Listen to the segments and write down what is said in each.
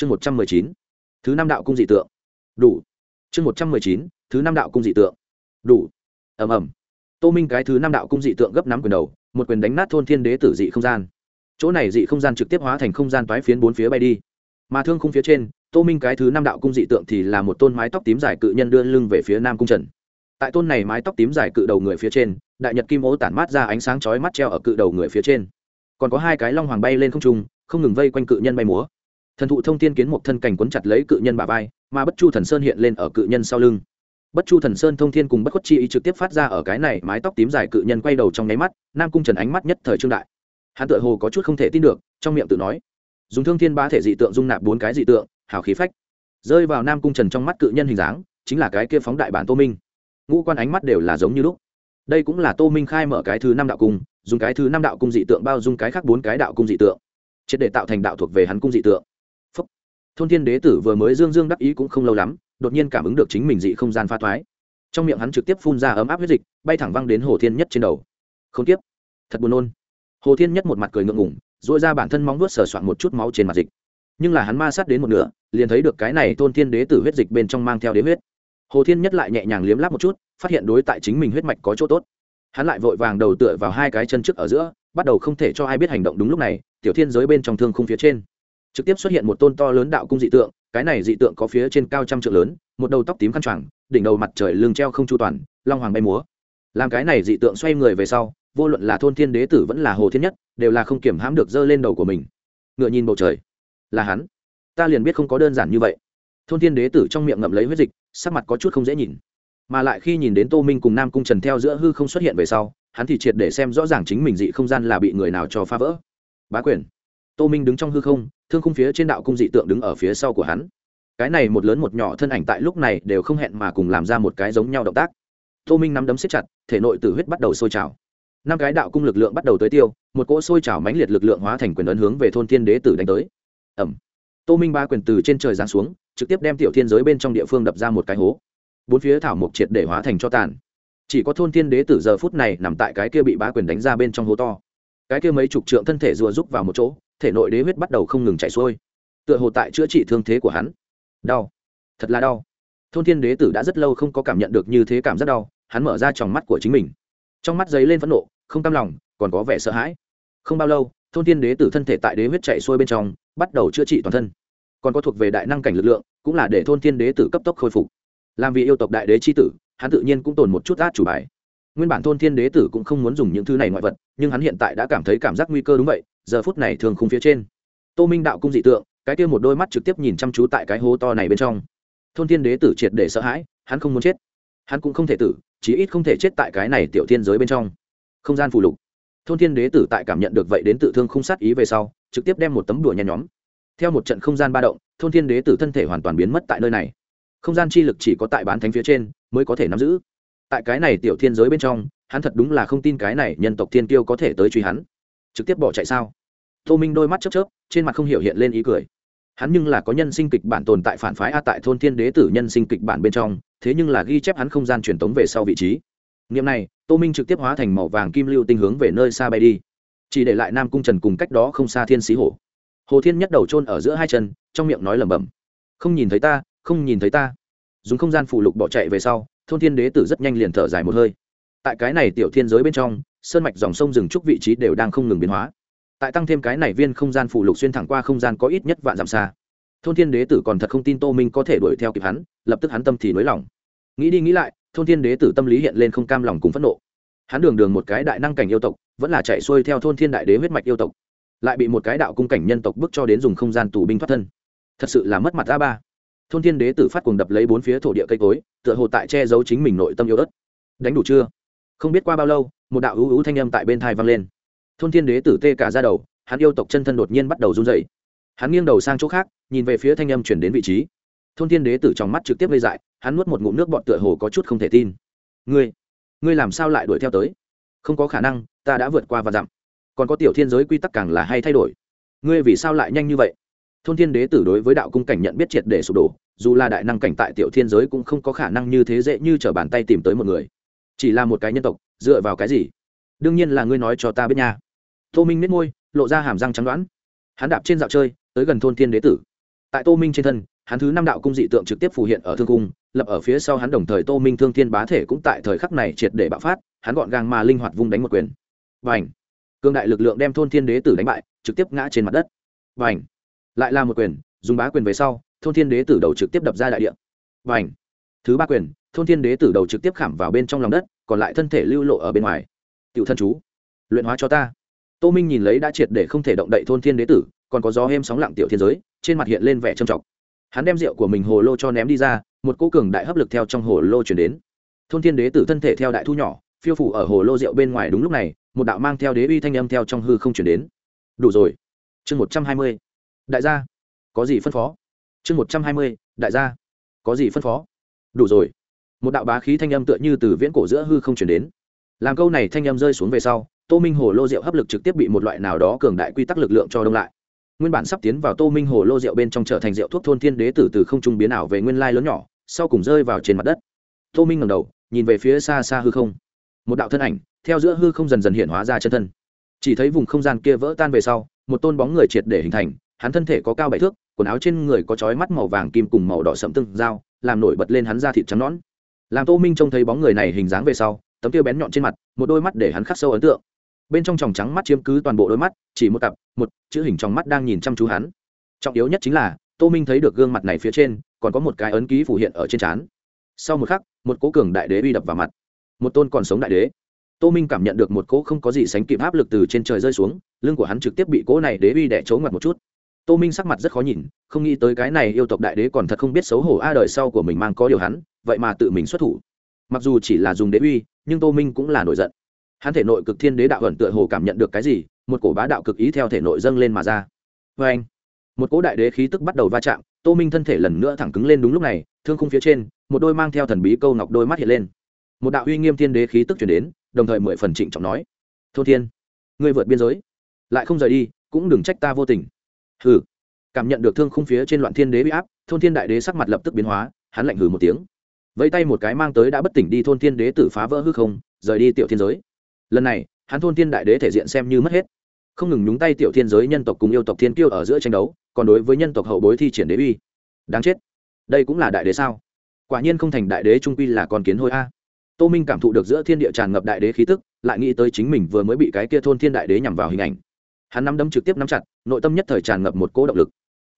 chương một trăm mười chín. Thứ năm đạo cung dị tượng. Đủ. Chương một trăm mười chín, thứ năm đạo cung dị tượng. Đủ. Ầm ầm. Tô minh cái thứ năm đạo cung dị tượng gấp nắm quyền đầu, một quyền đánh nát thôn thiên đế tử dị không gian. Chỗ này dị không gian trực tiếp hóa thành không gian toái phiến bốn phía bay đi. Mà thương khung phía trên, tô minh cái thứ năm đạo cung dị tượng thì là một tôn mái tóc tím dài cự nhân đưa lưng về phía nam cung trần. Tại tôn này mái tóc tím dài cự đầu người phía trên, đại nhật kim ố tản mát ra ánh sáng chói mắt treo ở cự đầu người phía trên. Còn có hai cái long hoàng bay lên không trung, không ngừng vây quanh cự nhân bay múa thần thụ thông tiên kiến một thân cảnh quấn chặt lấy cự nhân bà vai, mà bất chu thần sơn hiện lên ở cự nhân sau lưng. Bất chu thần sơn thông thiên cùng bất khuất chi ý trực tiếp phát ra ở cái này mái tóc tím dài cự nhân quay đầu trong nháy mắt, nam cung trần ánh mắt nhất thời trương đại. Hắn tự hồ có chút không thể tin được, trong miệng tự nói, dùng thương thiên ba thể dị tượng dung nạp bốn cái dị tượng, hào khí phách. Rơi vào nam cung trần trong mắt cự nhân hình dáng, chính là cái kia phóng đại bản tô minh. Ngũ quan ánh mắt đều là giống như lúc. Đây cũng là tô minh khai mở cái thứ năm đạo cung, dùng cái thứ năm đạo cung dị tượng bao dung cái khác bốn cái đạo cung dị tượng, triệt để tạo thành đạo thuộc về hắn cung dị tượng thôn thiên đế tử vừa mới dương dương đắc ý cũng không lâu lắm, đột nhiên cảm ứng được chính mình dị không gian pha thoái. Trong miệng hắn trực tiếp phun ra ấm áp huyết dịch, bay thẳng văng đến hồ thiên nhất trên đầu. Không tiếp thật buồn nôn. Hồ thiên nhất một mặt cười ngượng ngủng dội ra bản thân móng vuốt sờ soạn một chút máu trên mặt dịch. Nhưng là hắn ma sát đến một nửa, liền thấy được cái này Thôn thiên đế tử huyết dịch bên trong mang theo đế huyết. Hồ thiên nhất lại nhẹ nhàng liếm láp một chút, phát hiện đối tại chính mình huyết mạch có chỗ tốt. Hắn lại vội vàng đầu tựa vào hai cái chân trước ở giữa, bắt đầu không thể cho ai biết hành động đúng lúc này, tiểu thiên giới bên trong thương khung phía trên trực tiếp xuất hiện một tôn to lớn đạo cung dị tượng, cái này dị tượng có phía trên cao trăm trượng lớn, một đầu tóc tím khăn choàng, đỉnh đầu mặt trời lưng treo không chu toàn, long hoàng bay múa. Làm cái này dị tượng xoay người về sau, vô luận là thôn thiên đế tử vẫn là hồ thiên nhất, đều là không kiểm hãm được dơ lên đầu của mình. Ngựa nhìn bầu trời. Là hắn. Ta liền biết không có đơn giản như vậy. Thôn thiên đế tử trong miệng ngậm lấy huyết dịch, sắc mặt có chút không dễ nhìn. Mà lại khi nhìn đến tô minh cùng nam cung trần theo giữa hư không xuất hiện về sau, hắn thì triệt để xem rõ ràng chính mình dị không gian là bị người nào cho phá vỡ. Bá quyền. Tô minh đứng trong hư không thương khung phía trên đạo cung dị tượng đứng ở phía sau của hắn. Cái này một lớn một nhỏ thân ảnh tại lúc này đều không hẹn mà cùng làm ra một cái giống nhau động tác. Tô minh nắm đấm xếp chặt, thể nội tử huyết bắt đầu sôi trào. Năm cái đạo cung lực lượng bắt đầu tới tiêu, một cỗ sôi trào mãnh liệt lực lượng hóa thành quyền ấn hướng về thôn thiên đế tử đánh tới. Ẩm tô minh ba quyền từ trên trời giáng xuống, trực tiếp đem tiểu thiên giới bên trong địa phương đập ra một cái hố. Bốn phía thảo mộc triệt để hóa thành cho tàn. Chỉ có thôn thiên đế tử giờ phút này nằm tại cái kia bị bá quyền đánh ra bên trong hố to cái kia mấy chục trượng thân thể rùa rúc vào một chỗ, thể nội đế huyết bắt đầu không ngừng chảy xuôi. Tựa hồ tại chữa trị thương thế của hắn. Đau. Thật là đau. Thôn thiên đế tử đã rất lâu không có cảm nhận được như thế cảm giác đau, hắn mở ra tròng mắt của chính mình. Trong mắt giấy lên phẫn nộ, không cam lòng, còn có vẻ sợ hãi. Không bao lâu, thôn thiên đế tử thân thể tại đế huyết chạy xuôi bên trong, bắt đầu chữa trị toàn thân. Còn có thuộc về đại năng cảnh lực lượng, cũng là để thôn thiên đế tử cấp tốc khôi phục. Làm vì yêu tộc đại đế c h i tử, hắn tự nhiên cũng tồn một chút át chủ bài nguyên bản thôn thiên đế tử cũng không muốn dùng những thứ này ngoại vật, nhưng hắn hiện tại đã cảm thấy cảm giác nguy cơ đúng vậy, giờ phút này thường khung phía trên. Tô minh đạo cung dị tượng, cái kia một đôi mắt trực tiếp nhìn chăm chú tại cái hố to này bên trong. Thôn thiên đế tử triệt để sợ hãi, hắn không muốn chết. Hắn cũng không thể tử, chí ít không thể chết tại cái này tiểu thiên giới bên trong. Không gian phù lục. Thôn thiên đế tử tại cảm nhận được vậy đến tự thương không sát ý về sau, trực tiếp đem một tấm đùa nhen nhóm. Theo một trận không gian ba động, thôn thiên đế tử thân thể hoàn toàn biến mất tại nơi này. Không gian chi lực chỉ có tại bán thánh phía trên, mới có thể nắm giữ tại cái này tiểu thiên giới bên trong, hắn thật đúng là không tin cái này nhân tộc thiên tiêu có thể tới truy hắn. Trực tiếp bỏ chạy sao? Tô minh đôi mắt chớp chớp, trên mặt không hiểu hiện lên ý cười. Hắn nhưng là có nhân sinh kịch bản tồn tại phản phái a tại thôn thiên đế tử nhân sinh kịch bản bên trong, thế nhưng là ghi chép hắn không gian truyền tống về sau vị trí. Niệm này, tô minh trực tiếp hóa thành màu vàng kim lưu tinh hướng về nơi xa bay đi. Chỉ để lại nam cung trần cùng cách đó không xa thiên sĩ hổ. Hồ thiên nhất đầu trôn ở giữa hai chân, trong miệng nói lẩm bẩm. Không nhìn thấy ta, không nhìn thấy ta. Dùng không gian phụ lục bỏ chạy về sau thôn thiên đế tử rất nhanh liền thở dài một hơi. Tại cái này tiểu thiên giới bên trong, sơn mạch dòng sông rừng trúc vị trí đều đang không ngừng biến hóa. Tại tăng thêm cái này viên không gian phụ lục xuyên thẳng qua không gian có ít nhất vạn dặm xa. Thôn thiên đế tử còn thật không tin tô minh có thể đuổi theo kịp hắn, lập tức hắn tâm thì nới lỏng. Nghĩ đi nghĩ lại, thôn thiên đế tử tâm lý hiện lên không cam lòng cùng phẫn nộ. Hắn đường đường một cái đại năng cảnh yêu tộc, vẫn là chạy xuôi theo thôn thiên đại đế huyết mạch yêu tộc. Lại bị một cái đạo cung cảnh nhân tộc bức cho đến dùng không gian tù binh thoát thân. Thật sự là mất mặt a ba thôn thiên đế tử phát cuồng đập lấy bốn phía thổ địa cây cối, tựa hồ tại che giấu chính mình nội tâm yêu ớt. Đánh đủ chưa? Không biết qua bao lâu, một đạo hữu hữu thanh âm tại bên thai vang lên. Thôn thiên đế tử tê cả ra đầu, hắn yêu tộc chân thân đột nhiên bắt đầu run dậy hắn nghiêng đầu sang chỗ khác, nhìn về phía thanh âm chuyển đến vị trí. Thôn thiên đế tử trong mắt trực tiếp gây dại, hắn nuốt một ngụm nước bọn tựa hồ có chút không thể tin. Ngươi ngươi làm sao lại đuổi theo tới? Không có khả năng, ta đã vượt qua và dặm. Còn có tiểu thiên giới quy tắc càng là hay thay đổi. Ngươi vì sao lại nhanh như vậy? Thôn thiên đế tử đối với đạo cung cảnh nhận biết triệt để sụp đổ, dù là đại năng cảnh tại tiểu thiên giới cũng không có khả năng như thế dễ như t r ở bàn tay tìm tới một người. Chỉ là một cái nhân tộc, dựa vào cái gì? Đương nhiên là ngươi nói cho ta biết nha. Tô minh nết môi, lộ ra hàm răng trắng đoán. Hắn đạp trên dạo chơi, tới gần thôn thiên đế tử. Tại tô minh trên thân, hắn thứ năm đạo cung dị tượng trực tiếp phù hiện ở thương cung, lập ở phía sau hắn đồng thời tô minh thương thiên bá thể cũng tại thời khắc này triệt để bạo phát, hắn gọn gàng mà linh hoạt vung đánh một quyền. Và ảnh cương đại lực lượng đem thôn thiên đế tử đánh bại, trực tiếp ngã trên mặt đất. Và ảnh lại là một quyền, dùng bá quyền về sau, thôn thiên đế tử đầu trực tiếp đập ra đại địa. Và ảnh thứ ba quyền, thôn thiên đế tử đầu trực tiếp khảm vào bên trong lòng đất, còn lại thân thể lưu lộ ở bên ngoài. Tiểu thân chú, luyện hóa cho ta. Tô minh nhìn lấy đã triệt để không thể động đậy thôn thiên đế tử, còn có gió êm sóng lặng tiểu thiên giới, trên mặt hiện lên vẻ trầm trọng. Hắn đem rượu của mình hồ lô cho ném đi ra, một cô cường đại hấp lực theo trong hồ lô chuyển đến. Thôn thiên đế tử thân thể theo đại thu nhỏ, phiêu phủ ở hồ lô rượu bên ngoài đúng lúc này, một đạo mang theo đế uy thanh âm theo trong hư không chuyển đến. Đủ rồi. Chương một trăm hai mươi đại gia, có gì phân phó? Chương một trăm hai mươi, đại gia, có gì phân phó? Đủ rồi. Một đạo bá khí thanh âm tựa như từ viễn cổ giữa hư không chuyển đến. Làm câu này thanh âm rơi xuống về sau, tô minh hồ lô rượu hấp lực trực tiếp bị một loại nào đó cường đại quy tắc lực lượng cho đông lại. Nguyên bản sắp tiến vào tô minh hồ lô rượu bên trong trở thành rượu thuốc thôn thiên đế tử từ không trung biến ảo về nguyên lai lớn nhỏ, sau cùng rơi vào trên mặt đất. Tô minh ngầm đầu, nhìn về phía xa xa hư không. Một đạo thân ảnh, theo giữa hư không dần dần hiện hóa ra chân thân. Chỉ thấy vùng không gian kia vỡ tan về sau, một tôn bóng người triệt để hình thành hắn thân thể có cao bảy thước, quần áo trên người có chói mắt màu vàng kim cùng màu đỏ sẫm tương giao, làm nổi bật lên hắn ra thịt trắng nõn. Làm tô minh trông thấy bóng người này hình dáng về sau, tấm tiêu bén nhọn trên mặt, một đôi mắt để hắn khắc sâu ấn tượng. Bên trong tròng trắng mắt chiếm cứ toàn bộ đôi mắt, chỉ một cặp, một chữ hình trong mắt đang nhìn chăm chú hắn. Trọng yếu nhất chính là, tô minh thấy được gương mặt này phía trên, còn có một cái ấn ký phủ hiện ở trên trán. Sau một khắc, một cố cường đại đế uy đập vào mặt. Một tôn còn sống đại đế. Tô minh cảm nhận được một cỗ không có gì sánh kịp áp lực từ trên trời rơi xuống, lưng của hắn trực tiếp bị cỗ này đế uy đẻ trốn ngoặt một chút tô minh sắc mặt rất khó nhìn, không nghĩ tới cái này yêu tộc đại đế còn thật không biết xấu hổ a đời sau của mình mang có điều hắn, vậy mà tự mình xuất thủ. Mặc dù chỉ là dùng đế uy, nhưng tô minh cũng là nổi giận. Hắn thể nội cực thiên đế đạo ẩn tựa hồ cảm nhận được cái gì, một cổ bá đạo cực ý theo thể nội dâng lên mà ra. Vê anh, một cỗ đại đế khí tức bắt đầu va chạm, tô minh thân thể lần nữa thẳng cứng lên đúng lúc này, thương khung phía trên, một đôi mang theo thần bí câu ngọc đôi mắt hiện lên. Một đạo uy nghiêm thiên đế khí tức chuyển đến, đồng thời mười phần trịnh trọng nói thô thiên, ngươi vượt biên giới, lại không rời đi, cũng đừng trách ta vô tình hừ. Cảm nhận được thương khung phía trên loạn thiên đế bị áp, thôn thiên đại đế sắc mặt lập tức biến hóa, hắn lạnh hừ một tiếng. Vẫy tay một cái mang tới đã bất tỉnh đi thôn thiên đế tử phá vỡ hư không, rời đi tiểu thiên giới. Lần này, hắn thôn thiên đại đế thể diện xem như mất hết. Không ngừng nhúng tay tiểu thiên giới nhân tộc cùng yêu tộc thiên kiêu ở giữa tranh đấu, còn đối với nhân tộc hậu bối thi triển đế uy. Đáng chết. Đây cũng là đại đế sao? Quả nhiên không thành đại đế trung quy là con kiến hôi a. Tô minh cảm thụ được giữa thiên địa tràn ngập đại đế khí tức, lại nghĩ tới chính mình vừa mới bị cái kia thôn thiên đại đế nhằm vào hình ảnh hắn nắm đấm trực tiếp nắm chặt, nội tâm nhất thời tràn ngập một cỗ động lực.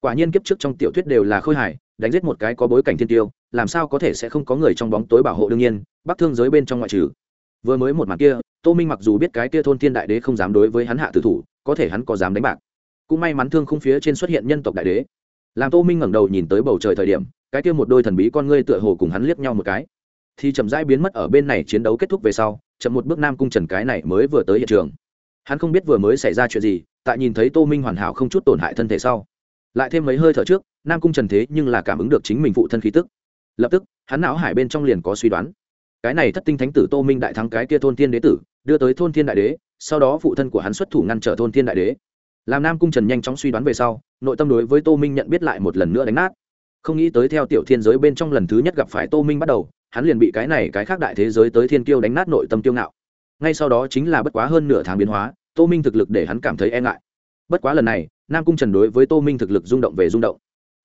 Quả nhiên kiếp trước trong tiểu thuyết đều là khôi hài, đánh giết một cái có bối cảnh thiên tiêu, làm sao có thể sẽ không có người trong bóng tối bảo hộ đương nhiên, bắc thương giới bên trong ngoại trừ. Vừa mới một mặt kia, tô minh mặc dù biết cái kia thôn thiên đại đế không dám đối với hắn hạ tử thủ, có thể hắn có dám đánh bạc. Cũng may mắn thương không phía trên xuất hiện nhân tộc đại đế. Làm tô minh ngẩng đầu nhìn tới bầu trời thời điểm, cái kia một đôi thần bí con ngươi tựa hồ cùng hắn liếc nhau một cái. Thì chậm rãi biến mất ở bên này chiến đấu kết thúc về sau, chậm một bước nam cung trần cái này mới vừa tới hiện trường hắn không biết vừa mới xảy ra chuyện gì, tại nhìn thấy tô minh hoàn hảo không chút tổn hại thân thể sau. Lại thêm mấy hơi thở trước, nam cung trần thế nhưng là cảm ứng được chính mình phụ thân khí tức. Lập tức, hắn não hải bên trong liền có suy đoán. Cái này thất tinh thánh tử tô minh đại thắng cái kia thôn thiên đế tử, đưa tới thôn thiên đại đế, sau đó phụ thân của hắn xuất thủ ngăn trở thôn thiên đại đế. Làm nam cung trần nhanh chóng suy đoán về sau, nội tâm đối với tô minh nhận biết lại một lần nữa đánh nát. Không nghĩ tới theo tiểu thiên giới bên trong lần thứ nhất gặp phải tô minh bắt đầu, hắn liền bị cái này cái khác đại thế giới tới thiên kiêu đánh nát nội tâm tiêu ngạo ngay sau đó chính là bất quá hơn nửa tháng biến hóa, tô minh thực lực để hắn cảm thấy e ngại. Bất quá lần này, nam cung trần đối với tô minh thực lực rung động về rung động.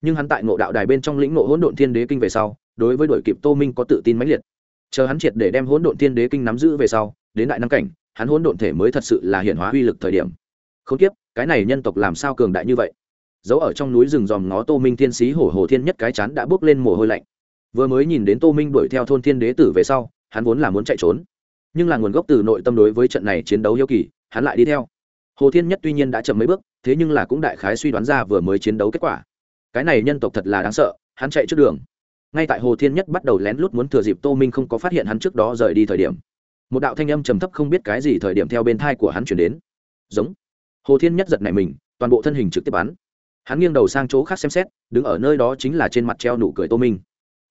Nhưng hắn tại ngộ đạo đài bên trong lĩnh ngộ hỗn độn thiên đế kinh về sau, đối với đội kịp tô minh có tự tin mãnh liệt. Chờ hắn triệt để đem hỗn độn thiên đế kinh nắm giữ về sau, đến đại năng cảnh, hắn hỗn độn thể mới thật sự là hiện hóa uy lực thời điểm. Không tiếp cái này nhân tộc làm sao cường đại như vậy? Giấu ở trong núi rừng dòm ngó tô minh thiên sĩ hổ hồ thiên nhất cái chán đã bước lên mồ hôi lạnh. Vừa mới nhìn đến tô minh đuổi theo thôn thiên đế tử về sau, hắn vốn là muốn chạy trốn nhưng là nguồn gốc từ nội tâm đối với trận này chiến đấu hiếu kỳ, hắn lại đi theo. Hồ thiên nhất tuy nhiên đã chậm mấy bước, thế nhưng là cũng đại khái suy đoán ra vừa mới chiến đấu kết quả. Cái này nhân tộc thật là đáng sợ, hắn chạy trước đường. Ngay tại hồ thiên nhất bắt đầu lén lút muốn thừa dịp tô minh không có phát hiện hắn trước đó rời đi thời điểm, một đạo thanh âm trầm thấp không biết cái gì thời điểm theo bên thai của hắn chuyển đến. Giống. Hồ thiên nhất giật này mình, toàn bộ thân hình trực tiếp bắn. Hắn nghiêng đầu sang chỗ khác xem xét, đứng ở nơi đó chính là trên mặt treo nụ cười tô minh.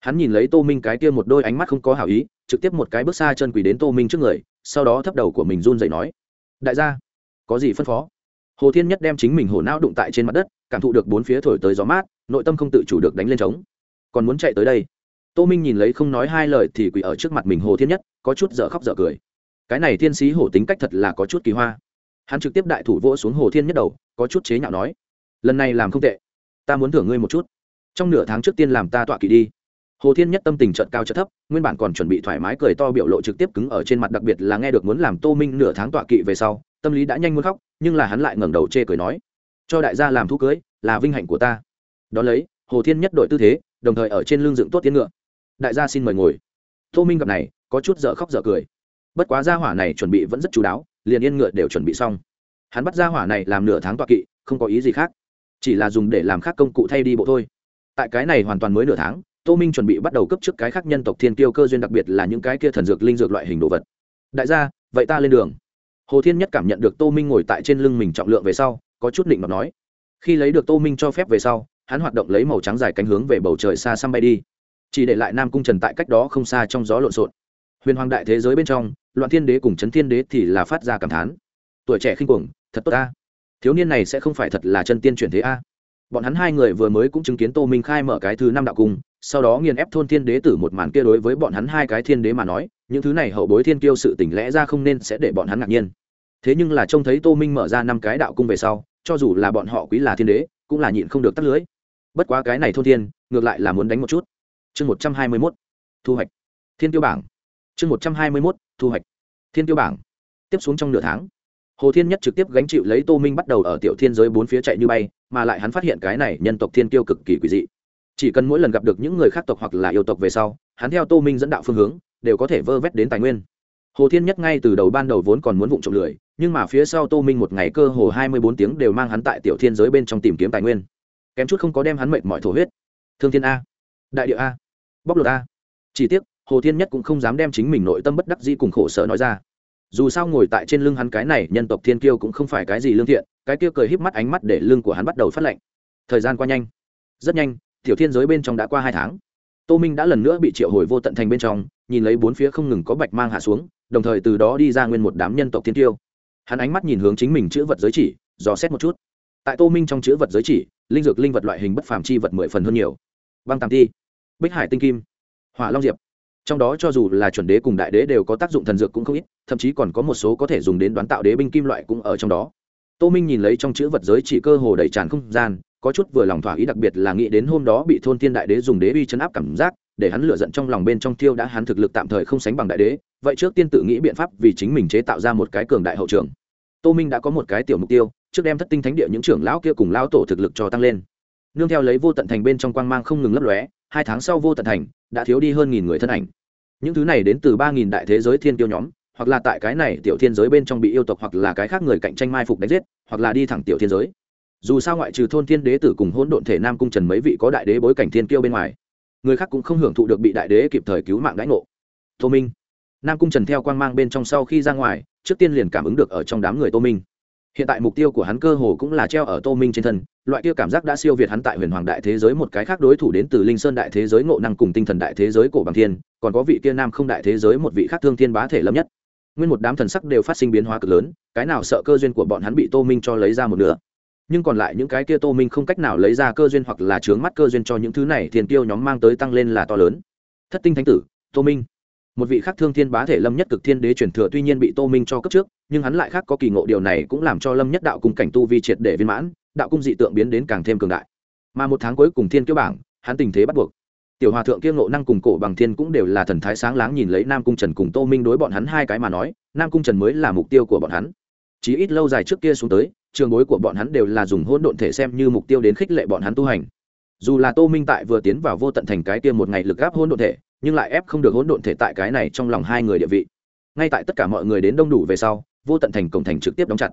Hắn nhìn lấy tô minh cái kia một đôi ánh mắt không có hảo ý trực tiếp một cái bước xa chân quỳ đến tô minh trước người, sau đó thấp đầu của mình run dậy nói, đại gia, có gì phân phó? Hồ thiên nhất đem chính mình hổ não đụng tại trên mặt đất, cảm thụ được bốn phía thổi tới gió mát, nội tâm không tự chủ được đánh lên trống. Còn muốn chạy tới đây? Tô minh nhìn lấy không nói hai lời thì quỳ ở trước mặt mình hồ thiên nhất, có chút dở khóc dở cười. Cái này thiên sĩ hổ tính cách thật là có chút kỳ hoa. Hắn trực tiếp đại thủ vỗ xuống hồ thiên nhất đầu, có chút chế nhạo nói, lần này làm không tệ, ta muốn thưởng ngươi một chút. Trong nửa tháng trước tiên làm ta tọa kỵ đi hồ thiên nhất tâm tình chợt cao chợt thấp, nguyên bản còn chuẩn bị thoải mái cười to biểu lộ trực tiếp cứng ở trên mặt, đặc biệt là nghe được muốn làm tô minh nửa tháng tọa kỵ về sau, tâm lý đã nhanh muốn khóc, nhưng là hắn lại ngẩng đầu chê cười nói, cho đại gia làm thú cưới, là vinh hạnh của ta. Đón lấy, hồ thiên nhất đổi tư thế, đồng thời ở trên lưng dựng tốt tiến ngựa. Đại gia xin mời ngồi. Tô minh gặp này, có chút dở khóc dở cười. Bất quá gia hỏa này chuẩn bị vẫn rất chú đáo, liền yên ngựa đều chuẩn bị xong. Hắn bắt gia hỏa này làm nửa tháng tọa kỵ, không có ý gì khác, chỉ là dùng để làm khác công cụ thay đi bộ thôi. Tại cái này hoàn toàn mới nửa tháng tô minh chuẩn bị bắt đầu cấp trước cái khác nhân tộc thiên tiêu cơ duyên đặc biệt là những cái kia thần dược linh dược loại hình đồ vật. Đại gia, vậy ta lên đường. Hồ thiên nhất cảm nhận được tô minh ngồi tại trên lưng mình trọng lượng về sau, có chút định mà nói. Khi lấy được tô minh cho phép về sau, hắn hoạt động lấy màu trắng dài cánh hướng về bầu trời xa xăm bay đi. Chỉ để lại nam cung trần tại cách đó không xa trong gió lộn xộn. Huyền hoàng đại thế giới bên trong, loạn thiên đế cùng trấn thiên đế thì là phát ra cảm thán. Tuổi trẻ khinh cuồng, thật tốt ta. Thiếu niên này sẽ không phải thật là chân tiên chuyển thế a bọn hắn hai người vừa mới cũng chứng kiến tô minh khai mở cái thứ năm đạo cung, sau đó nghiền ép thôn thiên đế tử một màn kia đối với bọn hắn hai cái thiên đế mà nói, những thứ này hậu bối thiên kiêu sự tỉnh lẽ ra không nên sẽ để bọn hắn ngạc nhiên. Thế nhưng là trông thấy tô minh mở ra năm cái đạo cung về sau, cho dù là bọn họ quý là thiên đế, cũng là nhịn không được tắt lưới. Bất quá cái này thôn thiên, ngược lại là muốn đánh một chút. Chương một trăm hai mươi mốt, thu hoạch. Thiên tiêu bảng. Chương một trăm hai mươi mốt, thu hoạch. Thiên tiêu bảng. Tiếp xuống trong nửa tháng hồ thiên nhất trực tiếp gánh chịu lấy tô minh bắt đầu ở tiểu thiên giới bốn phía chạy như bay, mà lại hắn phát hiện cái này nhân tộc thiên tiêu cực kỳ quỷ dị. Chỉ cần mỗi lần gặp được những người khác tộc hoặc là yêu tộc về sau, hắn theo tô minh dẫn đạo phương hướng, đều có thể vơ vét đến tài nguyên. Hồ thiên nhất ngay từ đầu ban đầu vốn còn muốn vụng trộm lười, nhưng mà phía sau tô minh một ngày cơ hồ hai mươi bốn tiếng đều mang hắn tại tiểu thiên giới bên trong tìm kiếm tài nguyên. Kém chút không có đem hắn mệt mọi thổ huyết. Thương thiên a. Đại địa a. Bóc lột a. Chỉ tiếc, hồ thiên nhất cũng không dám đem chính mình nội tâm bất đắc dĩ cùng khổ sở nói ra dù sao ngồi tại trên lưng hắn cái này nhân tộc thiên kiêu cũng không phải cái gì lương thiện, cái kia cười híp mắt ánh mắt để lưng của hắn bắt đầu phát lạnh. Thời gian qua nhanh. Rất nhanh, tiểu thiên giới bên trong đã qua hai tháng. Tô minh đã lần nữa bị triệu hồi vô tận thành bên trong, nhìn lấy bốn phía không ngừng có bạch mang hạ xuống, đồng thời từ đó đi ra nguyên một đám nhân tộc thiên tiêu hắn ánh mắt nhìn hướng chính mình chữ vật giới chỉ, dò xét một chút. Tại tô minh trong chữ vật giới chỉ, linh dược linh vật loại hình bất phàm chi vật mười phần hơn nhiều. Băng tàm ti, bích hải tinh kim, hỏa long diệp trong đó cho dù là chuẩn đế cùng đại đế đều có tác dụng thần dược cũng không ít, thậm chí còn có một số có thể dùng đến đoán tạo đế binh kim loại cũng ở trong đó. Tô minh nhìn lấy trong chữ vật giới chỉ cơ hồ đầy tràn không gian, có chút vừa lòng thỏa ý đặc biệt là nghĩ đến hôm đó bị thôn thiên đại đế dùng đế bi chấn áp cảm giác, để hắn lựa giận trong lòng bên trong tiêu đã hắn thực lực tạm thời không sánh bằng đại đế, vậy trước tiên tự nghĩ biện pháp vì chính mình chế tạo ra một cái cường đại hậu trường. Tô minh đã có một cái tiểu mục tiêu, trước đem thất tinh thánh địa những trưởng lão kia cùng lão tổ thực lực cho tăng lên. Nương theo lấy vô tận thành bên trong quang mang không ngừng lấp lóe hai tháng sau vô tận thành, đã thiếu đi hơn nghìn người thân ảnh. Những thứ này đến từ ba nghìn đại thế giới thiên tiêu nhóm, hoặc là tại cái này tiểu thiên giới bên trong bị yêu tộc hoặc là cái khác người cạnh tranh mai phục đánh giết, hoặc là đi thẳng tiểu thiên giới. Dù sao ngoại trừ thôn thiên đế tử cùng hỗn độn thể nam cung trần mấy vị có đại đế bối cảnh thiên kiêu bên ngoài, người khác cũng không hưởng thụ được bị đại đế kịp thời cứu mạng đãi ngộ. Tô minh. Nam cung trần theo quang mang bên trong sau khi ra ngoài, trước tiên liền cảm ứng được ở trong đám người tô minh hiện tại mục tiêu của hắn cơ hồ cũng là treo ở tô minh trên thân, loại kia cảm giác đã siêu việt hắn tại huyền hoàng đại thế giới một cái khác đối thủ đến từ linh sơn đại thế giới ngộ năng cùng tinh thần đại thế giới cổ bằng thiên, còn có vị kia nam không đại thế giới một vị khác thương thiên bá thể lâm nhất. Nguyên một đám thần sắc đều phát sinh biến hóa cực lớn, cái nào sợ cơ duyên của bọn hắn bị tô minh cho lấy ra một nửa. Nhưng còn lại những cái kia tô minh không cách nào lấy ra cơ duyên hoặc là chướng mắt cơ duyên cho những thứ này thiền tiêu nhóm mang tới tăng lên là to lớn. Thất tinh thánh tử, tô minh một vị khác thương thiên bá thể lâm nhất cực thiên đế truyền thừa tuy nhiên bị tô minh cho cấp trước, nhưng hắn lại khác có kỳ ngộ điều này cũng làm cho lâm nhất đạo cùng cảnh tu vi triệt để viên mãn, đạo cung dị tượng biến đến càng thêm cường đại. Mà một tháng cuối cùng thiên kiêu bảng, hắn tình thế bắt buộc. Tiểu hòa thượng kiêng ngộ năng cùng cổ bằng thiên cũng đều là thần thái sáng láng nhìn lấy nam cung trần cùng tô minh đối bọn hắn hai cái mà nói, nam cung trần mới là mục tiêu của bọn hắn. Chí ít lâu dài trước kia xuống tới, trường bối của bọn hắn đều là dùng hôn độn thể xem như mục tiêu đến khích lệ bọn hắn tu hành. Dù là tô minh tại vừa tiến vào vô tận thành cái kia một ngày lực gáp hôn độn thể nhưng lại ép không được hỗn độn thể tại cái này trong lòng hai người địa vị. Ngay tại tất cả mọi người đến đông đủ về sau, vô tận thành cổng thành trực tiếp đóng chặt.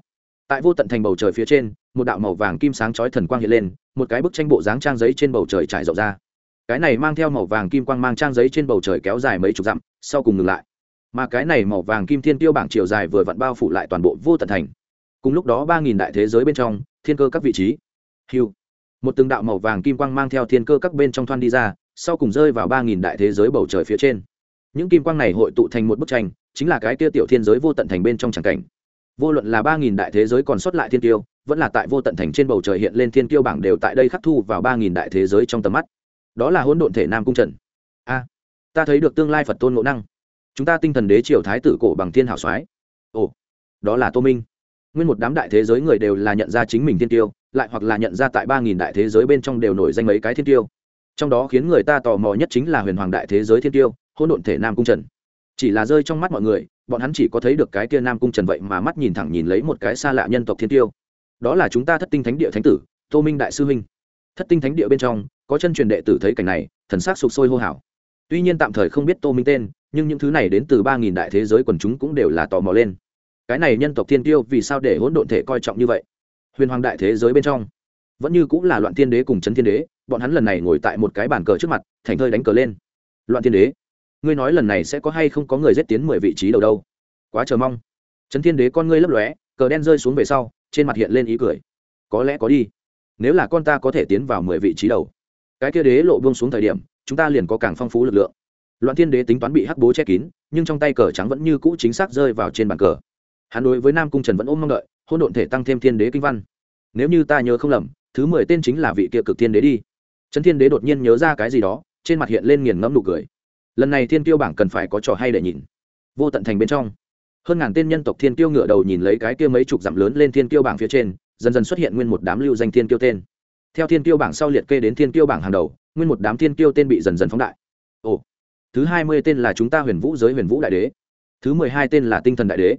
Tại vô tận thành bầu trời phía trên, một đạo màu vàng kim sáng chói thần quang hiện lên, một cái bức tranh bộ dáng trang giấy trên bầu trời trải rộng ra. Cái này mang theo màu vàng kim quang mang trang giấy trên bầu trời kéo dài mấy chục dặm, sau cùng ngừng lại. Mà cái này màu vàng kim thiên tiêu bảng chiều dài vừa vặn bao phủ lại toàn bộ vô tận thành. Cùng lúc đó ba nghìn đại thế giới bên trong, thiên cơ các vị trí. Hiu một từng đạo màu vàng kim quang mang theo thiên cơ các bên trong thoan đi ra sau cùng rơi vào ba nghìn đại thế giới bầu trời phía trên. Những kim quang này hội tụ thành một bức tranh, chính là cái kia tiểu thiên giới vô tận thành bên trong tràng cảnh. Vô luận là ba nghìn đại thế giới còn sót lại thiên tiêu vẫn là tại vô tận thành trên bầu trời hiện lên thiên tiêu bảng đều tại đây khắc thu vào ba nghìn đại thế giới trong tầm mắt. Đó là hỗn độn thể nam cung trần. A, ta thấy được tương lai phật tôn ngộ năng. Chúng ta tinh thần đế triều thái tử cổ bằng thiên hảo soái. Ồ, đó là tô minh. Nguyên một đám đại thế giới người đều là nhận ra chính mình thiên tiêu lại hoặc là nhận ra tại ba nghìn đại thế giới bên trong đều nổi danh mấy cái thiên tiêu trong đó khiến người ta tò mò nhất chính là huyền hoàng đại thế giới thiên tiêu, hỗn độn thể nam cung trần. Chỉ là rơi trong mắt mọi người, bọn hắn chỉ có thấy được cái kia nam cung trần vậy mà mắt nhìn thẳng nhìn lấy một cái xa lạ nhân tộc thiên tiêu. Đó là chúng ta thất tinh thánh địa thánh tử, tô minh đại sư huynh. Thất tinh thánh địa bên trong, có chân truyền đệ tử thấy cảnh này, thần sắc sụp sôi hô hào. Tuy nhiên tạm thời không biết tô minh tên, nhưng những thứ này đến từ ba nghìn đại thế giới quần chúng cũng đều là tò mò lên. Cái này nhân tộc thiên tiêu vì sao để hỗn độn thể coi trọng như vậy? Huyền hoàng đại thế giới bên trong, vẫn như cũng là loạn thiên đế cùng c thiên đế bọn hắn lần này ngồi tại một cái bàn cờ trước mặt, thành thơi đánh cờ lên. Loạn thiên đế, ngươi nói lần này sẽ có hay không có người giết tiến mười vị trí đầu đâu? Quá chờ mong. Trấn thiên đế con ngươi lấp lóe, cờ đen rơi xuống về sau, trên mặt hiện lên ý cười. Có lẽ có đi. Nếu là con ta có thể tiến vào mười vị trí đầu, cái kia đế lộ buông xuống thời điểm, chúng ta liền có càng phong phú lực lượng. Loạn thiên đế tính toán bị hắc bố che kín, nhưng trong tay cờ trắng vẫn như cũ chính xác rơi vào trên bàn cờ. Hắn đối với nam cung trần vẫn ôm mong đợi hôn độn thể tăng thêm thiên đế kinh văn. Nếu như ta nhớ không lầm, thứ mười tên chính là vị kia cực thiên đế đi trấn thiên đế đột nhiên nhớ ra cái gì đó, trên mặt hiện lên nghiền ngẫm nụ cười. Lần này thiên tiêu bảng cần phải có trò hay để nhìn. Vô tận thành bên trong, hơn ngàn tên nhân tộc thiên tiêu ngựa đầu nhìn lấy cái kia mấy chục dặm lớn lên thiên tiêu bảng phía trên, dần dần xuất hiện nguyên một đám lưu danh thiên tiêu tên. Theo thiên tiêu bảng sau liệt kê đến thiên tiêu bảng hàng đầu, nguyên một đám thiên tiêu tên bị dần dần phóng đại. Ồ, thứ hai mươi tên là chúng ta huyền vũ giới huyền vũ đại đế. Thứ mười hai tên là tinh thần đại đế.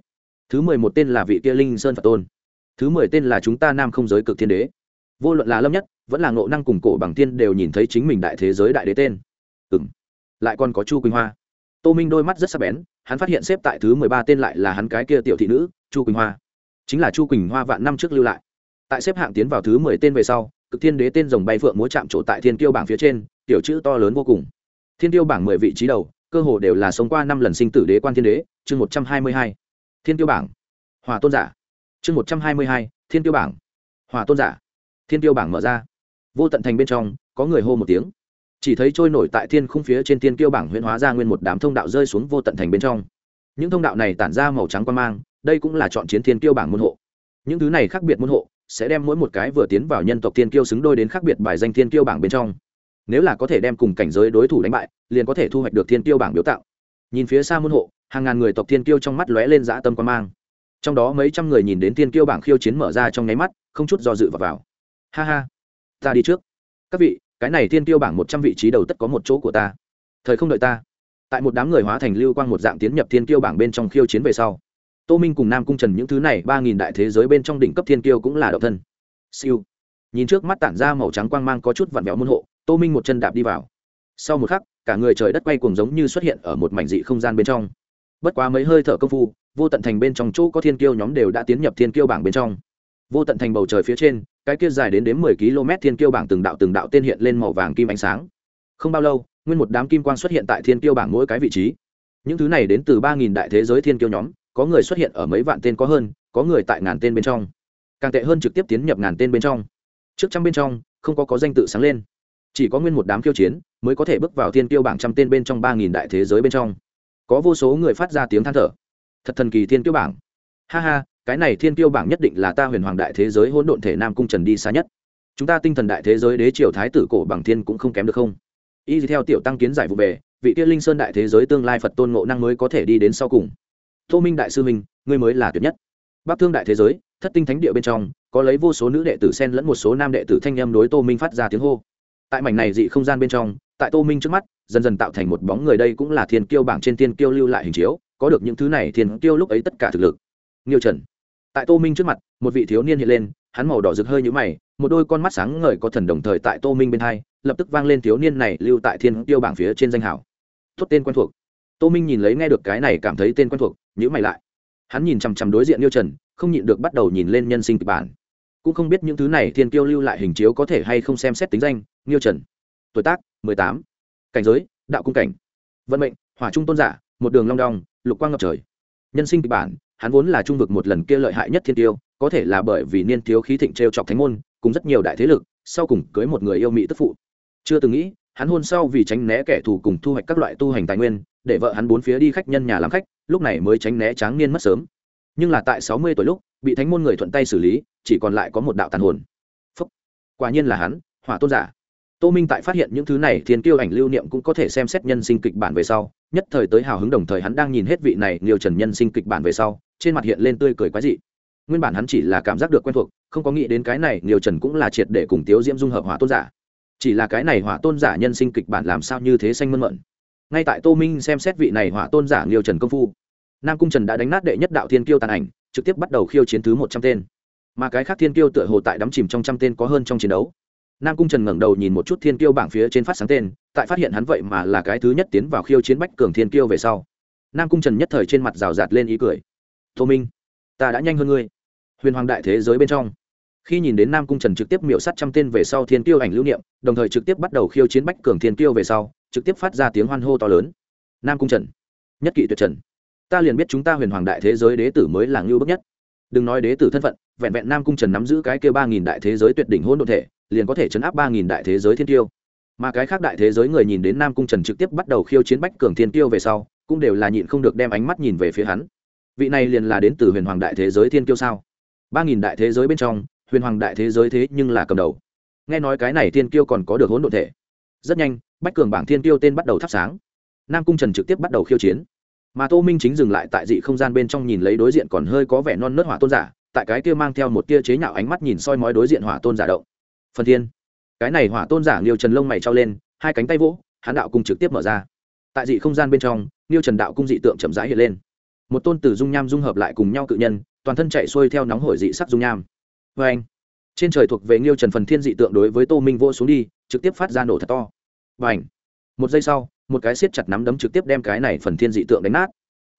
Thứ mười một tên là vị kia linh sơn phật tôn. Thứ mười tên là chúng ta nam không giới cực thiên đế vô luận là lâm nhất, vẫn là ngộ năng cùng cổ bằng tiên đều nhìn thấy chính mình đại thế giới đại đế tên. Ừ m lại còn có chu quỳnh hoa. Tô minh đôi mắt rất sắc bén, hắn phát hiện xếp tại thứ mười ba tên lại là hắn cái kia tiểu thị nữ, chu quỳnh hoa. Chính là chu quỳnh hoa vạn năm trước lưu lại. Tại xếp hạng tiến vào thứ mười tên về sau, cực thiên đế tên rồng bay phượng múa chạm trổ tại thiên tiêu bảng phía trên, tiểu chữ to lớn vô cùng. Thiên tiêu bảng mười vị trí đầu, cơ hồ đều là sống qua năm lần sinh tử đế quan thiên đế, chương một trăm hai mươi hai. Thiên tiêu bảng. Hòa tôn giả. Chương một trăm hai mươi hai, thiên tiêu bảng. Hòa tôn giả thiên tiêu bảng mở ra. Vô tận thành bên trong có người hô một tiếng. Chỉ thấy trôi nổi tại thiên khung phía trên thiên tiêu bảng huyễn hóa ra nguyên một đám thông đạo rơi xuống vô tận thành bên trong. Những thông đạo này tản ra màu trắng quan mang đây cũng là chọn chiến thiên tiêu bảng môn hộ. Những thứ này khác biệt môn hộ sẽ đem mỗi một cái vừa tiến vào nhân tộc thiên kiêu xứng đôi đến khác biệt bài danh thiên kiêu bảng bên trong. Nếu là có thể đem cùng cảnh giới đối thủ đánh bại liền có thể thu hoạch được thiên kiêu bảng biểu tạo. Nhìn phía xa môn hộ hàng ngàn người tộc thiên kiêu trong mắt lóe lên dã tâm quan mang. Trong đó mấy trăm người nhìn đến thiên kiêu bảng khiêu chiến mở ra trong nháy mắt không chút do dự vào, vào ha ha. Ta đi trước. Các vị, cái này thiên kiêu bảng một trăm vị trí đầu tất có một chỗ của ta. Thời không đợi ta. Tại một đám người hóa thành lưu quang một dạng tiến nhập thiên kiêu bảng bên trong khiêu chiến về sau. Tô minh cùng nam cung trần những thứ này ba nghìn đại thế giới bên trong đỉnh cấp thiên kiêu cũng là độc thân. Siêu. Nhìn trước mắt tản ra màu trắng quang mang có chút vặn vẹo môn hộ, tô minh một chân đạp đi vào. Sau một khắc, cả người trời đất quay cuồng giống như xuất hiện ở một mảnh dị không gian bên trong. Bất quá mấy hơi thở công phu, vô tận thành bên trong chỗ có thiên kiêu nhóm đều đã tiến nhập thiên kiêu bảng bên trong. Vô tận thành bầu trời phía trên cái kia dài đến đến mười km thiên kiêu bảng từng đạo từng đạo tên hiện lên màu vàng kim ánh sáng. Không bao lâu, nguyên một đám kim quang xuất hiện tại thiên kiêu bảng mỗi cái vị trí. Những thứ này đến từ ba nghìn đại thế giới thiên kiêu nhóm, có người xuất hiện ở mấy vạn tên có hơn, có người tại ngàn tên bên trong. Càng tệ hơn trực tiếp tiến nhập ngàn tên bên trong. Trước trăm bên trong, không có có danh tự sáng lên. Chỉ có nguyên một đám kiêu chiến mới có thể bước vào thiên Kiêu bảng trăm tên bên trong ba nghìn đại thế giới bên trong. Có vô số người phát ra tiếng than thở. Thật thần kỳ thiên Kiêu bảng. Ha ha cái này thiên tiêu bảng nhất định là ta huyền hoàng đại thế giới hỗn độn thể nam cung trần đi xa nhất. Chúng ta tinh thần đại thế giới đế triều thái tử cổ bằng thiên cũng không kém được không? Y theo tiểu tăng kiến giải vụ về, vị kia linh sơn đại thế giới tương lai phật tôn ngộ năng mới có thể đi đến sau cùng. Tô minh đại sư minh ngươi mới là tuyệt nhất. Bắc thương đại thế giới, thất tinh thánh địa bên trong, có lấy vô số nữ đệ tử sen lẫn một số nam đệ tử thanh em đối tô minh phát ra tiếng hô. Tại mảnh này dị không gian bên trong, tại tô minh trước mắt, dần dần tạo thành một bóng người đây cũng là thiên kiêu bảng trên thiên kiêu lưu lại hình chiếu, có được những thứ này thiên kiêu lúc ấy tất cả thực lực nghiêu trần. Tại tô minh trước mặt, một vị thiếu niên hiện lên, hắn màu đỏ rực hơi nhũ mày, một đôi con mắt sáng ngời có thần đồng thời tại tô minh bên hai, lập tức vang lên thiếu niên này lưu tại thiên Tiêu bảng phía trên danh hảo. Thốt tên quen thuộc. Tô minh nhìn lấy nghe được cái này cảm thấy tên quen thuộc nhữ mày lại. Hắn nhìn chằm chằm đối diện nghiêu trần, không nhịn được bắt đầu nhìn lên nhân sinh kịch bản. Cũng không biết những thứ này thiên Tiêu lưu lại hình chiếu có thể hay không xem xét tính danh, nghiêu trần. Tuổi tác, mười tám. Cảnh giới, đạo cung cảnh. Vận mệnh, hỏa trung tôn giả, một đường long đong, lục quang ngập trời. Nhân sinh kịch bản hắn vốn là trung vực một lần kia lợi hại nhất thiên tiêu, có thể là bởi vì niên thiếu khí thịnh t r e o chọc thánh môn, cùng rất nhiều đại thế lực, sau cùng cưới một người yêu mỹ tức phụ. Chưa từng nghĩ, hắn hôn sau vì tránh né kẻ thù cùng thu hoạch các loại tu hành tài nguyên, để vợ hắn bốn phía đi khách nhân nhà làm khách, lúc này mới tránh né tráng niên mất sớm. Nhưng là tại sáu mươi tuổi lúc, bị thánh môn người thuận tay xử lý, chỉ còn lại có một đạo tàn hồn. Phúc. quả nhiên là hắn, hỏa tôn giả tô minh tại phát hiện những thứ này, thiên tiêu ảnh lưu niệm cũng có thể xem xét nhân sinh kịch bản về sau, nhất thời tới hào hứng đồng thời hắn đang nhìn hết vị này liều trần nhân sinh kịch bản về sau, trên mặt hiện lên tươi cười quái dị. Nguyên bản hắn chỉ là cảm giác được quen thuộc, không có nghĩ đến cái này liều trần cũng là triệt để cùng tiếu diễm dung hợp hỏa tôn giả. Chỉ là cái này hỏa tôn giả nhân sinh kịch bản làm sao như thế xanh mơn mận. Ngay tại tô minh xem xét vị này hỏa tôn giả liều trần công phu, nam cung trần đã đánh nát đệ nhất đạo thiên kiêu tàn ảnh, trực tiếp bắt đầu khiêu chiến thứ một trăm tên. Mà cái khác thiên kiêu tựa hồ tại đắm chìm trong trăm tên có hơn trong chiến đấu nam cung trần ngẩng đầu nhìn một chút thiên kiêu bảng phía trên phát sáng tên, tại phát hiện hắn vậy mà là cái thứ nhất tiến vào khiêu chiến bách cường thiên kiêu về sau. Nam cung trần nhất thời trên mặt rào rạt lên ý cười. Tô minh, ta đã nhanh hơn ngươi. Huyền hoàng đại thế giới bên trong. Khi nhìn đến nam cung trần trực tiếp miểu sát trăm tên về sau thiên kiêu ảnh lưu niệm, đồng thời trực tiếp bắt đầu khiêu chiến bách cường thiên kiêu về sau, trực tiếp phát ra tiếng hoan hô to lớn. Nam cung trần, nhất kỵ tuyệt trần, ta liền biết chúng ta huyền hoàng đại thế giới đế tử mới là ngưu bức nhất. Đừng nói đế tử thân phận vẹn vẹn nam cung trần nắm giữ cái kia ba nghìn đại thế giới tuyệt đỉnh hôn đ ộ thể, liền có thể chấn áp ba nghìn đại thế giới thiên tiêu. Mà cái khác đại thế giới người nhìn đến nam cung trần trực tiếp bắt đầu khiêu chiến bách cường thiên tiêu về sau, cũng đều là nhịn không được đem ánh mắt nhìn về phía hắn. Vị này liền là đến từ huyền hoàng đại thế giới thiên tiêu sao? ba nghìn đại thế giới bên trong, huyền hoàng đại thế giới thế nhưng là cầm đầu. Nghe nói cái này thiên tiêu còn có được hỗn độn thể. Rất nhanh, bách cường bảng thiên tiêu tên bắt đầu thắp sáng. Nam cung trần trực tiếp bắt đầu khiêu chiến. Mà tô minh chính dừng lại tại dị không gian bên trong nhìn lấy đối diện còn hơi có vẻ non nớt hỏa tôn giả tại cái kia mang theo một tia chế nhạo ánh mắt nhìn soi mói đối diện hỏa tôn giả động. Phần thiên. Cái này hỏa tôn giả liêu trần lông mày trao lên, hai cánh tay vỗ hán đạo cung trực tiếp mở ra. Tại dị không gian bên trong liêu trần đạo cung dị tượng chậm rãi hiện lên. Một tôn tử dung nham dung hợp lại cùng nhau cự nhân, toàn thân chạy xuôi theo nóng hổi dị sắc dung nham. Vê anh, trên trời thuộc về liêu trần phần thiên dị tượng đối với tô minh vô xuống đi, trực tiếp phát ra nổ thật to. Và ảnh một giây sau, một cái siết chặt nắm đấm trực tiếp đem cái này phần thiên dị tượng đánh nát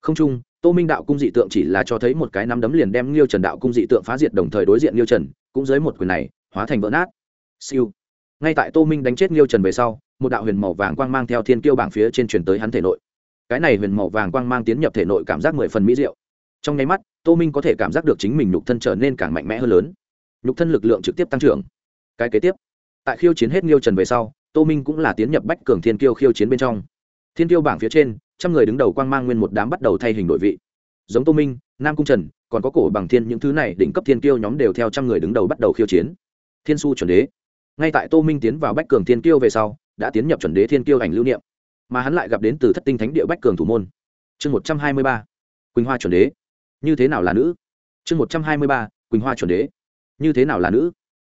không chung, tô minh đạo cung dị tượng chỉ là cho thấy một cái nắm đấm liền đem liêu trần đạo cung dị tượng phá diệt đồng thời đối diện liêu trần, cũng dưới một quyền này, hóa thành vỡ nát. Siêu. Ngay tại tô minh đánh chết liêu trần về sau, một đạo huyền màu vàng quang mang theo thiên kiêu bảng phía trên truyền tới hắn thể nội. Cái này huyền màu vàng quang mang tiến nhập thể nội cảm giác mười phần mỹ diệu. Trong nháy mắt, tô minh có thể cảm giác được chính mình nhục thân trở nên càng mạnh mẽ hơn lớn. Nhục thân lực lượng trực tiếp tăng trưởng. Cái kế tiếp, tại khiêu chiến hết liêu trần về sau, tô minh cũng là tiến nhập bách cường thiên kiêu khiêu chiến bên trong. Thiên kiêu bảng phía trên trăm người đứng đầu quang mang nguyên một đám bắt đầu thay hình đổi vị. Giống tô minh, nam cung trần, còn có cổ bằng thiên những thứ này đỉnh cấp thiên kiêu nhóm đều theo trăm người đứng đầu bắt đầu khiêu chiến. Thiên su chuẩn đế. Ngay tại tô minh tiến vào bách cường thiên kiêu về sau, đã tiến nhập chuẩn đế thiên kiêu ảnh lưu niệm, mà hắn lại gặp đến từ thất tinh thánh địa bách cường thủ môn. Chương một trăm hai mươi ba, quỳnh hoa chuẩn đế. Như thế nào là nữ? Chương một trăm hai mươi ba, quỳnh hoa chuẩn đế. Như thế nào là nữ?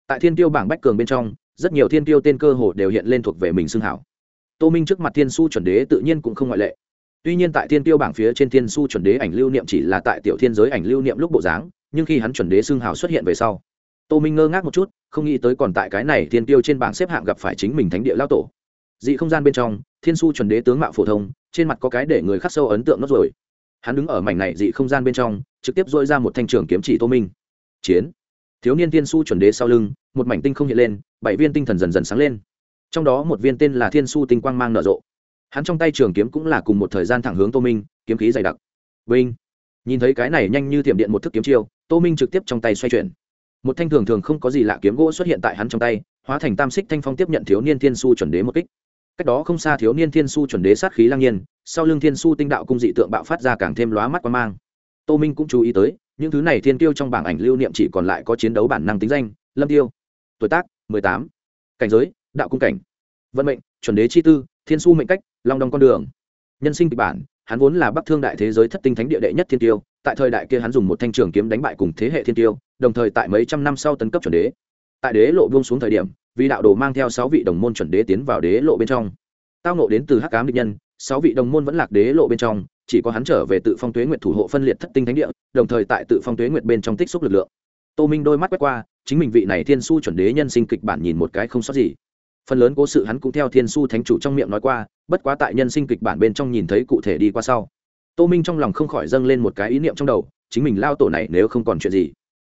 Tại thiên tiêu bảng bách cường bên trong, rất nhiều thiên tiêu tên cơ hồ đều hiện lên thuộc về mình xưng hảo. Tô minh trước mặt thiên su chuẩn đế tự nhiên cũng không ngoại lệ tuy nhiên tại thiên tiêu bảng phía trên thiên su chuẩn đế ảnh lưu niệm chỉ là tại tiểu thiên giới ảnh lưu niệm lúc bộ dáng, nhưng khi hắn chuẩn đế xưng hào xuất hiện về sau, tô minh ngơ ngác một chút, không nghĩ tới còn tại cái này thiên tiêu trên bảng xếp hạng gặp phải chính mình thánh địa lao tổ. Dị không gian bên trong, thiên su chuẩn đế tướng mạo phổ thông, trên mặt có cái để người khắc sâu ấn tượng nốt rồi. Hắn đứng ở mảnh này dị không gian bên trong, trực tiếp dội ra một thanh trường kiếm chỉ tô minh. Chiến. Thiếu niên thiên su chuẩn đế sau lưng, một mảnh tinh không hiện lên, bảy viên tinh thần dần dần sáng lên. Trong đó một viên tên là thiên su tinh quang mang nở rộ hắn trong tay trường kiếm cũng là cùng một thời gian thẳng hướng tô minh, kiếm khí dày đặc. Vinh. Nhìn thấy cái này nhanh như thiểm điện một thức kiếm chiêu, tô minh trực tiếp trong tay xoay chuyển. Một thanh thường thường không có gì lạ kiếm gỗ xuất hiện tại hắn trong tay, hóa thành tam xích thanh phong tiếp nhận thiếu niên thiên su chuẩn đế một kích. Cách đó không xa thiếu niên thiên su chuẩn đế sát khí lang nhiên, sau lưng thiên su tinh đạo cung dị tượng bạo phát ra càng thêm lóa mắt quan mang. Tô minh cũng chú ý tới, những thứ này thiên tiêu trong bảng ảnh lưu niệm chỉ còn lại có chiến đấu bản năng tính danh, lâm tiêu. Tuổi tác, mười tám. Cảnh giới, đạo cung cảnh. Vận mệnh, chuẩn đế chi tư thiên su mệnh cách, long đong con đường. Nhân sinh kịch bản, hắn vốn là bắc thương đại thế giới thất tinh thánh địa đệ nhất thiên tiêu, tại thời đại kia hắn dùng một thanh trường kiếm đánh bại cùng thế hệ thiên tiêu, đồng thời tại mấy trăm năm sau tấn cấp chuẩn đế. Tại đế lộ buông xuống thời điểm, vì đạo đồ mang theo sáu vị đồng môn chuẩn đế tiến vào đế lộ bên trong. Tao nộ đến từ hắc cám địch nhân, sáu vị đồng môn vẫn lạc đế lộ bên trong, chỉ có hắn trở về tự phong tuế nguyện thủ hộ phân liệt thất tinh thánh địa, đồng thời tại tự phong tuế nguyện bên trong tích xúc lực lượng. Tô minh đôi mắt quét qua, chính mình vị này thiên su chuẩn đế nhân sinh kịch bản nhìn một cái không sót gì phần lớn cố sự hắn cũng theo thiên su thánh chủ trong miệng nói qua, bất quá tại nhân sinh kịch bản bên trong nhìn thấy cụ thể đi qua sau. Tô minh trong lòng không khỏi dâng lên một cái ý niệm trong đầu, chính mình lao tổ này nếu không còn chuyện gì.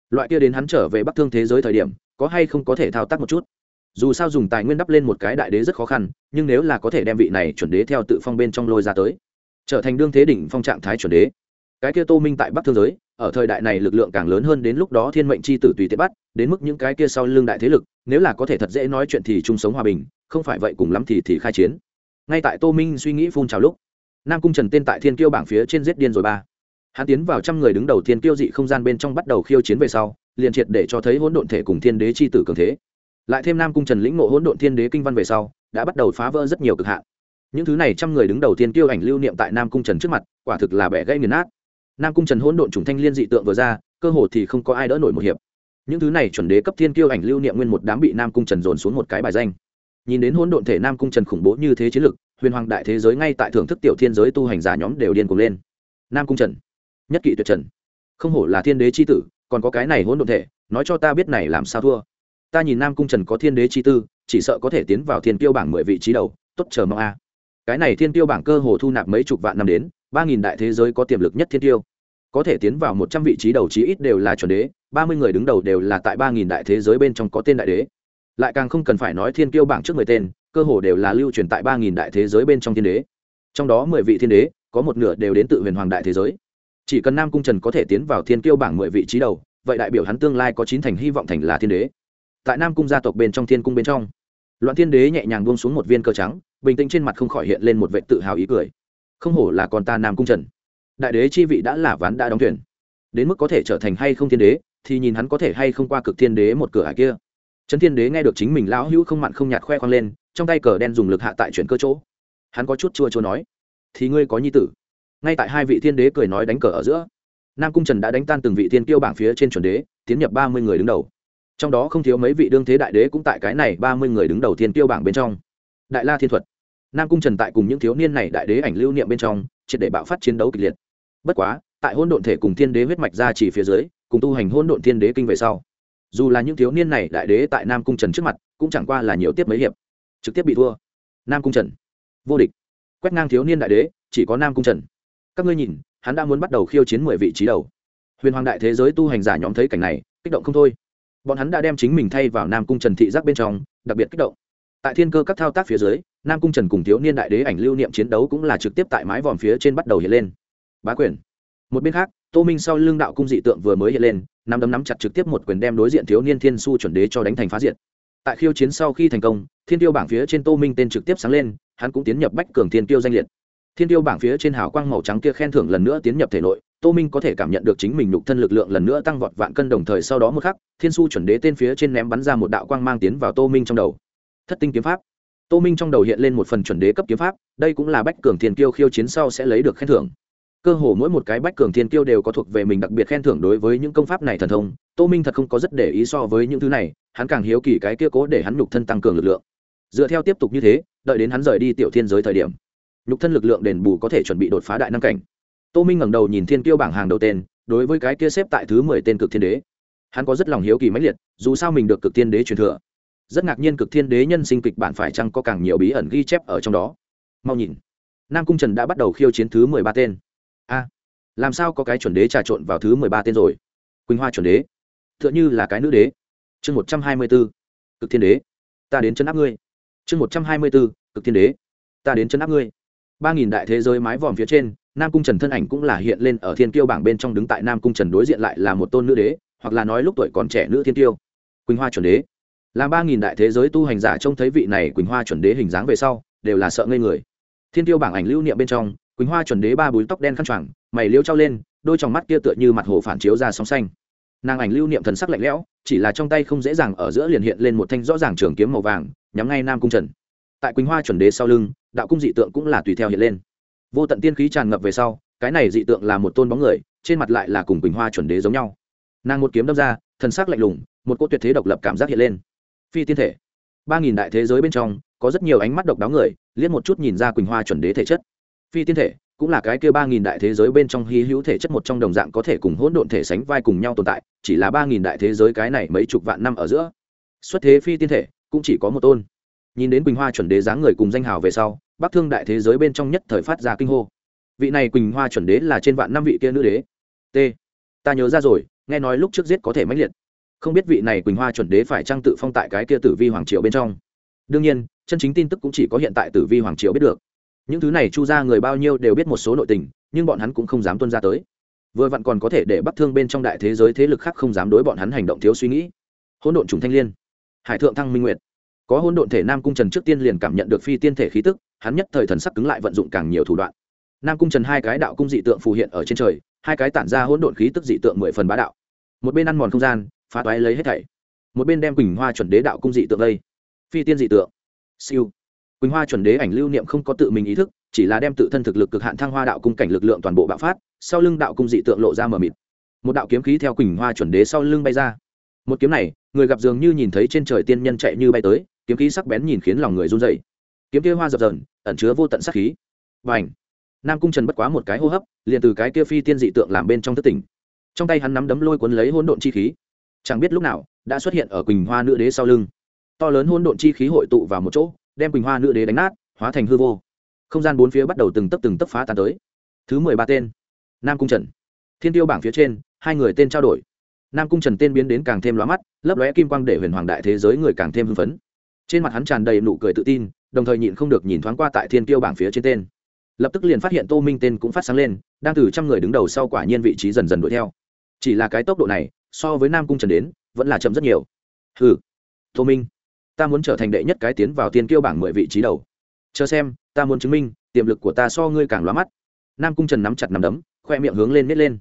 Loại kia đến hắn trở về bắc thương thế giới thời điểm, có hay không có thể thao tác một chút? Dù sao dùng tài nguyên đắp lên một cái đại đế rất khó khăn, nhưng nếu là có thể đem vị này chuẩn đế theo tự phong bên trong lôi ra tới, trở thành đương thế đỉnh phong trạng thái chuẩn đế. Cái kia tô minh tại bắc thương giới ở thời đại này lực lượng càng lớn hơn đến lúc đó thiên mệnh c h i tử tùy tiện bắt, đến mức những cái kia sau lưng đại thế lực, nếu là có thể thật dễ nói chuyện thì chung sống hòa bình, không phải vậy cùng lắm thì thì khai chiến. Ngay tại tô minh suy nghĩ phun trào lúc, nam cung trần tên tại thiên kiêu bảng phía trên giết điên rồi ba. Hắn tiến vào trăm người đứng đầu thiên kiêu dị không gian bên trong bắt đầu khiêu chiến về sau, liền triệt để cho thấy hỗn độn thể cùng thiên đế c h i tử cường thế. Lại thêm nam cung trần lĩnh ngộ hỗn độn thiên đế kinh văn về sau, đã bắt đầu phá vỡ rất nhiều cực hạn. Những thứ này trăm người đứng đầu tiên kiêu ảnh lưu niệm tại nam cung trần trước mặt, quả thực là bẻ gây nghiền nát nam cung trần hỗn độn trùng thanh liên dị tượng vừa ra, cơ hồ thì không có ai đỡ nổi một hiệp. Những thứ này chuẩn đế cấp thiên kiêu ảnh lưu niệm nguyên một đám bị nam cung trần dồn xuống một cái bài danh. Nhìn đến hỗn độn thể nam cung trần khủng bố như thế chiến lực, huyền hoàng đại thế giới ngay tại thưởng thức tiểu thiên giới tu hành giả nhóm đều điên cuồng lên. Nam cung trần, nhất kỵ tuyệt trần. Không hổ là thiên đế c h i tử, còn có cái này hỗn độn thể, nói cho ta biết này làm sao thua. Ta nhìn nam cung trần có thiên đế chi tư, chỉ sợ có thể tiến vào thiên tiêu bảng mười vị trí đầu, tốt chờ mong a. Cái này thiên tiêu bảng cơ hồ thu nạp mấy chục vạn năm đến ba nghìn đại thế giới có tiềm lực nhất thiên tiêu. Có thể tiến vào một trăm vị trí đầu chí ít đều là chuẩn đế, ba mươi người đứng đầu đều là tại ba nghìn đại thế giới bên trong có tên đại đế. Lại càng không cần phải nói thiên tiêu bảng trước mười tên, cơ hồ đều là lưu truyền tại ba nghìn đại thế giới bên trong thiên đế. Trong đó mười vị thiên đế, có một nửa đều đến tự huyền hoàng đại thế giới. Chỉ cần nam cung trần có thể tiến vào thiên tiêu bảng mười vị trí đầu, vậy đại biểu hắn tương lai có chín thành hy vọng thành là thiên đế. Tại nam cung gia tộc bên trong thiên cung bên trong, loạn thiên đế nhẹ nhàng buông xuống một viên cơ trắng, bình tĩnh trên mặt không khỏi hiện lên một vệ tự hào ý cười không hổ là con ta nam cung trần. Đại đế chi vị đã là ván đã đóng thuyền. Đến mức có thể trở thành hay không thiên đế, thì nhìn hắn có thể hay không qua cực thiên đế một cửa hải kia. Trấn thiên đế nghe được chính mình lão hữu không mặn không nhạt khoe khoang lên, trong tay cờ đen dùng lực hạ tại chuyển cơ chỗ. Hắn có chút chua chua nói, thì ngươi có nhi tử? Ngay tại hai vị thiên đế cười nói đánh cờ ở giữa, nam cung trần đã đánh tan từng vị thiên kiêu bảng phía trên chuẩn đế, tiến nhập ba mươi người đứng đầu. Trong đó không thiếu mấy vị đương thế đại đế cũng tại cái này ba mươi người đứng đầu thiên kiêu bảng bên trong. Đại la thiên thuật nam cung trần tại cùng những thiếu niên này đại đế ảnh lưu niệm bên trong, triệt để bạo phát chiến đấu kịch liệt. Bất quá, tại hôn độn thể cùng thiên đế huyết mạch ra chỉ phía dưới, cùng tu hành hôn độn thiên đế kinh về sau, dù là những thiếu niên này đại đế tại nam cung trần trước mặt, cũng chẳng qua là nhiều tiếp mấy hiệp, trực tiếp bị thua. Nam cung trần, vô địch. Quét ngang thiếu niên đại đế, chỉ có nam cung trần. Các ngươi nhìn, hắn đã muốn bắt đầu khiêu chiến mười vị trí đầu. Huyền hoàng đại thế giới tu hành giả nhóm thấy cảnh này, kích động không thôi. Bọn hắn đã đem chính mình thay vào nam cung trần thị giác bên trong, đặc biệt kích động tại thiên cơ các thao tác phía dưới, nam cung trần cùng thiếu niên đại đế ảnh lưu niệm chiến đấu cũng là trực tiếp tại mái vòm phía trên bắt đầu hiện lên. Bá quyền. Một bên khác, tô minh sau lưng đạo cung dị tượng vừa mới hiện lên, nắm đấm nắm chặt trực tiếp một quyền đem đối diện thiếu niên thiên su chuẩn đế cho đánh thành phá diện tại khiêu chiến sau khi thành công, thiên tiêu bảng phía trên tô minh tên trực tiếp sáng lên, hắn cũng tiến nhập bách cường thiên tiêu danh liệt. Thiên tiêu bảng phía trên hào quang màu trắng kia khen thưởng lần nữa tiến nhập thể nội, tô minh có thể cảm nhận được chính mình nhục thân lực lượng lần nữa tăng vọt vạn cân đồng thời sau đó một khắc, thiên su chuẩn đế tên phía trên ném bắn ra một đạo quang mang tiến vào tô minh trong đầu thất tinh kiếm pháp. Tô minh trong đầu hiện lên một phần chuẩn đế cấp kiếm pháp, đây cũng là bách cường thiên kiêu khiêu chiến sau sẽ lấy được khen thưởng. Cơ hồ mỗi một cái bách cường thiên kiêu đều có thuộc về mình đặc biệt khen thưởng đối với những công pháp này thần thông, tô minh thật không có rất để ý so với những thứ này, hắn càng hiếu kỳ cái kia cố để hắn nhục thân tăng cường lực lượng. Dựa theo tiếp tục như thế, đợi đến hắn rời đi tiểu thiên giới thời điểm, nhục thân lực lượng đền bù có thể chuẩn bị đột phá đại năng cảnh. Tô minh ngẩng đầu nhìn thiên kiêu bảng hàng đầu tên, đối với cái kia xếp tại thứ mười tên cực thiên đế, hắn có rất lòng hiếu kỳ mãnh liệt, dù sao mình được cực thiên đế truyền thừa rất ngạc nhiên cực thiên đế nhân sinh kịch bản phải chăng có càng nhiều bí ẩn ghi chép ở trong đó. Mau nhìn. Nam cung trần đã bắt đầu khiêu chiến thứ mười ba tên. A, làm sao có cái chuẩn đế trà trộn vào thứ mười ba tên rồi? Quỳnh hoa chuẩn đế. T h ư ợ n h ư là cái nữ đế. Chương một trăm hai mươi b ố cực thiên đế. Ta đến chân áp ngươi. Chương một trăm hai mươi b ố cực thiên đế. Ta đến chân áp ngươi. ba nghìn đại thế giới mái vòm phía trên, nam cung trần thân ảnh cũng là hiện lên ở thiên kiêu bảng bên trong đứng tại nam cung trần đối diện lại là một tôn nữ đế, hoặc là nói lúc tuổi còn trẻ nữ thiên tiêu quỳnh hoa chuẩn đế làm ba nghìn đại thế giới tu hành giả trông thấy vị này quỳnh hoa chuẩn đế hình dáng về sau, đều là sợ ngây người. Thiên tiêu bảng ảnh lưu niệm bên trong, quỳnh hoa chuẩn đế ba búi tóc đen khăn choàng, mày liêu trao lên, đôi tròng mắt kia tựa như mặt hồ phản chiếu ra sóng xanh. Nàng ảnh lưu niệm thần sắc lạnh lẽo, chỉ là trong tay không dễ dàng ở giữa liền hiện lên một thanh rõ ràng trường kiếm màu vàng, nhắm ngay nam cung trần. Tại quỳnh hoa chuẩn đế sau lưng, đạo cung dị tượng cũng là tùy theo hiện lên. Vô tận tiên khí tràn ngập về sau, cái này dị tượng là một tôn bóng người, trên mặt lại là cùng quỳnh hoa chuẩn đế giống nhau. Nàng một kiếm đâm ra, thần sắc lạnh lùng, một cô tuyệt thế độc lập cảm giác hiện lên phi tiên thể. Ba nghìn đại thế giới bên trong, có rất nhiều ánh mắt độc đáo người, liếc một chút nhìn ra quỳnh hoa chuẩn đế thể chất. Phi tiên thể, cũng là cái kia ba nghìn đại thế giới bên trong hy hữu thể chất một trong đồng dạng có thể cùng hỗn độn thể sánh vai cùng nhau tồn tại, chỉ là ba nghìn đại thế giới cái này mấy chục vạn năm ở giữa. Xuất thế phi tiên thể, cũng chỉ có một tôn. Nhìn đến quỳnh hoa chuẩn đế dáng người cùng danh hào về sau, bắc thương đại thế giới bên trong nhất thời phát ra kinh hô. Vị này quỳnh hoa chuẩn đế là trên vạn năm vị kia nữ đế. T. Ta nhớ ra rồi, nghe nói lúc trước giết có thể mãnh liệt không biết vị này quỳnh hoa chuẩn đế phải trang tự phong tại cái kia tử vi hoàng triều bên trong. Đương nhiên, chân chính tin tức cũng chỉ có hiện tại tử vi hoàng triều biết được. Những thứ này chu ra người bao nhiêu đều biết một số nội tình, nhưng bọn hắn cũng không dám tuân ra tới. Vừa vặn còn có thể để bắt thương bên trong đại thế giới thế lực khác không dám đối bọn hắn hành động thiếu suy nghĩ. Hỗn độn trùng thanh liên, hải thượng thăng minh nguyệt. Có hỗn độn thể nam cung trần trước tiên liền cảm nhận được phi tiên thể khí tức, hắn nhất thời thần sắc cứng lại vận dụng càng nhiều thủ đoạn. Nam cung trần hai cái đạo cung dị tượng phù hiện ở trên trời, hai cái tản ra hỗn độn khí tức dị tượng mười phần bá đạo. Một bên ăn mòn không gian phá toái lấy hết thảy. Một bên đem quỳnh hoa chuẩn đế đạo cung dị tượng đây. Phi tiên dị tượng. Siêu. Quỳnh hoa chuẩn đế ảnh lưu niệm không có tự mình ý thức, chỉ là đem tự thân thực lực cực hạn thăng hoa đạo cung cảnh lực lượng toàn bộ bạo phát, sau lưng đạo cung dị tượng lộ ra mờ mịt. Một đạo kiếm khí theo quỳnh hoa chuẩn đế sau lưng bay ra. Một kiếm này, người gặp dường như nhìn thấy trên trời tiên nhân chạy như bay tới, kiếm khí sắc bén nhìn khiến lòng người run dậy kiếm kia hoa dập dần ẩn chứa vô tận sắc khí. Và ảnh nam cung trần bất quá một cái hô hấp, liền từ cái kia phi tiên dị tượng làm bên trong thất tỉnh. Trong tay hắn nắm đấm lôi cuốn lấy hỗn độn chi khí chẳng biết lúc nào, đã xuất hiện ở quỳnh hoa nữ đế sau lưng. To lớn hôn độn chi khí hội tụ vào một chỗ, đem quỳnh hoa nữ đế đánh nát, hóa thành hư vô. Không gian bốn phía bắt đầu từng tấp từng tấp phá tan tới. Thứ mười ba tên. Nam cung trần. Thiên tiêu bảng phía trên, hai người tên trao đổi. Nam cung trần tên biến đến càng thêm lóa mắt, lấp lóe kim quang để huyền hoàng đại thế giới người càng thêm hưng phấn. Trên mặt hắn tràn đầy nụ cười tự tin, đồng thời nhịn không được nhìn thoáng qua tại thiên tiêu bảng phía trên tên. Lập tức liền phát hiện tô minh tên cũng phát sáng lên, đang từ trăm người đứng đầu sau quả nhiên vị trí dần dần đuổi theo. Chỉ là cái tốc độ này so với nam cung trần đến, vẫn là chậm rất nhiều. Hừ. Tô minh, ta muốn trở thành đệ nhất cái tiến vào tiên kiêu bảng mười vị trí đầu. Chờ xem, ta muốn chứng minh, tiềm lực của ta so ngươi càng lóa mắt. Nam cung trần nắm chặt nắm đấm, khoe miệng hướng lên nít lên.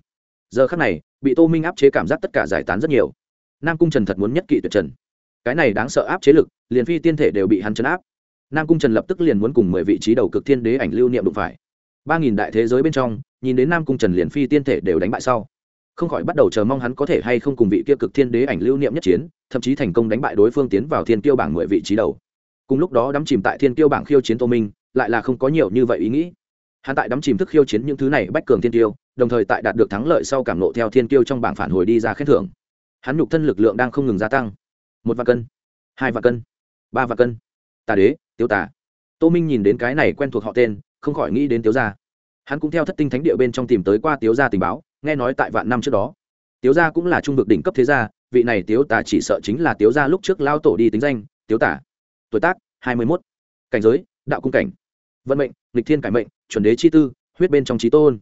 Giờ khắc này, bị tô minh áp chế cảm giác tất cả giải tán rất nhiều. Nam cung trần thật muốn nhất kỵ tuyệt trần. Cái này đáng sợ áp chế lực, liền phi tiên thể đều bị hắn chấn áp. Nam cung trần lập tức liền muốn cùng mười vị trí đầu cực thiên đế ảnh lưu niệm đụng phải. Ba nghìn đại thế giới bên trong, nhìn đến nam cung trần liền phi tiên thể đều đánh bại sau không khỏi bắt đầu chờ mong hắn có thể hay không cùng vị kia cực thiên đế ảnh lưu niệm nhất chiến, thậm chí thành công đánh bại đối phương tiến vào thiên tiêu bảng mười vị trí đầu. Cùng lúc đó đắm chìm tại thiên tiêu bảng khiêu chiến tô minh, lại là không có nhiều như vậy ý nghĩ. Hắn tại đắm chìm thức khiêu chiến những thứ này bách cường thiên tiêu đồng thời tại đạt được thắng lợi sau cảm lộ theo thiên tiêu trong bảng phản hồi đi ra khen thưởng. Hắn nhục thân lực lượng đang không ngừng gia tăng. Một vạn cân, hai vạn cân, ba vạn cân. Tà đế tiêu tà. Tô minh nhìn đến cái này quen thuộc họ tên, không khỏi nghĩ đến tiếu gia. Hắn cũng theo thất tinh thánh địa bên trong tìm tới qua tiếu gia tình báo nghe nói tại vạn năm trước đó. Tiếu gia cũng là trung vực đỉnh cấp thế gia, vị này tiếu tả chỉ sợ chính là tiếu gia lúc trước lao tổ đi tính danh, tiếu tả. Tuổi tác, hai mươi mốt. Cảnh giới, đạo cung cảnh. Vận mệnh lịch thiên cải mệnh, chuẩn đế chi tư, huyết bên trong trí tôn.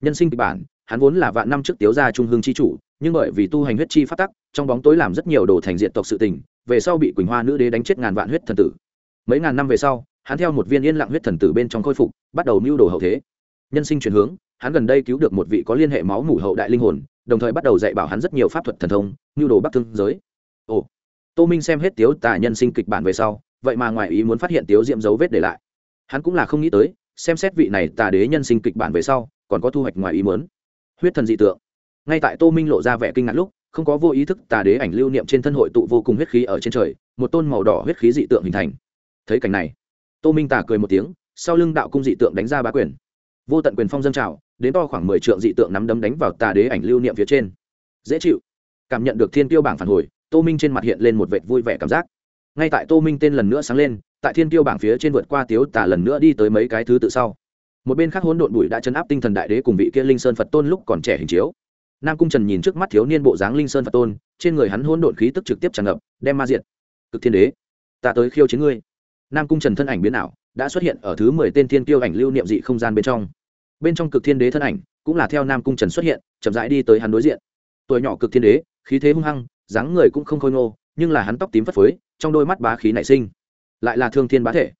Nhân sinh kịch bản, hắn vốn là vạn năm trước tiếu gia trung hương chi chủ, nhưng bởi vì tu hành huyết chi phát tắc, trong bóng tối làm rất nhiều đồ thành diện tộc sự tình, về sau bị quỳnh hoa nữ đế đánh chết ngàn vạn huyết thần tử. Mấy ngàn năm về sau, hắn theo một viên yên lặng huyết thần tử bên trong khôi phục, bắt đầu mưu đồ hậu thế. Nhân sinh chuyển hướng hắn gần đây cứu được một vị có liên hệ máu mủ hậu đại linh hồn, đồng thời bắt đầu dạy bảo hắn rất nhiều pháp thuật thần thông, như đồ bắc thương giới. Ồ, tô minh xem hết tiếu tả nhân sinh kịch bản về sau, vậy mà ngoài ý muốn phát hiện tiếu diệm dấu vết để lại. Hắn cũng là không nghĩ tới, xem xét vị này tà đế nhân sinh kịch bản về sau, còn có thu hoạch ngoài ý muốn. Huyết thần dị tượng. Ngay tại tô minh lộ ra vẻ kinh ngạc lúc, không có vô ý thức tà đế ảnh lưu niệm trên thân hội tụ vô cùng huyết khí ở trên trời, một tôn màu đỏ huyết khí dị tượng hình thành. Thấy cảnh này, tô minh tà cười một tiếng, sau lưng đạo cung dị tượng đánh ra bá quyền vô tận quyền phong dân trào, đến to khoảng mười triệu dị tượng nắm đấm đánh vào tà đế ảnh lưu niệm phía trên. Dễ chịu. Cảm nhận được thiên tiêu bảng phản hồi, tô minh trên mặt hiện lên một vệt vui vẻ cảm giác. Ngay tại tô minh tên lần nữa sáng lên, tại thiên tiêu bảng phía trên vượt qua tiếu tà lần nữa đi tới mấy cái thứ tự sau. Một bên khác hỗn độn bụi đã chấn áp tinh thần đại đế cùng vị kia linh sơn phật tôn lúc còn trẻ hình chiếu. Nam cung trần nhìn trước mắt thiếu niên bộ dáng linh sơn phật tôn, trên người hắn hỗn độn khí tức trực tiếp tràn ngập, đem ma diện cực thiên đế, ta tới khiêu chiến ngươi. Nam cung trần thân ảnh biến ảo đã xuất hiện ở thứ mười tên thiên tiêu ảnh lưu niệm dị không gian bên trong. Bên trong cực thiên đế thân ảnh cũng là theo nam cung trần xuất hiện, chậm rãi đi tới hắn đối diện. Tuổi nhỏ cực thiên đế, khí thế hung hăng, dáng người cũng không khôi ngô, nhưng là hắn tóc tím phất phới, trong đôi mắt bá khí nảy sinh. Lại là thương thiên bá thể.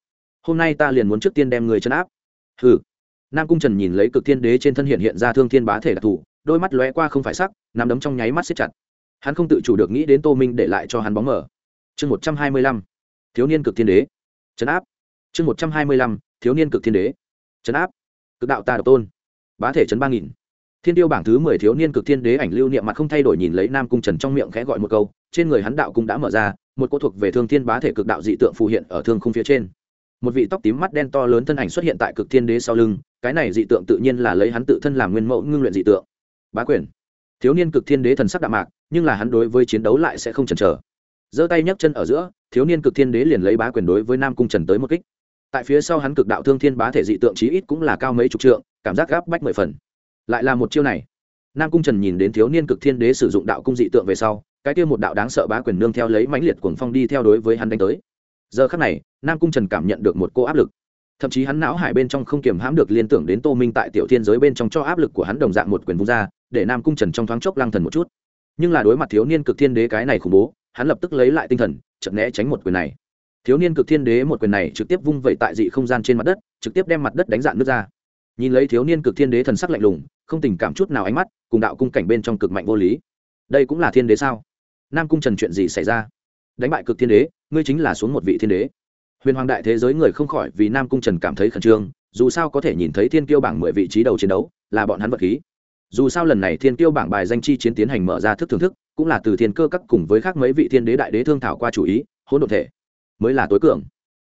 Hôm nay ta liền muốn trước tiên đem người chấn áp. Hừ. Nam cung trần nhìn lấy cực thiên đế trên thân hiện hiện ra thương thiên bá thể đặc thù, đôi mắt lóe qua không phải sắc nằm đấm trong nháy mắt xếp chặt. Hắn không tự chủ được nghĩ đến tô minh để lại cho hắn bóng mở chương một trăm hai mươi lăm. Thiếu niên cực thiên đế. Chấn áp chương một trăm hai mươi lăm, thiếu niên cực thiên đế. Chấn áp. Cực đạo ta độc tôn. Bá thể chấn ba nghìn. Thiên tiêu bảng thứ mười thiếu niên cực thiên đế ảnh lưu niệm mặt không thay đổi nhìn lấy nam cung trần trong miệng khẽ gọi một câu, trên người hắn đạo cung đã mở ra, một cô thuộc về thương thiên bá thể cực đạo dị tượng phù hiện ở thương khung phía trên. Một vị tóc tím mắt đen to lớn thân ảnh xuất hiện tại cực thiên đế sau lưng, cái này dị tượng tự nhiên là lấy hắn tự thân làm nguyên mẫu ngưng luyện dị tượng. Bá quyền. Thiếu niên cực thiên đế thần sắc đạm mạc, nhưng là hắn đối với chiến đấu lại sẽ không chần chờ. Giơ tay nhấc chân ở giữa, thiếu niên cực thiên đế liền lấy bá quyền đối với nam cung trần tới một kích tại phía sau hắn cực đạo thương thiên bá thể dị tượng chí ít cũng là cao mấy chục trượng, cảm giác gáp bách mười phần. Lại là một chiêu này. Nam cung trần nhìn đến thiếu niên cực thiên đế sử dụng đạo cung dị tượng về sau, cái kia một đạo đáng sợ bá quyền nương theo lấy mãnh liệt cuồng phong đi theo đối với hắn đánh tới. Giờ khắc này, nam cung trần cảm nhận được một cô áp lực. Thậm chí hắn não hải bên trong không kiềm hãm được liên tưởng đến tô minh tại tiểu thiên giới bên trong cho áp lực của hắn đồng dạng một quyền vung ra, để nam cung trần trong thoáng chốc lăng thần một chút. Nhưng là đối mặt thiếu niên cực thiên đế cái này khủng bố, hắn lập tức lấy lại tinh thần chậm né tránh một quyền này thiếu niên cực thiên đế một quyền này trực tiếp vung vẩy tại dị không gian trên mặt đất, trực tiếp đem mặt đất đánh dạn nước ra. Nhìn lấy thiếu niên cực thiên đế thần sắc lạnh lùng, không tình cảm chút nào ánh mắt, cùng đạo cung cảnh bên trong cực mạnh vô lý. Đây cũng là thiên đế sao? Nam cung trần chuyện gì xảy ra? Đánh bại cực thiên đế, ngươi chính là xuống một vị thiên đế. Huyền hoàng đại thế giới người không khỏi vì nam cung trần cảm thấy khẩn trương, dù sao có thể nhìn thấy thiên kiêu bảng mười vị trí đầu chiến đấu, là bọn hắn vật khí. Dù sao lần này thiên kiêu bảng bài danh chi chiến tiến hành mở ra thức thưởng thức, cũng là từ thiên cơ các cùng với khác mấy vị thiên đế đại đế thương thảo qua chủ ý, hỗn độn thể mới là tối cường.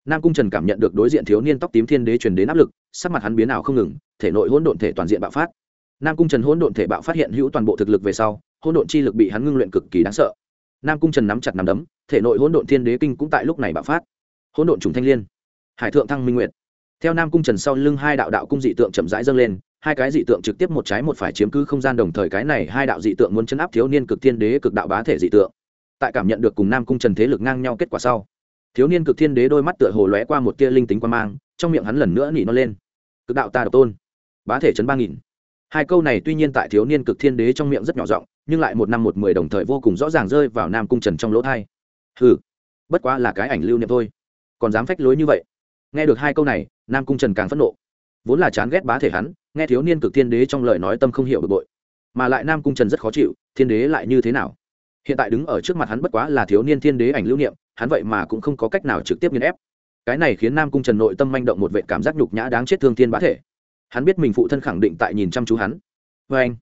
Nam cung trần cảm nhận được đối diện thiếu niên tóc tím thiên đế truyền đến áp lực, sắc mặt hắn biến ảo không ngừng, thể nội hỗn độn thể toàn diện bạo phát. Nam cung trần hỗn độn thể bạo phát hiện hữu toàn bộ thực lực về sau, hỗn độn chi lực bị hắn ngưng luyện cực kỳ đáng sợ. Nam cung trần nắm chặt nắm đấm, thể nội hỗn độn thiên đế kinh cũng tại lúc này bạo phát. Hỗn độn trùng thanh liên. Hải thượng thăng minh nguyệt. Theo nam cung trần sau lưng hai đạo đạo cung dị tượng chậm rãi dâng lên, hai cái dị tượng trực tiếp một trái một phải chiếm cứ không gian đồng thời cái này hai đạo dị tượng muốn chấn áp thiếu niên cực thiên đế cực đạo bá thể dị tượng. Tại cảm nhận được cùng nam cung trần thế lực ngang nhau kết quả sau thiếu niên cực thiên đế đôi mắt tựa hồ lóe qua một tia linh tính quan mang, trong miệng hắn lần nữa nỉ nó lên. Cực đạo ta độc tôn. Bá thể chấn ba nghìn. Hai câu này tuy nhiên tại thiếu niên cực thiên đế trong miệng rất nhỏ giọng, nhưng lại một năm một mười đồng thời vô cùng rõ ràng rơi vào nam cung trần trong lỗ thai. Ừ bất quá là cái ảnh lưu niệm thôi. Còn dám phách lối như vậy? Nghe được hai câu này, nam cung trần càng phẫn nộ. Vốn là chán ghét bá thể hắn, nghe thiếu niên cực thiên đế trong lời nói tâm không hiểu bực bội. Mà lại nam cung trần rất khó chịu, thiên đế lại như thế nào? Hiện tại đứng ở trước mặt hắn bất quá là thiếu niên thiên đế ảnh lưu niệm hắn vậy mà cũng không có cách nào trực tiếp nghiền ép. Cái này khiến nam cung trần nội tâm manh động một vệ cảm giác nhục nhã đáng chết thương thiên bá thể. Hắn biết mình phụ thân khẳng định tại nhìn chăm chú hắn. Vê anh,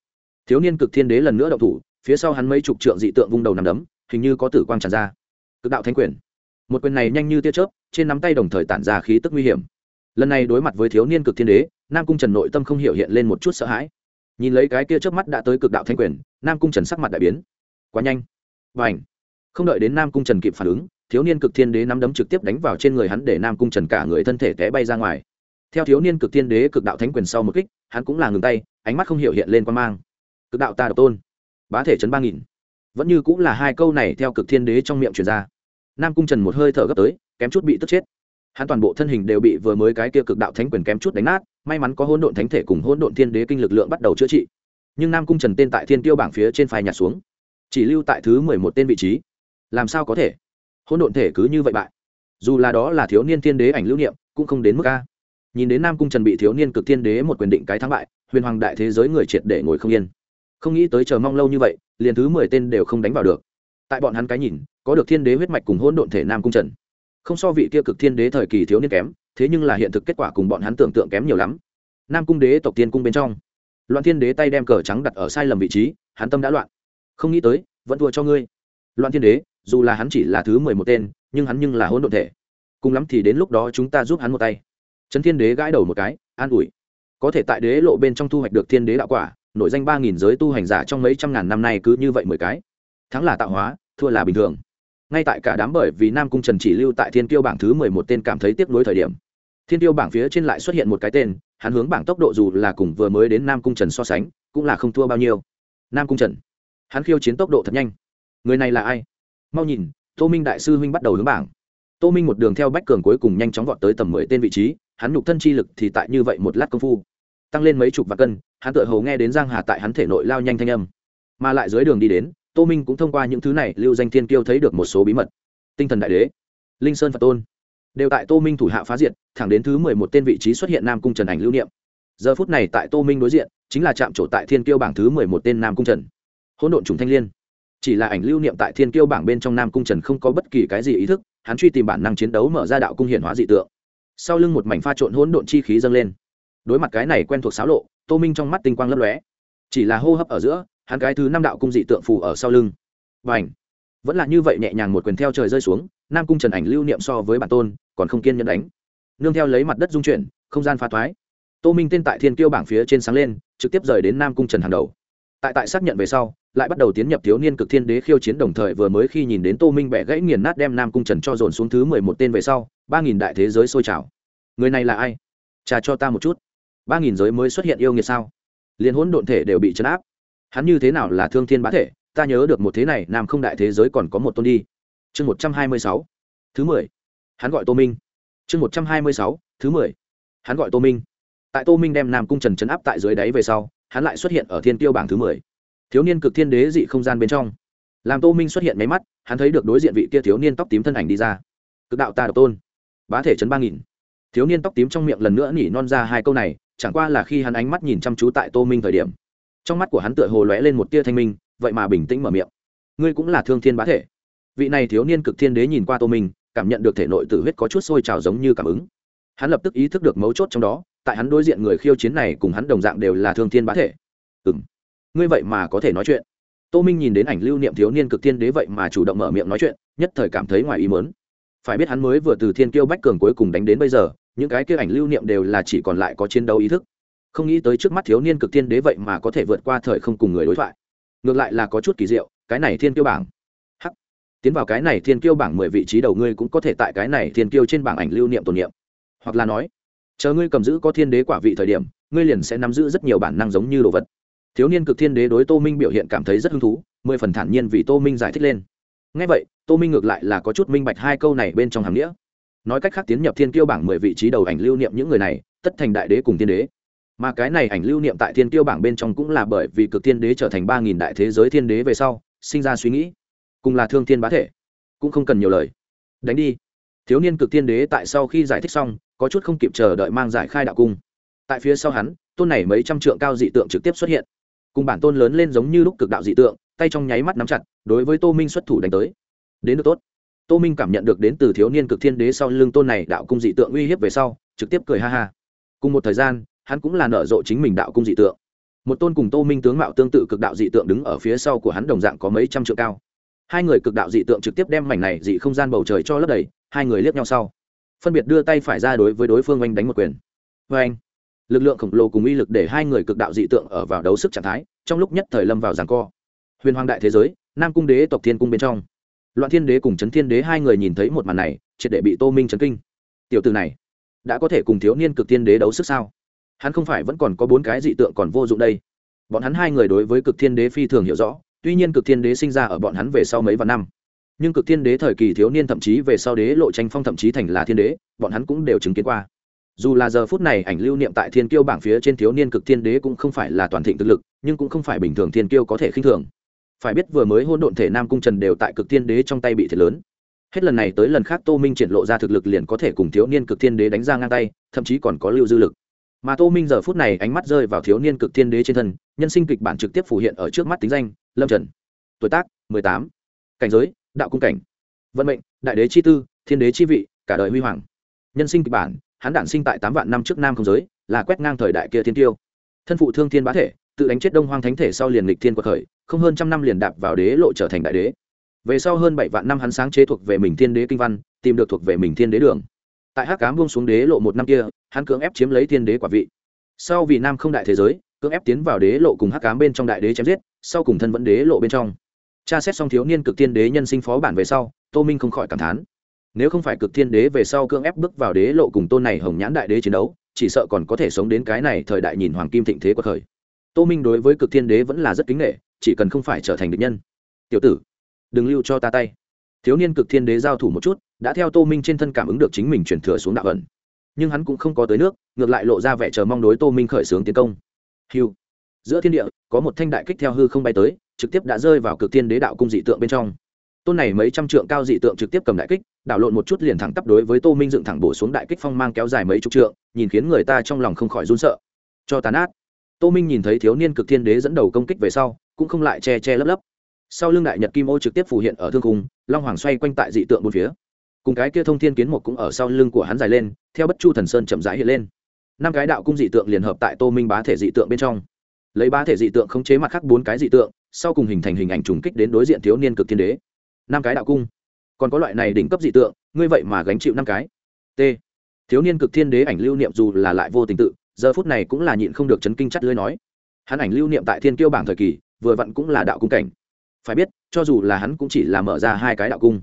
thiếu niên cực thiên đế lần nữa động thủ, phía sau hắn mấy chục trượng dị tượng vung đầu nằm đấm, hình như có tử quang tràn ra. Cực đạo thanh quyền. Một quyền này nhanh như tia chớp, trên nắm tay đồng thời tản ra khí tức nguy hiểm. Lần này đối mặt với thiếu niên cực thiên đế, nam cung trần nội tâm không hiểu hiện lên một chút sợ hãi. Nhìn lấy cái kia trước mắt đã tới cực đạo thanh quyền, nam cung trần sắc mặt đại biến. Quá nhanh. Và ảnh không đợi đến nam cung trần kịp phản ứng thiếu niên cực thiên đế nắm đấm trực tiếp đánh vào trên người hắn để nam cung trần cả người thân thể té bay ra ngoài. Theo thiếu niên cực thiên đế cực đạo thánh quyền sau một kích, hắn cũng là ngừng tay, ánh mắt không hiểu hiện lên quan mang. Cực đạo ta độc tôn, bá thể chấn ba nghìn. Vẫn như cũng là hai câu này theo cực thiên đế trong miệng truyền ra. Nam cung trần một hơi thở gấp tới, kém chút bị tức chết. Hắn toàn bộ thân hình đều bị vừa mới cái kia cực đạo thánh quyền kém chút đánh nát, may mắn có hỗn độn thánh thể cùng hỗn độn thiên đế kinh lực lượng bắt đầu chữa trị. Nhưng nam cung trần tên tại thiên tiêu bảng phía trên phai nhạt xuống, chỉ lưu tại thứ mười một tên vị trí. Làm sao có thể? Hỗn độn thể cứ như vậy bại. Dù là đó là thiếu niên thiên đế ảnh lưu niệm, cũng không đến mức a. Nhìn đến nam cung trần bị thiếu niên cực thiên đế một quyền định cái thắng bại, huyền hoàng đại thế giới người triệt để ngồi không yên. Không nghĩ tới chờ mong lâu như vậy, liền thứ mười tên đều không đánh vào được. Tại bọn hắn cái nhìn, có được thiên đế huyết mạch cùng hỗn độn thể nam cung trần. Không so vị kia cực thiên đế thời kỳ thiếu niên kém, thế nhưng là hiện thực kết quả cùng bọn hắn tưởng tượng kém nhiều lắm. Nam cung đế tộc tiên cung bên trong, loạn thiên đế tay đem cờ trắng đặt ở sai lầm vị trí, hắn tâm đã loạn. Không nghĩ tới, vẫn thua cho ngươi. Loạn thiên đế dù là hắn chỉ là thứ mười một tên, nhưng hắn nhưng là hỗn độn thể. Cùng lắm thì đến lúc đó chúng ta giúp hắn một tay. Trấn thiên đế gãi đầu một cái, an ủi. Có thể tại đế lộ bên trong thu hoạch được thiên đế đạo quả nội danh ba nghìn giới tu hành giả trong mấy trăm ngàn năm nay cứ như vậy mười cái. Thắng là tạo hóa, thua là bình thường. Ngay tại cả đám bởi vì nam cung trần chỉ lưu tại thiên tiêu bảng thứ mười một tên cảm thấy tiếc nuối thời điểm, thiên tiêu bảng phía trên lại xuất hiện một cái tên, hắn hướng bảng tốc độ dù là cùng vừa mới đến nam cung trần so sánh, cũng là không thua bao nhiêu. Nam cung trần, hắn khiêu chiến tốc độ thật nhanh. Người này là ai? Mau nhìn, tô minh đại sư huynh bắt đầu hướng bảng. Tô minh một đường theo bách cường cuối cùng nhanh chóng vọt tới tầm mười tên vị trí, hắn nhục thân chi lực thì tại như vậy một lát công phu. Tăng lên mấy chục vạn cân, hắn tự hầu nghe đến giang hà tại hắn thể nội lao nhanh thanh âm. Mà lại dưới đường đi đến, tô minh cũng thông qua những thứ này lưu danh thiên kiêu thấy được một số bí mật. Tinh thần đại đế, linh sơn phật tôn. Đều tại tô minh thủ hạ phá diệt, thẳng đến thứ mười một tên vị trí xuất hiện nam cung trần ảnh lưu niệm. Giờ phút này tại tô minh đối diện, chính là trạm trổ tại thiên kiêu bảng thứ mười một tên nam cung trần. Hỗn độn trùng thanh liên chỉ là ảnh lưu niệm tại thiên kiêu bảng bên trong nam cung trần không có bất kỳ cái gì ý thức, hắn truy tìm bản năng chiến đấu mở ra đạo cung hiển hóa dị tượng. Sau lưng một mảnh pha trộn hỗn độn chi khí dâng lên. Đối mặt cái này quen thuộc xáo lộ, tô minh trong mắt tinh quang lấp lóe. Chỉ là hô hấp ở giữa, hắn cái thứ năm đạo cung dị tượng phù ở sau lưng. Và ảnh vẫn là như vậy nhẹ nhàng một quyền theo trời rơi xuống, nam cung trần ảnh lưu niệm so với bản tôn, còn không kiên nhẫn đánh. Nương theo lấy mặt đất dung chuyển, không gian phá thoái. Tô minh tên tại thiên kiêu bảng phía trên sáng lên, trực tiếp rời đến nam cung trần hàng đầu tại tại xác nhận về sau, lại bắt đầu tiến nhập thiếu niên cực thiên đế khiêu chiến đồng thời vừa mới khi nhìn đến tô minh bẻ gãy nghiền nát đem nam cung trần cho dồn xuống thứ mười một tên về sau, ba nghìn đại thế giới sôi trào. Người này là ai? Trà cho ta một chút. ba nghìn giới mới xuất hiện yêu nghiệt sao? Liền hỗn độn thể đều bị chấn áp. Hắn như thế nào là thương thiên bá thể? Ta nhớ được một thế này, nam không đại thế giới còn có một tôn đi. Chương một trăm hai mươi sáu. Thứ mười. Hắn gọi tô minh. Chương một trăm hai mươi sáu. Thứ mười. Hắn gọi tô minh tại tô minh đem nam cung trần chấn áp tại dưới đáy về sau, hắn lại xuất hiện ở thiên tiêu bảng thứ mười. Thiếu niên cực thiên đế dị không gian bên trong. Làm tô minh xuất hiện máy mắt, hắn thấy được đối diện vị kia thiếu niên tóc tím thân ảnh đi ra. Cực đạo ta độc tôn. Bá thể chấn ba nghìn. Thiếu niên tóc tím trong miệng lần nữa nỉ non ra hai câu này, chẳng qua là khi hắn ánh mắt nhìn chăm chú tại tô minh thời điểm. Trong mắt của hắn tựa hồ lóe lên một tia thanh minh, vậy mà bình tĩnh mở miệng. Ngươi cũng là thương thiên bá thể. Vị này thiếu niên cực thiên đế nhìn qua tô minh, cảm nhận được thể nội tử huyết có chút sôi trào giống như cảm ứng hắn lập tức ý thức được mấu chốt trong đó, tại hắn đối diện người khiêu chiến này cùng hắn đồng dạng đều là thương thiên bá thể. Ừ m ngươi vậy mà có thể nói chuyện. Tô minh nhìn đến ảnh lưu niệm thiếu niên cực thiên đế vậy mà chủ động mở miệng nói chuyện, nhất thời cảm thấy ngoài ý mớn phải biết hắn mới vừa từ thiên kiêu bách cường cuối cùng đánh đến bây giờ, những cái kia ảnh lưu niệm đều là chỉ còn lại có chiến đấu ý thức. Không nghĩ tới trước mắt thiếu niên cực tiên đế vậy mà có thể vượt qua thời không cùng người đối thoại. Ngược lại là có chút kỳ diệu, cái này thiên kiêu bảng. Hắc. Tiến vào cái này thiên kiêu bảng mười vị trí đầu ngươi cũng có thể tại cái này thiên kiêu trên bảng ảnh lưu niệm tồn niệm hoặc là nói, chờ ngươi cầm giữ có thiên đế quả vị thời điểm, ngươi liền sẽ nắm giữ rất nhiều bản năng giống như đồ vật. Thiếu niên cực thiên đế đối tô minh biểu hiện cảm thấy rất hứng thú, mười phần thản nhiên vì tô minh giải thích lên. Ngay vậy, tô minh ngược lại là có chút minh bạch hai câu này bên trong hàm nghĩa. Nói cách khác tiến nhập thiên kiêu bảng mười vị trí đầu ảnh lưu niệm những người này, tất thành đại đế cùng thiên đế. Mà cái này ảnh lưu niệm tại thiên kiêu bảng bên trong cũng là bởi vì cực thiên đế trở thành ba nghìn đại thế giới thiên đế về sau, sinh ra suy nghĩ. Cùng là thương thiên bá thể, cũng không cần nhiều lời. Đánh đi. Thiếu niên cực thiên đế tại sau khi giải thích xong có chút không kịp chờ đợi mang giải khai đạo cung. Tại phía sau hắn, tôn này mấy trăm trượng cao dị tượng trực tiếp xuất hiện. Cùng bản tôn lớn lên giống như lúc cực đạo dị tượng, tay trong nháy mắt nắm chặt, đối với tô minh xuất thủ đánh tới. Đến được tốt. Tô minh cảm nhận được đến từ thiếu niên cực thiên đế sau lưng tôn này đạo cung dị tượng uy hiếp về sau, trực tiếp cười ha ha. Cùng một thời gian, hắn cũng là nở rộ chính mình đạo cung dị tượng. Một tôn cùng tô minh tướng mạo tương tự cực đạo dị tượng đứng ở phía sau của hắn đồng dạng có mấy trăm trượng cao. Hai người cực đạo dị tượng trực tiếp đem mảnh này dị không gian bầu trời cho lấp đầy, hai người liếc nhau sau phân biệt đưa tay phải ra đối với đối phương oanh đánh một quyền. Vê anh lực lượng khổng lồ cùng uy lực để hai người cực đạo dị tượng ở vào đấu sức trạng thái, trong lúc nhất thời lâm vào giảng co. Huyền hoàng đại thế giới, nam cung đế tộc thiên cung bên trong. Loạn thiên đế cùng trấn thiên đế hai người nhìn thấy một màn này, triệt để bị tô minh chấn kinh. Tiểu từ này, đã có thể cùng thiếu niên cực thiên đế đấu sức sao? Hắn không phải vẫn còn có bốn cái dị tượng còn vô dụng đây. Bọn hắn hai người đối với cực thiên đế phi thường hiểu rõ, tuy nhiên cực thiên đế sinh ra ở bọn hắn về sau mấy vạn năm nhưng cực thiên đế thời kỳ thiếu niên thậm chí về sau đế lộ tranh phong thậm chí thành là thiên đế, bọn hắn cũng đều chứng kiến qua. Dù là giờ phút này ảnh lưu niệm tại thiên kiêu bảng phía trên thiếu niên cực thiên đế cũng không phải là toàn thịnh thực lực, nhưng cũng không phải bình thường thiên kiêu có thể khinh thường. Phải biết vừa mới hôn độn thể nam cung trần đều tại cực thiên đế trong tay bị thiệt lớn. Hết lần này tới lần khác tô minh triển lộ ra thực lực liền có thể cùng thiếu niên cực thiên đế đánh ra ngang tay, thậm chí còn có lưu dư lực. Mà tô minh giờ phút này ánh mắt rơi vào thiếu niên cực thiên đế trên thân, nhân sinh kịch bản trực tiếp phủ hiện ở trước mắt tính danh, lâm trần. Tuổi tác, mười tám. Cảnh giới đạo cung cảnh. Vận mệnh, đại đế chi tư, thiên đế chi vị, cả đời huy hoàng. Nhân sinh kịch bản, hắn đản sinh tại tám vạn năm trước nam không giới, là quét ngang thời đại kia thiên tiêu. Thân phụ thương thiên bá thể, tự đánh chết đông hoang thánh thể sau liền lịch thiên quật khởi, không hơn trăm năm liền đạp vào đế lộ trở thành đại đế. Về sau hơn bảy vạn năm hắn sáng chế thuộc về mình thiên đế kinh văn, tìm được thuộc về mình thiên đế đường. Tại hắc cám buông xuống đế lộ một năm kia, hắn cưỡng ép chiếm lấy thiên đế quả vị. Sau vì nam không đại thế giới, cưỡng ép tiến vào đế lộ cùng hắc cám bên trong đại đế chém giết, sau cùng thân vẫn đế lộ bên trong tra xét xong thiếu niên cực thiên đế nhân sinh phó bản về sau, tô minh không khỏi cảm thán. Nếu không phải cực thiên đế về sau cưỡng ép bước vào đế lộ cùng tôn này hồng nhãn đại đế chiến đấu, chỉ sợ còn có thể sống đến cái này thời đại nhìn hoàng kim thịnh thế của thời. Tô minh đối với cực thiên đế vẫn là rất kính nghệ chỉ cần không phải trở thành địch nhân. Tiểu tử, đừng lưu cho ta tay. Thiếu niên cực thiên đế giao thủ một chút, đã theo tô minh trên thân cảm ứng được chính mình chuyển thừa xuống đạo ẩn. Nhưng hắn cũng không có tới nước, ngược lại lộ ra vẻ chờ mong đối tô minh khởi xướng tiến công. Hiu giữa thiên địa, có một thanh đại kích theo hư không bay tới trực tiếp đã rơi vào cực thiên đế đạo cung dị tượng bên trong. Tôn này mấy trăm trượng cao dị tượng trực tiếp cầm đại kích đảo lộn một chút liền thẳng tắp đối với tô minh dựng thẳng bổ xuống đại kích phong mang kéo dài mấy chục trượng nhìn khiến người ta trong lòng không khỏi run sợ. Cho tàn át tô minh nhìn thấy thiếu niên cực thiên đế dẫn đầu công kích về sau cũng không lại che che lấp lấp. Sau lưng đại nhật kim ô trực tiếp phù hiện ở thương khung, long hoàng xoay quanh tại dị tượng bốn phía. Cùng cái kia thông thiên kiến một cũng ở sau lưng của hắn dài lên theo bất chu thần sơn chậm rãi hiện lên. Năm cái đạo cung dị tượng liền hợp tại tô minh bá thể dị tượng bên trong. Lấy bá thể dị tượng khống chế mặt khác bốn cái dị tượng sau cùng hình thành hình ảnh trùng kích đến đối diện thiếu niên cực thiên đế. Năm cái đạo cung. Còn có loại này đỉnh cấp dị tượng, ngươi vậy mà gánh chịu năm cái. T. Thiếu niên cực thiên đế ảnh lưu niệm dù là lại vô tình tự, giờ phút này cũng là nhịn không được chấn kinh chắt lưới nói. Hắn ảnh lưu niệm tại thiên kiêu bảng thời kỳ, vừa vặn cũng là đạo cung cảnh. Phải biết, cho dù là hắn cũng chỉ là mở ra hai cái đạo cung.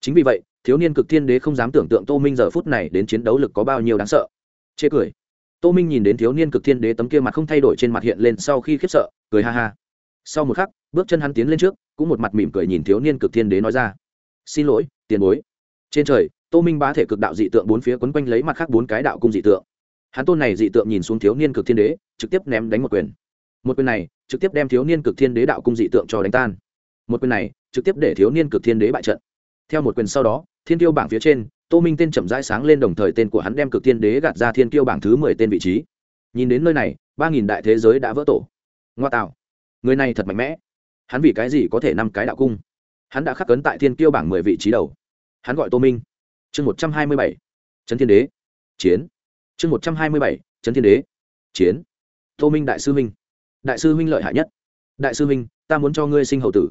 Chính vì vậy, thiếu niên cực thiên đế không dám tưởng tượng tô minh giờ phút này đến chiến đấu lực có bao nhiêu đáng sợ. Chê cười. Tô minh nhìn đến thiếu niên cực thiên đế tấm kia mặt không thay đổi trên mặt hiện lên sau khi khiếp sợ, cười ha ha sau một khắc, bước chân hắn tiến lên trước, cũng một mặt mỉm cười nhìn thiếu niên cực thiên đế nói ra. Xin lỗi, tiền bối. Trên trời, tô minh bá thể cực đạo dị tượng bốn phía quấn quanh lấy mặt khác bốn cái đạo cung dị tượng. Hắn tôn này dị tượng nhìn xuống thiếu niên cực thiên đế, trực tiếp ném đánh một quyền. Một quyền này, trực tiếp đem thiếu niên cực thiên đế đạo cung dị tượng cho đánh tan. Một quyền này, trực tiếp để thiếu niên cực thiên đế bại trận. Theo một quyền sau đó, thiên tiêu bảng phía trên, tô minh tên chậm rãi sáng lên đồng thời tên của hắn đem cực thiên đế gạt ra thiên tiêu bảng thứ mười tên vị trí. Nhìn đến nơi này, ba nghìn đại thế giới đã vỡ tổ. Ngoa tạo người này thật mạnh mẽ. Hắn vì cái gì có thể năm cái đạo cung? Hắn đã khắc cấn tại thiên kiêu bảng mười vị trí đầu. Hắn gọi tô minh. Chương một trăm hai mươi bảy. Trấn thiên đế. Chiến. Chương một trăm hai mươi bảy. Trấn thiên đế. Chiến. Tô minh đại sư minh đại sư minh lợi hại nhất. Đại sư minh ta muốn cho ngươi sinh hậu tử.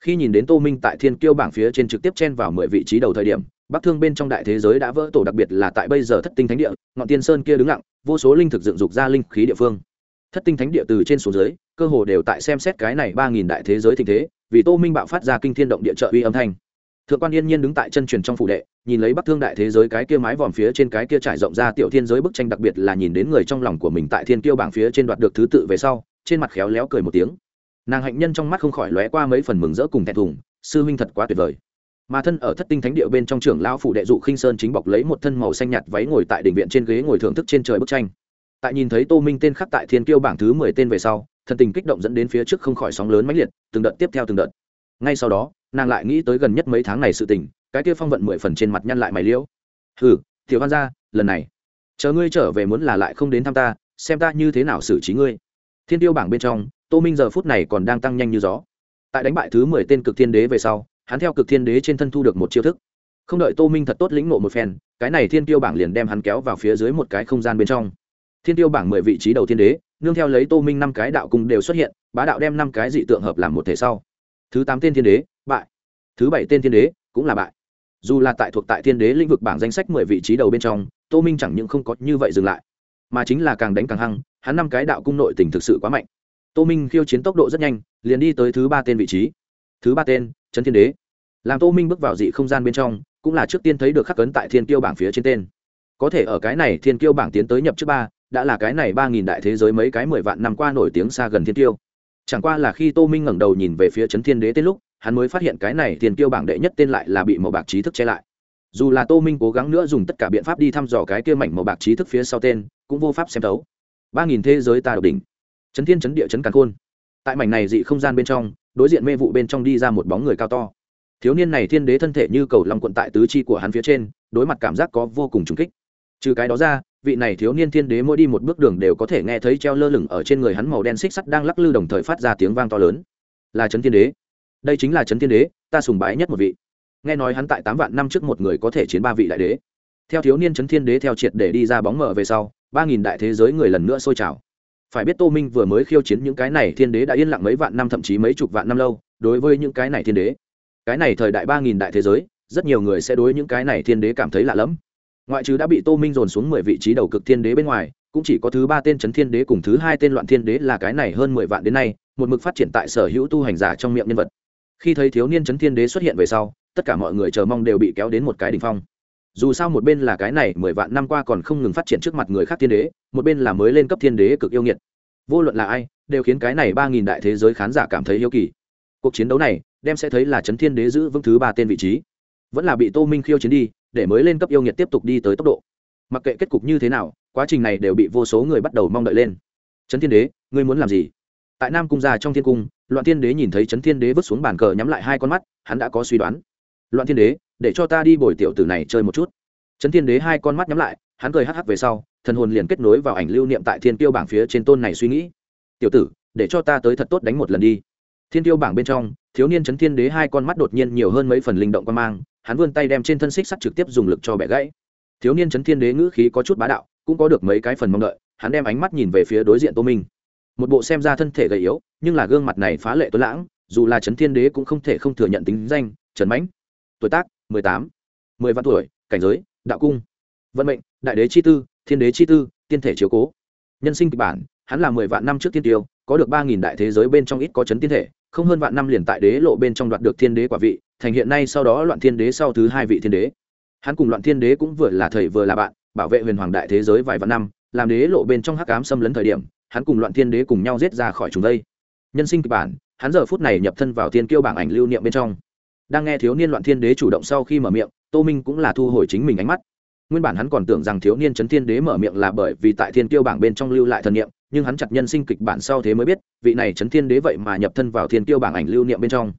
Khi nhìn đến tô minh tại thiên kiêu bảng phía trên trực tiếp chen vào mười vị trí đầu thời điểm, bắc thương bên trong đại thế giới đã vỡ tổ, đặc biệt là tại bây giờ thất tinh thánh địa, ngọn tiên sơn kia đứng lặng, vô số linh thực dựng dục ra linh khí địa phương. Thất tinh thánh địa từ trên xuống dưới cơ hồ đều tại xem xét cái này ba nghìn đại thế giới tình thế, vì tô minh bạo phát ra kinh thiên động địa trợ uy âm thanh. Thượng quan yên nhiên đứng tại chân truyền trong phủ đệ, nhìn lấy bắc thương đại thế giới cái kia mái vòm phía trên cái kia trải rộng ra tiểu thiên giới bức tranh đặc biệt là nhìn đến người trong lòng của mình tại thiên kiêu bảng phía trên đoạt được thứ tự về sau, trên mặt khéo léo cười một tiếng. Nàng hạnh nhân trong mắt không khỏi lóe qua mấy phần mừng rỡ cùng thẹn thùng, sư huynh thật quá tuyệt vời. Mà thân ở thất tinh thánh địa bên trong trưởng lão phủ đệ dụ khinh sơn chính bọc lấy một thân màu xanh nhạt váy ngồi tại đỉnh viện trên ghế ngồi thưởng thức trên trời bức tranh. Tại nhìn thấy tô minh tên khắc tại thiên kiêu bảng thứ mười tên về sau thần tình kích động dẫn đến phía trước không khỏi sóng lớn mãnh liệt, từng đợt tiếp theo từng đợt. Ngay sau đó, nàng lại nghĩ tới gần nhất mấy tháng này sự tình, cái kia phong vận mười phần trên mặt nhăn lại mày liễu. Hừ, tiểu văn gia, lần này, chờ ngươi trở về muốn là lại không đến thăm ta, xem ta như thế nào xử trí ngươi. Thiên tiêu bảng bên trong, tô minh giờ phút này còn đang tăng nhanh như gió. Tại đánh bại thứ mười tên cực thiên đế về sau, hắn theo cực thiên đế trên thân thu được một chiêu thức. Không đợi tô minh thật tốt lĩnh nộ một phen, cái này thiên tiêu bảng liền đem hắn kéo vào phía dưới một cái không gian bên trong thiên tiêu bảng mười vị trí đầu thiên đế, nương theo lấy tô minh năm cái đạo cung đều xuất hiện, bá đạo đem năm cái dị tượng hợp làm một thể sau. Thứ tám tên thiên đế, bại. Thứ bảy tên thiên đế, cũng là bại. Dù là tại thuộc tại thiên đế lĩnh vực bảng danh sách mười vị trí đầu bên trong, tô minh chẳng những không có như vậy dừng lại, mà chính là càng đánh càng hăng, hắn năm cái đạo cung nội tình thực sự quá mạnh. Tô minh khiêu chiến tốc độ rất nhanh, liền đi tới thứ ba tên vị trí. Thứ ba tên, trấn thiên đế. Làm tô minh bước vào dị không gian bên trong, cũng là trước tiên thấy được khắc cấn tại thiên kiêu bảng phía trên tên. Có thể ở cái này thiên kiêu bảng tiến tới nhập trước ba đã là cái này ba nghìn đại thế giới mấy cái mười vạn năm qua nổi tiếng xa gần thiên tiêu. chẳng qua là khi tô minh ngẩng đầu nhìn về phía trấn thiên đế tên lúc, hắn mới phát hiện cái này thiên tiêu bảng đệ nhất tên lại là bị màu bạc trí thức che lại. Dù là tô minh cố gắng nữa dùng tất cả biện pháp đi thăm dò cái kia mảnh màu bạc trí thức phía sau tên, cũng vô pháp xem thấu. ba nghìn thế giới ta độc đỉnh. Chấn thiên chấn địa chấn càn khôn. Tại mảnh này dị không gian bên trong, đối diện mê vụ bên trong đi ra một bóng người cao to. Thiếu niên này thiên đế thân thể như cầu lòng quận tại tứ chi của hắn phía trên, đối mặt cảm giác có vô cùng trùng kích trừ cái đó ra, vị này thiếu niên thiên đế mỗi đi một bước đường đều có thể nghe thấy treo lơ lửng ở trên người hắn màu đen xích sắt đang lắc lư đồng thời phát ra tiếng vang to lớn. Là trấn thiên đế. Đây chính là trấn thiên đế, ta sùng bái nhất một vị. Nghe nói hắn tại tám vạn năm trước một người có thể chiến ba vị đại đế. Theo thiếu niên trấn thiên đế theo triệt để đi ra bóng mở về sau, ba nghìn đại thế giới người lần nữa sôi trào. Phải biết tô minh vừa mới khiêu chiến những cái này thiên đế đã yên lặng mấy vạn năm thậm chí mấy chục vạn năm lâu, đối với những cái này thiên đế. Cái này thời đại ba nghìn đại thế giới, rất nhiều người sẽ đối những cái này thiên đế cảm thấy lạ lẫm ngoại trừ đã bị tô minh dồn xuống mười vị trí đầu cực thiên đế bên ngoài, cũng chỉ có thứ ba tên trấn thiên đế cùng thứ hai tên loạn thiên đế là cái này hơn mười vạn đến nay, một mực phát triển tại sở hữu tu hành giả trong miệng nhân vật. Khi thấy thiếu niên trấn thiên đế xuất hiện về sau, tất cả mọi người chờ mong đều bị kéo đến một cái đ ỉ n h phong. Dù sao một bên là cái này mười vạn năm qua còn không ngừng phát triển trước mặt người khác thiên đế, một bên là mới lên cấp thiên đế cực yêu nghiệt. Vô luận là ai, đều khiến cái này ba nghìn đại thế giới khán giả cảm thấy yêu kỳ. Cuộc chiến đấu này, đem sẽ thấy là trấn thiên đế giữ vững thứ ba tên vị trí. Vẫn là bị tô minh khiêu chiến đi để mới lên cấp yêu nghiệt tiếp tục đi tới tốc độ. Mặc kệ kết cục như thế nào, quá trình này đều bị vô số người bắt đầu mong đợi lên. Trấn thiên đế, ngươi muốn làm gì? Tại nam cung gia trong thiên cung, loạn thiên đế nhìn thấy trấn thiên đế vứt xuống bàn cờ nhắm lại hai con mắt, hắn đã có suy đoán. Loạn thiên đế, để cho ta đi bồi tiểu tử này chơi một chút. Trấn thiên đế hai con mắt nhắm lại, hắn cười hắc hắc về sau, thần hồn liền kết nối vào ảnh lưu niệm tại thiên tiêu bảng phía trên tôn này suy nghĩ. Tiểu tử, để cho ta tới thật tốt đánh một lần đi. Thiên tiêu bảng bên trong, thiếu niên trấn thiên đế hai con mắt đột nhiên nhiều hơn mấy phần linh động quan mang hắn vươn tay đem trên thân xích sắt trực tiếp dùng lực cho bẻ gãy. Thiếu niên chấn thiên đế ngữ khí có chút bá đạo, cũng có được mấy cái phần mong đợi, hắn đem ánh mắt nhìn về phía đối diện tô minh. Một bộ xem ra thân thể gầy yếu, nhưng là gương mặt này phá lệ tuấn lãng, dù là trấn thiên đế cũng không thể không thừa nhận tính danh, trần mãnh. Tuổi tác, mười tám, mười vạn tuổi, cảnh giới, đạo cung. Vận mệnh, đại đế chi tư, thiên đế chi tư, tiên thể chiếu cố. Nhân sinh kịch bản, hắn là mười vạn năm trước tiên tiêu, có được ba nghìn đại thế giới bên trong ít có chấn tiên thể, không hơn vạn năm liền tại đế lộ bên trong đoạt được thiên đế quả vị thành hiện nay sau đó loạn thiên đế sau thứ hai vị thiên đế. Hắn cùng loạn thiên đế cũng vừa là thầy vừa là bạn, bảo vệ huyền hoàng đại thế giới vài vạn năm, làm đế lộ bên trong hắc cám xâm lấn thời điểm, hắn cùng loạn thiên đế cùng nhau giết ra khỏi chúng đây. Nhân sinh kịch bản, hắn giờ phút này nhập thân vào thiên kiêu bảng ảnh lưu niệm bên trong. Đang nghe thiếu niên loạn thiên đế chủ động sau khi mở miệng, tô minh cũng là thu hồi chính mình ánh mắt. Nguyên bản hắn còn tưởng rằng thiếu niên trấn thiên đế mở miệng là bởi vì tại thiên kiêu bảng bên trong lưu lại thần niệm, nhưng hắn chặt nhân sinh kịch bản sau thế mới biết, vị này trấn thiên đế vậy mà nhập thân vào thiên kiêu bảng ảnh lưu niệm bên trong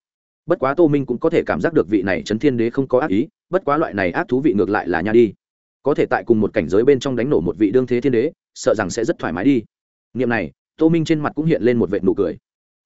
bất quá tô minh cũng có thể cảm giác được vị này trấn thiên đế không có ác ý, bất quá loại này ác thú vị ngược lại là nha đi. Có thể tại cùng một cảnh giới bên trong đánh nổ một vị đương thế thiên đế, sợ rằng sẽ rất thoải mái đi. Nghiệm này, tô minh trên mặt cũng hiện lên một vệ nụ cười.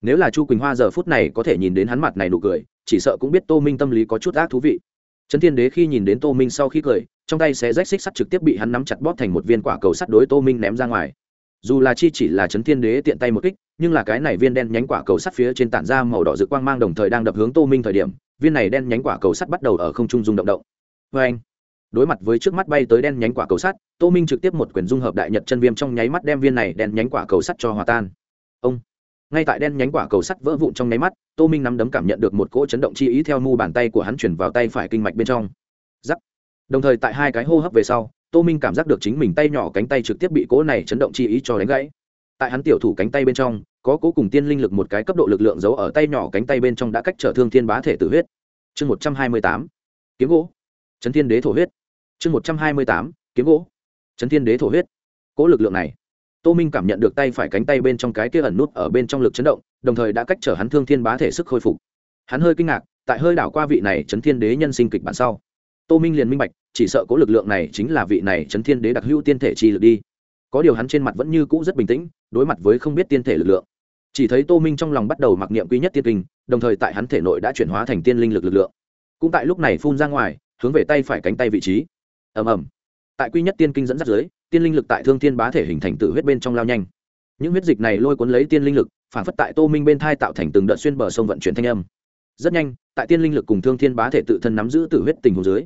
Nếu là chu quỳnh hoa giờ phút này có thể nhìn đến hắn mặt này nụ cười, chỉ sợ cũng biết tô minh tâm lý có chút ác thú vị. Trấn thiên đế khi nhìn đến tô minh sau khi cười, trong tay sẽ rách xích sắt trực tiếp bị hắn nắm chặt bóp thành một viên quả cầu sắt đối tô minh ném ra ngoài dù là chi chỉ là chấn thiên đế tiện tay một kích, nhưng là cái này viên đen nhánh quả cầu sắt phía trên tản ra màu đỏ rực quang mang đồng thời đang đập hướng tô minh thời điểm, viên này đen nhánh quả cầu sắt bắt đầu ở không trung rung động động. Vê anh, đối mặt với trước mắt bay tới đen nhánh quả cầu sắt, tô minh trực tiếp một quyển dung hợp đại nhật chân viêm trong nháy mắt đem viên này đen nhánh quả cầu sắt cho hòa tan. Ông, ngay tại đen nhánh quả cầu sắt vỡ vụn trong nháy mắt, tô minh nắm đấm cảm nhận được một cỗ chấn động chi ý theo mu bàn tay của hắn chuyển vào tay phải kinh mạch bên trong. Giắc. Đồng thời tại hai cái hô hấp về sau tô minh cảm giác được chính mình tay nhỏ cánh tay trực tiếp bị cỗ này chấn động chi ý cho đánh gãy. Tại hắn tiểu thủ cánh tay bên trong, có cố cùng tiên linh lực một cái cấp độ lực lượng giấu ở tay nhỏ cánh tay bên trong đã cách trở thương thiên bá thể tử huyết. Chương một trăm hai mươi tám, kiếm gỗ. Chấn thiên đế thổ huyết. Chương một trăm hai mươi tám, kiếm gỗ. Chấn thiên đế thổ huyết. Cỗ lực lượng này. Tô minh cảm nhận được tay phải cánh tay bên trong cái kia ẩn nút ở bên trong lực chấn động, đồng thời đã cách trở hắn thương thiên bá thể sức khôi phục. Hắn hơi kinh ngạc, tại hơi đảo qua vị này chấn thiên đế nhân sinh kịch bản sau, tô minh liền minh bạch chỉ sợ cố lực lượng này chính là vị này chấn thiên đế đặc hữu tiên thể chi lực đi. Có điều hắn trên mặt vẫn như cũ rất bình tĩnh, đối mặt với không biết tiên thể lực lượng. Chỉ thấy tô minh trong lòng bắt đầu mặc niệm quý nhất tiên kinh, đồng thời tại hắn thể nội đã chuyển hóa thành tiên linh lực lực lượng. Cũng tại lúc này phun ra ngoài, hướng về tay phải cánh tay vị trí. Ầm ầm. Tại quy nhất tiên kinh dẫn dắt dưới, tiên linh lực tại thương thiên bá thể hình thành tự huyết bên trong lao nhanh. Những huyết dịch này lôi cuốn lấy tiên linh lực, phản phất tại tô minh bên thai tạo thành từng đợt xuyên bờ sông vận chuyển thanh âm. Rất nhanh, tại tiên linh lực cùng thương thiên bá thể tự thân nắm giữ tự huyết tình hồ dưới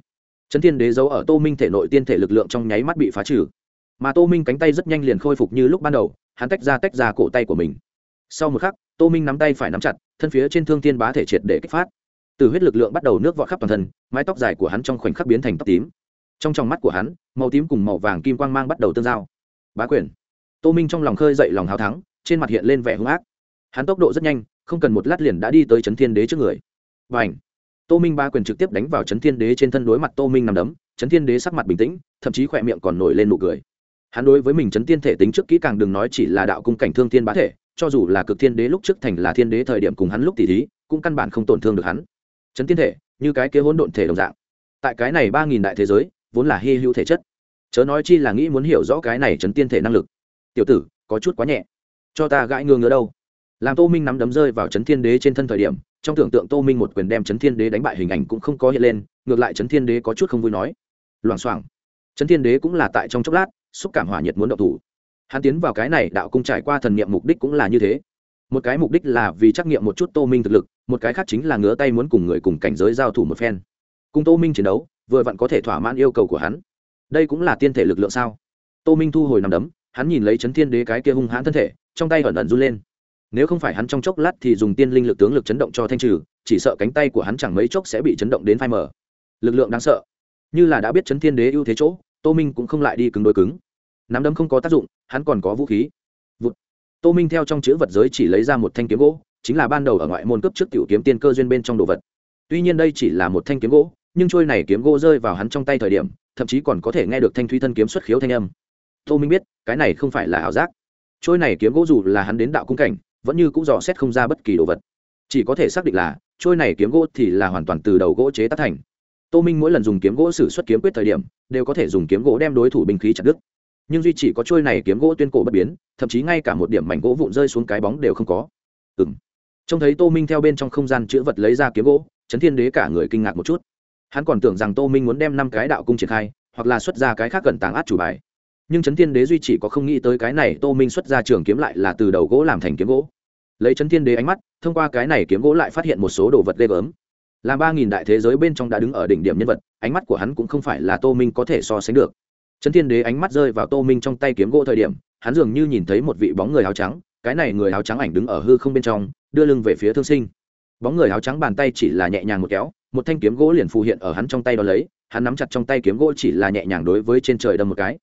chấn thiên đế giấu ở tô minh thể nội tiên thể lực lượng trong nháy mắt bị phá trừ. Mà tô minh cánh tay rất nhanh liền khôi phục như lúc ban đầu, hắn tách ra tách ra cổ tay của mình. Sau một khắc, tô minh nắm tay phải nắm chặt, thân phía trên thương thiên bá thể triệt để kích phát. Từ huyết lực lượng bắt đầu nước vọt khắp toàn thân, mái tóc dài của hắn trong khoảnh khắc biến thành tóc tím. Trong tròng mắt của hắn, màu tím cùng màu vàng kim quang mang bắt đầu tương giao. Bá quyền. Tô minh trong lòng khơi dậy lòng hào thắng, trên mặt hiện lên vẻ hung ác. Hắn tốc độ rất nhanh, không cần một lát liền đã đi tới trấn thiên đế trước người. Và ảnh tô minh ba quyền trực tiếp đánh vào trấn thiên đế trên thân đối mặt tô minh nằm đấm, trấn thiên đế sắc mặt bình tĩnh, thậm chí khỏe miệng còn nổi lên nụ cười. Hắn đối với mình trấn tiên thể tính trước kỹ càng đừng nói chỉ là đạo cung cảnh thương thiên bá thể, cho dù là cực thiên đế lúc trước thành là thiên đế thời điểm cùng hắn lúc tỷ thí, cũng căn bản không tổn thương được hắn. Trấn tiên thể, như cái kế hỗn độn thể đồng dạng. Tại cái này ba nghìn đại thế giới, vốn là hy hữu thể chất. Chớ nói chi là nghĩ muốn hiểu rõ cái này trấn tiên thể năng lực. Tiểu tử, có chút quá nhẹ. Cho ta gãi ngương ngứa đâu làm tô minh nắm đấm rơi vào trấn thiên đế trên thân thời điểm, trong tưởng tượng tô minh một quyền đem trấn thiên đế đánh bại hình ảnh cũng không có hiện lên, ngược lại trấn thiên đế có chút không vui nói. Loảng xoảng. Trấn thiên đế cũng là tại trong chốc lát, xúc cảm hỏa nhiệt muốn động thủ. Hắn tiến vào cái này đạo cung trải qua thần niệm mục đích cũng là như thế. Một cái mục đích là vì trắc nghiệm một chút tô minh thực lực, một cái khác chính là ngứa tay muốn cùng người cùng cảnh giới giao thủ một phen. Cùng tô minh chiến đấu, vừa vặn có thể thỏa mãn yêu cầu của hắn. Đây cũng là tiên thể lực lượng sao? Tô minh thu hồi nằm đấm, hắn nhìn lấy chấn thiên đế cái kia hung hãn thân thể, trong tay ẩn ẩn run lên nếu không phải hắn trong chốc lát thì dùng tiên linh lực tướng lực chấn động cho thanh trừ, chỉ sợ cánh tay của hắn chẳng mấy chốc sẽ bị chấn động đến phai mờ. Lực lượng đáng sợ. Như là đã biết chấn thiên đế ưu thế chỗ, tô minh cũng không lại đi cứng đối cứng. Nắm đấm không có tác dụng, hắn còn có vũ khí. Vụt. tô minh theo trong chữ vật giới chỉ lấy ra một thanh kiếm gỗ, chính là ban đầu ở ngoại môn cấp trước tiểu kiếm tiên cơ duyên bên trong đồ vật. Tuy nhiên đây chỉ là một thanh kiếm gỗ, nhưng trôi này kiếm gỗ rơi vào hắn trong tay thời điểm, thậm chí còn có thể nghe được thanh thúy thân kiếm xuất khiếu thanh âm. Tô minh biết, cái này không phải là ảo giác. Trôi này kiếm gỗ dù là hắn đến đạo cung cảnh vẫn như cũng dò xét không ra bất kỳ đồ vật. Chỉ có thể xác định là, trôi này kiếm gỗ thì là hoàn toàn từ đầu gỗ chế tác thành. Tô minh mỗi lần dùng kiếm gỗ xử suất kiếm quyết thời điểm, đều có thể dùng kiếm gỗ đem đối thủ binh khí chặt đứt. Nhưng duy chỉ có trôi này kiếm gỗ tuyên cổ bất biến, thậm chí ngay cả một điểm mảnh gỗ vụn rơi xuống cái bóng đều không có. Ừ m trông thấy tô minh theo bên trong không gian chữ vật lấy ra kiếm gỗ, trấn thiên đế cả người kinh ngạc một chút. Hắn còn tưởng rằng tô minh muốn đem năm cái đạo cung triển khai, hoặc là xuất ra cái khác gần tàng át chủ bài nhưng trấn thiên đế duy chỉ có không nghĩ tới cái này tô minh xuất ra trường kiếm lại là từ đầu gỗ làm thành kiếm gỗ. Lấy trấn thiên đế ánh mắt, thông qua cái này kiếm gỗ lại phát hiện một số đồ vật ghê gớm. Làm ba nghìn đại thế giới bên trong đã đứng ở đỉnh điểm nhân vật, ánh mắt của hắn cũng không phải là tô minh có thể so sánh được. Trấn thiên đế ánh mắt rơi vào tô minh trong tay kiếm gỗ thời điểm, hắn dường như nhìn thấy một vị bóng người áo trắng, cái này người áo trắng ảnh đứng ở hư không bên trong, đưa lưng về phía thương sinh. Bóng người áo trắng bàn tay chỉ là nhẹ nhàng một kéo, một thanh kiếm gỗ liền phù hiện ở hắn trong tay đó lấy, hắn nắm chặt trong tay kiếm gỗ chỉ là nhẹ nhàng đối với trên trời đâm một cái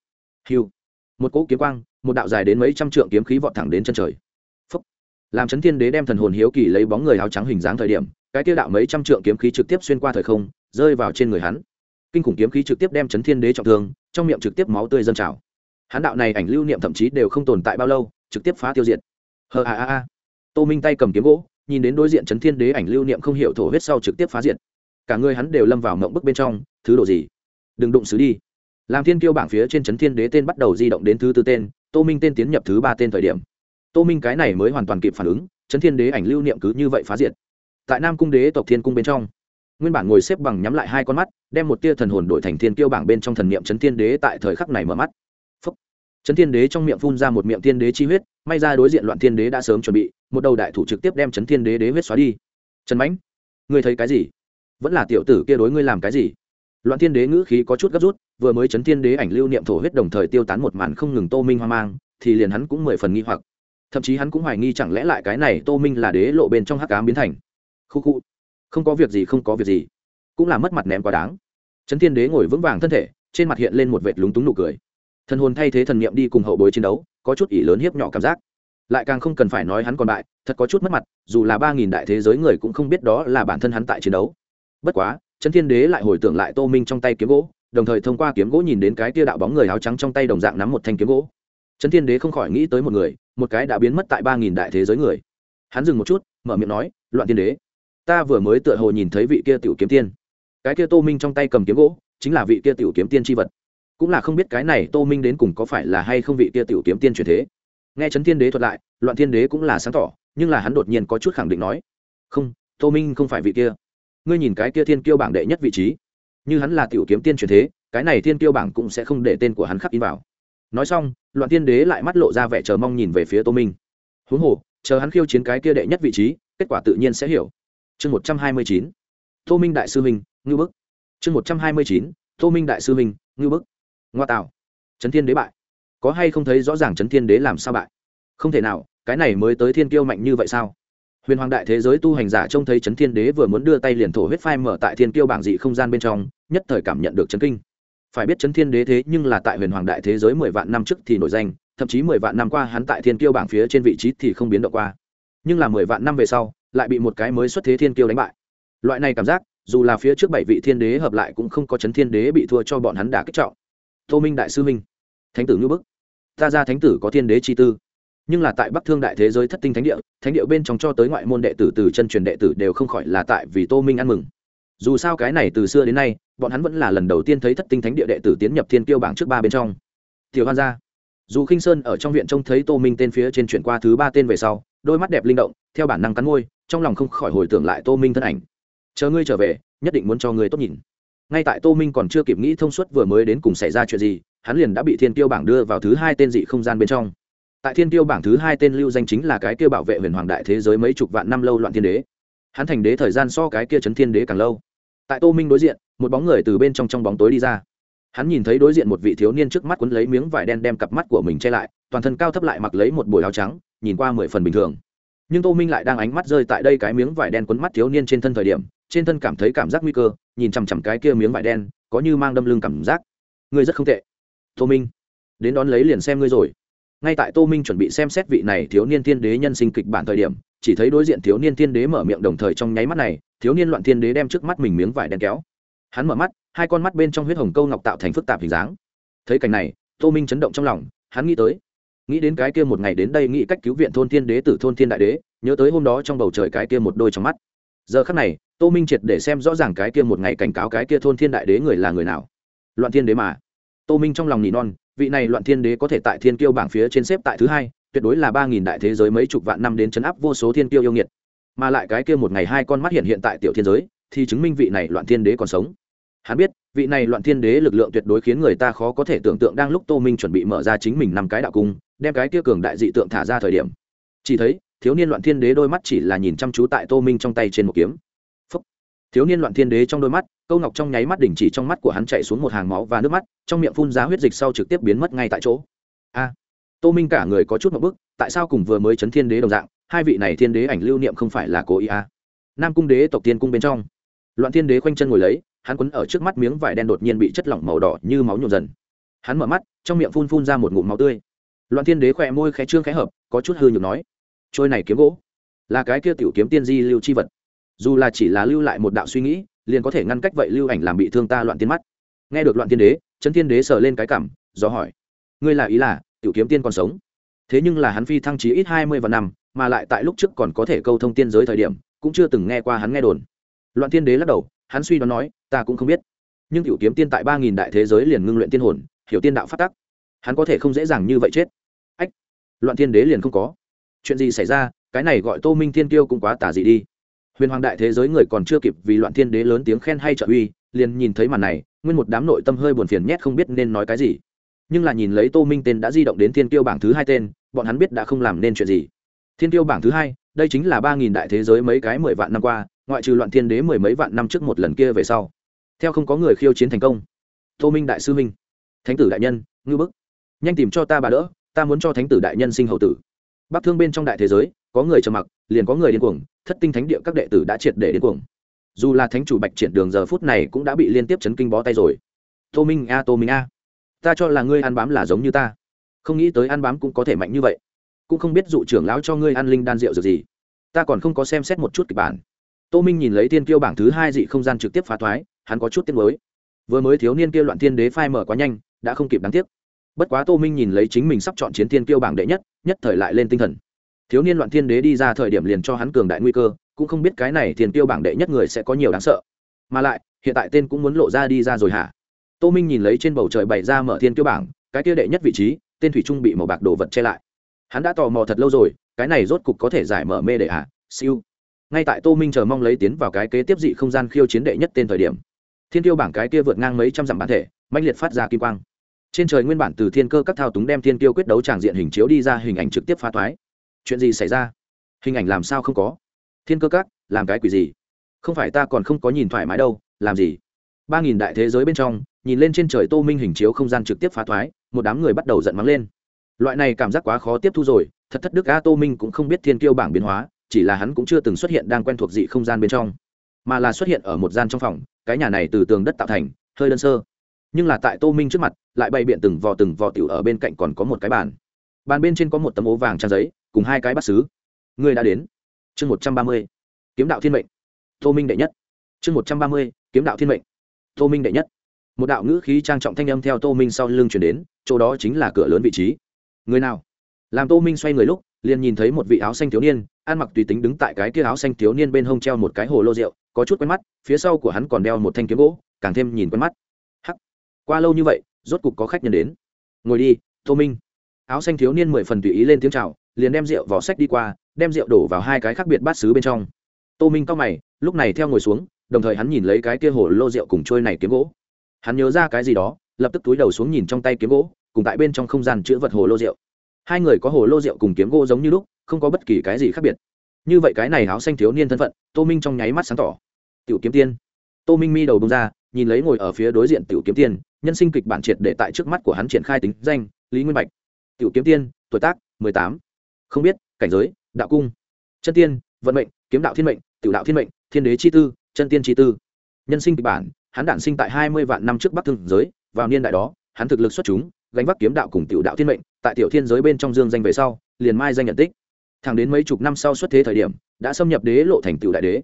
hiu. Một cỗ kiếm quang, một đạo dài đến mấy trăm trượng kiếm khí vọt thẳng đến chân trời. Phúc. làm chấn thiên đế đem thần hồn hiếu kỳ lấy bóng người áo trắng hình dáng thời điểm, cái tiêu đạo mấy trăm trượng kiếm khí trực tiếp xuyên qua thời không, rơi vào trên người hắn. Kinh khủng kiếm khí trực tiếp đem chấn thiên đế trọng thương, trong miệng trực tiếp máu tươi dâng trào. Hắn đạo này ảnh lưu niệm thậm chí đều không tồn tại bao lâu, trực tiếp phá tiêu diệt. Hờ a a a. Tô minh tay cầm kiếm gỗ, nhìn đến đối diện chấn thiên đế ảnh lưu niệm không hiểu thổ huyết sau trực tiếp phá diệt. Cả người hắn đều lâm vào mộng bức bên trong, thứ độ gì? Đừng đụng xứ đi làm thiên kiêu bảng phía trên chấn thiên đế tên bắt đầu di động đến thứ tư tên, tô minh tên tiến nhập thứ ba tên thời điểm. Tô minh cái này mới hoàn toàn kịp phản ứng, chấn thiên đế ảnh lưu niệm cứ như vậy phá diệt. Tại nam cung đế tộc thiên cung bên trong, nguyên bản ngồi xếp bằng nhắm lại hai con mắt, đem một tia thần hồn đổi thành thiên kiêu bảng bên trong thần niệm chấn thiên đế tại thời khắc này mở mắt. Phúc. chấn thiên đế trong miệng phun ra một miệng thiên đế chi huyết, may ra đối diện loạn thiên đế đã sớm chuẩn bị, một đầu đại thủ trực tiếp đem chấn thiên đế đế huyết xóa đi. Trần mãnh, ngươi thấy cái gì? Vẫn là tiểu tử kia đối ngươi làm cái gì? Loạn thiên đế ngữ khí có chút gấp rút vừa mới chấn thiên đế ảnh lưu niệm thổ huyết đồng thời tiêu tán một màn không ngừng tô minh hoang mang, thì liền hắn cũng mười phần nghi hoặc. Thậm chí hắn cũng hoài nghi chẳng lẽ lại cái này tô minh là đế lộ bên trong hắc ám biến thành. Khu khu, không có việc gì, không có việc gì. Cũng là mất mặt ném quá đáng. Chấn thiên đế ngồi vững vàng thân thể, trên mặt hiện lên một vệt lúng túng nụ cười. Thần hồn thay thế thần niệm đi cùng hậu bối chiến đấu, có chút ỷ lớn hiếp nhỏ cảm giác. Lại càng không cần phải nói hắn còn bại, thật có chút mất mặt, dù là ba nghìn đại thế giới người cũng không biết đó là bản thân hắn tại chiến đấu. Bất quá trấn thiên đế lại hồi tưởng lại tô minh trong tay kiếm gỗ đồng thời thông qua kiếm gỗ nhìn đến cái tia đạo bóng người áo trắng trong tay đồng dạng nắm một thanh kiếm gỗ. Trấn thiên đế không khỏi nghĩ tới một người, một cái đã biến mất tại ba nghìn đại thế giới người. Hắn dừng một chút, mở miệng nói, loạn thiên đế, ta vừa mới tựa hồ nhìn thấy vị kia tiểu kiếm tiên. Cái kia tô minh trong tay cầm kiếm gỗ, chính là vị kia tiểu kiếm tiên tri vật. Cũng là không biết cái này tô minh đến cùng có phải là hay không vị kia tiểu kiếm tiên truyền thế. Nghe trấn thiên đế thuật lại, loạn thiên đế cũng là sáng tỏ, nhưng là hắn đột nhiên có chút khẳng định nói, không, tô minh không phải vị kia. Ngươi nhìn cái kia thiên kiêu bảng đệ nhất vị trí như hắn là tiểu kiếm tiên truyền thế, cái này thiên kiêu bảng cũng sẽ không để tên của hắn khắc in vào. Nói xong, loạn tiên đế lại mắt lộ ra vẻ chờ mong nhìn về phía tô minh. Huống hồ, chờ hắn khiêu chiến cái kia đệ nhất vị trí, kết quả tự nhiên sẽ hiểu. Chương một trăm hai mươi chín, tô minh đại sư minh ngư bức. Chương một trăm hai mươi chín, tô minh đại sư minh ngư bức. Ngoa tạo. Trấn thiên đế bại. Có hay không thấy rõ ràng trấn thiên đế làm sao bại? Không thể nào, cái này mới tới thiên kiêu mạnh như vậy sao? Huyền hoàng đại thế giới tu hành giả trông thấy chấn thiên đế vừa muốn đưa tay liền thổ huyết phai mở tại thiên kiêu bảng dị không gian bên trong, nhất thời cảm nhận được chấn kinh. Phải biết chấn thiên đế thế nhưng là tại huyền hoàng đại thế giới mười vạn năm trước thì nổi danh, thậm chí mười vạn năm qua hắn tại thiên kiêu bảng phía trên vị trí thì không biến động qua. Nhưng là mười vạn năm về sau, lại bị một cái mới xuất thế thiên kiêu đánh bại. Loại này cảm giác, dù là phía trước bảy vị thiên đế hợp lại cũng không có chấn thiên đế bị thua cho bọn hắn đả kích trọng. Tô minh đại sư minh, thánh tử ngư bức. Ta ra thánh tử có thiên đế chi tư nhưng là tại bắc thương đại thế giới thất tinh thánh địa thánh địa bên trong cho tới ngoại môn đệ tử từ chân truyền đệ tử đều không khỏi là tại vì tô minh ăn mừng. Dù sao cái này từ xưa đến nay, bọn hắn vẫn là lần đầu tiên thấy thất tinh thánh địa đệ tử tiến nhập thiên kiêu bảng trước ba bên trong. Tiểu hoan gia. Dù khinh sơn ở trong viện trông thấy tô minh tên phía trên chuyển qua thứ ba tên về sau, đôi mắt đẹp linh động, theo bản năng cắn môi, trong lòng không khỏi hồi tưởng lại tô minh thân ảnh. Chờ ngươi trở về, nhất định muốn cho ngươi tốt nhìn. Ngay tại tô minh còn chưa kịp nghĩ thông suốt vừa mới đến cùng xảy ra chuyện gì, hắn liền đã bị thiên tiêu bảng đưa vào thứ hai tên dị không gian bên trong tại thiên tiêu bảng thứ hai tên lưu danh chính là cái kia bảo vệ huyền hoàng đại thế giới mấy chục vạn năm lâu loạn thiên đế. Hắn thành đế thời gian so cái kia chấn thiên đế càng lâu. Tại tô minh đối diện, một bóng người từ bên trong trong bóng tối đi ra. Hắn nhìn thấy đối diện một vị thiếu niên trước mắt quấn lấy miếng vải đen đem cặp mắt của mình che lại, toàn thân cao thấp lại mặc lấy một bồi áo trắng, nhìn qua mười phần bình thường. Nhưng tô minh lại đang ánh mắt rơi tại đây cái miếng vải đen quấn mắt thiếu niên trên thân thời điểm, trên thân cảm thấy cảm giác nguy cơ, nhìn chằm chằm cái kia miếng vải đen, có như mang đâm lưng cảm giác. Ngươi rất không tệ, tô minh. Đến đón lấy liền xem ngươi rồi ngay tại tô minh chuẩn bị xem xét vị này thiếu niên thiên đế nhân sinh kịch bản thời điểm, chỉ thấy đối diện thiếu niên thiên đế mở miệng đồng thời trong nháy mắt này, thiếu niên loạn thiên đế đem trước mắt mình miếng vải đen kéo. Hắn mở mắt, hai con mắt bên trong huyết hồng câu ngọc tạo thành phức tạp hình dáng. Thấy cảnh này, tô minh chấn động trong lòng, hắn nghĩ tới, nghĩ đến cái kia một ngày đến đây nghĩ cách cứu viện thôn thiên đế từ thôn thiên đại đế, nhớ tới hôm đó trong bầu trời cái kia một đôi trong mắt. Giờ khắc này, tô minh triệt để xem rõ ràng cái kia một ngày cảnh cáo cái kia thôn thiên đại đế người là người nào. Loạn thiên đế mà. Tô minh trong lòng nỉ non vị này loạn thiên đế có thể tại thiên kiêu bảng phía trên xếp tại thứ hai, tuyệt đối là ba nghìn đại thế giới mấy chục vạn năm đến chấn áp vô số thiên kiêu yêu nghiệt. Mà lại cái kia một ngày hai con mắt hiện hiện tại tiểu thiên giới, thì chứng minh vị này loạn thiên đế còn sống. Hắn biết, vị này loạn thiên đế lực lượng tuyệt đối khiến người ta khó có thể tưởng tượng đang lúc tô minh chuẩn bị mở ra chính mình năm cái đạo cung, đem cái kia cường đại dị tượng thả ra thời điểm. Chỉ thấy, thiếu niên loạn thiên đế đôi mắt chỉ là nhìn chăm chú tại tô minh trong tay trên một kiếm thiếu niên loạn thiên đế trong đôi mắt, câu ngọc trong nháy mắt đỉnh chỉ trong mắt của hắn chạy xuống một hàng máu và nước mắt, trong miệng phun ra huyết dịch sau trực tiếp biến mất ngay tại chỗ. A! Tô minh cả người có chút một bức, tại sao cùng vừa mới chấn thiên đế đồng dạng, hai vị này thiên đế ảnh lưu niệm không phải là cố ý a? Nam cung đế tộc tiên cung bên trong. Loạn thiên đế khoanh chân ngồi lấy, hắn quấn ở trước mắt miếng vải đen đột nhiên bị chất lỏng màu đỏ như máu nhộn dần. Hắn mở mắt, trong miệng phun phun ra một ngụm máu tươi. Loạn thiên đế khỏe môi khẽ trương khẽ hợp, có chút hư nhược nói, trôi này kiếm gỗ, là cái kia tiểu kiếm tiên di lưu chi vật dù là chỉ là lưu lại một đạo suy nghĩ, liền có thể ngăn cách vậy lưu ảnh làm bị thương ta loạn tiên mắt. Nghe được loạn tiên đế trấn tiên đế sờ lên cái cảm, do hỏi, ngươi là ý là, tiểu kiếm tiên còn sống? Thế nhưng là hắn phi thăng trí ít hai mươi vạn năm, mà lại tại lúc trước còn có thể câu thông tiên giới thời điểm, cũng chưa từng nghe qua hắn nghe đồn. Loạn tiên đế lắc đầu, hắn suy đoán nói, ta cũng không biết. Nhưng tiểu kiếm tiên tại ba nghìn đại thế giới liền ngưng luyện tiên hồn, hiểu tiên đạo phát tắc. Hắn có thể không dễ dàng như vậy chết. Ách, loạn tiên đế liền không có. Chuyện gì xảy ra, cái này gọi tô minh thiên tiêu cũng quá tả dị đi huyền hoàng đại thế giới người còn chưa kịp vì loạn thiên đế lớn tiếng khen hay trợ uy, liền nhìn thấy màn này, nguyên một đám nội tâm hơi buồn phiền nhét không biết nên nói cái gì. Nhưng là nhìn lấy tô minh tên đã di động đến thiên tiêu bảng thứ hai tên, bọn hắn biết đã không làm nên chuyện gì. Thiên tiêu bảng thứ hai, đây chính là ba nghìn đại thế giới mấy cái mười vạn năm qua, ngoại trừ loạn thiên đế mười mấy vạn năm trước một lần kia về sau. Theo không có người khiêu chiến thành công. Tô minh đại sư minh thánh tử đại nhân, ngư bức. Nhanh tìm cho ta bà đỡ, ta muốn cho thánh tử đại nhân sinh hậu tử. Bắc thương bên trong đại thế giới, có người trầm mặc liền có người điên cuồng, thất tinh thánh địa các đệ tử đã triệt để điên cuồng. Dù là thánh chủ bạch triển đường giờ phút này cũng đã bị liên tiếp chấn kinh bó tay rồi. Tô minh a, tô minh a, ta cho là ngươi ăn bám là giống như ta. Không nghĩ tới ăn bám cũng có thể mạnh như vậy. Cũng không biết dụ trưởng lão cho ngươi ăn linh đan rượu dược gì. Ta còn không có xem xét một chút kịch bản. Tô minh nhìn lấy tiên kiêu bảng thứ hai dị không gian trực tiếp phá thoái, hắn có chút tiếc mới vừa mới thiếu niên kia loạn thiên đế phai mở quá nhanh, đã không kịp đáng tiếc. Bất quá tô minh nhìn lấy chính mình sắp chọn chiến thiên kiêu bảng đệ nhất nhất thời lại lên tinh thần thiếu niên loạn thiên đế đi ra thời điểm liền cho hắn cường đại nguy cơ, cũng không biết cái này thiên tiêu bảng đệ nhất người sẽ có nhiều đáng sợ. Mà lại, hiện tại tên cũng muốn lộ ra đi ra rồi hả? Tô minh nhìn lấy trên bầu trời bày ra mở thiên tiêu bảng, cái kia đệ nhất vị trí, tên thủy trung bị màu bạc đồ vật che lại. Hắn đã tò mò thật lâu rồi, cái này rốt cục có thể giải mở mê đệ hả? Siêu. Ngay tại tô minh chờ mong lấy tiến vào cái kế tiếp dị không gian khiêu chiến đệ nhất tên thời điểm, thiên tiêu bảng cái kia vượt ngang mấy trăm dặm bản thể mạnh liệt phát ra kim quang. Trên trời nguyên bản từ thiên cơ các thao túng đem thiên tiêu quyết đấu tràng diện hình chiếu đi ra hình ảnh trực tiếp phá thoái chuyện gì xảy ra? Hình ảnh làm sao không có? Thiên cơ các, làm cái quỷ gì? Không phải ta còn không có nhìn thoải mái đâu, làm gì? Ba nghìn đại thế giới bên trong, nhìn lên trên trời tô minh hình chiếu không gian trực tiếp phá thoái, một đám người bắt đầu giận mắng lên. Loại này cảm giác quá khó tiếp thu rồi, thật thất đức a, tô minh cũng không biết thiên kiêu bảng biến hóa, chỉ là hắn cũng chưa từng xuất hiện đang quen thuộc dị không gian bên trong, mà là xuất hiện ở một gian trong phòng, cái nhà này từ tường đất tạo thành, hơi đơn sơ. Nhưng là tại tô minh trước mặt, lại bày biện từng vò từng vò tiểu ở bên cạnh còn có một cái bàn. Bàn bên trên có một tấm ố vàng trang giấy cùng hai cái bát xứ. Ngươi đã đến. Chương một trăm ba mươi, kiếm đạo thiên mệnh. Tô minh đệ nhất. Chương một trăm ba mươi, kiếm đạo thiên mệnh. Tô minh đệ nhất. Một đạo ngữ khí trang trọng thanh âm theo tô minh sau lưng chuyển đến, chỗ đó chính là cửa lớn vị trí. Người nào? Làm tô minh xoay người lúc, liền nhìn thấy một vị áo xanh thiếu niên, ăn mặc tùy tính đứng tại cái kia áo xanh thiếu niên bên hông treo một cái hồ lô rượu, có chút quen mắt, phía sau của hắn còn đeo một thanh kiếm gỗ, càng thêm nhìn quen mắt. Hắc! Qua lâu như vậy, rốt cục có khách nhân đến. Ngồi đi, tô minh. Áo xanh thiếu niên mười phần tùy ý lên tiếng chào liền đem rượu vào sách đi qua, đem rượu đổ vào hai cái khác biệt bát xứ bên trong. Tô minh cao mày, lúc này theo ngồi xuống, đồng thời hắn nhìn lấy cái kia hồ lô rượu cùng trôi này kiếm gỗ. Hắn nhớ ra cái gì đó, lập tức túi đầu xuống nhìn trong tay kiếm gỗ, cùng tại bên trong không gian chữ vật hồ lô rượu. Hai người có hồ lô rượu cùng kiếm gỗ giống như lúc, không có bất kỳ cái gì khác biệt. Như vậy cái này áo xanh thiếu niên thân phận, tô minh trong nháy mắt sáng tỏ. Tiểu kiếm tiên. Tô minh mi đầu bông ra, nhìn lấy ngồi ở phía đối diện tiểu kiếm tiên, nhân sinh kịch bản triệt để tại trước mắt của hắn triển khai tính danh, lý nguyên bạch. Tiểu kiếm tiên, tuổi tác mười tám không biết, cảnh giới, đạo cung, chân tiên, vận mệnh, kiếm đạo thiên mệnh, tiểu đạo thiên mệnh, thiên đế chi tư, chân tiên chi tư. Nhân sinh kịch bản, hắn đản sinh tại hai mươi vạn năm trước bắc thương giới, vào niên đại đó, hắn thực lực xuất chúng, gánh vác kiếm đạo cùng tiểu đạo thiên mệnh, tại tiểu thiên giới bên trong dương danh về sau, liền mai danh nhận tích. Thẳng đến mấy chục năm sau xuất thế thời điểm, đã xâm nhập đế lộ thành tiểu đại đế.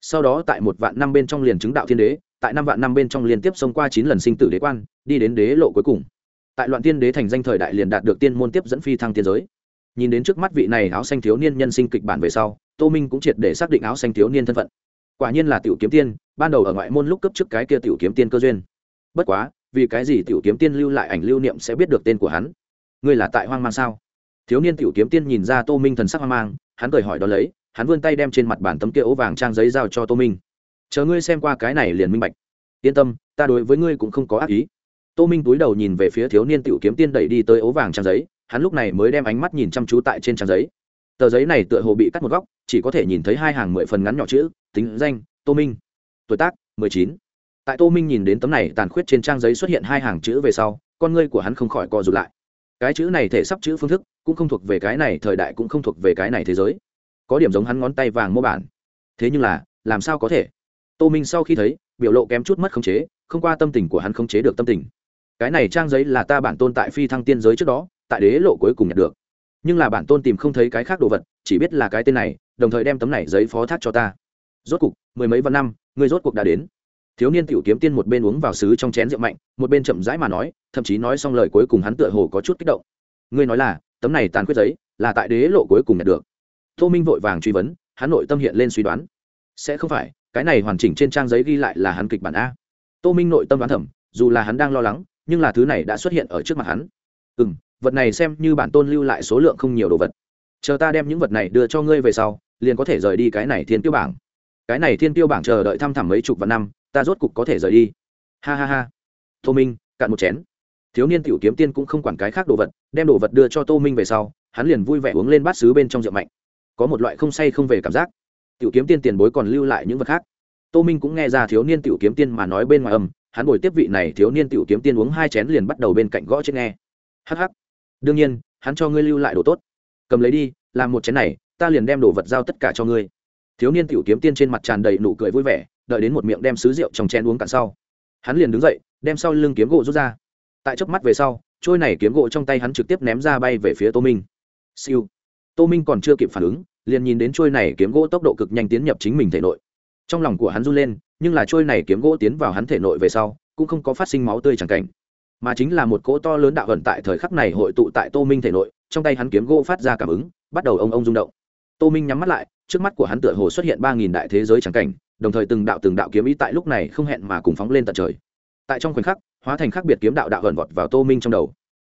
Sau đó tại một vạn năm bên trong liền chứng đạo thiên đế, tại năm vạn năm bên trong liên tiếp xông qua chín lần sinh tử đế quan, đi đến đế lộ cuối cùng. Tại loạn tiên đế thành danh thời đại liền đạt được tiên môn tiếp dẫn phi thăng tiên giới nhìn đến trước mắt vị này áo xanh thiếu niên nhân sinh kịch bản về sau, tô minh cũng triệt để xác định áo xanh thiếu niên thân phận. Quả nhiên là tiểu kiếm tiên, ban đầu ở ngoại môn lúc cấp trước cái kia tiểu kiếm tiên cơ duyên. Bất quá, vì cái gì tiểu kiếm tiên lưu lại ảnh lưu niệm sẽ biết được tên của hắn? Ngươi là tại hoang mang sao? Thiếu niên tiểu kiếm tiên nhìn ra tô minh thần sắc hoang mang, hắn cười hỏi đ ó lấy, hắn vươn tay đem trên mặt bản tấm kia ố vàng trang giấy giao cho tô minh. Chờ ngươi xem qua cái này liền minh bạch. Yên tâm, ta đối với ngươi cũng không có ác ý. Tô minh túi đầu nhìn về phía thiếu niên tiểu kiếm tiên đẩy đi tới ố vàng trang giấy hắn lúc này mới đem ánh mắt nhìn chăm chú tại trên trang giấy. Tờ giấy này tựa hồ bị cắt một góc, chỉ có thể nhìn thấy hai hàng mười phần ngắn nhỏ chữ, tính danh, tô minh. Tuổi tác, mười chín. Tại tô minh nhìn đến tấm này tàn khuyết trên trang giấy xuất hiện hai hàng chữ về sau, con ngươi của hắn không khỏi co rụt lại. Cái chữ này thể sắp chữ phương thức, cũng không thuộc về cái này thời đại, cũng không thuộc về cái này thế giới. Có điểm giống hắn ngón tay vàng mô bản. Thế nhưng là, làm sao có thể? Tô minh sau khi thấy, biểu lộ kém chút mất khống chế, không qua tâm tình của hắn khống chế được tâm tình. Cái này trang giấy là ta bản tôn tại phi thăng tiên giới trước đó tại đế lộ cuối cùng nhận được. Nhưng là bản tôn tìm không thấy cái khác đồ vật, chỉ biết là cái tên này, đồng thời đem tấm này giấy phó thác cho ta. Rốt cục, mười mấy vạn năm, người rốt cuộc đã đến. Thiếu niên tiểu kiếm tiên một bên uống vào xứ trong chén rượu mạnh, một bên chậm rãi mà nói, thậm chí nói xong lời cuối cùng hắn tựa hồ có chút kích động. Ngươi nói là, tấm này tàn khuyết giấy, là tại đế lộ cuối cùng nhận được. Tô minh vội vàng truy vấn, hắn nội tâm hiện lên suy đoán. Sẽ không phải, cái này hoàn chỉnh trên trang giấy ghi lại là hắn kịch bản a. Tô minh nội tâm đoán thẩm dù là hắn đang lo lắng, nhưng là thứ này đã xuất hiện ở trước mặt hắn. Ừ m vật này xem như bản tôn lưu lại số lượng không nhiều đồ vật. Chờ ta đem những vật này đưa cho ngươi về sau, liền có thể rời đi cái này thiên tiêu bảng. Cái này thiên tiêu bảng chờ đợi thăm thẳm mấy chục vạn năm, ta rốt cục có thể rời đi. Ha ha ha. Tô minh, cạn một chén. Thiếu niên tiểu kiếm tiên cũng không quản cái khác đồ vật, đem đồ vật đưa cho tô minh về sau, hắn liền vui vẻ uống lên bát xứ bên trong rượu mạnh. Có một loại không say không về cảm giác. Tiểu kiếm tiên tiền bối còn lưu lại những vật khác. Tô minh cũng nghe ra thiếu niên tiểu kiếm tiên mà nói bên ngoài âm, hắn ngồi tiếp vị này thiếu niên tiểu kiếm tiên uống hai chén liền bắt đầu bên cạnh gõ chết nghe. Hh đương nhiên, hắn cho ngươi lưu lại đồ tốt. Cầm lấy đi, làm một chén này, ta liền đem đồ vật giao tất cả cho ngươi. Thiếu niên tiểu kiếm tiên trên mặt tràn đầy nụ cười vui vẻ, đợi đến một miệng đem sứ rượu trong chén uống cạn sau. Hắn liền đứng dậy, đem sau lưng kiếm gỗ rút ra. Tại chớp mắt về sau, trôi này kiếm gỗ trong tay hắn trực tiếp ném ra bay về phía tô minh. Siêu. Tô minh còn chưa kịp phản ứng, liền nhìn đến trôi này kiếm gỗ tốc độ cực nhanh tiến nhập chính mình thể nội. Trong lòng của hắn run lên, nhưng là trôi này kiếm gỗ tiến vào hắn thể nội về sau, cũng không có phát sinh máu tươi chẳng cảnh mà chính là một cỗ to lớn đạo vận tại thời khắc này hội tụ tại tô minh thể nội, trong tay hắn kiếm gỗ phát ra cảm ứng, bắt đầu ông ông rung động. Tô minh nhắm mắt lại, trước mắt của hắn tựa hồ xuất hiện ba nghìn đại thế giới trắng cảnh, đồng thời từng đạo từng đạo kiếm ý tại lúc này không hẹn mà cùng phóng lên tận trời. Tại trong khoảnh khắc, hóa thành khác biệt kiếm đạo đạo vận vọt vào tô minh trong đầu.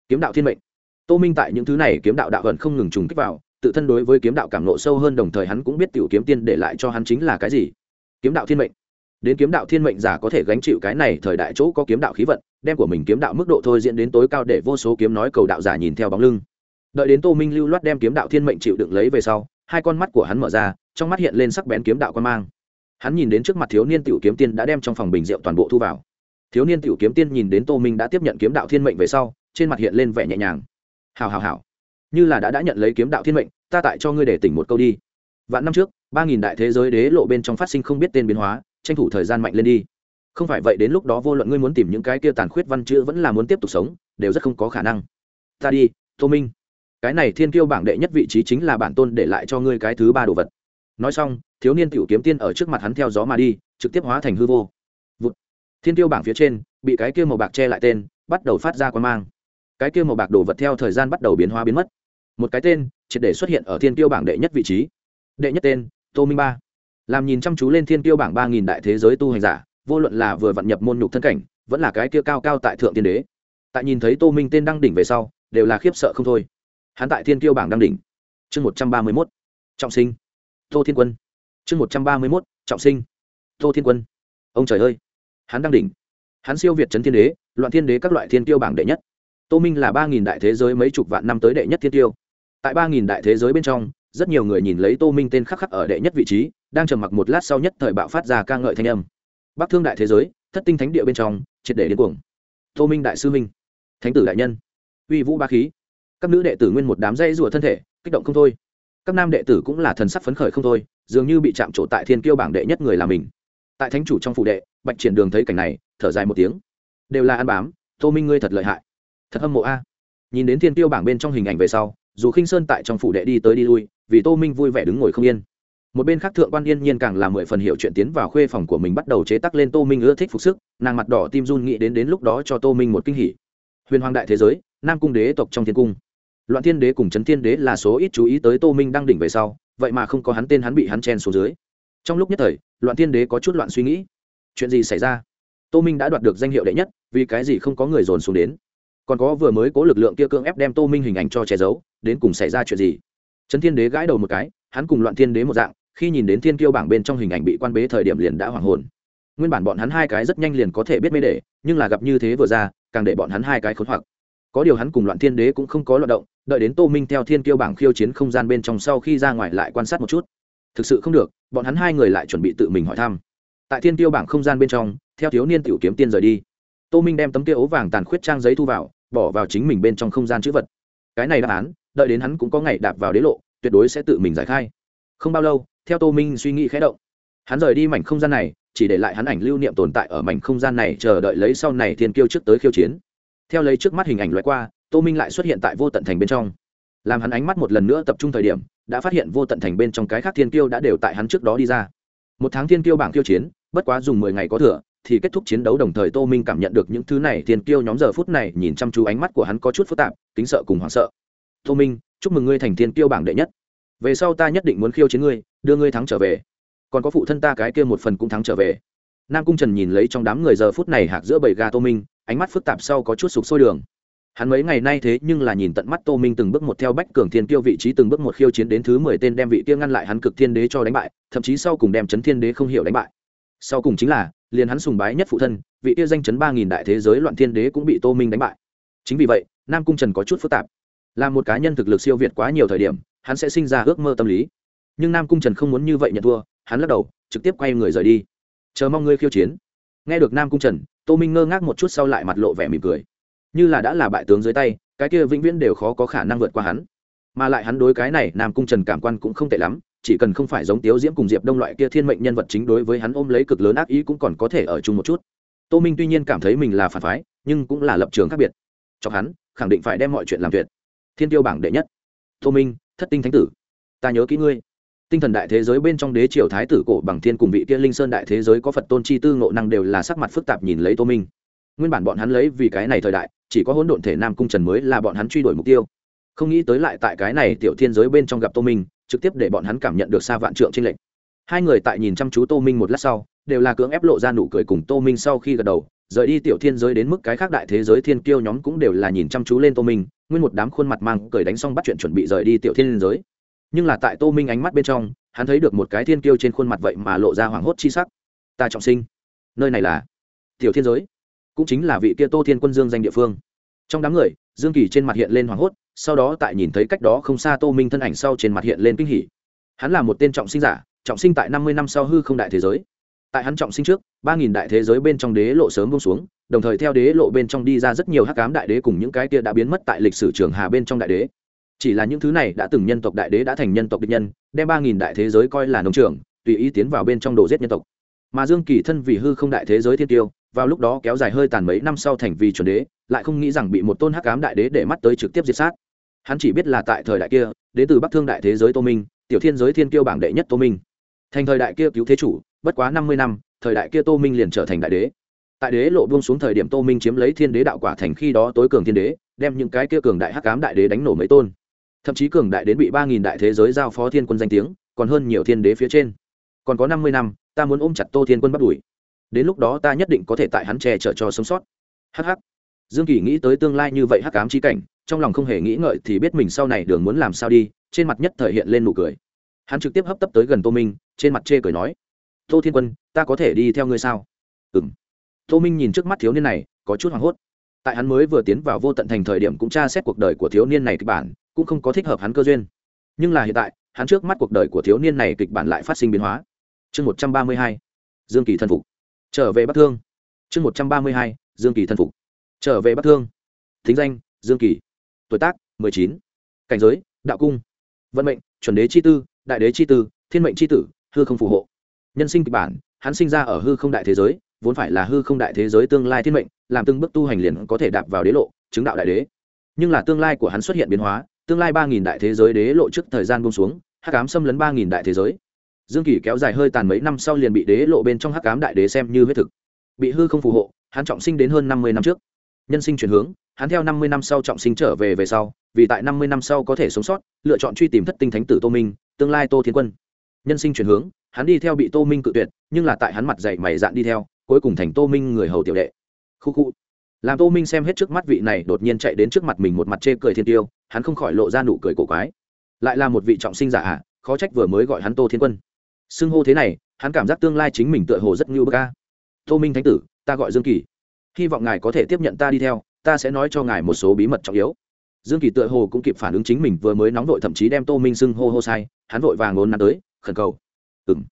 Kiếm đạo thiên mệnh. Tô minh tại những thứ này kiếm đạo đạo vận không ngừng trùng kích vào, tự thân đối với kiếm đạo cảm nộ sâu hơn đồng thời hắn cũng biết tiểu kiếm tiên để lại cho hắn chính là cái gì. Kiếm đạo thiên mệnh. Đến kiếm đạo thiên mệnh giả có thể gánh chịu cái này thời đại chỗ có kiếm đạo khí vận đem của mình kiếm đạo mức độ thôi diễn đến tối cao để vô số kiếm nói cầu đạo giả nhìn theo bóng lưng. Đợi đến tô minh lưu loát đem kiếm đạo thiên mệnh chịu đựng lấy về sau, hai con mắt của hắn mở ra, trong mắt hiện lên sắc bén kiếm đạo quan mang. Hắn nhìn đến trước mặt thiếu niên tiểu kiếm tiên đã đem trong phòng bình rượu toàn bộ thu vào. Thiếu niên tiểu kiếm tiên nhìn đến tô minh đã tiếp nhận kiếm đạo thiên mệnh về sau, trên mặt hiện lên vẻ nhẹ nhàng. Hào hào hào như là đã đã nhận lấy kiếm đạo thiên mệnh, ta tại cho ngươi để tỉnh một câu đi. Vạn năm trước, ba nghìn đại thế giới đế lộ bên trong phát sinh không biết tên biến hóa, tranh thủ thời gian mạnh lên đi không phải vậy đến lúc đó vô luận ngươi muốn tìm những cái kia tàn khuyết văn chữ vẫn là muốn tiếp tục sống, đều rất không có khả năng. Ta đi, tô minh. Cái này thiên kiêu bảng đệ nhất vị trí chính là bản tôn để lại cho ngươi cái thứ ba đồ vật. Nói xong, thiếu niên tiểu kiếm tiên ở trước mặt hắn theo gió mà đi, trực tiếp hóa thành hư vô. Vụt. thiên kiêu bảng phía trên, bị cái kia màu bạc che lại tên, bắt đầu phát ra quan mang. Cái kia màu bạc đồ vật theo thời gian bắt đầu biến hóa biến mất. Một cái tên, triệt để xuất hiện ở thiên kiêu bảng đệ nhất vị trí. Đệ nhất tên, tô minh ba. Làm nhìn chăm chú lên thiên kiêu bảng ba nghìn đại thế giới tu hành giả vô luận là vừa vặn nhập môn nhục thân cảnh, vẫn là cái kia cao cao tại thượng tiên đế. Tại nhìn thấy tô minh tên đăng đỉnh về sau, đều là khiếp sợ không thôi. Hắn tại thiên kiêu bảng đăng đỉnh. Chương một trăm ba mươi mốt, trọng sinh. Tô thiên quân. Chương một trăm ba mươi mốt, trọng sinh. Tô thiên quân. Ông trời ơi! Hắn đăng đỉnh. Hắn siêu việt trấn thiên đế, loạn thiên đế các loại thiên tiêu bảng đệ nhất. Tô minh là ba nghìn đại thế giới mấy chục vạn năm tới đệ nhất thiên tiêu tại ba nghìn đại thế giới bên trong, rất nhiều người nhìn lấy tô minh tên khắc khắc ở đệ nhất vị trí, đang trầm mặc một lát sau nhất thời bạo phát ra ca ngợi thanh âm bắc thương đại thế giới, thất tinh thánh địa bên trong, triệt để đến cuồng. Tô minh đại sư minh, thánh tử đại nhân, uy vũ ba khí. Các nữ đệ tử nguyên một đám dây rùa thân thể, kích động không thôi. Các nam đệ tử cũng là thần sắc phấn khởi không thôi, dường như bị chạm trổ tại thiên kiêu bảng đệ nhất người là mình. Tại thánh chủ trong phụ đệ, bạch triển đường thấy cảnh này, thở dài một tiếng. Đều là ăn bám, tô minh ngươi thật lợi hại. Thật hâm mộ a. Nhìn đến thiên tiêu bảng bên trong hình ảnh về sau, dù khinh sơn tại trong phủ đệ đi tới đi lui, vì tô minh vui vẻ đứng ngồi không yên một bên khác thượng quan yên nhiên càng là mười phần hiệu chuyện tiến vào khuê phòng của mình bắt đầu chế tắc lên tô minh ưa thích phục sức, nàng mặt đỏ tim run nghĩ đến đến lúc đó cho tô minh một kinh hỉ. Huyền hoàng đại thế giới, nam cung đế tộc trong thiên cung. Loạn thiên đế cùng trấn thiên đế là số ít chú ý tới tô minh đang đỉnh về sau, vậy mà không có hắn tên hắn bị hắn chen xuống dưới. Trong lúc nhất thời, loạn thiên đế có chút loạn suy nghĩ. Chuyện gì xảy ra? Tô minh đã đoạt được danh hiệu đệ nhất, vì cái gì không có người dồn xuống đến? Còn có vừa mới cố lực lượng kia cưỡng ép đem tô minh hình ảnh cho che giấu, đến cùng xảy ra chuyện gì? Trấn thiên đế gãi đầu một cái, hắn cùng loạn thiên đế một dạng khi nhìn đến thiên kiêu bảng bên trong hình ảnh bị quan bế thời điểm liền đã hoảng hồn. Nguyên bản bọn hắn hai cái rất nhanh liền có thể biết mê để nhưng là gặp như thế vừa ra, càng để bọn hắn hai cái khốn hoặc. Có điều hắn cùng loạn thiên đế cũng không có loạt động, đợi đến tô minh theo thiên kiêu bảng khiêu chiến không gian bên trong sau khi ra ngoài lại quan sát một chút. Thực sự không được, bọn hắn hai người lại chuẩn bị tự mình hỏi thăm. Tại thiên kiêu bảng không gian bên trong, theo thiếu niên tiểu kiếm tiên rời đi, tô minh đem tấm kia ấu vàng tàn khuyết trang giấy thu vào, bỏ vào chính mình bên trong không gian chữ vật. Cái này đáp án, đợi đến hắn cũng có ngày đạp vào đế lộ, tuyệt đối sẽ tự mình giải khai. Không bao lâu theo tô minh suy nghĩ khé động. Hắn rời đi mảnh không gian này, chỉ để lại hắn ảnh lưu niệm tồn tại ở mảnh không gian này chờ đợi lấy sau này thiên kiêu trước tới khiêu chiến. Theo lấy trước mắt hình ảnh loại qua, tô minh lại xuất hiện tại vô tận thành bên trong. Làm hắn ánh mắt một lần nữa tập trung thời điểm, đã phát hiện vô tận thành bên trong cái khác thiên kiêu đã đều tại hắn trước đó đi ra. Một tháng thiên kiêu bảng khiêu chiến, bất quá dùng mười ngày có thừa, thì kết thúc chiến đấu đồng thời tô minh cảm nhận được những thứ này thiên kiêu nhóm giờ phút này nhìn chăm chú ánh mắt của hắn có chút phức tạp, kính sợ cùng hoảng sợ. Tô minh, chúc mừng ngươi thành thiên kiêu bảng đệ nhất về sau ta nhất định muốn khiêu chiến ngươi, đưa ngươi thắng trở về. Còn có phụ thân ta cái kia một phần cũng thắng trở về. Nam cung trần nhìn lấy trong đám người giờ phút này hạc giữa bầy gà tô minh, ánh mắt phức tạp sau có chút sụp sôi đường. Hắn mấy ngày nay thế nhưng là nhìn tận mắt tô minh từng bước một theo bách cường thiên tiêu vị trí từng bước một khiêu chiến đến thứ mười tên đem vị kia ngăn lại hắn cực thiên đế cho đánh bại, thậm chí sau cùng đem chấn thiên đế không hiểu đánh bại. Sau cùng chính là, liền hắn sùng bái nhất phụ thân, vị kia danh chấn ba nghìn đại thế giới loạn thiên đế cũng bị tô minh đánh bại. Chính vì vậy, nam cung trần có chút phức tạp. Là một cá nhân thực lực siêu việt quá nhiều thời điểm hắn sẽ sinh ra ước mơ tâm lý. Nhưng nam cung trần không muốn như vậy nhận thua, hắn lắc đầu, trực tiếp quay người rời đi. Chờ mong ngươi khiêu chiến. Nghe được nam cung trần, tô minh ngơ ngác một chút sau lại mặt lộ vẻ mỉm cười. Như là đã là bại tướng dưới tay, cái kia vĩnh viễn đều khó có khả năng vượt qua hắn. Mà lại hắn đối cái này, nam cung trần cảm quan cũng không tệ lắm, chỉ cần không phải giống tiếu diễm cùng diệp đông loại kia thiên mệnh nhân vật chính đối với hắn ôm lấy cực lớn ác ý cũng còn có thể ở chung một chút. Tô minh tuy nhiên cảm thấy mình là phản phái, nhưng cũng là lập trường khác biệt. Cho hắn, khẳng định phải đem mọi chuyện làm tuyệt. Thiên tiêu bảng đệ nhất. Tô minh thất tinh thánh tử. Ta nhớ kỹ ngươi. Tinh thần đại thế giới bên trong đế triều thái tử cổ bằng thiên cùng vị kia linh sơn đại thế giới có phật tôn chi tư ngộ năng đều là sắc mặt phức tạp nhìn lấy tô minh. Nguyên bản bọn hắn lấy vì cái này thời đại, chỉ có hỗn độn thể nam cung trần mới là bọn hắn truy đuổi mục tiêu. Không nghĩ tới lại tại cái này tiểu thiên giới bên trong gặp tô minh, trực tiếp để bọn hắn cảm nhận được xa vạn trượng trên lệnh hai người tại nhìn chăm chú tô minh một lát sau, đều là cưỡng ép lộ ra nụ cười cùng tô minh sau khi gật đầu rời đi tiểu thiên giới đến mức cái khác đại thế giới thiên kiêu nhóm cũng đều là nhìn chăm chú lên tô minh, nguyên một đám khuôn mặt mang cười đánh xong bắt chuyện chuẩn bị rời đi tiểu thiên giới. Nhưng là tại tô minh ánh mắt bên trong, hắn thấy được một cái thiên kiêu trên khuôn mặt vậy mà lộ ra hoảng hốt chi sắc. Ta trọng sinh. Nơi này là tiểu thiên giới, cũng chính là vị kia tô thiên quân dương danh địa phương. Trong đám người, dương kỳ trên mặt hiện lên hoảng hốt, sau đó tại nhìn thấy cách đó không xa tô minh thân ảnh sau trên mặt hiện lên kinh hỉ. Hắn là một tên trọng sinh giả, trọng sinh tại năm mươi năm sau hư không đại thế giới tại hắn trọng sinh trước, ba nghìn đại thế giới bên trong đế lộ sớm bông xuống, đồng thời theo đế lộ bên trong đi ra rất nhiều hắc cám đại đế cùng những cái kia đã biến mất tại lịch sử trường hà bên trong đại đế. Chỉ là những thứ này đã từng nhân tộc đại đế đã thành nhân tộc địch nhân, đem ba nghìn đại thế giới coi là nông trường, tùy ý tiến vào bên trong đồ giết nhân tộc. Mà dương kỳ thân vì hư không đại thế giới thiên tiêu, vào lúc đó kéo dài hơi tàn mấy năm sau thành vì chuẩn đế, lại không nghĩ rằng bị một tôn hắc ám đại đế để mắt tới trực tiếp diệt sát. Hắn chỉ biết là tại thời đại kia, đế từ bắc thương đại thế giới tô minh, tiểu thiên giới thiên kiêu bảng đệ nhất tô minh. Thành thời đại kia cứu thế chủ bất quá năm mươi năm, thời đại kia tô minh liền trở thành đại đế. Tại đế lộ buông xuống thời điểm tô minh chiếm lấy thiên đế đạo quả thành khi đó tối cường thiên đế, đem những cái kia cường đại hắc cám đại đế đánh nổ mấy tôn. Thậm chí cường đại đến bị ba nghìn đại thế giới giao phó thiên quân danh tiếng, còn hơn nhiều thiên đế phía trên. Còn có năm mươi năm, ta muốn ôm chặt tô thiên quân bắt đuổi. Đến lúc đó ta nhất định có thể tại hắn che chở cho sống sót. Hh dương kỳ nghĩ tới tương lai như vậy hắc cám chi cảnh, trong lòng không hề nghĩ ngợi thì biết mình sau này đường muốn làm sao đi, trên mặt nhất thể hiện lên nụ cười. Hắn trực tiếp hấp tấp tới gần tô minh, trên mặt chê cười nói tô thiên quân, ta có thể đi theo ngươi sao? Ừ m tô minh nhìn trước mắt thiếu niên này, có chút hoảng hốt. Tại hắn mới vừa tiến vào vô tận thành thời điểm cũng tra xét cuộc đời của thiếu niên này kịch bản, cũng không có thích hợp hắn cơ duyên. Nhưng là hiện tại, hắn trước mắt cuộc đời của thiếu niên này kịch bản lại phát sinh biến hóa. Chương một trăm ba mươi hai, dương kỳ thân phục. Trở về bắc thương. Chương một trăm ba mươi hai, dương kỳ thân phục. Trở về bắc thương. Thính danh, dương kỳ. Tuổi tác, mười chín. Cảnh giới, đạo cung. Vận mệnh, chuẩn đế chi tư, đại đế chi tư, thiên mệnh chi tử, hư không phù hộ nhân sinh kịch bản, hắn sinh ra ở hư không đại thế giới, vốn phải là hư không đại thế giới tương lai thiên mệnh, làm từng bước tu hành liền có thể đạp vào đế lộ, chứng đạo đại đế. Nhưng là tương lai của hắn xuất hiện biến hóa, tương lai ba nghìn đại thế giới đế lộ trước thời gian bông xuống, hắc cám xâm lấn ba nghìn đại thế giới. Dương kỳ kéo dài hơi tàn mấy năm sau liền bị đế lộ bên trong hắc cám đại đế xem như huyết thực. Bị hư không phù hộ, hắn trọng sinh đến hơn năm mươi năm trước. Nhân sinh chuyển hướng, hắn theo năm mươi năm sau trọng sinh trở về về sau, vì tại năm mươi năm sau có thể sống sót, lựa chọn truy tìm thất tinh thánh tử tô minh, tương lai tô thiên quân. Nhân sinh chuyển hướng hắn đi theo bị tô minh cự tuyệt, nhưng là tại hắn mặt dạy mày dạn đi theo, cuối cùng thành tô minh người hầu tiểu đệ. Khu khu. Làm tô minh xem hết trước mắt vị này, đột nhiên chạy đến trước mặt mình một mặt chê cười thiên tiêu, hắn không khỏi lộ ra nụ cười cổ quái. Lại là một vị trọng sinh giả ạ khó trách vừa mới gọi hắn tô thiên quân. Xưng hô thế này, hắn cảm giác tương lai chính mình tựa hồ rất ngưu bơ ca tô minh thánh tử, ta gọi dương kỳ. Hy vọng ngài có thể tiếp nhận ta đi theo, ta sẽ nói cho ngài một số bí mật trọng yếu. Dương kỳ tựa hồ cũng kịp phản ứng chính mình vừa mới nóng vội thậm chí đem tô minh xưng hô hô sai, hắn vội vàng ngốn nắn tới, khẩn cầu ừng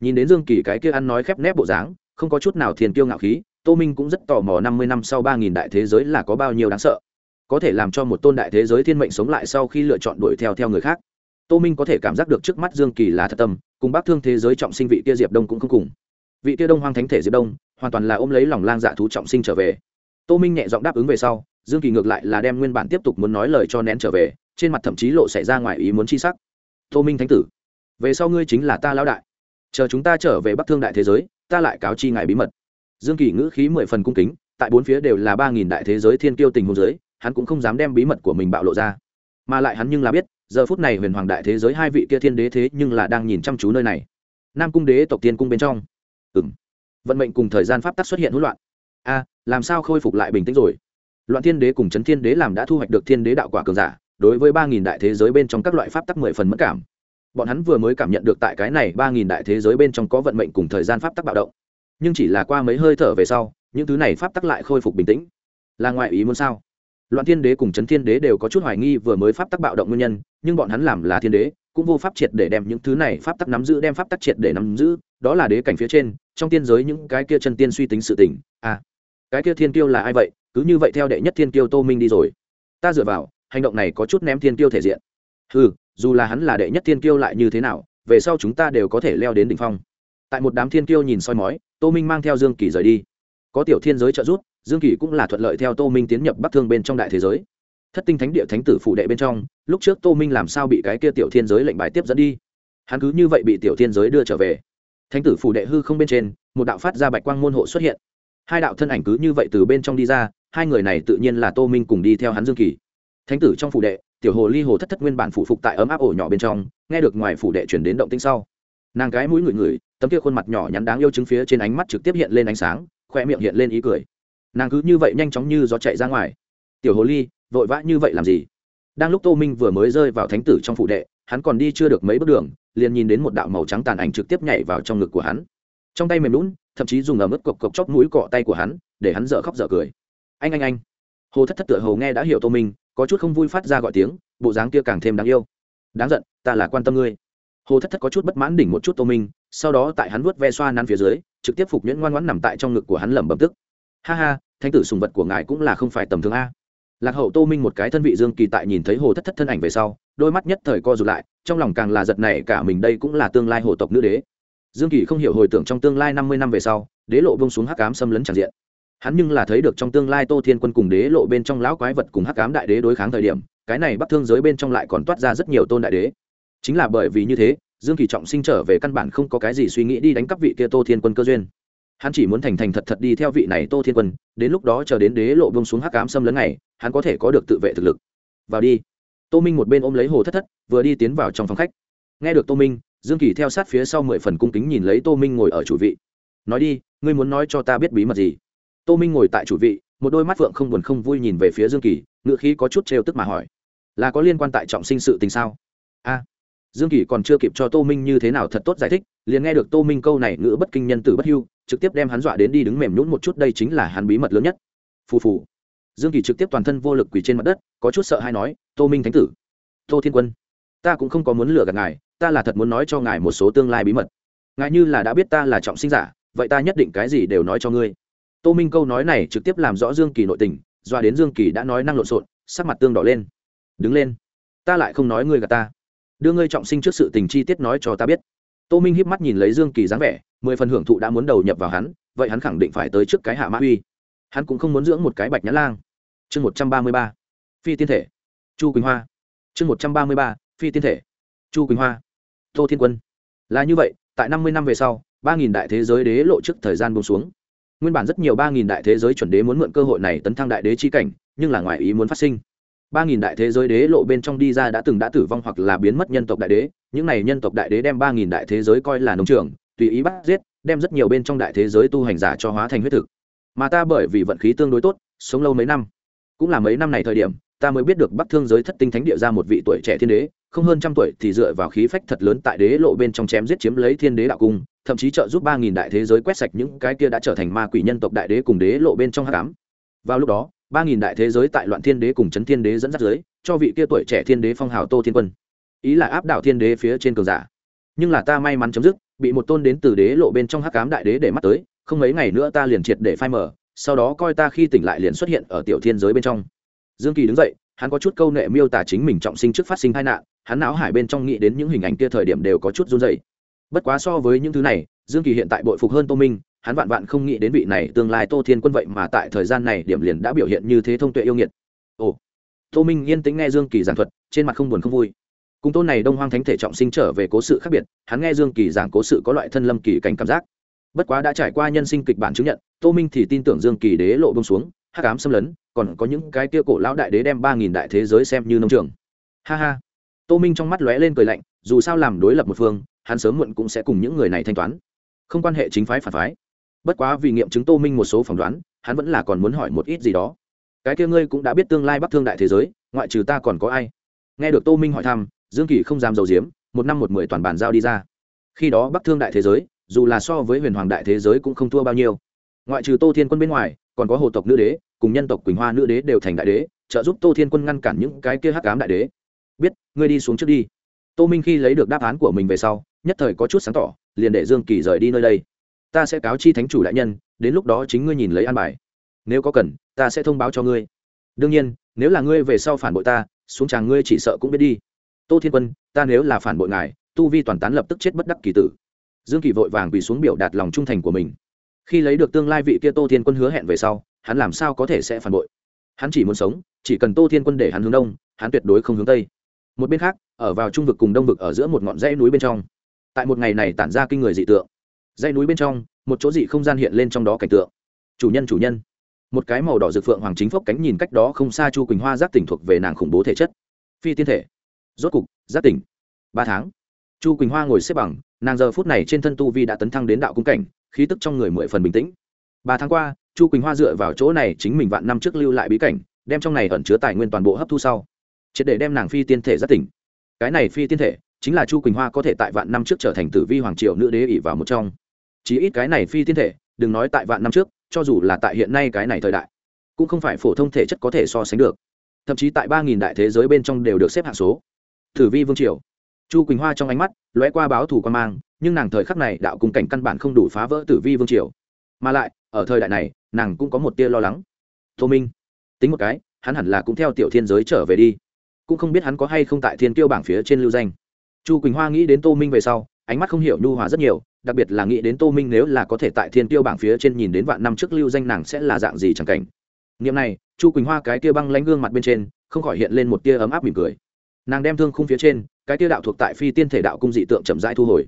nhìn đến dương kỳ cái kia ăn nói khép nép bộ dáng, không có chút nào thiền kiêu ngạo khí, tô minh cũng rất tò mò năm mươi năm sau ba nghìn đại thế giới là có bao nhiêu đáng sợ. Có thể làm cho một tôn đại thế giới thiên mệnh sống lại sau khi lựa chọn đuổi theo theo người khác. Tô minh có thể cảm giác được trước mắt dương kỳ là thật tâm, cùng bác thương thế giới trọng sinh vị kia diệp đông cũng không cùng. Vị kia đông hoang thánh thể diệp đông, hoàn toàn là ôm lấy lòng lang dạ thú trọng sinh trở về. Tô minh nhẹ giọng đáp ứng về sau, dương kỳ ngược lại là đem nguyên bản tiếp tục muốn nói lời cho nén trở về, trên mặt thậm chí lộ xảy ra ngoài ý muốn chi sắc. Tô minh thánh tử về sau ngươi chính là ta lão đại. Chờ chúng ta trở về bắc thương đại thế giới, ta lại cáo chi ngài bí mật. Dương kỳ ngữ khí mười phần cung kính, tại bốn phía đều là ba nghìn đại thế giới thiên kiêu tình hồ giới hắn cũng không dám đem bí mật của mình bạo lộ ra. Mà lại hắn nhưng là biết, giờ phút này huyền hoàng đại thế giới hai vị kia thiên đế thế nhưng là đang nhìn chăm chú nơi này. Nam cung đế tộc tiên cung bên trong. Ừ m vận mệnh cùng thời gian pháp tắc xuất hiện hỗn loạn. A, làm sao khôi phục lại bình tĩnh rồi? Loạn thiên đế cùng chấn thiên đế làm đã thu hoạch được thiên đế đạo quả cường giả, đối với ba nghìn đại thế giới bên trong các loại pháp tắc mười phần mất cảm bọn hắn vừa mới cảm nhận được tại cái này ba nghìn đại thế giới bên trong có vận mệnh cùng thời gian pháp tắc bạo động. Nhưng chỉ là qua mấy hơi thở về sau, những thứ này pháp tắc lại khôi phục bình tĩnh. Là ngoại ý muốn sao? Loạn thiên đế cùng trấn thiên đế đều có chút hoài nghi vừa mới pháp tắc bạo động nguyên nhân, nhưng bọn hắn làm là thiên đế, cũng vô pháp triệt để đem những thứ này pháp tắc nắm giữ, đem pháp tắc triệt để nắm giữ, đó là đế cảnh phía trên, trong tiên giới những cái kia chân tiên suy tính sự tình. À cái kia thiên tiêu là ai vậy? Cứ như vậy theo đệ nhất thiên tiêu tô minh đi rồi. Ta dựa vào, hành động này có chút ném thiên tiêu thể diện. Ừ dù là hắn là đệ nhất thiên tiêu lại như thế nào, về sau chúng ta đều có thể leo đến đỉnh phong. Tại một đám thiên tiêu nhìn soi mói, tô minh mang theo dương kỳ rời đi. Có tiểu thiên giới trợ giúp, dương kỳ cũng là thuận lợi theo tô minh tiến nhập bắc thương bên trong đại thế giới. Thất tinh thánh địa thánh tử phụ đệ bên trong, lúc trước tô minh làm sao bị cái kia tiểu thiên giới lệnh bài tiếp dẫn đi? Hắn cứ như vậy bị tiểu thiên giới đưa trở về. Thánh tử phủ đệ hư không bên trên, một đạo phát ra bạch quang môn hộ xuất hiện. Hai đạo thân ảnh cứ như vậy từ bên trong đi ra, hai người này tự nhiên là tô minh cùng đi theo hắn dương kỳ thánh tử trong phủ đệ tiểu hồ ly hồ thất thất nguyên bản phủ phục tại ấm áp ổ nhỏ bên trong, nghe được ngoài phủ đệ chuyển đến động tinh sau. Nàng cái mũi ngửi ngửi, tấm kia khuôn mặt nhỏ nhắn đáng yêu chứng phía trên ánh mắt trực tiếp hiện lên ánh sáng, khoe miệng hiện lên ý cười. Nàng cứ như vậy nhanh chóng như gió chạy ra ngoài. Tiểu hồ ly, vội vã như vậy làm gì? Đang lúc tô minh vừa mới rơi vào thánh tử trong phủ đệ, hắn còn đi chưa được mấy bước đường, liền nhìn đến một đạo màu trắng tàn ảnh trực tiếp nhảy vào trong ngực của hắn. Trong tay mềm lún thậm chí dùng ở mức cộc cộc chóc mũi cọ tay của hắn, để hắn dở khóc dở cười. Anh anh anh. Hồ thất thất tựa hầu nghe đã hiểu tô minh có chút không vui phát ra gọi tiếng, bộ dáng kia càng thêm đáng yêu. Đáng giận, ta là quan tâm ngươi. Hồ thất thất có chút bất mãn đỉnh một chút tô minh, sau đó tại hắn vuốt ve xoa nắn phía dưới, trực tiếp phục nhuyễn ngoan ngoãn nằm tại trong ngực của hắn lẩm bẩm tức. Ha ha, thánh tử sùng vật của ngài cũng là không phải tầm thường a. Lạc hậu tô minh một cái thân vị dương kỳ tại nhìn thấy hồ thất thất thân ảnh về sau, đôi mắt nhất thời co rụt lại, trong lòng càng là giật này cả mình đây cũng là tương lai hồ tộc nữ đế. Dương kỳ không hiểu hồi tưởng trong tương lai năm mươi năm về sau, đế lộ bông xuống hắc cám xâm lấn tràn diện hắn nhưng là thấy được trong tương lai tô thiên quân cùng đế lộ bên trong lão quái vật cùng hắc cám đại đế đối kháng thời điểm, cái này bắc thương giới bên trong lại còn toát ra rất nhiều tôn đại đế. Chính là bởi vì như thế, dương kỳ trọng sinh trở về căn bản không có cái gì suy nghĩ đi đánh cắp vị kia tô thiên quân cơ duyên. Hắn chỉ muốn thành thành thật thật đi theo vị này tô thiên quân, đến lúc đó chờ đến đế lộ bông xuống hắc cám xâm lấn này, hắn có thể có được tự vệ thực lực. Vào đi. Tô minh một bên ôm lấy hồ thất thất, vừa đi tiến vào trong phòng khách. Nghe được tô minh, dương kỳ theo sát phía sau mười phần cung kính nhìn lấy tô minh ngồi ở chủ vị. Nói đi, ngươi muốn nói cho ta biết bí mật gì? Tô minh ngồi tại chủ vị, một đôi mắt phượng không buồn không vui nhìn về phía dương kỳ ngựa khí có chút trêu tức mà hỏi, là có liên quan tại trọng sinh sự tình sao? A. Dương kỳ còn chưa kịp cho tô minh như thế nào thật tốt giải thích, liền nghe được tô minh câu này ngữ bất kinh nhân tử bất hưu, trực tiếp đem hắn dọa đến đi đứng mềm nhún một chút, đây chính là hắn bí mật lớn nhất. Phù phù. Dương kỳ trực tiếp toàn thân vô lực quỳ trên mặt đất, có chút sợ hay nói, tô minh thánh tử, tô thiên quân, ta cũng không có muốn lừa gạt ngài, ta là thật muốn nói cho ngài một số tương lai bí mật. Ngài như là đã biết ta là trọng sinh giả, vậy ta nhất định cái gì đều nói cho ngươi tô minh câu nói này trực tiếp làm rõ dương kỳ nội tình, doa đến dương kỳ đã nói năng lộn xộn, sắc mặt tương đỏ lên. Đứng lên, ta lại không nói ngươi gạt ta. Đưa ngươi trọng sinh trước sự tình chi tiết nói cho ta biết. Tô minh hiếp mắt nhìn lấy dương kỳ dáng vẻ, mười phần hưởng thụ đã muốn đầu nhập vào hắn, vậy hắn khẳng định phải tới trước cái hạ mã uy. Hắn cũng không muốn dưỡng một cái bạch nhã lang. Chương một trăm ba mươi ba, phi tiên thể. Chu quỳnh hoa. Chương một trăm ba mươi ba, phi tiên thể. Chu quỳnh hoa. Tô thiên quân. Là như vậy, tại năm mươi năm về sau, ba nghìn đại thế giới đế lộ trước thời gian bông xuống nguyên bản rất nhiều ba nghìn đại thế giới chuẩn đế muốn mượn cơ hội này tấn thăng đại đế chi cảnh, nhưng là ngoài ý muốn phát sinh. Ba nghìn đại thế giới đế lộ bên trong đi ra đã từng đã tử vong hoặc là biến mất nhân tộc đại đế, những này nhân tộc đại đế đem ba nghìn đại thế giới coi là nông trường, tùy ý bắt giết, đem rất nhiều bên trong đại thế giới tu hành giả cho hóa thành huyết thực. Mà ta bởi vì vận khí tương đối tốt, sống lâu mấy năm. Cũng là mấy năm này thời điểm, ta mới biết được bắc thương giới thất tinh thánh địa ra một vị tuổi trẻ thiên đế không hơn trăm tuổi thì dựa vào khí phách thật lớn tại đế lộ bên trong chém giết chiếm lấy thiên đế đạo cung, thậm chí trợ giúp ba nghìn đại thế giới quét sạch những cái kia đã trở thành ma quỷ nhân tộc đại đế cùng đế lộ bên trong hát cám vào lúc đó, ba nghìn đại thế giới tại loạn thiên đế cùng chấn thiên đế dẫn dắt giới cho vị kia tuổi trẻ thiên đế phong hào tô thiên quân. Ý là áp đảo thiên đế phía trên cường giả. Nhưng là ta may mắn chấm dứt, bị một tôn đến từ đế lộ bên trong hắc cám đại đế để mắt tới, không mấy ngày nữa ta liền triệt để phai mở sau đó coi ta khi tỉnh lại liền xuất hiện ở tiểu thiên giới bên trong. Dương kỳ đứng dậy hắn có chút câu nệ miêu tả chính mình trọng sinh trước phát sinh tai nạn, hắn não hải bên trong nghĩ đến những hình ảnh kia thời điểm đều có chút run dày bất quá so với những thứ này, dương kỳ hiện tại bội phục hơn tô minh, hắn vạn vạn không nghĩ đến vị này tương lai tô thiên quân vậy mà tại thời gian này điểm liền đã biểu hiện như thế thông tuệ yêu nghiệt. Ồ, tô minh yên tĩnh nghe dương kỳ giảng thuật, trên mặt không buồn không vui. Cùng tôn này đông hoang thánh thể trọng sinh trở về cố sự khác biệt, hắn nghe dương kỳ giảng cố sự có loại thân lâm kỳ cảnh cảm giác. Bất quá đã trải qua nhân sinh kịch bản chứng nhận, tô minh thì tin tưởng dương kỳ đế lộ bông xuống, hắc ám xâm lấn còn có những cái kia cổ lão đại đế đem ba nghìn đại thế giới xem như nông trường. Ha ha. Tô minh trong mắt lóe lên cười lạnh, dù sao làm đối lập một phương, hắn sớm muộn cũng sẽ cùng những người này thanh toán. Không quan hệ chính phái phản phái. Bất quá vì nghiệm chứng tô minh một số phỏng đoán, hắn vẫn là còn muốn hỏi một ít gì đó. Cái kia ngươi cũng đã biết tương lai bắc thương đại thế giới, ngoại trừ ta còn có ai? Nghe được tô minh hỏi thăm, dương kỳ không dám dầu diếm một năm một mười toàn bàn giao đi ra. Khi đó bắc thương đại thế giới, dù là so với huyền hoàng đại thế giới cũng không thua bao nhiêu. Ngoại trừ tô thiên quân bên ngoài, còn có hồ tộc nữ đế cùng nhân tộc quỳnh hoa nữ đế đều thành đại đế, trợ giúp tô thiên quân ngăn cản những cái kia hắc cám đại đế. Biết, ngươi đi xuống trước đi. Tô minh khi lấy được đáp án của mình về sau, nhất thời có chút sáng tỏ, liền để dương kỳ rời đi nơi đây. Ta sẽ cáo chi thánh chủ đại nhân, đến lúc đó chính ngươi nhìn lấy an bài. Nếu có cần, ta sẽ thông báo cho ngươi. Đương nhiên, nếu là ngươi về sau phản bội ta, xuống tràng ngươi chỉ sợ cũng biết đi. Tô thiên quân, ta nếu là phản bội ngài, tu vi toàn tán lập tức chết bất đắc kỳ tử. Dương kỳ vội vàng quỳ xuống biểu đạt lòng trung thành của mình khi lấy được tương lai vị kia tô thiên quân hứa hẹn về sau, hắn làm sao có thể sẽ phản bội? Hắn chỉ muốn sống, chỉ cần tô thiên quân để hắn hướng đông, hắn tuyệt đối không hướng tây. Một bên khác, ở vào trung vực cùng đông vực ở giữa một ngọn dãy núi bên trong. Tại một ngày này tản ra kinh người dị tượng. Dãy núi bên trong, một chỗ dị không gian hiện lên trong đó cảnh tượng. Chủ nhân chủ nhân. Một cái màu đỏ rực phượng hoàng chính phốc cánh nhìn cách đó không xa chu quỳnh hoa giác tỉnh thuộc về nàng khủng bố thể chất. Phi tiên thể. Rốt cục, giác tỉnh. Ba tháng. Chu quỳnh hoa ngồi xếp bằng nàng giờ phút này trên thân tu vi đã tấn thăng đến đạo cung cảnh, khí tức trong người mười phần bình tĩnh. Ba tháng qua, chu quỳnh hoa dựa vào chỗ này chính mình vạn năm trước lưu lại bí cảnh, đem trong này ẩn chứa tài nguyên toàn bộ hấp thu sau, triệt để đem nàng phi tiên thể giác tỉnh. Cái này phi tiên thể chính là chu quỳnh hoa có thể tại vạn năm trước trở thành tử vi hoàng triều nữ đế ỷ vào một trong. Chí ít cái này phi tiên thể, đừng nói tại vạn năm trước, cho dù là tại hiện nay cái này thời đại, cũng không phải phổ thông thể chất có thể so sánh được. Thậm chí tại ba nghìn đại thế giới bên trong đều được xếp hạng số. Tử vi vương triều chu quỳnh hoa trong ánh mắt lóe qua báo thủ quan mang, nhưng nàng thời khắc này đạo cùng cảnh căn bản không đủ phá vỡ tử vi vương triều. Mà lại, ở thời đại này, nàng cũng có một tia lo lắng. Tô minh, tính một cái, hắn hẳn là cũng theo tiểu thiên giới trở về đi. Cũng không biết hắn có hay không tại thiên tiêu bảng phía trên lưu danh. Chu quỳnh hoa nghĩ đến tô minh về sau, ánh mắt không hiểu nhu hòa rất nhiều, đặc biệt là nghĩ đến tô minh nếu là có thể tại thiên tiêu bảng phía trên nhìn đến vạn năm trước lưu danh nàng sẽ là dạng gì chẳng cảnh. Niệm này, chu quỳnh hoa cái tia băng lánh gương mặt bên trên, không khỏi hiện lên một tia ấm áp mỉm cười. Nàng đem thương khung phía trên cái tiêu đạo thuộc tại phi tiên thể đạo cung dị tượng chậm rãi thu hồi.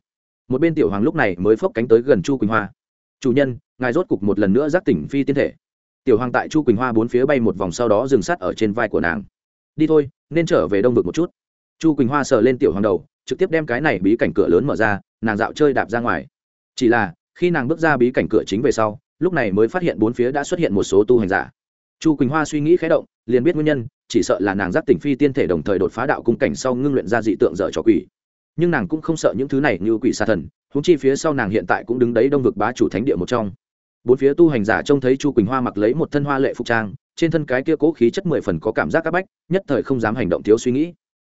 Một bên tiểu hoàng lúc này mới phốc cánh tới gần chu quỳnh hoa. Chủ nhân, ngài rốt cục một lần nữa giác tỉnh phi tiên thể. Tiểu hoàng tại chu quỳnh hoa bốn phía bay một vòng sau đó dừng sát ở trên vai của nàng. Đi thôi, nên trở về đông vực một chút. Chu quỳnh hoa sờ lên tiểu hoàng đầu, trực tiếp đem cái này bí cảnh cửa lớn mở ra, nàng dạo chơi đạp ra ngoài. Chỉ là, khi nàng bước ra bí cảnh cửa chính về sau, lúc này mới phát hiện bốn phía đã xuất hiện một số tu hành giả chu quỳnh hoa suy nghĩ khé động, liền biết nguyên nhân, chỉ sợ là nàng giác tỉnh phi tiên thể đồng thời đột phá đạo cung cảnh sau ngưng luyện ra dị tượng dở trò quỷ. Nhưng nàng cũng không sợ những thứ này như quỷ xa thần húng chi phía sau nàng hiện tại cũng đứng đấy đông vực bá chủ thánh địa một trong. Bốn phía tu hành giả trông thấy chu quỳnh hoa mặc lấy một thân hoa lệ phục trang, trên thân cái kia cố khí chất mười phần có cảm giác áp bách, nhất thời không dám hành động thiếu suy nghĩ.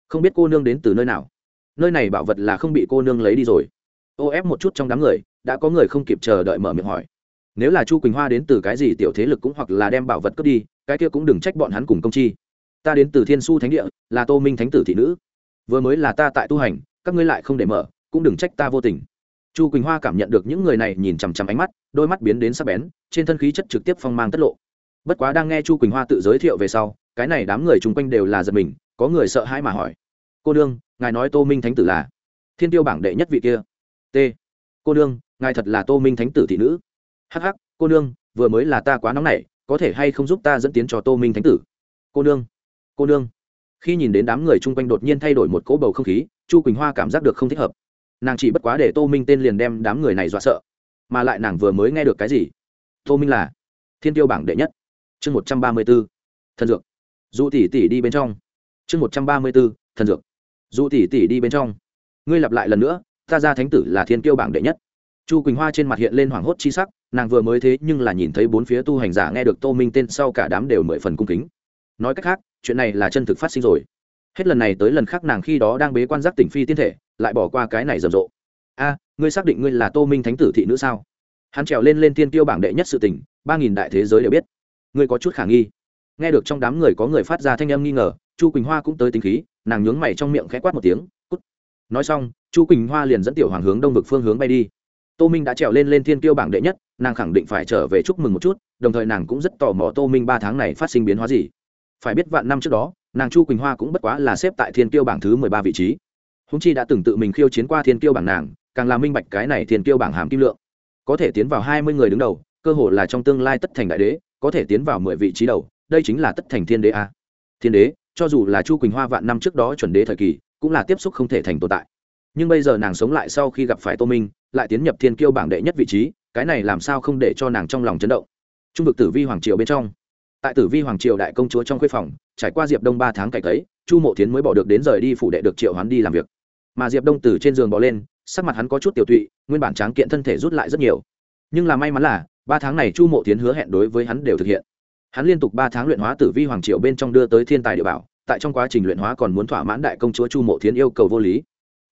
Không biết cô nương đến từ nơi nào. Nơi này bảo vật là không bị cô nương lấy đi rồi. Ô ép một chút trong đám người, đã có người không kịp chờ đợi mở miệng hỏi nếu là chu quỳnh hoa đến từ cái gì tiểu thế lực cũng hoặc là đem bảo vật cướp đi, cái kia cũng đừng trách bọn hắn cùng công chi. Ta đến từ thiên su thánh địa, là tô minh thánh tử thị nữ. Vừa mới là ta tại tu hành, các ngươi lại không để mở, cũng đừng trách ta vô tình. Chu quỳnh hoa cảm nhận được những người này nhìn chằm chằm ánh mắt, đôi mắt biến đến sắc bén, trên thân khí chất trực tiếp phong mang tất lộ. Bất quá đang nghe chu quỳnh hoa tự giới thiệu về sau, cái này đám người chung quanh đều là giật mình, có người sợ hãi mà hỏi. Cô đương ngài nói tô minh thánh tử là thiên tiêu bảng đệ nhất vị kia. T. Cô đương ngài thật là tô minh thánh tử thị nữ hắc hắc, cô đương vừa mới là ta quá nóng nảy, có thể hay không giúp ta dẫn tiến cho tô minh thánh tử? Cô đương cô đương khi nhìn đến đám người chung quanh đột nhiên thay đổi một cỗ bầu không khí, chu quỳnh hoa cảm giác được không thích hợp. Nàng chỉ bất quá để tô minh tên liền đem đám người này dọa sợ, mà lại nàng vừa mới nghe được cái gì? Tô minh là thiên tiêu bảng đệ nhất. Chương một trăm ba mươi b ố thần dược. Dù tỷ tỷ đi bên trong. Chương một trăm ba mươi b ố thần dược. Dù tỷ tỷ đi bên trong. Ngươi lặp lại lần nữa, ta ra thánh tử là thiên tiêu bảng đệ nhất. Chu quỳnh hoa trên mặt hiện lên hoảng hốt chi sắc nàng vừa mới thế nhưng là nhìn thấy bốn phía tu hành giả nghe được tô minh tên sau cả đám đều mười phần cung kính. Nói cách khác, chuyện này là chân thực phát sinh rồi. Hết lần này tới lần khác nàng khi đó đang bế quan giác tỉnh phi tiên thể, lại bỏ qua cái này rầm rộ. A, ngươi xác định ngươi là tô minh thánh tử thị nữ sao? Hắn trèo lên lên tiên tiêu bảng đệ nhất sự tỉnh ba nghìn đại thế giới đều biết. Ngươi có chút khả nghi. Nghe được trong đám người có người phát ra thanh âm nghi ngờ, chu quỳnh hoa cũng tới tính khí, nàng nhướng mày trong miệng khẽ quát một tiếng, cút. Nói xong, chu quỳnh hoa liền dẫn tiểu hoàng hướng đông vực phương hướng bay đi tô minh đã trèo lên lên thiên tiêu bảng đệ nhất, nàng khẳng định phải trở về chúc mừng một chút, đồng thời nàng cũng rất tò mò tô minh ba tháng này phát sinh biến hóa gì. Phải biết vạn năm trước đó, nàng chu quỳnh hoa cũng bất quá là xếp tại thiên kiêu bảng thứ mười ba vị trí. Húng chi đã từng tự mình khiêu chiến qua thiên kiêu bảng nàng, càng làm minh bạch cái này thiên kiêu bảng hàm kim lượng. Có thể tiến vào hai mươi người đứng đầu, cơ hội là trong tương lai tất thành đại đế, có thể tiến vào mười vị trí đầu, đây chính là tất thành thiên đế a. Thiên đế, cho dù là chu quỳnh hoa vạn năm trước đó chuẩn đế thời kỳ, cũng là tiếp xúc không thể thành tồn tại nhưng bây giờ nàng sống lại sau khi gặp phải tô minh, lại tiến nhập thiên kiêu bảng đệ nhất vị trí, cái này làm sao không để cho nàng trong lòng chấn động. Trung vực tử vi hoàng triều bên trong, tại tử vi hoàng triều đại công chúa trong khuê phòng, trải qua diệp đông ba tháng cạnh ấy chu mộ tiến mới bỏ được đến rời đi phủ đệ được triệu hoán đi làm việc. Mà diệp đông từ trên giường bỏ lên, sắc mặt hắn có chút tiểu tụy, nguyên bản tráng kiện thân thể rút lại rất nhiều. Nhưng là may mắn là, ba tháng này chu mộ tiến hứa hẹn đối với hắn đều thực hiện. Hắn liên tục ba tháng luyện hóa tử vi hoàng triều bên trong đưa tới thiên tài địa bảo, tại trong quá trình luyện hóa còn muốn thỏa mãn đại công chúa chu mộ tiến yêu cầu vô lý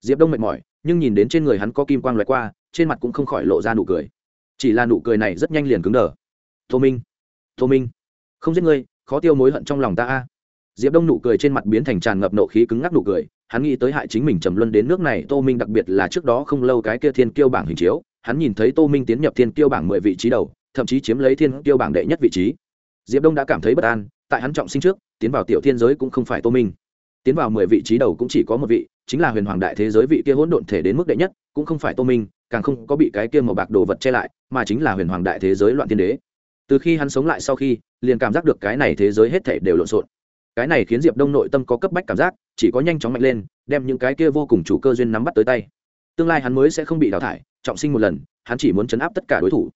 diệp đông mệt mỏi, nhưng nhìn đến trên người hắn có kim quang loại qua, trên mặt cũng không khỏi lộ ra nụ cười. Chỉ là nụ cười này rất nhanh liền cứng đờ. Tô minh tô minh, không giết ngươi, khó tiêu mối hận trong lòng ta a. Diệp đông nụ cười trên mặt biến thành tràn ngập nộ khí cứng ngắc nụ cười, hắn nghĩ tới hại chính mình trầm luân đến nước này, tô minh đặc biệt là trước đó không lâu cái kia thiên kiêu bảng hình chiếu, hắn nhìn thấy tô minh tiến nhập thiên kiêu bảng mười vị trí đầu, thậm chí chiếm lấy thiên kiêu bảng đệ nhất vị trí. Diệp đông đã cảm thấy bất an, tại hắn trọng sinh trước, tiến vào tiểu thiên giới cũng không phải tô minh. Tiến vào mười vị trí đầu cũng chỉ có một vị chính là huyền hoàng đại thế giới vị kia hỗn độn thể đến mức đệ nhất, cũng không phải tô minh, càng không có bị cái kia màu bạc đồ vật che lại, mà chính là huyền hoàng đại thế giới loạn thiên đế. Từ khi hắn sống lại sau khi, liền cảm giác được cái này thế giới hết thể đều lộn xộn. Cái này khiến diệp đông nội tâm có cấp bách cảm giác, chỉ có nhanh chóng mạnh lên, đem những cái kia vô cùng chủ cơ duyên nắm bắt tới tay. Tương lai hắn mới sẽ không bị đào thải, trọng sinh một lần, hắn chỉ muốn chấn áp tất cả đối thủ.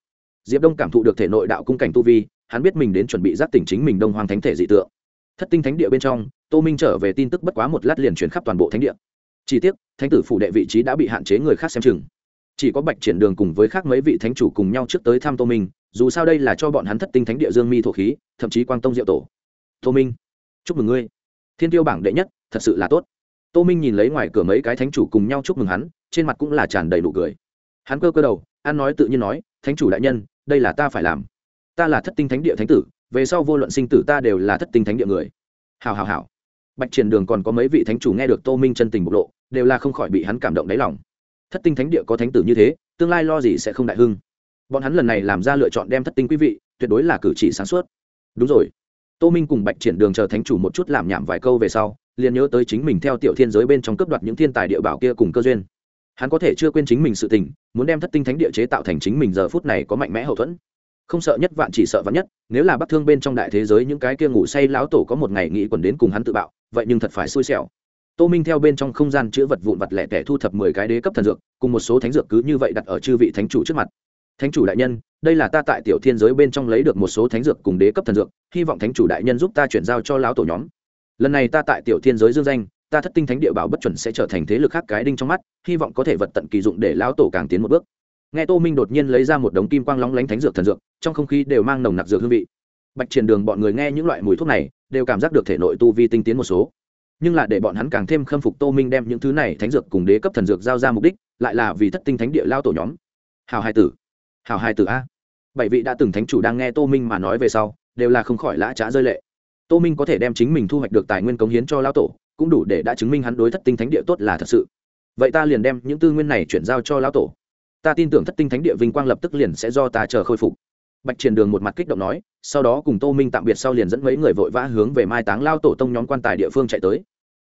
Diệp đông cảm thụ được thể nội đạo cung cảnh tu vi, hắn biết mình đến chuẩn bị giác tỉnh chính mình đông hoàng thánh thể dị tượng. Thất tinh thánh địa bên trong, tô minh trở về tin tức bất quá một lát liền chuyển khắp toàn bộ thánh địa chỉ tiếc, thánh tử phủ đệ vị trí đã bị hạn chế người khác xem chừng. Chỉ có bạch triển đường cùng với khác mấy vị thánh chủ cùng nhau trước tới thăm tô minh, dù sao đây là cho bọn hắn thất tinh thánh địa dương mi thổ khí, thậm chí quang tông diệu tổ. Tô minh, chúc mừng ngươi. Thiên tiêu bảng đệ nhất, thật sự là tốt. Tô minh nhìn lấy ngoài cửa mấy cái thánh chủ cùng nhau chúc mừng hắn, trên mặt cũng là tràn đầy đủ cười. Hắn cơ cơ đầu an nói tự nhiên nói, thánh chủ đại nhân, đây là ta phải làm. Ta là thất tinh thánh địa thánh tử, về sau vô luận sinh tử ta đều là thất tinh thánh địa người. Hào hào hào bạch triển đường còn có mấy vị thánh chủ nghe được tô minh chân tình bộc lộ đều là không khỏi bị hắn cảm động đáy lòng. Thất tinh thánh địa có thánh tử như thế, tương lai lo gì sẽ không đại hưng. Bọn hắn lần này làm ra lựa chọn đem thất tinh quý vị, tuyệt đối là cử chỉ sáng suốt. Đúng rồi. Tô minh cùng bạch triển đường chờ thánh chủ một chút làm nhảm vài câu về sau, liền nhớ tới chính mình theo tiểu thiên giới bên trong cướp đoạt những thiên tài địa bảo kia cùng cơ duyên. Hắn có thể chưa quên chính mình sự tình, muốn đem thất tinh thánh địa chế tạo thành chính mình giờ phút này có mạnh mẽ hậu thuẫn. Không sợ nhất vạn chỉ sợ vạn nhất, nếu là bắc thương bên trong đại thế giới những cái kia ngủ say lão tổ có một ngày nghĩ quần đến cùng hắn tự bạo, vậy nhưng thật phải xui xẻo tô minh theo bên trong không gian chữ vật vụn vặt lẻ tẻ thu thập mười cái đế cấp thần dược, cùng một số thánh dược cứ như vậy đặt ở chư vị thánh chủ trước mặt. Thánh chủ đại nhân, đây là ta tại tiểu thiên giới bên trong lấy được một số thánh dược cùng đế cấp thần dược, hy vọng thánh chủ đại nhân giúp ta chuyển giao cho lão tổ nhóm. Lần này ta tại tiểu thiên giới dương danh, ta thất tinh thánh địa bảo bất chuẩn sẽ trở thành thế lực khác cái đinh trong mắt, hy vọng có thể vật tận kỳ dụng để lão tổ càng tiến một bước. Nghe tô minh đột nhiên lấy ra một đống kim quang lóng lánh thánh dược thần dược, trong không khí đều mang nồng nặc dược hương vị. Bạch triển đường bọn người nghe những loại mùi thuốc này, đều cảm giác được thể nội tu vi tinh tiến một số nhưng là để bọn hắn càng thêm khâm phục tô minh đem những thứ này thánh dược cùng đế cấp thần dược giao ra mục đích, lại là vì thất tinh thánh địa lao tổ nhóm. Hào hai tử. Hào hai tử a. Bảy vị đã từng thánh chủ đang nghe tô minh mà nói về sau, đều là không khỏi lã trá rơi lệ. Tô minh có thể đem chính mình thu hoạch được tài nguyên cống hiến cho lao tổ, cũng đủ để đã chứng minh hắn đối thất tinh thánh địa tốt là thật sự. Vậy ta liền đem những tư nguyên này chuyển giao cho lao tổ. Ta tin tưởng thất tinh thánh địa vinh quang lập tức liền sẽ do ta chờ khôi phục bạch triển đường một mặt kích động nói, sau đó cùng tô minh tạm biệt sau liền dẫn mấy người vội vã hướng về mai táng lao tổ tông nhóm quan tài địa phương chạy tới.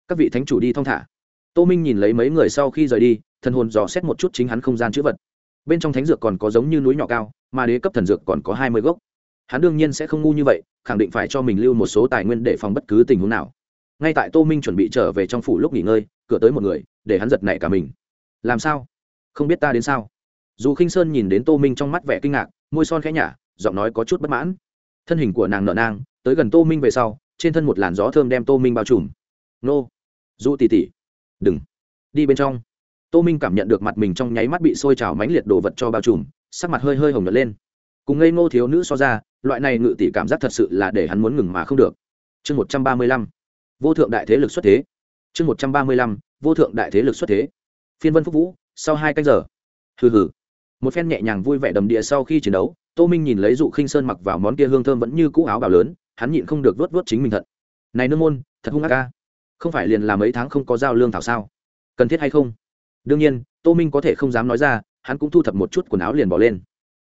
Các vị thánh chủ đi thong thả. Tô minh nhìn lấy mấy người sau khi rời đi, thần hồn dò xét một chút chính hắn không gian chữ vật. Bên trong thánh dược còn có giống như núi nhỏ cao, mà đế cấp thần dược còn có hai mươi gốc. Hắn đương nhiên sẽ không ngu như vậy, khẳng định phải cho mình lưu một số tài nguyên để phòng bất cứ tình huống nào. Ngay tại tô minh chuẩn bị trở về trong phủ lúc nghỉ ngơi, cửa tới một người, để hắn giật nảy cả mình. Làm sao? Không biết ta đến sao? Dù khinh sơn nhìn đến tô minh trong mắt vẻ kinh ngạc, môi son khẽ nhả giọng nói có chút bất mãn. Thân hình của nàng nợ nang, tới gần tô minh về sau, trên thân một làn gió thơm đem tô minh bao trùm. Nô, du tỉ tỉ đừng, đi bên trong. Tô minh cảm nhận được mặt mình trong nháy mắt bị sôi trào mánh liệt đồ vật cho bao trùm, sắc mặt hơi hơi hồng nhật lên. Cùng ngây ngô thiếu nữ so ra, loại này ngự tỷ cảm giác thật sự là để hắn muốn ngừng mà không được. Chương một trăm ba mươi lăm, vô thượng đại thế lực xuất thế. Chương một trăm ba mươi lăm, vô thượng đại thế lực xuất thế. Phiên vân phúc vũ, sau hai canh giờ. Hừ hừ. Một phen nhẹ nhàng vui vẻ đầm địa sau khi chiến đấu tô minh nhìn lấy dụ khinh sơn mặc vào món kia hương thơm vẫn như cũ áo bào lớn, hắn nhịn không được vớt vớt chính mình thật. Này nương môn, thật hung ác ca không phải liền là mấy tháng không có giao lương thảo sao? Cần thiết hay không? Đương nhiên, tô minh có thể không dám nói ra, hắn cũng thu thập một chút quần áo liền bỏ lên.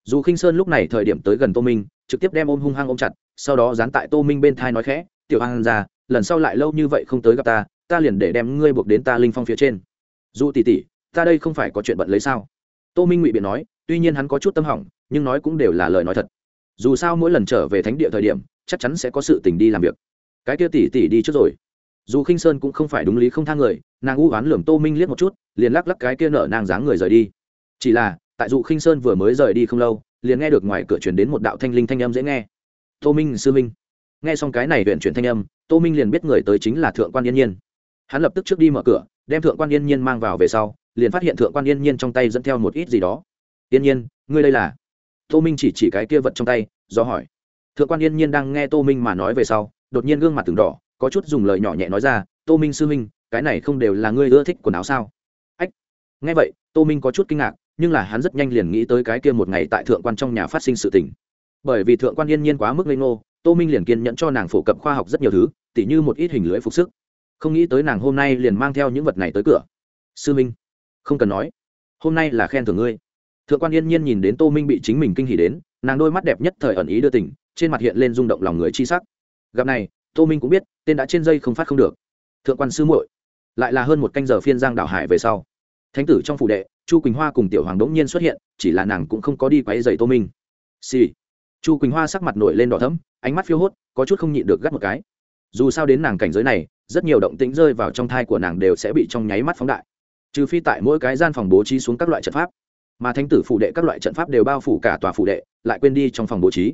Dù khinh sơn lúc này thời điểm tới gần tô minh, trực tiếp đem ôm hung hăng ôm chặt, sau đó dán tại tô minh bên thai nói khẽ, tiểu hăng ra, lần sau lại lâu như vậy không tới gặp ta ta liền để đem ngươi buộc đến ta linh phong phía trên. Dù tỉ tỉ ta đây không phải có chuyện bận lấy sao? Tô minh ngụy biện nói tuy nhiên hắn có chút tâm hỏng, nhưng nói cũng đều là lời nói thật. Dù sao mỗi lần trở về thánh địa thời điểm, chắc chắn sẽ có sự tình đi làm việc. Cái kia tỉ tỉ đi trước rồi. Dù khinh sơn cũng không phải đúng lý không thang người, nàng u oán lườm tô minh liếc một chút, liền lắc lắc cái kia nở nàng dáng người rời đi. Chỉ là, tại dù khinh sơn vừa mới rời đi không lâu, liền nghe được ngoài cửa chuyển đến một đạo thanh linh thanh âm dễ nghe. Tô minh, sư minh. Nghe xong cái này huyện chuyển thanh âm, tô minh liền biết người tới chính là thượng quan yên nhiên. Hắn lập tức trước đi mở cửa, đem thượng quan yên nhiên mang vào về sau, liền phát hiện thượng quan yên nhiên trong tay dẫn theo một ít gì đó yên nhiên, ngươi đây là? Tô minh chỉ chỉ cái kia vật trong tay, do hỏi. Thượng quan yên nhiên đang nghe tô minh mà nói về sau, đột nhiên gương mặt từng đỏ, có chút dùng lời nhỏ nhẹ nói ra, tô minh sư minh cái này không đều là ngươi ưa thích quần áo sao? Ách. Nghe vậy, tô minh có chút kinh ngạc, nhưng là hắn rất nhanh liền nghĩ tới cái kia một ngày tại thượng quan trong nhà phát sinh sự tình. Bởi vì thượng quan yên nhiên quá mức lây ngô, tô minh liền kiên nhẫn cho nàng phổ cập khoa học rất nhiều thứ, tỉ như một ít hình lưỡi phục sức. Không nghĩ tới nàng hôm nay liền mang theo những vật này tới cửa. Sư minh không cần nói. Hôm nay là khen thưởng ngươi thượng quan yên nhiên nhìn đến tô minh bị chính mình kinh hỉ đến, nàng đôi mắt đẹp nhất thời ẩn ý đưa tỉnh, trên mặt hiện lên rung động lòng người chi sắc. Gặp này, tô minh cũng biết, tên đã trên dây không phát không được. Thượng quan sư muội, lại là hơn một canh giờ phiên giang đảo hải về sau. Thánh tử trong phủ đệ, chu quỳnh hoa cùng tiểu hoàng đống nhiên xuất hiện, chỉ là nàng cũng không có đi quáy dày tô minh. Xì、sì. chu quỳnh hoa sắc mặt nổi lên đỏ thấm ánh mắt phiêu hốt, có chút không nhịn được gắt một cái. Dù sao đến nàng cảnh giới này, rất nhiều động tĩnh rơi vào trong thai của nàng đều sẽ bị trong nháy mắt phóng đại. Trừ phi tại mỗi cái gian phòng bố trí xuống các loại trận pháp mà thánh tử phủ đệ các loại trận pháp đều bao phủ cả tòa phủ đệ, lại quên đi trong phòng bố trí.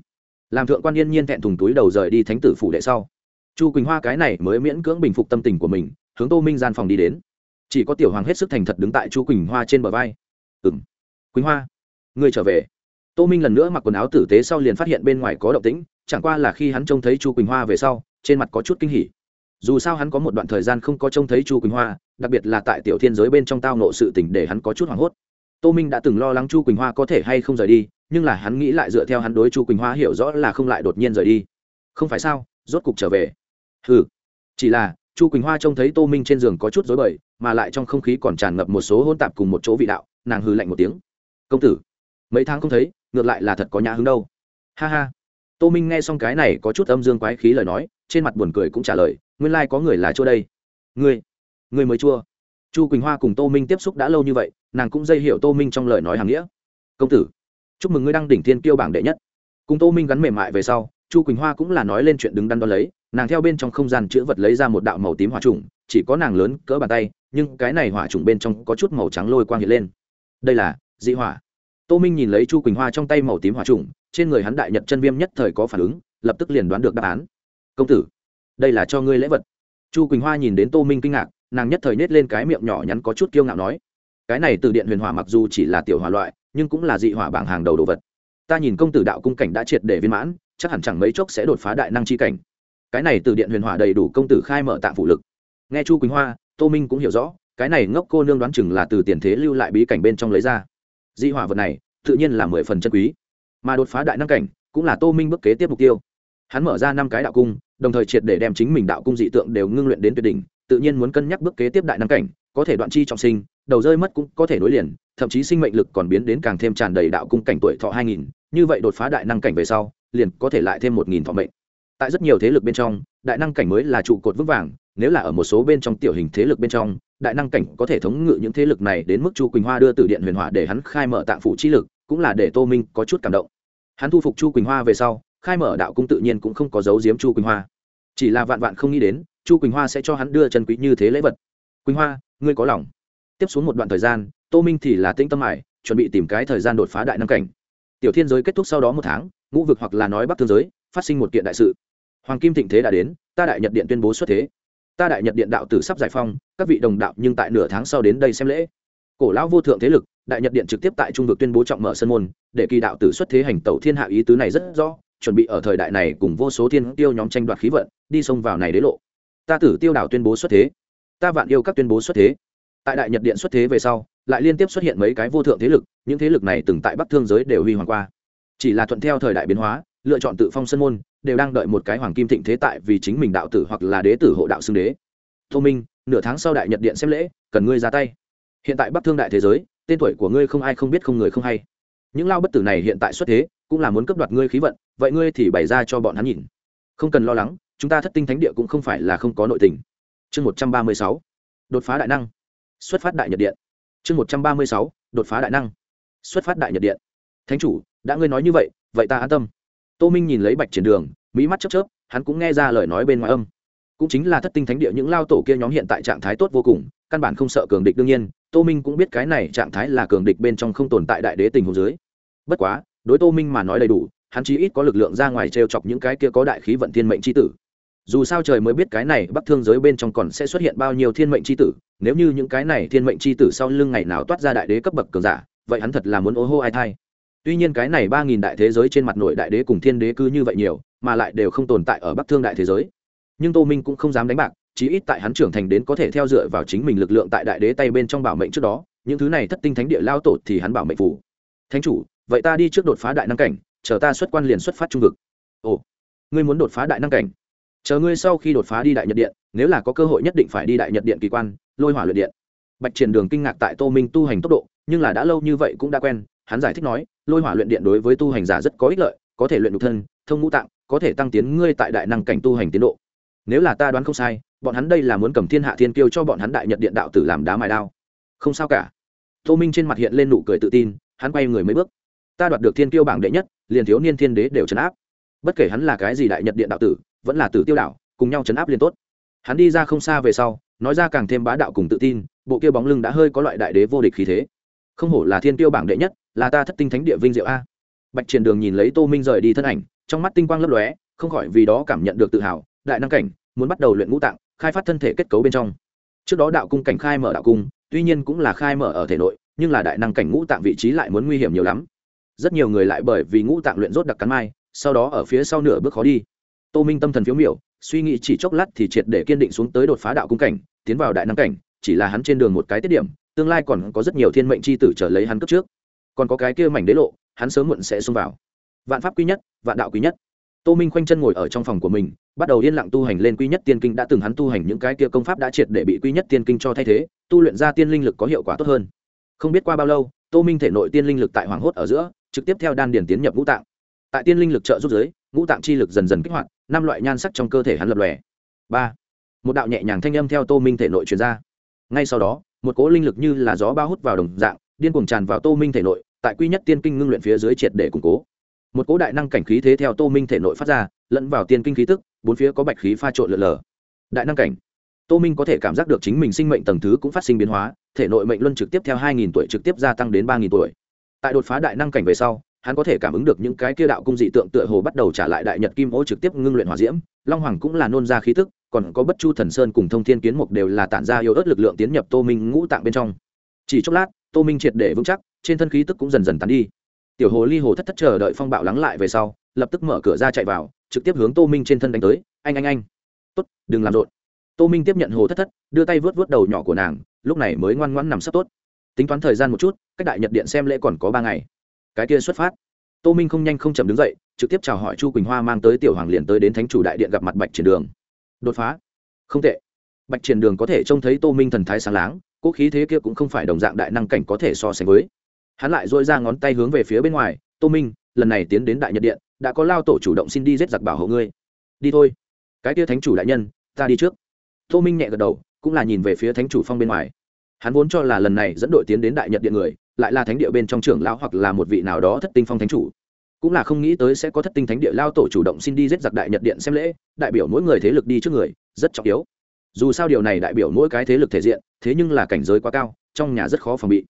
Làm thượng quan yên nhiên thẹn thùng túi đầu rời đi thánh tử phủ đệ sau, chu quỳnh hoa cái này mới miễn cưỡng bình phục tâm tình của mình, hướng tô minh gian phòng đi đến. Chỉ có tiểu hoàng hết sức thành thật đứng tại chu quỳnh hoa trên bờ vai. Ừ m quỳnh hoa, ngươi trở về. Tô minh lần nữa mặc quần áo tử tế sau liền phát hiện bên ngoài có động tĩnh, chẳng qua là khi hắn trông thấy chu quỳnh hoa về sau, trên mặt có chút kinh hỉ. Dù sao hắn có một đoạn thời gian không có trông thấy chu quỳnh hoa, đặc biệt là tại tiểu thiên giới bên trong tao nộ sự tình để hắn có chút hoảng hốt tô minh đã từng lo lắng chu quỳnh hoa có thể hay không rời đi, nhưng là hắn nghĩ lại dựa theo hắn đối chu quỳnh hoa hiểu rõ là không lại đột nhiên rời đi. Không phải sao, rốt cục trở về. Ừ chỉ là, chu quỳnh hoa trông thấy tô minh trên giường có chút dối bời, mà lại trong không khí còn tràn ngập một số hôn tạp cùng một chỗ vị đạo, nàng hư lạnh một tiếng. Công tử, mấy tháng không thấy, ngược lại là thật có nhã hứng đâu. Ha ha. Tô minh nghe xong cái này có chút âm dương quái khí lời nói, trên mặt buồn cười cũng trả lời, nguyên lai、like、có người là chua đây. Ngươi ngươi mới chua chu quỳnh hoa cùng tô minh tiếp xúc đã lâu như vậy, nàng cũng dây hiểu tô minh trong lời nói hàng nghĩa. Công tử, chúc mừng ngươi đăng đỉnh thiên kiêu bảng đệ nhất. Cùng tô minh gắn mềm mại về sau, chu quỳnh hoa cũng là nói lên chuyện đứng đắn đo lấy, nàng theo bên trong không gian chữ vật lấy ra một đạo màu tím hỏa trùng, chỉ có nàng lớn cỡ bàn tay, nhưng cái này hỏa trùng bên trong có chút màu trắng lôi quang hiện lên. Đây là dị hỏa. Tô minh nhìn lấy chu quỳnh hoa trong tay màu tím hỏa trùng, trên người hắn đại nhật chân viêm nhất thời có phản ứng, lập tức liền đoán được đáp án. Công tử, đây là cho ngươi lễ vật. Chu quỳnh hoa nhìn đến tô minh kinh ngạc nàng nhất thời nết lên cái miệng nhỏ nhắn có chút kiêu ngạo nói, cái này từ điện huyền hỏa mặc dù chỉ là tiểu hỏa loại, nhưng cũng là dị hỏa bảng hàng đầu đồ vật. Ta nhìn công tử đạo cung cảnh đã triệt để viên mãn, chắc hẳn chẳng mấy chốc sẽ đột phá đại năng chi cảnh. Cái này từ điện huyền hỏa đầy đủ công tử khai mở tạm phụ lực. Nghe chu quỳnh hoa, tô minh cũng hiểu rõ, cái này ngốc cô nương đoán chừng là từ tiền thế lưu lại bí cảnh bên trong lấy ra. Dị hỏa vật này, tự nhiên là mười phần chân quý. Mà đột phá đại năng cảnh, cũng là tô minh bước kế tiếp mục tiêu. Hắn mở ra năm cái đạo cung, đồng thời triệt để đem chính mình đạo cung dị tượng đều ngưng luyện đến tuyệt đỉnh tự nhiên muốn cân nhắc bước kế tiếp đại năng cảnh, có thể đoạn chi trọng sinh, đầu rơi mất cũng có thể nối liền, thậm chí sinh mệnh lực còn biến đến càng thêm tràn đầy đạo cung cảnh tuổi thọ hai nghìn, như vậy đột phá đại năng cảnh về sau, liền có thể lại thêm một nghìn thọ mệnh. Tại rất nhiều thế lực bên trong, đại năng cảnh mới là trụ cột vững vàng, nếu là ở một số bên trong tiểu hình thế lực bên trong, đại năng cảnh có thể thống ngự những thế lực này đến mức chu quỳnh hoa đưa từ điện huyền hỏa để hắn khai mở tạng phủ chi lực, cũng là để tô minh có chút cảm động. Hắn thu phục chu quỳnh hoa về sau, khai mở đạo cung tự nhiên cũng không có dấu diếm chu quỳnh hoa. Chỉ là vạn vạn không nghĩ đến chu quỳnh hoa sẽ cho hắn đưa chân quý như thế lễ vật. Quỳnh hoa, ngươi có lòng. Tiếp xuống một đoạn thời gian, tô minh thì là tĩnh tâm hải chuẩn bị tìm cái thời gian đột phá đại năng cảnh. Tiểu thiên giới kết thúc sau đó một tháng, ngũ vực hoặc là nói bắc thương giới, phát sinh một kiện đại sự. Hoàng kim thịnh thế đã đến, ta đại nhật điện tuyên bố xuất thế. Ta đại nhật điện đạo tử sắp giải phong các vị đồng đạo nhưng tại nửa tháng sau đến đây xem lễ. Cổ lão vô thượng thế lực, đại nhật điện trực tiếp tại trung vực tuyên bố trọng mở sân môn, để kỳ đạo tử xuất thế hành tẩu thiên hạ ý tứ này rất rõ, chuẩn bị ở thời đại này cùng vô số thiên tiêu nhóm tranh đoạt khí vận, đi xông vào này đế lộ ta tử tiêu đảo tuyên bố xuất thế. Ta vạn yêu các tuyên bố xuất thế. Tại đại nhật điện xuất thế về sau, lại liên tiếp xuất hiện mấy cái vô thượng thế lực, những thế lực này từng tại bắc thương giới đều huy hoàng qua. Chỉ là thuận theo thời đại biến hóa, lựa chọn tự phong sân môn, đều đang đợi một cái hoàng kim thịnh thế tại vì chính mình đạo tử hoặc là đế tử hộ đạo xưng đế. Tô minh, nửa tháng sau đại nhật điện xem lễ, cần ngươi ra tay. Hiện tại bắc thương đại thế giới, tên tuổi của ngươi không ai không biết không người không hay. Những lao bất tử này hiện tại xuất thế, cũng là muốn cấp đoạt ngươi khí vận, vậy ngươi thì bày ra cho bọn hắn nhìn. Không cần lo lắng chúng ta thất tinh thánh địa cũng không phải là không có nội tình. Chương một trăm ba mươi sáu, đột phá đại năng. Xuất phát đại nhật điện. Chương một trăm ba mươi sáu, đột phá đại năng. Xuất phát đại nhật điện. Thánh chủ, đã ngươi nói như vậy vậy ta an tâm. Tô minh nhìn lấy bạch triển đường, mỹ mắt chớp chớp, hắn cũng nghe ra lời nói bên ngoài âm. Cũng chính là thất tinh thánh địa những lao tổ kia nhóm hiện tại trạng thái tốt vô cùng, căn bản không sợ cường địch đương nhiên, tô minh cũng biết cái này trạng thái là cường địch bên trong không tồn tại đại đế tình hồ dưới. Bất quá, đối tô minh mà nói đầy đủ, hắn chí ít có lực lượng ra ngoài t r e o chọc những cái kia có đại khí vận thiên mệnh c h i tử dù sao trời mới biết cái này bắc thương giới bên trong còn sẽ xuất hiện bao nhiêu thiên mệnh c h i tử, nếu như những cái này thiên mệnh c h i tử sau lưng ngày nào toát ra đại đế cấp bậc cường giả, vậy hắn thật là muốn ô hô ai thai. Tuy nhiên cái này ba nghìn đại thế giới trên mặt nội đại đế cùng thiên đế cứ như vậy nhiều, mà lại đều không tồn tại ở bắc thương đại thế giới. Nhưng tô minh cũng không dám đánh bạc, chí ít tại hắn trưởng thành đến có thể theo dựa vào chính mình lực lượng tại đại đế tay bên trong bảo mệnh trước đó, những thứ này thất tinh thánh địa lao tổ thì hắn bảo mệnh phủ thánh chủ, vậy ta đi trước đột phá đại năng cảnh, chờ ta xuất quan liền xuất phát trung vực. Ồ, ngươi muốn đột phá đại năng cảnh? Chờ ngươi sau khi đột phá đi đại nhật điện, nếu là có cơ hội nhất định phải đi đại nhật điện kỳ quan, lôi hỏa luyện điện. Bạch triển đường kinh ngạc tại tô minh tu hành tốc độ, nhưng là đã lâu như vậy cũng đã quen, hắn giải thích nói, lôi hỏa luyện điện đối với tu hành giả rất có ích lợi, có thể luyện nhục thân, thông ngũ tạng, có thể tăng tiến ngươi tại đại năng cảnh tu hành tiến độ. Nếu là ta đoán không sai, bọn hắn đây là muốn cầm thiên hạ thiên kiêu cho bọn hắn đại nhật điện đạo tử làm đá mài đao. Không sao cả. Tô minh trên mặt hiện lên nụ cười tự tin, hắn quay người mấy bước. Ta đoạt được thiên kiêu bảng đệ nhất, liền thiếu niên thiên đế đều chấn áp. Bất kể hắn là cái gì đại nhật điện đạo tử vẫn là tử tiêu đạo cùng nhau chấn áp liền tốt. Hắn đi ra không xa về sau, nói ra càng thêm bá đạo cùng tự tin, bộ kia bóng lưng đã hơi có loại đại đế vô địch khí thế. Không hổ là thiên tiêu bảng đệ nhất, là ta thất tinh thánh địa vinh diệu a. Bạch triển đường nhìn lấy tô minh rời đi thân ảnh, trong mắt tinh quang lấp lóe, không khỏi vì đó cảm nhận được tự hào, đại năng cảnh, muốn bắt đầu luyện ngũ tạng, khai phát thân thể kết cấu bên trong. Trước đó đạo cung cảnh khai mở đạo cung, tuy nhiên cũng là khai mở ở thể nội, nhưng là đại năng cảnh ngũ tạng vị trí lại muốn nguy hiểm nhiều lắm. Rất nhiều người lại bởi vì ngũ tạng luyện rốt đặc cắn mai, sau đó ở phía sau nửa bước khó đi tô minh tâm thần phiếu miểu, suy nghĩ chỉ chốc lát thì triệt để kiên định xuống tới đột phá đạo cung cảnh, tiến vào đại năng cảnh, chỉ là hắn trên đường một cái tiết điểm, tương lai còn có rất nhiều thiên mệnh c h i tử trở lấy hắn cướp trước. Còn có cái kia mảnh đế lộ, hắn sớm muộn sẽ xông vào. Vạn pháp quý nhất, vạn đạo quý nhất. Tô minh khoanh chân ngồi ở trong phòng của mình, bắt đầu yên lặng tu hành lên quý nhất tiên kinh đã từng hắn tu hành những cái kia công pháp đã triệt để bị quý nhất tiên kinh cho thay thế, tu luyện ra tiên linh lực có hiệu quả tốt hơn. Không biết qua bao lâu, tô minh thể nội tiên linh lực tại hoàng hốt ở giữa, trực tiếp theo đan điển tiến nhập ngũ tạng. Tại tiên linh lực trợ giúp giới ngũ tạng chi lực dần dần kích hoạt, năm loại nhan sắc trong cơ thể hắn lập lòe. Ba, một đạo nhẹ nhàng thanh âm theo tô minh thể nội truyền ra. Ngay sau đó, một cỗ linh lực như là gió bao hút vào đồng dạng, điên cuồng tràn vào tô minh thể nội, tại quy nhất tiên kinh ngưng luyện phía dưới triệt để củng cố. Một cỗ đại năng cảnh khí thế theo tô minh thể nội phát ra, lẫn vào tiên kinh khí tức, bốn phía có bạch khí pha trộn lượn lờ. Đại năng cảnh. Tô minh có thể cảm giác được chính mình sinh mệnh tầng thứ cũng phát sinh biến hóa, thể nội mệnh luân trực tiếp theo hai nghìn tuổi trực tiếp gia tăng đến ba nghìn tuổi. Tại đột phá đại năng cảnh về sau hắn có thể cảm ứng được những cái kia đạo cung dị tượng tựa hồ bắt đầu trả lại đại nhật kim ô trực tiếp ngưng luyện hỏa diễm, long hoàng cũng là nôn ra khí tức, còn có bất chu thần sơn cùng thông thiên kiến mục đều là tản ra yếu ớt lực lượng tiến nhập tô minh ngũ tạng bên trong. Chỉ chốc lát, tô minh triệt để vững chắc, trên thân khí tức cũng dần dần tán đi. Tiểu hồ ly hồ thất thất chờ đợi phong bạo lắng lại về sau, lập tức mở cửa ra chạy vào, trực tiếp hướng tô minh trên thân đánh tới, anh anh anh, tốt, đừng làm rộn. Tô minh tiếp nhận hồ thất thất, đưa tay vớt vớt đầu nhỏ của nàng, lúc này mới ngoan ngoãn nằm sấp tốt. Tính toán thời gian một chút, cách đại nhật điện xem lễ còn có ba ngày cái kia xuất phát. Tô minh không nhanh không chậm đứng dậy, trực tiếp chào hỏi chu quỳnh hoa mang tới tiểu hoàng liền tới đến thánh chủ đại điện gặp mặt bạch triển đường. Đột phá. Không tệ. Bạch triển đường có thể trông thấy tô minh thần thái sáng láng cỗ khí thế kia cũng không phải đồng dạng đại năng cảnh có thể so sánh với. Hắn lại dội ra ngón tay hướng về phía bên ngoài, tô minh, lần này tiến đến đại nhật điện, đã có lao tổ chủ động xin đi giết giặc bảo hộ ngươi. Đi thôi. Cái kia thánh chủ đại nhân, ta đi trước. Tô minh nhẹ gật đầu, cũng là nhìn về phía thánh chủ phong bên ngoài. Hắn vốn cho là lần này dẫn đội tiến đến đại nhật điện người lại là thánh địa bên trong trưởng lão hoặc là một vị nào đó thất tinh phong thánh chủ. Cũng là không nghĩ tới sẽ có thất tinh thánh địa lao tổ chủ động xin đi giết giặc đại nhật điện xem lễ, đại biểu mỗi người thế lực đi trước người, rất trọng yếu. Dù sao điều này đại biểu mỗi cái thế lực thể diện, thế nhưng là cảnh giới quá cao, trong nhà rất khó phòng bị.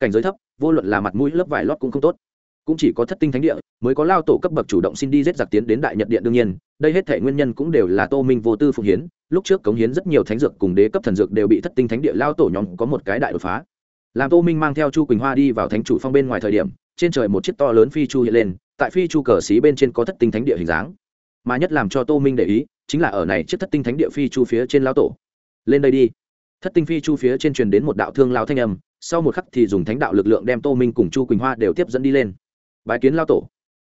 Cảnh giới thấp, vô luận là mặt mũi lớp vải lót cũng không tốt. Cũng chỉ có thất tinh thánh địa mới có lao tổ cấp bậc chủ động xin đi giết giặc tiến đến đại nhật điện đương nhiên, đây hết thể nguyên nhân cũng đều là tô minh vô tư phụng hiến, lúc trước cống hiến rất nhiều thánh dược cùng đế cấp thần dược đều bị thất tinh thánh địa lao tổ nhóm có một cái đại đột phá làm tô minh mang theo chu quỳnh hoa đi vào thánh chủ phong bên ngoài thời điểm, trên trời một chiếc to lớn phi chu hiện lên, tại phi chu cờ xí bên trên có thất tinh thánh địa hình dáng. Mà nhất làm cho tô minh để ý, chính là ở này chiếc thất tinh thánh địa phi chu phía trên lao tổ. Lên đây đi. Thất tinh phi chu phía trên truyền đến một đạo thương lao thanh âm, sau một khắc thì dùng thánh đạo lực lượng đem tô minh cùng chu quỳnh hoa đều tiếp dẫn đi lên. Bái kiến lao tổ.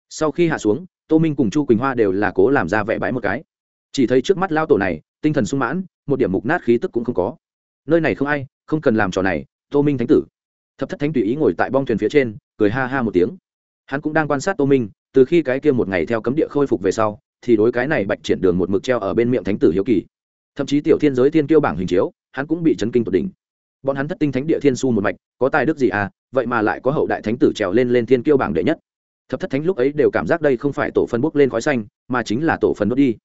Sau khi hạ xuống, tô minh cùng chu quỳnh hoa đều là cố làm ra vẻ bãi một cái. Chỉ thấy trước mắt lao tổ này, tinh thần sung mãn, một điểm mục nát khí tức cũng không có. Nơi này không ai, không cần làm trò này tô minh thánh tử. Thập thất thánh tùy ý ngồi tại bong thuyền phía trên, cười ha ha một tiếng. Hắn cũng đang quan sát tô minh, từ khi cái kia một ngày theo cấm địa khôi phục về sau, thì đối cái này bạch triển đường một mực treo ở bên miệng thánh tử hiếu kỳ. Thậm chí tiểu thiên giới thiên kiêu bảng hình chiếu, hắn cũng bị chấn kinh tột đỉnh. Bọn hắn thất tinh thánh địa thiên su một mạch, có tài đức gì à vậy mà lại có hậu đại thánh tử trèo lên lên thiên kiêu bảng đệ nhất. Thập thất thánh lúc ấy đều cảm giác đây không phải tổ phân bốc lên khói xanh, mà chính là tổ phân đốt đi.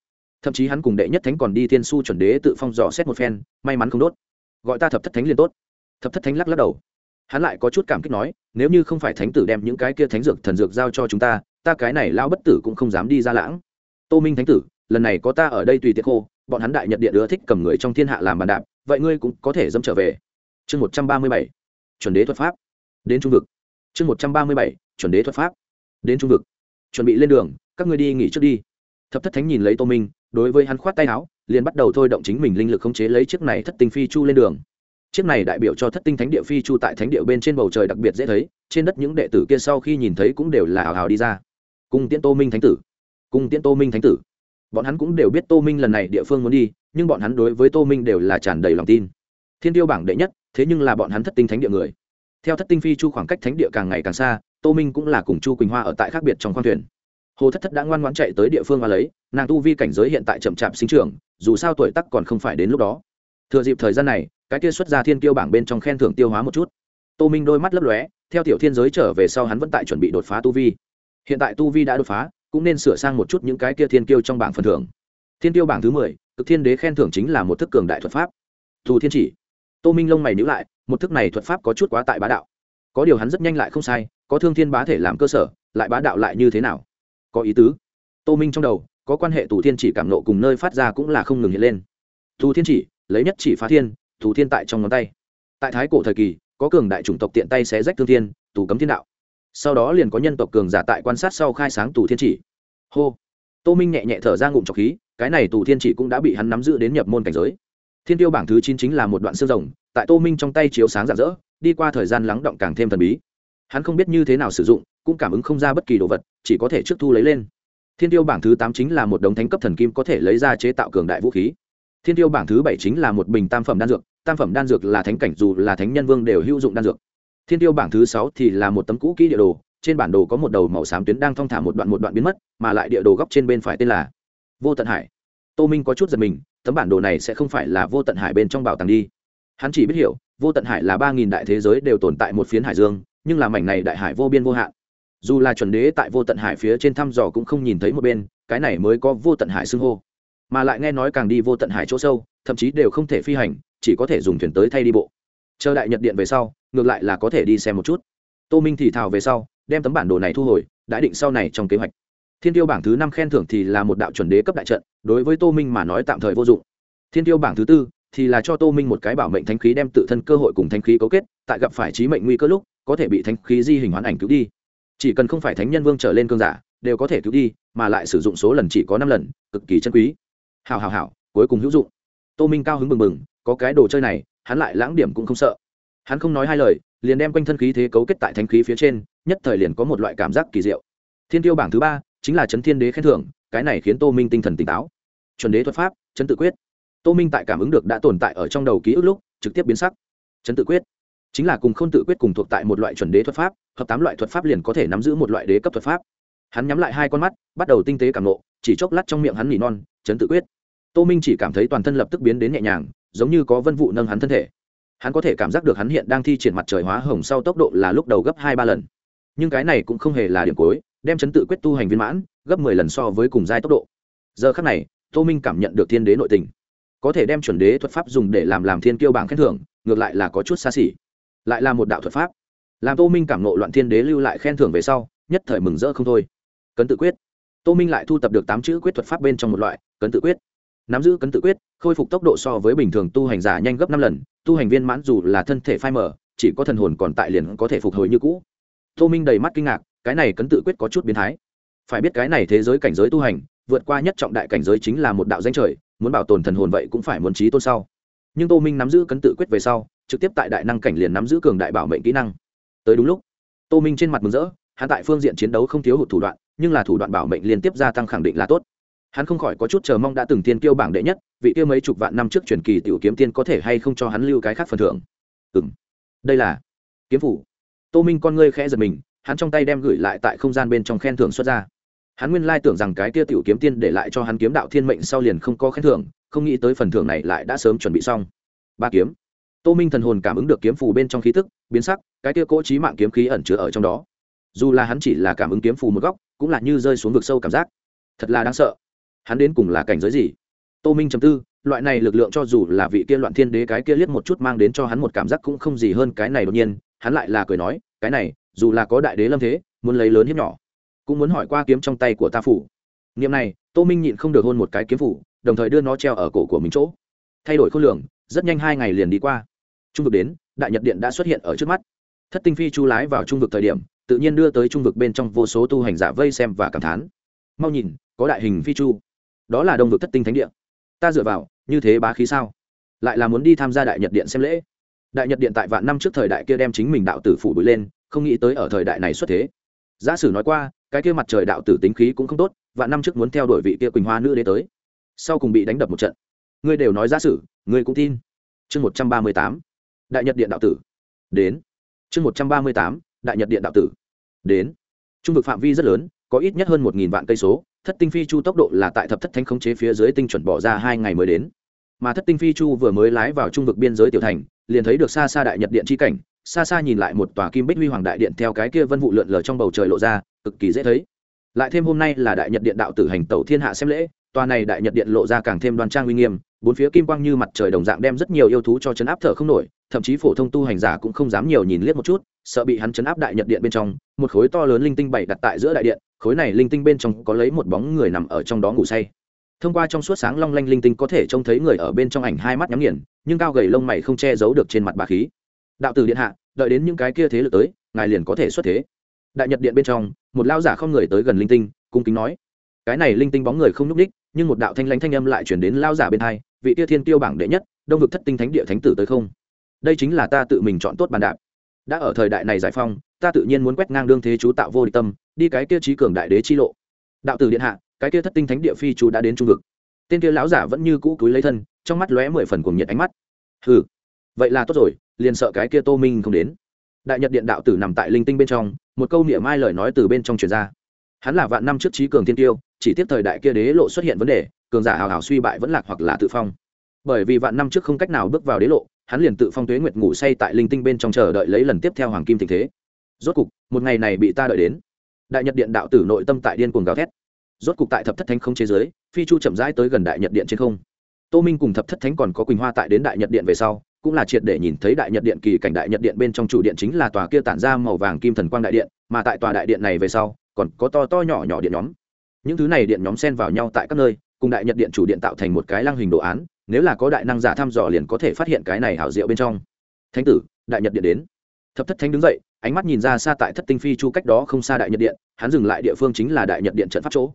Thậm chí hắn cùng đệ nhất thánh còn đi thiên su chuẩn đế tự phong dò xét một phen, may mắn không đốt. Gọi ta thập thất thánh liền tốt thập thất thánh lắc lắc đầu. Hắn lại có chút cảm kích nói, nếu như không phải thánh tử đem những cái kia thánh dược thần dược giao cho chúng ta ta cái này lao bất tử cũng không dám đi ra lãng. Tô minh thánh tử, lần này có ta ở đây tùy tiệc khô, bọn hắn đại nhật điện ưa thích cầm người trong thiên hạ làm bàn đạp, vậy ngươi cũng có thể dâm trở về. Chương một trăm ba mươi bảy, chuẩn đế thuật pháp. Đến trung vực. Chương một trăm ba mươi bảy, chuẩn đế thuật pháp. Đến trung vực. Chuẩn bị lên đường, các ngươi đi nghỉ trước đi. Thập thất thánh nhìn lấy tô minh, đối với hắn khoát tay áo, liền bắt đầu thôi động chính mình linh lực khống chế lấy chiếc này thất tinh phi chu lên đường chiếc này đại biểu cho thất tinh thánh địa phi chu tại thánh địa bên trên bầu trời đặc biệt dễ thấy, trên đất những đệ tử kia sau khi nhìn thấy cũng đều là hào hào đi ra. Cùng tiễn tô minh thánh tử. Cùng tiễn tô minh thánh tử. Bọn hắn cũng đều biết tô minh lần này địa phương muốn đi, nhưng bọn hắn đối với tô minh đều là tràn đầy lòng tin. Thiên tiêu bảng đệ nhất, thế nhưng là bọn hắn thất tinh thánh địa người. Theo thất tinh phi chu khoảng cách thánh địa càng ngày càng xa, tô minh cũng là cùng chu quỳnh hoa ở tại khác biệt trong khoang thuyền. Hồ thất thất đã ngoan ngoãn chạy tới địa phương và lấy, nàng tu vi cảnh giới hiện tại chậm chạp sinh trưởng, dù sao tuổi tắc còn không phải đến lúc đó. Thừa dịp thời gian này cái kia xuất ra thiên kiêu bảng bên trong khen thưởng tiêu hóa một chút. Tô minh đôi mắt lấp lóe, theo tiểu thiên giới trở về sau hắn vẫn tại chuẩn bị đột phá tu vi. Hiện tại tu vi đã đột phá, cũng nên sửa sang một chút những cái kia thiên kiêu trong bảng phần thưởng. Thiên kiêu bảng thứ mười, cực thiên đế khen thưởng chính là một thức cường đại thuật pháp. Thù thiên chỉ. Tô minh lông mày níu lại, một thức này thuật pháp có chút quá tại bá đạo. Có điều hắn rất nhanh lại không sai, có thương thiên bá thể làm cơ sở, lại bá đạo lại như thế nào? Có ý tứ. Tô minh trong đầu, có quan hệ tù thiên chỉ cảm nộ cùng nơi phát ra cũng là không ngừng hiện lên. Tù thiên chỉ, lấy nhất chỉ phá thiên tù thiên tại trong ngón tay. Tại thái cổ thời kỳ, có cường đại chủng tộc tiện tay xé rách thương thiên, tù cấm thiên đạo. Sau đó liền có nhân tộc cường giả tại quan sát sau khai sáng tù thiên chỉ. Hô. Tô minh nhẹ nhẹ thở ra ngụm trọc khí, cái này tù thiên chỉ cũng đã bị hắn nắm giữ đến nhập môn cảnh giới. Thiên tiêu bảng thứ chín chính là một đoạn xương rồng, tại tô minh trong tay chiếu sáng rạng rỡ, đi qua thời gian lắng động càng thêm thần bí. Hắn không biết như thế nào sử dụng, cũng cảm ứng không ra bất kỳ đồ vật, chỉ có thể trước thu lấy lên. Thiên tiêu bảng thứ tám chính là một đống thánh cấp thần kim có thể lấy ra chế tạo cường đại vũ khí thiên tiêu bảng thứ bảy chính là một bình tam phẩm đan dược, tam phẩm đan dược là thánh cảnh, dù là thánh nhân vương đều hữu dụng đan dược. Thiên tiêu bảng thứ sáu thì là một tấm cũ kỹ địa đồ, trên bản đồ có một đầu màu xám tuyến đang thong thả một đoạn một đoạn biến mất, mà lại địa đồ góc trên bên phải tên là vô tận hải. Tô minh có chút giật mình, tấm bản đồ này sẽ không phải là vô tận hải bên trong bảo tàng đi. Hắn chỉ biết hiểu, vô tận hải là ba nghìn đại thế giới đều tồn tại một phiến hải dương, nhưng là mảnh này đại hải vô biên vô hạn. Dù là chuẩn đế tại vô tận hải phía trên thăm dò cũng không nhìn thấy một bên, cái này mới có vô tận hải xưng hô mà lại nghe nói càng đi vô tận hải chỗ sâu, thậm chí đều không thể phi hành, chỉ có thể dùng thuyền tới thay đi bộ. Chờ đại nhật điện về sau, ngược lại là có thể đi xem một chút. Tô minh thì thào về sau, đem tấm bản đồ này thu hồi, đã định sau này trong kế hoạch. Thiên tiêu bảng thứ năm khen thưởng thì là một đạo chuẩn đế cấp đại trận, đối với tô minh mà nói tạm thời vô dụng. Thiên tiêu bảng thứ tư thì là cho tô minh một cái bảo mệnh thánh khí đem tự thân cơ hội cùng thánh khí cấu kết, tại gặp phải trí mệnh nguy cơ lúc, có thể bị thánh khí di hình hoán ảnh cứu đi. Chỉ cần không phải thánh nhân vương trở lên cơn giả, đều có thể cứu đi, mà lại sử dụng số lần chỉ có năm lần, cực kỳ chân quý hào hào hào cuối cùng hữu dụng. Tô minh cao hứng mừng mừng có cái đồ chơi này, hắn lại lãng điểm cũng không sợ. Hắn không nói hai lời, liền đem quanh thân khí thế cấu kết tại thánh khí phía trên, nhất thời liền có một loại cảm giác kỳ diệu. Thiên tiêu bảng thứ ba, chính là chấn thiên đế khen thưởng, cái này khiến tô minh tinh thần tỉnh táo. Chuẩn đế thuật pháp, chấn tự quyết. Tô minh tại cảm ứng được đã tồn tại ở trong đầu ký ức lúc, trực tiếp biến sắc. Chấn tự quyết. Chính là cùng k h ô n tự quyết cùng thuộc tại một loại chuẩn đế thuật pháp, hợp tám loại thuật pháp liền có thể nắm giữ một loại đế cấp thuật pháp. Hắn nhắm lại hai con mắt, bắt đầu tinh tế cảm nộ chỉ chốc lát trong miệng hắn nỉ non chấn tự quyết. Tô minh chỉ cảm thấy toàn thân lập tức biến đến nhẹ nhàng, giống như có vân vụ nâng hắn thân thể. Hắn có thể cảm giác được hắn hiện đang thi triển mặt trời hóa hồng sau tốc độ là lúc đầu gấp hai ba lần. Nhưng cái này cũng không hề là điểm cuối, đem chấn tự quyết tu hành viên mãn, gấp mười lần so với cùng giai tốc độ. Giờ khắc này, tô minh cảm nhận được thiên đế nội tình. Có thể đem chuẩn đế thuật pháp dùng để làm làm thiên kiêu bảng khen thưởng, ngược lại là có chút xa xỉ. Lại là một đạo thuật pháp. Làm tô minh cảm nộ loạn thiên đế lưu lại khen thưởng về sau, nhất thời mừng rỡ không thôi. Cấn tự quyết. Tô minh lại thu tập được tám chữ quyết thuật pháp bên trong một loại cấn tự quyết. Nắm giữ cấn tự quyết, khôi phục tốc độ so với bình thường tu hành giả nhanh gấp năm lần, tu hành viên mãn dù là thân thể phai mở chỉ có thần hồn còn tại liền có thể phục hồi như cũ. Tô minh đầy mắt kinh ngạc, cái này cấn tự quyết có chút biến thái. Phải biết cái này thế giới cảnh giới tu hành, vượt qua nhất trọng đại cảnh giới chính là một đạo danh trời, muốn bảo tồn thần hồn vậy cũng phải muốn trí tôn sau. Nhưng tô minh nắm giữ cấn tự quyết về sau, trực tiếp tại đại năng cảnh liền nắm giữ cường đại bảo mệnh kỹ năng. Tới đúng lúc, tô minh trên mặt mừng rỡ hạ tại phương diện chiến đấu không thiếu hụt thủ đoạn, nhưng là thủ đoạn bảo mệnh liên tiếp gia tăng khẳng định là tốt hắn không khỏi có chút chờ mong đã từng tiên kiêu bảng đệ nhất, vị kia mấy chục vạn năm trước truyền kỳ tiểu kiếm tiên có thể hay không cho hắn lưu cái khác phần thưởng. Ừ m đây là kiếm phủ. Tô minh con ngươi khẽ giật mình, hắn trong tay đem gửi lại tại không gian bên trong khen thưởng xuất ra. Hắn nguyên lai tưởng rằng cái kia tiểu kiếm tiên để lại cho hắn kiếm đạo thiên mệnh sau liền không có khen thưởng, không nghĩ tới phần thưởng này lại đã sớm chuẩn bị xong. Ba kiếm. Tô minh thần hồn cảm ứng được kiếm phù bên trong khí tức, biến sắc, cái kia cỗ trí mạng kiếm khí ẩn chứa ở trong đó. Dù là hắn chỉ là cảm ứng kiếm phù một góc, cũng là như rơi xuống vực sâu cảm giác. Thật là đáng sợ hắn đến cùng là cảnh giới gì? Tô minh chấm tư, loại này lực lượng cho dù là vị kia loạn thiên đế cái kia liếc một chút mang đến cho hắn một cảm giác cũng không gì hơn cái này đột nhiên, hắn lại là cười nói, cái này, dù là có đại đế lâm thế, muốn lấy lớn hiếp nhỏ, cũng muốn hỏi qua kiếm trong tay của ta phủ. Niệm này, tô minh nhịn không được hôn một cái kiếm phủ, đồng thời đưa nó treo ở cổ của mình chỗ. Thay đổi khối lượng rất nhanh hai ngày liền đi qua. Trung vực đến, đại nhật điện đã xuất hiện ở trước mắt. Thất tinh phi chu lái vào trung vực thời điểm, tự nhiên đưa tới trung vực bên trong vô số tu hành giả vây xem và cảm thán. Mau nhìn, có đại hình phi chu đó là đông vực thất tinh thánh điện ta dựa vào, như thế bá khí sao? Lại là muốn đi tham gia đại nhật điện xem lễ. Đại nhật điện tại vạn năm trước thời đại kia đem chính mình đạo tử phủ bụi lên, không nghĩ tới ở thời đại này xuất thế. Giả sử nói qua, cái kia mặt trời đạo tử tính khí cũng không tốt, vạn năm trước muốn theo đuổi vị kia quỳnh hoa nữ đế tới. Sau cùng bị đánh đập một trận. Ngươi đều nói giả sử, ngươi cũng tin. Chương một trăm ba mươi tám, đại nhật điện đạo tử. Đến. Chương một trăm ba mươi tám, đại nhật điện đạo tử. Đến. Trung vực phạm vi rất lớn, có ít nhất hơn một nghìn vạn cây số thất tinh phi chu tốc độ là tại thập thất thánh khống chế phía dưới tinh chuẩn bỏ ra hai ngày mới đến. Mà thất tinh phi chu vừa mới lái vào trung vực biên giới tiểu thành, liền thấy được xa xa đại nhật điện chi cảnh, xa xa nhìn lại một tòa kim bích huy hoàng đại điện theo cái kia vân vụ lượn lờ trong bầu trời lộ ra, cực kỳ dễ thấy. Lại thêm hôm nay là đại nhật điện đạo tử hành tẩu thiên hạ xem lễ, tòa này đại nhật điện lộ ra càng thêm đoan trang uy nghiêm bốn phía kim quang như mặt trời đồng dạng đem rất nhiều yêu thú cho chấn áp thở không nổi, thậm chí phổ thông tu hành giả cũng không dám nhiều nhìn liếc một chút, sợ bị hắn chấn áp đại nhật điện bên trong, một khối to lớn linh tinh bảy đặt tại giữa đại điện, khối này linh tinh bên trong có lấy một bóng người nằm ở trong đó ngủ say. Thông qua trong suốt sáng long lanh linh tinh có thể trông thấy người ở bên trong ảnh hai mắt nhắm nghiền, nhưng cao gầy lông mày không che giấu được trên mặt bà khí. Đạo tử điện hạ, đợi đến những cái kia thế lực tới, ngài liền có thể xuất thế. Đại nhật điện bên trong, một lao giả không người tới gần linh tinh, cung kính nói. Cái này linh tinh bóng người không nhúc ních nhưng một đạo thanh lãnh thanh âm lại chuyển đến lao giả bên hai, vị tia thiên tiêu bảng đệ nhất, đông vực thất tinh thánh địa thánh tử tới không? Đây chính là ta tự mình chọn tốt bàn đạp. Đã ở thời đại này giải phong ta tự nhiên muốn quét ngang đương thế chú tạo vô địch tâm, đi cái kia trí cường đại đế chi lộ. Đạo tử điện hạ, cái kia thất tinh thánh địa phi chú đã đến trung vực. Tên kia lão giả vẫn như cũ cúi lấy thân, trong mắt lóe mười phần cùng nhiệt ánh mắt. Hừ, vậy là tốt rồi, liền sợ cái kia tô minh không đến. Đại nhật điện đạo tử nằm tại linh tinh bên trong, một câu niệm mai lời nói từ bên trong truyền ra. Hắn là vạn năm trước trí cường thiên tiêu chỉ tiếp thời đại kia đế lộ xuất hiện vấn đề, cường giả hào hào suy bại vẫn lạc hoặc là tự phong. Bởi vì vạn năm trước không cách nào bước vào đế lộ, hắn liền tự phong tuế nguyệt ngủ say tại linh tinh bên trong chờ đợi lấy lần tiếp theo hoàng kim tình thế. Rốt cục, một ngày này bị ta đợi đến. Đại nhật điện đạo tử nội tâm tại điên cuồng gào thét. Rốt cục tại thập thất thánh không chế giới, phi chu chậm rãi tới gần đại nhật điện trên không. Tô minh cùng thập thất thánh còn có quỳnh hoa tại đến đại nhật điện về sau, cũng là triệt để nhìn thấy đại nhật điện kỳ cảnh đại nhật điện bên trong chủ điện chính là tòa kia tản ra màu vàng kim thần quang đại điện, mà tại tòa đại điện này về sau, còn có to to nhỏ nhỏ điện nhóm những thứ này điện nhóm xen vào nhau tại các nơi, cùng đại nhật điện chủ điện tạo thành một cái lăng hình đồ án, nếu là có đại năng giả thăm dò liền có thể phát hiện cái này hảo diệu bên trong. Thánh tử, đại nhật điện đến. Thập thất thánh đứng dậy, ánh mắt nhìn ra xa tại thất tinh phi chu cách đó không xa đại nhật điện, hắn dừng lại địa phương chính là đại nhật điện trận pháp chỗ.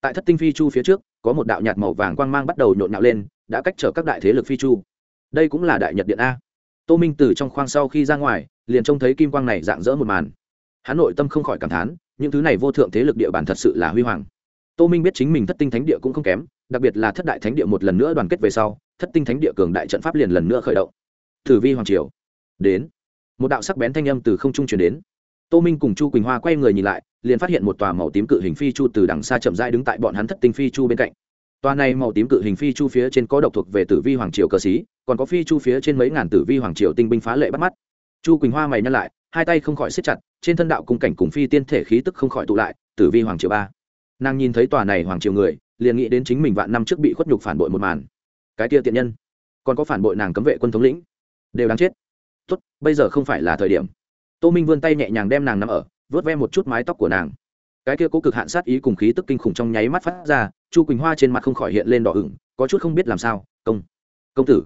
Tại thất tinh phi chu phía trước, có một đạo nhạt màu vàng quang mang bắt đầu nhộn nhạo lên, đã cách trở các đại thế lực phi chu. Đây cũng là đại nhật điện a. Tô minh từ trong khoang sau khi ra ngoài, liền trông thấy kim quang này dạng dỡ một màn. Hắn nội tâm không khỏi cảm thán, những thứ này vô thượng thế lực địa bàn thật sự là huy hoàng tô minh biết chính mình thất tinh thánh địa cũng không kém, đặc biệt là thất đại thánh địa một lần nữa đoàn kết về sau, thất tinh thánh địa cường đại trận pháp liền lần nữa khởi động. Thử vi hoàng triều. Đến. Một đạo sắc bén thanh âm từ không trung truyền đến. Tô minh cùng chu quỳnh hoa quay người nhìn lại, liền phát hiện một tòa màu tím cự hình phi chu từ đằng xa chậm rãi đứng tại bọn hắn thất tinh phi chu bên cạnh. Tòa này màu tím cự hình phi chu phía trên có độc thuộc về tử vi hoàng triều cờ xí, còn có phi chu phía trên mấy ngàn tử vi hoàng triều tinh binh phá lệ bắt mắt. Chu quỳnh hoa mày nhăn lại, hai tay không khỏi siết chặt, trên thân đạo cung cảnh cùng phi tiên thể khí tức không khỏi tụ lại, tử vi hoàng triều ba nàng nhìn thấy tòa này hoàng triều người, liền nghĩ đến chính mình vạn năm trước bị khuất nhục phản bội một màn. Cái kia tiện nhân, còn có phản bội nàng cấm vệ quân thống lĩnh, đều đáng chết. Tốt, bây giờ không phải là thời điểm. Tô minh vươn tay nhẹ nhàng đem nàng nằm ở vớt ve một chút mái tóc của nàng. Cái kia cố cực hạn sát ý cùng khí tức kinh khủng trong nháy mắt phát ra, chu quỳnh hoa trên mặt không khỏi hiện lên đỏ ửng, có chút không biết làm sao, công công tử.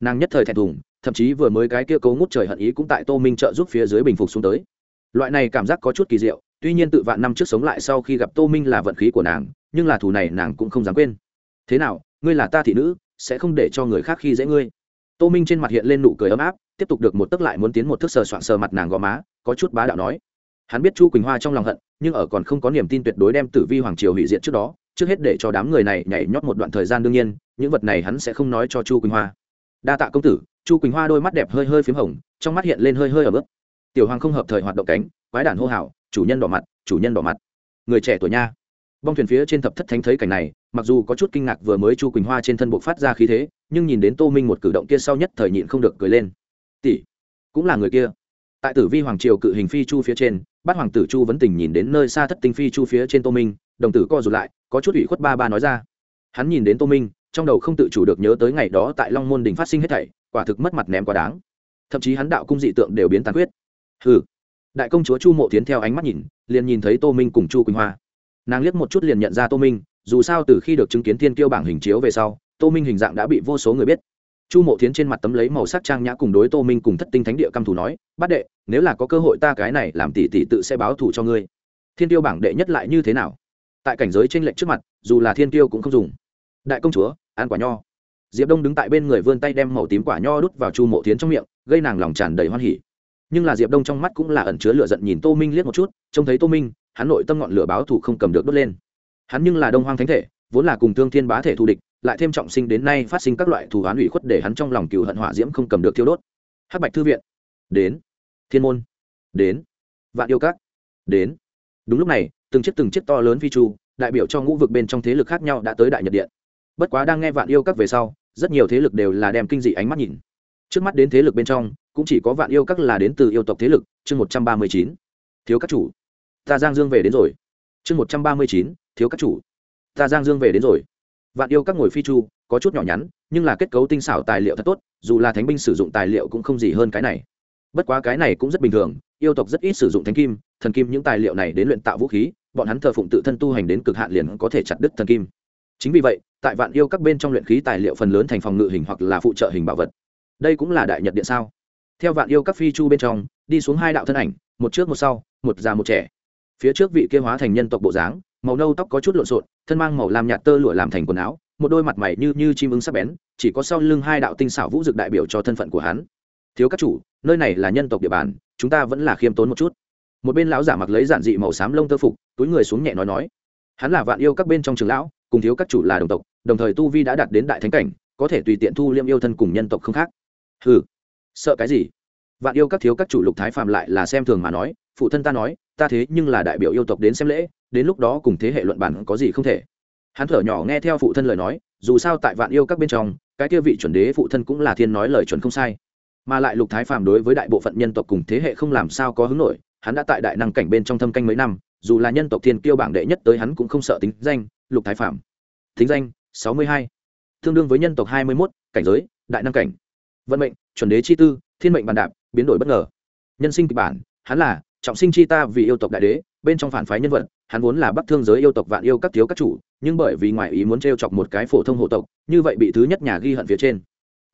Nàng nhất thời thẹn thùng, thậm chí vừa mới cái kia cố ngút trời hận ý cũng tại tô minh trợ giúp phía dưới bình phục xuống tới. Loại này cảm giác có chút kỳ diệu tuy nhiên tự vạn năm trước sống lại sau khi gặp tô minh là vận khí của nàng, nhưng là thù này nàng cũng không dám quên. Thế nào, ngươi là ta thị nữ, sẽ không để cho người khác khi dễ ngươi. Tô minh trên mặt hiện lên nụ cười ấm áp, tiếp tục được một tấc lại muốn tiến một thức sờ soạn sờ mặt nàng gò má, có chút bá đạo nói. Hắn biết chu quỳnh hoa trong lòng hận, nhưng ở còn không có niềm tin tuyệt đối đem tử vi hoàng triều hủy diện trước đó, trước hết để cho đám người này nhảy nhót một đoạn thời gian đương nhiên, những vật này hắn sẽ không nói cho chu quỳnh hoa. Đa tạ công tử. Chu quỳnh hoa đôi mắt đẹp hơi hơi p h í m hồng, trong mắt hiện lên hơi hơi ở bước tiểu hoàng không hợp thời hoạt động cánh, quái đản hô hào, chủ nhân đỏ mặt, chủ nhân đỏ mặt. Người trẻ tuổi nha. Bong thuyền phía trên thập thất thánh thấy cảnh này, mặc dù có chút kinh ngạc vừa mới chu quỳnh hoa trên thân buộc phát ra khí thế, nhưng nhìn đến tô minh một cử động kia sau nhất thời nhịn không được cười lên. Tỷ, cũng là người kia. Tại tử vi hoàng triều cự hình phi chu phía trên, bát hoàng tử chu vẫn tình nhìn đến nơi xa thất tinh phi chu phía trên tô minh, đồng tử co rụt lại, có chút ủy khuất ba ba nói ra. Hắn nhìn đến tô minh, trong đầu không tự chủ được nhớ tới ngày đó tại long môn đình phát sinh hết thảy, quả thực mất mặt ném quá đáng. Thậm chí hắn đạo cung dị tượng đều biến tàn huyết hừ. Đại công chúa chu mộ tiến theo ánh mắt nhìn, liền nhìn thấy tô minh cùng chu quỳnh hoa. Nàng liếc một chút liền nhận ra tô minh, dù sao từ khi được chứng kiến thiên kiêu bảng hình chiếu về sau, tô minh hình dạng đã bị vô số người biết. Chu mộ tiến trên mặt tấm lấy màu sắc trang nhã cùng đối tô minh cùng thất tinh thánh địa căm thủ nói bắt đệ, nếu là có cơ hội ta cái này làm tỷ tỷ tự sẽ báo thù cho ngươi. Thiên tiêu bảng đệ nhất lại như thế nào? Tại cảnh giới tranh lệch trước mặt, dù là thiên tiêu cũng không dùng. Đại công chúa, ăn quả nho. Diệp đông đứng tại bên người vươn tay đem màu tím quả nho đút vào chu mộ tiến trong miệng, gây nàng lòng tràn đầy hoan hỉ nhưng là diệp đông trong mắt cũng là ẩn chứa lửa giận nhìn tô minh liếc một chút, trông thấy tô minh, hắn nội tâm ngọn lửa báo thù không cầm được đốt lên. Hắn nhưng là đông hoang thánh thể, vốn là cùng thương thiên bá thể thù địch, lại thêm trọng sinh đến nay phát sinh các loại thù oán ủy khuất để hắn trong lòng cựu hận hỏa diễm không cầm được thiêu đốt. Hắc bạch thư viện. Đến. Thiên môn. Đến. Vạn yêu các. Đến. Đúng lúc này, từng chiếc từng chiếc to lớn phi chu đại biểu cho ngũ vực bên trong thế lực khác nhau đã tới đại nhật điện. Bất quá đang nghe vạn yêu các về sau, rất nhiều thế lực đều là đem kinh dị ánh mắt nhìn. Trước mắt đến thế lực bên trong cũng chỉ có vạn yêu các là đến từ yêu tộc thế lực, chương một trăm ba mươi chín. Thiếu các chủ. Ta giang dương về đến rồi. Chương một trăm ba mươi chín, thiếu các chủ. Ta giang dương về đến rồi. Vạn yêu các ngồi phi chu, có chút nhỏ nhắn, nhưng là kết cấu tinh xảo tài liệu thật tốt, dù là thánh binh sử dụng tài liệu cũng không gì hơn cái này. Bất quá cái này cũng rất bình thường, yêu tộc rất ít sử dụng thánh kim, thần kim những tài liệu này đến luyện tạo vũ khí, bọn hắn thờ phụng tự thân tu hành đến cực hạn liền có thể chặt đứt thần kim. Chính vì vậy, tại vạn yêu các bên trong luyện khí tài liệu phần lớn thành phòng ngự hình hoặc là phụ trợ hình bảo vật. Đây cũng là đại nhật điện sao? Theo vạn yêu các phi chu bên trong, đi xuống hai đạo thân ảnh, một trước một sau, một già một trẻ. Phía trước vị kia hóa thành nhân tộc bộ dáng, màu nâu tóc có chút lộn xộn, thân mang màu làm nhạt tơ lụa làm thành quần áo, một đôi mặt mày như như chim ưng sắc bén, chỉ có sau lưng hai đạo tinh xảo vũ dực đại biểu cho thân phận của hắn. Thiếu các chủ, nơi này là nhân tộc địa bàn, chúng ta vẫn là khiêm tốn một chút. Một bên lão giả mặc lấy giản dị màu xám lông tơ phục, túi người xuống nhẹ nói nói. Hắn là vạn yêu các bên trong trường lão, cùng thiếu các chủ là đồng tộc, đồng thời tu vi đã đạt đến đại thánh cảnh, có thể tùy tiện thu liêm yêu thân cùng nhân tộc không khác. Hừ sợ cái gì? Vạn yêu các thiếu các chủ lục thái phạm lại là xem thường mà nói, phụ thân ta nói, ta thế nhưng là đại biểu yêu tộc đến xem lễ, đến lúc đó cùng thế hệ luận bản có gì không thể. Hắn thở nhỏ nghe theo phụ thân lời nói, dù sao tại vạn yêu các bên trong, cái kia vị chuẩn đế phụ thân cũng là thiên nói lời chuẩn không sai. Mà lại lục thái phàm đối với đại bộ phận nhân tộc cùng thế hệ không làm sao có hứng nổi, hắn đã tại đại năng cảnh bên trong thâm canh mấy năm, dù là nhân tộc thiên kiêu bảng đệ nhất tới hắn cũng không sợ tính danh, lục thái phàm. Thính danh, sáu mươi hai. Tương đương với nhân tộc hai mươi mốt, cảnh giới, đại năng cảnh. Vận mệnh chuẩn đế chi tư, thiên mệnh bàn đạp, biến đổi bất ngờ. Nhân sinh kịch bản, hắn là trọng sinh chi ta vì yêu tộc đại đế, bên trong phản phái nhân vật, hắn vốn là bắc thương giới yêu tộc vạn yêu các thiếu các chủ, nhưng bởi vì ngoại ý muốn t r e o chọc một cái phổ thông hộ tộc, như vậy bị thứ nhất nhà ghi hận phía trên.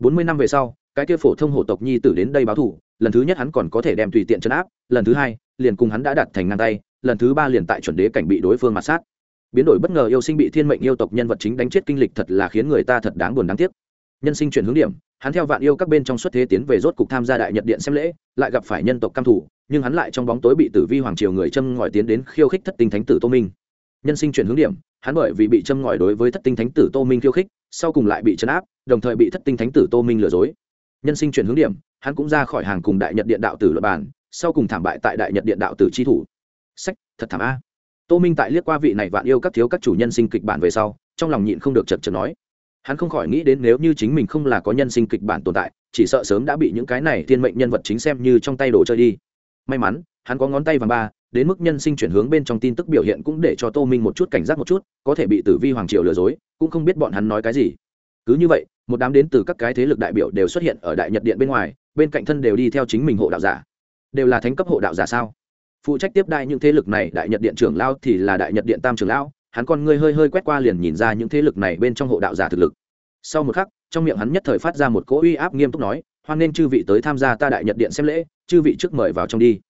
Bốn mươi năm về sau, cái kia phổ thông hộ tộc nhi tử đến đây báo thủ lần thứ nhất hắn còn có thể đem tùy tiện chấn áp, lần thứ hai, liền cùng hắn đã đặt thành ngang tay, lần thứ ba liền tại chuẩn đế cảnh bị đối phương mặt sát. Biến đổi bất ngờ yêu sinh bị thiên mệnh yêu tộc nhân vật chính đánh chết kinh lịch thật là khiến người ta thật đáng buồn đáng tiếc. Nhân sinh chuyển hướng điểm hắn theo vạn yêu các bên trong xuất thế tiến về rốt cục tham gia đại nhật điện xem lễ, lại gặp phải nhân tộc cam thủ, nhưng hắn lại trong bóng tối bị tử vi hoàng triều người châm ngòi tiến đến khiêu khích thất tinh thánh tử tô minh. Nhân sinh chuyển hướng điểm, hắn bởi vì bị châm ngòi đối với thất tinh thánh tử tô minh khiêu khích, sau cùng lại bị chấn áp, đồng thời bị thất tinh thánh tử tô minh lừa dối. Nhân sinh chuyển hướng điểm, hắn cũng ra khỏi hàng cùng đại nhật điện đạo tử luật bản sau cùng thảm bại tại đại nhật điện đạo tử chi thủ. Sách, thật thảm a. Tô minh tại liếc qua vị này vạn yêu các thiếu các chủ nhân sinh kịch bản về sau, trong lòng nhịn không được chật chật nói hắn không khỏi nghĩ đến nếu như chính mình không là có nhân sinh kịch bản tồn tại, chỉ sợ sớm đã bị những cái này thiên mệnh nhân vật chính xem như trong tay đồ chơi đi. May mắn, hắn có ngón tay vàng ba, đến mức nhân sinh chuyển hướng bên trong tin tức biểu hiện cũng để cho tô minh một chút cảnh giác một chút, có thể bị tử vi hoàng triều lừa dối, cũng không biết bọn hắn nói cái gì. Cứ như vậy, một đám đến từ các cái thế lực đại biểu đều xuất hiện ở đại nhật điện bên ngoài, bên cạnh thân đều đi theo chính mình hộ đạo giả. Đều là thánh cấp hộ đạo giả sao? Phụ trách tiếp đại những thế lực này, đại nhật điện trưởng lao thì là đại nhật điện tam trưởng lão hắn con ngươi hơi hơi quét qua liền nhìn ra những thế lực này bên trong hộ đạo giả thực lực. Sau một khắc, trong miệng hắn nhất thời phát ra một cỗ uy áp nghiêm túc nói, hoan nên chư vị tới tham gia ta đại nhật điện xem lễ, chư vị trước mời vào trong đi.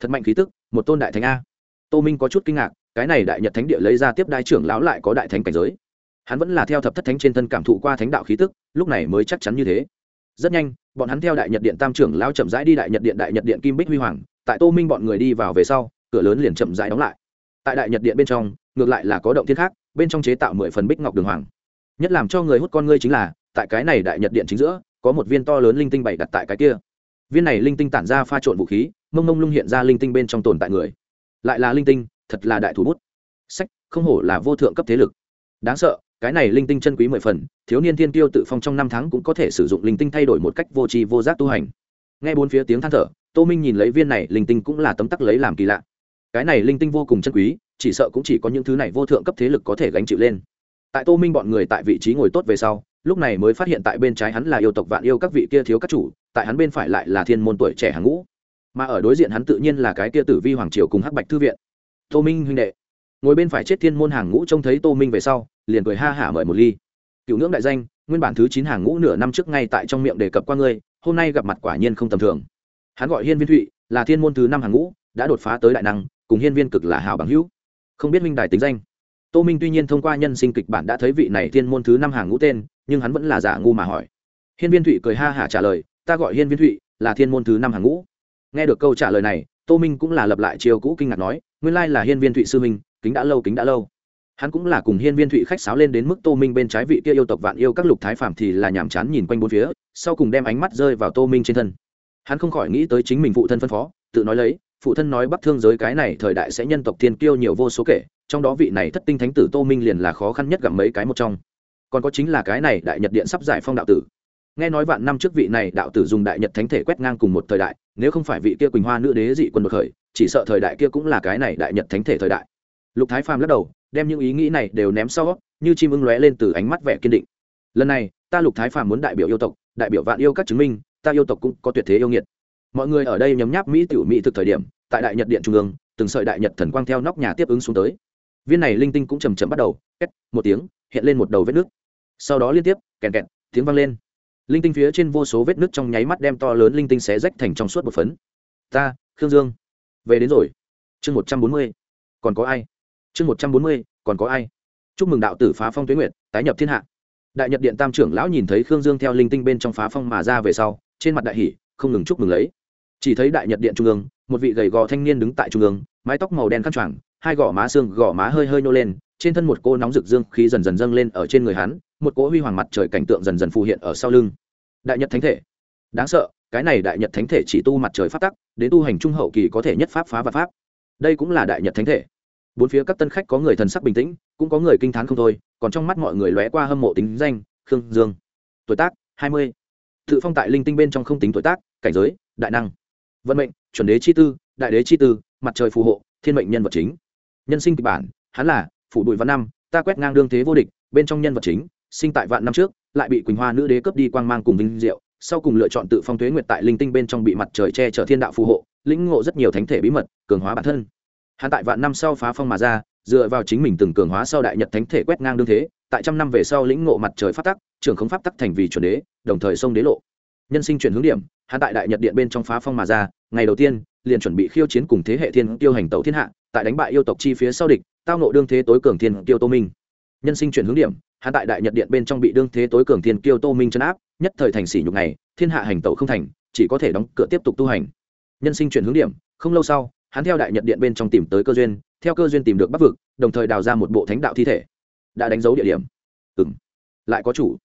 Thật mạnh khí tức, một tôn đại thánh a. Tô minh có chút kinh ngạc, cái này đại nhật thánh địa lấy ra tiếp đại trưởng lão lại có đại thánh cảnh giới. Hắn vẫn là theo thập thất thánh trên thân cảm thụ qua thánh đạo khí tức, lúc này mới chắc chắn như thế. Rất nhanh, bọn hắn theo đại nhật điện tam trưởng lão chậm rãi đi đại nhật điện đại nhật điện kim bích huy hoàng, tại tô minh bọn người đi vào về sau, cửa lớn liền chậm rãi đóng lại. Tại đại nhật điện bên trong ngược lại là có động thiên khác, bên trong chế tạo mười phần bích ngọc đường hoàng. Nhất làm cho người hút con ngươi chính là, tại cái này đại nhật điện chính giữa, có một viên to lớn linh tinh bày đặt tại cái kia. Viên này linh tinh tản ra pha trộn vũ khí, mông mông lung hiện ra linh tinh bên trong tồn tại người. Lại là linh tinh, thật là đại thủ bút. Sách, không hổ là vô thượng cấp thế lực. Đáng sợ, cái này linh tinh chân quý mười phần, thiếu niên thiên tiêu tự phong trong năm tháng cũng có thể sử dụng linh tinh thay đổi một cách vô tri vô giác tu hành. Nghe bốn phía tiếng than thở, tô minh nhìn lấy viên này linh tinh cũng là tấm tắc lấy làm kỳ lạ. Cái này linh tinh vô cùng chân quý chỉ sợ cũng chỉ có những thứ này vô thượng cấp thế lực có thể gánh chịu lên. Tại tô minh bọn người tại vị trí ngồi tốt về sau, lúc này mới phát hiện tại bên trái hắn là yêu tộc vạn yêu các vị kia thiếu các chủ, tại hắn bên phải lại là thiên môn tuổi trẻ hàng ngũ. Mà ở đối diện hắn tự nhiên là cái kia tử vi hoàng triều cùng hắc bạch thư viện. Tô minh huynh đệ, ngồi bên phải chết thiên môn hàng ngũ trông thấy tô minh về sau, liền cười ha hả mời một ly. Cựu ngưỡng đại danh, nguyên bản thứ chín hàng ngũ nửa năm trước ngay tại trong miệng đề cập qua ngươi, hôm nay gặp mặt quả nhiên không tầm thường. Hắn gọi hiên viên thụy, là thiên môn thứ năm hàng ngũ, đã đột phá tới đại năng, cùng hiên viên cực là hảo bằng hữu không biết minh đài tính danh. Tô minh tuy nhiên thông qua nhân sinh kịch bản đã thấy vị này thiên môn thứ năm hàng ngũ tên, nhưng hắn vẫn là giả ngu mà hỏi. Hiên viên thụy cười ha hả trả lời, ta gọi hiên viên thụy, là thiên môn thứ năm hàng ngũ. Nghe được câu trả lời này, tô minh cũng là lập lại chiều cũ kinh ngạc nói, nguyên lai là hiên viên thụy sư minh kính đã lâu, kính đã lâu. Hắn cũng là cùng hiên viên thụy khách sáo lên đến mức tô minh bên trái vị kia yêu tộc vạn yêu các lục thái phạm thì là nhàm chán nhìn quanh bốn phía, sau cùng đem ánh mắt rơi vào tô minh trên thân. Hắn không khỏi nghĩ tới chính mình phụ thân phân phó, tự nói lấy phụ thân nói bắc thương giới cái này thời đại sẽ nhân tộc thiên kiêu nhiều vô số kể, trong đó vị này thất tinh thánh tử tô minh liền là khó khăn nhất gặp mấy cái một trong. Còn có chính là cái này đại nhật điện sắp giải phong đạo tử. Nghe nói vạn năm trước vị này đạo tử dùng đại nhật thánh thể quét ngang cùng một thời đại, nếu không phải vị kia quỳnh hoa nữ đế dị quân đột khởi, chỉ sợ thời đại kia cũng là cái này đại nhật thánh thể thời đại. Lục thái phàm lắc đầu, đem những ý nghĩ này đều ném sau, như chim ưng lóe lên từ ánh mắt vẻ kiên định. Lần này, ta lục thái phàm muốn đại biểu yêu tộc, đại biểu vạn yêu các chứng minh, ta yêu tộc cũng có tuyệt thế yêu nghiệt mọi người ở đây nhấm nháp mỹ tiểu mỹ thực thời điểm, tại đại nhật điện trung ương, từng sợi đại nhật thần quang theo nóc nhà tiếp ứng xuống tới. Viên này linh tinh cũng chầm chậm bắt đầu, két, một tiếng, hiện lên một đầu vết nước. Sau đó liên tiếp kèn kẹt, tiếng vang lên. Linh tinh phía trên vô số vết nước trong nháy mắt đem to lớn linh tinh xé rách thành trong suốt một phấn. Ta, khương dương, về đến rồi. Chương một trăm bốn mươi, còn có ai? Chương một trăm bốn mươi, còn có ai? Chúc mừng đạo tử phá phong tuyến nguyệt, tái nhập thiên hạ. Đại nhật điện tam trưởng lão nhìn thấy khương dương theo linh tinh bên trong phá phong mà ra về sau, trên mặt đại hỷ không ngừng chúc mừng lấy chỉ thấy đại nhật điện trung ương, một vị gầy gò thanh niên đứng tại trung ương, mái tóc màu đen khăn choàng, hai gò má xương gò má hơi hơi nô lên, trên thân một cô nóng rực dương khí dần dần dâng lên ở trên người hắn, một cỗ huy hoàng mặt trời cảnh tượng dần dần phù hiện ở sau lưng. Đại nhật thánh thể. Đáng sợ, cái này đại nhật thánh thể chỉ tu mặt trời phát tắc, đến tu hành trung hậu kỳ có thể nhất pháp phá và pháp. Đây cũng là đại nhật thánh thể. Bốn phía các tân khách có người thần sắc bình tĩnh, cũng có người kinh t h á n không thôi, còn trong mắt mọi người lóe qua hâm mộ tính danh, khương dương. Tuổi tác, hai mươi. Tự phong tại linh tinh bên trong không tính tuổi tác, cảnh giới, đại năng vận mệnh, chuẩn đế chi tư, đại đế chi tư, mặt trời phù hộ, thiên mệnh nhân vật chính. Nhân sinh kịch bản, hắn là phủ bụi văn năm, ta quét ngang đương thế vô địch, bên trong nhân vật chính, sinh tại vạn năm trước, lại bị quỳnh hoa nữ đế cướp đi quang mang cùng vinh diệu, sau cùng lựa chọn tự phong thuế nguyệt tại linh tinh bên trong bị mặt trời che chở thiên đạo phù hộ, lĩnh ngộ rất nhiều thánh thể bí mật, cường hóa bản thân. Hắn tại vạn năm sau phá phong mà ra, dựa vào chính mình từng cường hóa sau đại nhật thánh thể quét ngang đương thế, tại trăm năm về sau lĩnh ngộ mặt trời pháp tắc, trưởng không pháp tắc thành vì chuẩn đế, đồng thời sông đế lộ. Nhân sinh chuyển hướng điểm hắn tại đại nhật điện bên trong phá phong mà ra, ngày đầu tiên, liền chuẩn bị khiêu chiến cùng thế hệ thiên tiêu hành tẩu thiên hạ, tại đánh bại yêu tộc chi phía sau địch, tao nộ đương thế tối cường thiên tiêu tô minh. Nhân sinh chuyển hướng điểm, hắn tại đại nhật điện bên trong bị đương thế tối cường thiên tiêu tô minh chấn áp, nhất thời thành sỉ nhục này, thiên hạ hành tẩu không thành, chỉ có thể đóng cửa tiếp tục tu hành. Nhân sinh chuyển hướng điểm, không lâu sau, hắn theo đại nhật điện bên trong tìm tới cơ duyên, theo cơ duyên tìm được bắc vực, đồng thời đào ra một bộ thánh đạo thi thể. Đã đánh dấu địa điểm. Ừ m lại có chủ.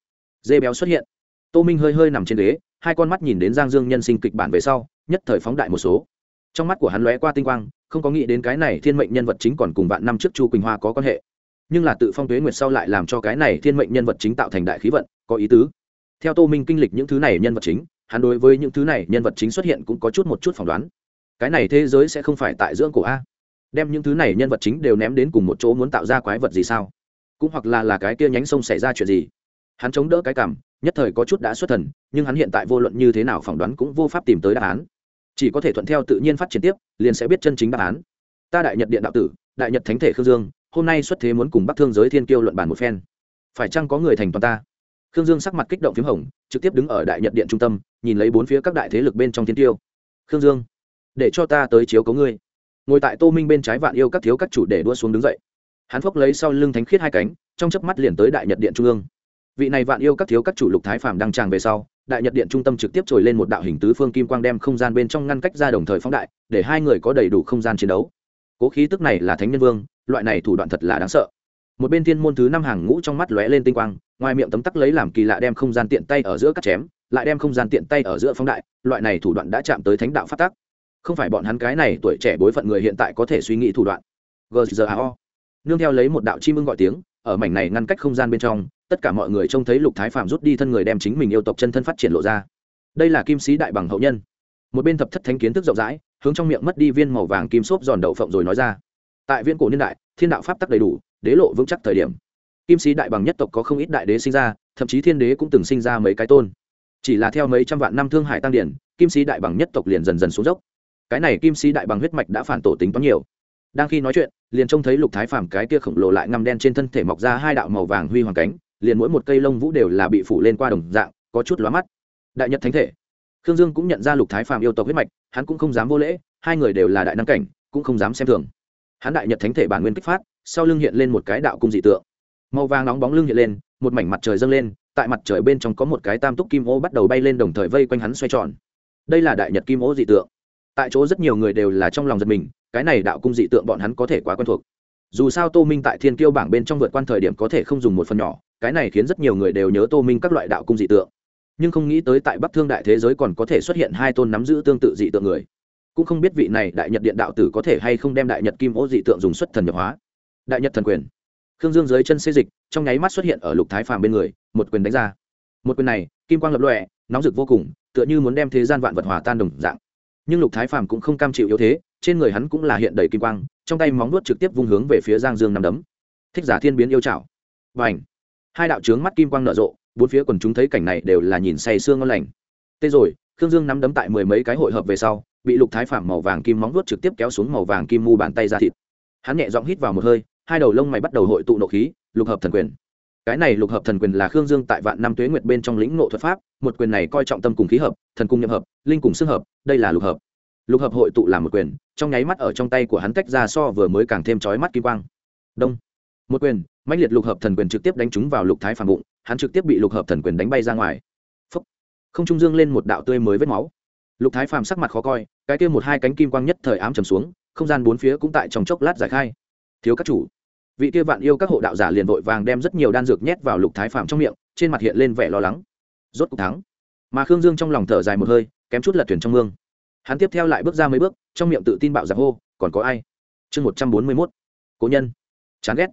Dê béo xuất hiện. Tô minh hơi hơi nằm trên ghế hai con mắt nhìn đến giang dương nhân sinh kịch bản về sau, nhất thời phóng đại một số. Trong mắt của hắn lóe qua tinh quang, không có nghĩ đến cái này thiên mệnh nhân vật chính còn cùng vạn năm trước chu quỳnh hoa có quan hệ. Nhưng là tự phong tuế nguyệt sau lại làm cho cái này thiên mệnh nhân vật chính tạo thành đại khí vận, có ý tứ. Theo tô minh kinh lịch những thứ này nhân vật chính, hắn đối với những thứ này nhân vật chính xuất hiện cũng có chút một chút phỏng đoán. Cái này thế giới sẽ không phải tại dưỡng cổ a. Đem những thứ này nhân vật chính đều ném đến cùng một chỗ muốn tạo ra quái vật gì sao? Cũng hoặc là là cái kia nhánh sông xảy ra chuyện gì? Hắn chống đỡ cái cảm, nhất thời có chút đã xuất thần, nhưng hắn hiện tại vô luận như thế nào phỏng đoán cũng vô pháp tìm tới đáp án. Chỉ có thể thuận theo tự nhiên phát triển tiếp, liền sẽ biết chân chính đáp án. Ta đại nhật điện đạo tử, đại nhật thánh thể khương dương, hôm nay xuất thế muốn cùng bắc thương giới thiên kiêu luận bàn một phen. Phải chăng có người thành toàn ta? Khương dương sắc mặt kích động p h í m hồng, trực tiếp đứng ở đại nhật điện trung tâm, nhìn lấy bốn phía các đại thế lực bên trong thiên tiêu khương dương, để cho ta tới chiếu cấu ngươi. Ngồi tại tô minh bên trái vạn yêu các thiếu các chủ để đua xuống đứng dậy. Hắn phốc lấy sau lưng thánh khiết hai cánh, trong chớp mắt liền tới đại nhật điện trung ương vị này vạn yêu các thiếu các chủ lục thái phàm đăng tràng về sau, đại nhật điện trung tâm trực tiếp trồi lên một đạo hình tứ phương kim quang đem không gian bên trong ngăn cách ra đồng thời phóng đại, để hai người có đầy đủ không gian chiến đấu. Cố khí tức này là thánh nhân vương, loại này thủ đoạn thật là đáng sợ. Một bên thiên môn thứ năm hàng ngũ trong mắt lóe lên tinh quang, ngoài miệng tấm tắc lấy làm kỳ lạ đem không gian tiện tay ở giữa cắt chém, lại đem không gian tiện tay ở giữa phóng đại, loại này thủ đoạn đã chạm tới thánh đạo phát tác không phải bọn hắn cái này tuổi trẻ bối phận người hiện tại có thể suy nghĩ thủ đoạn. Gzao nương theo lấy một đạo chim ưng gọi tiếng, ở mảnh này ngăn cách không gian bên trong tất cả mọi người trông thấy lục thái phạm rút đi thân người đem chính mình yêu tộc chân thân phát triển lộ ra. Đây là kim sĩ đại bằng hậu nhân. Một bên thập thất thánh kiến thức rộng rãi, hướng trong miệng mất đi viên màu vàng kim xốp giòn đậu phộng rồi nói ra. Tại viên cổ niên đại, thiên đạo pháp tắc đầy đủ, đế lộ vững chắc thời điểm. Kim sĩ đại bằng nhất tộc có không ít đại đế sinh ra, thậm chí thiên đế cũng từng sinh ra mấy cái tôn. Chỉ là theo mấy trăm vạn năm thương hải tăng điển, kim sĩ đại bằng nhất tộc liền dần dần xuống dốc. Cái này kim sĩ đại bằng huyết mạch đã phản tổ tính toán nhiều. Đang khi nói chuyện, liền trông thấy lục thái phàm cái kia khổng lồ lại ngăm đen trên thân thể mọc ra hai đạo màu vàng huy hoàng cánh liền mỗi một cây lông vũ đều là bị phủ lên qua đồng dạng, có chút lóa mắt. Đại nhật thánh thể. Khương dương cũng nhận ra lục thái phàm yêu tộc huyết mạch, hắn cũng không dám vô lễ, hai người đều là đại năng cảnh, cũng không dám xem thường. Hắn đại nhật thánh thể bản nguyên kích phát, sau lưng hiện lên một cái đạo cung dị tượng. Màu vàng nóng bóng lưng hiện lên, một mảnh mặt trời dâng lên, tại mặt trời bên trong có một cái tam túc kim ô bắt đầu bay lên đồng thời vây quanh hắn xoay tròn. Đây là đại nhật kim ô dị tượng. Tại chỗ rất nhiều người đều là trong lòng giật mình, cái này đạo cung dị tượng bọn hắn có thể quá quen thuộc dù sao tô minh tại thiên kiêu bảng bên trong vượt quan thời điểm có thể không dùng một phần nhỏ, cái này khiến rất nhiều người đều nhớ tô minh các loại đạo cung dị tượng. Nhưng không nghĩ tới tại bắc thương đại thế giới còn có thể xuất hiện hai tôn nắm giữ tương tự dị tượng người. Cũng không biết vị này đại nhật điện đạo tử có thể hay không đem đại nhật kim ô dị tượng dùng xuất thần nhập hóa. Đại nhật thần quyền. Khương dương dưới chân xê dịch, trong nháy mắt xuất hiện ở lục thái phàm bên người, một quyền đánh ra. Một quyền này, kim quang lập lọe nóng rực vô cùng, tựa như muốn đem thế gian vạn vật hòa tan đồng dạng. Nhưng lục thái phàm cũng không cam chịu yếu thế, trên người hắn cũng là hiện đầy kim quang trong tay móng nuốt trực tiếp vung hướng về phía giang dương nằm đấm. Thích giả thiên biến yêu trảo. Và ảnh hai đạo trướng mắt kim quang nở rộ, bốn phía quần chúng thấy cảnh này đều là nhìn say sương ngon lành. Tê rồi, khương dương nắm đấm tại mười mấy cái hội hợp về sau, bị lục thái phàm màu vàng kim móng nuốt trực tiếp kéo xuống màu vàng kim mu bàn tay ra thịt. Hắn nhẹ giọng hít vào một hơi, hai đầu lông mày bắt đầu hội tụ nộ khí, lục hợp thần quyền. Cái này lục hợp thần quyền là khương dương tại vạn năm tuế nguyệt bên trong lĩnh ngộ thuật pháp, một quyền này coi trọng tâm cùng khí hợp, thần cung nhậm hợp, linh cùng xương hợp, đây là lục hợp lục hợp hội tụ làm một quyền, trong nháy mắt ở trong tay của hắn tách ra so vừa mới càng thêm chói mắt kim quang. Đông. Một quyền mạnh liệt lục hợp thần quyền trực tiếp đánh trúng vào lục thái phàm bụng, hắn trực tiếp bị lục hợp thần quyền đánh bay ra ngoài. Phúc. không trung dương lên một đạo tươi mới vết máu. Lục thái phàm sắc mặt khó coi, cái kia một hai cánh kim quang nhất thời ám trầm xuống, không gian bốn phía cũng tại trong chốc lát giải khai. Thiếu các chủ. Vị kia vạn yêu các hộ đạo giả liền vội vàng đem rất nhiều đan dược nhét vào lục thái phàm trong miệng, trên mặt hiện lên vẻ lo lắng. Rốt cuộc thắng. Mà khương dương trong lòng thở dài một hơi, kém chút lật thuyền trong mương hắn tiếp theo lại bước ra mấy bước, trong miệng tự tin bạo giặc hô, còn có ai? Chương một trăm bốn mươi mốt, cố nhân. Chán ghét.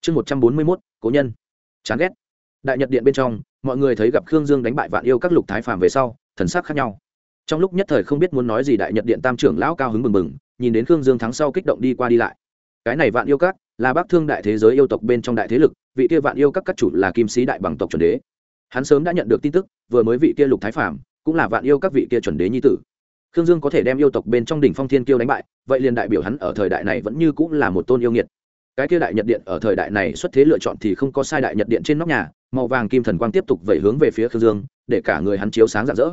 Chương một trăm bốn mươi mốt, cố nhân. Chán ghét. Đại nhật điện bên trong, mọi người thấy gặp khương dương đánh bại vạn yêu các lục thái phàm về sau, thần sắc khác nhau. Trong lúc nhất thời không biết muốn nói gì, đại nhật điện tam trưởng lão cao hứng bừng bừng, nhìn đến khương dương thắng sau kích động đi qua đi lại. Cái này vạn yêu các là bác thương đại thế giới yêu tộc bên trong đại thế lực, vị kia vạn yêu các các chủ là kim sĩ đại bằng tộc chuẩn đế. Hắn sớm đã nhận được tin tức, vừa mới vị kia lục thái phàm cũng là vạn yêu các vị kia chuẩn đế nhi tử khương dương có thể đem yêu tộc bên trong đỉnh phong thiên kiêu đánh bại, vậy liền đại biểu hắn ở thời đại này vẫn như cũng là một tôn yêu nghiệt. Cái kia đại nhật điện ở thời đại này xuất thế lựa chọn thì không có sai đại nhật điện trên nóc nhà, màu vàng kim thần quang tiếp tục vẩy hướng về phía khương dương, để cả người hắn chiếu sáng rạng rỡ.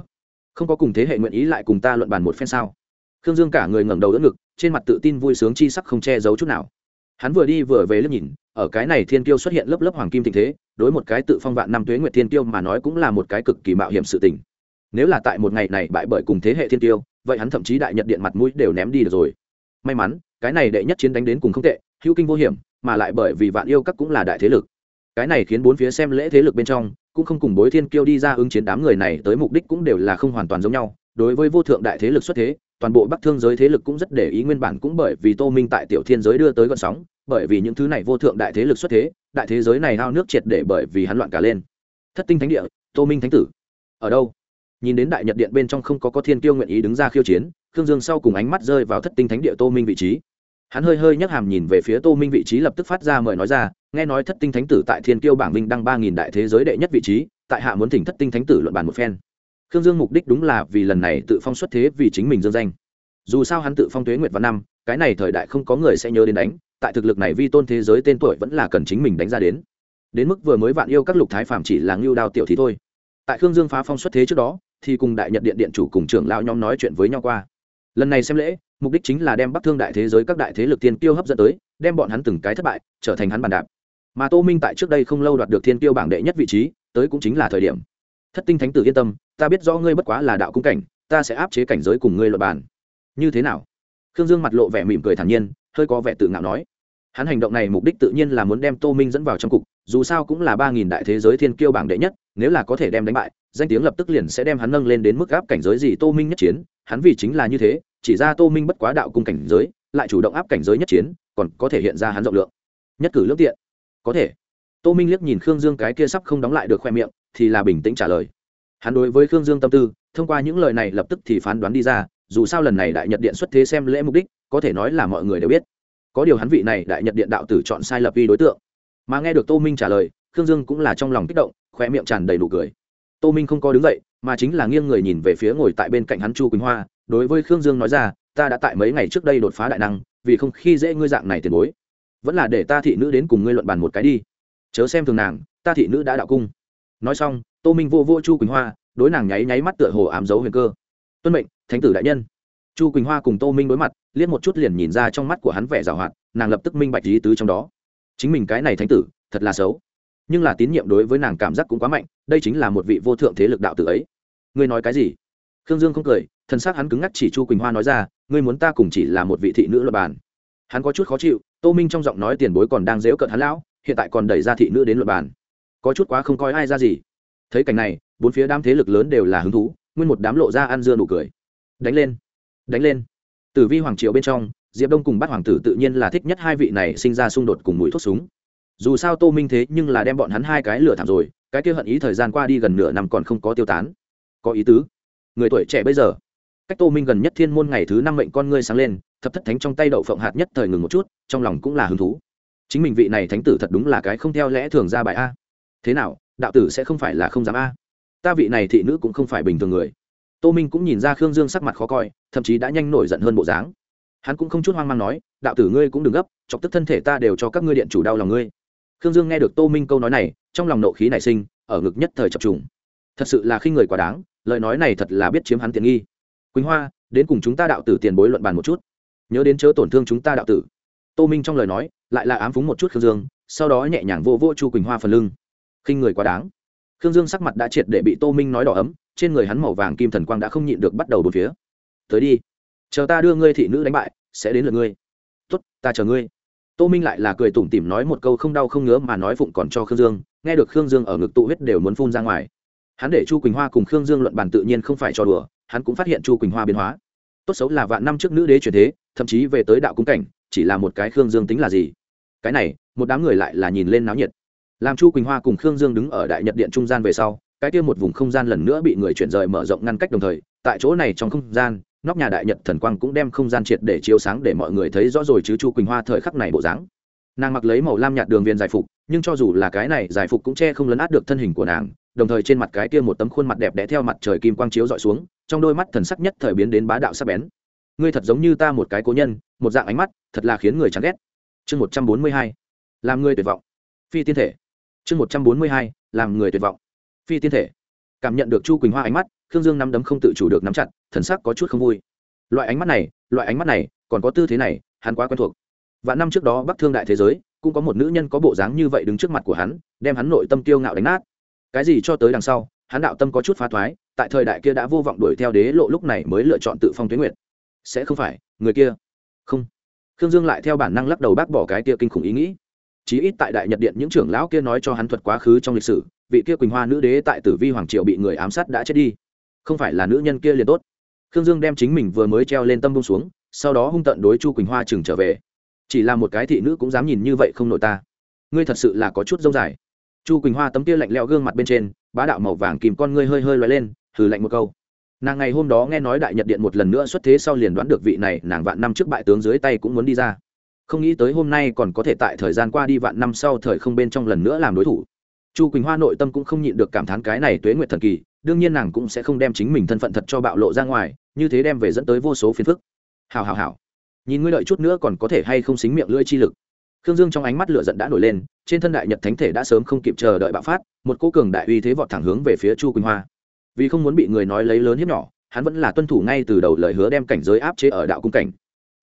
Không có cùng thế hệ nguyện ý lại cùng ta luận bàn một phen sao? Khương dương cả người ngẩng đầu đỡ ngực, trên mặt tự tin vui sướng chi sắc không che giấu chút nào. Hắn vừa đi vừa về lớp nhìn, ở cái này thiên kiêu xuất hiện lớp lớp hoàng kim tình thế, đối một cái tự phong vạn năm tuế nguyệt thiên kiêu mà nói cũng là một cái cực kỳ mạo hiểm sự tình. Nếu là tại một ngày này bại bởi cùng thế hệ thiên kiêu vậy hắn thậm chí đại nhật điện mặt mũi đều ném đi được rồi. May mắn, cái này đệ nhất chiến đánh đến cùng không tệ, hữu kinh vô hiểm, mà lại bởi vì vạn yêu các cũng là đại thế lực. Cái này khiến bốn phía xem lễ thế lực bên trong, cũng không cùng bối thiên kiêu đi ra ứng chiến đám người này tới mục đích cũng đều là không hoàn toàn giống nhau. Đối với vô thượng đại thế lực xuất thế, toàn bộ bắc thương giới thế lực cũng rất để ý nguyên bản cũng bởi vì tô minh tại tiểu thiên giới đưa tới gọn sóng, bởi vì những thứ này vô thượng đại thế lực xuất thế, đại thế giới này hao nước triệt để bởi vì hắn loạn cả lên. Thất tinh thánh địa, tô minh thánh tử, ở đâu? Nhìn đến đại nhật điện bên trong không có có thiên kiêu nguyện ý đứng ra khiêu chiến, khương dương sau cùng ánh mắt rơi vào thất tinh thánh địa tô minh vị trí. Hắn hơi hơi nhắc hàm nhìn về phía tô minh vị trí lập tức phát ra mời nói ra, nghe nói thất tinh thánh tử tại thiên kiêu bảng minh đăng ba nghìn đại thế giới đệ nhất vị trí, tại hạ muốn thỉnh thất tinh thánh tử luận bàn một phen. Khương dương mục đích đúng là vì lần này tự phong xuất thế vì chính mình dương danh. Dù sao hắn tự phong tuế nguyệt văn năm, cái này thời đại không có người sẽ nhớ đến đánh, tại thực lực này vi tôn thế giới tên tuổi vẫn là cần chính mình đánh ra đến. Đến mức vừa mới vạn yêu các lục thái phạm chỉ là ngưu đao tiểu thì thôi. Tại khương dương phá phong xuất thế trước đó thì cùng đại nhật điện điện chủ cùng trưởng lão nhóm nói chuyện với nhau qua. Lần này xem lễ, mục đích chính là đem bắc thương đại thế giới các đại thế lực tiên tiêu hấp dẫn tới, đem bọn hắn từng cái thất bại, trở thành hắn bàn đạp. Mà tô minh tại trước đây không lâu đoạt được thiên tiêu bảng đệ nhất vị trí, tới cũng chính là thời điểm. Thất tinh thánh tử yên tâm, ta biết rõ ngươi bất quá là đạo cung cảnh, ta sẽ áp chế cảnh giới cùng ngươi luật bàn. Như thế nào? Khương dương mặt lộ vẻ mỉm cười thản nhiên, hơi có vẻ tự ngạo nói hắn hành động này mục đích tự nhiên là muốn đem tô minh dẫn vào trong cục, dù sao cũng là ba nghìn đại thế giới thiên kiêu bảng đệ nhất, nếu là có thể đem đánh bại, danh tiếng lập tức liền sẽ đem hắn nâng lên đến mức áp cảnh giới gì tô minh nhất chiến, hắn vì chính là như thế, chỉ ra tô minh bất quá đạo cung cảnh giới, lại chủ động áp cảnh giới nhất chiến, còn có thể hiện ra hắn rộng lượng. Nhất cử lương tiện. Có thể. Tô minh liếc nhìn khương dương cái kia sắp không đóng lại được khoe miệng, thì là bình tĩnh trả lời. Hắn đối với khương dương tâm tư, thông qua những lời này lập tức thì phán đoán đi ra, dù sao lần này đại nhật điện xuất thế xem lễ mục đích, có thể nói là mọi người đều biết có điều hắn vị này đại nhật điện đạo tử chọn sai lập vi đối tượng. Mà nghe được tô minh trả lời, khương dương cũng là trong lòng kích động khoe miệng tràn đầy nụ cười. Tô minh không có đứng dậy, mà chính là nghiêng người nhìn về phía ngồi tại bên cạnh hắn chu quỳnh hoa, đối với khương dương nói ra, ta đã tại mấy ngày trước đây đột phá đại năng, vì không khi dễ ngươi dạng này tiền bối. Vẫn là để ta thị nữ đến cùng ngươi luận bàn một cái đi. Chớ xem thường nàng, ta thị nữ đã đạo cung. Nói xong, tô minh vô vô chu quỳnh hoa, đối nàng nháy nháy mắt tựa hồ ám dấu huyền cơ. Tuân mệnh, thánh tử đại nhân. Chu quỳnh hoa cùng tô minh đối mặt liếc một chút liền nhìn ra trong mắt của hắn vẻ giảo hoạt, nàng lập tức minh bạch lý tứ trong đó. Chính mình cái này thánh tử, thật là xấu. Nhưng là tín nhiệm đối với nàng cảm giác cũng quá mạnh, đây chính là một vị vô thượng thế lực đạo tử ấy. Ngươi nói cái gì? Khương dương không cười thân xác hắn cứng ngắc chỉ chu quỳnh hoa nói ra, ngươi muốn ta cùng chỉ là một vị thị nữ luật bàn. Hắn có chút khó chịu, tô minh trong giọng nói tiền bối còn đang dễu cợt hắn lão, hiện tại còn đẩy ra thị nữ đến luật bàn. Có chút quá không coi ai ra gì. Thấy cảnh này, bốn phía đám thế lực lớn đều là hứng thú, nguyên một đám lộ ra ăn dưa nụ cười. Đánh lên đánh lên tử vi hoàng triều bên trong, diệp đông cùng bát hoàng tử tự nhiên là thích nhất hai vị này sinh ra xung đột cùng mũi thuốc súng. Dù sao tô minh thế nhưng là đem bọn hắn hai cái lửa thảm rồi, cái kia hận ý thời gian qua đi gần nửa năm còn không có tiêu tán. Có ý tứ. Người tuổi trẻ bây giờ. Cách tô minh gần nhất thiên môn ngày thứ năm mệnh con ngươi sáng lên, thập thất thánh trong tay đậu phộng hạt nhất thời ngừng một chút, trong lòng cũng là hứng thú. Chính mình vị này thánh tử thật đúng là cái không theo lẽ thường ra bài a. Thế nào, đạo tử sẽ không phải là không dám a? Ta vị này thị nữ cũng không phải bình thường người. Tô minh cũng nhìn ra khương dương sắc mặt khó coi thậm chí đã nhanh nổi giận hơn bộ dáng. Hắn cũng không chút hoang mang nói, đạo tử ngươi cũng đừng gấp, chọc tức thân thể ta đều cho các ngươi điện chủ đau lòng ngươi. Khương dương nghe được tô minh câu nói này, trong lòng nộ khí nảy sinh, ở ngực nhất thời chập trùng. Thật sự là khi người quá đáng, lời nói này thật là biết chiếm hắn tiện nghi. Quỳnh hoa, đến cùng chúng ta đạo tử tiền bối luận bàn một chút. Nhớ đến chớ tổn thương chúng ta đạo tử. Tô minh trong lời nói, lại là ám phúng một chút khương dương, sau đó nhẹ nhàng vô vô chu quỳnh hoa phần lưng. Khinh người quá đáng. Khương dương sắc mặt đã triệt để bị tô minh nói đỏ ấm, trên người hắn màu vàng kim thần quang đã không nhịn được bắt đầu bốn phía tới đi. Chờ ta đưa ngươi thị nữ đánh bại, sẽ đến lượt ngươi. Tốt, ta chờ ngươi. Tô minh lại là cười tủm tỉm nói một câu không đau không ngứa mà nói phụng còn cho khương dương, nghe được khương dương ở ngực tụ huyết đều muốn phun ra ngoài. Hắn để chu quỳnh hoa cùng khương dương luận bàn tự nhiên không phải trò đùa, hắn cũng phát hiện chu quỳnh hoa biến hóa. Tốt xấu là vạn năm trước nữ đế truyền thế, thậm chí về tới đạo cung cảnh, chỉ là một cái khương dương tính là gì? Cái này, một đám người lại là nhìn lên náo nhiệt. Làm chu quỳnh hoa cùng khương dương đứng ở đại nhật điện trung gian về sau, cái kia một vùng không gian lần nữa bị người chuyển rời mở rộng ngăn cách đồng thời, tại chỗ này trong không gian nóc nhà đại nhật thần quang cũng đem không gian triệt để chiếu sáng để mọi người thấy rõ rồi chứ chu quỳnh hoa thời khắc này bộ dáng. Nàng mặc lấy màu lam nhạt đường viền giải phục, nhưng cho dù là cái này giải phục cũng che không lấn át được thân hình của nàng, đồng thời trên mặt cái kia một tấm khuôn mặt đẹp đẽ theo mặt trời kim quang chiếu dọi xuống, trong đôi mắt thần sắc nhất thời biến đến bá đạo sắc bén. Ngươi thật giống như ta một cái cố nhân, một dạng ánh mắt, thật là khiến người chán ghét. Chương một trăm bốn mươi hai, làm người tuyệt vọng. Phi tiên thể. Chương một trăm bốn mươi hai, làm người tuyệt vọng. Phi tiên thể. Cảm nhận được chu quỳnh hoa ánh mắt khương dương nắm đấm không tự chủ được nắm chặt, thần sắc có chút không vui. Loại ánh mắt này, loại ánh mắt này, còn có tư thế này, hắn quá quen thuộc. Và năm trước đó bắc thương đại thế giới, cũng có một nữ nhân có bộ dáng như vậy đứng trước mặt của hắn, đem hắn nội tâm tiêu ngạo đánh nát. Cái gì cho tới đằng sau, hắn đạo tâm có chút phá thoái, tại thời đại kia đã vô vọng đuổi theo đế lộ lúc này mới lựa chọn tự phong tuyến nguyện sẽ không phải, người kia. Không. Khương dương lại theo bản năng lắc đầu bác bỏ cái kia kinh khủng ý nghĩ. Chí ít tại đại nhật điện, những trưởng lão kia nói cho hắn thuật quá khứ trong lịch sử, vị kia quỳnh hoa nữ đế tại tử vi hoàng triều bị người ám sát đã chết đi không phải là nữ nhân kia liền tốt. Khương dương đem chính mình vừa mới treo lên tâm bông xuống, sau đó hung tận đối chu quỳnh hoa chừng trở về. Chỉ là một cái thị nữ cũng dám nhìn như vậy không nội ta. Ngươi thật sự là có chút dâu dài. Chu quỳnh hoa tấm kia lạnh leo gương mặt bên trên, bá đạo màu vàng kìm con ngươi hơi hơi loay lên thử lạnh một câu. Nàng ngày hôm đó nghe nói đại nhật điện một lần nữa xuất thế sau liền đoán được vị này, nàng vạn năm trước bại tướng dưới tay cũng muốn đi ra. Không nghĩ tới hôm nay còn có thể tại thời gian qua đi vạn năm sau thời không bên trong lần nữa làm đối thủ. Chu quỳnh hoa nội tâm cũng không nhịn được cảm thán cái này tuế nguyệt thần kỳ đương nhiên nàng cũng sẽ không đem chính mình thân phận thật cho bạo lộ ra ngoài, như thế đem về dẫn tới vô số phiền phức. Hào hào hào nhìn ngươi đợi chút nữa còn có thể hay không xính miệng lưỡi chi lực. Khương dương trong ánh mắt lửa giận đã nổi lên, trên thân đại nhật thánh thể đã sớm không kịp chờ đợi bạo phát, một cô cường đại uy thế vọt thẳng hướng về phía chu quỳnh hoa. Vì không muốn bị người nói lấy lớn hiếp nhỏ, hắn vẫn là tuân thủ ngay từ đầu lời hứa đem cảnh giới áp chế ở đạo cung cảnh.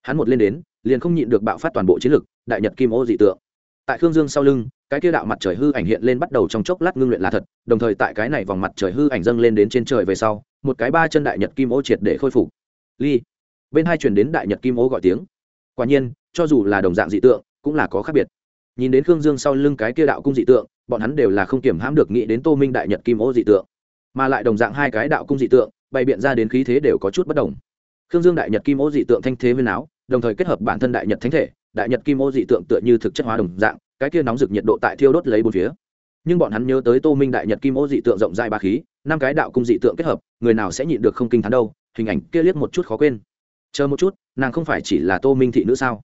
Hắn một lên đến, liền không nhịn được bạo phát toàn bộ chiến lực, đại nhật kim ô dị tượng. Tại khương dương sau lưng cái kia đạo mặt trời hư ảnh hiện lên bắt đầu trong chốc lát ngưng luyện là thật, đồng thời tại cái này vòng mặt trời hư ảnh dâng lên đến trên trời về sau, một cái ba chân đại nhật kim ô triệt để khôi phục. Ly. Bên hai chuyển đến đại nhật kim ô gọi tiếng. Quả nhiên, cho dù là đồng dạng dị tượng, cũng là có khác biệt. Nhìn đến khương dương sau lưng cái kia đạo cung dị tượng, bọn hắn đều là không kiểm hãm được nghĩ đến tô minh đại nhật kim ô dị tượng. Mà lại đồng dạng hai cái đạo cung dị tượng, bày biện ra đến khí thế đều có chút bất đồng. Khương dương đại nhật kim ô dị tượng thanh thế với áo, đồng thời kết hợp bản thân đại nhật thánh thể, đại nhật kim ô dị tượng tựa như thực chất hóa đồng dạng cái kia nóng rực nhiệt độ tại thiêu đốt lấy bốn phía. Nhưng bọn hắn nhớ tới tô minh đại nhật kim ô dị tượng rộng dài ba khí, năm cái đạo cung dị tượng kết hợp, người nào sẽ nhịn được không kinh thán đâu, hình ảnh kia liếc một chút khó quên. Chờ một chút, nàng không phải chỉ là tô minh thị nữ sao?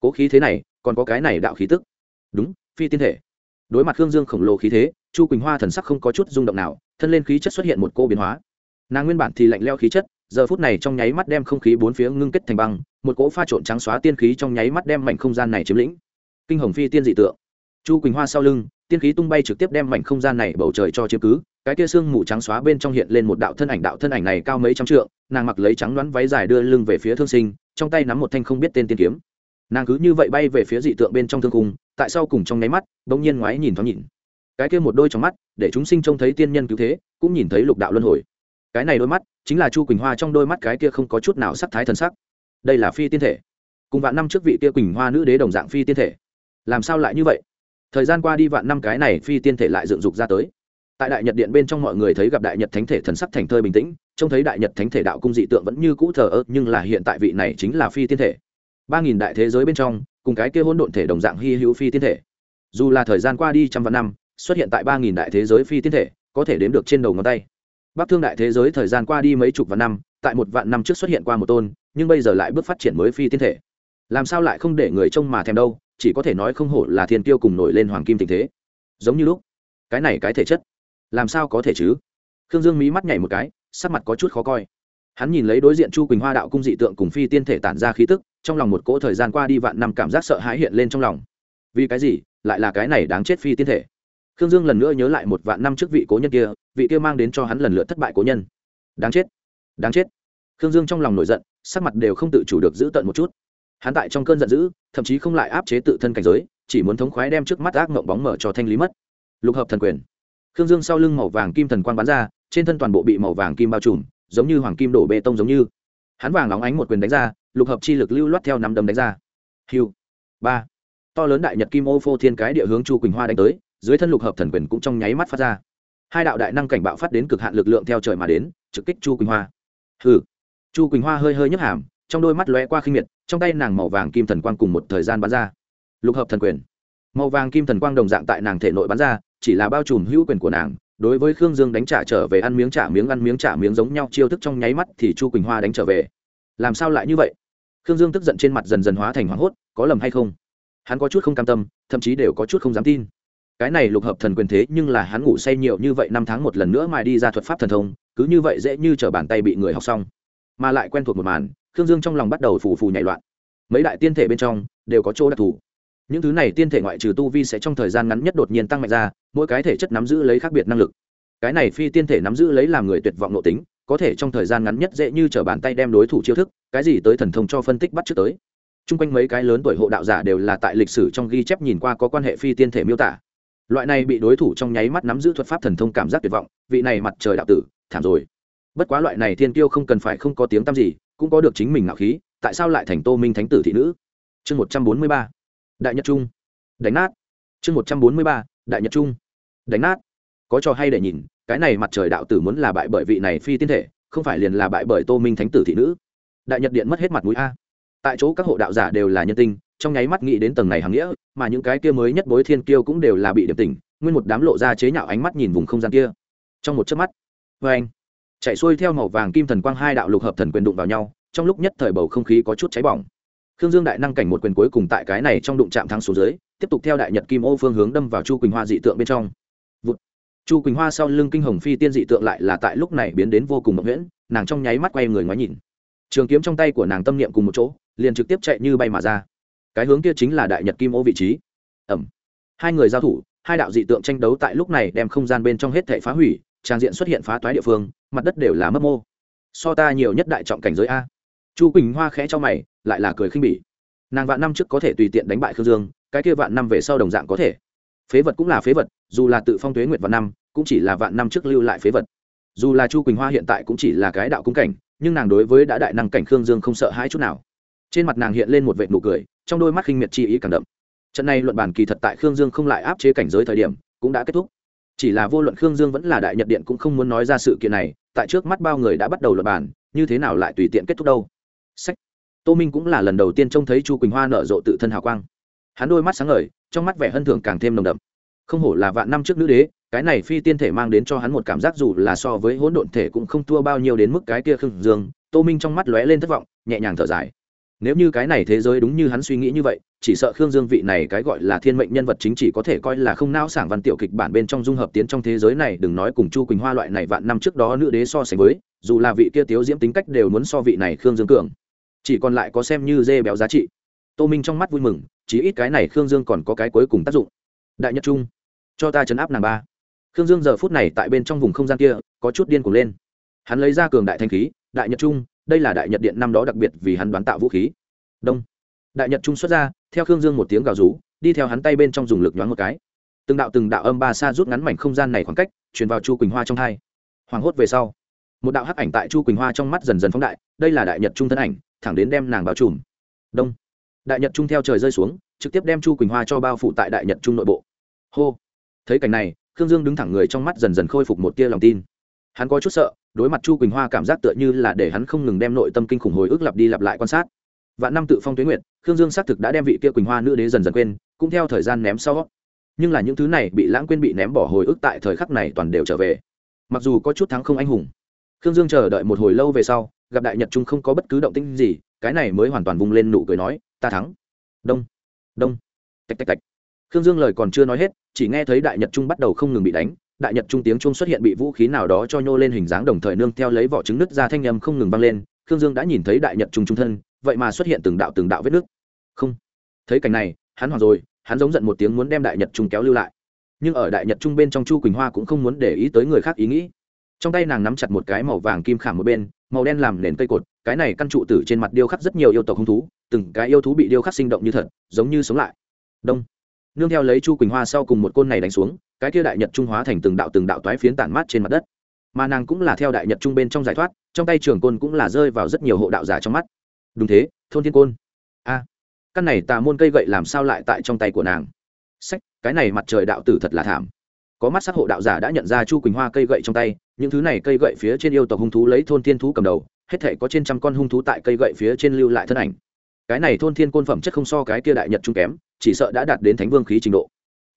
Cố khí thế này, còn có cái này đạo khí tức. Đúng, phi tiên thể. Đối mặt khương dương khổng lồ khí thế, chu quỳnh hoa thần sắc không có chút rung động nào, thân lên khí chất xuất hiện một cô biến hóa. Nàng nguyên bản thì lạnh leo khí chất, giờ phút này trong nháy mắt đem không khí bốn phía ngưng kết thành băng, một cỗ pha trộn trắng xóa tiên khí trong nháy mắt đem mảnh không gian này chiếm lĩnh kinh hồng phi tiên dị tượng. Chu quỳnh hoa sau lưng, tiên khí tung bay trực tiếp đem mảnh không gian này bầu trời cho chiếm cứ, cái kia xương mù trắng xóa bên trong hiện lên một đạo thân ảnh, đạo thân ảnh này cao mấy trăm trượng, nàng mặc lấy trắng đoán váy dài đưa lưng về phía thương sinh, trong tay nắm một thanh không biết tên tiên kiếm. Nàng cứ như vậy bay về phía dị tượng bên trong thương cung, tại sao cùng trong nháy mắt, bỗng nhiên ngoái nhìn thoáng nhìn. Cái kia một đôi trong mắt, để chúng sinh trông thấy tiên nhân cứu thế, cũng nhìn thấy lục đạo luân hồi. Cái này đôi mắt, chính là chu quỳnh hoa trong đôi mắt cái kia không có chút nào sắc thái thần sắc. Đây là phi tiên thể. Cùng vạn năm trước vị kia quỳnh hoa nữ đế đồng dạng phi tiên thể làm sao lại như vậy? Thời gian qua đi vạn năm cái này phi tiên thể lại dựng dục ra tới. Tại đại nhật điện bên trong mọi người thấy gặp đại nhật thánh thể thần sắc thành thơi bình tĩnh, trông thấy đại nhật thánh thể đạo cung dị tượng vẫn như cũ thờ ơ, nhưng là hiện tại vị này chính là phi tiên thể. Ba nghìn đại thế giới bên trong, cùng cái kia hỗn độn thể đồng dạng hy hữu phi tiên thể. Dù là thời gian qua đi trăm vạn năm, xuất hiện tại ba nghìn đại thế giới phi tiên thể, có thể đếm được trên đầu ngón tay. Bắc thương đại thế giới thời gian qua đi mấy chục vạn năm, tại một vạn năm trước xuất hiện qua một tôn, nhưng bây giờ lại bước phát triển mới phi tiên thể. Làm sao lại không để người trông mà thèm đâu? Chỉ có thể nói không hổ là thiên tiêu cùng nổi lên hoàng kim tình thế. Giống như lúc, cái này cái thể chất, làm sao có thể chứ? Khương dương mí mắt nhảy một cái, sắc mặt có chút khó coi. Hắn nhìn lấy đối diện chu quỳnh hoa đạo cung dị tượng cùng phi tiên thể tản ra khí tức, trong lòng một cỗ thời gian qua đi vạn năm cảm giác sợ hãi hiện lên trong lòng. Vì cái gì? Lại là cái này đáng chết phi tiên thể. Khương dương lần nữa nhớ lại một vạn năm trước vị cố nhân kia, vị kia mang đến cho hắn lần lượt thất bại cố nhân. Đáng chết đáng chết. Khương dương trong lòng nổi giận, sắc mặt đều không tự chủ được giữ tận một chút hắn tại trong cơn giận dữ, thậm chí không lại áp chế tự thân cảnh giới, chỉ muốn thống khoái đem trước mắt ác mộng bóng mở cho thanh lý mất. Lục hợp thần quyền. Khương dương sau lưng màu vàng kim thần quang bắn ra, trên thân toàn bộ bị màu vàng kim bao trùm, giống như hoàng kim đổ bê tông giống như. Hắn vàng óng ánh một quyền đánh ra, lục hợp chi lực lưu loát theo năm đấm đánh ra. Hiu. Ba. To lớn đại nhật kim ô phô thiên cái địa hướng chu quỳnh hoa đánh tới, dưới thân lục hợp thần quyền cũng trong nháy mắt phát ra. Hai đạo đại năng cảnh bạo phát đến cực hạn lực lượng theo trời mà đến, trực kích chu quỳnh hoa. Hừ. Chu quỳnh hoa hơi hơi nhấp hàm trong đôi mắt lóe qua khinh miệt, trong tay nàng màu vàng kim thần quang cùng một thời gian bắn ra. Lục hợp thần quyền. Màu vàng kim thần quang đồng dạng tại nàng thể nội bắn ra, chỉ là bao trùm hữu quyền của nàng, đối với khương dương đánh trả trở về ăn miếng trả miếng ăn miếng trả miếng giống nhau, chiêu thức trong nháy mắt thì chu quỳnh hoa đánh trở về. Làm sao lại như vậy? Khương dương tức giận trên mặt dần dần hóa thành hoảng hốt, có lầm hay không? Hắn có chút không cam tâm, thậm chí đều có chút không dám tin. Cái này lục hợp thần quyền thế nhưng là hắn ngủ say nhiều như vậy, năm tháng một lần nữa mà đi ra thuật pháp thần thông, cứ như vậy dễ như t r ở bàn tay bị người học xong. Mà lại quen thuộc một màn khương dương trong lòng bắt đầu phù phù nhảy loạn. Mấy đại tiên thể bên trong đều có chỗ đặc thù. Những thứ này tiên thể ngoại trừ tu vi sẽ trong thời gian ngắn nhất đột nhiên tăng mạnh ra, mỗi cái thể chất nắm giữ lấy khác biệt năng lực. Cái này phi tiên thể nắm giữ lấy làm người tuyệt vọng nội tính, có thể trong thời gian ngắn nhất dễ như t r ở bàn tay đem đối thủ chiêu thức, cái gì tới thần thông cho phân tích bắt trước tới. T r u n g quanh mấy cái lớn tuổi hộ đạo giả đều là tại lịch sử trong ghi chép nhìn qua có quan hệ phi tiên thể miêu tả. Loại này bị đối thủ trong nháy mắt nắm giữ thuật pháp thần thông cảm giác tuyệt vọng, vị này mặt trời đạo tử, thảm rồi. Bất quá loại này thiên tiêu không cần phải không có tiếng tăm gì cũng có được chính mình ngạo khí, tại sao lại thành tô minh thánh tử thị nữ? Chương một trăm bốn mươi ba, đại nhật trung. Đánh nát. Chương một trăm bốn mươi ba, đại nhật trung. Đánh nát. Có trò hay để nhìn, cái này mặt trời đạo tử muốn là bại bởi vị này phi tiên thể, không phải liền là bại bởi tô minh thánh tử thị nữ. Đại nhật điện mất hết mặt mũi a. Tại chỗ các hộ đạo giả đều là nhân tinh trong nháy mắt nghĩ đến tầng này hàng nghĩa, mà những cái kia mới nhất bối thiên kiêu cũng đều là bị điểm tình nguyên một đám lộ ra chế nhạo ánh mắt nhìn vùng không gian kia. Trong một chớp mắt vê anh chạy xuôi theo màu vàng kim thần quang hai đạo lục hợp thần quyền đụng vào nhau, trong lúc nhất thời bầu không khí có chút cháy bỏng. Khương dương đại năng cảnh một quyền cuối cùng tại cái này trong đụng chạm thắng số dưới, tiếp tục theo đại nhật kim ô phương hướng đâm vào chu quỳnh hoa dị tượng bên trong. Vụt. chu quỳnh hoa sau lưng kinh hồng phi tiên dị tượng lại là tại lúc này biến đến vô cùng mộng nguyễn nàng trong nháy mắt quay người ngoái nhìn. Trường kiếm trong tay của nàng tâm niệm cùng một chỗ, liền trực tiếp chạy như bay mà ra. Cái hướng kia chính là đại nhật kim ô vị trí. Ẩm. Hai người giao thủ, hai đạo dị tượng tranh đấu tại lúc này đem không gian bên trong hết thể phá hủy trang diện xuất hiện phá toái địa phương, mặt đất đều là mấp mô. So ta nhiều nhất đại trọng cảnh giới a. Chu quỳnh hoa khẽ cho mày, lại là cười khinh bỉ. Nàng vạn năm trước có thể tùy tiện đánh bại khương dương, cái kia vạn năm về sau đồng dạng có thể. Phế vật cũng là phế vật, dù là tự phong tuế nguyệt vạn năm, cũng chỉ là vạn năm trước lưu lại phế vật. Dù là chu quỳnh hoa hiện tại cũng chỉ là cái đạo cung cảnh, nhưng nàng đối với đã đại năng cảnh khương dương không sợ hãi chút nào. Trên mặt nàng hiện lên một vệ nụ cười, trong đôi mắt khinh miệt chi ý càng đậm. Trận này luận bản kỳ thật tại khương dương không lại áp chế cảnh giới thời điểm, cũng đã kết thúc chỉ là vô luận khương dương vẫn là đại nhật điện cũng không muốn nói ra sự kiện này, tại trước mắt bao người đã bắt đầu luận bản như thế nào lại tùy tiện kết thúc đâu? Sách. Tô minh cũng là lần đầu tiên trông thấy chu quỳnh hoa nở rộ tự thân hào quang. Hắn đôi mắt sáng ngời, trong mắt vẻ hân thường càng thêm nồng đậm. Không hổ là vạn năm trước nữ đế, cái này phi tiên thể mang đến cho hắn một cảm giác dù là so với hỗn độn thể cũng không thua bao nhiêu đến mức cái kia khương dương. Tô minh trong mắt lóe lên thất vọng, nhẹ nhàng thở dài nếu như cái này thế giới đúng như hắn suy nghĩ như vậy, chỉ sợ khương dương vị này cái gọi là thiên mệnh nhân vật chính chỉ có thể coi là không não sảng văn tiểu kịch bản bên trong dung hợp tiến trong thế giới này, đừng nói cùng chu quỳnh hoa loại này vạn năm trước đó nữ đế so sánh với, dù là vị kia tiếu diễm tính cách đều muốn so vị này khương dương cường. Chỉ còn lại có xem như dê béo giá trị. Tô minh trong mắt vui mừng chỉ ít cái này khương dương còn có cái cuối cùng tác dụng. Đại nhật trung, cho ta chấn áp nàng ba. Khương dương giờ phút này tại bên trong vùng không gian kia, có chút điên cuồng lên. Hắn lấy ra cường đại thanh khí, đại nhật trung đây là đại nhật điện năm đó đặc biệt vì hắn đoán tạo vũ khí. Đông. Đại nhật trung xuất ra, theo khương dương một tiếng gào rú, đi theo hắn tay bên trong dùng lực nhoáng một cái. Từng đạo từng đạo âm ba xa rút ngắn mảnh không gian này khoảng cách, truyền vào chu quỳnh hoa trong hai. Hoảng hốt về sau, một đạo hắc ảnh tại chu quỳnh hoa trong mắt dần dần phóng đại, đây là đại nhật trung thân ảnh, thẳng đến đem nàng bao trùm. Đông. Đại nhật trung theo trời rơi xuống, trực tiếp đem chu quỳnh hoa cho bao phủ tại đại nhật trung nội bộ. Hô. Thấy cảnh này, khương dương đứng thẳng người trong mắt dần dần khôi phục một tia lòng tin hắn có chút sợ, đối mặt chu quỳnh hoa cảm giác tựa như là để hắn không ngừng đem nội tâm kinh khủng hồi ức lặp đi lặp lại quan sát. Vạn năm tự phong tuyến nguyệt, khương dương xác thực đã đem vị kia quỳnh hoa nữ đế dần dần quên, cũng theo thời gian ném sau. Nhưng là những thứ này bị lãng quên bị ném bỏ hồi ức tại thời khắc này toàn đều trở về. Mặc dù có chút thắng không anh hùng, khương dương chờ đợi một hồi lâu về sau, gặp đại nhật trung không có bất cứ động tĩnh gì, cái này mới hoàn toàn vung lên nụ cười nói, ta thắng. Đông đông, tạch tạch tạch. Khương dương lời còn chưa nói hết, chỉ nghe thấy đại nhật trung bắt đầu không ngừng bị đánh đại nhật trung tiếng trung xuất hiện bị vũ khí nào đó cho nhô lên hình dáng đồng thời nương theo lấy vỏ trứng nứt ra thanh âm không ngừng vang lên, khương dương đã nhìn thấy đại nhật trung trung thân, vậy mà xuất hiện từng đạo từng đạo vết nước không. Thấy cảnh này, hắn hoảng rồi, hắn giống giận một tiếng muốn đem đại nhật trung kéo lưu lại. Nhưng ở đại nhật trung bên trong chu quỳnh hoa cũng không muốn để ý tới người khác ý nghĩ. Trong tay nàng nắm chặt một cái màu vàng kim khảm một bên, màu đen làm nền cây cột, cái này căn trụ tử trên mặt điêu khắc rất nhiều yêu tộc hung thú, từng cái yêu thú bị điêu khắc sinh động như thật, giống như sống lại. Đông. Nương theo lấy chu quỳnh hoa sau cùng một côn này đánh xuống cái kia đại nhật trung hóa thành từng đạo từng đạo toái phiến tản mát trên mặt đất. Mà nàng cũng là theo đại nhật trung bên trong giải thoát, trong tay trường côn cũng là rơi vào rất nhiều hộ đạo giả trong mắt. Đúng thế, thôn thiên côn. A, căn này tà môn cây gậy làm sao lại tại trong tay của nàng? Sách, cái này mặt trời đạo tử thật là thảm. Có mắt sắc hộ đạo giả đã nhận ra chu quỳnh hoa cây gậy trong tay, những thứ này cây gậy phía trên yêu tộc hung thú lấy thôn thiên thú cầm đầu, hết thể có trên trăm con hung thú tại cây gậy phía trên lưu lại thân ảnh. Cái này thôn thiên côn phẩm chất không so cái kia đại nhật trung kém, chỉ sợ đã đạt đến thánh vương khí trình độ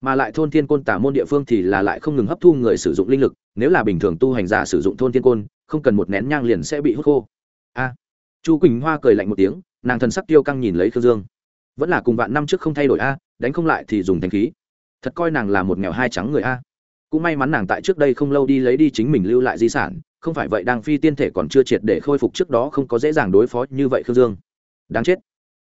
mà lại thôn thiên côn tả môn địa phương thì là lại không ngừng hấp thu người sử dụng linh lực, nếu là bình thường tu hành giả sử dụng thôn thiên côn, không cần một nén nhang liền sẽ bị hút khô. A. Chu quỳnh hoa cười lạnh một tiếng, nàng thần sắc tiêu căng nhìn lấy khương dương. Vẫn là cùng vạn năm trước không thay đổi a, đánh không lại thì dùng thanh khí. Thật coi nàng là một nghèo hai trắng người a. Cũng may mắn nàng tại trước đây không lâu đi lấy đi chính mình lưu lại di sản, không phải vậy đang phi tiên thể còn chưa triệt để khôi phục trước đó không có dễ dàng đối phó như vậy khương dương. Đáng chết.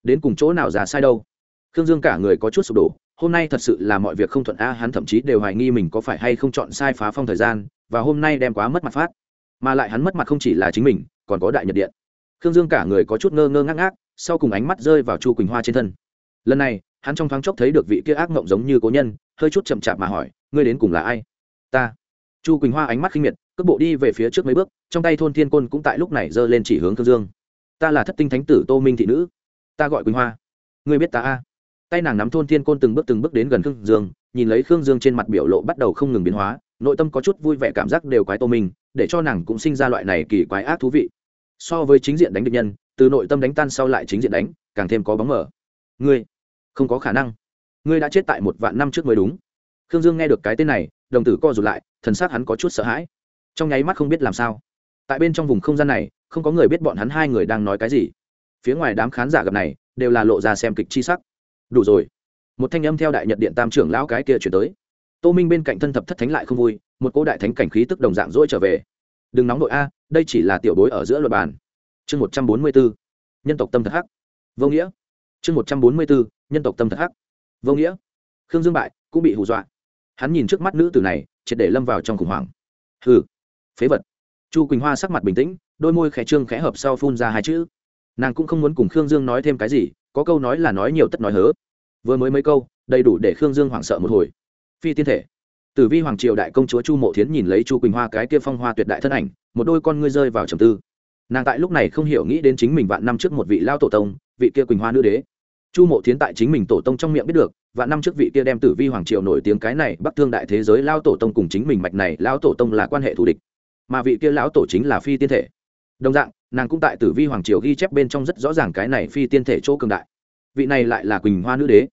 Đến cùng chỗ nào già sai đâu. Khương dương cả người có chút sụp đổ hôm nay thật sự là mọi việc không thuận a, hắn thậm chí đều hoài nghi mình có phải hay không chọn sai phá phong thời gian, và hôm nay đem quá mất mặt phát. Mà lại hắn mất mặt không chỉ là chính mình, còn có đại nhật điện. Khương dương cả người có chút ngơ ngơ ngác ngác, sau cùng ánh mắt rơi vào chu quỳnh hoa trên thân. Lần này, hắn trong thoáng chốc thấy được vị kia ác mộng giống như cố nhân, hơi chút chậm chạp mà hỏi, ngươi đến cùng là ai? Ta. Chu quỳnh hoa ánh mắt khinh miệt, cước bộ đi về phía trước mấy bước, trong tay thôn thiên côn cũng tại lúc này giơ lên chỉ hướng khương dương. Ta là thất tinh thánh tử tô minh thị nữ. Ta gọi quỳnh hoa. Ngươi biết ta a? Tay nàng nắm thôn thiên côn từng bước từng bước đến gần khương dương, nhìn lấy khương dương trên mặt biểu lộ bắt đầu không ngừng biến hóa, nội tâm có chút vui vẻ cảm giác đều quái tô minh để cho nàng cũng sinh ra loại này kỳ quái ác thú vị. So với chính diện đánh địch nhân, từ nội tâm đánh tan sau lại chính diện đánh, càng thêm có bóng mở ngươi, không có khả năng. Ngươi đã chết tại một vạn năm trước mới đúng. Khương dương nghe được cái tên này, đồng tử co rụt lại, thần xác hắn có chút sợ hãi. Trong nháy mắt không biết làm sao. Tại bên trong vùng không gian này, không có người biết bọn hắn hai người đang nói cái gì. Phía ngoài đám khán giả gặp này, đều là lộ ra xem kịch chi sắc đủ rồi. Một thanh âm theo đại nhật điện tam trưởng lão cái kia chuyển tới. Tô minh bên cạnh thân thập thất thánh lại không vui, một cô đại thánh cảnh khí tức đồng dạng dỗi trở về. Đừng nóng đội a, đây chỉ là tiểu bối ở giữa luật bàn. Chương một trăm bốn mươi bốn, nhân tộc tâm thật hắc. Vô nghĩa. Chương một trăm bốn mươi bốn, nhân tộc tâm thật hắc. Vô nghĩa. Khương dương bại, cũng bị hù dọa. Hắn nhìn trước mắt nữ tử này, triệt để lâm vào trong khủng hoảng. Hừ. Phế vật. Chu quỳnh hoa sắc mặt bình tĩnh, đôi môi khẽ trương khẽ hợp sau phun ra hai chữ. Nàng cũng không muốn cùng khương dương nói thêm cái gì có câu nói là nói nhiều tất nói hớ. Vừa mới mấy câu, đầy đủ để khương dương hoảng sợ một hồi. Phi tiên thể. Tử vi hoàng triều đại công chúa chu mộ thiến nhìn lấy chu quỳnh hoa cái kia phong hoa tuyệt đại thân ảnh, một đôi con ngươi rơi vào trầm tư. Nàng tại lúc này không hiểu nghĩ đến chính mình vạn năm trước một vị lao tổ tông, vị kia quỳnh hoa nữ đế. Chu mộ thiến tại chính mình tổ tông trong miệng biết được, vạn năm trước vị kia đem tử vi hoàng triều nổi tiếng cái này bắc thương đại thế giới lao tổ tông cùng chính mình mạch này, lao tổ tông là quan hệ thù địch. Mà vị kia lão tổ chính là phi tiên thể đồng dạng, nàng cũng tại tử vi hoàng triều ghi chép bên trong rất rõ ràng cái này phi tiên thể chỗ cường đại. Vị này lại là quỳnh hoa nữ đế.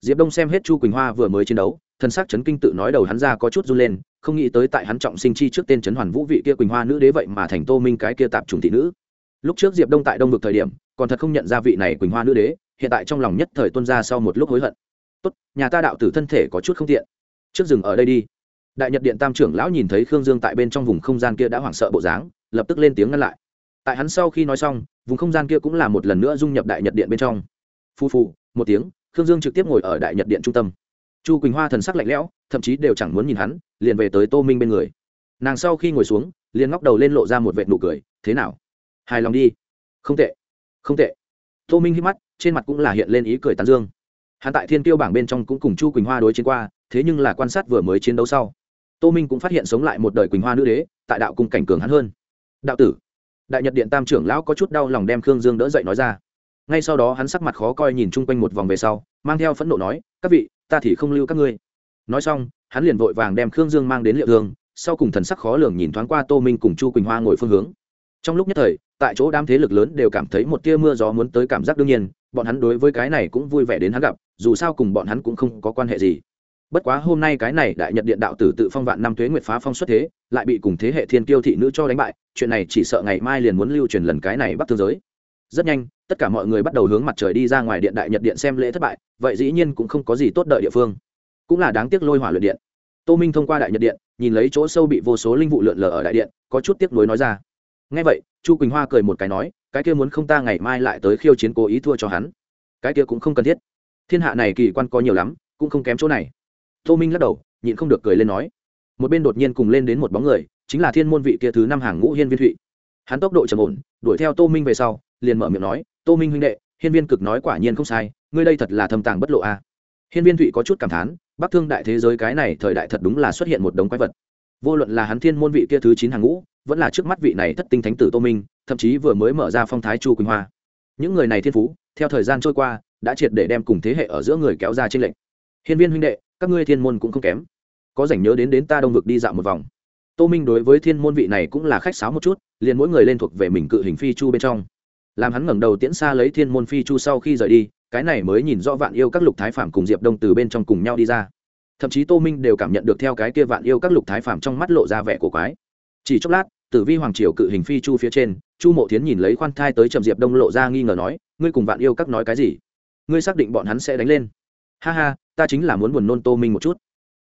Diệp đông xem hết chu quỳnh hoa vừa mới chiến đấu thân xác chấn kinh tự nói đầu hắn ra có chút run lên, không nghĩ tới tại hắn trọng sinh chi trước tên trấn hoàn vũ vị kia quỳnh hoa nữ đế vậy mà thành tô minh cái kia tạp trùng thị nữ. Lúc trước diệp đông tại đông vực thời điểm, còn thật không nhận ra vị này quỳnh hoa nữ đế, hiện tại trong lòng nhất thời tuân ra sau một lúc hối hận. Tốt, nhà ta đạo tử thân thể có chút không tiện. Trước rừng ở đây đi. Đại nhật điện tam trưởng lão nhìn thấy khương dương tại bên trong vùng không gian kia đã hoảng sợ bộ dáng, lập tức lên tiếng ngăn lại tại hắn sau khi nói xong, vùng không gian kia cũng là một lần nữa dung nhập đại nhật điện bên trong. Phu phu, một tiếng, khương dương trực tiếp ngồi ở đại nhật điện trung tâm. Chu quỳnh hoa thần sắc lạnh lẽo, thậm chí đều chẳng muốn nhìn hắn, liền về tới tô minh bên người. Nàng sau khi ngồi xuống, liền ngóc đầu lên lộ ra một vệt nụ cười, thế nào? Hài lòng đi. Không tệ không tệ. Tô minh hít mắt, trên mặt cũng là hiện lên ý cười tán dương. Hắn tại thiên tiêu bảng bên trong cũng cùng chu quỳnh hoa đối chiến qua, thế nhưng là quan sát vừa mới chiến đấu sau, tô minh cũng phát hiện sống lại một đời quỳnh hoa nữ đế, tại đạo cung cảnh cường hắn hơn. Đạo tử đại nhật điện tam trưởng lão có chút đau lòng đem khương dương đỡ dậy nói ra ngay sau đó hắn sắc mặt khó coi nhìn chung quanh một vòng về sau mang theo phẫn nộ nói các vị ta thì không lưu các ngươi nói xong hắn liền vội vàng đem khương dương mang đến liệu thương sau cùng thần sắc khó lường nhìn thoáng qua tô minh cùng chu quỳnh hoa ngồi phương hướng trong lúc nhất thời tại chỗ đám thế lực lớn đều cảm thấy một tia mưa gió muốn tới cảm giác đương nhiên bọn hắn đối với cái này cũng vui vẻ đến hắn gặp dù sao cùng bọn hắn cũng không có quan hệ gì bất quá hôm nay cái này đại nhật điện đạo tử tự phong vạn năm tuế nguyệt phá phong xuất thế, lại bị cùng thế hệ thiên kiêu thị nữ cho đánh bại, chuyện này chỉ sợ ngày mai liền muốn lưu truyền lần cái này bắc thương giới. Rất nhanh, tất cả mọi người bắt đầu hướng mặt trời đi ra ngoài điện đại nhật điện xem lễ thất bại, vậy dĩ nhiên cũng không có gì tốt đợi địa phương. Cũng là đáng tiếc lôi hỏa luyện điện. Tô minh thông qua đại nhật điện, nhìn lấy chỗ sâu bị vô số linh vụ lượn lờ ở đại điện, có chút tiếc nuối nói ra. Ngay vậy, chu quỳnh hoa cười một cái nói, cái kia muốn không ta ngày mai lại tới khiêu chiến cố ý thua cho hắn? Cái kia cũng không cần thiết. Thiên hạ này kỳ quan có nhiều lắm, cũng không kém chỗ này tô minh lắc đầu, nhịn không được cười lên nói. Một bên đột nhiên cùng lên đến một bóng người, chính là thiên môn vị kia thứ năm hàng ngũ hiên viên thụy. Hắn tốc độ trầm ổn, đuổi theo tô minh về sau, liền mở miệng nói, tô minh huynh đệ, hiên viên cực nói quả nhiên không sai, ngươi đây thật là thâm tàng bất lộ a. Hiên viên thụy có chút cảm thán, bắc thương đại thế giới cái này thời đại thật đúng là xuất hiện một đống quái vật. Vô luận là hắn thiên môn vị kia thứ chín hàng ngũ, vẫn là trước mắt vị này thất tinh thánh tử tô minh, thậm chí vừa mới mở ra phong thái chu quỳnh hoa. Những người này thiên phú, theo thời gian trôi qua, đã triệt để đem cùng thế hệ ở giữa người kéo ra trên lệnh hiên viên huynh đệ các ngươi thiên môn cũng không kém. Có rảnh nhớ đến đến ta đông vực đi dạo một vòng. Tô minh đối với thiên môn vị này cũng là khách sáo một chút, liền mỗi người lên thuộc về mình cự hình phi chu bên trong. Làm hắn ngẩng đầu tiễn xa lấy thiên môn phi chu sau khi rời đi, cái này mới nhìn rõ vạn yêu các lục thái phạm cùng diệp đông từ bên trong cùng nhau đi ra. Thậm chí tô minh đều cảm nhận được theo cái kia vạn yêu các lục thái phạm trong mắt lộ ra vẻ của quái. Chỉ chốc lát, tử vi hoàng triều cự hình phi chu phía trên, chu mộ tiến nhìn lấy khoan thai tới trầm diệp đông lộ ra nghi ngờ nói, ngươi cùng vạn yêu các nói cái gì? Ngươi xác định bọn hắn sẽ đánh lên ha ha, ta chính là muốn buồn nôn tô minh một chút.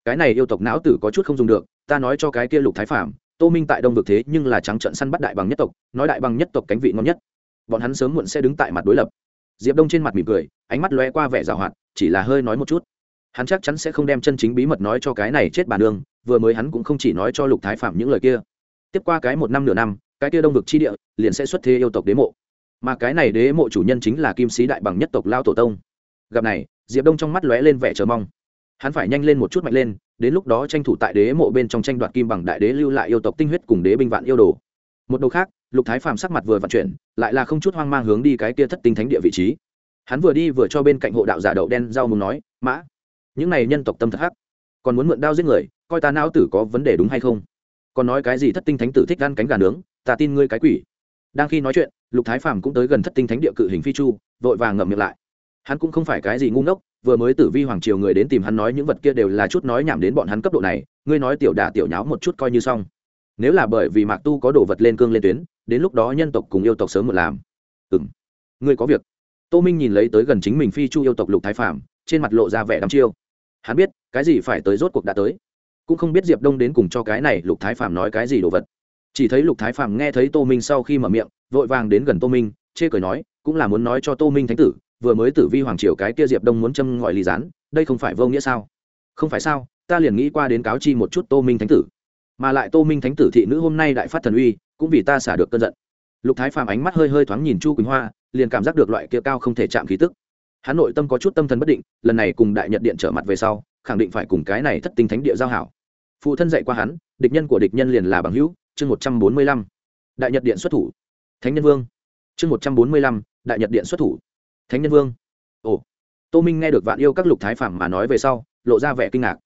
Cái này yêu tộc não tử có chút không dùng được, ta nói cho cái kia lục thái phạm tô minh tại đông vực thế nhưng là trắng trận săn bắt đại bằng nhất tộc, nói đại bằng nhất tộc cánh vị ngon nhất. Bọn hắn sớm muộn sẽ đứng tại mặt đối lập. Diệp đông trên mặt mỉm cười, ánh mắt lóe qua vẻ g à o hoạt, chỉ là hơi nói một chút. Hắn chắc chắn sẽ không đem chân chính bí mật nói cho cái này chết bà nương, vừa mới hắn cũng không chỉ nói cho lục thái phạm những lời kia. Tiếp qua cái một năm nửa năm, cái kia đông vực chi địa liền sẽ xuất thế yêu tộc đế mộ. Mà cái này đế mộ chủ nhân chính là kim sĩ đại bằng nhất tộc lao tổ tông. Gặp này diệp đông trong mắt lóe lên vẻ chờ mong. Hắn phải nhanh lên một chút mạnh lên, đến lúc đó tranh thủ tại đế mộ bên trong tranh đoạt kim bằng đại đế lưu lại yêu tộc tinh huyết cùng đế binh vạn yêu đồ. Một đầu khác, lục thái phàm sắc mặt vừa vận chuyển, lại là không chút hoang mang hướng đi cái kia thất tinh thánh địa vị trí. Hắn vừa đi vừa cho bên cạnh hộ đạo giả đậu đen rau mùng nói, mã, những này nhân tộc tâm thật hắc. Còn muốn mượn đao giết người, coi ta não tử có vấn đề đúng hay không? Còn nói cái gì thất tinh thánh tử thích ăn cánh gà nướng, ta tin ngươi cái quỷ. Đang khi nói chuyện, lục thái phàm cũng tới gần thất tinh thánh địa cự hình phi chu, vội vàng ngậm miệng lại hắn cũng không phải cái gì ngu ngốc, vừa mới tử vi hoàng triều người đến tìm hắn nói những vật kia đều là chút nói nhảm đến bọn hắn cấp độ này, ngươi nói tiểu đà tiểu nháo một chút coi như xong. Nếu là bởi vì mạc tu có đồ vật lên cương lên tuyến, đến lúc đó nhân tộc cùng yêu tộc sớm một làm. Ừ m ngươi có việc. Tô minh nhìn lấy tới gần chính mình phi chu yêu tộc lục thái phạm trên mặt lộ ra vẻ đắm chiêu. Hắn biết, cái gì phải tới rốt cuộc đã tới. Cũng không biết diệp đông đến cùng cho cái này lục thái phạm nói cái gì đồ vật. Chỉ thấy lục thái phạm nghe thấy tô minh sau khi mở miệng, vội vàng đến gần tô minh, chê cười nói, cũng là muốn nói cho tô minh thánh tử vừa mới tử vi hoàng triều cái kia diệp đông muốn châm ngòi ly rán đây không phải vô nghĩa sao? Không phải sao, ta liền nghĩ qua đến cáo chi một chút tô minh thánh tử. Mà lại tô minh thánh tử thị nữ hôm nay đại phát thần uy, cũng vì ta xả được cơn giận. Lục thái phàm ánh mắt hơi hơi thoáng nhìn chu quỳnh hoa, liền cảm giác được loại kia cao không thể chạm khí tức. Hắn nội tâm có chút tâm thần bất định, lần này cùng đại nhật điện trở mặt về sau, khẳng định phải cùng cái này thất tinh thánh địa giao hảo. Phụ thân dạy qua hắn, địch nhân của địch nhân liền là bằng hữu, chương một trăm bốn mươi lăm. Đại nhật điện xuất thủ. Thánh nhân vương. Chương một trăm bốn mươi lăm, đại nhật điện xuất thủ thánh nhân vương. Ồ. Tô minh nghe được vạn yêu các lục thái phạm mà nói về sau, lộ ra vẻ kinh ngạc.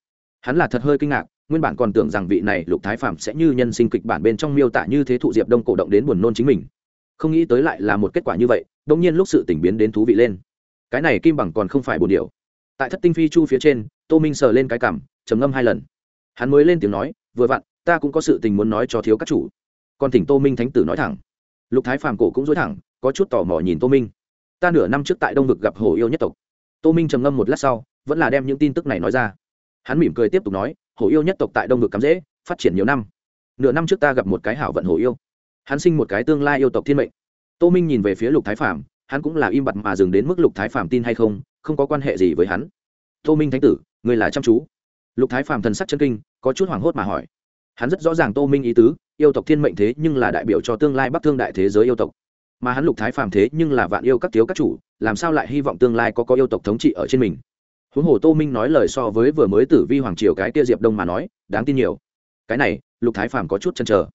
Hắn là thật hơi kinh ngạc, nguyên bản còn tưởng rằng vị này lục thái phạm sẽ như nhân sinh kịch bản bên trong miêu tả như thế thụ diệp đông cổ động đến buồn nôn chính mình. Không nghĩ tới lại là một kết quả như vậy đông nhiên lúc sự tỉnh biến đến thú vị lên. Cái này kim bằng còn không phải bồn điều tại thất tinh phi chu phía trên, tô minh sờ lên cái cảm, trầm ngâm hai lần. Hắn mới lên tiếng nói, vừa vặn, ta cũng có sự tình muốn nói cho thiếu các chủ. Còn thỉnh tô minh thánh tử nói thẳng. Lục thái phàm cổ cũng dối thẳng, có chút tò mò nhìn tô minh ta nửa năm trước tại đông vực gặp hồ yêu nhất tộc. Tô minh trầm ngâm một lát sau, vẫn là đem những tin tức này nói ra. Hắn mỉm cười tiếp tục nói, hổ yêu nhất tộc tại đông vực cắm dễ, phát triển nhiều năm. Nửa năm trước ta gặp một cái hảo vận hổ yêu. Hắn sinh một cái tương lai yêu tộc thiên mệnh. Tô minh nhìn về phía lục thái phạm hắn cũng là im bặt mà dừng đến mức lục thái phạm tin hay không không có quan hệ gì với hắn. Tô minh thánh tử người là chăm chú. Lục thái phạm thần sắc chân kinh, có chút hoảng hốt mà hỏi. Hắn rất rõ ràng tô minh ý tứ, yêu tộc thiên mệnh thế nhưng là đại biểu cho tương lai bắc thương đại thế giới yêu tộc mà hắn lục thái phàm thế nhưng là vạn yêu các thiếu các chủ, làm sao lại hy vọng tương lai có có yêu tộc thống trị ở trên mình? Huống hồ tô minh nói lời so với vừa mới tử vi hoàng triều cái kia diệp đông mà nói, đáng tin nhiều. Cái này, lục thái phàm có chút chăn trở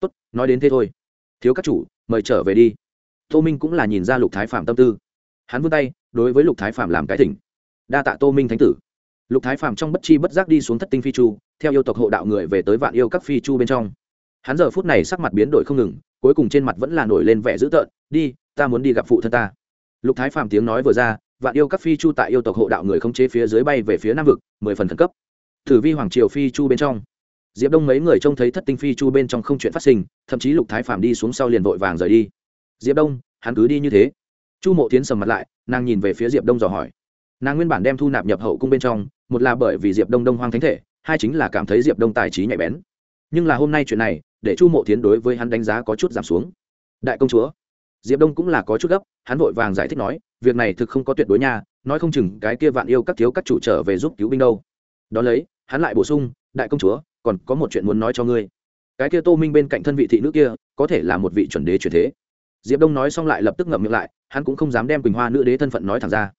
tốt, nói đến thế thôi. Thiếu các chủ, mời trở về đi. Tô minh cũng là nhìn ra lục thái phạm tâm tư. Hắn vươn tay, đối với lục thái phạm làm cái thỉnh. Đa tạ tô minh thánh tử. Lục thái phạm trong bất chi bất giác đi xuống thất tinh phi chu, theo yêu tộc hộ đạo người về tới vạn yêu các phi chu bên trong hắn giờ phút này sắc mặt biến đổi không ngừng, cuối cùng trên mặt vẫn là nổi lên vẻ dữ tợn, đi, ta muốn đi gặp phụ thân ta. Lục thái phàm tiếng nói vừa ra, vạn yêu các phi chu tại yêu tộc hộ đạo người không chế phía dưới bay về phía nam vực, mười phần khẩn cấp. Thử vi hoàng triều phi chu bên trong. Diệp đông mấy người trông thấy thất tinh phi chu bên trong không chuyện phát sinh, thậm chí lục thái phàm đi xuống sau liền vội vàng rời đi. Diệp đông, hắn cứ đi như thế. Chu mộ tiến sầm mặt lại, nàng nhìn về phía diệp đông dò hỏi. Nàng nguyên bản đem thu nạp nhập hậu cung bên trong, một là bởi vì diệp đông đông hoang thánh thể, hai chính là cảm thấy diệp đông tài trí nhạy bén. Nhưng là hôm nay chuyện này để chu mộ tiến đối với hắn đánh giá có chút giảm xuống. Đại công chúa, diệp đông cũng là có chút gấp, hắn vội vàng giải thích nói, việc này thực không có tuyệt đối nha, nói không chừng cái kia vạn yêu các thiếu các chủ trở về giúp cứu binh đâu. Đ ó lấy, hắn lại bổ sung, đại công chúa, còn có một chuyện muốn nói cho ngươi. Cái kia tô minh bên cạnh thân vị thị nữ kia, có thể là một vị chuẩn đế truyền thế. Diệp đông nói xong lại lập tức ngậm miệng lại, hắn cũng không dám đem quỳnh hoa nữ đế thân phận nói thẳng ra.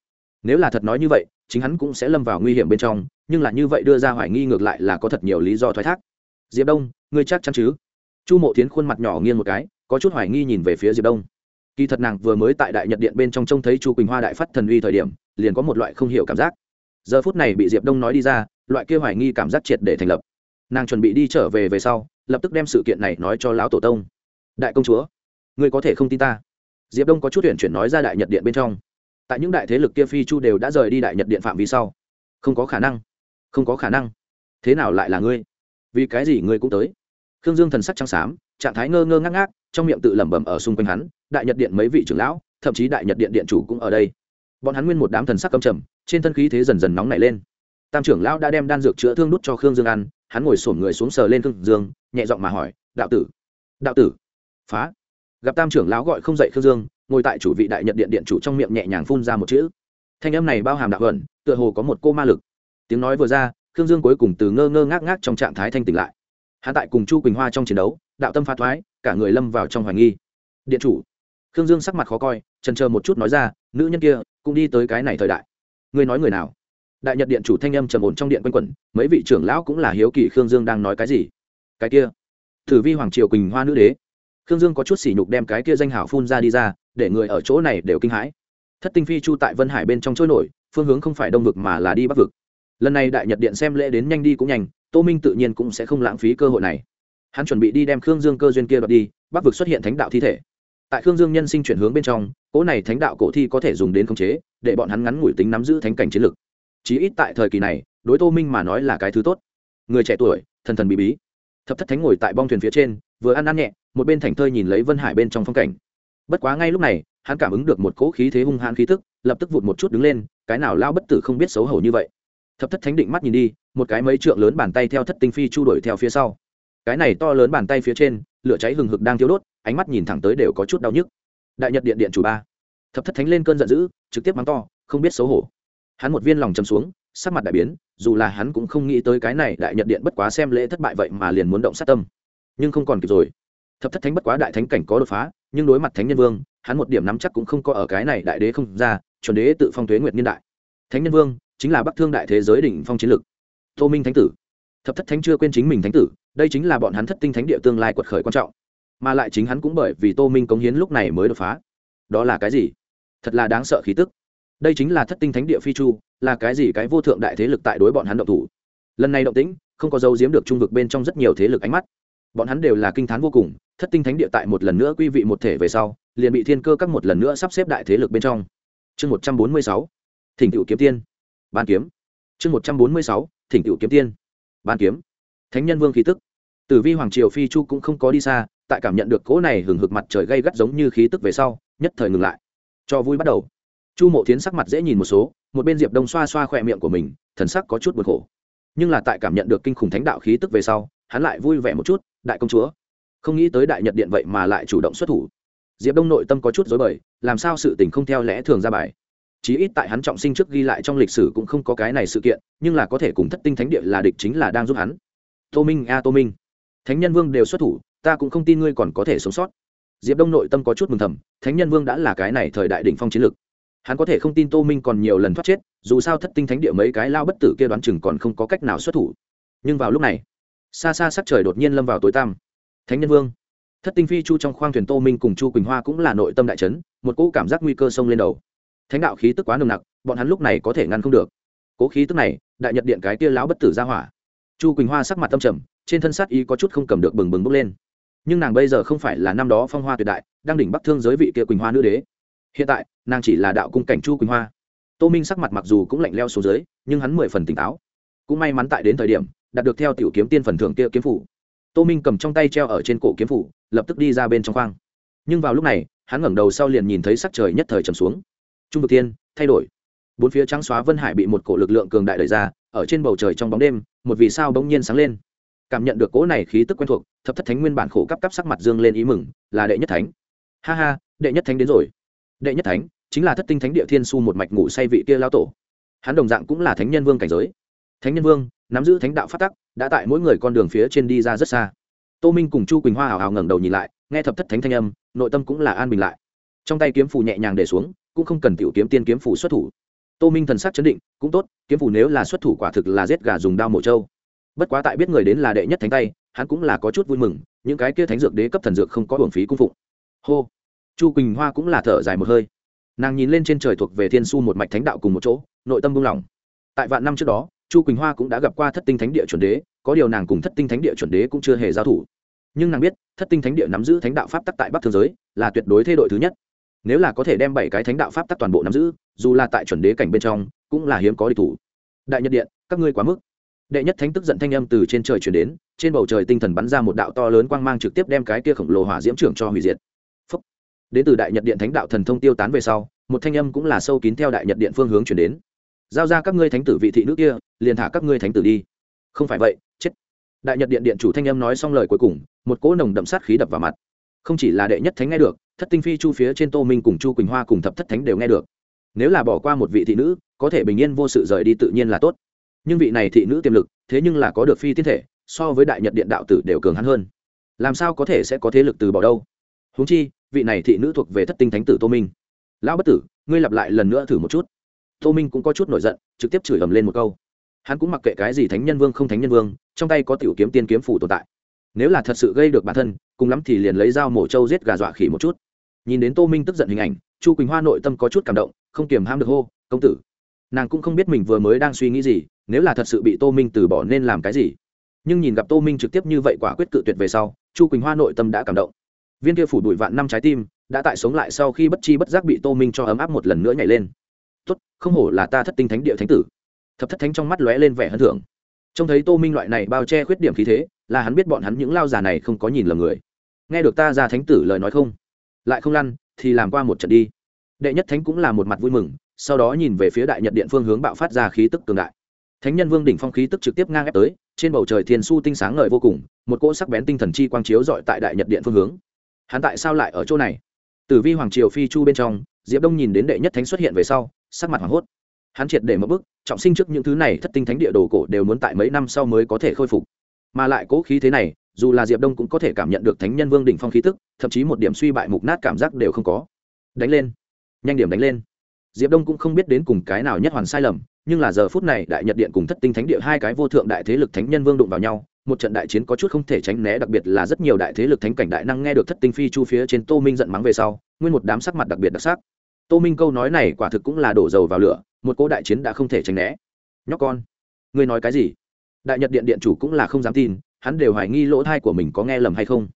Nếu là thật nói như vậy, chính hắn cũng sẽ lâm vào nguy hiểm bên trong, nhưng là như vậy đưa ra hoài nghi ngược lại là có thật nhiều lý do thoái thác. Diệp đông, ngươi chắc chắn chứ? Chu mộ tiến khuôn mặt nhỏ nghiêng một cái, có chút hoài nghi nhìn về phía diệp đông. Kỳ thật nàng vừa mới tại đại nhật điện bên trong trông thấy chu quỳnh hoa đại phát thần uy thời điểm, liền có một loại không hiểu cảm giác. Giờ phút này bị diệp đông nói đi ra, loại kia hoài nghi cảm giác triệt để thành lập. Nàng chuẩn bị đi trở về về sau, lập tức đem sự kiện này nói cho lão tổ tông. Đại công chúa, ngươi có thể không tin ta. Diệp đông có chút tuyển chuyển nói ra đại nhật điện bên trong. Tại những đại thế lực kia phi chu đều đã rời đi đại nhật điện phạm vi sau. Không có khả năng, không có khả năng. Thế nào lại là ngươi? Vì cái gì ngươi cũng tới? Khương dương thần sắc trắng xám, trạng thái ngơ ngơ ngác ngác, trong miệng tự lẩm bẩm ở xung quanh hắn, đại nhật điện mấy vị trưởng lão, thậm chí đại nhật điện điện chủ cũng ở đây. Bọn hắn nguyên một đám thần sắc cầm trầm, trên thân khí thế dần dần nóng nảy lên. Tam trưởng lão đã đem đan dược chữa thương đút cho khương dương ăn, hắn ngồi sổm người xuống sờ lên khương dương, nhẹ giọng mà hỏi, đạo tử đạo tử. Phá. Gặp tam trưởng lão gọi không dậy khương dương, ngồi tại chủ vị đại nhật điện điện chủ trong miệng nhẹ nhàng phun ra một chữ. Thanh âm này bao hàm đạo ẩn tựa hồ có một cô ma lực. Tiếng nói vừa ra, khương dương cuối cùng từ ngơ ngơ ngác ngác trong trạng thái thanh tỉnh lại hắn tại cùng chu quỳnh hoa trong chiến đấu, đạo tâm pha thoái, cả người lâm vào trong hoài nghi. Điện chủ. Khương dương sắc mặt khó coi trần chờ một chút nói ra, nữ nhân kia cũng đi tới cái này thời đại. Ngươi nói người nào? Đại nhật điện chủ thanh âm trầm ổn trong điện quanh quẩn, mấy vị trưởng lão cũng là hiếu kỳ khương dương đang nói cái gì? Cái kia. Thử vi hoàng triều quỳnh hoa nữ đế. Khương dương có chút sỉ nhục đem cái kia danh hảo phun ra đi ra, để người ở chỗ này đều kinh hãi. Thất tinh phi chu tại vân hải bên trong trôi nổi, phương hướng không phải đông vực mà là đi bắc vực. Lần này đại nhật điện xem lễ đến nhanh đi cũng nhanh tô minh tự nhiên cũng sẽ không lãng phí cơ hội này. Hắn chuẩn bị đi đem khương dương cơ duyên kia đoạt đi, bắc vực xuất hiện thánh đạo thi thể. Tại khương dương nhân sinh chuyển hướng bên trong, cỗ này thánh đạo cổ thi có thể dùng đến khống chế, để bọn hắn ngắn ngủi tính nắm giữ thánh cảnh chiến lực. Chí ít tại thời kỳ này, đối tô minh mà nói là cái thứ tốt. Người trẻ tuổi, thần thần bí bí. Thập thất thánh ngồi tại bong thuyền phía trên, vừa ăn ăn nhẹ, một bên thảnh thơi nhìn lấy vân hải bên trong phong cảnh. Bất quá ngay lúc này, hắn cảm ứng được một cỗ khí thế hung hãn khí tức, lập tức vụt một chút đứng lên, cái nào lao bất tử không biết xấu hổ như vậy thập thất thánh định mắt nhìn đi, một cái mấy trượng lớn bàn tay theo thất tinh phi chu đuổi theo phía sau. Cái này to lớn bàn tay phía trên, lửa cháy hừng hực đang thiếu đốt, ánh mắt nhìn thẳng tới đều có chút đau nhức. Đại nhật điện điện chủ ba. Thập thất thánh lên cơn giận dữ, trực tiếp mắng to, không biết xấu hổ. Hắn một viên lòng chầm xuống, sắc mặt đại biến, dù là hắn cũng không nghĩ tới cái này đại nhật điện bất quá xem lễ thất bại vậy mà liền muốn động sát tâm. Nhưng không còn kịp rồi. Thập thất thánh bất quá đại thánh cảnh có đột phá, nhưng đối mặt thánh nhân vương, hắn một điểm nắm chắc cũng không có ở cái này đại đế không ra, chuẩn đế tự phong thuế nguyệt niên đại. Thánh nhân vương chính là bắc thương đại thế giới đỉnh phong chiến lực tô minh thánh tử. Thập thất thánh chưa quên chính mình thánh tử, đây chính là bọn hắn thất tinh thánh địa tương lai quật khởi quan trọng. Mà lại chính hắn cũng bởi vì tô minh cống hiến lúc này mới đột phá. Đó là cái gì? Thật là đáng sợ khí tức. Đây chính là thất tinh thánh địa phi chu, là cái gì cái vô thượng đại thế lực tại đối bọn hắn động thủ. Lần này động tĩnh, không có dấu giếm được trung vực bên trong rất nhiều thế lực ánh mắt. Bọn hắn đều là kinh t h á n vô cùng, thất tinh thánh địa tại một lần nữa quy vị một thể về sau, liền bị thiên cơ các một lần nữa sắp xếp đại thế lực bên trong. Chương một trăm bốn mươi sáu. Thỉnh cựu kiếm tiên ban kiếm. Chương một trăm bốn mươi sáu, thỉnh cựu kiếm tiên. Ban kiếm. Thánh nhân vương khí tức. Tử vi hoàng triều phi chu cũng không có đi xa, tại cảm nhận được cỗ này hừng hực mặt trời gây gắt giống như khí tức về sau, nhất thời ngừng lại. Cho vui bắt đầu. Chu mộ tiến sắc mặt dễ nhìn một số, một bên diệp đông xoa xoa khỏe miệng của mình, thần sắc có chút buồn khổ. Nhưng là tại cảm nhận được kinh khủng thánh đạo khí tức về sau, hắn lại vui vẻ một chút, đại công chúa, không nghĩ tới đại nhật điện vậy mà lại chủ động xuất thủ. Diệp đông nội tâm có chút dối bời, làm sao sự tình không theo lẽ thường ra bài? Chí ít tại hắn trọng sinh trước ghi lại trong lịch sử cũng không có cái này sự kiện, nhưng là có thể cùng thất tinh thánh địa là địch chính là đang giúp hắn. Tô minh, a tô minh. Thánh nhân vương đều xuất thủ, ta cũng không tin ngươi còn có thể sống sót. Diệp đông nội tâm có chút mừng thầm, thánh nhân vương đã là cái này thời đại đ ỉ n h phong chiến lực hắn có thể không tin tô minh còn nhiều lần thoát chết, dù sao thất tinh thánh địa mấy cái lao bất tử kia đoán chừng còn không có cách nào xuất thủ. Nhưng vào lúc này, xa xa sắc trời đột nhiên lâm vào tối tăm. Thánh nhân vương. Thất tinh phi chu trong khoang thuyền tô minh cùng chu quỳnh hoa cũng là nội tâm đại trấn một cỗ cảm giác nguy cơ sông lên đầu thánh đạo khí tức quá nồng nặc, bọn hắn lúc này có thể ngăn không được. Cố khí tức này, đại nhật điện cái tia lão bất tử ra hỏa. Chu quỳnh hoa sắc mặt tâm trầm, trên thân sát ý có chút không cầm được bừng bừng bốc lên. Nhưng nàng bây giờ không phải là năm đó phong hoa tuyệt đại, đang đỉnh bắc thương giới vị kia quỳnh hoa nữ đế. Hiện tại, nàng chỉ là đạo cung cảnh chu quỳnh hoa. Tô minh sắc mặt mặc dù cũng lạnh leo xuống dưới, nhưng hắn mười phần tỉnh táo. Cũng may mắn tại đến thời điểm, đạt được theo tiểu kiếm tiên phần thưởng kia kiếm phủ. Tô minh cầm trong tay treo ở trên cổ kiếm phủ, lập tức đi ra bên trong khoang. Nhưng vào lúc này, hắn ngẩng đầu sau liền nhìn thấy sắc trời nhất thời trầm xuống trung vực thiên, thay đổi. Bốn phía trắng xóa vân hải bị một cổ lực lượng cường đại đẩy ra, ở trên bầu trời trong bóng đêm, một vì sao bỗng nhiên sáng lên. Cảm nhận được cỗ này khí tức quen thuộc, thập thất thánh nguyên bản khổ cắp cắp sắc mặt dương lên ý mừng, là đệ nhất thánh. Ha ha, đệ nhất thánh đến rồi. Đệ nhất thánh, chính là thất tinh thánh địa thiên su một mạch ngủ say vị kia lao tổ. Hắn đồng dạng cũng là thánh nhân vương cảnh giới. Thánh nhân vương, nắm giữ thánh đạo phát tắc, đã tại mỗi người con đường phía trên đi ra rất xa. Tô minh cùng chu quỳnh hoa hào hào ngẩng đầu nhìn lại, nghe thập thất thánh thanh âm, nội tâm cũng là an bình lại. Trong tay kiếm phù nhẹ nhàng để xuống cũng không cần tiểu kiếm tiên kiếm phủ xuất thủ. Tô minh thần sắc chấn định, cũng tốt, kiếm phủ nếu là xuất thủ quả thực là giết gà dùng đao mổ trâu. Bất quá tại biết người đến là đệ nhất thánh tay, hắn cũng là có chút vui mừng, những cái kia thánh dược đế cấp thần dược không có hưởng phí cung phụng. Hô. Chu quỳnh hoa cũng là thở dài một hơi. Nàng nhìn lên trên trời thuộc về thiên su một mạch thánh đạo cùng một chỗ, nội tâm buông lỏng. Tại vạn năm trước đó, chu quỳnh hoa cũng đã gặp qua thất tinh thánh địa chuẩn đế, có điều nàng cùng thất tinh thánh địa chuẩn đế cũng chưa hề giao thủ. Nhưng nàng biết, thất tinh thánh địa nắm giữ thánh đạo pháp tắc tại bắc thương giới, là tuyệt đối thay đổi thứ nhất nếu là có thể đem bảy cái thánh đạo pháp tắc toàn bộ nắm giữ, dù là tại chuẩn đế cảnh bên trong, cũng là hiếm có địch thủ. Đại nhật điện, các ngươi quá mức. Đệ nhất thánh tức giận thanh âm từ trên trời chuyển đến, trên bầu trời tinh thần bắn ra một đạo to lớn quang mang trực tiếp đem cái kia khổng lồ hỏa diễm trưởng cho hủy diệt. Phúc. đến từ đại nhật điện thánh đạo thần thông tiêu tán về sau, một thanh âm cũng là sâu kín theo đại nhật điện phương hướng chuyển đến. Giao ra các ngươi thánh tử vị thị nữ kia, liền thả các ngươi thánh tử đi. Không phải vậy, chết. Đại nhật điện điện chủ thanh âm nói xong lời cuối cùng, một cỗ nồng đậm sát khí đập vào mặt. Không chỉ là đệ nhất thánh nghe được thất tinh phi chu phía trên tô minh cùng chu quỳnh hoa cùng thập thất thánh đều nghe được. Nếu là bỏ qua một vị thị nữ, có thể bình yên vô sự rời đi tự nhiên là tốt. Nhưng vị này thị nữ tiềm lực, thế nhưng là có được phi tiên thể, so với đại nhật điện đạo tử đều cường hắn hơn. Làm sao có thể sẽ có thế lực từ bỏ đâu? Húng chi, vị này thị nữ thuộc về thất tinh thánh tử tô minh. Lão bất tử, ngươi lặp lại lần nữa thử một chút. Tô minh cũng có chút nổi giận, trực tiếp chửi ầm lên một câu. Hắn cũng mặc kệ cái gì thánh nhân vương không thánh nhân vương, trong tay có tiểu kiếm tiên kiếm phủ tồn tại. Nếu là thật sự gây được bản thân cùng lắm thì liền lấy dao mổ trâu giết gà dọa khỉ một chút. Nhìn đến tô minh tức giận hình ảnh, chu quỳnh hoa nội tâm có chút cảm động, không kiềm ham được hô, công tử. Nàng cũng không biết mình vừa mới đang suy nghĩ gì, nếu là thật sự bị tô minh từ bỏ nên làm cái gì. Nhưng nhìn gặp tô minh trực tiếp như vậy quả quyết cự tuyệt về sau, chu quỳnh hoa nội tâm đã cảm động. Viên kia phủ đuổi vạn năm trái tim, đã tại sống lại sau khi bất chi bất giác bị tô minh cho ấm áp một lần nữa nhảy lên. Tốt, không hổ là ta thất tinh thánh địa thánh tử. Thập thất thánh trong mắt lóe lên vẻ hân thưởng. Trông thấy tô minh loại này bao che khuyết điểm khí thế, là hắn biết bọn hắn những lao già này không có nhìn lầm người nghe được ta ra thánh tử lời nói không? Lại không lăn, thì làm qua một trận đi. Đệ nhất thánh cũng là một mặt vui mừng, sau đó nhìn về phía đại nhật điện phương hướng bạo phát ra khí tức cường đại. Thánh nhân vương đỉnh phong khí tức trực tiếp ngang ép tới, trên bầu trời thiên su tinh sáng ngời vô cùng, một cỗ sắc bén tinh thần chi quang chiếu dọi tại đại nhật điện phương hướng. Hắn tại sao lại ở chỗ này? Tử vi hoàng triều phi chu bên trong, diệp đông nhìn đến đệ nhất thánh xuất hiện về sau, sắc mặt hoảng hốt. Hắn triệt để mất bức, trọng sinh trước những thứ này thất tinh thánh địa đồ cổ đều muốn tại mấy năm sau mới có thể khôi phục. Mà lại cố khí thế này dù là diệp đông cũng có thể cảm nhận được thánh nhân vương đỉnh phong khí tức, thậm chí một điểm suy bại mục nát cảm giác đều không có. Đánh lên. Nhanh điểm đánh lên. Diệp đông cũng không biết đến cùng cái nào nhất hoàn sai lầm, nhưng là giờ phút này đại nhật điện cùng thất tinh thánh địa hai cái vô thượng đại thế lực thánh nhân vương đụng vào nhau, một trận đại chiến có chút không thể tránh né, đặc biệt là rất nhiều đại thế lực thánh cảnh đại năng nghe được thất tinh phi chu phía trên tô minh giận mắng về sau, nguyên một đám sắc mặt đặc biệt đặc sắc. Tô minh câu nói này quả thực cũng là đổ dầu vào lửa, một cỗ đại chiến đã không thể tránh né. Nhóc con, ngươi nói cái gì? Đại nhật điện điện chủ cũng là không dám tin hắn đều hoài nghi lỗ thai của mình có nghe lầm hay không.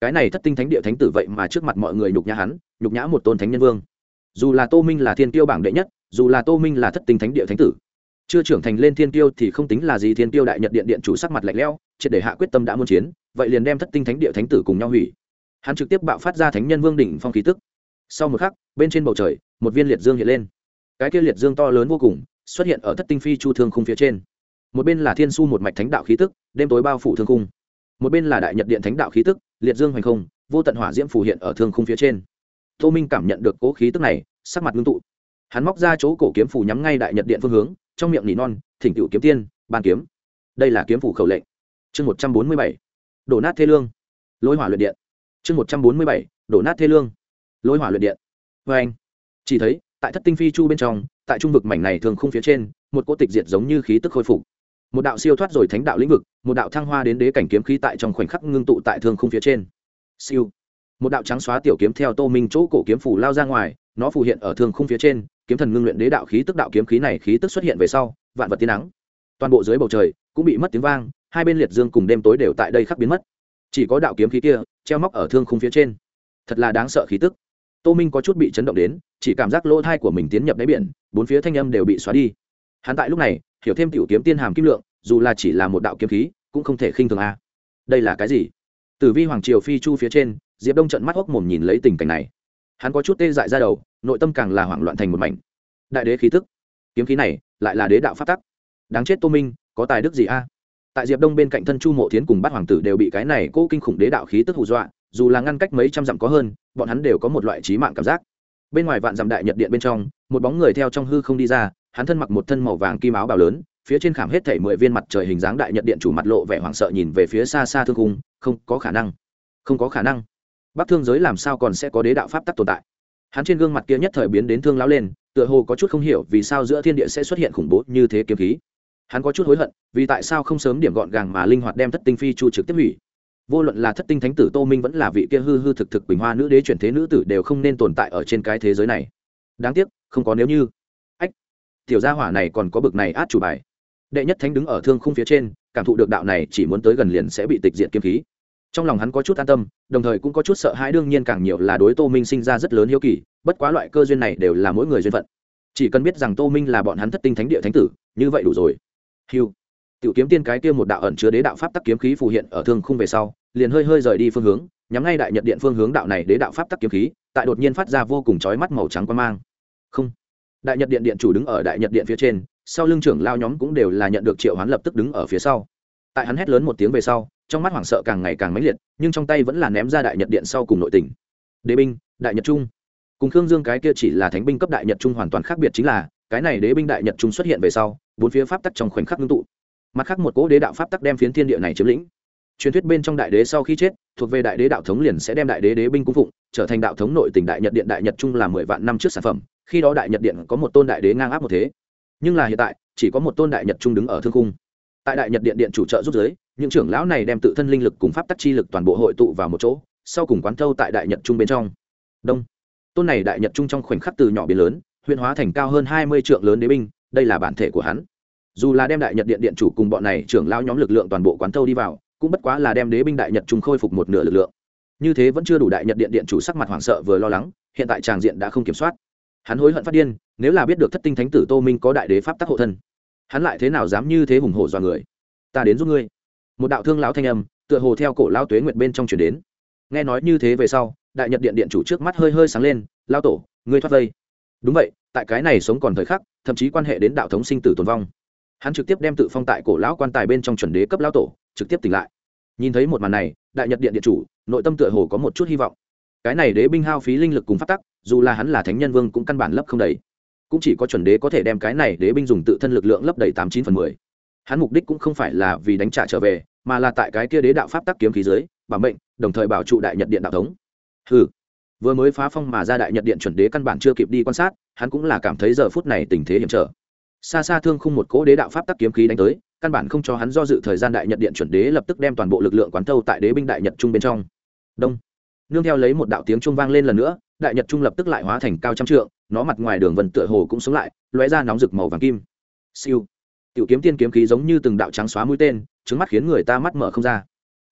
Cái này thất tinh thánh địa thánh tử vậy mà trước mặt mọi người nhục nhã hắn, nhục nhã một tôn thánh nhân vương. Dù là tô minh là thiên tiêu bảng đệ nhất, dù là tô minh là thất tinh thánh địa thánh tử, chưa trưởng thành lên thiên tiêu thì không tính là gì thiên tiêu đại nhật điện điện chủ sắc mặt lạnh lẽo, triệt để hạ quyết tâm đã muốn chiến, vậy liền đem thất tinh thánh địa thánh tử cùng nhau hủy. Hắn trực tiếp bạo phát ra thánh nhân vương đỉnh phong khí tức. Sau một khắc, bên trên bầu trời, một viên liệt dương hiện lên. Cái kia liệt dương to lớn vô cùng, xuất hiện ở thất tinh phi chu thương khung phía trên một bên là thiên su một mạch thánh đạo khí tức, đêm tối bao phủ thương khung. Một bên là đại nhật điện thánh đạo khí tức, liệt dương hoành không, vô tận hỏa diễm phủ hiện ở thương khung phía trên. Tô minh cảm nhận được cố khí tức này, sắc mặt ngưng tụ. Hắn móc ra chỗ cổ kiếm phủ nhắm ngay đại nhật điện phương hướng, trong miệng nỉ non, thỉnh cựu kiếm tiên, ban kiếm. Đây là kiếm phủ khẩu lệnh. Chương một trăm bốn mươi bảy, đổ nát thê lương. Lối hỏa luyện điện. Chương một trăm bốn mươi bảy, đổ nát thê lương. Lối hỏa luyện điện. Vê anh, chỉ thấy, tại thất tinh phi chu bên trong, tại trung vực mảnh này thường không phía trên, một cỗ tịch diệt giống như khí tức khôi phục một đạo siêu thoát rồi thánh đạo lĩnh vực, một đạo thăng hoa đến đế cảnh kiếm khí tại trong khoảnh khắc ngưng tụ tại thương khung phía trên. Siêu. Một đạo trắng xóa tiểu kiếm theo tô minh chỗ cổ kiếm phủ lao ra ngoài, nó phù hiện ở thương khung phía trên, kiếm thần ngưng luyện đế đạo khí tức đạo kiếm khí này khí tức xuất hiện về sau, vạn vật tiến nắng. Toàn bộ dưới bầu trời cũng bị mất tiếng vang, hai bên liệt dương cùng đêm tối đều tại đây khắc biến mất. Chỉ có đạo kiếm khí kia treo móc ở thương khung phía trên. Thật là đáng sợ khí tức. Tô minh có chút bị chấn động đến, chỉ cảm giác lỗ thai của mình tiến nhập đáy biển, bốn phía thanh âm đều bị xóa đi. Hắn tại lúc này hiểu thêm tiểu kiếm tiên hàm kim lượng, dù là chỉ là một đạo kiếm khí, cũng không thể khinh thường a. Đây là cái gì? Tử vi hoàng triều phi chu phía trên, diệp đông trận mắt hốc mồm nhìn lấy tình cảnh này. Hắn có chút tê dại ra đầu, nội tâm càng là hoảng loạn thành một mảnh. Đại đế khí tức. Kiếm khí này, lại là đế đạo phát tắc. Đáng chết tô minh, có tài đức gì a? Tại diệp đông bên cạnh thân chu mộ thiến cùng bát hoàng tử đều bị cái này cố kinh khủng đế đạo khí tức hù dọa, dù là ngăn cách mấy trăm dặm có hơn, bọn hắn đều có một loại trí mạng cảm giác. Bên ngoài vạn dặm đại nhật điện bên trong, một bóng người theo trong hư không đi ra hắn thân mặc một thân màu vàng kim áo bào lớn, phía trên khảm hết thảy mười viên mặt trời hình dáng đại nhật điện chủ mặt lộ vẻ hoảng sợ nhìn về phía xa xa thương cung không có khả năng, không có khả năng. Bắc thương giới làm sao còn sẽ có đế đạo pháp tắc tồn tại? Hắn trên gương mặt kia nhất thời biến đến thương lão lên, tựa hồ có chút không hiểu vì sao giữa thiên địa sẽ xuất hiện khủng bố như thế kiếm khí. Hắn có chút hối hận, vì tại sao không sớm điểm gọn gàng mà linh hoạt đem thất tinh phi chu trực tiếp hủy? Vô luận là thất tinh thánh tử tô minh vẫn là vị kia hư hư thực thực bình hoa nữ đế chuyển thế nữ tử đều không nên tồn tại ở trên cái thế giới này. Đáng tiếc, không có nếu như tiểu gia hỏa này còn có bực này át chủ bài. Đệ nhất thánh đứng ở thương khung phía trên, cảm thụ được đạo này chỉ muốn tới gần liền sẽ bị tịch diện kiếm khí. Trong lòng hắn có chút an tâm, đồng thời cũng có chút sợ hãi, đương nhiên càng nhiều là đối tô minh sinh ra rất lớn hiếu kỳ, bất quá loại cơ duyên này đều là mỗi người duyên phận. Chỉ cần biết rằng tô minh là bọn hắn thất tinh thánh địa thánh tử, như vậy đủ rồi. Hiu tiểu kiếm tiên cái kia một đạo ẩn chứa đế đạo pháp tắc kiếm khí phù hiện ở thương khung về sau, liền hơi hơi rời đi phương hướng, nhắm ngay đại nhật điện phương hướng đạo này đế đạo pháp tắc kiếm khí, tại đột nhiên phát ra vô cùng chói mắt màu trắng quan mang. Không đại nhật điện điện chủ đứng ở đại nhật điện phía trên, sau lưng trưởng lao nhóm cũng đều là nhận được triệu hoán lập tức đứng ở phía sau. Tại hắn hét lớn một tiếng về sau, trong mắt hoảng sợ càng ngày càng mãnh liệt, nhưng trong tay vẫn là ném ra đại nhật điện sau cùng nội tình. Đế binh, đại nhật trung. Cùng khương dương cái kia chỉ là thánh binh cấp đại nhật trung hoàn toàn khác biệt chính là, cái này đế binh đại nhật trung xuất hiện về sau, bốn phía pháp tắc trong khoảnh khắc ngưng tụ. Mặt khác một cỗ đế đạo pháp tắc đem phiến thiên địa này chiếm lĩnh. Truyền thuyết bên trong đại đế sau khi chết, thuộc về đại đế đạo thống liền sẽ đem đại đế đế binh cung phụng, trở thành đạo thống nội tỉnh đại nhật điện đại nhật trung là mười vạn năm trước sản phẩm khi đó đại nhật điện có một tôn đại đế ngang áp một thế. Nhưng là hiện tại, chỉ có một tôn đại nhật trung đứng ở thương cung tại đại nhật điện điện chủ trợ giúp giới, những trưởng lão này đem tự thân linh lực cùng pháp tắc chi lực toàn bộ hội tụ vào một chỗ, sau cùng quán thâu tại đại nhật trung bên trong. Đông. Tôn này đại nhật trung trong khoảnh khắc từ nhỏ biến lớn huyện hóa thành cao hơn hai mươi trượng lớn đế binh, đây là bản thể của hắn. Dù là đem đại nhật điện điện chủ cùng bọn này trưởng lão nhóm lực lượng toàn bộ quán thâu đi vào, cũng bất quá là đem đế binh đại nhật trung khôi phục một nửa lực lượng. Như thế vẫn chưa đủ đại nhật điện điện chủ sắc mặt hoảng sợ vừa lo lắng, hiện tại tràng diện đã không kiểm soát hắn hối hận phát điên, nếu là biết được thất tinh thánh tử tô minh có đại đế pháp tắc hộ thân, hắn lại thế nào dám như thế hùng hổ dọa người? Ta đến giúp ngươi. Một đạo thương lão thanh âm, tựa hồ theo cổ lao tuế nguyệt bên trong chuyển đến. Nghe nói như thế về sau, đại nhật điện điện chủ trước mắt hơi hơi sáng lên lao tổ, ngươi thoát vây. Đúng vậy, tại cái này sống còn thời khắc, thậm chí quan hệ đến đạo thống sinh tử tồn vong. Hắn trực tiếp đem tự phong tại cổ lão quan tài bên trong chuẩn đế cấp lão tổ, trực tiếp tỉnh lại. Nhìn thấy một màn này, đại nhật điện điện chủ, nội tâm tựa hồ có một chút hy vọng. Cái này đế binh hao phí linh lực cùng phát tắc dù là hắn là thánh nhân vương cũng căn bản lấp không đầy. Cũng chỉ có chuẩn đế có thể đem cái này đế binh dùng tự thân lực lượng lấp đầy tám chín phần mười. Hắn mục đích cũng không phải là vì đánh trả trở về, mà là tại cái kia đế đạo pháp tắc kiếm khí dưới, bảo mệnh, đồng thời bảo trụ đại nhật điện đạo thống. Ừ vừa mới phá phong mà ra đại nhật điện chuẩn đế căn bản chưa kịp đi quan sát, hắn cũng là cảm thấy giờ phút này tình thế hiểm trở. Xa xa thương khung một cỗ đế đạo pháp tắc kiếm khí đánh tới, căn bản không cho hắn do dự thời gian đại nhật điện chuẩn đế lập tức đem toàn bộ lực lượng quán thâu tại đế binh đại nhật trung bên trong. Đông. Nương theo lấy một đạo tiếng trung vang lên lần nữa đại nhật trung lập tức lại hóa thành cao trăm trượng, nó mặt ngoài đường vân tựa hồ cũng sống lại, lóe ra nóng rực màu vàng kim. Siêu. Tiểu kiếm tiên kiếm khí giống như từng đạo trắng xóa mũi tên trứng mắt khiến người ta mắt mở không ra.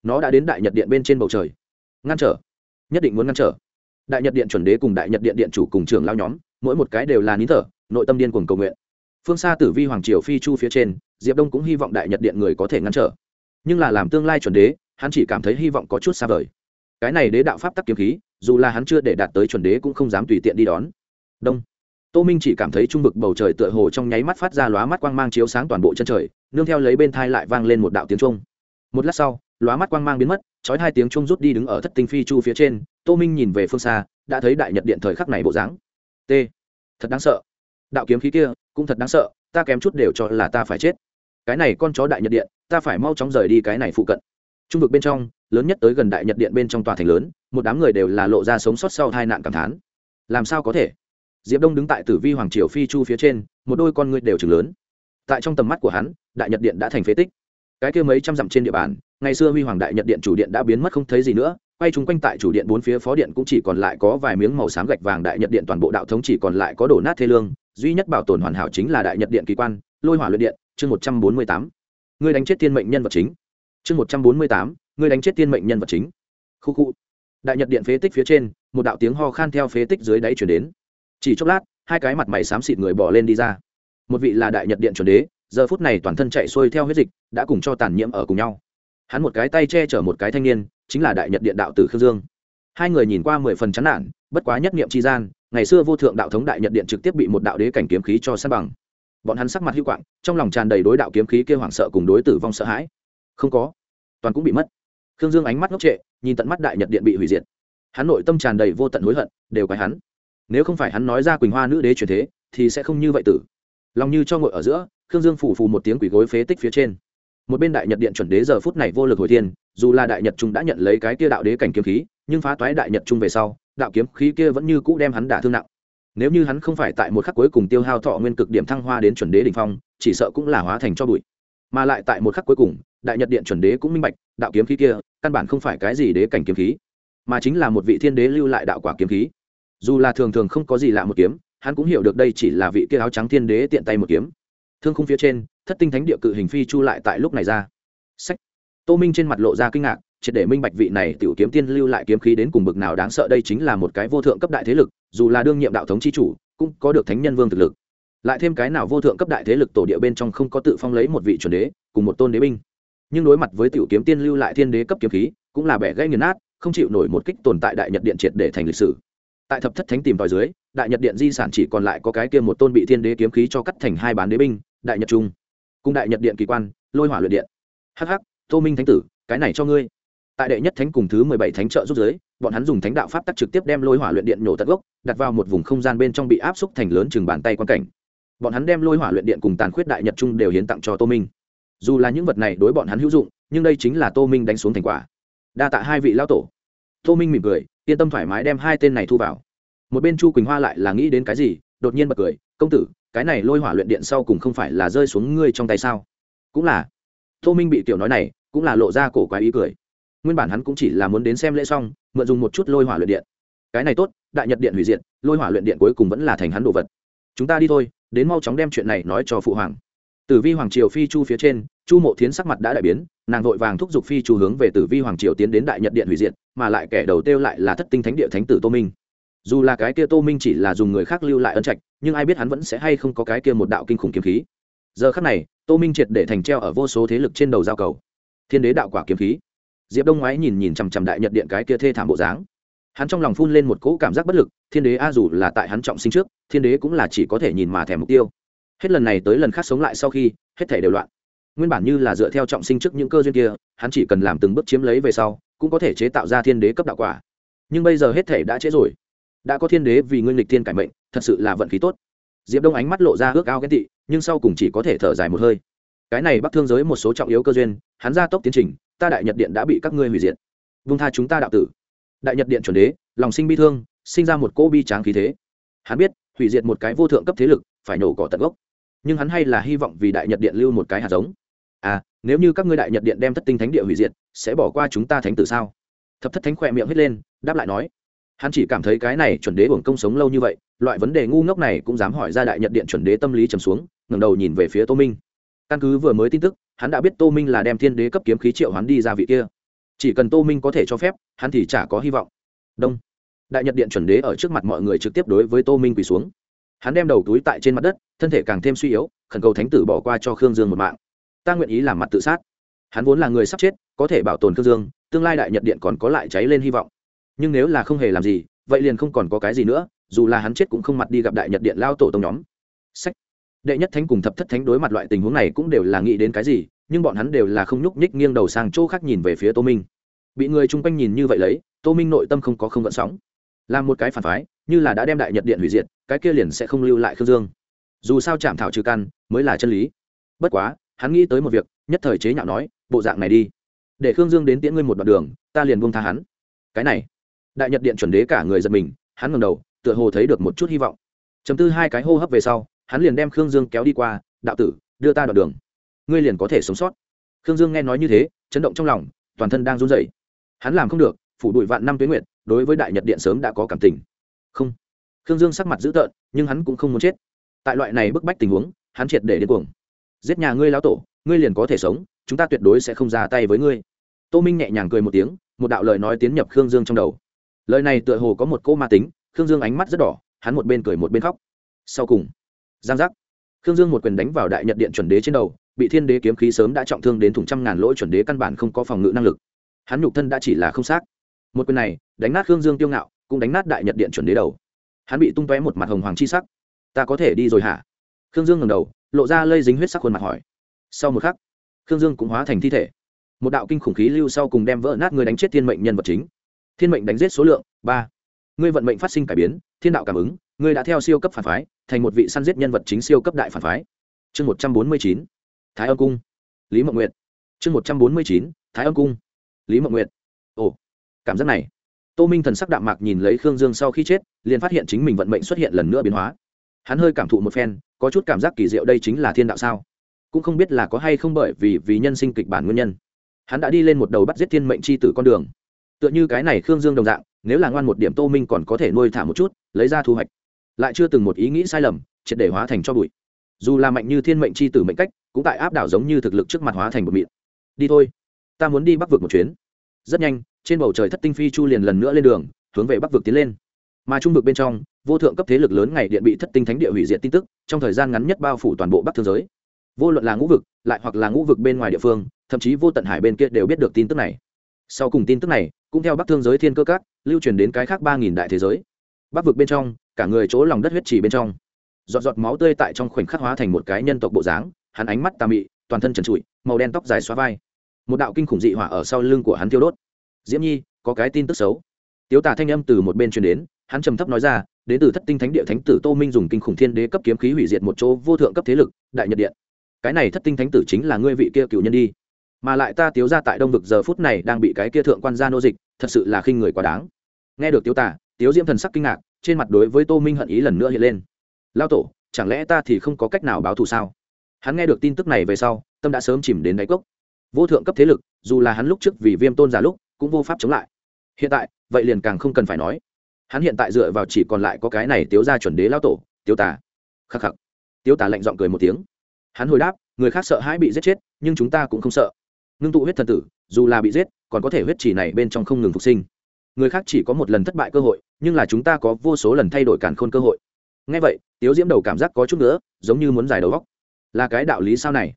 Nó đã đến đại nhật điện bên trên bầu trời. Ngăn trở. Nhất định muốn ngăn trở. Đại nhật điện chuẩn đế cùng đại nhật điện điện chủ cùng trưởng lao nhóm, mỗi một cái đều là nín thở, nội tâm điên cuồng cầu nguyện. Phương xa tử vi, hoàng triều phi chu phía trên, diệp đông cũng hy vọng đại nhật điện người có thể ngăn trở. Nhưng là làm tương lai chuẩn đế, hắn chỉ cảm thấy hy vọng có chút xa vời cái này đế đạo pháp tắc kiếm khí, dù là hắn chưa để đạt tới chuẩn đế cũng không dám tùy tiện đi đón. Đông. Tô minh chỉ cảm thấy trung vực bầu trời tựa hồ trong nháy mắt phát ra lóa mắt quang mang chiếu sáng toàn bộ chân trời, nương theo lấy bên thai lại vang lên một đạo tiếng trung một lát sau, lóa mắt quang mang biến mất trói hai tiếng trung rút đi đứng ở thất tinh phi chu phía trên, tô minh nhìn về phương xa, đã thấy đại nhật điện thời khắc này bộ dáng. T. Thật đáng sợ. Đạo kiếm khí kia, cũng thật đáng sợ, ta kém chút đều cho là ta phải chết. Cái này con chó đại nhật điện, ta phải mau chóng rời đi cái này phụ cận trung vực bên trong, lớn nhất tới gần đại nhật điện bên trong tòa thành lớn, một đám người đều là lộ ra sống sót sau hai nạn cảm thán. Làm sao có thể? Diệp đông đứng tại tử vi hoàng triều phi chu phía trên, một đôi con ngươi đều chừng lớn. Tại trong tầm mắt của hắn, đại nhật điện đã thành phế tích. Cái kia mấy trăm dặm trên địa bàn, ngày xưa huy hoàng đại nhật điện chủ điện đã biến mất không thấy gì nữa, quay chung quanh tại chủ điện bốn phía phó điện cũng chỉ còn lại có vài miếng màu xám gạch vàng đại nhật điện toàn bộ đạo thống chỉ còn lại có đổ nát thê lương, duy nhất bảo tồn hoàn hảo chính là đại nhật điện kỳ quan, lôi hỏa luyện điện, chương một trăm bốn mươi tám. Người đánh chết tiên mệnh nhân vật chính chương một trăm bốn mươi tám, ngươi đánh chết tiên mệnh nhân vật chính. Khu khu. Đại nhật điện phế tích phía trên, một đạo tiếng ho khan theo phế tích dưới đáy chuyển đến. Chỉ chốc lát, hai cái mặt mày xám xịt người bỏ lên đi ra. Một vị là đại nhật điện chuẩn đế, giờ phút này toàn thân chạy xuôi theo huyết dịch, đã cùng cho tàn nhiễm ở cùng nhau. Hắn một cái tay che chở một cái thanh niên, chính là đại nhật điện đạo tử khương dương. Hai người nhìn qua mười phần chán nản, bất quá nhất niệm tri gian, ngày xưa vô thượng đạo thống đại nhật điện trực tiếp bị một đạo đế cảnh kiếm khí cho san bằng. Bọn hắn sắc mặt hữu quạng, trong lòng tràn đầy đối đạo kiếm khí kêu hoảng sợ cùng đối tử vong sợ hãi không có. Toàn cũng bị mất. Khương dương ánh mắt ngốc trệ, nhìn tận mắt đại nhật điện bị hủy diệt. Hắn nội tâm tràn đầy vô tận hối hận, đều quái hắn. Nếu không phải hắn nói ra quỳnh hoa nữ đế truyền thế, thì sẽ không như vậy tử. Lòng như cho ngồi ở giữa, khương dương phủ phù một tiếng quỷ gối phế tích phía trên. Một bên đại nhật điện chuẩn đế giờ phút này vô lực hồi thiên, dù là đại nhật trung đã nhận lấy cái kia đạo đế cảnh kiếm khí, nhưng phá toái đại nhật trung về sau, đạo kiếm khí kia vẫn như cũ đem hắn đả thương nặng. Nếu như hắn không phải tại một khắc cuối cùng tiêu hao thọ nguyên cực điểm thăng hoa đến chuẩn đế đ ỉ n h phong, chỉ sợ cũng là hóa thành cho bụi mà lại tại một khắc cuối cùng, đại nhật điện chuẩn đế cũng minh bạch, đạo kiếm khí kia, căn bản không phải cái gì đế cảnh kiếm khí, mà chính là một vị thiên đế lưu lại đạo quả kiếm khí. Dù là thường thường không có gì lạ một kiếm, hắn cũng hiểu được đây chỉ là vị kia áo trắng thiên đế tiện tay một kiếm. Thương khung phía trên, thất tinh thánh địa cự hình phi chu lại tại lúc này ra. Sách tô minh trên mặt lộ ra kinh ngạc, triệt để minh bạch vị này tiểu kiếm tiên lưu lại kiếm khí đến cùng bực nào đáng sợ, đây chính là một cái vô thượng cấp đại thế lực, dù là đương nhiệm đạo thống chi chủ, cũng có được thánh nhân vương thực lực lại thêm cái nào vô thượng cấp đại thế lực tổ địa bên trong không có tự phong lấy một vị chuẩn đế, cùng một tôn đế binh. Nhưng đối mặt với tiểu kiếm tiên lưu lại thiên đế cấp kiếm khí, cũng là bẻ gãy nghiền nát, không chịu nổi một kích tồn tại đại nhật điện triệt để thành lịch sử. Tại thập thất thánh tìm tòi dưới, đại nhật điện di sản chỉ còn lại có cái kia một tôn bị thiên đế kiếm khí cho cắt thành hai bán đế binh, đại nhật trung. Cùng đại nhật điện kỳ quan, lôi hỏa luyện điện. Hắc hắc, tô minh thánh tử, cái này cho ngươi. Tại đệ nhất thánh cùng thứ mười bảy thánh trợ giúp giới bọn hắn dùng thánh đạo pháp tắc trực tiếp đem lôi hỏa luyện điện nhổ tận gốc, đặt vào một vùng không gian bên trong bị áp xúc thành lớn chừng bàn tay quan cảnh bọn hắn đem lôi hỏa luyện điện cùng tàn khuyết đại nhật trung đều hiến tặng cho tô minh. Dù là những vật này đối bọn hắn hữu dụng, nhưng đây chính là tô minh đánh xuống thành quả. Đa tạ hai vị lao tổ. Tô minh mỉm cười, yên tâm thoải mái đem hai tên này thu vào. Một bên chu quỳnh hoa lại là nghĩ đến cái gì, đột nhiên bật cười, công tử, cái này lôi hỏa luyện điện sau cùng không phải là rơi xuống ngươi trong tay sao? Cũng là. Tô minh bị tiểu nói này, cũng là lộ ra cổ quái ý cười. Nguyên bản hắn cũng chỉ là muốn đến xem lễ xong, mượn dùng một chút lôi hỏa luyện điện. Cái này tốt, đại nhật điện hủy diệt, lôi hỏa luyện điện cuối cùng vẫn là thành hắn đồ vật. Chúng ta đi thôi đến mau chóng đem chuyện này nói cho phụ hoàng. Tử vi hoàng triều phi chu phía trên, chu mộ thiến sắc mặt đã đại biến, nàng vội vàng thúc giục phi chu hướng về tử vi hoàng triều tiến đến đại nhật điện hủy diệt, mà lại kẻ đầu tiêu lại là thất tinh thánh địa thánh tử tô minh. Dù là cái kia tô minh chỉ là dùng người khác lưu lại ân trạch, nhưng ai biết hắn vẫn sẽ hay không có cái kia một đạo kinh khủng kiếm khí. Giờ khắc này, tô minh triệt để thành treo ở vô số thế lực trên đầu giao cầu. Thiên đế đạo quả kiếm khí. Diệp đông ngoái nhìn nhìn chằm chằm đại nhật điện cái kia thê thảm bộ dáng hắn trong lòng phun lên một cỗ cảm giác bất lực, thiên đế a dù là tại hắn trọng sinh trước, thiên đế cũng là chỉ có thể nhìn mà thèm mục tiêu. Hết lần này tới lần khác sống lại sau khi, hết thể đều loạn. Nguyên bản như là dựa theo trọng sinh trước những cơ duyên kia, hắn chỉ cần làm từng bước chiếm lấy về sau, cũng có thể chế tạo ra thiên đế cấp đạo quả. Nhưng bây giờ hết thể đã trễ rồi. Đã có thiên đế vì nguyên lịch thiên cải mệnh, thật sự là vận khí tốt. Diệp đông ánh mắt lộ ra ước ao ghen tị, nhưng sau cùng chỉ có thể thở dài một hơi. Cái này bắc thương giới một số trọng yếu cơ duyên, hắn ra tốc tiến trình, ta đại nhật điện đã bị các ngươi hủy diệt. Vung tha chúng ta đạo tử đại nhật điện chuẩn đế, lòng sinh bi thương, sinh ra một cỗ bi tráng khí thế. Hắn biết, hủy diệt một cái vô thượng cấp thế lực, phải nổ cỏ tận gốc. Nhưng hắn hay là hy vọng vì đại nhật điện lưu một cái hạt giống. À nếu như các ngươi đại nhật điện đem thất tinh thánh địa hủy diệt, sẽ bỏ qua chúng ta thánh tử sao? Thập thất thánh khỏe miệng hết lên, đáp lại nói. Hắn chỉ cảm thấy cái này chuẩn đế uổng công sống lâu như vậy, loại vấn đề ngu ngốc này cũng dám hỏi ra đại nhật điện chuẩn đế tâm lý trầm xuống, ngẩng đầu nhìn về phía tô minh. Căn cứ vừa mới tin tức, hắn đã biết tô minh là đem thiên đế cấp kiếm khí triệu hắn đi ra vị kia chỉ cần tô minh có thể cho phép, hắn thì chả có hy vọng. Đông. Đại nhật điện chuẩn đế ở trước mặt mọi người trực tiếp đối với tô minh quỳ xuống. Hắn đem đầu túi tại trên mặt đất, thân thể càng thêm suy yếu, khẩn cầu thánh tử bỏ qua cho khương dương một mạng. Ta nguyện ý làm mặt tự sát. Hắn vốn là người sắp chết, có thể bảo tồn khương dương, tương lai đại nhật điện còn có lại cháy lên hy vọng. Nhưng nếu là không hề làm gì, vậy liền không còn có cái gì nữa, dù là hắn chết cũng không mặt đi gặp đại nhật điện lao tổ tông nhóm. Sách. Đệ nhất thánh cùng thập thất thánh đối mặt loại tình huống này cũng đều là nghĩ đến cái gì nhưng bọn hắn đều là không nhúc nhích nghiêng đầu sang chỗ khác nhìn về phía tô minh. Bị người chung quanh nhìn như vậy lấy, tô minh nội tâm không có không vận sóng. Làm một cái phản phái, như là đã đem đại nhật điện hủy diệt, cái kia liền sẽ không lưu lại khương dương. Dù sao chạm thảo trừ căn mới là chân lý. Bất quá, hắn nghĩ tới một việc, nhất thời chế nhạo nói, bộ dạng này đi, để khương dương đến tiễn ngươi một đoạn đường, ta liền buông tha hắn. Cái này, đại nhật điện chuẩn đế cả người giật mình, hắn ngầm đầu, tựa hồ thấy được một chút hy vọng. Chấm tư hai cái hô hấp về sau, hắn liền đem khương dương kéo đi qua, đạo tử, đưa ta đoạn đường ngươi liền có thể sống sót. Khương dương nghe nói như thế, chấn động trong lòng, toàn thân đang run rẩy. Hắn làm không được, phủ đuổi vạn năm tuyến nguyệt, đối với đại nhật điện sớm đã có cảm tình. Không. Khương dương sắc mặt dữ tợn, nhưng hắn cũng không muốn chết. Tại loại này bức bách tình huống, hắn triệt để điên cuồng. Giết nhà ngươi lão tổ, ngươi liền có thể sống, chúng ta tuyệt đối sẽ không ra tay với ngươi. Tô minh nhẹ nhàng cười một tiếng, một đạo lời nói tiến nhập khương dương trong đầu. Lời này tựa hồ có một cô ma tính, khương dương ánh mắt rất đỏ, hắn một bên cười một bên khóc. Sau cùng, giang giác khương dương một quyền đánh vào đại nhật điện chuẩn đế trên đầu, bị thiên đế kiếm khí sớm đã trọng thương đến thủng trăm ngàn lỗ chuẩn đế căn bản không có phòng ngự năng lực. Hắn nhục thân đã chỉ là không xác. Một quyền này, đánh nát khương dương tiêu ngạo, cũng đánh nát đại nhật điện chuẩn đế đầu. Hắn bị tung tóe một mặt hồng hoàng chi sắc. Ta có thể đi rồi hả? Khương dương ngầm đầu, lộ ra lây dính huyết sắc khuôn mặt hỏi. Sau một khắc, khương dương cũng hóa thành thi thể. Một đạo kinh khủng khí lưu sau cùng đem vỡ nát người đánh chết thiên mệnh nhân vật chính. Thiên mệnh đánh giết số lượng, ba. Ngươi vận mệnh phát sinh cải biến, thiên đạo cảm ứng ngươi đã theo siêu cấp phản phái, thành một vị săn giết nhân vật chính siêu cấp đại phản phái. Chương một trăm bốn mươi chín, thái âm cung. Lý mộng nguyệt. Chương một trăm bốn mươi chín, thái âm cung. Lý mộng nguyệt. Ồ, cảm giác này. Tô minh thần sắc đạm mạc nhìn lấy khương dương sau khi chết, liền phát hiện chính mình vận mệnh xuất hiện lần nữa biến hóa. Hắn hơi cảm thụ một phen, có chút cảm giác kỳ diệu đây chính là thiên đạo sao? Cũng không biết là có hay không bởi vì vì nhân sinh kịch bản nguyên nhân. Hắn đã đi lên một đầu bắt giết thiên mệnh c h i tử con đường. Tựa như cái này khương dương đồng dạng, nếu là ngoan một điểm tô minh còn có thể nuôi thả một chút, lấy ra thu hoạch lại chưa từng một ý nghĩ sai lầm, triệt để hóa thành cho bụi. Dù là mạnh như thiên mệnh c h i tử mệnh cách, cũng tại áp đảo giống như thực lực trước mặt hóa thành một mịn. Đi thôi, ta muốn đi bắc vực một chuyến. Rất nhanh, trên bầu trời thất tinh phi chu liền lần nữa lên đường, hướng về bắc vực tiến lên. Mà trung vực bên trong, vô thượng cấp thế lực lớn ngày điện bị thất tinh thánh địa hủy diệt tin tức, trong thời gian ngắn nhất bao phủ toàn bộ bắc thương giới. Vô luận là ngũ vực, lại hoặc là ngũ vực bên ngoài địa phương, thậm chí vô tận hải bên kia đều biết được tin tức này. Sau cùng tin tức này, cũng theo bắc thương giới thiên cơ cát lưu truyền đến cái khác ba nghìn đại thế giới. Bắc vực bên trong cả người chỗ lòng đất huyết trì bên trong. Giọt giọt máu tươi tại trong khoảnh khắc hóa thành một cái nhân tộc bộ dáng, hắn ánh mắt tà mị, toàn thân trần trụi, màu đen tóc dài xóa vai. Một đạo kinh khủng dị hỏa ở sau lưng của hắn thiêu đốt. Diễm nhi, có cái tin tức xấu. Tiếu tả thanh âm từ một bên truyền đến, hắn trầm thấp nói ra, đến từ thất tinh thánh địa thánh tử tô minh dùng kinh khủng thiên đế cấp kiếm khí hủy diệt một chỗ vô thượng cấp thế lực, đại nhật điện. Cái này thất tinh thánh tử chính là ngươi vị kia cựu nhân đi. Mà lại ta tiếu ra tại đông vực giờ phút này đang bị cái kia thượng quan gia nô dịch, thật sự là khinh người quá đáng. Nghe được tiếu tả tiếu diễm thần sắc kinh ngạc, trên mặt đối với tô minh hận ý lần nữa hiện lên. Lao tổ, chẳng lẽ ta thì không có cách nào báo thù sao? Hắn nghe được tin tức này về sau, tâm đã sớm chìm đến đáy cốc. Vô thượng cấp thế lực, dù là hắn lúc trước vì viêm tôn giả lúc, cũng vô pháp chống lại. Hiện tại, vậy liền càng không cần phải nói. Hắn hiện tại dựa vào chỉ còn lại có cái này tiếu ra chuẩn đế lao tổ, tiếu tả khắc khắc. Tiếu tả lạnh giọng cười một tiếng. Hắn hồi đáp, người khác sợ hãi bị giết chết, nhưng chúng ta cũng không sợ. Ngưng tụ huyết thần tử, dù là bị giết, còn có thể huyết chỉ này bên trong không ngừng phục sinh người khác chỉ có một lần thất bại cơ hội, nhưng là chúng ta có vô số lần thay đổi cản khôn cơ hội. Ngay vậy, tiếu diễm đầu cảm giác có chút nữa giống như muốn giải đầu góc là cái đạo lý sao này?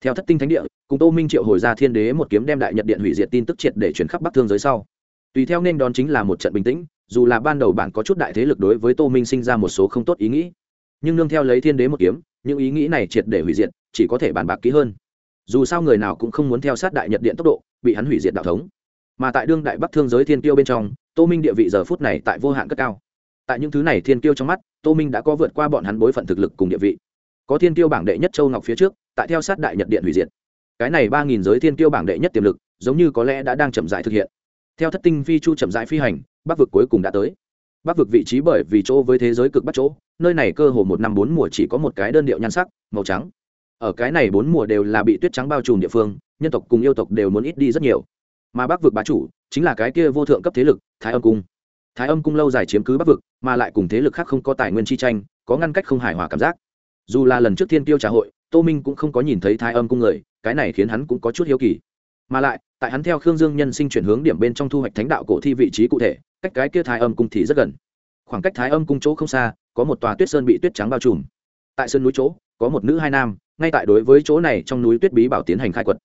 Theo thất tinh thánh địa, cùng tô minh triệu hồi ra thiên đế một kiếm đem đại nhật điện hủy diệt tin tức triệt để chuyển khắp bắc thương giới sau. Tùy theo nên đón chính là một trận bình tĩnh, dù là ban đầu bạn có chút đại thế lực đối với tô minh sinh ra một số không tốt ý nghĩ. Nhưng nương theo lấy thiên đế một kiếm, những ý nghĩ này triệt để hủy diệt, chỉ có thể bàn bạc kỹ hơn. Dù sao người nào cũng không muốn theo sát đại nhật điện tốc độ, bị hắn hủy diệt đạo thống mà tại đương đại bắc thương giới thiên tiêu bên trong, tô minh địa vị giờ phút này tại vô hạn cất cao. Tại những thứ này thiên tiêu trong mắt, tô minh đã có vượt qua bọn hắn bối phận thực lực cùng địa vị. Có thiên tiêu bảng đệ nhất châu ngọc phía trước, tại theo sát đại nhật điện hủy diệt. Cái này ba nghìn giới thiên tiêu bảng đệ nhất tiềm lực, giống như có lẽ đã đang chậm dại thực hiện. Theo thất tinh phi chu chậm dại phi hành, bắc vực cuối cùng đã tới. Bắc vực vị trí bởi vì chỗ với thế giới cực bắc chỗ, nơi này cơ hồ một năm bốn mùa chỉ có một cái đơn điệu nhan sắc, màu trắng. Ở cái này bốn mùa đều là bị tuyết trắng bao trùm địa phương, nhân tộc cùng yêu tộc đều muốn ít đi rất nhiều mà bắc vực bá chủ chính là cái kia vô thượng cấp thế lực, thái âm cung. Thái âm cung lâu dài chiếm cứ bắc vực, mà lại cùng thế lực khác không có tài nguyên chi tranh, có ngăn cách không hài hòa cảm giác. Dù là lần trước thiên tiêu trà hội, tô minh cũng không có nhìn thấy thái âm cung người, cái này khiến hắn cũng có chút hiếu kỳ. Mà lại, tại hắn theo khương dương nhân sinh chuyển hướng điểm bên trong thu hoạch thánh đạo cổ thi vị trí cụ thể, cách cái kia thái âm cung thì rất gần. Khoảng cách thái âm cung chỗ không xa, có một tòa tuyết sơn bị tuyết trắng bao trùm. Tại sơn núi chỗ, có một nữ hai nam, ngay tại đối với chỗ này trong núi tuyết bí bảo tiến hành khai quật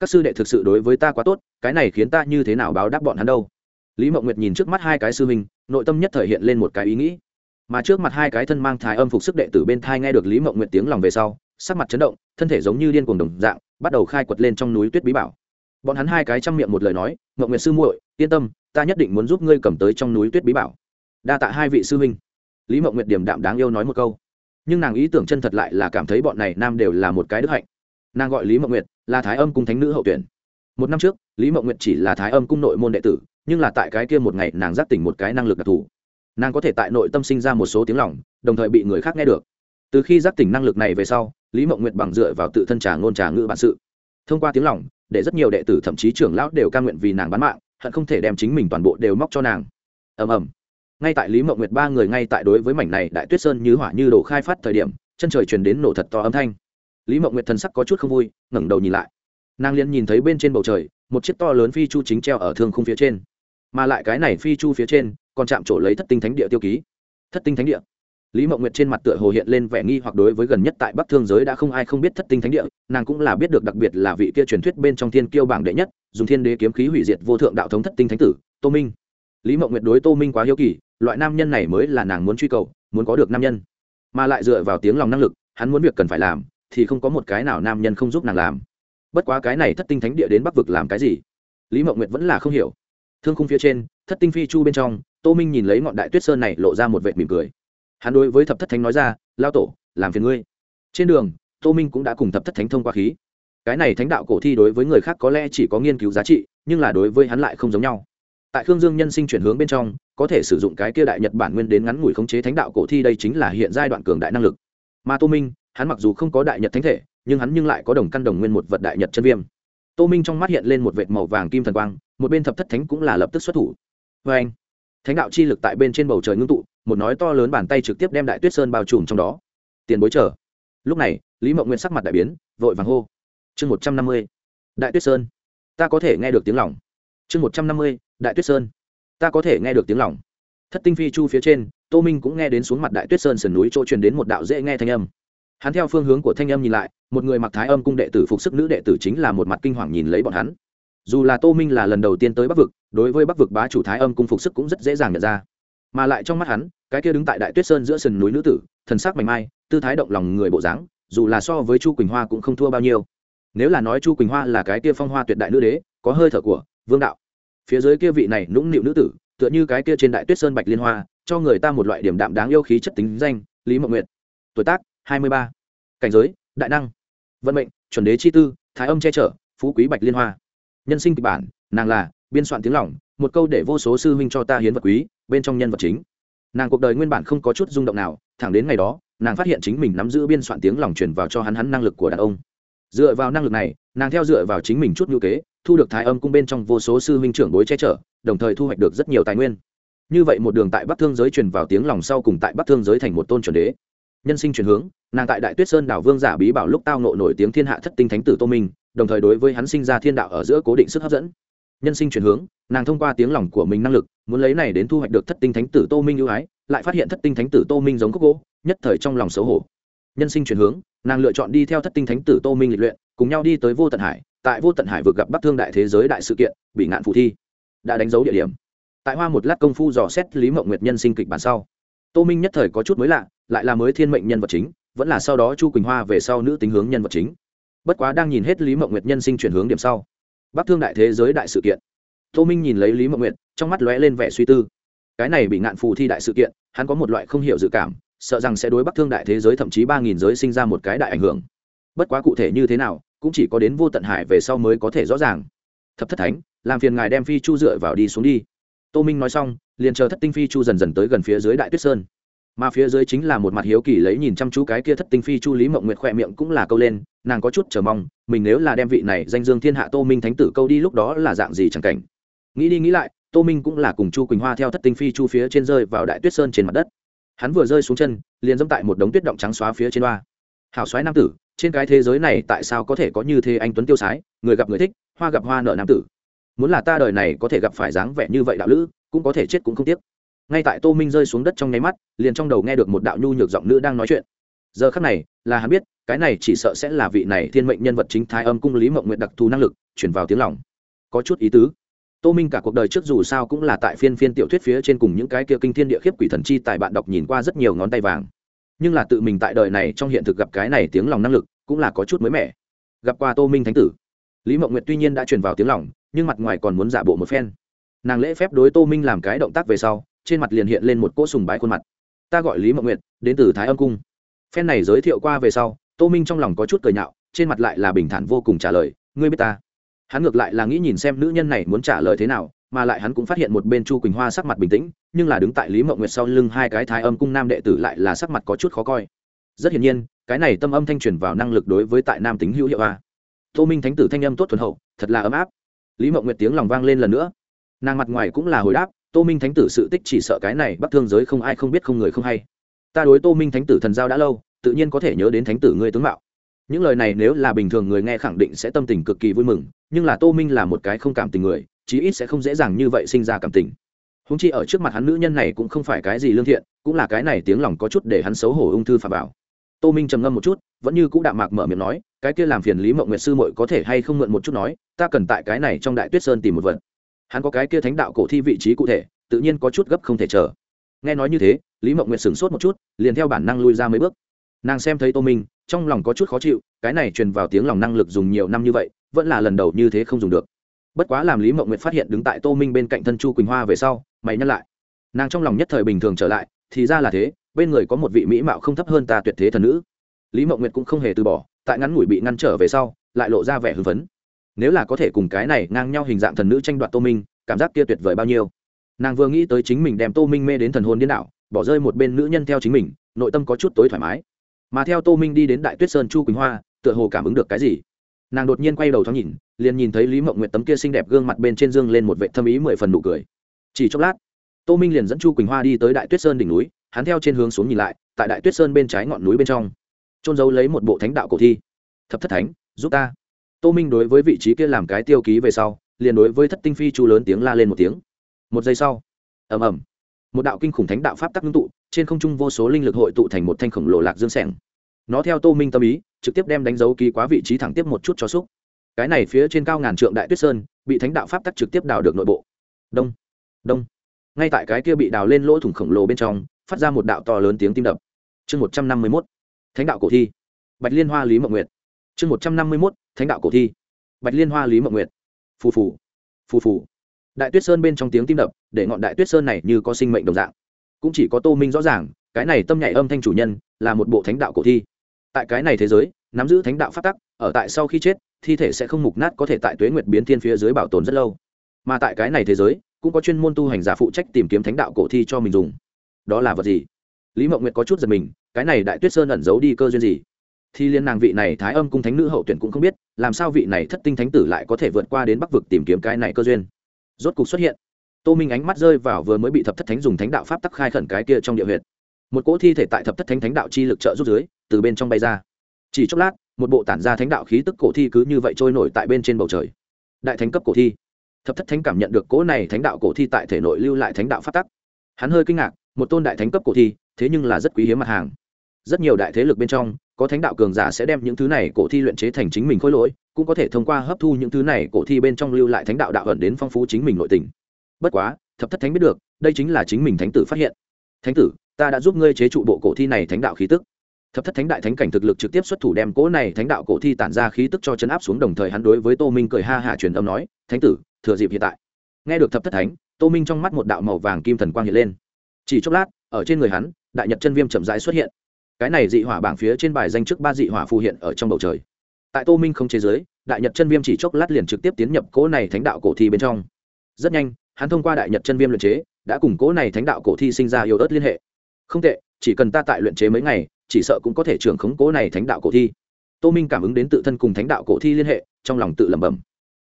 các sư đệ thực sự đối với ta quá tốt, cái này khiến ta như thế nào báo đáp bọn hắn đâu? Lý mộng nguyệt nhìn trước mắt hai cái sư huynh, nội tâm nhất thể hiện lên một cái ý nghĩ. Mà trước mặt hai cái thân mang thái âm phục sức đệ tử bên thai nghe được lý mộng nguyệt tiếng lòng về sau, sắc mặt chấn động, thân thể giống như điên cuồng đồng dạng, bắt đầu khai quật lên trong núi tuyết bí bảo. Bọn hắn hai cái chăm miệng một lời nói, mộng nguyệt sư muội, yên tâm, ta nhất định muốn giúp ngươi cầm tới trong núi tuyết bí bảo. Đa tạ hai vị sư huynh. Lý mộng nguyệt điểm đạm đáng yêu nói một câu. Nhưng nàng ý tưởng chân thật lại là cảm thấy bọn này nam đều là một cái đức hạnh nàng gọi lý mộng nguyệt là thái âm cung thánh nữ hậu tuyển một năm trước lý mộng nguyệt chỉ là thái âm cung nội môn đệ tử nhưng là tại cái kia một ngày nàng giác tỉnh một cái năng lực đặc thù nàng có thể tại nội tâm sinh ra một số tiếng lỏng đồng thời bị người khác nghe được từ khi giác tỉnh năng lực này về sau lý mộng nguyệt bằng dựa vào tự thân trà ngôn trà ngữ bản sự thông qua tiếng lỏng để rất nhiều đệ tử thậm chí trưởng lão đều ca nguyện vì nàng bán mạng hận không thể đem chính mình toàn bộ đều móc cho nàng ầm ầm ngay tại lý mộng nguyệt ba người ngay tại đối với mảnh này đại tuyết sơn như hỏa như đổ khai phát thời điểm chân trời truyền đến nổ thật to âm thanh lý mộng nguyệt thần sắc có chút không vui, ngẩng đầu nhìn lại. Nàng liền nhìn thấy bên trên bầu trời, một chiếc to lớn phi chu chính treo ở thương khung phía trên. Mà lại cái này phi chu phía trên, còn chạm trổ lấy thất tinh thánh địa tiêu ký. Thất tinh thánh địa. Lý mộng nguyệt trên mặt tựa hồ hiện lên vẻ nghi hoặc đối với gần nhất tại bắc thương giới đã không ai không biết thất tinh thánh địa, nàng cũng là biết được đặc biệt là vị kia truyền thuyết bên trong thiên kiêu bảng đệ nhất, dùng thiên đế kiếm khí hủy diệt vô thượng đạo thống thất tinh thánh tử, tô minh. Lý mộng nguyệt đối tô minh quá hiếu kỳ, loại nam nhân này mới là nàng muốn truy cầu, muốn có được nam nhân. Mà lại dựa vào tiếng lòng năng lực, hắn muốn việc cần phải làm thì không có một cái nào nam nhân không giúp nàng làm. Bất quá cái này thất tinh thánh địa đến bắc vực làm cái gì? Lý mộng nguyệt vẫn là không hiểu. Thương khung phía trên, thất tinh phi chu bên trong, tô minh nhìn lấy ngọn đại tuyết sơn này lộ ra một vệt mỉm cười. Hắn đối với thập thất thánh nói ra, lao tổ, làm phiền ngươi. Trên đường, tô minh cũng đã cùng thập thất thánh thông qua khí. Cái này thánh đạo cổ thi đối với người khác có lẽ chỉ có nghiên cứu giá trị, nhưng là đối với hắn lại không giống nhau. Tại khương dương nhân sinh chuyển hướng bên trong, có thể sử dụng cái kia đại nhật bản nguyên đến ngắn ngủi khống chế thánh đạo cổ thi đây chính là hiện giai đoạn cường đại năng lực. Mà tô minh hắn mặc dù không có đại nhật thánh thể, nhưng hắn nhưng lại có đồng căn đồng nguyên một vật đại nhật chân viêm. Tô minh trong mắt hiện lên một vệt màu vàng kim thần quang, một bên thập thất thánh cũng là lập tức xuất thủ. Vê anh, thánh đạo chi lực tại bên trên bầu trời ngưng tụ, một nói to lớn bàn tay trực tiếp đem đại tuyết sơn bao trùm trong đó. Tiền bối chờ. Lúc này, lý mộng nguyên sắc mặt đại biến, vội vàng hô. Chương một trăm năm mươi, đại tuyết sơn. Ta có thể nghe được tiếng lòng. Chương một trăm năm mươi, đại tuyết sơn. Ta có thể nghe được tiếng lòng. Thất tinh phi chu phía trên, tô minh cũng nghe đến xuống mặt đại tuyết sơn sườn núi chỗ truyền đến một đạo dễ nghe thanh âm hắn theo phương hướng của thanh âm nhìn lại, một người mặc thái âm cung đệ tử phục sức nữ đệ tử chính là một mặt kinh hoàng nhìn lấy bọn hắn. Dù là tô minh là lần đầu tiên tới bắc vực, đối với bắc vực bá chủ thái âm cung phục sức cũng rất dễ dàng nhận ra. Mà lại trong mắt hắn, cái kia đứng tại đại tuyết sơn giữa sườn núi nữ tử, thần sắc mảnh mai, tư thái động lòng người bộ dáng, dù là so với chu quỳnh hoa cũng không thua bao nhiêu. Nếu là nói chu quỳnh hoa là cái kia phong hoa tuyệt đại nữ đế, có hơi thở của vương đạo. Phía dưới kia vị này nũng nịu nữ tử, tựa như cái kia trên đại tuyết sơn bạch liên hoa, cho người ta một loại điểm đạm đáng yêu khí chất tính danh, lý mộng nguyệt. Tuổi tác hai mươi ba. Cảnh giới, đại năng. Vận mệnh, chuẩn đế chi tư, thái âm che chở, phú quý bạch liên hoa. Nhân sinh kịch bản, nàng là, biên soạn tiếng lỏng, một câu để vô số sư huynh cho ta hiến vật quý, bên trong nhân vật chính. Nàng cuộc đời nguyên bản không có chút rung động nào, thẳng đến ngày đó, nàng phát hiện chính mình nắm giữ biên soạn tiếng lòng truyền vào cho hắn hắn năng lực của đàn ông. Dựa vào năng lực này, nàng theo dựa vào chính mình chút ngữ kế, thu được thái âm cung bên trong vô số sư huynh trưởng bối che chở, đồng thời thu hoạch được rất nhiều tài nguyên. Như vậy một đường tại bắc thương giới truyền vào tiếng lòng sau cùng tại bắc thương giới thành một tôn chuẩn đế nhân sinh chuyển hướng, nàng tại đại tuyết sơn đảo vương giả bí bảo lúc tao nộ nổi tiếng thiên hạ thất tinh thánh tử tô minh, đồng thời đối với hắn sinh ra thiên đạo ở giữa cố định sức hấp dẫn. Nhân sinh chuyển hướng, nàng thông qua tiếng lòng của mình năng lực, muốn lấy này đến thu hoạch được thất tinh thánh tử tô minh ưu ái, lại phát hiện thất tinh thánh tử tô minh giống cốc gỗ, nhất thời trong lòng xấu hổ. Nhân sinh chuyển hướng, nàng lựa chọn đi theo thất tinh thánh tử tô minh lịch luyện, cùng nhau đi tới vô tận hải, tại vô tận hải vượt gặp bắc thương đại thế giới đại sự kiện, bị ngạn phụ thi, đã đánh dấu địa điểm. Tại hoa một lát công phu dò xét lý mộng nguyệt nhân sinh kịch bản sau tô minh nhất thời có chút mới lạ, lại là mới thiên mệnh nhân vật chính, vẫn là sau đó chu quỳnh hoa về sau nữ tính hướng nhân vật chính. Bất quá đang nhìn hết lý mộng nguyệt nhân sinh chuyển hướng điểm sau. Bắc thương đại thế giới đại sự kiện. Tô minh nhìn lấy lý mộng nguyệt, trong mắt lóe lên vẻ suy tư. Cái này bị ngạn phù thi đại sự kiện, hắn có một loại không hiểu dự cảm, sợ rằng sẽ đối bắc thương đại thế giới thậm chí ba nghìn giới sinh ra một cái đại ảnh hưởng. Bất quá cụ thể như thế nào, cũng chỉ có đến vô tận hải về sau mới có thể rõ ràng. Thập thất thánh, làm phiền ngài đem phi chu dựa vào đi xuống đi tô minh nói xong, liền chờ thất tinh phi chu dần dần tới gần phía dưới đại tuyết sơn. Mà phía dưới chính là một mặt hiếu kỳ lấy nhìn chăm chú cái kia thất tinh phi chu lý mộng nguyệt khỏe miệng cũng là câu lên, nàng có chút chờ mong, mình nếu là đem vị này danh dương thiên hạ tô minh thánh tử câu đi lúc đó là dạng gì chẳng cảnh. Nghĩ đi nghĩ lại, tô minh cũng là cùng chu quỳnh hoa theo thất tinh phi chu phía trên rơi vào đại tuyết sơn trên mặt đất. Hắn vừa rơi xuống chân, liền dẫm tại một đống tuyết động trắng xóa phía trên hoa hào soái nam tử, trên cái thế giới này tại sao có thể có như thế anh tuấn tiêu sái, người gặp người thích, hoa gặp hoa nợ nam tử muốn là ta đời này có thể gặp phải dáng vẻ như vậy đạo lữ, cũng có thể chết cũng không tiếc. Ngay tại tô minh rơi xuống đất trong nháy mắt, liền trong đầu nghe được một đạo nhu nhược giọng nữ đang nói chuyện. Giờ khắc này, là hắn biết, cái này chỉ sợ sẽ là vị này thiên mệnh nhân vật chính thái âm cung lý mộng nguyện đặc thù năng lực chuyển vào tiếng lòng. Có chút ý tứ. Tô minh cả cuộc đời trước dù sao cũng là tại phiên phiên tiểu thuyết phía trên cùng những cái kia kinh thiên địa khiếp quỷ thần chi tại bạn đọc nhìn qua rất nhiều ngón tay vàng. Nhưng là tự mình tại đời này trong hiện thực gặp cái này tiếng lòng năng lực, cũng là có chút mới mẻ. Gặp qua tô minh thánh tử, lý mộng nguyệt tuy nhiên đã truyền vào tiếng lòng nhưng mặt ngoài còn muốn giả bộ một phen. Nàng lễ phép đối tô minh làm cái động tác về sau, trên mặt liền hiện lên một cỗ sùng bái khuôn mặt. Ta gọi lý mộng nguyệt, đến từ thái âm cung. Phen này giới thiệu qua về sau, tô minh trong lòng có chút cười nhạo, trên mặt lại là bình thản vô cùng trả lời, ngươi biết ta? Hắn ngược lại là nghĩ nhìn xem nữ nhân này muốn trả lời thế nào, mà lại hắn cũng phát hiện một bên chu quỳnh hoa sắc mặt bình tĩnh, nhưng là đứng tại lý mộng nguyệt sau lưng hai cái thái âm cung nam đệ tử lại là sắc mặt có chút khó coi. Rất hiển nhiên, cái này tâm âm thanh truyền vào năng lực đối với tại nam tính hữu hiệu a. Tô minh thánh tử thanh âm tốt thuần hậu, thật là ấm áp lý mộng nguyệt tiếng lòng vang lên lần nữa. Nàng mặt ngoài cũng là hồi đáp, tô minh thánh tử sự tích chỉ sợ cái này bắc thương giới không ai không biết không người không hay. Ta đối tô minh thánh tử thần giao đã lâu, tự nhiên có thể nhớ đến thánh tử ngươi tướng mạo. Những lời này nếu là bình thường người nghe khẳng định sẽ tâm tình cực kỳ vui mừng, nhưng là tô minh là một cái không cảm tình người, chí ít sẽ không dễ dàng như vậy sinh ra cảm tình. Húng chi ở trước mặt hắn nữ nhân này cũng không phải cái gì lương thiện, cũng là cái này tiếng lòng có chút để hắn xấu hổ ung thư phà bảo. Tô minh trầm ngâm một chút, vẫn như cũng đạm mạc mở miệng nói cái kia làm phiền lý mộng nguyệt sư mội có thể hay không mượn một chút nói, ta cần tại cái này trong đại tuyết sơn tìm một vật. Hắn có cái kia thánh đạo cổ thi vị trí cụ thể, tự nhiên có chút gấp không thể chờ. Nghe nói như thế, lý mộng nguyệt sửng sốt một chút, liền theo bản năng lui ra mấy bước. Nàng xem thấy tô minh, trong lòng có chút khó chịu, cái này truyền vào tiếng lòng năng lực dùng nhiều năm như vậy, vẫn là lần đầu như thế không dùng được. Bất quá làm lý mộng nguyệt phát hiện đứng tại tô minh bên cạnh thân chu quỳnh hoa về sau, mày nhắc lại. Nàng trong lòng nhất thời bình thường trở lại, thì ra là thế, bên người có một vị mỹ mạo không thấp hơn ta tuyệt thế thần nữ. Lý mộng nguyệt cũng không hề từ bỏ tại ngắn ngủi bị ngăn trở về sau, lại lộ ra vẻ hưng phấn. Nếu là có thể cùng cái này ngang nhau hình dạng thần nữ tranh đoạt tô minh, cảm giác kia tuyệt vời bao nhiêu. Nàng vừa nghĩ tới chính mình đem tô minh mê đến thần hồn điên đạo bỏ rơi một bên nữ nhân theo chính mình, nội tâm có chút tối thoải mái. Mà theo tô minh đi đến đại tuyết sơn chu quỳnh hoa, tựa hồ cảm ứng được cái gì? Nàng đột nhiên quay đầu thoáng nhìn, liền nhìn thấy lý mộng nguyệt tấm kia xinh đẹp gương mặt bên trên dương lên một vệ thâm ý mười phần nụ cười. Chỉ chốc lát, tô minh liền dẫn chu quỳnh hoa đi tới đại tuyết sơn đỉnh núi, hắn theo trên hướng xuống nhìn lại, tại đại tuyết sơn bên trái ngọn núi bên trong trôn giấu lấy một bộ thánh đạo cổ thi. Thập thất thánh, giúp ta. Tô minh đối với vị trí kia làm cái tiêu ký về sau, liền đối với thất tinh phi chu lớn tiếng la lên một tiếng. Một giây sau, ầm ầm, một đạo kinh khủng thánh đạo pháp tắc ngưng tụ, trên không trung vô số linh lực hội tụ thành một thanh khổng lồ lạc dương sẻng nó theo tô minh tâm ý, trực tiếp đem đánh dấu ký quá vị trí thẳng tiếp một chút cho xúc. Cái này phía trên cao ngàn trượng đại tuyết sơn, bị thánh đạo pháp tắc trực tiếp đào được nội bộ. Đông đông. Ngay tại cái kia bị đào lên lỗ thủng khổng lồ bên trong, phát ra một đạo to lớn tiếng tim đập. Chương một trăm năm mươi mốt thánh đạo cổ thi. Bạch liên hoa lý mộng nguyệt. Chương một trăm năm mươi mốt, thánh đạo cổ thi. Bạch liên hoa lý mộng nguyệt. Phù phù. Phù phù. Đại tuyết sơn bên trong tiếng tim đập, để ngọn đại tuyết sơn này như có sinh mệnh đồng dạng. Cũng chỉ có tô minh rõ ràng, cái này tâm nhảy âm thanh chủ nhân, là một bộ thánh đạo cổ thi. Tại cái này thế giới, nắm giữ thánh đạo phát tắc, ở tại sau khi chết, thi thể sẽ không mục nát, có thể tại tuế nguyệt biến thiên phía dưới bảo tồn rất lâu. Mà tại cái này thế giới, cũng có chuyên môn tu hành giả phụ trách tìm kiếm thánh đạo cổ thi cho mình dùng. Đó là vật gì? Lý mộng nguyệt có chút giật mình cái này đại tuyết sơn ẩn giấu đi cơ duyên gì? Thì liên nàng vị này thái âm cung thánh nữ hậu tuyển cũng không biết, làm sao vị này thất tinh thánh tử lại có thể vượt qua đến bắc vực tìm kiếm cái này cơ duyên? Rốt cục xuất hiện. Tô minh ánh mắt rơi vào vừa mới bị thập thất thánh dùng thánh đạo pháp tắc khai khẩn cái kia trong địa huyệt. Một cỗ thi thể tại thập thất thánh thánh đạo chi lực trợ rút dưới, từ bên trong bay ra. Chỉ chốc lát, một bộ tản ra thánh đạo khí tức cổ thi cứ như vậy trôi nổi tại bên trên bầu trời. Đại thánh cấp cổ thi. Thập thất thánh cảm nhận được cỗ này thánh đạo cổ thi tại thể nội lưu lại thánh đạo phát tắc. Hắn hơi kinh ngạc, một tôn đại thánh cấp cổ thi, thế nhưng là rất quý hiếm mặt hàng rất nhiều đại thế lực bên trong, có thánh đạo cường giả sẽ đem những thứ này cổ thi luyện chế thành chính mình khối lỗi, cũng có thể thông qua hấp thu những thứ này cổ thi bên trong lưu lại thánh đạo đạo ẩn đến phong phú chính mình nội tình. Bất quá, thập thất thánh biết được, đây chính là chính mình thánh tử phát hiện. Thánh tử, ta đã giúp ngươi chế trụ bộ cổ thi này thánh đạo khí tức. Thập thất thánh đại thánh cảnh thực lực trực tiếp xuất thủ đem cỗ này thánh đạo cổ thi tản ra khí tức cho chấn áp xuống đồng thời hắn đối với tô minh cười ha hạ truyền âm nói, thánh tử, thừa dịp hiện tại. Nghe được thập thất thánh, tô minh trong mắt một đạo màu vàng kim thần quang hiện lên. Chỉ chốc lát, ở trên người hắn, đại nhật chân viêm chậm rãi xuất hiện cái này dị hỏa bảng phía trên bài danh trước ba dị hỏa phù hiện ở trong bầu trời. Tại tô minh không chế giới, đại nhật chân viêm chỉ chốc lát liền trực tiếp tiến nhập cỗ này thánh đạo cổ thi bên trong. Rất nhanh, hắn thông qua đại nhật chân viêm luyện chế, đã cùng cỗ này thánh đạo cổ thi sinh ra yêu ớt liên hệ. Không tệ, chỉ cần ta tại luyện chế mấy ngày, chỉ sợ cũng có thể trưởng khống cỗ này thánh đạo cổ thi. Tô minh cảm ứng đến tự thân cùng thánh đạo cổ thi liên hệ, trong lòng tự lẩm bẩm.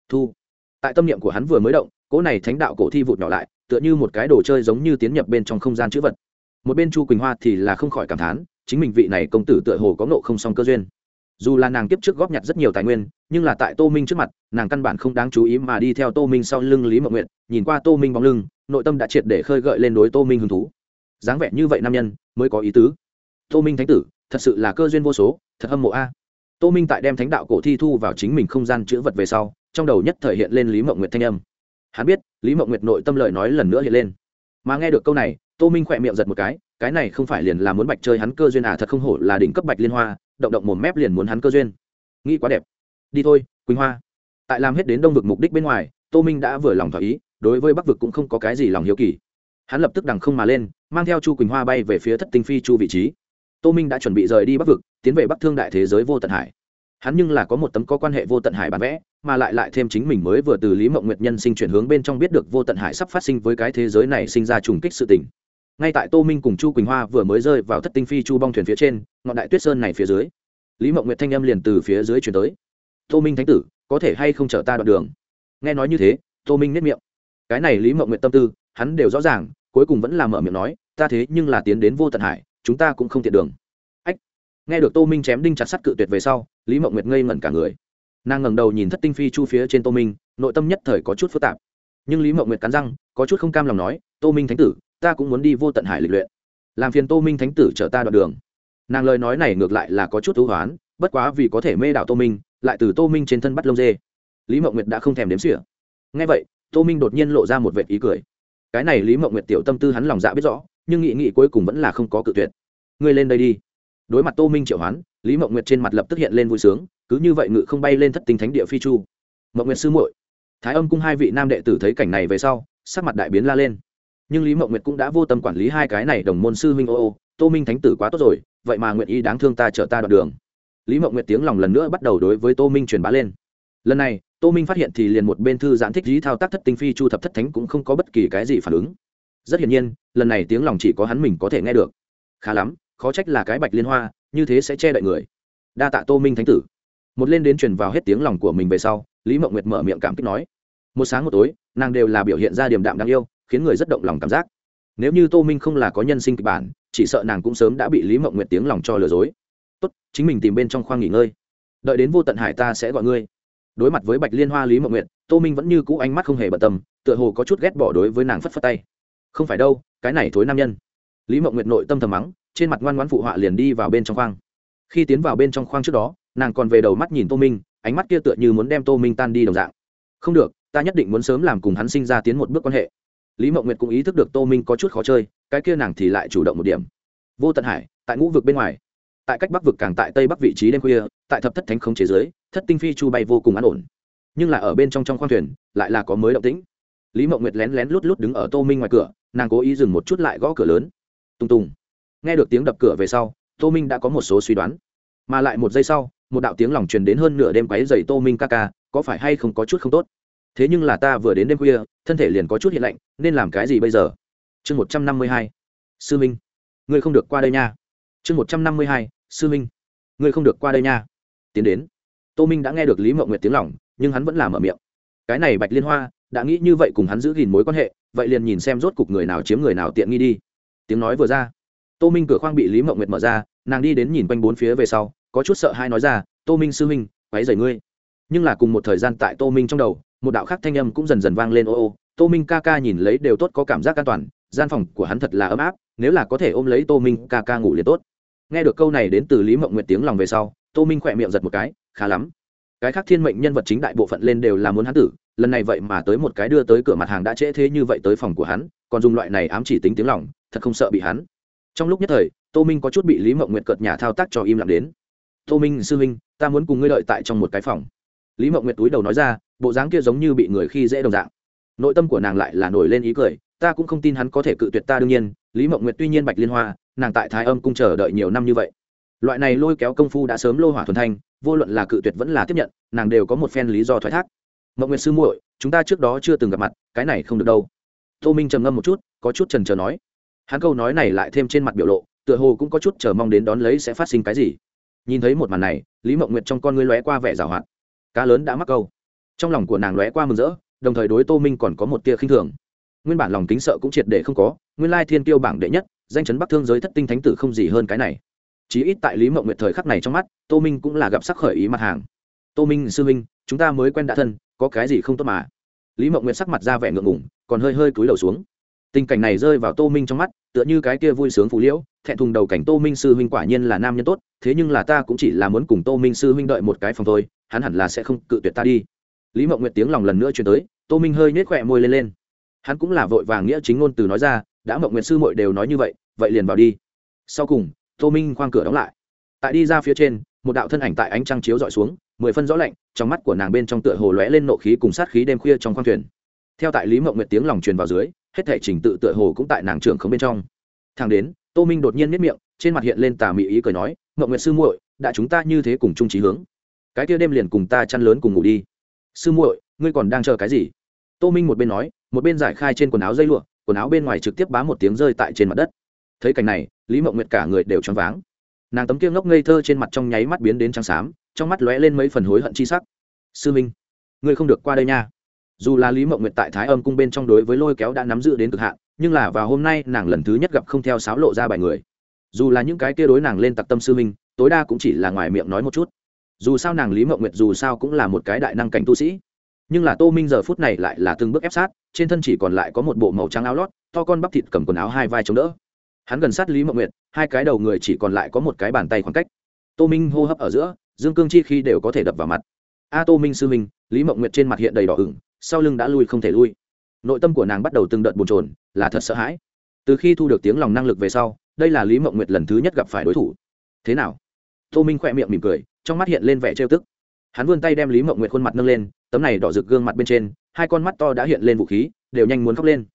Thu. Tại tâm niệm của hắn vừa mới động, cỗ này thánh đạo cổ thi vụt nhỏ lại, tựa như một cái đồ chơi giống như tiến nhập bên trong không gian chữ vật. Một bên chu quỳnh hoa thì là không khỏi cảm thán chính mình vị này công tử tựa hồ có nộ không song cơ duyên. Dù là nàng tiếp trước góp nhặt rất nhiều tài nguyên, nhưng là tại tô minh trước mặt, nàng căn bản không đáng chú ý mà đi theo tô minh sau lưng lý mộng nguyện nhìn qua tô minh bóng lưng, nội tâm đã triệt để khơi gợi lên đối tô minh hứng thú. Dáng vẻ như vậy nam nhân, mới có ý tứ. Tô minh thánh tử, thật sự là cơ duyên vô số, thật hâm mộ a. Tô minh tại đem thánh đạo cổ thi thu vào chính mình không gian chữ vật về sau, trong đầu nhất thể hiện lên lý mộng nguyệt thanh âm. Hắn biết, lý mộng nguyệt nội tâm lời nói lần nữa hiện lên mà nghe được câu này, tô minh khỏe miệng giật một cái cái này không phải liền là muốn bạch chơi hắn cơ duyên à thật không hổ là đỉnh cấp bạch liên hoa, động động một mép liền muốn hắn cơ duyên. Nghĩ quá đẹp. Đi thôi, quỳnh hoa. Tại làm hết đến đông vực mục đích bên ngoài, tô minh đã vừa lòng thỏa ý, đối với bắc vực cũng không có cái gì lòng hiếu kỳ. Hắn lập tức đằng không mà lên, mang theo chu quỳnh hoa bay về phía thất tinh phi chu vị trí. Tô minh đã chuẩn bị rời đi bắc vực, tiến về bắc thương đại thế giới vô tận hải hắn nhưng là có một tấm có quan hệ vô tận hải bản vẽ, mà lại lại thêm chính mình mới vừa từ lý mộng nguyệt nhân sinh chuyển hướng bên trong biết được vô tận hải sắp phát sinh với cái thế giới này sinh ra trùng kích sự tình. Ngay tại tô minh cùng chu quỳnh hoa vừa mới rơi vào thất tinh phi chu bong thuyền phía trên, ngọn đại tuyết sơn này phía dưới, lý mộng nguyệt thanh âm liền từ phía dưới chuyển tới. Tô minh thánh tử, có thể hay không chở ta đoạn đường? Nghe nói như thế, tô minh nếp miệng. Cái này lý mộng nguyện tâm tư, hắn đều rõ ràng, cuối cùng vẫn là mở miệng nói, ta thế nhưng là tiến đến vô tận hải, chúng ta cũng không tiện đường nghe được tô minh chém đinh chặt sắt cự tuyệt về sau, lý mộng nguyệt ngây ngẩn cả người. Nàng ngẩng đầu nhìn thất tinh phi chu phía trên tô minh, nội tâm nhất thời có chút phức tạp. Nhưng lý mộng nguyệt cắn răng, có chút không cam lòng nói, tô minh thánh tử, ta cũng muốn đi vô tận hải lịch luyện. Làm phiền tô minh thánh tử chở ta đoạn đường. Nàng lời nói này ngược lại là có chút thú hoán bất quá vì có thể mê đạo tô minh, lại từ tô minh trên thân bắt lông dê. Lý mộng nguyệt đã không thèm đếm xỉa. Ngay vậy, tô minh đột nhiên lộ ra một vệt ý cười. Cái này lý mộng nguyệt tiểu tâm tư hắn lòng dạ biết rõ, nhưng nghị nghị cuối cùng vẫn là không có cự tuyệt. Ngươi lên đây đi đối mặt tô minh triệu hoán, lý mộng nguyệt trên mặt lập tức hiện lên vui sướng, cứ như vậy ngự không bay lên thất tinh thánh địa phi chu. Mộng nguyệt sư muội, thái âm cung hai vị nam đệ tử thấy cảnh này về sau, sắc mặt đại biến la lên. Nhưng lý mộng nguyệt cũng đã vô tâm quản lý hai cái này đồng môn sư huynh ô ô, tô minh thánh tử quá tốt rồi, vậy mà nguyện ý đáng thương ta chở ta đoạn đường. Lý mộng nguyệt tiếng lòng lần nữa bắt đầu đối với tô minh truyền bá lên. Lần này, tô minh phát hiện thì liền một bên thư giãn thích lý thao tác thất tinh phi chu thập thất thánh cũng không có bất kỳ cái gì phản ứng. Rất hiển nhiên, lần này tiếng lòng chỉ có hắn mình có thể nghe được. Khá lắm khó trách là cái bạch liên hoa, như thế sẽ che đậy người. Đa tạ tô minh thánh tử. Một lên đến truyền vào hết tiếng lòng của mình về sau, lý mộng nguyệt mở miệng cảm kích nói. Một sáng một tối, nàng đều là biểu hiện ra điểm đạm đáng yêu, khiến người rất động lòng cảm giác. Nếu như tô minh không là có nhân sinh kịch bản, chỉ sợ nàng cũng sớm đã bị lý mộng nguyệt tiếng lòng cho lừa dối. Tốt, chính mình tìm bên trong khoang nghỉ ngơi. Đợi đến vô tận hải ta sẽ gọi ngươi. Đối mặt với bạch liên hoa lý mộng nguyệt, tô minh vẫn như cũ ánh mắt không hề bận tâm, tựa hồ có chút ghét bỏ đối với nàng phất phất tay. Không phải đâu, cái này thối nam nhân. Lý mộng nguyệt nội tâm thầm mắng trên mặt ngoan ngoãn phụ họa liền đi vào bên trong khoang. Khi tiến vào bên trong khoang trước đó, nàng còn về đầu mắt nhìn tô minh, ánh mắt kia tựa như muốn đem tô minh tan đi đồng dạng. Không được, ta nhất định muốn sớm làm cùng hắn sinh ra tiến một bước quan hệ. Lý mộng nguyệt cũng ý thức được tô minh có chút khó chơi, cái kia nàng thì lại chủ động một điểm. Vô tận hải, tại ngũ vực bên ngoài. Tại cách bắc vực càng tại tây bắc vị trí đêm khuya, tại thập thất thánh không chế giới thất tinh phi chu bay vô cùng an ổn. Nhưng là ở bên trong trong khoang thuyền, lại là có mới động tĩnh. Lý mộng nguyệt lén lén lút lút đứng ở tô minh ngoài cửa, nàng cố ý dừng một chút lại gõ cửa lớn. Tung tùng nghe được tiếng đập cửa về sau, tô minh đã có một số suy đoán. Mà lại một giây sau, một đạo tiếng lòng truyền đến hơn nửa đêm quáy dày tô minh ca ca, có phải hay không có chút không tốt? Thế nhưng là ta vừa đến đêm khuya, thân thể liền có chút hiện lạnh, nên làm cái gì bây giờ? Chương một trăm năm mươi hai. Sư minh. Ngươi không được qua đây nha. Chương một trăm năm mươi hai, sư minh. Ngươi không được qua đây nha. Tiến đến. Tô minh đã nghe được lý mậu nguyệt tiếng lòng, nhưng hắn vẫn làm ở miệng. Cái này bạch liên hoa, đã nghĩ như vậy cùng hắn giữ gìn mối quan hệ, vậy liền nhìn xem rốt cục người nào chiếm người nào tiện nghi đi. Tiếng nói vừa ra tô minh cửa khoang bị lý Mộng nguyệt mở ra, nàng đi đến nhìn quanh bốn phía về sau, có chút sợ hai nói ra, tô minh sư huynh quáy dày ngươi. Nhưng là cùng một thời gian tại tô minh trong đầu, một đạo khác thanh âm cũng dần dần vang lên, ô ô, tô minh ca ca nhìn lấy đều tốt có cảm giác an toàn, gian phòng của hắn thật là ấm áp, nếu là có thể ôm lấy tô minh ca ca ngủ liền tốt. Nghe được câu này đến từ lý mộng nguyệt tiếng lòng về sau, tô minh khỏe miệng giật một cái, khá lắm. Cái khác thiên mệnh nhân vật chính đại bộ phận lên đều là muốn hắn tử, lần này vậy mà tới một cái đưa tới cửa mặt hàng đã trễ thế như vậy tới phòng của hắn, còn dùng loại này ám chỉ tính tiếng lòng, thật không sợ bị hắn trong lúc nhất thời, tô minh có chút bị lý mộng nguyệt cợt nhà thao tác cho im lặng đến. Tô minh, sư huynh, ta muốn cùng ngươi đợi tại trong một cái phòng. Lý mộng nguyệt túi đầu nói ra, bộ dáng kia giống như bị người khi dễ đồng dạng. Nội tâm của nàng lại là nổi lên ý cười, ta cũng không tin hắn có thể cự tuyệt ta đương nhiên, lý mộng nguyệt tuy nhiên bạch liên hoa, nàng tại thái âm cung chờ đợi nhiều năm như vậy. Loại này lôi kéo công phu đã sớm lô hỏa thuần thanh, vô luận là cự tuyệt vẫn là tiếp nhận, nàng đều có một phen lý do thoái thác. Mộng nguyệt sư muội, chúng ta trước đó chưa từng gặp mặt, cái này không được đâu. Tô minh trầm ngâm một chút, có chút trần trờ nói hắn câu nói này lại thêm trên mặt biểu lộ, tựa hồ cũng có chút chờ mong đến đón lấy sẽ phát sinh cái gì. Nhìn thấy một màn này, lý mộng nguyệt trong con ngươi lóe qua vẻ rào hoạt. Cá lớn đã mắc câu. Trong lòng của nàng lóe qua mừng rỡ, đồng thời đối tô minh còn có một tia khinh thường. Nguyên bản lòng kính sợ cũng triệt để không có, nguyên lai thiên tiêu bảng đệ nhất, danh chấn bắc thương giới thất tinh thánh tử không gì hơn cái này. Chí ít tại lý mộng nguyệt thời khắc này trong mắt, tô minh cũng là gặp sắc khởi ý mặt hàng. Tô minh sư minh chúng ta mới quen đã thân, có cái gì không tốt mà? Lý mộng nguyệt sắc mặt ra vẻ ngượng ngủng còn hơi hơi cúi đầu xuống. Tình cảnh này rơi vào tô minh trong mắt tựa như cái kia vui sướng phù liễu, thẹn thùng đầu cảnh tô minh sư huynh quả nhiên là nam nhân tốt, thế nhưng là ta cũng chỉ là muốn cùng tô minh sư huynh đợi một cái phòng thôi, hắn hẳn là sẽ không cự tuyệt ta đi. Lý mộng nguyệt tiếng lòng lần nữa chuyển tới, tô minh hơi nhếch khỏe môi lên lên. Hắn cũng là vội vàng nghĩa chính ngôn từ nói ra, đã mộng nguyệt sư mội đều nói như vậy vậy liền vào đi. Sau cùng, tô minh khoang cửa đóng lại. Tại đi ra phía trên, một đạo thân ảnh tại ánh trăng chiếu dọi xuống, mười phân rõ lạnh, trong mắt của nàng bên trong tựa hồ lóe lên nộ khí cùng sát khí đêm khuya trong khoang thuyền. Theo tại lý mộng nguyệt tiếng lòng truyền vào dưới hết thể trình tự tựa hồ cũng tại nàng trưởng không bên trong. Thang đến, tô minh đột nhiên miết miệng, trên mặt hiện lên tà mị ý cười nói mộng nguyệt sư muội, đã chúng ta như thế cùng chung trí hướng. Cái kia đêm liền cùng ta chăn lớn cùng ngủ đi. Sư muội, ngươi còn đang chờ cái gì? Tô minh một bên nói, một bên giải khai trên quần áo dây lụa, quần áo bên ngoài trực tiếp bám một tiếng rơi tại trên mặt đất. Thấy cảnh này, lý mộng nguyệt cả người đều choáng váng. Nàng tấm kia ngốc ngây thơ trên mặt trong nháy mắt biến đến trắng xám, trong mắt lóe lên mấy phần hối hận chi sắc. Sư minh, ngươi không được qua đây nha dù là lý mộng nguyệt tại thái âm cung bên trong đối với lôi kéo đã nắm giữ đến cực hạn, nhưng là vào hôm nay nàng lần thứ nhất gặp không theo sáo lộ ra bài người. Dù là những cái kia đối nàng lên tặc tâm sư minh tối đa cũng chỉ là ngoài miệng nói một chút. Dù sao nàng lý mộng nguyệt dù sao cũng là một cái đại năng cảnh tu sĩ. Nhưng là tô minh giờ phút này lại là từng bước ép sát, trên thân chỉ còn lại có một bộ màu trắng áo lót, to con bắp thịt cầm quần áo hai vai chống đỡ. Hắn gần sát lý mộng nguyệt, hai cái đầu người chỉ còn lại có một cái bàn tay khoảng cách. Tô minh hô hấp ở giữa, dương cương chi khi đều có thể đập vào mặt. A tô minh sư minh lý mộng nguyệt trên mặt hiện đầy đỏ ửng sau lưng đã lui không thể lui. Nội tâm của nàng bắt đầu từng đợt bồn trồn là thật sợ hãi. Từ khi thu được tiếng lòng năng lực về sau, đây là lý mộng nguyệt lần thứ nhất gặp phải đối thủ. Thế nào? Tô minh khỏe miệng mỉm cười, trong mắt hiện lên vẻ trêu tức. Hắn vươn tay đem lý mộng nguyệt khuôn mặt nâng lên, tấm này đỏ rực gương mặt bên trên, hai con mắt to đã hiện lên vũ khí, đều nhanh muốn khóc lên.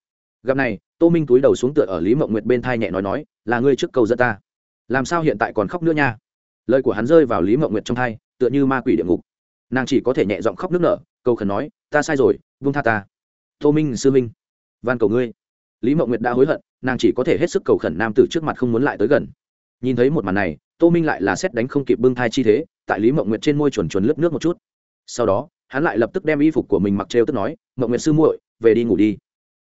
Gặp này, tô minh túi đầu xuống tựa ở lý mộng nguyệt bên thai nhẹ nói nói, là ngươi trước cầu dẫn ta. Làm sao hiện tại còn khóc nữa nha? Lời của hắn rơi vào lý mộng nguyệt trong thai, tựa như ma quỷ địa ngục. Nàng chỉ có thể nhẹ giọng khóc nước nở, cầu khẩn nói ta sai rồi, vung tha ta. Tô minh, sư minh van cầu ngươi. Lý mộng nguyệt đã hối hận, nàng chỉ có thể hết sức cầu khẩn nam tử trước mặt không muốn lại tới gần. Nhìn thấy một màn này, tô minh lại là xét đánh không kịp bưng thai chi thế, tại lý mộng nguyệt trên môi chuồn chuồn lướt nước một chút. Sau đó, hắn lại lập tức đem y phục của mình mặc trêu tức nói, mậu nguyệt sư muội, về đi ngủ đi.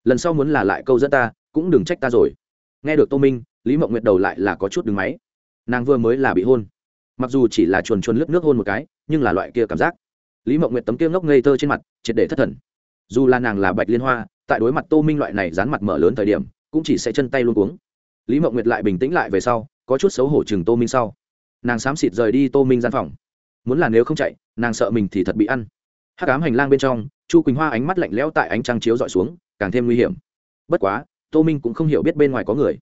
Lần sau muốn là lại câu dẫn ta, cũng đừng trách ta rồi. Nghe được tô minh, lý mộng nguyệt đầu lại là có chút đứng máy. Nàng vừa mới là bị hôn. Mặc dù chỉ là chuồn chuồn lướt nước hôn một cái, nhưng là loại kia cảm giác lý mộng nguyệt tấm kia ngốc ngây thơ trên mặt, triệt để thất thần. Dù là nàng là bạch liên hoa, tại đối mặt tô minh loại này dán mặt mở lớn thời điểm, cũng chỉ sẽ chân tay luôn cuống. Lý mộng nguyệt lại bình tĩnh lại về sau, có chút xấu hổ chừng tô minh sau. Nàng xám xịt rời đi tô minh gian phòng. Muốn là nếu không chạy, nàng sợ mình thì thật bị ăn. Hát cám hành lang bên trong, chu quỳnh hoa ánh mắt lạnh lẽo tại ánh trăng chiếu dọi xuống, càng thêm nguy hiểm. Bất quá, tô minh cũng không hiểu biết bên ngoài có người.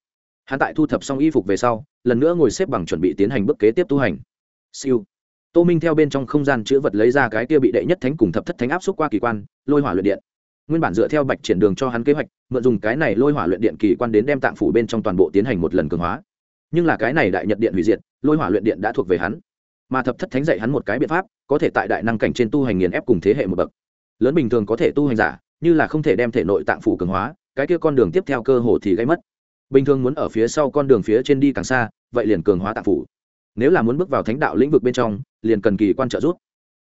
Hắn tại thu thập xong y phục về sau, lần nữa ngồi xếp bằng chuẩn bị tiến hành bước kế tiếp tu hành. Siêu tô minh theo bên trong không gian chữ vật lấy ra cái kia bị đệ nhất thánh cùng thập thất thánh áp xúc qua kỳ quan, lôi hỏa luyện điện. Nguyên bản dựa theo bạch triển đường cho hắn kế hoạch, mượn dùng cái này lôi hỏa luyện điện kỳ quan đến đem tạng phủ bên trong toàn bộ tiến hành một lần cường hóa. Nhưng là cái này đại nhật điện hủy diệt, lôi hỏa luyện điện đã thuộc về hắn. Mà thập thất thánh dạy hắn một cái biện pháp, có thể tại đại năng cảnh trên tu hành nghiền ép cùng thế hệ một bậc. Lớn bình thường có thể tu hành giả, như là không thể đem thể nội tạng phủ cường hóa, cái kia con đường tiếp theo cơ hồ thì gây mất. Bình thường muốn ở phía sau con đường phía trên đi càng xa, vậy liền cường hóa tạng phủ nếu là muốn bước vào thánh đạo lĩnh vực bên trong, liền cần kỳ quan trợ giúp.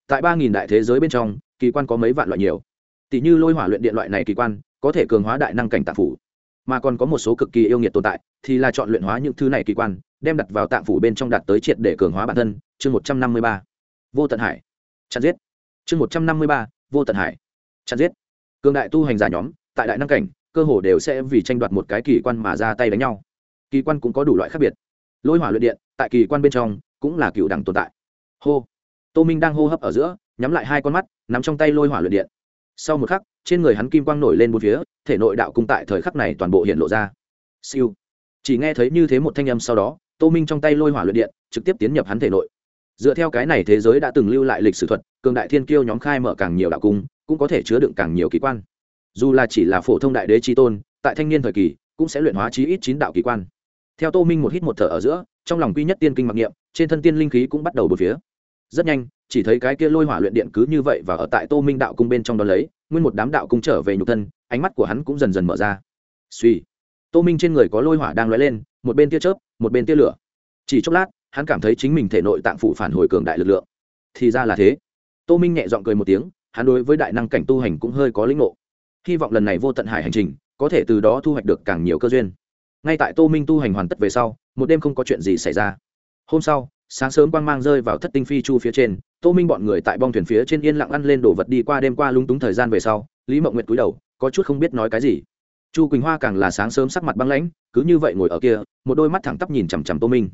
Tại ba nghìn đại thế giới bên trong, kỳ quan có mấy vạn loại nhiều. Tỷ như lôi hỏa luyện điện loại này kỳ quan, có thể cường hóa đại năng cảnh tạng phủ. Mà còn có một số cực kỳ yêu nghiệt tồn tại, thì là chọn luyện hóa những thứ này kỳ quan, đem đặt vào tạng phủ bên trong đạt tới triệt để cường hóa bản thân. Chương một trăm năm mươi ba. Vô tận hải. Chặt giết. Chương một trăm năm mươi ba. Vô tận hải. Chặt giết. Cường đại tu hành giả nhóm, tại đại năng cảnh, cơ hồ đều sẽ vì tranh đoạt một cái kỳ quan mà ra tay đánh nhau. Kỳ quan cũng có đủ loại khác biệt. Lôi hỏa luyện điện tại kỳ quan bên trong cũng là cựu đẳng tồn tại. Hô. Tô minh đang hô hấp ở giữa, nhắm lại hai con mắt, nắm trong tay lôi hỏa luyện điện. Sau một khắc, trên người hắn kim quang nổi lên một phía, thể nội đạo cung tại thời khắc này toàn bộ hiện lộ ra. Siêu. Chỉ nghe thấy như thế một thanh âm sau đó, tô minh trong tay lôi hỏa luyện điện trực tiếp tiến nhập hắn thể nội. Dựa theo cái này thế giới đã từng lưu lại lịch sử thuật, cường đại thiên kiêu nhóm khai mở càng nhiều đạo cung, cũng có thể chứa đựng càng nhiều kỳ quan. Dù là chỉ là phổ thông đại đế tri tôn, tại thanh niên thời kỳ, cũng sẽ luyện hóa chí ít chín đạo kỳ quan. Theo tô minh một hít một thở ở giữa trong lòng quy nhất tiên kinh mặc niệm, trên thân tiên linh khí cũng bắt đầu bột phía. Rất nhanh, chỉ thấy cái kia lôi hỏa luyện điện cứ như vậy và ở tại tô minh đạo cung bên trong đó lấy, nguyên một đám đạo cung trở về nhục thân, ánh mắt của hắn cũng dần dần mở ra. Suy, tô minh trên người có lôi hỏa đang lóe lên, một bên tia chớp, một bên tia lửa. Chỉ chốc lát, hắn cảm thấy chính mình thể nội tạng phụ phản hồi cường đại lực lượng. Thì ra là thế. Tô minh nhẹ g i ọ n g cười một tiếng, hắn đối với đại năng cảnh tu hành cũng hơi có lĩnh ngộ. Hy vọng lần này vô tận hải hành trình, có thể từ đó thu hoạch được càng nhiều cơ duyên ngay tại tô minh tu hành hoàn tất về sau, một đêm không có chuyện gì xảy ra. Hôm sau, sáng sớm quang mang rơi vào thất tinh phi chu phía trên, tô minh bọn người tại bong thuyền phía trên yên lặng ăn lên đồ vật đi qua đêm qua lung túng thời gian về sau, lý mộng nguyệt cúi đầu, có chút không biết nói cái gì. Chu quỳnh hoa càng là sáng sớm sắc mặt băng lãnh, cứ như vậy ngồi ở kia, một đôi mắt thẳng tắp nhìn chằm chằm tô minh.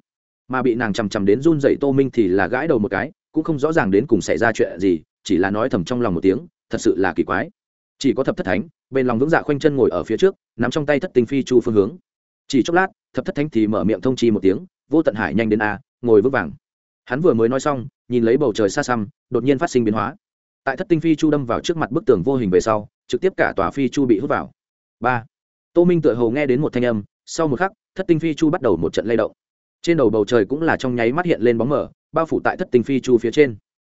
Mà bị nàng chằm chằm đến run dậy tô minh thì là gãi đầu một cái, cũng không rõ ràng đến cùng xảy ra chuyện gì, chỉ là nói thầm trong lòng một tiếng, thật sự là kỳ quái. Chỉ có thập thất thánh, bên lòng vững dạ khoanh chân ngồi ở phía trước, nắm trong tay thất tinh phi chu phương hướng chỉ chốc lát, thập thất thánh thì mở miệng thông chi một tiếng, vô tận hải nhanh đến a, ngồi vững vàng. Hắn vừa mới nói xong, nhìn lấy bầu trời xa xăm, đột nhiên phát sinh biến hóa. Tại thất tinh phi chu đâm vào trước mặt bức tường vô hình về sau, trực tiếp cả tòa phi chu bị hút vào. Ba. Tô minh tựa hồ nghe đến một thanh âm, sau một khắc, thất tinh phi chu bắt đầu một trận lay động. Trên đầu bầu trời cũng là trong nháy mắt hiện lên bóng mở bao phủ tại thất tinh phi chu phía trên.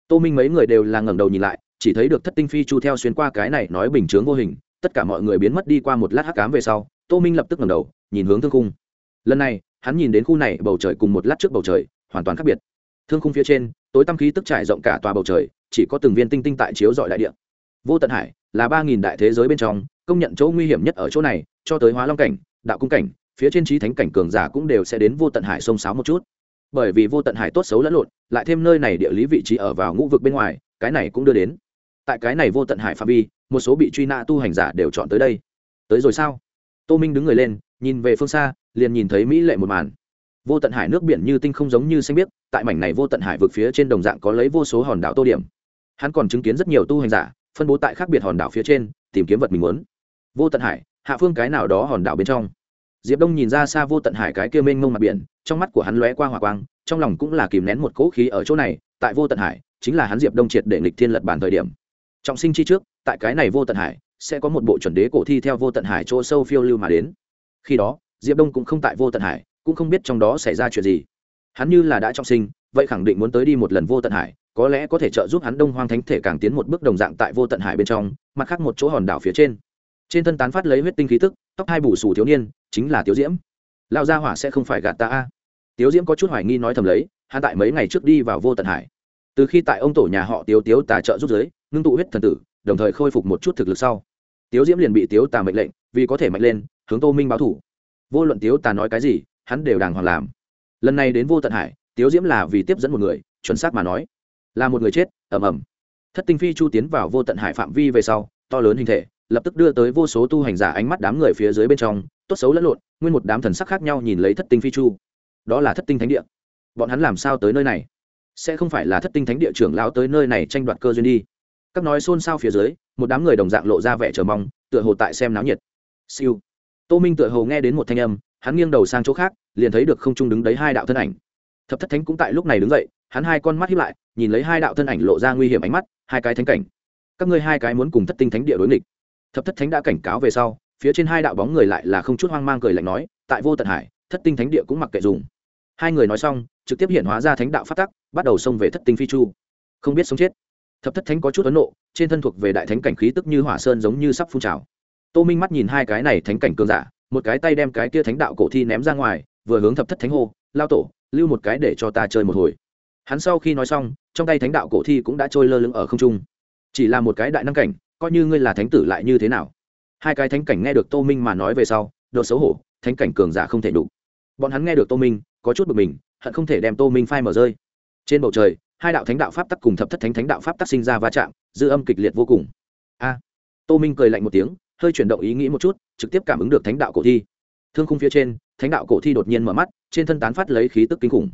Tô minh mấy người đều là ngẩng đầu nhìn lại, chỉ thấy được thất tinh phi chu theo xuyên qua cái này nói bình chướng vô hình, tất cả mọi người biến mất đi qua một lát hắc cám về sau tô minh lập tức ngẩng đầu, nhìn hướng thương khung. Lần này, hắn nhìn đến khu này bầu trời cùng một lát trước bầu trời, hoàn toàn khác biệt. Thương khung phía trên, tối tăm khí tức trải rộng cả tòa bầu trời, chỉ có từng viên tinh tinh tại chiếu dọi đại địa. Vô tận hải là ba nghìn đại thế giới bên trong, công nhận chỗ nguy hiểm nhất ở chỗ này, cho tới hóa long cảnh, đạo cung cảnh, phía trên trí thánh cảnh cường giả cũng đều sẽ đến vô tận hải sông sáo một chút. Bởi vì vô tận hải tốt xấu lẫn lộn, lại thêm nơi này địa lý vị trí ở vào ngũ vực bên ngoài, cái này cũng đưa đến. Tại cái này vô tận hải phạm vi, một số bị truy nã tu hành giả đều chọn tới đây. Tới rồi sao? Tô minh đứng người lên, nhìn về phương xa, liền nhìn thấy mỹ lệ một màn. Vô tận hải nước biển như tinh không giống như xanh biếc, tại mảnh này vô tận hải vực phía trên đồng dạng có lấy vô số hòn đảo tô điểm. Hắn còn chứng kiến rất nhiều tu hành giả, phân bố tại khác biệt hòn đảo phía trên, tìm kiếm vật mình muốn. Vô tận hải, hạ phương cái nào đó hòn đảo bên trong. Diệp đông nhìn ra xa vô tận hải cái kia mênh mông mặt biển, trong mắt của hắn lóe qua hỏa quang, trong lòng cũng là kìm nén một cỗ khí ở chỗ này, tại vô tận hải, chính là hắn diệp đông triệt để nghịch thiên lật bản thời điểm. Trọng sinh chi trước, tại cái này vô tận hải sẽ có một bộ chuẩn đế cổ thi theo vô tận hải chỗ sâu phiêu lưu mà đến. Khi đó, diệp đông cũng không tại vô tận hải, cũng không biết trong đó xảy ra chuyện gì. Hắn như là đã trọng sinh, vậy khẳng định muốn tới đi một lần vô tận hải, có lẽ có thể trợ giúp hắn đông hoang thánh thể càng tiến một bước đồng dạng tại vô tận hải bên trong, mặt khác một chỗ hòn đảo phía trên. Trên thân tán phát lấy huyết tinh khí tức, tóc hai bù xù thiếu niên, chính là tiếu diễm. Lao gia hỏa sẽ không phải gạt ta a. Tiếu diễm có chút hoài nghi nói thầm lấy, hắn tại mấy ngày trước đi vào vô tận hải. Từ khi tại ông tổ nhà họ tiếu tiếu tà trợ giúp giới, ngưng tụ huyết thần tử, đồng thời khôi phục một chút thực lực sau tiếu diễm liền bị tiếu tà mệnh lệnh, vì có thể mạnh lên, hướng tô minh báo thủ. Vô luận tiếu tà nói cái gì, hắn đều đàng hoàng làm. Lần này đến vô tận hải, tiếu diễm là vì tiếp dẫn một người, chuẩn xác mà nói, là một người chết, ầm ầm. Thất tinh phi chu tiến vào vô tận hải phạm vi về sau, to lớn hình thể, lập tức đưa tới vô số tu hành giả ánh mắt đám người phía dưới bên trong, tốt xấu lẫn lộn, nguyên một đám thần sắc khác nhau nhìn lấy thất tinh phi chu. Đó là thất tinh thánh địa. Bọn hắn làm sao tới nơi này? Sẽ không phải là thất tinh thánh địa trưởng lão tới nơi này tranh đoạt cơ duyên đi các nói xôn xao phía dưới, một đám người đồng dạng lộ ra vẻ chờ mong, tựa hồ tại xem náo nhiệt. Siêu. Tô minh tựa hồ nghe đến một thanh âm, hắn nghiêng đầu sang chỗ khác, liền thấy được không trung đứng đấy hai đạo thân ảnh. Thập thất thánh cũng tại lúc này đứng dậy, hắn hai con mắt hiếp lại, nhìn lấy hai đạo thân ảnh lộ ra nguy hiểm ánh mắt, hai cái thánh cảnh. Các ngươi hai cái muốn cùng thất tinh thánh địa đối nghịch. Thập thất thánh đã cảnh cáo về sau, phía trên hai đạo bóng người lại là không chút hoang mang cười lạnh nói, tại vô tận hải, thất tinh thánh địa cũng mặc kệ dùng. Hai người nói xong, trực tiếp hiện hóa ra thánh đạo phát tắc, bắt đầu xông về thất tinh phi chu. Không biết sống chết thập thất thánh có chút ấn nộ, trên thân thuộc về đại thánh cảnh khí tức như hỏa sơn giống như sắp phun trào. Tô minh mắt nhìn hai cái này thánh cảnh cường giả, một cái tay đem cái kia thánh đạo cổ thi ném ra ngoài, vừa hướng thập thất thánh hô, lao tổ, lưu một cái để cho ta chơi một hồi. Hắn sau khi nói xong, trong tay thánh đạo cổ thi cũng đã trôi lơ lửng ở không trung. Chỉ là một cái đại năng cảnh, coi như ngươi là thánh tử lại như thế nào? Hai cái thánh cảnh nghe được tô minh mà nói về sau, đột xấu hổ, thánh cảnh cường giả không thể đủ. Bọn hắn nghe được tô minh, có chút bực mình, hận không thể đem tô minh phai mở rơi. Trên bầu trời hai đạo thánh đạo pháp tắc cùng thập thất thánh thánh đạo pháp tắc sinh ra va chạm, dư âm kịch liệt vô cùng. A. Tô minh cười lạnh một tiếng, hơi chuyển động ý nghĩ một chút, trực tiếp cảm ứng được thánh đạo cổ thi. Thương khung phía trên, thánh đạo cổ thi đột nhiên mở mắt, trên thân tán phát lấy khí tức kinh khủng.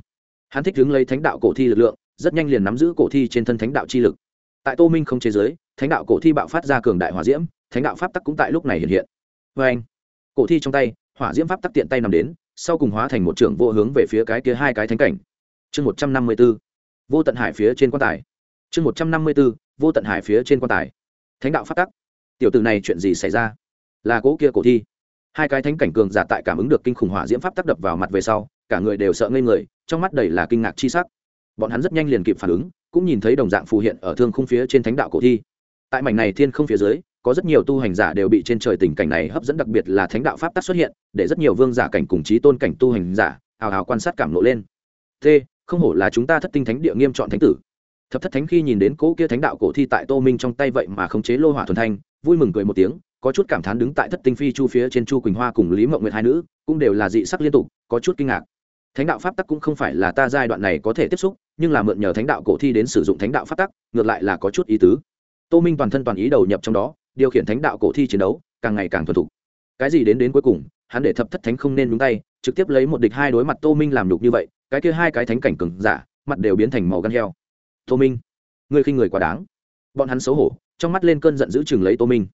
Hắn thích đứng lấy thánh đạo cổ thi lực lượng, rất nhanh liền nắm giữ cổ thi trên thân thánh đạo chi lực. Tại tô minh không chế giới, thánh đạo cổ thi bạo phát ra cường đại hỏa diễm, thánh đạo pháp tắc cũng tại lúc này hiện hiện. Vê anh cổ thi trong tay, hỏa diễm pháp tắc tiện tay nằm đến, sau cùng hóa thành một trưởng vô hướng về phía cái kia hai cái thánh cảnh. Chương một trăm năm mươi b ố vô tận hải phía trên quan tài. Chương một trăm năm mươi b ố vô tận hải phía trên quan tài. Thánh đạo pháp tắc. Tiểu tử này chuyện gì xảy ra? Là cỗ kia cổ thi. Hai cái thánh cảnh cường giả tại cảm ứng được kinh khủng hỏa diễm pháp tắc đập vào mặt về sau, cả người đều sợ ngây người, trong mắt đầy là kinh ngạc chi sắc. Bọn hắn rất nhanh liền kịp phản ứng, cũng nhìn thấy đồng dạng phù hiện ở thương khung phía trên thánh đạo cổ thi. Tại mảnh này thiên không phía dưới, có rất nhiều tu hành giả đều bị trên trời tình cảnh này hấp dẫn đặc biệt là thánh đạo pháp tắc xuất hiện, để rất nhiều vương giả cảnh cùng trí tôn cảnh tu hành giả hào hào quan sát cảm lộ lên. T không hổ là chúng ta thất tinh thánh địa nghiêm chọn thánh tử. Thập thất thánh khi nhìn đến cỗ kia thánh đạo cổ thi tại tô minh trong tay vậy mà khống chế lô hỏa thuần thanh, vui mừng cười một tiếng, có chút cảm thán đứng tại thất tinh phi chu phía trên chu quỳnh hoa cùng lý mộng nguyệt hai nữ, cũng đều là dị sắc liên tục, có chút kinh ngạc. Thánh đạo pháp tắc cũng không phải là ta giai đoạn này có thể tiếp xúc, nhưng là mượn nhờ thánh đạo cổ thi đến sử dụng thánh đạo pháp tắc, ngược lại là có chút ý tứ. Tô minh toàn thân toàn ý đầu nhập trong đó, điều khiển thánh đạo cổ thi chiến đấu, càng ngày càng thuần thục. Cái gì đến đến cuối cùng, hắn để thập thất thánh không nên nhúng tay, trực tiếp lấy một địch hai đối mặt tô minh làm đục như vậy cái kia hai cái thánh cảnh cừng giả, mặt đều biến thành màu gan heo. Tô minh người khi người quá đáng. Bọn hắn xấu hổ, trong mắt lên cơn giận dữ chừng lấy tô minh.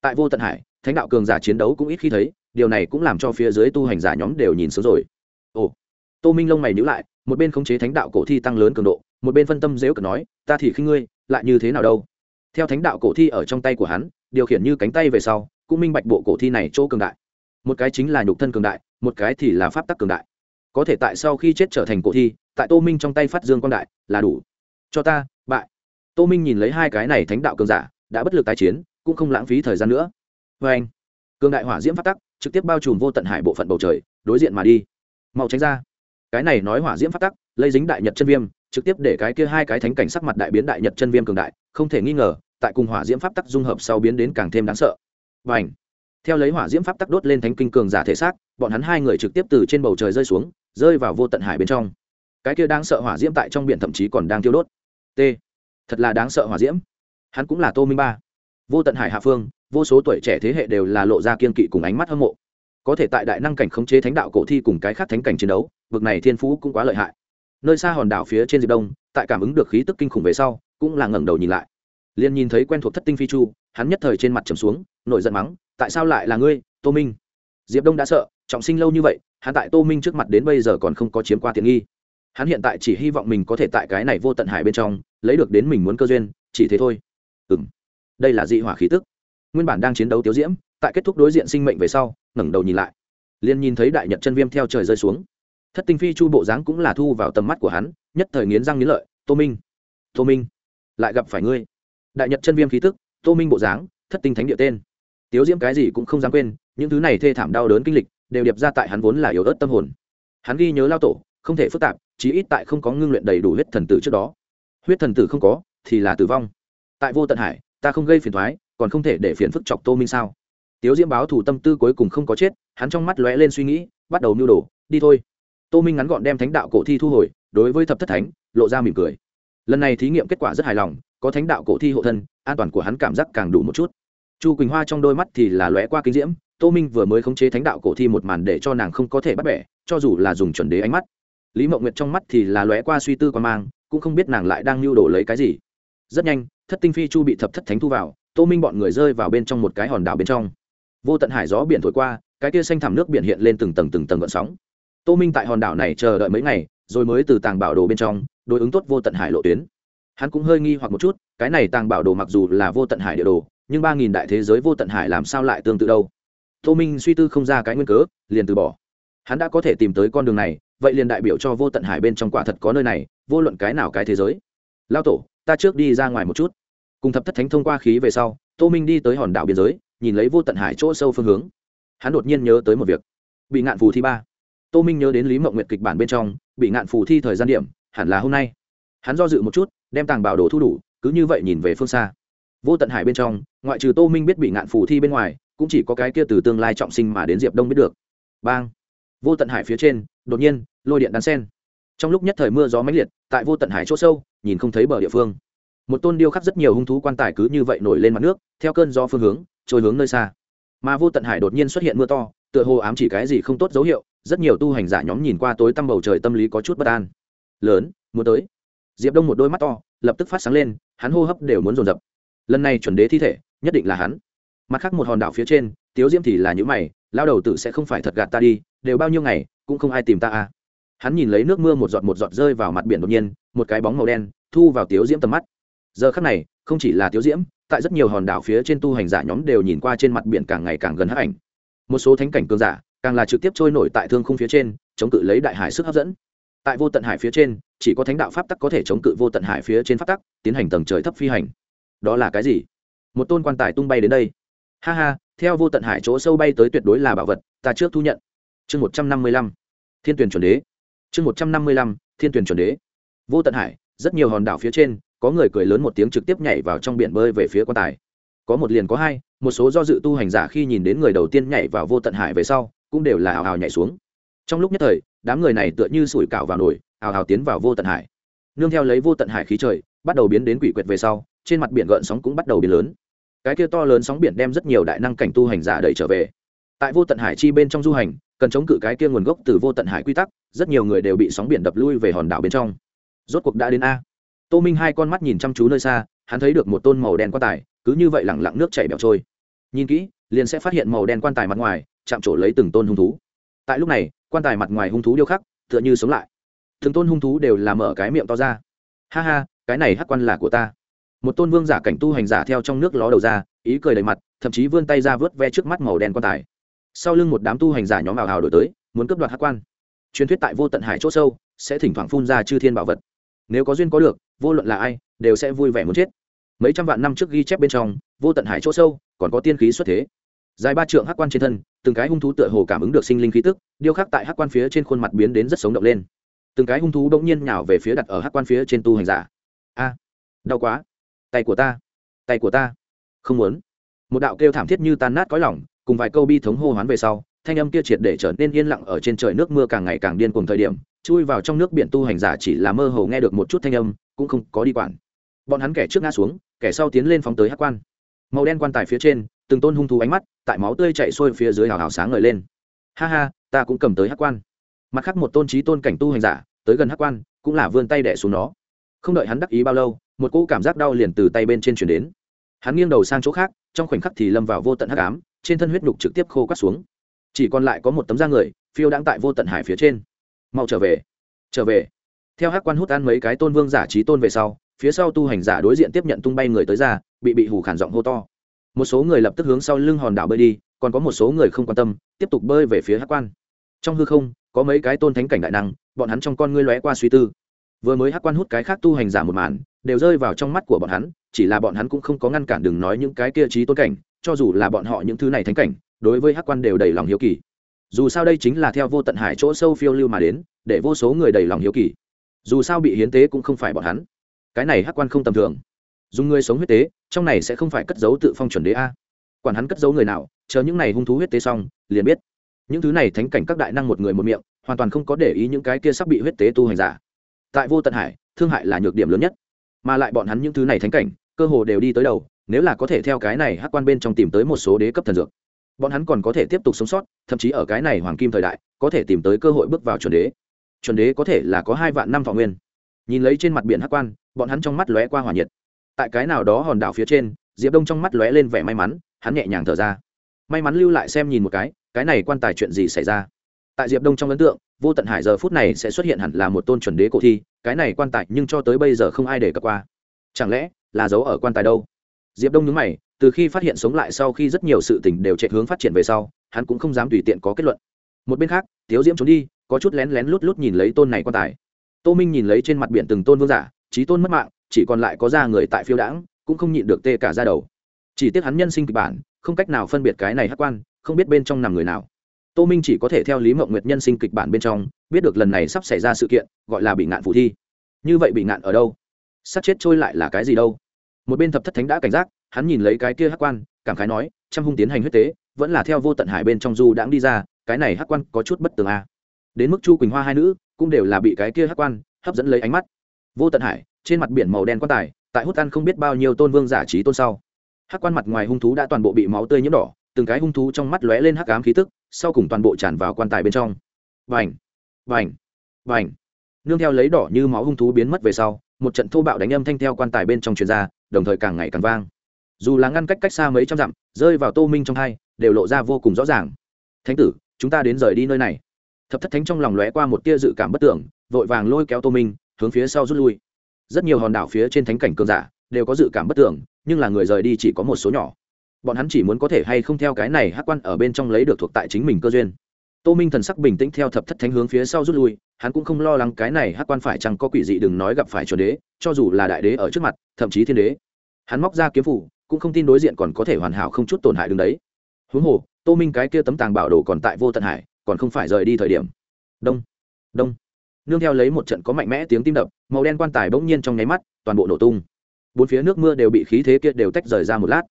Tại vô tận hải, thánh đạo cường giả chiến đấu cũng ít khi thấy, điều này cũng làm cho phía dưới tu hành giả nhóm đều nhìn sớm rồi. Ồ, tô minh lông mày nhữ lại, một bên khống chế thánh đạo cổ thi tăng lớn cường độ, một bên phân tâm dễu cờ nói, ta thì khi ngươi, lại như thế nào đâu? Theo thánh đạo cổ thi ở trong tay của hắn, điều khiển như cánh tay về sau, cũng minh bạch bộ cổ thi này chỗ cường đại. Một cái chính là nhục thân cường đại, một cái thì là pháp tắc cường đại có thể tại sau khi chết trở thành cổ thi, tại tô minh trong tay phát dương quang đại, là đủ. Cho ta, bại. Tô minh nhìn lấy hai cái này thánh đạo cường giả, đã bất lực tái chiến, cũng không lãng phí thời gian nữa. Vê anh, cường đại hỏa diễm phát tắc, trực tiếp bao trùm vô tận hải bộ phận bầu trời, đối diện mà đi. Mau tránh ra. Cái này nói hỏa diễm phát tắc, lây dính đại nhật chân viêm, trực tiếp để cái kia hai cái thánh cảnh sắc mặt đại biến đại nhật chân viêm cường đại, không thể nghi ngờ, tại cùng hỏa diễm pháp tắc dung hợp sau biến đến càng thêm đáng sợ. Và ảnh theo lấy hỏa diễm pháp tắc đốt lên thánh kinh cường giả thể xác, bọn hắn hai người trực tiếp từ trên bầu trời rơi xuống rơi vào vô tận hải bên trong. Cái kia đang sợ hỏa diễm tại trong biển thậm chí còn đang thiêu đốt. T. Thật là đáng sợ hỏa diễm. Hắn cũng là tô minh ba. Vô tận hải hạ phương, vô số tuổi trẻ thế hệ đều là lộ ra kiên kỵ cùng ánh mắt hâm mộ. Có thể tại đại năng cảnh khống chế thánh đạo cổ thi cùng cái khác thánh cảnh chiến đấu, vực này thiên phú cũng quá lợi hại. Nơi xa hòn đảo phía trên diệp đông, tại cảm ứng được khí tức kinh khủng về sau, cũng là ngẩng đầu nhìn lại. Liền nhìn thấy quen thuộc thất tinh phi chu, hắn nhất thời trên mặt trầm xuống, nổi giận mắng, tại sao lại là ngươi, tô minh? Diệp đông đã sợ trọng sinh lâu như vậy, hắn tại tô minh trước mặt đến bây giờ còn không có chiếm qua tiện nghi. Hắn hiện tại chỉ hy vọng mình có thể tại cái này vô tận hải bên trong, lấy được đến mình muốn cơ duyên, chỉ thế thôi. Ừ m đây là dị hỏa khí tức. Nguyên bản đang chiến đấu tiếu diễm, tại kết thúc đối diện sinh mệnh về sau, ngẩng đầu nhìn lại. Liền nhìn thấy đại nhật chân viêm theo trời rơi xuống. Thất tinh phi chu bộ dáng cũng là thu vào tầm mắt của hắn, nhất thời nghiến răng nghiến lợi, tô minh tô minh, lại gặp phải ngươi. Đại nhật chân viêm khí tức, tô minh bộ dáng, thất tinh thánh địa tên. Tiếu diễm cái gì cũng không dám quên, những thứ này thê thảm đau đớn kinh lịch đều điệp ra tại hắn vốn là yếu ớt tâm hồn. Hắn ghi nhớ lao tổ, không thể phức tạp, chí ít tại không có ngưng luyện đầy đủ huyết thần tử trước đó. Huyết thần tử không có, thì là tử vong. Tại vô tận hải, ta không gây phiền thoái còn không thể để phiền phức chọc tô minh sao? Tiếu diễm báo thủ tâm tư cuối cùng không có chết, hắn trong mắt lóe lên suy nghĩ, bắt đầu mưu đồ, đi thôi. Tô minh ngắn gọn đem thánh đạo cổ thi thu hồi, đối với thập thất thánh, lộ ra mỉm cười. Lần này thí nghiệm kết quả rất hài lòng, có thánh đạo cổ thi hộ thân, an toàn của hắn cảm giác càng đủ một chút. Chu quỳnh hoa trong đôi mắt thì là lóe qua kinh diễm tô minh vừa mới khống chế thánh đạo cổ thi một màn để cho nàng không có thể bắt bẻ, cho dù là dùng chuẩn đế ánh mắt. Lý mộng nguyệt trong mắt thì là lóe qua suy tư qua mang, cũng không biết nàng lại đang lưu đồ lấy cái gì. Rất nhanh, thất tinh phi chu bị thập thất thánh thu vào, tô minh bọn người rơi vào bên trong một cái hòn đảo bên trong. Vô tận hải gió biển thổi qua, cái kia xanh thảm nước biển hiện lên từng tầng từng tầng gợn sóng. Tô minh tại hòn đảo này chờ đợi mấy ngày, rồi mới từ tàng bảo đồ bên trong đối ứng tốt vô tận hải lộ tuyến. Hắn cũng hơi nghi hoặc một chút, cái này tàng bảo đồ mặc dù là vô tận hải địa đồ, nhưng ba nghìn đại thế giới vô tận hải làm sao lại tương tự đâu? Tô minh suy tư không ra cái nguyên cớ, liền từ bỏ. Hắn đã có thể tìm tới con đường này, vậy liền đại biểu cho vô tận hải bên trong quả thật có nơi này, vô luận cái nào cái thế giới. Lao tổ, ta trước đi ra ngoài một chút. Cùng thập thất thánh thông qua khí về sau, tô minh đi tới hòn đảo biên giới, nhìn lấy vô tận hải chỗ sâu phương hướng. Hắn đột nhiên nhớ tới một việc. Bị ngạn phù thi ba. Tô minh nhớ đến lý mộng nguyệt kịch bản bên trong, bị ngạn phù thi thời gian điểm, hẳn là hôm nay. Hắn do dự một chút, đem tàng bảo đồ thu đủ, cứ như vậy nhìn về phương xa. Vô tận hải bên trong, ngoại trừ tô minh biết bị ngạn phù thi bên ngoài cũng chỉ có cái kia từ tương lai trọng sinh mà đến diệp đông biết được. Bang! Vô tận hải phía trên, đột nhiên, lôi điện đan sen. Trong lúc nhất thời mưa gió mãnh liệt, tại vô tận hải chỗ sâu, nhìn không thấy bờ địa phương. Một tôn điêu khắc rất nhiều hung thú quan tài cứ như vậy nổi lên mặt nước, theo cơn gió phương hướng, trôi hướng nơi xa. Mà vô tận hải đột nhiên xuất hiện mưa to, tựa hồ ám chỉ cái gì không tốt dấu hiệu, rất nhiều tu hành giả nhóm nhìn qua tối tăm bầu trời tâm lý có chút bất an. Lớn, muốn tới. Diệp đông một đôi mắt to, lập tức phát sáng lên, hắn hô hấp đều muốn dồn dập. Lần này chuẩn đế thi thể, nhất định là hắn mặt khác một hòn đảo phía trên, tiếu diễm thì là những mày, lao đầu tử sẽ không phải thật gạt ta đi, đều bao nhiêu ngày, cũng không ai tìm ta à. Hắn nhìn lấy nước mưa một giọt một giọt rơi vào mặt biển đột nhiên, một cái bóng màu đen, thu vào tiếu diễm tầm mắt. Giờ khắc này, không chỉ là tiếu diễm, tại rất nhiều hòn đảo phía trên tu hành giả nhóm đều nhìn qua trên mặt biển càng ngày càng gần hấp ảnh. Một số thánh cảnh cường giả, càng là trực tiếp trôi nổi tại thương khung phía trên, chống cự lấy đại hải sức hấp dẫn. Tại vô tận hải phía trên, chỉ có thánh đạo pháp tắc có thể chống cự vô tận hải phía trên pháp tắc, tiến hành tầng trời thấp phi hành. Đó là cái gì? Một tôn quan tài tung bay đến đây ha ha, theo vô tận hải chỗ sâu bay tới tuyệt đối là bảo vật, ta trước thu nhận. Chương một trăm năm mươi lăm, thiên tuyển chuẩn đế. Chương một trăm năm mươi lăm, thiên tuyển chuẩn đế. Vô tận hải, rất nhiều hòn đảo phía trên, có người cười lớn một tiếng trực tiếp nhảy vào trong biển bơi về phía quan tài. Có một liền có hai, một số do dự tu hành giả khi nhìn đến người đầu tiên nhảy vào vô tận hải về sau, cũng đều là hào hào nhảy xuống. Trong lúc nhất thời, đám người này tựa như sủi cảo vào nổi hào hào tiến vào vô tận hải. Nương theo lấy vô tận hải khí trời, bắt đầu biến đến quỷ quyệt về sau, trên mặt biển gợn sóng cũng bắt đầu biến lớn cái kia to lớn sóng biển đem rất nhiều đại năng cảnh tu hành giả đẩy trở về. Tại vô tận hải chi bên trong du hành, cần chống cự cái kia nguồn gốc từ vô tận hải quy tắc, rất nhiều người đều bị sóng biển đập lui về hòn đảo bên trong. Rốt cuộc đã đến a. Tô minh hai con mắt nhìn chăm chú nơi xa, hắn thấy được một tôn màu đen quan tài, cứ như vậy lẳng lặng nước chảy bẹo trôi. Nhìn kỹ, liền sẽ phát hiện màu đen quan tài mặt ngoài, chạm trổ lấy từng tôn hung thú. Tại lúc này, quan tài mặt ngoài hung thú điêu khắc, tựa như sống lại. Từng tôn hung thú đều làm mở cái miệng to ra. Ha ha, cái này hắc quan là của ta một tôn vương giả cảnh tu hành giả theo trong nước ló đầu ra, ý cười đầy mặt, thậm chí vươn tay ra vớt ve trước mắt màu đen quan tài. Sau lưng một đám tu hành giả nhóm ảo hào đổi tới, muốn cướp đoạt hắc quan. Truyền thuyết tại vô tận hải c h ỗ sâu, sẽ thỉnh thoảng phun ra chư thiên bảo vật. Nếu có duyên có được, vô luận là ai, đều sẽ vui vẻ muốn chết. Mấy trăm vạn năm trước ghi chép bên trong, vô tận hải chỗ sâu, còn có tiên khí xuất thế. Dài ba trượng hắc quan trên thân, từng cái hung thú tựa hồ cảm ứng được sinh linh khí tức, điêu khắc tại hắc quan phía trên khuôn mặt biến đến rất sống động lên. Từng cái hung thú đ ỗ n g nhiên nhào về phía đặt ở hắc quan phía trên tu hành giả. A, đau quá tay của ta, tay của ta. Không muốn. Một đạo kêu thảm thiết như tan nát cõi lỏng cùng vài câu bi thống hô hoán về sau, thanh âm kia triệt để trở nên yên lặng ở trên trời nước mưa càng ngày càng điên cùng thời điểm, chui vào trong nước biển tu hành giả chỉ là mơ hồ nghe được một chút thanh âm, cũng không có đi quản. Bọn hắn kẻ trước ngã xuống, kẻ sau tiến lên phóng tới hát quan. Màu đen quan tài phía trên, từng tôn hung thú ánh mắt, tại máu tươi chạy xuôi phía dưới hào hào sáng ngời lên. Ha ha, ta cũng cầm tới hát quan. Mặt khác một tôn trí tôn cảnh tu hành giả, tới gần hát quan, cũng là vươn tay đẻ xuống nó. Không đợi hắn đắc ý bao lâu một cỗ cảm giác đau liền từ tay bên trên chuyển đến. Hắn nghiêng đầu sang chỗ khác, trong khoảnh khắc thì lâm vào vô tận hắc ám, trên thân huyết nhục trực tiếp khô quát xuống. Chỉ còn lại có một tấm da người, phiêu đang tại vô tận hải phía trên. Mau trở về. Trở về. Theo hắc quan hút ăn mấy cái tôn vương giả trí tôn về sau, phía sau tu hành giả đối diện tiếp nhận tung bay người tới ra, bị bị hủ khản giọng hô to. Một số người lập tức hướng sau lưng hòn đảo bơi đi, còn có một số người không quan tâm, tiếp tục bơi về phía hắc quan. Trong hư không, có mấy cái tôn thánh cảnh đại năng, bọn hắn trong con ngươi lóe qua suy tư. Vừa mới hắc quan hút cái khác tu hành giả một màn đều rơi vào trong mắt của bọn hắn, chỉ là bọn hắn cũng không có ngăn cản đừng nói những cái kia trí tôn cảnh, cho dù là bọn họ những thứ này thánh cảnh, đối với hắc quan đều đầy lòng hiếu kỳ. Dù sao đây chính là theo vô tận hải chỗ sâu phiêu lưu mà đến, để vô số người đầy lòng hiếu kỳ. Dù sao bị hiến tế cũng không phải bọn hắn. Cái này hắc quan không tầm thường. Dùng người sống huyết tế, trong này sẽ không phải cất giấu tự phong chuẩn đế a. Quản hắn cất giấu người nào, chờ những này hung thú huyết tế xong, liền biết. Những thứ này thánh cảnh các đại năng một người một miệng, hoàn toàn không có để ý những cái kia sắp bị huyết tế tu hành giả. Tại vô tận hải, thương hại là nhược điểm lớn nhất mà lại bọn hắn những thứ này thánh cảnh, cơ hồ đều đi tới đầu, nếu là có thể theo cái này hắc quan bên trong tìm tới một số đế cấp thần dược, bọn hắn còn có thể tiếp tục sống sót, thậm chí ở cái này hoàng kim thời đại, có thể tìm tới cơ hội bước vào chuẩn đế. Chuẩn đế có thể là có hai vạn năm thọ nguyên. Nhìn lấy trên mặt biển hắc quan, bọn hắn trong mắt lóe qua hỏa nhiệt. Tại cái nào đó hòn đảo phía trên, diệp đông trong mắt lóe lên vẻ may mắn, hắn nhẹ nhàng thở ra. May mắn lưu lại xem nhìn một cái cái này quan tài chuyện gì xảy ra? Tại diệp đông trong ấn tượng, vô tận hải giờ phút này sẽ xuất hiện hẳn là một tôn chuẩn đế cổ thi cái này quan tài nhưng cho tới bây giờ không ai để cập qua. Chẳng lẽ là giấu ở quan tài đâu? Diệp đông nhớ mày, từ khi phát hiện sống lại sau khi rất nhiều sự tình đều chạy hướng phát triển về sau, hắn cũng không dám tùy tiện có kết luận. Một bên khác, tiếu diễm trốn đi, có chút lén lén lút lút nhìn lấy tôn này quan tài. Tô minh nhìn lấy trên mặt biển từng tôn vương giả trí tôn mất mạng, chỉ còn lại có da người tại phiêu đãng, cũng không nhịn được tê cả ra đầu. Chỉ tiếc hắn nhân sinh kịch bản, không cách nào phân biệt cái này hát quan, không biết bên trong nằm người nào tô minh chỉ có thể theo lý mộng nguyệt nhân sinh kịch bản bên trong, biết được lần này sắp xảy ra sự kiện, gọi là bị ngạn phủ thi. Như vậy bị ngạn ở đâu? Sát chết trôi lại là cái gì đâu? Một bên thập thất thánh đã cảnh giác, hắn nhìn lấy cái kia hắc quan, cảm khái nói, trăm hung tiến hành huyết tế, vẫn là theo vô tận hải bên trong du đãng đi ra, cái này hắc quan có chút bất tường a. À. đến mức chu quỳnh hoa hai nữ cũng đều là bị cái kia hắc quan hấp dẫn lấy ánh mắt. Vô tận hải, trên mặt biển màu đen quan tài, tại hút ăn không biết bao nhiêu tôn vương giả trí tôn sau. Hắc quan mặt ngoài hung thú đã toàn bộ bị máu tươi nhiễm đỏ từng cái hung thú trong mắt lóe lên hắc ám khí tức, sau cùng toàn bộ tràn vào quan tài bên trong. Vành vành vành nương theo lấy đỏ như máu hung thú biến mất về sau, một trận thô bạo đánh âm thanh theo quan tài bên trong truyền ra, đồng thời càng ngày càng vang. Dù là ngăn cách cách xa mấy trăm dặm, rơi vào tô minh trong hai, đều lộ ra vô cùng rõ ràng. Thánh tử, chúng ta đến rời đi nơi này. Thập thất thánh trong lòng lóe qua một tia dự cảm bất tưởng, vội vàng lôi kéo tô minh, hướng phía sau rút lui. Rất nhiều hòn đảo phía trên thánh cảnh cường giả, đều có dự cảm bất tưởng, nhưng là người rời đi chỉ có một số nhỏ bọn hắn chỉ muốn có thể hay không theo cái này hát quan ở bên trong lấy được thuộc tại chính mình cơ duyên. Tô minh thần sắc bình tĩnh theo thập thất thánh hướng phía sau rút lui, hắn cũng không lo lắng cái này hát quan phải chăng có quỷ dị đừng nói gặp phải chuẩn đế, cho dù là đại đế ở trước mặt, thậm chí thiên đế. Hắn móc ra kiếm phủ, cũng không tin đối diện còn có thể hoàn hảo không chút tổn hại đứng đấy. Huống hồ, tô minh cái kia tấm tàng bảo đồ còn tại vô tận hải, còn không phải rời đi thời điểm. Đông đông. Nương theo lấy một trận có mạnh mẽ tiếng tim đập, màu đen quan tài bỗng nhiên trong nháy mắt, toàn bộ nổ tung. Bốn phía nước mưa đều bị khí thế kia đều tách rời ra một lát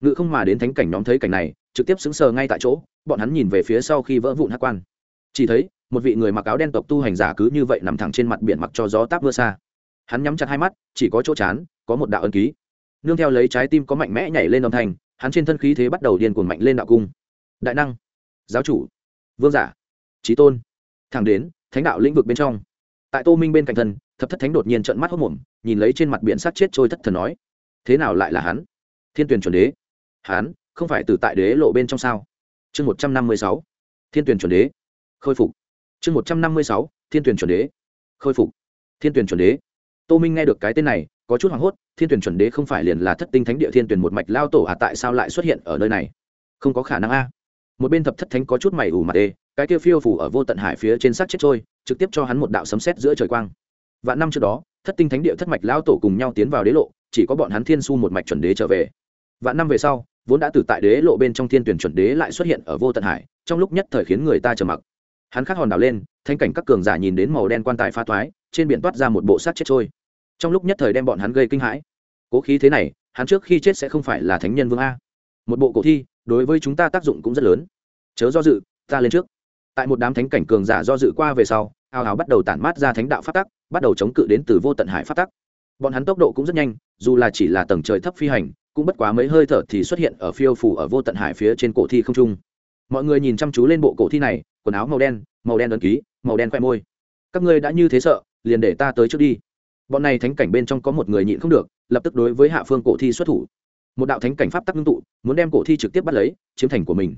ngự không mà đến thánh cảnh nhóm thấy cảnh này, trực tiếp xứng sờ ngay tại chỗ, bọn hắn nhìn về phía sau khi vỡ vụn hát quan. Chỉ thấy, một vị người mặc áo đen tộc tu hành giả cứ như vậy nằm thẳng trên mặt biển mặc cho gió táp mưa xa. Hắn nhắm chặt hai mắt, chỉ có chỗ chán, có một đạo ân ký. Nương theo lấy trái tim có mạnh mẽ nhảy lên âm thanh, hắn trên thân khí thế bắt đầu điên cuồng mạnh lên đạo cung. Đại năng, giáo chủ, vương giả trí tôn, thẳng đến, thánh đạo lĩnh vực bên trong. Tại tô minh bên cạnh thân, thập thất thánh đột nhiên trợn mắt hốc mồm nhìn lấy trên mặt biển sát chết trôi thất thần nói, thế nào lại là hắn? Thiên tuyển chuẩn đế hán, không phải từ tại đế lộ bên trong sao? Chương một trăm năm mươi sáu, thiên tuyển chuẩn đế. Khôi phục. Chương một trăm năm mươi sáu, thiên tuyển chuẩn đế. Khôi phục. Thiên tuyển chuẩn đế. Tô minh nghe được cái tên này, có chút hoảng hốt, thiên tuyển chuẩn đế không phải liền là thất tinh thánh địa thiên tuyển một mạch lao tổ à tại sao lại xuất hiện ở nơi này? Không có khả năng a. Một bên thập thất thánh có chút mày ủ mặt đê cái kia phiêu phủ ở vô tận hải phía trên sát chết trôi, trực tiếp cho hắn một đạo sấm sét giữa trời quang. Vạn năm trước đó, thất tinh thánh địa thất mạch lao tổ cùng nhau tiến vào đế lộ, chỉ có bọn hắn thiên su một mạch chuẩn đế trở về. Vạn năm về sau vốn đã từ tại đế lộ bên trong thiên tuyển chuẩn đế lại xuất hiện ở vô tận hải, trong lúc nhất thời khiến người ta trầm mặc. Hắn khắc hòn đảo lên, thanh cảnh các cường giả nhìn đến màu đen quan tài pha thoái, trên biển toát ra một bộ sát chết trôi. Trong lúc nhất thời đem bọn hắn gây kinh hãi. Cố khí thế này, hắn trước khi chết sẽ không phải là thánh nhân vương a. Một bộ cổ thi, đối với chúng ta tác dụng cũng rất lớn. Chớ do dự, ta lên trước. Tại một đám thánh cảnh cường giả do dự qua về sau, hào hào bắt đầu tản mát ra thánh đạo phát tắc, bắt đầu chống cự đến từ vô tận hải phát tắc. Bọn hắn tốc độ cũng rất nhanh, dù là chỉ là tầng trời thấp phi hành cũng bất quá mấy hơi thở thì xuất hiện ở phiêu phủ ở vô tận hải phía trên cổ thi không trung. Mọi người nhìn chăm chú lên bộ cổ thi này, quần áo màu đen màu đen đơn ký, màu đen khoe môi. Các ngươi đã như thế sợ, liền để ta tới trước đi. Bọn này thánh cảnh bên trong có một người nhịn không được, lập tức đối với hạ phương cổ thi xuất thủ. Một đạo thánh cảnh pháp tắc ngưng tụ, muốn đem cổ thi trực tiếp bắt lấy, chiếm thành của mình.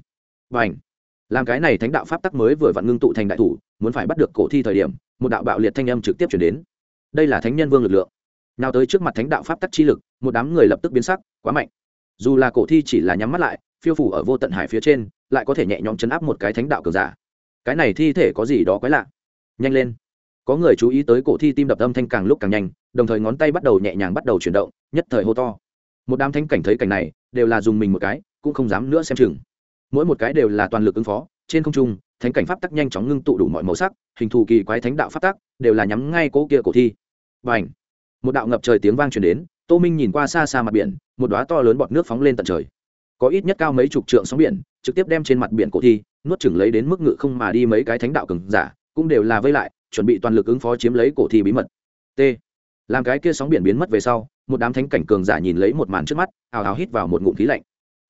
Và ảnh làm cái này thánh đạo pháp tắc mới vừa vặn ngưng tụ thành đại thủ, muốn phải bắt được cổ thi thời điểm, một đạo bạo liệt thanh âm trực tiếp chuyển đến. Đây là thánh nhân vương lực lượng. Nào tới trước mặt thánh đạo pháp tắc chi lực một đám người lập tức biến sắc, quá mạnh. Dù là cổ thi chỉ là nhắm mắt lại, phiêu phủ ở vô tận hải phía trên, lại có thể nhẹ nhõm chấn áp một cái thánh đạo cường giả. Cái này thi thể có gì đó quái lạ. Nhanh lên. Có người chú ý tới cổ thi tim đập âm thanh càng lúc càng nhanh, đồng thời ngón tay bắt đầu nhẹ nhàng bắt đầu chuyển động, nhất thời hô to. Một đám thánh cảnh thấy cảnh này, đều là dùng mình một cái, cũng không dám nữa xem chừng. Mỗi một cái đều là toàn lực ứng phó, trên không trung, thánh cảnh pháp tắc nhanh chóng ngưng tụ đủ mọi màu sắc, hình thù kỳ quái thánh đạo pháp tắc, đều là nhắm ngay cố kia cổ thi. Và ảnh một đạo ngập trời tiếng vang truyền đến tô minh nhìn qua xa xa mặt biển, một đoá to lớn bọt nước phóng lên tận trời. Có ít nhất cao mấy chục trượng sóng biển, trực tiếp đem trên mặt biển cổ thi, nuốt chừng lấy đến mức ngự không mà đi mấy cái thánh đạo cường giả, cũng đều là vây lại, chuẩn bị toàn lực ứng phó chiếm lấy cổ thi bí mật. T. Làm cái kia sóng biển biến mất về sau, một đám thánh cảnh cường giả nhìn lấy một màn trước mắt, hào hào hít vào một ngụm khí lạnh.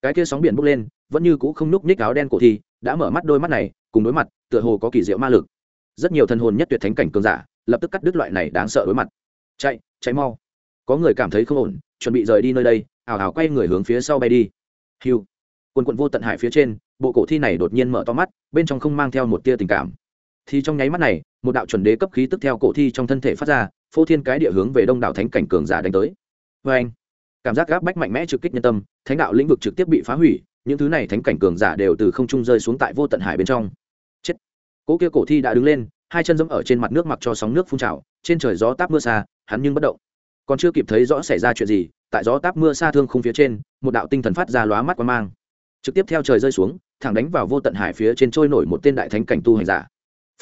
Cái kia sóng biển bốc lên, vẫn như cũ không núc ních áo đen cổ thi, đã mở mắt đôi mắt này, cùng đối mặt, tựa hồ có kỳ diệu ma lực. Rất nhiều thân hồn nhất tuyệt thánh cảnh cường giả, lập tức cắt đứt loại này đáng sợ đối mặt. Chạy chạy mau có người cảm thấy không ổn, chuẩn bị rời đi nơi đây ảo ảo quay người hướng phía sau bay đi. Hiu. Quần quận vô tận hải phía trên, bộ cổ thi này đột nhiên mở to mắt, bên trong không mang theo một tia tình cảm. Thì trong nháy mắt này, một đạo chuẩn đế cấp khí tức theo cổ thi trong thân thể phát ra, phô thiên cái địa hướng về đông đảo thánh cảnh cường giả đánh tới. Vê anh, cảm giác gáp bách mạnh mẽ trực kích nhân tâm, thánh đạo lĩnh vực trực tiếp bị phá hủy, những thứ này thánh cảnh cường giả đều từ không trung rơi xuống tại vô tận hải bên trong. Chết. Cỗ kia cổ thi đã đứng lên, hai chân dẫm ở trên mặt nước mặc cho sóng nước phun trào, trên trời gió táp mưa xa, hắn nhưng bất động còn chưa kịp thấy rõ xảy ra chuyện gì, tại gió táp mưa xa thương khung phía trên, một đạo tinh thần phát ra lóa mắt quan mang. Trực tiếp theo trời rơi xuống, thẳng đánh vào vô tận hải phía trên trôi nổi một tên đại thánh cảnh tu hành giả.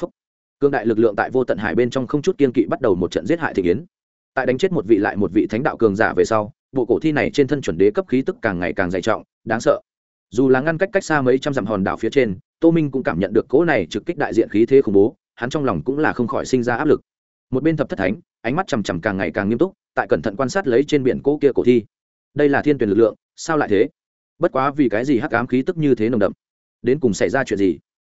Phúc. cương đại lực lượng tại vô tận hải bên trong không chút kiên kỵ bắt đầu một trận giết hại thị kiến. Tại đánh chết một vị lại một vị thánh đạo cường giả về sau, bộ cổ thi này trên thân chuẩn đế cấp khí tức càng ngày càng dày trọng, đáng sợ. Dù là ngăn cách cách xa mấy trăm dặm hòn đảo phía trên, tô minh cũng cảm nhận được cỗ này trực kích đại diện khí thế khủng bố, hắn trong lòng cũng là không khỏi sinh ra áp lực một bên thập thất thánh, ánh mắt chằm chằm càng ngày càng nghiêm túc, tại cẩn thận quan sát lấy trên biển cỗ kia cổ thi. Đây là thiên tuyển lực lượng, sao lại thế? Bất quá vì cái gì hắc ám khí tức như thế nồng đậm? Đến cùng xảy ra chuyện gì?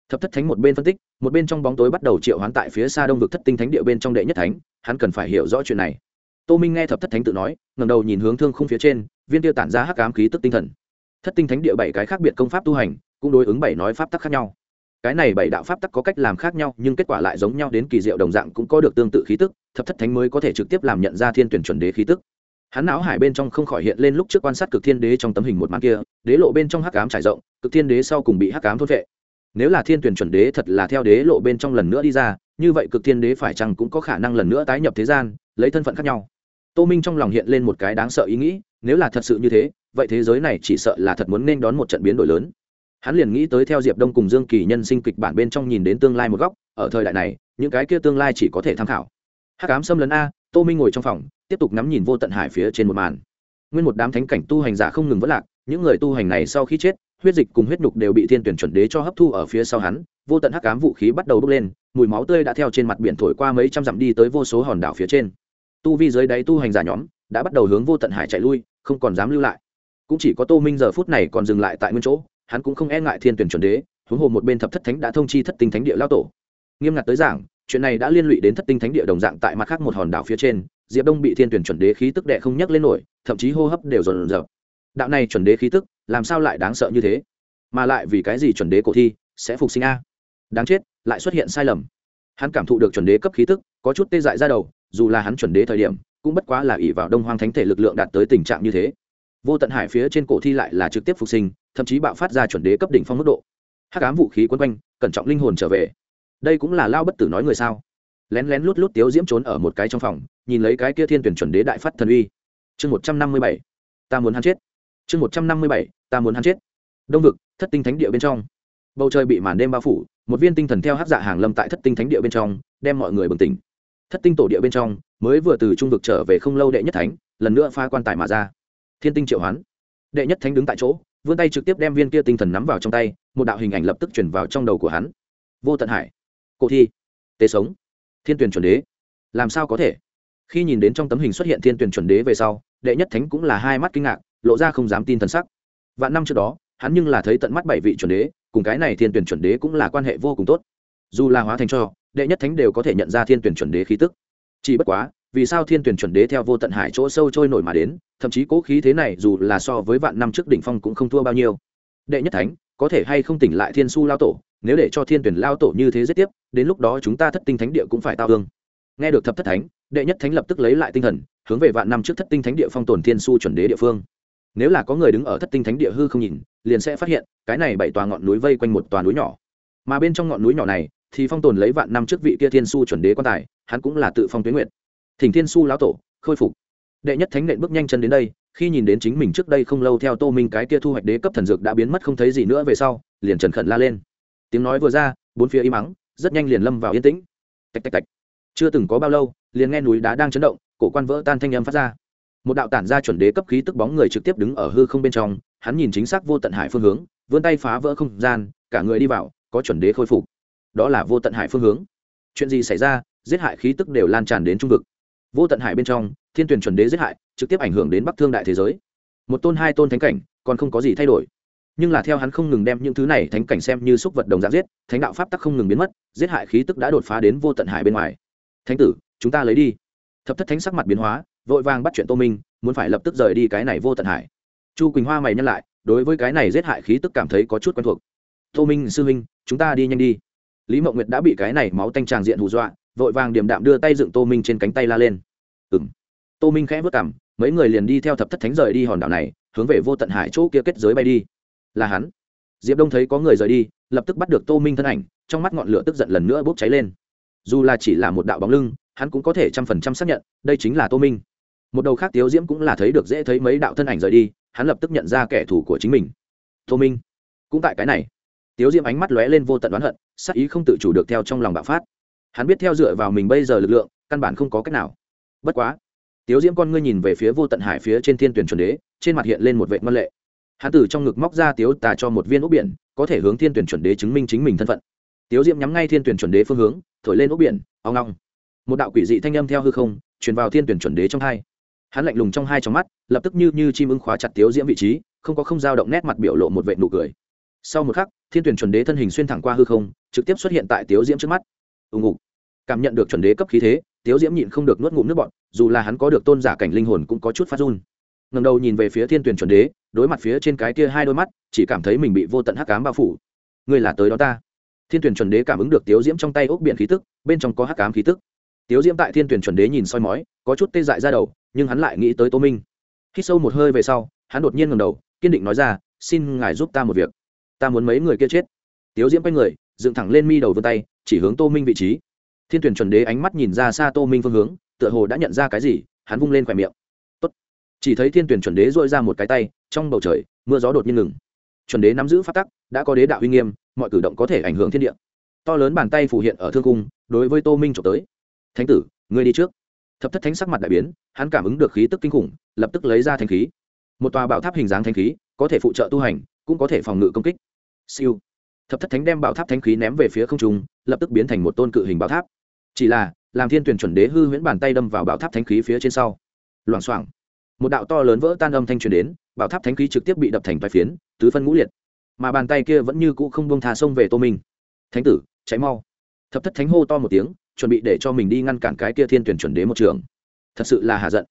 Thập thất thánh một bên phân tích, một bên trong bóng tối bắt đầu triệu hoán tại phía xa đông vực thất tinh thánh địa bên trong đệ nhất thánh, hắn cần phải hiểu rõ chuyện này. Tô minh nghe thập thất thánh tự nói ngầm đầu nhìn hướng thương khung phía trên, viên tiêu tản ra hắc ám khí tức tinh thần. Thất tinh thánh địa bảy cái khác biệt công pháp tu hành, cũng đối ứng bảy nói pháp tắc khác nhau cái này bảy đạo pháp tắc có cách làm khác nhau, nhưng kết quả lại giống nhau đến kỳ diệu, đồng dạng cũng có được tương tự khí tức, thập thất thánh mới có thể trực tiếp làm nhận ra thiên tuyển chuẩn đế khí tức. Hắn não hải bên trong không khỏi hiện lên lúc trước quan sát cực thiên đế trong tấm hình một màn kia, đế lộ bên trong hắc ám trải rộng, cực thiên đế sau cùng bị hắc ám thốt vệ nếu là thiên tuyển chuẩn đế thật là theo đế lộ bên trong lần nữa đi ra, như vậy cực thiên đế phải chăng cũng có khả năng lần nữa tái nhập thế gian, lấy thân phận khác nhau. Tô minh trong lòng hiện lên một cái đáng sợ ý nghĩ, nếu là thật sự như thế, vậy thế giới này chỉ sợ là thật muốn nên đón một trận biến đổi lớn hắn liền nghĩ tới theo diệp đông cùng dương kỳ nhân sinh kịch bản bên trong nhìn đến tương lai một góc, ở thời đại này, những cái kia tương lai chỉ có thể tham khảo. Hắc ám xâm lấn a, tô minh ngồi trong phòng, tiếp tục ngắm nhìn vô tận hải phía trên một màn. Nguyên một đám thánh cảnh tu hành giả không ngừng vất lạc, những người tu hành này sau khi chết, huyết dịch cùng huyết nhục đều bị thiên tuyển chuẩn đế cho hấp thu ở phía sau hắn, vô tận hắc ám vũ khí bắt đầu bốc lên, mùi máu tươi đã theo trên mặt biển thổi qua mấy trăm dặm đi tới vô số hòn đảo phía trên. Tu vi dưới đáy tu hành giả nhóm, đã bắt đầu hướng vô tận hải chạy lui, không còn dám lưu lại. Cũng chỉ có tô minh giờ phút này còn dừng lại tại nguyên chỗ hắn cũng không e ngại thiên tuyển chuẩn đế, huống hồ một bên thập thất thánh đã thông chi thất tinh thánh địa lao tổ. Nghiêm ngặt tới giảng, chuyện này đã liên lụy đến thất tinh thánh địa đồng dạng tại mặt khác một hòn đảo phía trên, diệp đông bị thiên tuyển chuẩn đế khí tức đệ không nhắc lên nổi, thậm chí hô hấp đều dồn dập. Đạo này chuẩn đế khí tức, làm sao lại đáng sợ như thế? Mà lại vì cái gì chuẩn đế cổ thi sẽ phục sinh a? Đáng chết, lại xuất hiện sai lầm. Hắn cảm thụ được chuẩn đế cấp khí tức, có chút tê dại ra đầu, dù là hắn chuẩn đế thời điểm, cũng bất quá là ỷ vào đông hoang thánh thể lực lượng đạt tới tình trạng như thế vô tận hải phía trên cổ thi lại là trực tiếp phục sinh, thậm chí bạo phát ra chuẩn đế cấp đỉnh phong mức độ. Hắc ám vũ khí quấn quanh, cẩn trọng linh hồn trở về. Đây cũng là lao bất tử nói người sao? Lén lén lút lút tiếu diễm trốn ở một cái trong phòng, nhìn lấy cái kia thiên tuyển chuẩn đế đại phát thần uy. Chương một trăm năm mươi bảy, ta muốn hắn chết. Chương một trăm năm mươi bảy, ta muốn hắn chết. Đông vực, thất tinh thánh địa bên trong. Bầu trời bị màn đêm bao phủ, một viên tinh thần theo hát dạ hàng lâm tại thất tinh thánh địa bên trong, đem mọi người bừng tỉnh. Thất tinh tổ địa bên trong, mới vừa từ trung vực trở về không lâu đệ nhất thánh, lần nữa pha quan tài mà ra thiên tinh triệu hoán. Đệ nhất thánh đứng tại chỗ, vươn tay trực tiếp đem viên kia tinh thần nắm vào trong tay, một đạo hình ảnh lập tức chuyển vào trong đầu của hắn. Vô tận hải. Cổ thi. Tế sống. Thiên tuyển chuẩn đế. Làm sao có thể? Khi nhìn đến trong tấm hình xuất hiện thiên tuyển chuẩn đế về sau, đệ nhất thánh cũng là hai mắt kinh ngạc, lộ ra không dám tin thần sắc. Vạn năm trước đó, hắn nhưng là thấy tận mắt bảy vị chuẩn đế, cùng cái này thiên tuyển chuẩn đế cũng là quan hệ vô cùng tốt. Dù là hóa thành cho, đệ nhất thánh đều có thể nhận ra thiên tuyển chuẩn đế khí tức. Chỉ bất quá vì sao thiên tuyển chuẩn đế theo vô tận hải chỗ sâu trôi nổi mà đến, thậm chí cố khí thế này dù là so với vạn năm trước đỉnh phong cũng không thua bao nhiêu. Đệ nhất thánh, có thể hay không tỉnh lại thiên su lao tổ, nếu để cho thiên tuyển lao tổ như thế giết tiếp, đến lúc đó chúng ta thất tinh thánh địa cũng phải tao hương. Nghe được thập thất thánh, đệ nhất thánh lập tức lấy lại tinh thần, hướng về vạn năm trước thất tinh thánh địa phong tồn thiên su chuẩn đế địa phương. Nếu là có người đứng ở thất tinh thánh địa hư không nhìn, liền sẽ phát hiện, cái này bảy tòa ngọn núi vây quanh một tòa núi nhỏ. Mà bên trong ngọn núi nhỏ này, thì phong tồn lấy vạn năm trước vị kia thiên su chuẩn đế quan tài, hắn cũng là tự phong tuyến nguyện thỉnh thiên su lão tổ, khôi phục. Đệ nhất thánh nện bước nhanh chân đến đây, khi nhìn đến chính mình trước đây không lâu theo tô minh cái kia thu hoạch đế cấp thần dược đã biến mất không thấy gì nữa về sau, liền trần khẩn la lên. Tiếng nói vừa ra, bốn phía im mắng rất nhanh liền lâm vào yên tĩnh. Tạch tạch tạch. Chưa từng có bao lâu, liền nghe núi đá đang chấn động, cổ quan vỡ tan thanh âm phát ra. Một đạo tản ra chuẩn đế cấp khí tức bóng người trực tiếp đứng ở hư không bên trong, hắn nhìn chính xác vô tận hải phương hướng, vươn tay phá vỡ không gian, cả người đi vào, có chuẩn đế khôi phục. Đó là vô tận hải phương hướng. Chuyện gì xảy ra, giết hại khí tức đều lan tràn đến trung vực vô tận hải bên trong, thiên tuyển chuẩn đế giết hại, trực tiếp ảnh hưởng đến bắc thương đại thế giới. Một tôn, hai tôn thánh cảnh, còn không có gì thay đổi. Nhưng là theo hắn không ngừng đem những thứ này thánh cảnh xem như xúc vật đồng dạng giết, thánh đạo pháp tắc không ngừng biến mất, giết hại khí tức đã đột phá đến vô tận hải bên ngoài. Thánh tử, chúng ta lấy đi. Thập thất thánh sắc mặt biến hóa, vội vàng bắt chuyện tô minh, muốn phải lập tức rời đi cái này vô tận hải. Chu quỳnh hoa mày nhân lại, đối với cái này giết hại khí tức cảm thấy có chút quen thuộc. Tô minh, sư huynh, chúng ta đi nhanh đi. Lý mộng nguyệt đã bị cái này máu tanh tràng diện hù dọa vội vàng điểm đạm đưa tay dựng tô minh trên cánh tay la lên. Ừ m tô minh khẽ vất cảm, mấy người liền đi theo thập thất thánh rời đi hòn đảo này, hướng về vô tận hải chỗ kia kết giới bay đi. Là hắn. Diệp đông thấy có người rời đi, lập tức bắt được tô minh thân ảnh, trong mắt ngọn lửa tức giận lần nữa bốc cháy lên. Dù là chỉ là một đạo bóng lưng, hắn cũng có thể trăm phần trăm xác nhận, đây chính là tô minh. Một đầu khác tiếu diễm cũng là thấy được dễ thấy mấy đạo thân ảnh rời đi, hắn lập tức nhận ra kẻ thù của chính mình. Tô minh. Cũng tại cái này. Tiếu diễm ánh mắt lóe lên vô tận đoán hận, sắc ý không tự chủ được theo trong lòng bạo phát hắn biết theo dựa vào mình bây giờ lực lượng, căn bản không có cách nào. Bất quá, tiếu diễm con ngươi nhìn về phía vô tận hải phía trên thiên tuyển chuẩn đế, trên mặt hiện lên một vệ ngân lệ. Hắn từ trong ngực móc ra tiếu tà cho một viên ốc biển, có thể hướng thiên tuyển chuẩn đế chứng minh chính mình thân phận. Tiếu diễm nhắm ngay thiên tuyển chuẩn đế phương hướng, thổi lên ốc biển ao ngong một đạo quỷ dị thanh âm theo hư không, truyền vào thiên tuyển chuẩn đế trong hai. Hắn lạnh lùng trong hai trong mắt, lập tức như như chim ưng khóa chặt tiếu diễm vị trí, không có không dao động nét mặt biểu lộ một vệ nụ cười. Sau một khắc, thiên tuyển chuẩn đế thân hình xuyên thẳng qua hư không, trực tiếp xuất hiện tại tiếu diễm trước mắt. Ưng ngục cảm nhận được chuẩn đế cấp khí thế, tiếu diễm nhịn không được nuốt ngụm nước bọn dù là hắn có được tôn giả cảnh linh hồn cũng có chút phát run. Ngầm đầu nhìn về phía thiên tuyển chuẩn đế, đối mặt phía trên cái kia hai đôi mắt, chỉ cảm thấy mình bị vô tận hắc cám bao phủ. Ngươi là tới đó ta. Thiên tuyển chuẩn đế cảm ứng được tiếu diễm trong tay ốc biển khí tức, bên trong có hắc cám khí tức. Tiếu diễm tại thiên tuyển chuẩn đế nhìn soi mói, có chút tê dại ra đầu, nhưng hắn lại nghĩ tới tô minh. Khi sâu một hơi về sau, hắn đột nhiên ngầm đầu, kiên định nói ra, xin ngài giúp ta một việc. Ta muốn mấy người kia chết. Tiếu diễm quay người, dựng thẳng lên mi đầu vươn tay, chỉ hướng tô minh vị trí thiên tuyển chuẩn đế ánh mắt nhìn ra xa tô minh phương hướng, tựa hồ đã nhận ra cái gì, hắn vung lên khỏe miệng. Tốt. chỉ thấy thiên tuyển chuẩn đế dội ra một cái tay, trong bầu trời, mưa gió đột nhiên ngừng. Chuẩn đế nắm giữ phát tắc, đã có đế đạo uy nghiêm, mọi cử động có thể ảnh hưởng thiên địa. To lớn bàn tay phủ hiện ở thương cung, đối với tô minh trộm tới. Thánh tử, ngươi đi trước. Thập thất thánh sắc mặt đại biến, hắn cảm ứng được khí tức kinh khủng, lập tức lấy ra thanh khí. Một tòa bảo tháp hình dáng thanh khí, có thể phụ trợ tu hành, cũng có thể phòng ngự công kích. Siêu. Thập thất thánh đem bảo tháp thanh khí ném về phía không trung, lập tức biến thành một tôn cự hình bảo tháp chỉ là, làm thiên tuyển chuẩn đế hư huyễn bàn tay đâm vào bảo tháp thánh khí phía trên sau. Loảng xoảng, một đạo to lớn vỡ tan âm thanh truyền đến, bảo tháp thánh khí trực tiếp bị đập thành vài phiến, tứ phân ngũ liệt. Mà bàn tay kia vẫn như cũ không bông thà xông về tô minh. Thánh tử cháy mau. Thập thất thánh hô to một tiếng, chuẩn bị để cho mình đi ngăn cản cái kia thiên tuyển chuẩn đế một trường. Thật sự là hạ giận.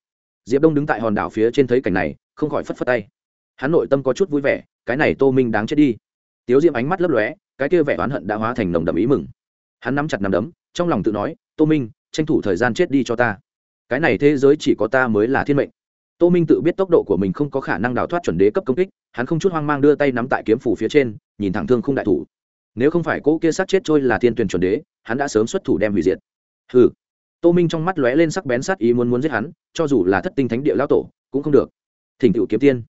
Diệp đông đứng tại hòn đảo phía trên thấy cảnh này, không khỏi phất phất tay. Hắn nội tâm có chút vui vẻ, cái này tô minh đáng chết đi. Tiếu diệm ánh mắt lấp lóe, cái kia vẻ oán hận đã hóa thành nồng đầm ý mừng hắn nắm chặt nắm đấm, trong lòng tự nói, tô minh, tranh thủ thời gian chết đi cho ta. Cái này thế giới chỉ có ta mới là thiên mệnh. Tô minh tự biết tốc độ của mình không có khả năng đào thoát chuẩn đế cấp công kích, hắn không chút hoang mang đưa tay nắm tại kiếm phủ phía trên, nhìn thẳng thương không đại thủ. Nếu không phải cỗ kia sát chết trôi là thiên tuyển chuẩn đế, hắn đã sớm xuất thủ đem hủy diệt. Hừ. Tô minh trong mắt lóe lên sắc bén sát ý muốn muốn giết hắn, cho dù là thất tinh thánh địa lão tổ, cũng không được. Thỉnh cựu kiếm tiên.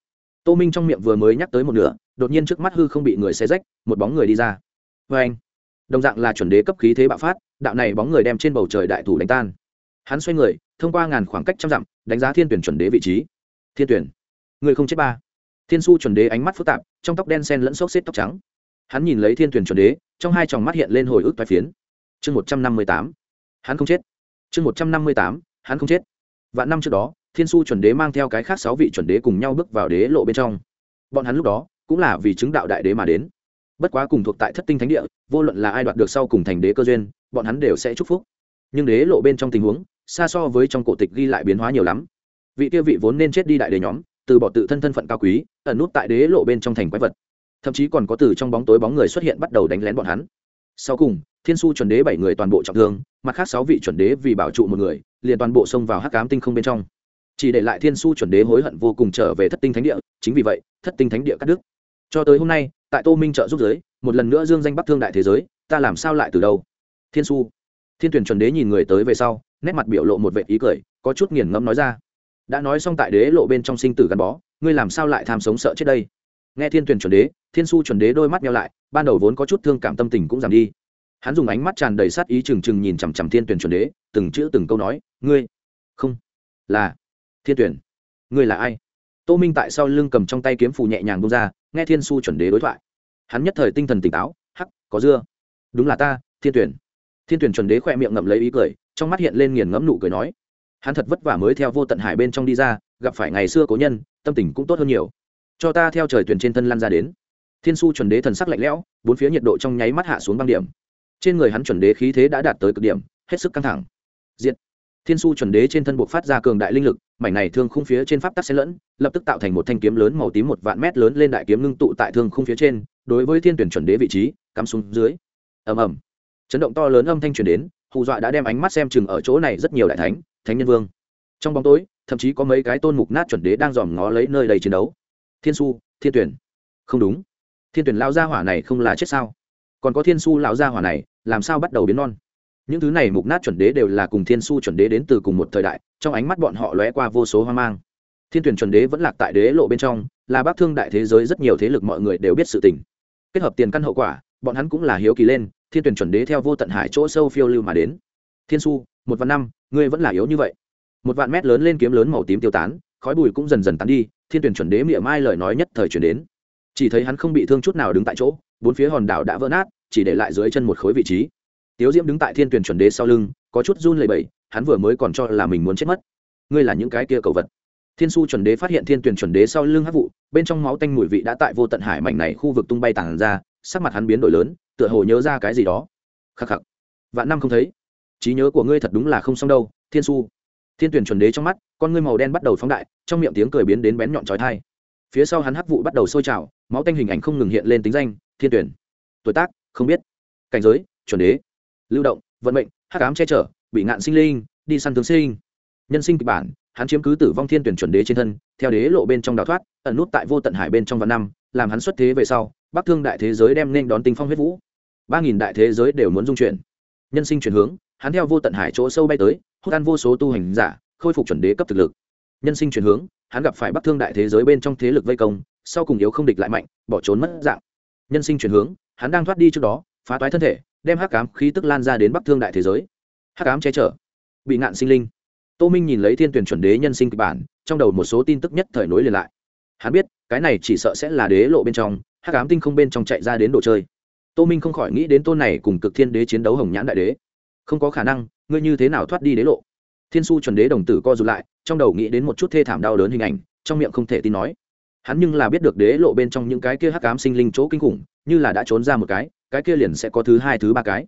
Tô minh trong miệng vừa mới nhắc tới một nửa, đột nhiên trước mắt hư không bị người xe rách, một bóng người đi ra. Vê anh đồng dạng là chuẩn đế cấp khí thế bạo phát, đạo này bóng người đem trên bầu trời đại thủ đánh tan. Hắn xoay người, thông qua ngàn khoảng cách trăm dặm, đánh giá thiên tuyển chuẩn đế vị trí. Thiên tuyển, người không chết ba. Thiên su chuẩn đế ánh mắt phức tạp, trong tóc đen sen lẫn xốc xếp tóc trắng. Hắn nhìn lấy thiên tuyển chuẩn đế, trong hai tròng mắt hiện lên hồi ức toái phiến. Chương một trăm năm mươi tám. Hắn không chết. Chương một trăm năm mươi tám. Hắn không chết. Vạn năm trước đó, thiên su chuẩn đế mang theo cái khác sáu vị chuẩn đế cùng nhau bước vào đế lộ bên trong. Bọn hắn lúc đó, cũng là vì chứng đạo đại đế mà đến bất quá cùng thuộc tại thất tinh thánh địa, vô luận là ai đoạt được sau cùng thành đế cơ duyên, bọn hắn đều sẽ chúc phúc. Nhưng đế lộ bên trong tình huống, xa so với trong cổ tịch ghi lại biến hóa nhiều lắm. Vị kia vị vốn nên chết đi đại đế nhóm, từ bỏ tự thân thân phận cao quý, ẩn nút tại đế lộ bên trong thành quái vật. Thậm chí còn có từ trong bóng tối bóng người xuất hiện bắt đầu đánh lén bọn hắn. Sau cùng, thiên su chuẩn đế bảy người toàn bộ trọng thương, mặt khác sáu vị chuẩn đế vì bảo trụ một người, liền toàn bộ xông vào hắc cám tinh không bên trong. Chỉ để lại thiên su chuẩn đế hối hận vô cùng trở về thất tinh thánh địa, chính vì vậy, thất tinh thánh địa cắt đứt. Cho tới hôm nay tại tô minh trợ giúp giới, một lần nữa dương danh bắc thương đại thế giới, ta làm sao lại từ đâu? Thiên su. Thiên tuyển chuẩn đế nhìn người tới về sau, nét mặt biểu lộ một vệ ý cười, có chút nghiền ngẫm nói ra. Đã nói xong tại đế lộ bên trong sinh tử gắn bó, ngươi làm sao lại tham sống sợ chết đây? Nghe thiên tuyển chuẩn đế, thiên su chuẩn đế đôi mắt nhau lại, ban đầu vốn có chút thương cảm tâm tình cũng giảm đi. Hắn dùng ánh mắt tràn đầy sát ý trừng trừng nhìn chằm chằm thiên tuyển chuẩn đế, từng chữ từng câu nói, ngươi? Không. Là thiên tuyển. Ngươi là ai? Tô minh tại sau lưng cầm trong tay kiếm phù nhẹ nhàng bông ra, nghe thiên su chuẩn đế đối thoại. Hắn nhất thời tinh thần tỉnh táo, hắc, có dưa. Đúng là ta, thiên tuyển. Thiên tuyển chuẩn đế khoe miệng ngậm lấy ý cười, trong mắt hiện lên nghiền ngẫm nụ cười nói, hắn thật vất vả mới theo vô tận hải bên trong đi ra, gặp phải ngày xưa cố nhân, tâm tình cũng tốt hơn nhiều. Cho ta theo trời tuyển trên thân lan ra đến. Thiên su chuẩn đế thần sắc lạnh lẽo, bốn phía nhiệt độ trong nháy mắt hạ xuống băng điểm. Trên người hắn chuẩn đế khí thế đã đạt tới cực điểm, hết sức căng thẳng. Diện thiên su chuẩn đế trên thân buộc phát ra cường đại linh lực mảnh này thương khung phía trên pháp tắc xen lẫn, lập tức tạo thành một thanh kiếm lớn màu tím một vạn mét lớn lên đại kiếm ngưng tụ tại thương khung phía trên, đối với thiên tuyển chuẩn đế vị trí, cắm xuống dưới. Ầm ầm. Chấn động to lớn âm thanh truyền đến, hù dọa đã đem ánh mắt xem chừng ở chỗ này rất nhiều đại thánh thánh nhân vương. Trong bóng tối, thậm chí có mấy cái tôn mục nát chuẩn đế đang dòm ngó lấy nơi đầy chiến đấu. Thiên su thiên tuyển. Không đúng. Thiên tuyển lao gia hỏa này không là chết sao? Còn có thiên su lão gia hỏa này, làm sao bắt đầu biến non? Những thứ này mục nát chuẩn đế đều là cùng thiên su chuẩn đế đến từ cùng một thời đại, trong ánh mắt bọn họ lóe qua vô số hoang mang. Thiên tuyển chuẩn đế vẫn lạc tại đế lộ bên trong, là bác thương đại thế giới rất nhiều thế lực mọi người đều biết sự tình. Kết hợp tiền căn hậu quả, bọn hắn cũng là hiếu kỳ lên, thiên tuyển chuẩn đế theo vô tận hải chỗ sâu phiêu lưu mà đến. Thiên su, một vạn năm, ngươi vẫn là yếu như vậy. Một vạn mét lớn lên kiếm lớn màu tím tiêu tán, khói bụi cũng dần dần tán đi, thiên tuyển chuẩn đế miệng mai lời nói nhất thời chuyển đến. Chỉ thấy hắn không bị thương chút nào đứng tại chỗ, bốn phía hòn đảo đã vỡ nát, chỉ để lại dưới chân một khối vị trí tiếu diễm đứng tại thiên tuyển chuẩn đế sau lưng, có chút run lầy bẩy, hắn vừa mới còn cho là mình muốn chết mất. Ngươi là những cái kia cầu vật. Thiên su chuẩn đế phát hiện thiên tuyển chuẩn đế sau lưng hát vụ, bên trong máu tanh mùi vị đã tại vô tận hải mảnh này khu vực tung bay tàn ra, sắc mặt hắn biến đổi lớn, tựa hồ nhớ ra cái gì đó. Khắc khắc. Vạn năm không thấy. Trí nhớ của ngươi thật đúng là không xong đâu, thiên su. Thiên tuyển chuẩn đế trong mắt, con ngươi màu đen bắt đầu phóng đại, trong miệng tiếng cười biến đến bén nhọn trói thai phía sau hắn hắc vụ bắt đầu sôi trào, máu tanh hình ảnh không ngừng hiện lên tính danh, thiên tuyển. Tuổi tác, không biết. Cảnh giới, chuẩn đế lưu động, vận mệnh, hắc ám che chở, bị ngạn sinh linh, đi săn tướng sinh. Nhân sinh kịch bản, hắn chiếm cứ tử vong thiên tuyển chuẩn đế trên thân, theo đế lộ bên trong đào thoát, ẩn nút tại vô tận hải bên trong vạn năm, làm hắn xuất thế về sau, bắc thương đại thế giới đem nên đón tinh phong huyết vũ. Ba nghìn đại thế giới đều muốn dung chuyển. Nhân sinh chuyển hướng, hắn theo vô tận hải chỗ sâu bay tới, hút ăn vô số tu hành giả, khôi phục chuẩn đế cấp thực lực. Nhân sinh chuyển hướng, hắn gặp phải bắc thương đại thế giới bên trong thế lực vây công, sau cùng yếu không địch lại mạnh, bỏ trốn mất dạng. Nhân sinh chuyển hướng, hắn đang thoát đi trước đó, phá toái thân thể đem hắc cám khí tức lan ra đến bắc thương đại thế giới. Hắc cám che chở, bị ngạn sinh linh. Tô minh nhìn lấy thiên tuyển chuẩn đế nhân sinh kịch bản, trong đầu một số tin tức nhất thời nối liền lại. Hắn biết, cái này chỉ sợ sẽ là đế lộ bên trong, hắc cám tinh không bên trong chạy ra đến đồ chơi. Tô minh không khỏi nghĩ đến tôn này cùng cực thiên đế chiến đấu hồng nhãn đại đế. Không có khả năng, ngươi như thế nào thoát đi đế lộ? Thiên su chuẩn đế đồng tử co r ụ t lại, trong đầu nghĩ đến một chút thê thảm đau đớn hình ảnh, trong miệng không thể tin nói. Hắn nhưng là biết được đế lộ bên trong những cái kia hắc cám sinh linh chỗ kinh khủng, như là đã trốn ra một cái cái kia liền sẽ có thứ hai, thứ ba cái.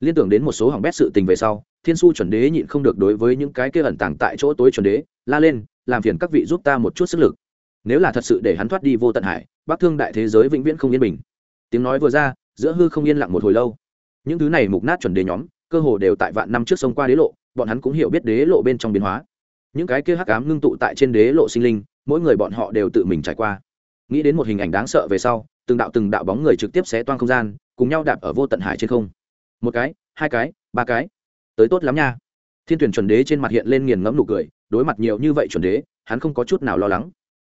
Liên tưởng đến một số hỏng bét sự tình về sau, thiên su chuẩn đế nhịn không được đối với những cái kia ẩn tàng tại chỗ tối chuẩn đế, la lên, làm phiền các vị giúp ta một chút sức lực. Nếu là thật sự để hắn thoát đi vô tận hải, bắc thương đại thế giới vĩnh viễn không yên bình. Tiếng nói vừa ra, giữa hư không yên lặng một hồi lâu. Những thứ này mục nát chuẩn đế nhóm, cơ hồ đều tại vạn năm trước sông qua đế lộ, bọn hắn cũng hiểu biết đế lộ bên trong biến hóa. Những cái kia hắc ám ngưng tụ tại trên đế lộ sinh linh, mỗi người bọn họ đều tự mình trải qua. Nghĩ đến một hình ảnh đáng sợ về sau, từng đạo từng đạo bóng người trực tiếp xé toan không gian cùng nhau đạp ở vô tận hải trên không. Một cái, hai cái, ba cái. Tới tốt lắm nha. Thiên tuyển chuẩn đế trên mặt hiện lên nghiền ngẫm nụ cười, đối mặt nhiều như vậy chuẩn đế, hắn không có chút nào lo lắng.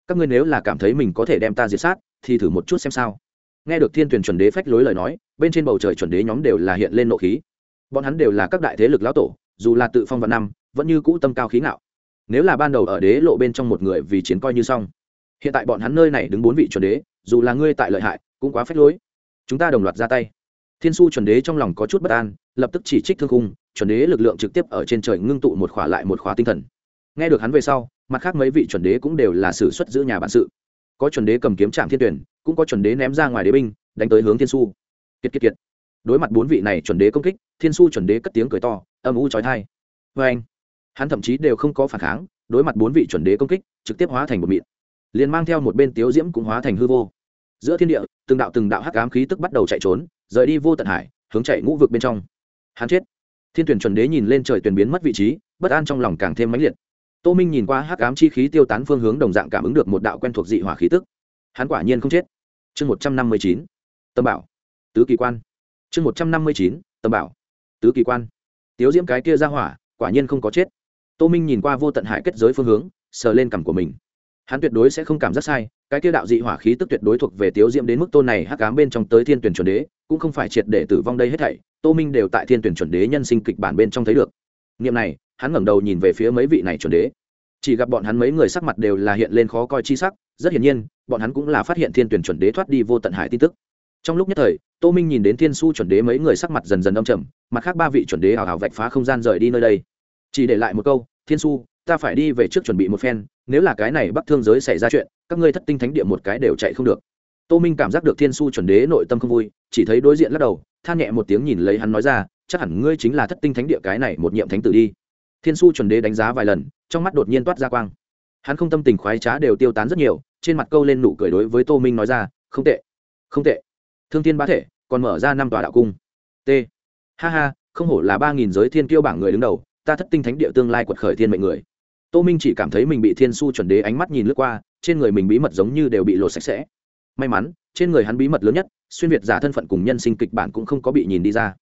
Các ngươi nếu là cảm thấy mình có thể đem ta diệt sát, thì thử một chút xem sao. Nghe được thiên tuyển chuẩn đế phách lối lời nói, bên trên bầu trời chuẩn đế nhóm đều là hiện lên nộ khí. Bọn hắn đều là các đại thế lực lão tổ, dù là tự phong vạn năm, vẫn như cũ tâm cao khí ngạo. Nếu là ban đầu ở đế lộ bên trong một người vì chiến coi như xong, hiện tại bọn hắn nơi này đứng bốn vị chuẩn đế, dù là ngươi tại lợi hại, cũng quá phách lối chúng ta đồng loạt ra tay. Thiên su chuẩn đế trong lòng có chút bất an, lập tức chỉ trích thương khung, chuẩn đế lực lượng trực tiếp ở trên trời ngưng tụ một khỏa lại một khỏa tinh thần. Nghe được hắn về sau, mặt khác mấy vị chuẩn đế cũng đều là sử xuất giữ nhà bản sự. Có chuẩn đế cầm kiếm trạm thiên tuyển, cũng có chuẩn đế ném ra ngoài đế binh, đánh tới hướng thiên su kiệt kiệt kiệt. Đối mặt bốn vị này chuẩn đế công kích, thiên su chuẩn đế cất tiếng cười to, âm u trói thai vê anh, hắn thậm chí đều không có phản kháng, đối mặt bốn vị chuẩn đế công kích, trực tiếp hóa thành một mịn. Liền mang theo một bên tiếu diễm cũng hóa thành hư vô. Giữa thiên địa từng đạo từng đạo hắc ám khí tức bắt đầu chạy trốn, rời đi vô tận hải, hướng chạy ngũ vực bên trong. Hắn chết. Thiên tuyển chuẩn đế nhìn lên trời tuyển biến mất vị trí, bất an trong lòng càng thêm mãnh liệt. Tô minh nhìn qua hắc ám chi khí tiêu tán phương hướng đồng dạng cảm ứng được một đạo quen thuộc dị hỏa khí tức. Hắn quả nhiên không chết. Chương một trăm năm mươi chín, tâm bảo. Tứ kỳ quan. Chương một trăm năm mươi chín, tâm bảo. Tứ kỳ quan. Tiếu diễm cái kia ra hỏa, quả nhiên không có chết. Tô minh nhìn qua vô tận hải kết giới phương hướng, sờ lên cằm của mình. Hắn tuyệt đối sẽ không cảm giác sai cái kia đạo dị hỏa khí tức tuyệt đối thuộc về tiếu diễm đến mức tôn này hắc ám bên trong tới thiên tuyển chuẩn đế, cũng không phải triệt để tử vong đây hết thảy, tô minh đều tại thiên tuyển chuẩn đế nhân sinh kịch bản bên trong thấy được. Nghiệm này, hắn ngẩng đầu nhìn về phía mấy vị này chuẩn đế. Chỉ gặp bọn hắn mấy người sắc mặt đều là hiện lên khó coi chi sắc, rất hiển nhiên, bọn hắn cũng là phát hiện thiên tuyển chuẩn đế thoát đi vô tận hải tin tức. Trong lúc nhất thời, tô minh nhìn đến thiên su chuẩn đế mấy người sắc mặt dần dần âm trầm, mặt khác ba vị chuẩn đế hào hào vạch phá không gian rời đi nơi đây. Chỉ để lại một câu, thiên su ta phải đi về trước chuẩn bị một phen, nếu là cái này bắc thương giới xảy ra chuyện, các ngươi thất tinh thánh địa một cái đều chạy không được. Tô minh cảm giác được thiên su chuẩn đế nội tâm không vui, chỉ thấy đối diện lắc đầu, than nhẹ một tiếng nhìn lấy hắn nói ra, chắc hẳn ngươi chính là thất tinh thánh địa cái này một nhiệm thánh tử đi. Thiên su chuẩn đế đánh giá vài lần, trong mắt đột nhiên toát ra quang. Hắn không tâm tình khoái trá đều tiêu tán rất nhiều, trên mặt câu lên nụ cười đối với tô minh nói ra, không tệ không tệ. Thương thiên bá thể, còn mở ra năm tòa đạo cung. T. Ha ha, không hổ là ba nghìn giới thiên kiêu bảng người đứng đầu, ta thất tinh thánh địa tương lai quật khởi thiên mệnh người tô minh chỉ cảm thấy mình bị thiên su chuẩn đế ánh mắt nhìn lướt qua, trên người mình bí mật giống như đều bị lột sạch sẽ. May mắn, trên người hắn bí mật lớn nhất, xuyên việt giả thân phận cùng nhân sinh kịch bản cũng không có bị nhìn đi ra.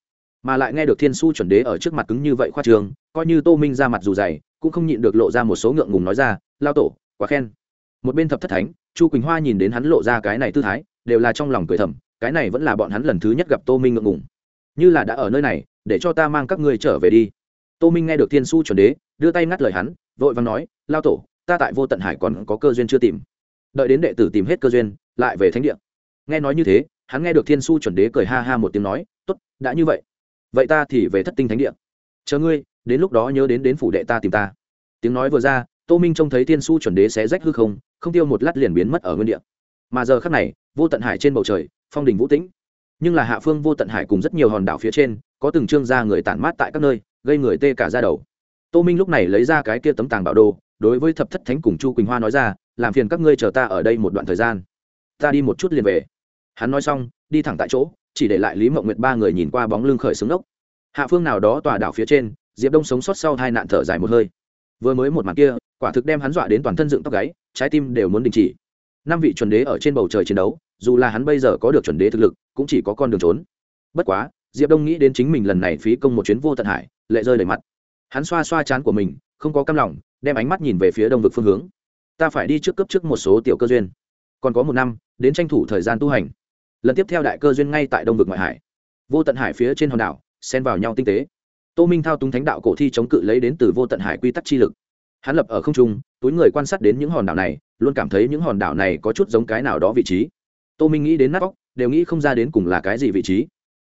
Mà lại nghe được thiên su chuẩn đế ở trước mặt cứng như vậy khoa trường, coi như tô minh ra mặt dù dày, cũng không nhịn được lộ ra một số ngượng ngùng nói ra, lao tổ, quá khen. Một bên thập thất thánh, chu quỳnh hoa nhìn đến hắn lộ ra cái này tư thái, đều là trong lòng cười thầm, cái này vẫn là bọn hắn lần thứ nhất gặp tô minh ngượng ngùng. Như là đã ở nơi này, để cho ta mang các ngươi trở về đi. Tô minh nghe được thiên su chuẩn đế, đưa tay ngắt lời hắn vội vàng nói, lao tổ, ta tại vô tận hải còn có cơ duyên chưa tìm. Đợi đến đệ tử tìm hết cơ duyên, lại về thánh địa. Nghe nói như thế, hắn nghe được thiên su chuẩn đế cười ha ha một tiếng nói t ố t đã như vậy. Vậy ta thì về thất tinh thánh địa. Chờ ngươi, đến lúc đó nhớ đến đến phủ đệ ta tìm ta. Tiếng nói vừa ra, tô minh trông thấy thiên su chuẩn đế sẽ rách hư không không tiêu một lát liền biến mất ở nguyên địa. Mà giờ khắc này, vô tận hải trên bầu trời, phong đình vũ tĩnh. Nhưng là hạ phương vô tận hải cùng rất nhiều hòn đảo phía trên, có từng trương gia người tản mát tại các nơi, gây người tê cả ra đầu tô minh lúc này lấy ra cái kia tấm tàng bảo đồ, đối với thập thất thánh cùng chu quỳnh hoa nói ra, làm phiền các ngươi chờ ta ở đây một đoạn thời gian. Ta đi một chút liền về. Hắn nói xong, đi thẳng tại chỗ, chỉ để lại lý mộng nguyệt ba người nhìn qua bóng lưng khởi xứng ốc hạ phương nào đó tòa đảo phía trên, diệp đông sống sót sau hai nạn thở dài một hơi. Vừa mới một màn kia, quả thực đem hắn dọa đến toàn thân dựng tóc gáy, trái tim đều muốn đình chỉ. Năm vị chuẩn đế ở trên bầu trời chiến đấu, dù là hắn bây giờ có được chuẩn đế thực lực, cũng chỉ có con đường trốn. Bất quá, diệp đông nghĩ đến chính mình lần này phí công một chuyến vô tận hải, lệ rơi đầy mặt hắn xoa xoa chán của mình, không có cam lòng, đem ánh mắt nhìn về phía đông vực phương hướng. Ta phải đi trước cấp trước một số tiểu cơ duyên. Còn có một năm, đến tranh thủ thời gian tu hành. Lần tiếp theo đại cơ duyên ngay tại đông vực ngoại hải. Vô tận hải phía trên hòn đảo, xen vào nhau tinh tế. Tô minh thao túng thánh đạo cổ thi chống cự lấy đến từ vô tận hải quy tắc chi lực. Hắn lập ở không trung, túi người quan sát đến những hòn đảo này, luôn cảm thấy những hòn đảo này có chút giống cái nào đó vị trí. Tô minh nghĩ đến nát vóc đều nghĩ không ra đến cùng là cái gì vị trí.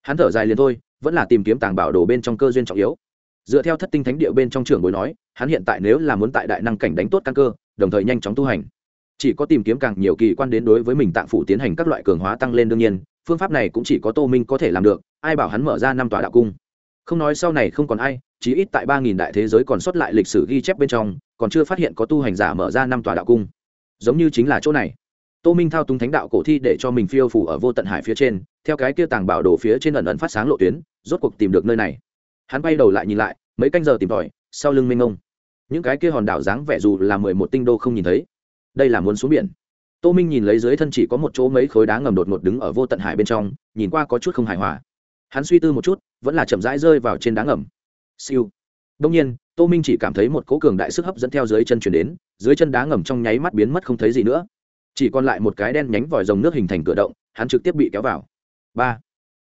Hắn thở dài liền thôi, vẫn là tìm kiếm tàng bảo đồ bên trong cơ duyên trọng yếu dựa theo thất tinh thánh địa bên trong trường bối nói, hắn hiện tại nếu là muốn tại đại năng cảnh đánh tốt căn cơ, đồng thời nhanh chóng tu hành. Chỉ có tìm kiếm càng nhiều kỳ quan đến đối với mình tạng phủ tiến hành các loại cường hóa tăng lên đương nhiên, phương pháp này cũng chỉ có tô minh có thể làm được, ai bảo hắn mở ra năm tòa đạo cung. Không nói sau này không còn ai, chí ít tại ba nghìn đại thế giới còn sót lại lịch sử ghi chép bên trong, còn chưa phát hiện có tu hành giả mở ra năm tòa đạo cung. Giống như chính là chỗ này. Tô minh thao túng thánh đạo cổ thi để cho mình phiêu phủ ở vô tận hải phía trên, theo cái kia tàng bảo đồ phía trên ẩn ẩn phát sáng lộ tuyến, rốt cuộc tìm được nơi này hắn bay đầu lại nhìn lại, mấy canh giờ tìm tòi, sau lưng minh ông những cái kia hòn đảo dáng vẻ dù là mười một tinh đô không nhìn thấy, đây là muốn xuống biển. Tô minh nhìn lấy dưới thân chỉ có một chỗ mấy khối đá ngầm đột ngột đứng ở vô tận hải bên trong, nhìn qua có chút không hài hòa. Hắn suy tư một chút, vẫn là chậm rãi rơi vào trên đá ngầm. Siêu. Đông nhiên, tô minh chỉ cảm thấy một cố cường đại sức hấp dẫn theo dưới chân chuyển đến, dưới chân đá ngầm trong nháy mắt biến mất không thấy gì nữa. Chỉ còn lại một cái đen nhánh vòi rồng nước hình thành cửa động, hắn trực tiếp bị kéo vào. Ba.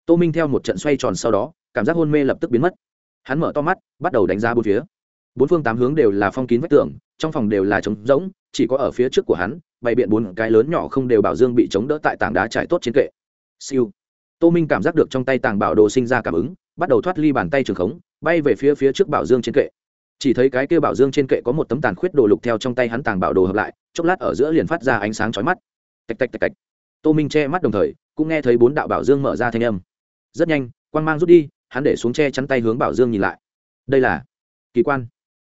Tô minh theo một trận xoay tròn sau đó, cảm giác hôn mê lập tức biến mất hắn mở to mắt, bắt đầu đánh giá bốn phía. Bốn phương tám hướng đều là phong kín vách tường, trong phòng đều là trống rỗng, chỉ có ở phía trước của hắn, bày biện bốn cái lớn nhỏ không đều bảo dương bị chống đỡ tại tảng đá trải tốt trên kệ. Siêu. Tô minh cảm giác được trong tay tàng bảo đồ sinh ra cảm ứng, bắt đầu thoát ly bàn tay trường khống, bay về phía phía trước bảo dương trên kệ. Chỉ thấy cái kia bảo dương trên kệ có một tấm tàn khuyết đồ lục theo trong tay hắn tàng bảo đồ hợp lại, chốc lát ở giữa liền phát ra ánh sáng chói mắt. Tạch tạch tạch tạch. Tô minh che mắt đồng thời, cũng nghe thấy bốn đạo bảo dương mở ra thanh âm. Rất nhanh, quang mang rút đi hắn để xuống che chắn tay hướng bảo dương nhìn lại. Đây là kỳ quan.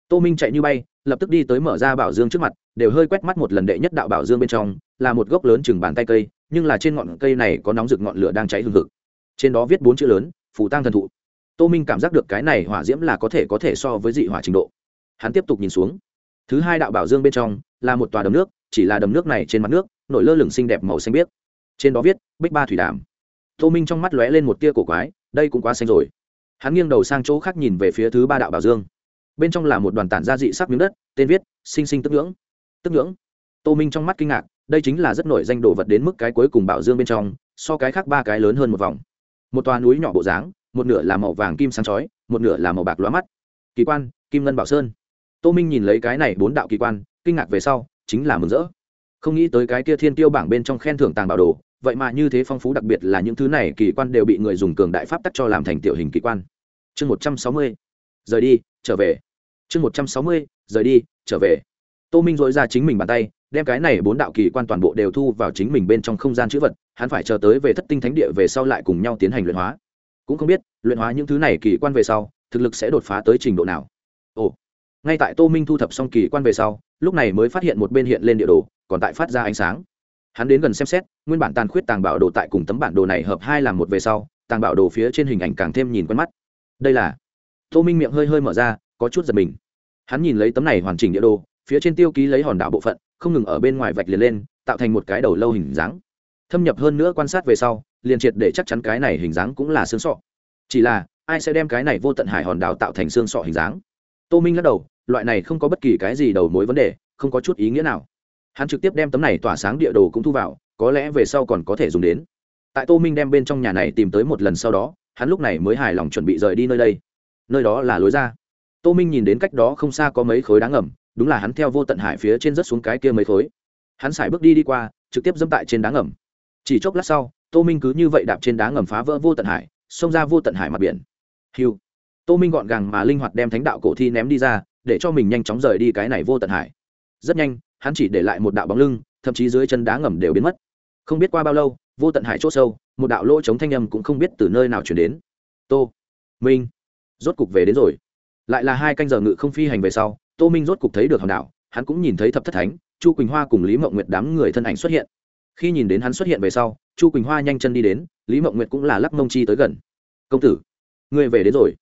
Tô minh chạy như bay, lập tức đi tới mở ra bảo dương trước mặt, đều hơi quét mắt một lần đệ nhất đạo bảo dương bên trong, là một gốc lớn chừng bàn tay cây, nhưng là trên ngọn cây này có nóng rực ngọn lửa đang cháy hừng hực. Trên đó viết bốn chữ lớn phủ tăng thần thụ. Tô minh cảm giác được cái này hỏa diễm là có thể có thể so với dị hỏa trình độ. Hắn tiếp tục nhìn xuống. Thứ hai đạo bảo dương bên trong, là một tòa đầm nước, chỉ là đầm nước này trên mặt nước, nổi lơ lửng xinh đẹp màu xanh biếc. Trên đó viết, bích ba thủy đàm. Tô minh trong mắt lóe lên một tia cổ quái đây cũng quá xanh rồi. Hắn nghiêng đầu sang chỗ khác nhìn về phía thứ ba đạo bảo dương. Bên trong là một đoàn tản gia dị sắc miếng đất, tên viết, sinh sinh tức ngưỡng tức ngưỡng tô minh trong mắt kinh ngạc, đây chính là rất nổi danh đồ vật đến mức cái cuối cùng bảo dương bên trong, so cái khác ba cái lớn hơn một vòng. Một toà núi nhỏ bộ dáng, một nửa là màu vàng kim sáng chói, một nửa là màu bạc lóa mắt. Kỳ quan, kim ngân bảo sơn. Tô minh nhìn lấy cái này bốn đạo kỳ quan, kinh ngạc về sau, chính là mừng rỡ. Không nghĩ tới cái kia thiên tiêu bảng bên trong khen thưởng tàng bảo đồ vậy mà như thế phong phú đặc biệt là những thứ này kỳ quan đều bị người dùng cường đại pháp tắc cho làm thành tiểu hình kỳ quan. Chương một trăm sáu mươi, rời đi, trở về. Chương một trăm sáu mươi, rời đi, trở về. Tô minh dội ra chính mình bàn tay, đem cái này bốn đạo kỳ quan toàn bộ đều thu vào chính mình bên trong không gian chữ vật, hắn phải chờ tới về thất tinh thánh địa về sau lại cùng nhau tiến hành luyện hóa. Cũng không biết, luyện hóa những thứ này kỳ quan về sau, thực lực sẽ đột phá tới trình độ nào. Ồ, ngay tại tô minh thu thập xong kỳ quan về sau, lúc này mới phát hiện một bên hiện lên địa đồ, còn tại phát ra ánh sáng hắn đến gần xem xét, nguyên bản tàn khuyết tàng bảo đồ tại cùng tấm bản đồ này hợp hai làm một về sau, tàng bảo đồ phía trên hình ảnh càng thêm nhìn quen mắt. Đây là tô minh miệng hơi hơi mở ra, có chút giật mình. Hắn nhìn lấy tấm này hoàn chỉnh địa đồ, phía trên tiêu ký lấy hòn đảo bộ phận, không ngừng ở bên ngoài vạch liền lên, tạo thành một cái đầu lâu hình dáng. Thâm nhập hơn nữa quan sát về sau, liền triệt để chắc chắn cái này hình dáng cũng là xương sọ. Chỉ là, ai sẽ đem cái này vô tận hải hòn đảo tạo thành xương sọ hình dáng? Tô minh lắc đầu, loại này không có bất kỳ cái gì đầu mối vấn đề, không có chút ý nghĩa nào hắn trực tiếp đem tấm này tỏa sáng địa đồ cũng thu vào, có lẽ về sau còn có thể dùng đến. Tại tô minh đem bên trong nhà này tìm tới một lần sau đó, hắn lúc này mới hài lòng chuẩn bị rời đi nơi đây. Nơi đó là lối ra. Tô minh nhìn đến cách đó không xa có mấy khối đá ngầm, đúng là hắn theo vô tận hải phía trên rất xuống cái kia mấy khối. Hắn xài bước đi đi qua, trực tiếp dẫm tại trên đá ngầm. Chỉ chốc lát sau, tô minh cứ như vậy đạp trên đá ngầm phá vỡ vô tận hải, xông ra vô tận hải mặt biển. Hiu. Tô minh gọn gàng mà linh hoạt đem thánh đạo cổ thi ném đi ra, để cho mình nhanh chóng rời đi cái này vô tận hải. Rất nhanh hắn chỉ để lại một đạo bóng lưng, thậm chí dưới chân đá ngầm đều biến mất. Không biết qua bao lâu, vô tận hải c h ỗ sâu, một đạo lỗ chống thanh âm cũng không biết từ nơi nào chuyển đến. Tô minh, rốt cục về đến rồi. Lại là hai canh giờ ngự không phi hành về sau, tô minh rốt cục thấy được hòn đảo, hắn cũng nhìn thấy thập thất thánh, chu quỳnh hoa cùng lý mộng nguyệt đám người thân ảnh xuất hiện. Khi nhìn đến hắn xuất hiện về sau, chu quỳnh hoa nhanh chân đi đến, lý mộng nguyệt cũng là lắc mông chi tới gần. Công tử, ngươi về đến rồi.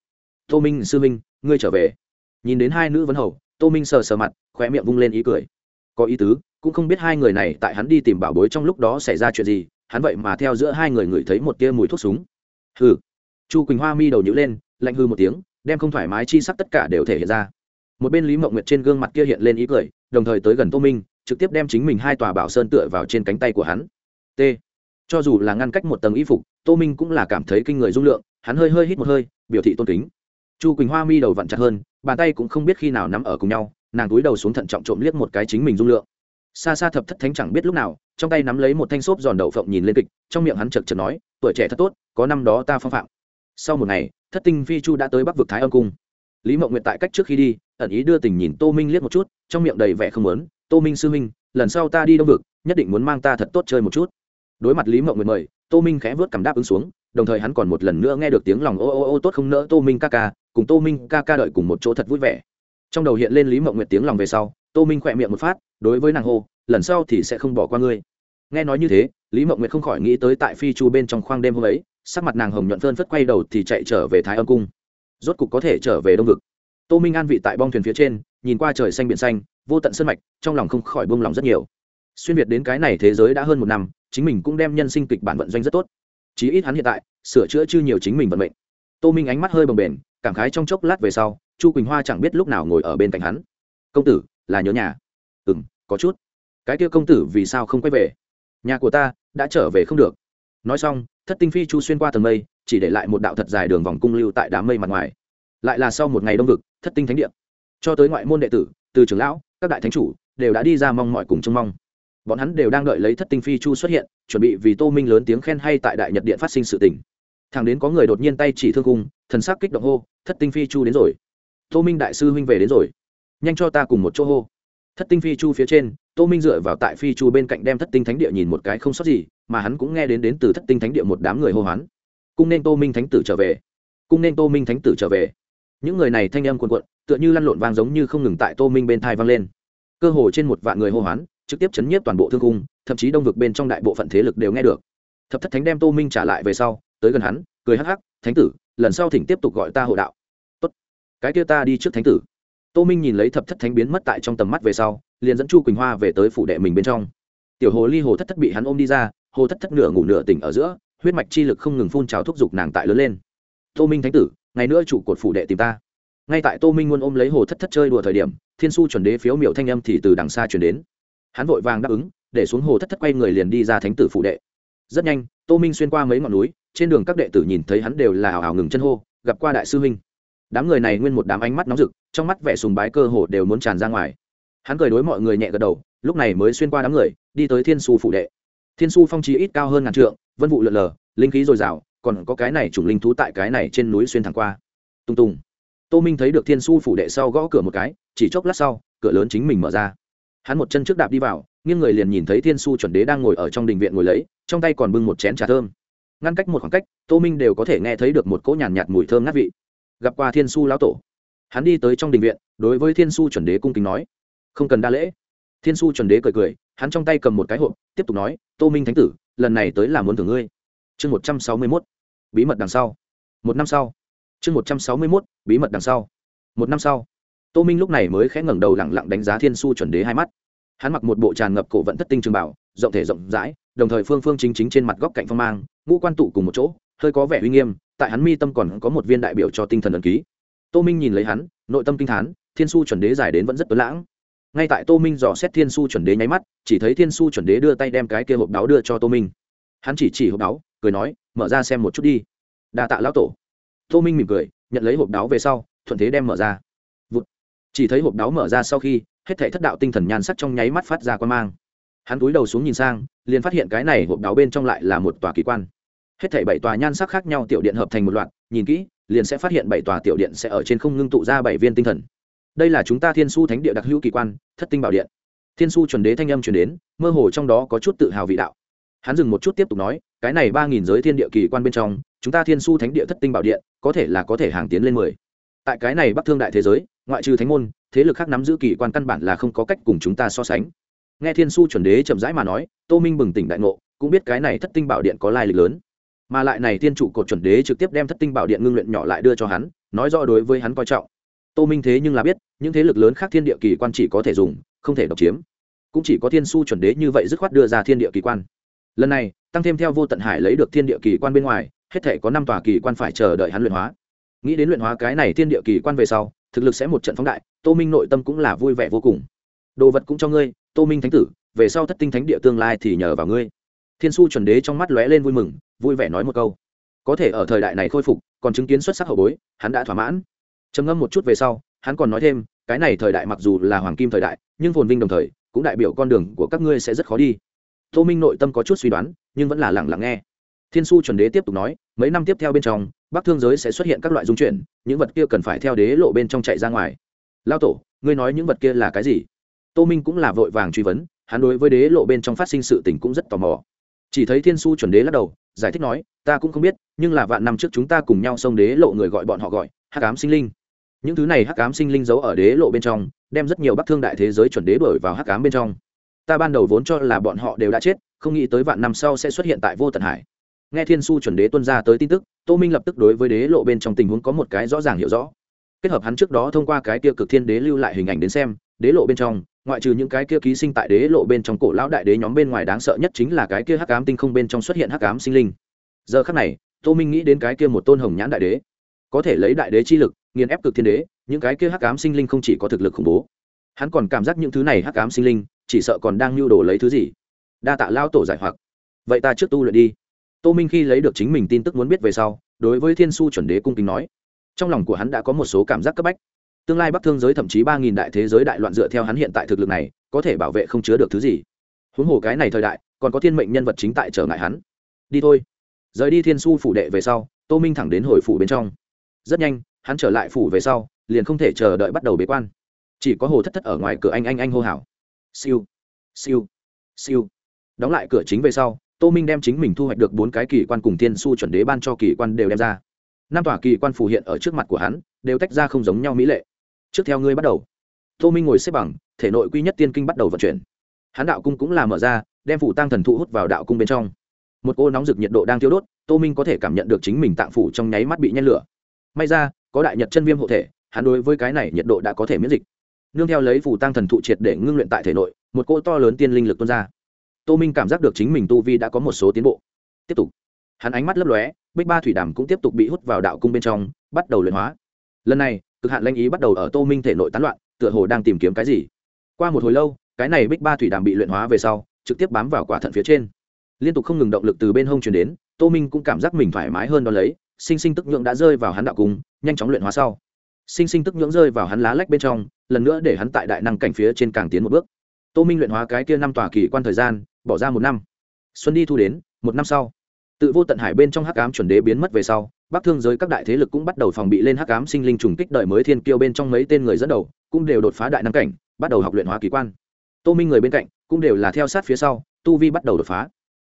Tô minh, sư minh ngươi trở về. Nhìn đến hai nữ vấn hầu, tô minh sờ sờ mặt khoe miệng vung lên ý cười có ý tứ, cũng không biết hai người này tại hắn đi tìm bảo bối trong lúc đó xảy ra chuyện gì, hắn vậy mà theo giữa hai người ngửi thấy một tia mùi thuốc súng. Hừ. Chu quỳnh hoa mi đầu nhữ lên, lạnh hư một tiếng, đem không thoải mái chi sắc tất cả đều thể hiện ra. Một bên lý mộng nguyệt trên gương mặt kia hiện lên ý cười, đồng thời tới gần tô minh, trực tiếp đem chính mình hai tòa bảo sơn tựa vào trên cánh tay của hắn. T. Cho dù là ngăn cách một tầng y phục, tô minh cũng là cảm thấy kinh người dung lượng, hắn hơi hơi hít một hơi, biểu thị tôn kính. Chu quỳnh hoa mi đầu vặn chặt hơn, bàn tay cũng không biết khi nào nắm ở cùng nhau nàng túi đầu xuống thận trọng trộm liếc một cái chính mình dung lượng. Xa xa thập thất thánh chẳng biết lúc nào, trong tay nắm lấy một thanh xốp giòn đậu phộng nhìn lên kịch, trong miệng hắn chật chật nói, tuổi trẻ thật tốt, có năm đó ta phong phạm. Sau một ngày, thất tinh phi chu đã tới bắc vực thái âm cung. Lý mộng nguyện tại cách trước khi đi, ẩn ý đưa tình nhìn tô minh liếc một chút, trong miệng đầy vẻ không lớn tô minh sư minh lần sau ta đi đông vực, nhất định muốn mang ta thật tốt chơi một chút. Đối mặt lý mộng nguyện mời, tô minh khẽ vớt cảm đáp ứng xuống, đồng thời hắn còn một lần nữa nghe được tiếng lòng ô ô ô, tốt không nỡ tô minh ca ca, cùng tô minh ca ca đợi cùng một chỗ thật vui vẻ trong đầu hiện lên lý mộng nguyệt tiếng lòng về sau, tô minh khỏe miệng một phát, đối với nàng hô, lần sau thì sẽ không bỏ qua ngươi. Nghe nói như thế, lý mộng nguyệt không khỏi nghĩ tới tại phi chu bên trong khoang đêm hôm ấy, sắc mặt nàng hồng nhuận phơn phất quay đầu thì chạy trở về thái âm cung. Rốt cục có thể trở về đông vực. Tô minh an vị tại bong thuyền phía trên, nhìn qua trời xanh biển xanh, vô tận sân mạch, trong lòng không khỏi buông lòng rất nhiều. Xuyên việt đến cái này thế giới đã hơn một năm, chính mình cũng đem nhân sinh kịch bản vận doanh rất tốt. Chí ít hắn hiện tại, sửa chữa chưa nhiều chính mình vận mệnh. Tô minh ánh mắt hơi bồng bềnh cảm khái trong chốc lát về sau, chu quỳnh hoa chẳng biết lúc nào ngồi ở bên cạnh hắn. Công tử, là nhớ nhà. Ừ m có chút. Cái kia công tử vì sao không quay về? Nhà của ta đã trở về không được. Nói xong, thất tinh phi chu xuyên qua tầng mây, chỉ để lại một đạo thật dài đường vòng cung lưu tại đám mây mặt ngoài. Lại là sau một ngày đông vực, thất tinh thánh địa. Cho tới ngoại môn đệ tử, từ trưởng lão, các đại thánh chủ, đều đã đi ra mong mọi cùng trông mong. Bọn hắn đều đang đợi lấy thất tinh phi chu xuất hiện, chuẩn bị vì tô minh lớn tiếng khen hay tại đại nhật điện phát sinh sự tình thằng đến có người đột nhiên tay chỉ thương cung thần sắc kích động hô, thất tinh phi chu đến rồi. Tô minh đại sư huynh về đến rồi. Nhanh cho ta cùng một chỗ hô. Thất tinh phi chu phía trên, tô minh dựa vào tại phi chu bên cạnh đem thất tinh thánh địa nhìn một cái không sót gì, mà hắn cũng nghe đến đến từ thất tinh thánh địa một đám người hô hoán. Cung nên tô minh thánh tử trở về. Cung nên tô minh thánh tử trở về. Những người này thanh âm cuồn cuộn, tựa như lăn lộn vang giống như không ngừng tại tô minh bên thai vang lên. Cơ hồ trên một vạn người hô hoán, trực tiếp chấn nhiếp toàn bộ thương cung thậm chí đông vực bên trong đại bộ phận thế lực đều nghe được thập thất thánh đem tô minh trả lại về sau, tới gần hắn, cười hắc hắc, thánh tử, lần sau thỉnh tiếp tục gọi ta hộ đạo. Tốt, cái kia ta đi trước thánh tử. Tô minh nhìn lấy thập thất thánh biến mất tại trong tầm mắt về sau, liền dẫn chu quỳnh hoa về tới phủ đệ mình bên trong. Tiểu hồ ly hồ thất thất bị hắn ôm đi ra, hồ thất thất nửa ngủ nửa tỉnh ở giữa, huyết mạch chi lực không ngừng phun trào thúc giục nàng tại lớn lên. Tô minh thánh tử, ngày nữa trụ cột phủ đệ tìm ta. Ngay tại tô minh luôn ôm lấy hồ thất thất chơi đùa thời điểm, thiên su chuẩn đế phiếu miệu thanh âm thì từ đằng xa chuyển đến. Hắn vội vàng đáp ứng, để xuống hồ thất thất quay người liền đi ra thánh tử phủ đệ rất nhanh, tô minh xuyên qua mấy ngọn núi, trên đường các đệ tử nhìn thấy hắn đều là hào hào ngừng chân hô, gặp qua đại sư huynh. Đám người này nguyên một đám ánh mắt nóng rực, trong mắt vẻ sùng bái cơ hồ đều muốn tràn ra ngoài. Hắn cười đối mọi người nhẹ gật đầu, lúc này mới xuyên qua đám người, đi tới thiên su phủ đệ. Thiên su phong trí ít cao hơn ngàn trượng, vân vụ lượn lờ, linh khí dồi dào, còn có cái này chủng linh thú tại cái này trên núi xuyên thẳng qua. Tung tùng tô minh thấy được thiên su phủ đệ sau gõ cửa một cái, chỉ chốc lát sau, cửa lớn chính mình mở ra. Hắn một chân trước đạp đi vào nghiêng người liền nhìn thấy thiên su chuẩn đế đang ngồi ở trong đình viện ngồi lấy trong tay còn bưng một chén trà thơm. Ngăn cách một khoảng cách tô minh đều có thể nghe thấy được một cỗ nhàn nhạt, nhạt mùi thơm ngát vị. Gặp qua thiên su lão tổ hắn đi tới trong đình viện đối với thiên su chuẩn đế cung kính nói không cần đa lễ. Thiên su chuẩn đế cười cười hắn trong tay cầm một cái hộp tiếp tục nói tô minh thánh tử lần này tới là muốn thưởng ngươi. Chương một trăm sáu mươi mốt bí mật đằng sau. Một năm sau. Chương một trăm sáu mươi mốt bí mật đằng sau. Một năm sau tô minh lúc này mới khẽ ngẩng đầu lẳng lặng đánh giá thiên su chuẩn đế hai mắt hắn mặc một bộ tràn ngập cổ vận thất tinh trường bảo, rộng thể rộng rãi, đồng thời phương phương chính chính trên mặt góc cạnh phong mang, ngũ quan tụ cùng một chỗ, hơi có vẻ uy nghiêm, tại hắn mi tâm còn có một viên đại biểu cho tinh thần ẩn ký. Tô minh nhìn lấy hắn, nội tâm kinh thán, thiên su chuẩn đế dài đến vẫn rất tuấn lãng. Ngay tại tô minh dò xét thiên su chuẩn đế nháy mắt, chỉ thấy thiên su chuẩn đế đưa tay đem cái kia hộp đáo đưa cho tô minh. Hắn chỉ chỉ hộp đáo cười nói, mở ra xem một chút đi. Đa tạ lão tổ. Tô minh mỉm cười, nhận lấy hộp đáo về sau, thuận thế đem mở ra. Vụt. chỉ thấy hộp đáo mở ra sau khi hết thảy thất đạo tinh thần nhan sắc trong nháy mắt phát ra quan mang. Hắn cúi đầu xuống nhìn sang, liền phát hiện cái này hộp đáo bên trong lại là một tòa kỳ quan. Hết thảy bảy tòa nhan sắc khác nhau tiểu điện hợp thành một loạt, nhìn kỹ, liền sẽ phát hiện bảy tòa tiểu điện sẽ ở trên không ngưng tụ ra bảy viên tinh thần. Đây là chúng ta thiên su thánh địa đặc hữu kỳ quan, thất tinh bảo điện. Thiên su chuẩn đế thanh âm truyền đến, mơ hồ trong đó có chút tự hào vị đạo. Hắn dừng một chút tiếp tục nói, cái này ba nghìn giới thiên địa kỳ quan bên trong, chúng ta thiên su thánh địa thất tinh bảo điện, có thể là có thể hàng tiến lên mười. Tại cái này bắc thương đại thế giới, ngoại trừ thánh môn thế lực khác nắm giữ kỳ quan căn bản là không có cách cùng chúng ta so sánh. Nghe thiên su chuẩn đế chậm rãi mà nói, tô minh bừng tỉnh đại ngộ, cũng biết cái này thất tinh bảo điện có lai lịch lớn. Mà lại này Thiên trụ cột chuẩn đế trực tiếp đem thất tinh bảo điện ngưng luyện nhỏ lại đưa cho hắn, nói rõ đối với hắn coi trọng. Tô minh thế nhưng là biết, những thế lực lớn khác thiên địa kỳ quan chỉ có thể dùng, không thể độc chiếm. Cũng chỉ có thiên su chuẩn đế như vậy dứt khoát đưa ra thiên địa kỳ quan. Lần này, tăng thêm theo vô tận hải lấy được thiên địa kỳ quan bên ngoài, hết thể có năm tòa kỳ quan phải chờ đợi hắn luyện hóa. Nghĩ đến luyện hóa cái này thiên địa kỳ quan về sau thực lực sẽ một trận phóng đại, tô minh nội tâm cũng là vui vẻ vô cùng. Đồ vật cũng cho ngươi, tô minh thánh tử, về sau thất tinh thánh địa tương lai thì nhờ vào ngươi. Thiên su chuẩn đế trong mắt lóe lên vui mừng, vui vẻ nói một câu. Có thể ở thời đại này khôi phục, còn chứng kiến xuất sắc hậu bối, hắn đã thỏa mãn. Trầm ngâm một chút về sau, hắn còn nói thêm, cái này thời đại mặc dù là hoàng kim thời đại, nhưng phồn vinh đồng thời, cũng đại biểu con đường của các ngươi sẽ rất khó đi. Tô minh nội tâm có chút suy đoán, nhưng vẫn là lẳng lặng nghe. Thiên su chuẩn đế tiếp tục nói, mấy năm tiếp theo bên trong bắc thương giới sẽ xuất hiện các loại dung chuyển, những vật kia cần phải theo đế lộ bên trong chạy ra ngoài. Lao tổ, ngươi nói những vật kia là cái gì? Tô minh cũng là vội vàng truy vấn, hắn đối với đế lộ bên trong phát sinh sự tình cũng rất tò mò. Chỉ thấy thiên su chuẩn đế lắc đầu, giải thích nói, ta cũng không biết, nhưng là vạn năm trước chúng ta cùng nhau xông đế lộ người gọi bọn họ gọi, hắc ám sinh linh. Những thứ này hắc ám sinh linh giấu ở đế lộ bên trong, đem rất nhiều bắc thương đại thế giới chuẩn đế bởi vào hắc ám bên trong. Ta ban đầu vốn cho là bọn họ đều đã chết, không nghĩ tới vạn năm sau sẽ xuất hiện tại vô tận hải. Nghe thiên su chuẩn đế tuân ra tới tin tức tô minh lập tức đối với đế lộ bên trong tình huống có một cái rõ ràng hiểu rõ. Kết hợp hắn trước đó thông qua cái kia cực thiên đế lưu lại hình ảnh đến xem, đế lộ bên trong, ngoại trừ những cái kia ký sinh tại đế lộ bên trong cổ lão đại đế nhóm bên ngoài đáng sợ nhất chính là cái kia hắc ám tinh không bên trong xuất hiện hắc ám sinh linh. Giờ khắc này, tô minh nghĩ đến cái kia một tôn hồng nhãn đại đế. Có thể lấy đại đế chi lực, nghiền ép cực thiên đế, những cái kia hắc ám sinh linh không chỉ có thực lực khủng bố, hắn còn cảm giác những thứ này hắc ám sinh linh chỉ sợ còn đang nhu đồ lấy thứ gì. Đa tạ lao tổ giải hoặc. Vậy ta trước tu luyện đi tô minh khi lấy được chính mình tin tức muốn biết về sau, đối với thiên su chuẩn đế cung kính nói, trong lòng của hắn đã có một số cảm giác cấp bách. Tương lai bắc thương giới thậm chí ba nghìn đại thế giới đại loạn dựa theo hắn hiện tại thực lực này, có thể bảo vệ không chứa được thứ gì. Huống hồ cái này thời đại, còn có thiên mệnh nhân vật chính tại trở ngại hắn. Đi thôi. Rời đi thiên su phủ đệ về sau, tô minh thẳng đến hồi phủ bên trong. Rất nhanh, hắn trở lại phủ về sau, liền không thể chờ đợi bắt đầu bế quan. Chỉ có hồ thất thất ở ngoài cửa anh anh anh hô hào. Siêu. Siêu. Siêu. Đóng lại cửa chính về sau tô minh đem chính mình thu hoạch được bốn cái kỳ quan cùng thiên su chuẩn đế ban cho kỳ quan đều đem ra. Năm tòa kỳ quan phù hiện ở trước mặt của hắn, đều tách ra không giống nhau mỹ lệ. Trước theo ngươi bắt đầu. Tô minh ngồi xếp bằng, thể nội quy nhất tiên kinh bắt đầu vận chuyển. Hắn đạo cung cũng là mở ra, đem phủ tăng thần thụ hút vào đạo cung bên trong. Một cô nóng rực nhiệt độ đang thiêu đốt, tô minh có thể cảm nhận được chính mình tạng phủ trong nháy mắt bị nhen lửa. May ra, có đại nhật chân viêm hộ thể, hắn đối với cái này nhiệt độ đã có thể miễn dịch. Nương theo lấy phủ tăng thần thụ triệt để ngưng luyện tại thể nội, một cô to lớn tiên linh lực tuôn ra tô minh cảm giác được chính mình tu vi đã có một số tiến bộ. Tiếp tục. Hắn ánh mắt lấp lóe, bích ba thủy đàm cũng tiếp tục bị hút vào đạo cung bên trong, bắt đầu luyện hóa. Lần này, cực hạn lanh ý bắt đầu ở tô minh thể nội tán loạn, tựa hồ đang tìm kiếm cái gì. Qua một hồi lâu, cái này bích ba thủy đàm bị luyện hóa về sau, trực tiếp bám vào quả thận phía trên. Liên tục không ngừng động lực từ bên hông chuyển đến, tô minh cũng cảm giác mình thoải mái hơn đ ó lấy, sinh sinh tức nhượng đã rơi vào hắn đạo cung, nhanh chóng luyện hóa sau. Sinh sinh tức nhưỡng rơi vào hắn lá lách bên trong, lần nữa để hắn tại đại năng cảnh phía trên càng tiến một bước. Tô minh luyện hóa cái kia năm tòa kỳ quan thời gian bỏ ra một năm. Xuân đi thu đến, một năm sau, tự vô tận hải bên trong hắc ám chuẩn đế biến mất về sau, bắc thương giới các đại thế lực cũng bắt đầu phòng bị lên hắc ám sinh linh trùng kích đợi mới thiên kiêu bên trong mấy tên người dẫn đầu, cũng đều đột phá đại năng cảnh, bắt đầu học luyện hóa kỳ quan. Tô minh người bên cạnh cũng đều là theo sát phía sau, tu vi bắt đầu đột phá.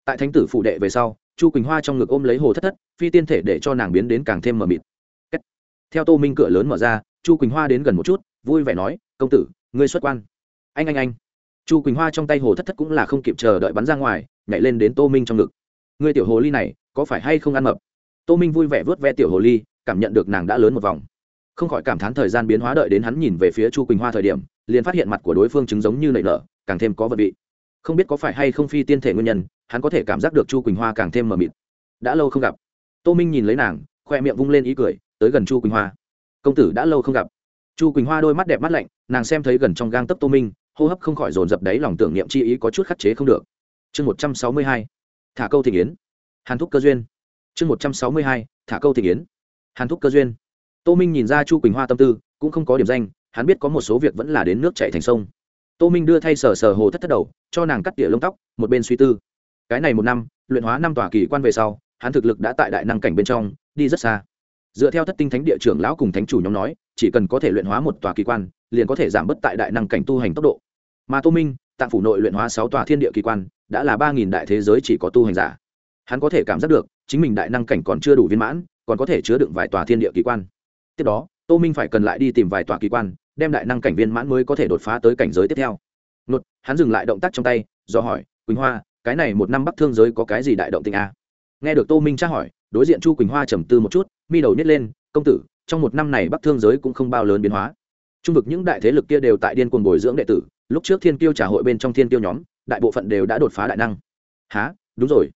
Tại thánh tử phụ đệ về sau, chu quỳnh hoa trong ngực ôm lấy hồ thất thất, phi tiên thể để cho nàng biến đến càng thêm mờ mịt. Theo tô minh cửa lớn mở ra, chu quỳnh hoa đến gần một chút, vui vẻ nói, công tử, ngươi xuất quan. Anh anh anh chu quỳnh hoa trong tay hồ thất thất cũng là không kịp chờ đợi bắn ra ngoài, nhảy lên đến tô minh trong ngực. Người tiểu hồ ly này, có phải hay không ăn mập? Tô minh vui vẻ vớt ve tiểu hồ ly, cảm nhận được nàng đã lớn một vòng. Không khỏi cảm thán thời gian biến hóa đợi đến hắn nhìn về phía chu quỳnh hoa thời điểm, liền phát hiện mặt của đối phương chứng giống như nảy nở, càng thêm có vật vị. Không biết có phải hay không phi tiên thể nguyên nhân, hắn có thể cảm giác được chu quỳnh hoa càng thêm mờ mịt. Đã lâu không gặp. Tô minh nhìn lấy nàng, khoe miệng vung lên ý cười, tới gần chu quỳnh hoa. Công tử đã lâu không gặp. Chu quỳnh hoa đôi mắt đẹp mắt lạnh, nàng xem thấy gần trong gang tấp tô minh hô hấp không khỏi dồn dập đáy lòng tưởng niệm chi ý có chút khắc chế không được. Chương một trăm sáu mươi hai, thả câu thị yến hàn thúc cơ duyên. Chương một trăm sáu mươi hai, thả câu thị yến hàn thúc cơ duyên. Tô minh nhìn ra chu quỳnh hoa tâm tư, cũng không có điểm danh, hắn biết có một số việc vẫn là đến nước chạy thành sông. Tô minh đưa thay sờ sờ hồ thất thất đầu, cho nàng cắt tỉa lông tóc, một bên suy tư. Cái này một năm, luyện hóa năm tòa kỳ quan về sau, hắn thực lực đã tại đại năng cảnh bên trong, đi rất xa. Dựa theo thất tinh thánh địa trưởng lão cùng thánh chủ nhóm nói, chỉ cần có thể luyện hóa một tòa kỳ quan, liền có thể giảm bớt tại đại năng cảnh tu hành tốc độ mà tô minh, tạng phủ nội luyện hóa sáu tòa thiên địa kỳ quan, đã là ba nghìn đại thế giới chỉ có tu hành giả. Hắn có thể cảm giác được, chính mình đại năng cảnh còn chưa đủ viên mãn, còn có thể chứa đựng vài tòa thiên địa kỳ quan. Tiếp đó, tô minh phải cần lại đi tìm vài tòa kỳ quan, đem đại năng cảnh viên mãn mới có thể đột phá tới cảnh giới tiếp theo. Nốt hắn dừng lại động tác trong tay, do hỏi, quỳnh hoa, cái này một năm bắc thương giới có cái gì đại động tình a? Nghe được tô minh tra hỏi, đối diện chu quỳnh hoa trầm tư một chút, mi đầu nhét lên, công tử, trong một năm này bắc thương giới cũng không bao lớn biến hóa. Trung vực những đại thế lực kia đều tại điên cuồng bồi dưỡng đệ tử lúc trước thiên tiêu trả hội bên trong thiên tiêu nhóm, đại bộ phận đều đã đột phá đại năng. Há đúng rồi.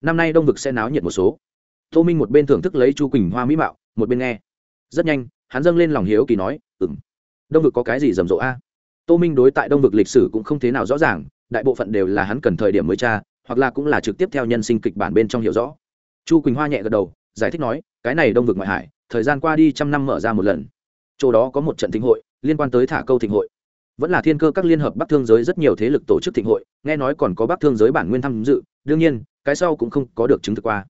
Năm nay đông vực sẽ náo nhiệt một số. Tô minh một bên thưởng thức lấy chu quỳnh hoa mỹ mạo, một bên nghe. Rất nhanh, hắn dâng lên lòng hiếu kỳ nói ừng đông vực có cái gì rầm rộ a? À? Tô minh đối tại đông vực lịch sử cũng không thế nào rõ ràng, đại bộ phận đều là hắn cần thời điểm mới tra, hoặc là cũng là trực tiếp theo nhân sinh kịch bản bên trong hiểu rõ. Chu quỳnh hoa nhẹ gật đầu, giải thích nói, cái này đông vực ngoại hải, thời gian qua đi trăm năm mở ra một lần. Chỗ đó có một trận thịnh hội, liên quan tới thả câu thịnh hội vẫn là thiên cơ các liên hợp bắc thương giới rất nhiều thế lực tổ chức thịnh hội, nghe nói còn có bắc thương giới bản nguyên tham dự, đương nhiên, cái sau cũng không có được chứng thực qua.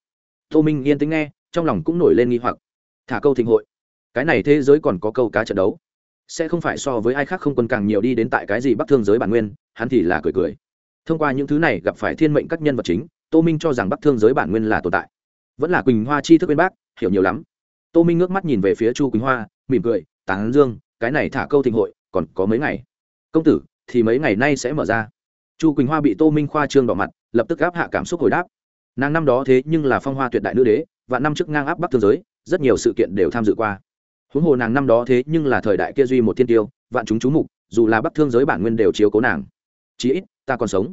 Tô minh yên tính nghe, trong lòng cũng nổi lên nghi hoặc. Thả câu thịnh hội, cái này thế giới còn có câu cá trận đấu. Sẽ không phải so với ai khác không quân càng nhiều đi đến tại cái gì bắc thương giới bản nguyên, hắn thì là cười cười. Thông qua những thứ này gặp phải thiên mệnh các nhân vật chính, tô minh cho rằng bắc thương giới bản nguyên là tồn tại. Vẫn là quỳnh hoa chi thức bên bác hiểu nhiều lắm. Tô minh ngước mắt nhìn về phía chu quỳnh hoa, mỉm cười, tán dương, cái này thả câu thịnh hội, còn có mấy ngày? Công tử, thì mấy ngày nay sẽ mở ra. Chu quỳnh hoa bị tô minh khoa trương đỏ mặt, lập tức gáp hạ cảm xúc hồi đáp. Nàng năm đó thế nhưng là phong hoa tuyệt đại nữ đế và năm trước ngang áp bắc thương giới, rất nhiều sự kiện đều tham dự qua. Huống hồ nàng năm đó thế nhưng là thời đại kia duy một thiên tiêu, vạn chúng chú mục, dù là bắc thương giới bản nguyên đều chiếu cố nàng. Chí ít, ta còn sống.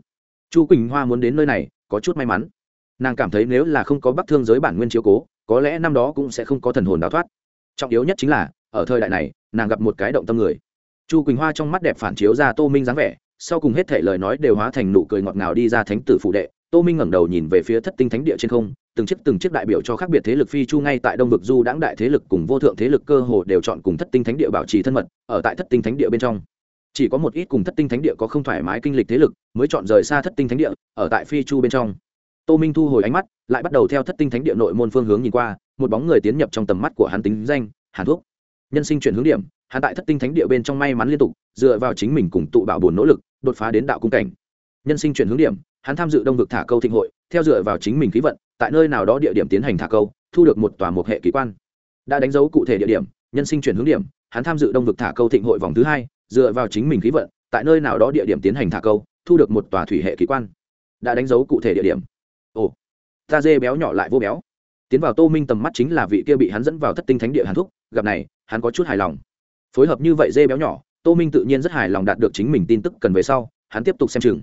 Chu quỳnh hoa muốn đến nơi này, có chút may mắn. Nàng cảm thấy nếu là không có bắc thương giới bản nguyên chiếu cố, có lẽ năm đó cũng sẽ không có thần hồn đào thoát. Trọng yếu nhất chính là, ở thời đại này, nàng gặp một cái động tâm người chu quỳnh hoa trong mắt đẹp phản chiếu ra tô minh dáng vẻ, sau cùng hết thể lời nói đều hóa thành nụ cười ngọt ngào đi ra thánh tử phụ đệ. Tô minh ngẩng đầu nhìn về phía thất tinh thánh địa trên không, từng chiếc từng chiếc đại biểu cho khác biệt thế lực phi chu ngay tại đông vực du đãng đại thế lực cùng vô thượng thế lực cơ hồ đều chọn cùng thất tinh thánh địa bảo trì thân mật, ở tại thất tinh thánh địa bên trong. Chỉ có một ít cùng thất tinh thánh địa có không thoải mái kinh lịch thế lực mới chọn rời xa thất tinh thánh địa, ở tại phi chu bên trong. Tô minh thu hồi ánh mắt, lại bắt đầu theo thất tinh thánh địa nội môn phương hướng nhìn qua, một bóng người tiến nhập trong tầm mắt của hắn tính danh, hàn thuốc nhân sinh chuyển hướng điểm, hắn tại thất tinh thánh địa bên trong may mắn liên tục, dựa vào chính mình cùng tụ bảo bồn nỗ lực, đột phá đến đạo cung cảnh. Nhân sinh chuyển hướng điểm, hắn tham dự đông vực thả câu thịnh hội, theo dựa vào chính mình khí vận, tại nơi nào đó địa điểm tiến hành thả câu, thu được một tòa một hệ kỳ quan. Đã đánh dấu cụ thể địa điểm, nhân sinh chuyển hướng điểm, hắn tham dự đông vực thả câu thịnh hội vòng thứ hai, dựa vào chính mình khí vận, tại nơi nào đó địa điểm tiến hành thả câu, thu được một tòa thủy hệ kỳ quan. Đã đánh dấu cụ thể địa điểm. Ồ, ta dê béo nhỏ lại vô béo. Tiến vào tô minh tầm mắt chính là vị kia bị hắn dẫn vào thất tinh thánh địa hàn thúc, gặp này hắn có chút hài lòng. Phối hợp như vậy dê béo nhỏ, tô minh tự nhiên rất hài lòng đạt được chính mình tin tức cần về sau, hắn tiếp tục xem chừng.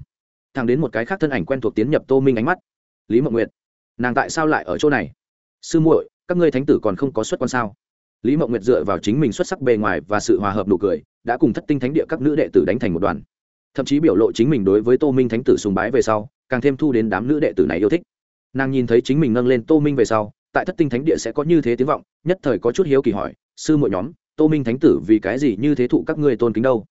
Thẳng đến một cái khác thân ảnh quen thuộc tiến nhập tô minh ánh mắt. Lý mộng nguyệt, nàng tại sao lại ở chỗ này? Sư muội, các ngươi thánh tử còn không có xuất quan sao? Lý mộng nguyệt dựa vào chính mình xuất sắc bề ngoài và sự hòa hợp nụ cười, đã cùng thất tinh thánh địa các nữ đệ tử đánh thành một đoàn. Thậm chí biểu lộ chính mình đối với tô minh thánh tử sùng bái về sau, càng thêm thu đến đám nữ đệ tử này yêu thích. Nàng nhìn thấy chính mình nâng lên tô minh về sau tại thất tinh thánh địa sẽ có như thế tiếng vọng, nhất thời có chút hiếu kỳ hỏi, sư muội nhóm, tô minh thánh tử vì cái gì như thế thụ các ngươi tôn kính đâu?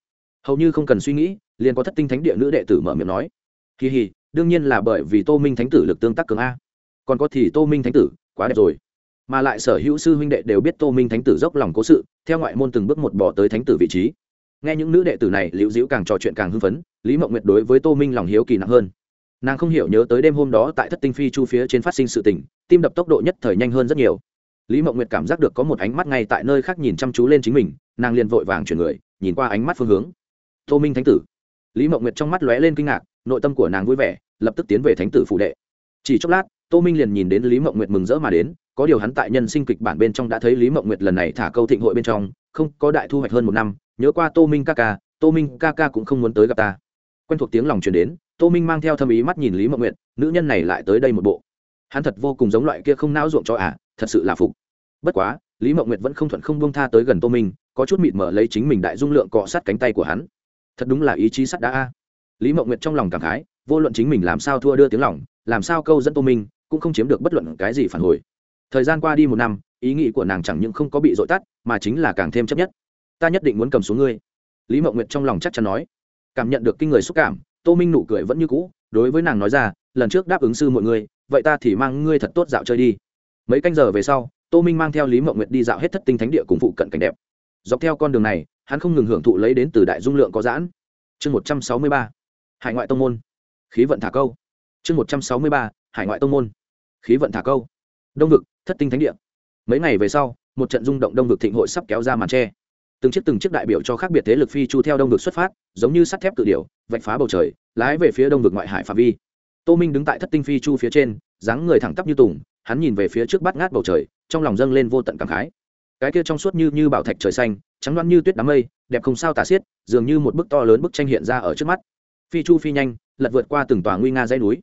Hầu như không cần suy nghĩ, liền có thất tinh thánh địa nữ đệ tử mở miệng nói, kỳ hì, đương nhiên là bởi vì tô minh thánh tử lực tương tác cường a. Còn có thì tô minh thánh tử, quá đẹp rồi. Mà lại sở hữu sư huynh đệ đều biết tô minh thánh tử dốc lòng cố sự, theo ngoại môn từng bước một bỏ tới thánh tử vị trí. Nghe những nữ đệ tử này liễu dĩu càng trò chuyện càng hưng phấn, lý mộng nguyệt đối với tô minh lòng hiếu kỳ nặng hơn nàng không hiểu nhớ tới đêm hôm đó tại thất tinh phi chu phía trên phát sinh sự tình, tim đập tốc độ nhất thời nhanh hơn rất nhiều. Lý mộng nguyệt cảm giác được có một ánh mắt ngay tại nơi khác nhìn chăm chú lên chính mình, nàng liền vội vàng chuyển người, nhìn qua ánh mắt phương hướng. Tô minh thánh tử. Lý mộng nguyệt trong mắt lóe lên kinh ngạc, nội tâm của nàng vui vẻ, lập tức tiến về thánh tử phụ đệ. Chỉ chốc lát, tô minh liền nhìn đến lý mộng nguyệt mừng rỡ mà đến, có điều hắn tại nhân sinh kịch bản bên trong đã thấy lý mộng nguyệt lần này thả câu thịnh hội bên trong, không có đại thu hoạch hơn một năm, nhớ qua tô minh ca ca, tô minh ca ca cũng không muốn tới gặp ta quen thuộc tiếng lòng truyền đến tô minh mang theo thâm ý mắt nhìn lý mộng nguyệt nữ nhân này lại tới đây một bộ. Hắn thật vô cùng giống loại kia không não ruộng cho ả à, thật sự là phục. Bất quá lý mộng nguyệt vẫn không thuận không buông tha tới gần tô minh có chút mịt mở lấy chính mình đại dung lượng cọ sát cánh tay của hắn. Thật đúng là ý chí sắt đã a. Lý mộng nguyệt trong lòng cảm khái vô luận chính mình làm sao thua đưa tiếng lòng làm sao câu dẫn tô minh cũng không chiếm được bất luận cái gì phản hồi. Thời gian qua đi một năm ý nghĩ của nàng chẳng những không có bị dội tắt mà chính là càng thêm chấp nhất. Ta nhất định muốn cầm xuống ngươi. Lý mộng nguyệt trong lòng chắc chắn nói cảm nhận được kinh người xúc cảm, tô minh nụ cười vẫn như cũ, đối với nàng nói ra, lần trước đáp ứng sư mọi người, vậy ta thì mang ngươi thật tốt dạo chơi đi. Mấy canh giờ về sau, tô minh mang theo lý mậu nguyệt đi dạo hết thất tinh thánh địa cùng phụ cận cảnh đẹp. Dọc theo con đường này, hắn không ngừng hưởng thụ lấy đến từ đại dung lượng có giãn. Chương một trăm sáu mươi ba, hải ngoại tông môn. Khí vận thả câu. Chương một trăm sáu mươi ba, hải ngoại tông môn. Khí vận thả câu. Đông vực, thất tinh thánh địa. Mấy ngày về sau, một trận rung động đông vực thịnh hội sắp kéo ra màn tre từng chiếc từng chiếc đại biểu cho khác biệt thế lực phi chu theo đông vực xuất phát, giống như sắt thép cự điểu, vạch phá bầu trời, lái về phía đông vực ngoại hải phạm vi. Tô minh đứng tại thất tinh phi chu phía trên, dáng người thẳng tắp như tùng, hắn nhìn về phía trước bắt ngát bầu trời, trong lòng dâng lên vô tận cảm khái. Cái kia trong suốt như như bảo thạch trời xanh, trắng loan như tuyết đám mây, đẹp không sao tả xiết, dường như một bức to lớn bức tranh hiện ra ở trước mắt. Phi chu phi nhanh, lật vượt qua từng tòa nguy nga dãy núi.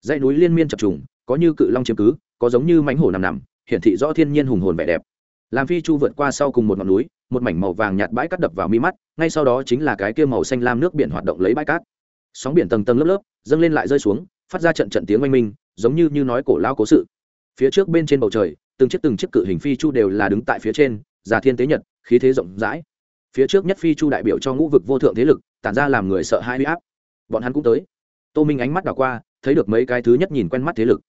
Dãy núi liên miên chập trùng, có như cự long chiếm cứ, có giống như mánh hổ nằm nằm, hiển thị rõ thiên nhiên hùng hồn vẻ đẹp. Làm phi chu vượt qua sau cùng một ngọn núi một mảnh màu vàng nhạt bãi cát đập vào mi mắt, ngay sau đó chính là cái kia màu xanh lam nước biển hoạt động lấy bãi cát. Sóng biển tầng tầng lớp lớp, dâng lên lại rơi xuống, phát ra trận trận tiếng oanh minh, giống như như nói cổ lao cố sự. Phía trước bên trên bầu trời, từng chiếc từng chiếc cự hình phi chu đều là đứng tại phía trên, già thiên tế nhật, khí thế rộng rãi. Phía trước nhất phi chu đại biểu cho ngũ vực vô thượng thế lực, tản ra làm người sợ hai huy áp. Bọn hắn cũng tới. Tô minh ánh mắt đảo qua, thấy được mấy cái thứ nhất nhìn quen mắt thế lực.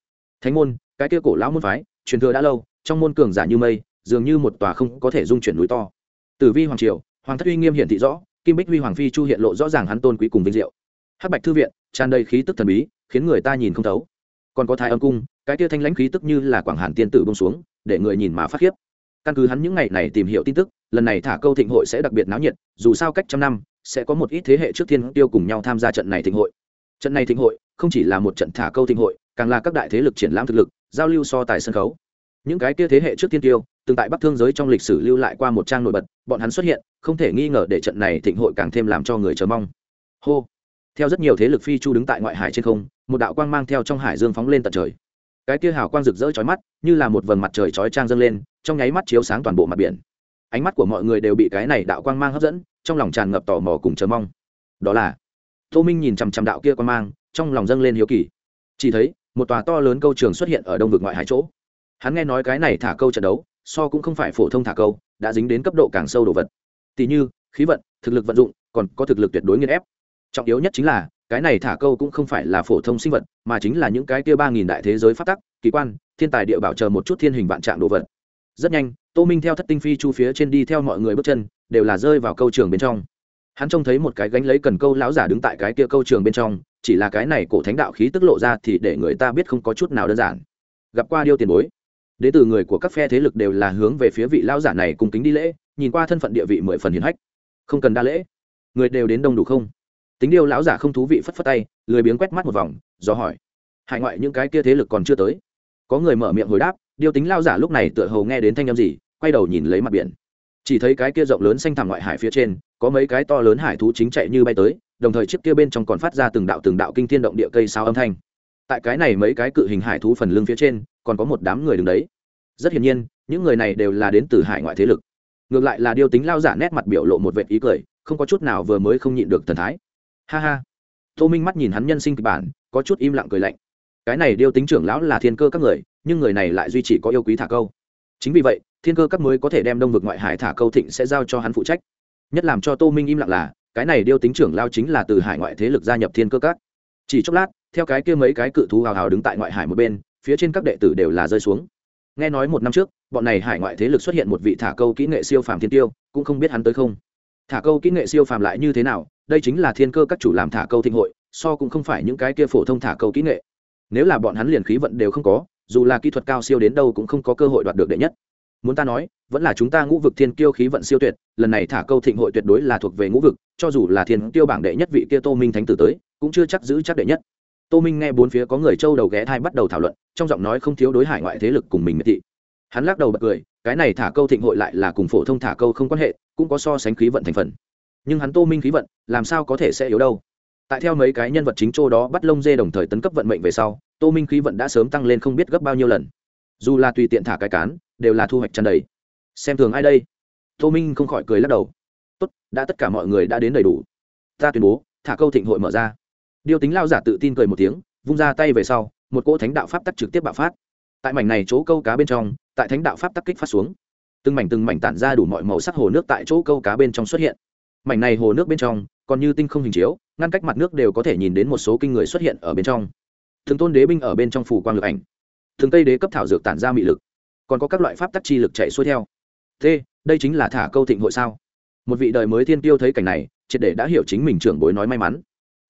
Thánh môn, cái kia cổ lão môn phái, truyền thừa đã lâu, trong môn cường giả như mây, dường như một tòa không có thể dung chuyển núi to tử vi hoàng triều, hoàng thất uy nghiêm hiển thị rõ, kim bích huy hoàng phi chu hiện lộ rõ ràng hắn tôn quý cùng vinh diệu. Hắc bạch thư viện, tràn đầy khí tức thần bí, khiến người ta nhìn không thấu. Còn có thái âm cung, cái kia thanh lãnh khí tức như là quảng hàn tiên tử bông xuống, để người nhìn mà phát khiếp. Căn cứ hắn những ngày này tìm hiểu tin tức, lần này thả câu thịnh hội sẽ đặc biệt náo nhiệt, dù sao cách trăm năm, sẽ có một ít thế hệ trước thiên tiêu cùng nhau tham gia trận này thịnh hội. Trận này thịnh hội, không chỉ là một trận thả câu thịnh hội, càng là các đại thế lực triển lãm thực lực, giao lưu so tài sân khấu. Những cái kia thế hệ trước thiên tiêu từng tại bắc thương giới trong lịch sử lưu lại qua một trang nổi bật, bọn hắn xuất hiện, không thể nghi ngờ để trận này thịnh hội càng thêm làm cho người chờ mong. Hô! Theo rất nhiều thế lực phi chu đứng tại ngoại hải trên không, một đạo quang mang theo trong hải dương phóng lên tận trời. Cái kia hào quang rực rỡ chói mắt, như là một vầng mặt trời chói trang dâng lên, trong nháy mắt chiếu sáng toàn bộ mặt biển. Ánh mắt của mọi người đều bị cái này đạo quang mang hấp dẫn, trong lòng tràn ngập tò mò cùng chờ mong. Đó là, tô minh nhìn chằm chằm đạo kia quang mang, trong lòng dâng lên hiếu kỳ. Chỉ thấy, một tòa to lớn câu trường xuất hiện ở đông vực ngoại hải chỗ. Hắn nghe nói cái này thả câu trận đấu so cũng không phải phổ thông thả câu, đã dính đến cấp độ càng sâu đồ vật. Tỷ như, khí vận, thực lực vận dụng, còn có thực lực tuyệt đối nghiên ép. Trọng yếu nhất chính là, cái này thả câu cũng không phải là phổ thông sinh vật, mà chính là những cái kia ba nghìn đại thế giới phát tắc, kỳ quan, thiên tài địa bảo chờ một chút thiên hình vạn trạng đồ vật. Rất nhanh, tô minh theo thất tinh phi chu phía trên đi theo mọi người bước chân, đều là rơi vào câu trường bên trong. Hắn trông thấy một cái gánh lấy cần câu lão giả đứng tại cái kia câu trường bên trong, chỉ là cái này cổ thánh đạo khí tức lộ ra thì để người ta biết không có chút nào đơn giản. Gặp qua điêu tiền bối đ ế từ người của các phe thế lực đều là hướng về phía vị lão giả này cùng kính đi lễ, nhìn qua thân phận địa vị mười phần hiền hách. Không cần đa lễ. Người đều đến đông đủ không? Tính điêu lão giả không thú vị phất phất tay, lười biếng quét mắt một vòng, do hỏi. Hải ngoại những cái kia thế lực còn chưa tới? Có người mở miệng hồi đáp điêu tính lao giả lúc này tựa hầu nghe đến thanh â m gì, quay đầu nhìn lấy mặt biển. Chỉ thấy cái kia rộng lớn xanh thẳm ngoại hải phía trên, có mấy cái to lớn hải thú chính chạy như bay tới, đồng thời chiếc kia bên trong còn phát ra từng đạo từng đạo kinh thiên động địa cây sao âm thanh tại cái này mấy cái cự hình hải thú phần lưng phía trên, còn có một đám người đứng đấy. Rất hiển nhiên, những người này đều là đến từ hải ngoại thế lực. Ngược lại là điều tính lao giả nét mặt biểu lộ một vệt ý cười, không có chút nào vừa mới không nhịn được thần thái. Ha ha. Tô minh mắt nhìn hắn nhân sinh kịch bản, có chút im lặng cười lạnh. Cái này điêu tính trưởng lão là thiên cơ các người, nhưng người này lại duy trì có yêu quý thả câu. Chính vì vậy, thiên cơ các mới có thể đem đông vực ngoại hải thả câu thịnh sẽ giao cho hắn phụ trách. Nhất làm cho tô minh im lặng là, cái này điêu tính trưởng lao chính là từ hải ngoại thế lực gia nhập thiên cơ các. Chỉ chốc lát theo cái kia mấy cái cự thú hào hào đứng tại ngoại hải một bên, phía trên các đệ tử đều là rơi xuống. Nghe nói một năm trước, bọn này hải ngoại thế lực xuất hiện một vị thả câu kỹ nghệ siêu phàm thiên tiêu, cũng không biết hắn tới không. Thả câu kỹ nghệ siêu phàm lại như thế nào, đây chính là thiên cơ các chủ làm thả câu thịnh hội, so cũng không phải những cái kia phổ thông thả câu kỹ nghệ. Nếu là bọn hắn liền khí vận đều không có, dù là kỹ thuật cao siêu đến đâu cũng không có cơ hội đoạt được đệ nhất. Muốn ta nói, vẫn là chúng ta ngũ vực thiên kiêu khí vận siêu tuyệt, lần này thả câu thịnh hội tuyệt đối là thuộc về ngũ vực, cho dù là thiên kiêu bảng đệ nhất vị kia tô minh thánh tử tới, cũng chưa chắc giữ chắc đệ nhất tô minh nghe bốn phía có người châu đầu ghé thai bắt đầu thảo luận, trong giọng nói không thiếu đối hải ngoại thế lực cùng mình miệt thị. Hắn lắc đầu bật cười, cái này thả câu thịnh hội lại là cùng phổ thông thả câu không quan hệ, cũng có so sánh khí vận thành phần. Nhưng hắn tô minh khí vận, làm sao có thể sẽ yếu đâu? Tại theo mấy cái nhân vật chính châu đó bắt lông dê đồng thời tấn cấp vận mệnh về sau, tô minh khí vận đã sớm tăng lên không biết gấp bao nhiêu lần. Dù là tùy tiện thả cái cán, đều là thu hoạch chăn đầy. Xem thường ai đây? Tô minh không khỏi cười lắc đầu. Tốt, đã tất cả mọi người đã đến đầy đủ. Ta tuyên bố, thả câu thịnh hội mở ra điều tính lao giả tự tin cười một tiếng, vung ra tay về sau, một cỗ thánh đạo pháp tắc trực tiếp bạo phát. Tại mảnh này chỗ câu cá bên trong, tại thánh đạo pháp tắc kích phát xuống, từng mảnh từng mảnh tản ra đủ mọi màu sắc hồ nước tại chỗ câu cá bên trong xuất hiện. Mảnh này hồ nước bên trong, còn như tinh không hình chiếu, ngăn cách mặt nước đều có thể nhìn đến một số kinh người xuất hiện ở bên trong. Thường tôn đế binh ở bên trong phủ quang lực ảnh. Thường tây đế cấp thảo dược tản ra mị lực. Còn có các loại pháp tắc chi lực chạy xuôi theo. T đây chính là thả câu thịnh hội sao? Một vị đời mới thiên tiêu thấy cảnh này, triệt để đã hiểu chính mình trưởng bối nói may mắn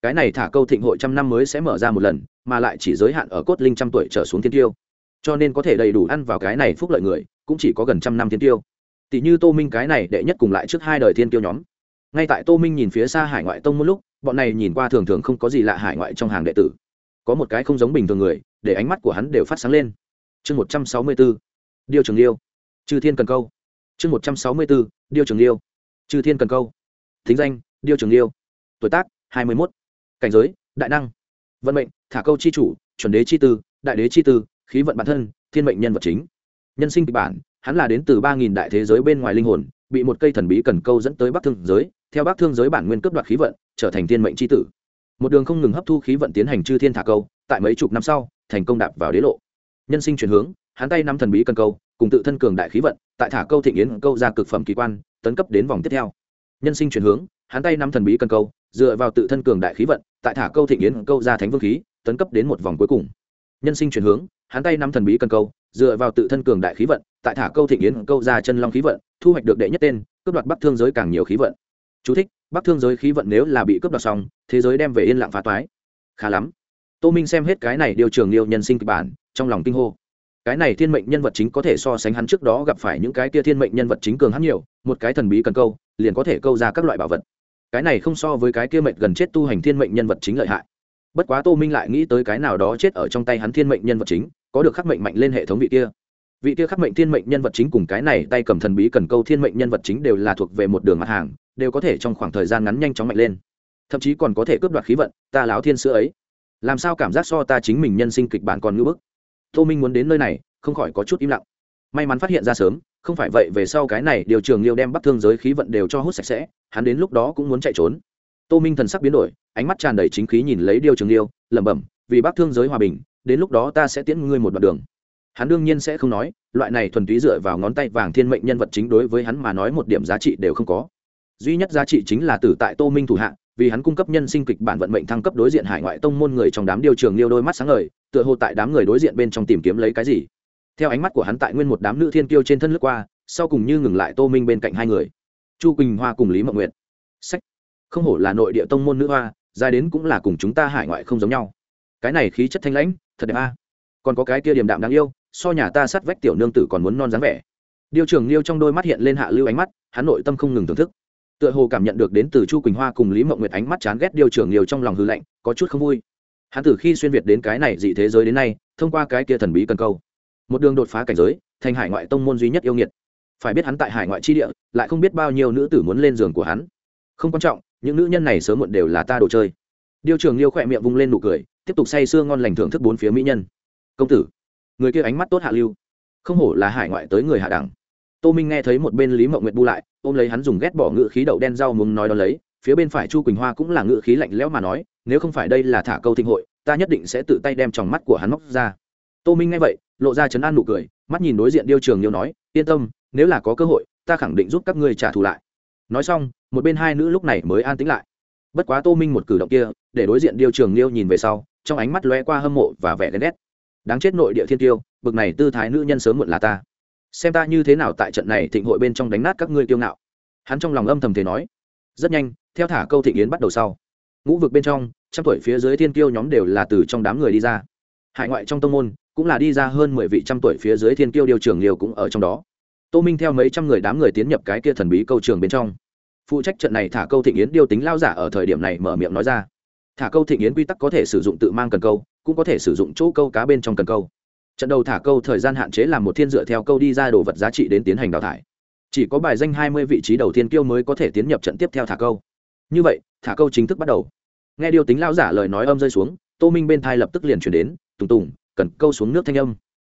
cái này thả câu thịnh hội trăm năm mới sẽ mở ra một lần, mà lại chỉ giới hạn ở cốt linh trăm tuổi trở xuống thiên tiêu. Cho nên có thể đầy đủ ăn vào cái này phúc lợi người, cũng chỉ có gần trăm năm thiên tiêu. Tỷ như tô minh cái này đệ nhất cùng lại trước hai đời thiên tiêu nhóm. Ngay tại tô minh nhìn phía xa hải ngoại tông một lúc, bọn này nhìn qua thường thường không có gì lạ hải ngoại trong hàng đệ tử. Có một cái không giống bình thường người, để ánh mắt của hắn đều phát sáng lên. Chương một trăm sáu mươi b ố điêu trường liêu. Trừ thiên cần câu. Chương một trăm sáu mươi b ố điêu trường liêu. Trừ thiên cần câu. Thính danh, điêu trường liêu. Tuổi tác, hai mươi mốt cảnh giới, đại năng, vận mệnh, thả câu c h i chủ, chuẩn đế c h i tư, đại đế c h i tư, khí vận bản thân, thiên mệnh nhân vật chính. Nhân sinh kịch bản, hắn là đến từ ba nghìn đại thế giới bên ngoài linh hồn, bị một cây thần bí cần câu dẫn tới bắc thương giới. Theo bắc thương giới bản nguyên cướp đoạt khí vận, trở thành thiên mệnh c tử. Một đường không ngừng hấp thu khí vận tiến hành chư thiên thả câu, tại mấy chục năm sau, thành công đạp vào đế lộ. Nhân sinh chuyển hướng, hắn tay năm thần bí cần câu, cùng tự thân cường đại khí vận, tại thả câu thịnh yến câu ra cực phẩm kỳ quan, tấn cấp đến vòng tiếp theo. Nhân sinh chuyển hướng, hắn tay năm thần bí cần câu, dựa vào tự thân cường đại khí vận tại thả câu thịnh yến câu ra thánh vương khí tấn cấp đến một vòng cuối cùng. Nhân sinh chuyển hướng hắn tay năm thần bí cần câu dựa vào tự thân cường đại khí vận tại thả câu thịnh yến câu ra chân long khí vận thu hoạch được đệ nhất tên cướp đoạt bắc thương giới càng nhiều khí vận. Chú thích, bắc thương giới khí vận nếu là bị cướp đoạt xong thế giới đem về yên lặng phá toái. Khá lắm. Tô minh xem hết cái này điều trường liêu nhân sinh kịch bản trong lòng kinh hô. Cái này thiên mệnh nhân vật chính có thể so sánh hắn trước đó gặp phải những cái kia thiên mệnh nhân vật chính cường hắn nhiều một cái thần bí cần câu liền có thể câu ra các loại bảo vật cái này không so với cái kia mệnh gần chết tu hành thiên mệnh nhân vật chính lợi hại. Bất quá tô minh lại nghĩ tới cái nào đó chết ở trong tay hắn thiên mệnh nhân vật chính, có được khắc mệnh mạnh lên hệ thống vị kia. Vị kia khắc mệnh thiên mệnh nhân vật chính cùng cái này tay cầm thần bí cần câu thiên mệnh nhân vật chính đều là thuộc về một đường mặt hàng, đều có thể trong khoảng thời gian ngắn nhanh chóng mạnh lên. Thậm chí còn có thể cướp đoạt khí vận, ta láo thiên sữa ấy. Làm sao cảm giác so ta chính mình nhân sinh kịch bản còn ngưỡng bức? Tô minh muốn đến nơi này, không khỏi có chút im lặng. May mắn phát hiện ra sớm, không phải vậy về sau cái này điều trường liêu đem bắt thương giới khí vận đều cho hút sạch sẽ hắn đến lúc đó cũng muốn chạy trốn. Tô minh thần sắc biến đổi, ánh mắt tràn đầy chính khí nhìn lấy điêu trường liêu, lẩm bẩm, vì bắc thương giới hòa bình, đến lúc đó ta sẽ tiễn ngươi một đoạn đường. Hắn đương nhiên sẽ không nói, loại này thuần túy dựa vào ngón tay vàng thiên mệnh nhân vật chính đối với hắn mà nói một điểm giá trị đều không có. Duy nhất giá trị chính là tử tại tô minh thủ hạ, vì hắn cung cấp nhân sinh kịch bản vận mệnh thăng cấp đối diện hải ngoại tông môn người trong đám điều trường liêu đôi mắt sáng ngời, tựa hồ tại đám người đối diện bên trong tìm kiếm lấy cái gì. Theo ánh mắt của hắn tại nguyên một đám nữ thiên kiêu trên thân lướt qua, sau cùng như ngừng lại tô minh bên cạnh hai người chu quỳnh hoa cùng lý mộng nguyệt. Sách. Không hổ là nội địa tông môn nữ hoa, dài đến cũng là cùng chúng ta hải ngoại không giống nhau. Cái này khí chất thanh lãnh, thật đẹp a. Còn có cái kia điềm đạm đáng yêu, so nhà ta sát vách tiểu nương tử còn muốn non dáng vẻ. Điều trường liêu trong đôi mắt hiện lên hạ lưu ánh mắt, hắn nội tâm không ngừng thưởng thức. Tựa hồ cảm nhận được đến từ chu quỳnh hoa cùng lý mộng nguyệt ánh mắt chán ghét điều trường liêu trong lòng hư lạnh, có chút không vui. Hắn từ khi xuyên việt đến cái này dị thế giới đến nay, thông qua cái kia thần bí cần câu. Một đường đột phá cảnh giới, thành hải ngoại tông môn duy nhất yêu nghiệt phải biết hắn tại hải ngoại chi địa, lại không biết bao nhiêu nữ tử muốn lên giường của hắn. Không quan trọng, những nữ nhân này sớm muộn đều là ta đồ chơi. Điều trường liêu khỏe miệng vung lên nụ cười, tiếp tục say sưa ngon lành thưởng thức bốn phía mỹ nhân. Công tử, người kia ánh mắt tốt hạ lưu. Không hổ là hải ngoại tới người hạ đẳng. Tô minh nghe thấy một bên lý mậu nguyệt bu lại, ôm lấy hắn dùng ghét bỏ ngự khí đậu đen rau muốn nói đó lấy, phía bên phải chu quỳnh hoa cũng là ngự khí lạnh lẽo mà nói, nếu không phải đây là thả câu thịnh hội, ta nhất định sẽ tự tay đem tròng mắt của hắn móc ra. Tô minh nghe vậy, lộ ra chấn an nụ cười, mắt nhìn đối diện điêu trường liêu nói, yên tâm nếu là có cơ hội, ta khẳng định giúp các ngươi trả thù lại. Nói xong, một bên hai nữ lúc này mới an tĩnh lại. Bất quá tô minh một cử động kia, để đối diện điêu trường liêu nhìn về sau, trong ánh mắt lóe qua hâm mộ và vẻ ghen ghét. Đáng chết nội địa thiên tiêu, bực này tư thái nữ nhân sớm muộn là ta. Xem ta như thế nào tại trận này thịnh hội bên trong đánh nát các ngươi kiêu ngạo. Hắn trong lòng âm thầm thế nói. Rất nhanh, theo thả câu thịnh yến bắt đầu sau. Ngũ vực bên trong, trăm tuổi phía dưới thiên tiêu nhóm đều là từ trong đám người đi ra. Hải ngoại trong tông môn, cũng là đi ra hơn mười vị trăm tuổi phía dưới thiên tiêu điều trưởng liều cũng ở trong đó tô minh theo mấy trăm người đám người tiến nhập cái kia thần bí câu trường bên trong. Phụ trách trận này thả câu thịnh yến điêu tính lao giả ở thời điểm này mở miệng nói ra. Thả câu thịnh yến quy tắc có thể sử dụng tự mang cần câu, cũng có thể sử dụng chỗ câu cá bên trong cần câu. Trận đầu thả câu thời gian hạn chế là một thiên dựa theo câu đi ra đồ vật giá trị đến tiến hành đào thải. Chỉ có bài danh hai mươi vị trí đầu tiên kiêu mới có thể tiến nhập trận tiếp theo thả câu. Như vậy, thả câu chính thức bắt đầu. Nghe điều tính lao giả lời nói âm rơi xuống, tô minh bên thai lập tức liền chuyển đến, tùng tùng, cần câu xuống nước thanh âm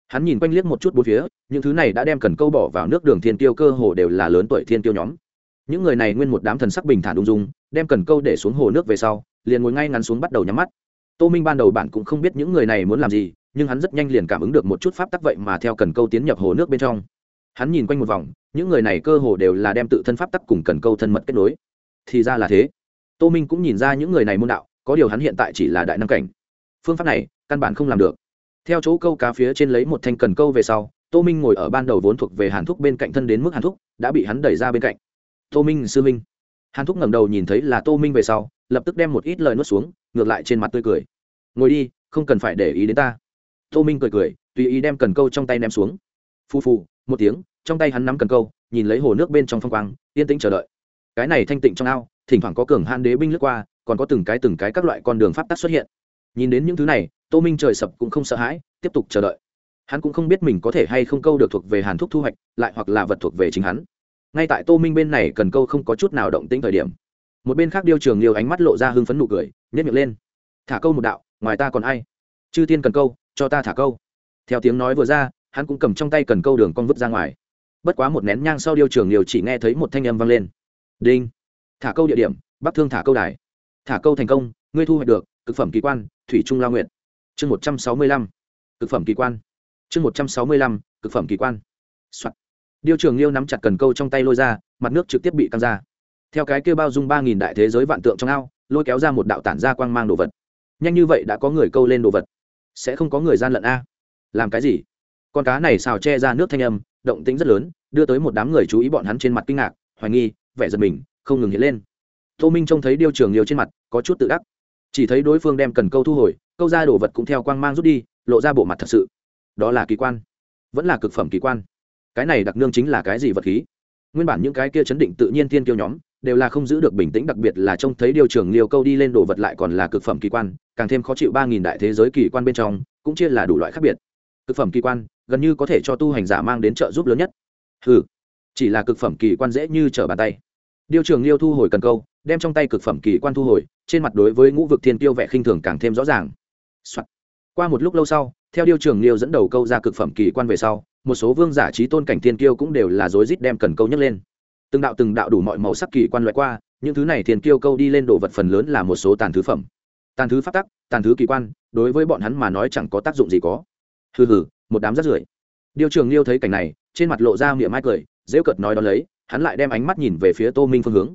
hắn nhìn quanh liếc một chút bốn phía, những thứ này đã đem cần câu bỏ vào nước đường thiên tiêu cơ hồ đều là lớn tuổi thiên tiêu nhóm. Những người này nguyên một đám thần sắc bình thản ung dung, đem cần câu để xuống hồ nước về sau, liền ngồi ngay ngắn xuống bắt đầu nhắm mắt. Tô minh ban đầu bạn cũng không biết những người này muốn làm gì, nhưng hắn rất nhanh liền cảm ứng được một chút pháp tắc vậy mà theo cần câu tiến nhập hồ nước bên trong. Hắn nhìn quanh một vòng, những người này cơ hồ đều là đem tự thân pháp tắc cùng cần câu thân mật kết nối. Thì ra là thế. Tô minh cũng nhìn ra những người này môn đạo, có điều hắn hiện tại chỉ là đại năng cảnh. Phương pháp này, căn bản không làm được theo chỗ câu cá phía trên lấy một thanh cần câu về sau, tô minh ngồi ở ban đầu vốn thuộc về hàn thúc bên cạnh thân đến mức hàn thúc, đã bị hắn đẩy ra bên cạnh. Tô minh sư minh hàn thúc ngẩng đầu nhìn thấy là tô minh về sau, lập tức đem một ít lời nuốt xuống, ngược lại trên mặt tươi cười. Ngồi đi, không cần phải để ý đến ta. Tô minh cười cười, tùy ý đem cần câu trong tay ném xuống. Phù phù, một tiếng, trong tay hắn nắm cần câu, nhìn lấy hồ nước bên trong phong quang, yên tĩnh chờ đợi. Cái này thanh tịnh trong ao, thỉnh thoảng có cường han đế binh lướt qua, còn có từng cái từng cái các loại con đường pháp tắc xuất hiện nhìn đến những thứ này, tô minh trời sập cũng không sợ hãi, tiếp tục chờ đợi. Hắn cũng không biết mình có thể hay không câu được thuộc về hàn thúc thu hoạch, lại hoặc là vật thuộc về chính hắn. Ngay tại tô minh bên này cần câu không có chút nào động tĩnh thời điểm, một bên khác điêu trường liều ánh mắt lộ ra hưng phấn nụ cười nhét miệng lên. Thả câu một đạo, ngoài ta còn ai? Chư tiên cần câu, cho ta thả câu. Theo tiếng nói vừa ra, hắn cũng cầm trong tay cần câu đường con vứt ra ngoài. Bất quá một nén nhang sau điêu trường liều chỉ nghe thấy một thanh âm vang lên. Đinh, thả câu địa điểm, bắc thương thả câu đài. Thả câu thành công, ngươi thu hoạch được thực phẩm kỳ quan thủy trung la nguyện chương một trăm sáu mươi lăm thực phẩm kỳ quan. Chương một trăm sáu mươi lăm thực phẩm kỳ quan、Soạn. điêu trường liêu nắm chặt cần câu trong tay lôi ra, mặt nước trực tiếp bị căng ra. Theo cái kêu bao dung ba nghìn đại thế giới vạn tượng trong ao, lôi kéo ra một đạo tản ra quang mang đồ vật. Nhanh như vậy đã có người câu lên đồ vật. Sẽ không có người gian lận a. Làm cái gì? Con cá này xào che ra nước thanh âm, động tĩnh rất lớn, đưa tới một đám người chú ý bọn hắn trên mặt kinh ngạc, hoài nghi, vẻ giật mình, không ngừng hiện lên. Tô minh trông thấy điêu trường liêu trên mặt, có chút tự đắc chỉ thấy đối phương đem cần câu thu hồi, câu ra đồ vật cũng theo quang mang rút đi, lộ ra bộ mặt thật sự. Đó là kỳ quan, vẫn là cực phẩm kỳ quan. Cái này đặc nương chính là cái gì vật khí? Nguyên bản những cái kia chấn định tự nhiên tiên kiêu nhóm, đều là không giữ được bình tĩnh, đặc biệt là trông thấy điều trường liều câu đi lên đồ vật lại còn là cực phẩm kỳ quan, càng thêm khó chịu ba nghìn đại thế giới kỳ quan bên trong, cũng chia là đủ loại khác biệt. Cực phẩm kỳ quan, gần như có thể cho tu hành giả mang đến trợ giúp lớn nhất. Ừ chỉ là cực phẩm kỳ quan dễ như trở bàn tay. Điều trường liêu thu hồi cần câu đem trong tay cực phẩm kỳ quan thu hồi, trên mặt đối với ngũ vực thiên tiêu vẻ khinh thường càng thêm rõ ràng、Soạn. qua một lúc lâu sau, theo điều trường liêu dẫn đầu câu ra cực phẩm kỳ quan về sau, một số vương giả trí tôn cảnh thiên kiêu cũng đều là rối rít đem cần câu nhấc lên. Từng đạo từng đạo đủ mọi màu sắc kỳ quan loại qua, những thứ này thiên kiêu câu đi lên đồ vật phần lớn là một số tàn thứ phẩm. Tàn thứ phát tắc, tàn thứ kỳ quan, đối với bọn hắn mà nói chẳng có tác dụng gì có. Hừ hừ, một đám rắt rưởi. Điều trường liêu thấy cảnh này, trên mặt lộ ra miệng mai cười dễ cợt nói đó lấy, hắn lại đem ánh mắt nhìn về phía tô minh phương hướng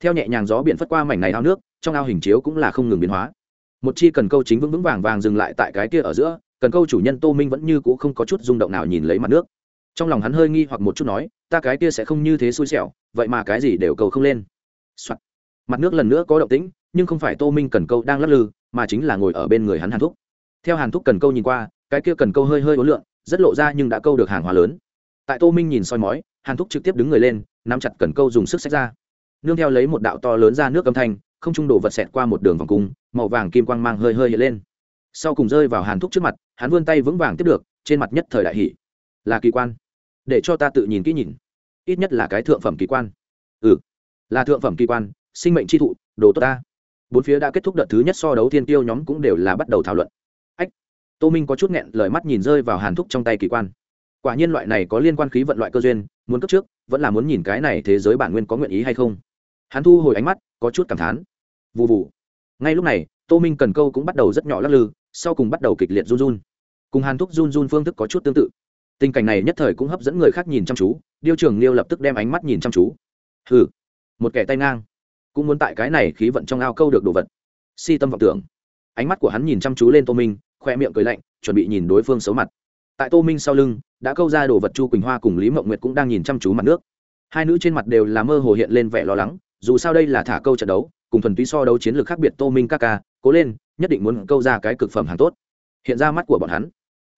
theo nhẹ nhàng gió biển phất qua mảnh này ao nước, trong ao hình chiếu cũng là không ngừng biến hóa. Một chi cần câu chính vững vững vàng vàng dừng lại tại cái kia ở giữa, cần câu chủ nhân tô minh vẫn như c ũ không có chút rung động nào nhìn lấy mặt nước. Trong lòng hắn hơi nghi hoặc một chút nói, ta cái kia sẽ không như thế xui xẻo, vậy mà cái gì đều cầu không lên、Soạn. mặt nước lần nữa có động tĩnh, nhưng không phải tô minh cần câu đang lắc lư, mà chính là ngồi ở bên người hắn hàn thúc. Theo hàn thúc cần câu nhìn qua, cái kia cần câu hơi hơi ố lượn, rất lộ ra nhưng đã câu được hàng hóa lớn. Tại tô minh nhìn soi mói, hàn thúc trực tiếp đứng người lên, nắm chặt cần câu dùng sức xách ra nương theo lấy một đạo to lớn ra nước âm thanh, không trung đổ vật xẹt qua một đường vòng cung, màu vàng kim quang mang hơi hơi hiện lên. Sau cùng rơi vào hàn thúc trước mặt, hắn vươn tay vững vàng tiếp được, trên mặt nhất thời đại hỷ là kỳ quan. Để cho ta tự nhìn kỹ nhìn. Ít nhất là cái thượng phẩm kỳ quan. Ừ là thượng phẩm kỳ quan, sinh mệnh tri thụ, đồ tốt ta. Bốn phía đã kết thúc đợt thứ nhất so đấu thiên tiêu nhóm cũng đều là bắt đầu thảo luận. Ách, tô minh có chút nghẹn, lời mắt nhìn rơi vào hàn thúc trong tay kỳ quan. Quả nhiên loại này có liên quan khí vận loại cơ duyên, muốn cấp trước, vẫn là muốn nhìn cái này thế giới bản nguyên có nguyện ý hay không hắn thu hồi ánh mắt, có chút cảm thán. Vụ vụ ngay lúc này, tô minh cần câu cũng bắt đầu rất nhỏ lắc lư, sau cùng bắt đầu kịch liệt run run. Cùng hàn thúc run run phương thức có chút tương tự. Tình cảnh này nhất thời cũng hấp dẫn người khác nhìn chăm chú, điêu trường liêu lập tức đem ánh mắt nhìn chăm chú. Hừ, một kẻ tay ngang, cũng muốn tại cái này khí vận trong ao câu được đồ vật. Si tâm vọng tưởng. Ánh mắt của hắn nhìn chăm chú lên tô minh, khoe miệng cười lạnh, chuẩn bị nhìn đối phương xấu mặt. Tại tô minh sau lưng, đã câu ra đồ vật chu quỳnh hoa cùng lý mộng nguyệt cũng đang nhìn chăm chú mặt nước. Hai nữ trên mặt đều là mơ hồ hiện lên vẻ lo lắng dù sao đây là thả câu trận đấu, cùng thuần túy so đấu chiến lược khác biệt tô minh các ca, cố lên, nhất định muốn câu ra cái cực phẩm hàng tốt. Hiện ra mắt của bọn hắn.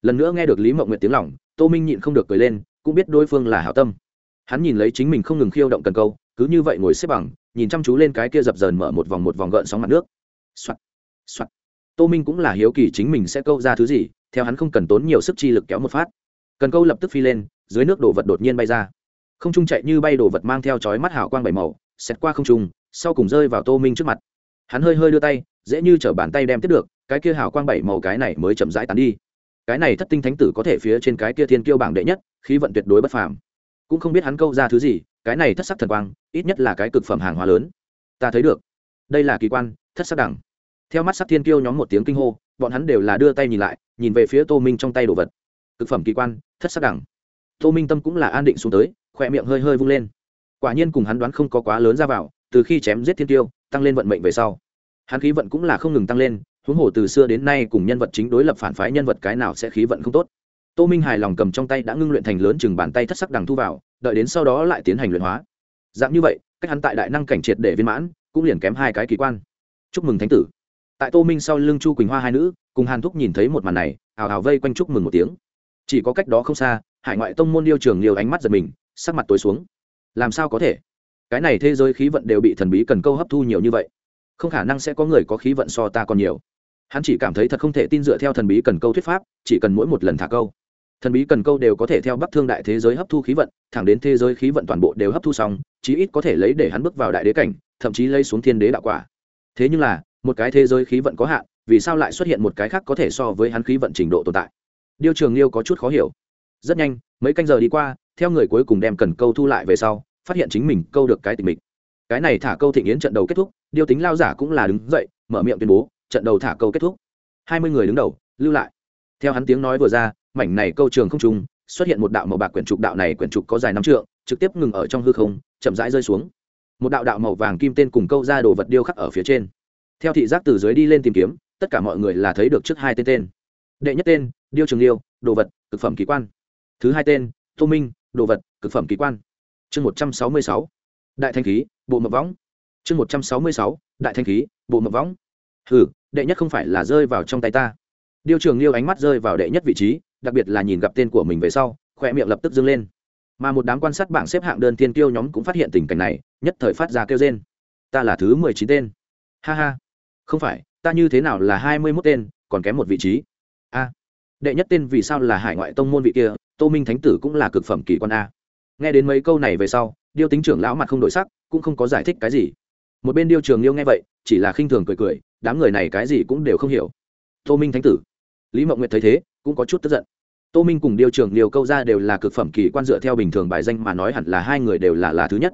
Lần nữa nghe được lý mộng nguyệt tiếng lỏng tô minh nhịn không được cười lên, cũng biết đối phương là hảo tâm. Hắn nhìn lấy chính mình không ngừng khiêu động cần câu, cứ như vậy ngồi xếp bằng, nhìn chăm chú lên cái kia dập dờn mở một vòng một vòng gợn sóng mặt nước. Soạn. Soạn. tô minh cũng là hiếu kỳ chính mình sẽ câu ra thứ gì, theo hắn không cần tốn nhiều sức chi lực kéo một phát. Cần câu lập tức phi lên, dưới nước đổ vật đột nhiên bay ra. Không trung chạy như bay đổ vật mang theo chói mắt hào quang bảy màu xét qua không trùng, sau cùng rơi vào tô minh trước mặt. Hắn hơi hơi đưa tay dễ như t bàn tay đem tiếp được cái kia hào quang bảy màu cái này mới chậm rãi tán đi. Cái này thất tinh thánh tử có thể phía trên cái kia thiên kiêu bảng đệ nhất khí vận tuyệt đối bất phàm. Cũng không biết hắn câu ra thứ gì cái này thất sắc thần quang ít nhất là cái cực phẩm hàng hóa lớn. Ta thấy được. Đây là kỳ quan thất sắc đẳng. Theo mắt sắc thiên kiêu nhóm một tiếng kinh hô bọn hắn đều là đưa tay nhìn lại nhìn về phía tô minh trong tay đồ vật. Cực phẩm kỳ quan thất sắc đẳng. Tô minh tâm cũng là an định xuống tới khỏe miệng hơi hơi vung lên quả nhiên cùng hắn đoán không có quá lớn ra vào, từ khi chém giết thiên tiêu, tăng lên vận mệnh về sau. Hắn khí vận cũng là không ngừng tăng lên, huống hồ từ xưa đến nay cùng nhân vật chính đối lập phản phái nhân vật cái nào sẽ khí vận không tốt. Tô minh hài lòng cầm trong tay đã ngưng luyện thành lớn chừng bàn tay thất sắc đằng thu vào, đợi đến sau đó lại tiến hành luyện hóa. Dạng như vậy, cách hắn tại đại năng cảnh triệt để viên mãn, cũng liền kém hai cái kỳ quan. Chúc mừng thánh tử. Tại tô minh sau lưng chu quỳnh hoa hai nữ, cùng hàn thúc nhìn thấy một màn này hào hào vây quanh chúc mừng một tiếng. Chỉ có cách đó không xa, hải ngoại tông môn điêu trường liều ánh mắt giật mình, sắc mặt tối xuống làm sao có thể? Cái này thế giới khí vận đều bị thần bí cần câu hấp thu nhiều như vậy. Không khả năng sẽ có người có khí vận so ta còn nhiều. Hắn chỉ cảm thấy thật không thể tin dựa theo thần bí cần câu thuyết pháp, chỉ cần mỗi một lần thả câu, thần bí cần câu đều có thể theo bắc thương đại thế giới hấp thu khí vận, thẳng đến thế giới khí vận toàn bộ đều hấp thu xong, chí ít có thể lấy để hắn bước vào đại đế cảnh, thậm chí lấy xuống thiên đế đạo quả. Thế nhưng là, một cái thế giới khí vận có hạn, vì sao lại xuất hiện một cái khác có thể so với hắn khí vận trình độ tồn tại? Điêu trường liêu có chút khó hiểu. Rất nhanh, mấy canh giờ đi qua theo người cuối cùng đem cần câu thu lại về sau, phát hiện chính mình câu được cái tình mình cái này thả câu thịnh yến trận đầu kết thúc, điêu tính lao giả cũng là đứng dậy, mở miệng tuyên bố, trận đầu thả câu kết thúc. Hai mươi người đứng đầu, lưu lại. Theo hắn tiếng nói vừa ra, mảnh này câu trường không trùng xuất hiện một đạo màu bạc quyển trục đạo này quyển trục có dài năm trượng, trực tiếp ngừng ở trong hư không, chậm rãi rơi xuống. Một đạo đạo màu vàng kim tên cùng câu ra đồ vật điêu khắc ở phía trên. Theo thị giác từ dưới đi lên tìm kiếm, tất cả mọi người là thấy được trước hai tên tên. Đệ nhất tên, điêu trường liêu, đồ vật thực phẩm kỳ quan. Thứ hai tên, tô minh đồ vật, cực phẩm kỳ quan. Chương một trăm sáu mươi sáu, đại thanh khí, bộ mập võng. Chương một trăm sáu mươi sáu, đại thanh khí, bộ mập võng. Hừ, đệ nhất không phải là rơi vào trong tay ta. Điêu trường liêu ánh mắt rơi vào đệ nhất vị trí, đặc biệt là nhìn gặp tên của mình về sau khoe miệng lập tức dâng lên. Mà một đám quan sát bảng xếp hạng đơn tiên tiêu nhóm cũng phát hiện tình cảnh này, nhất thời phát ra kêu trên ta là thứ mười chín tên. Ha ha. Không phải, ta như thế nào là hai mươi mốt tên, còn kém một vị trí. A. Đệ nhất tên vì sao là hải ngoại tông môn vị kia tô minh thánh tử cũng là cực phẩm kỳ quan a. Nghe đến mấy câu này về sau, điêu tính trưởng lão mặt không đổi sắc, cũng không có giải thích cái gì. Một bên điêu trường liêu nghe vậy, chỉ là khinh thường cười cười, đám người này cái gì cũng đều không hiểu. Tô minh thánh tử. Lý mộng nguyệt thấy thế, cũng có chút tức giận. Tô minh cùng điêu trường liêu câu ra đều là cực phẩm kỳ quan dựa theo bình thường bài danh mà nói hẳn là hai người đều là là thứ nhất.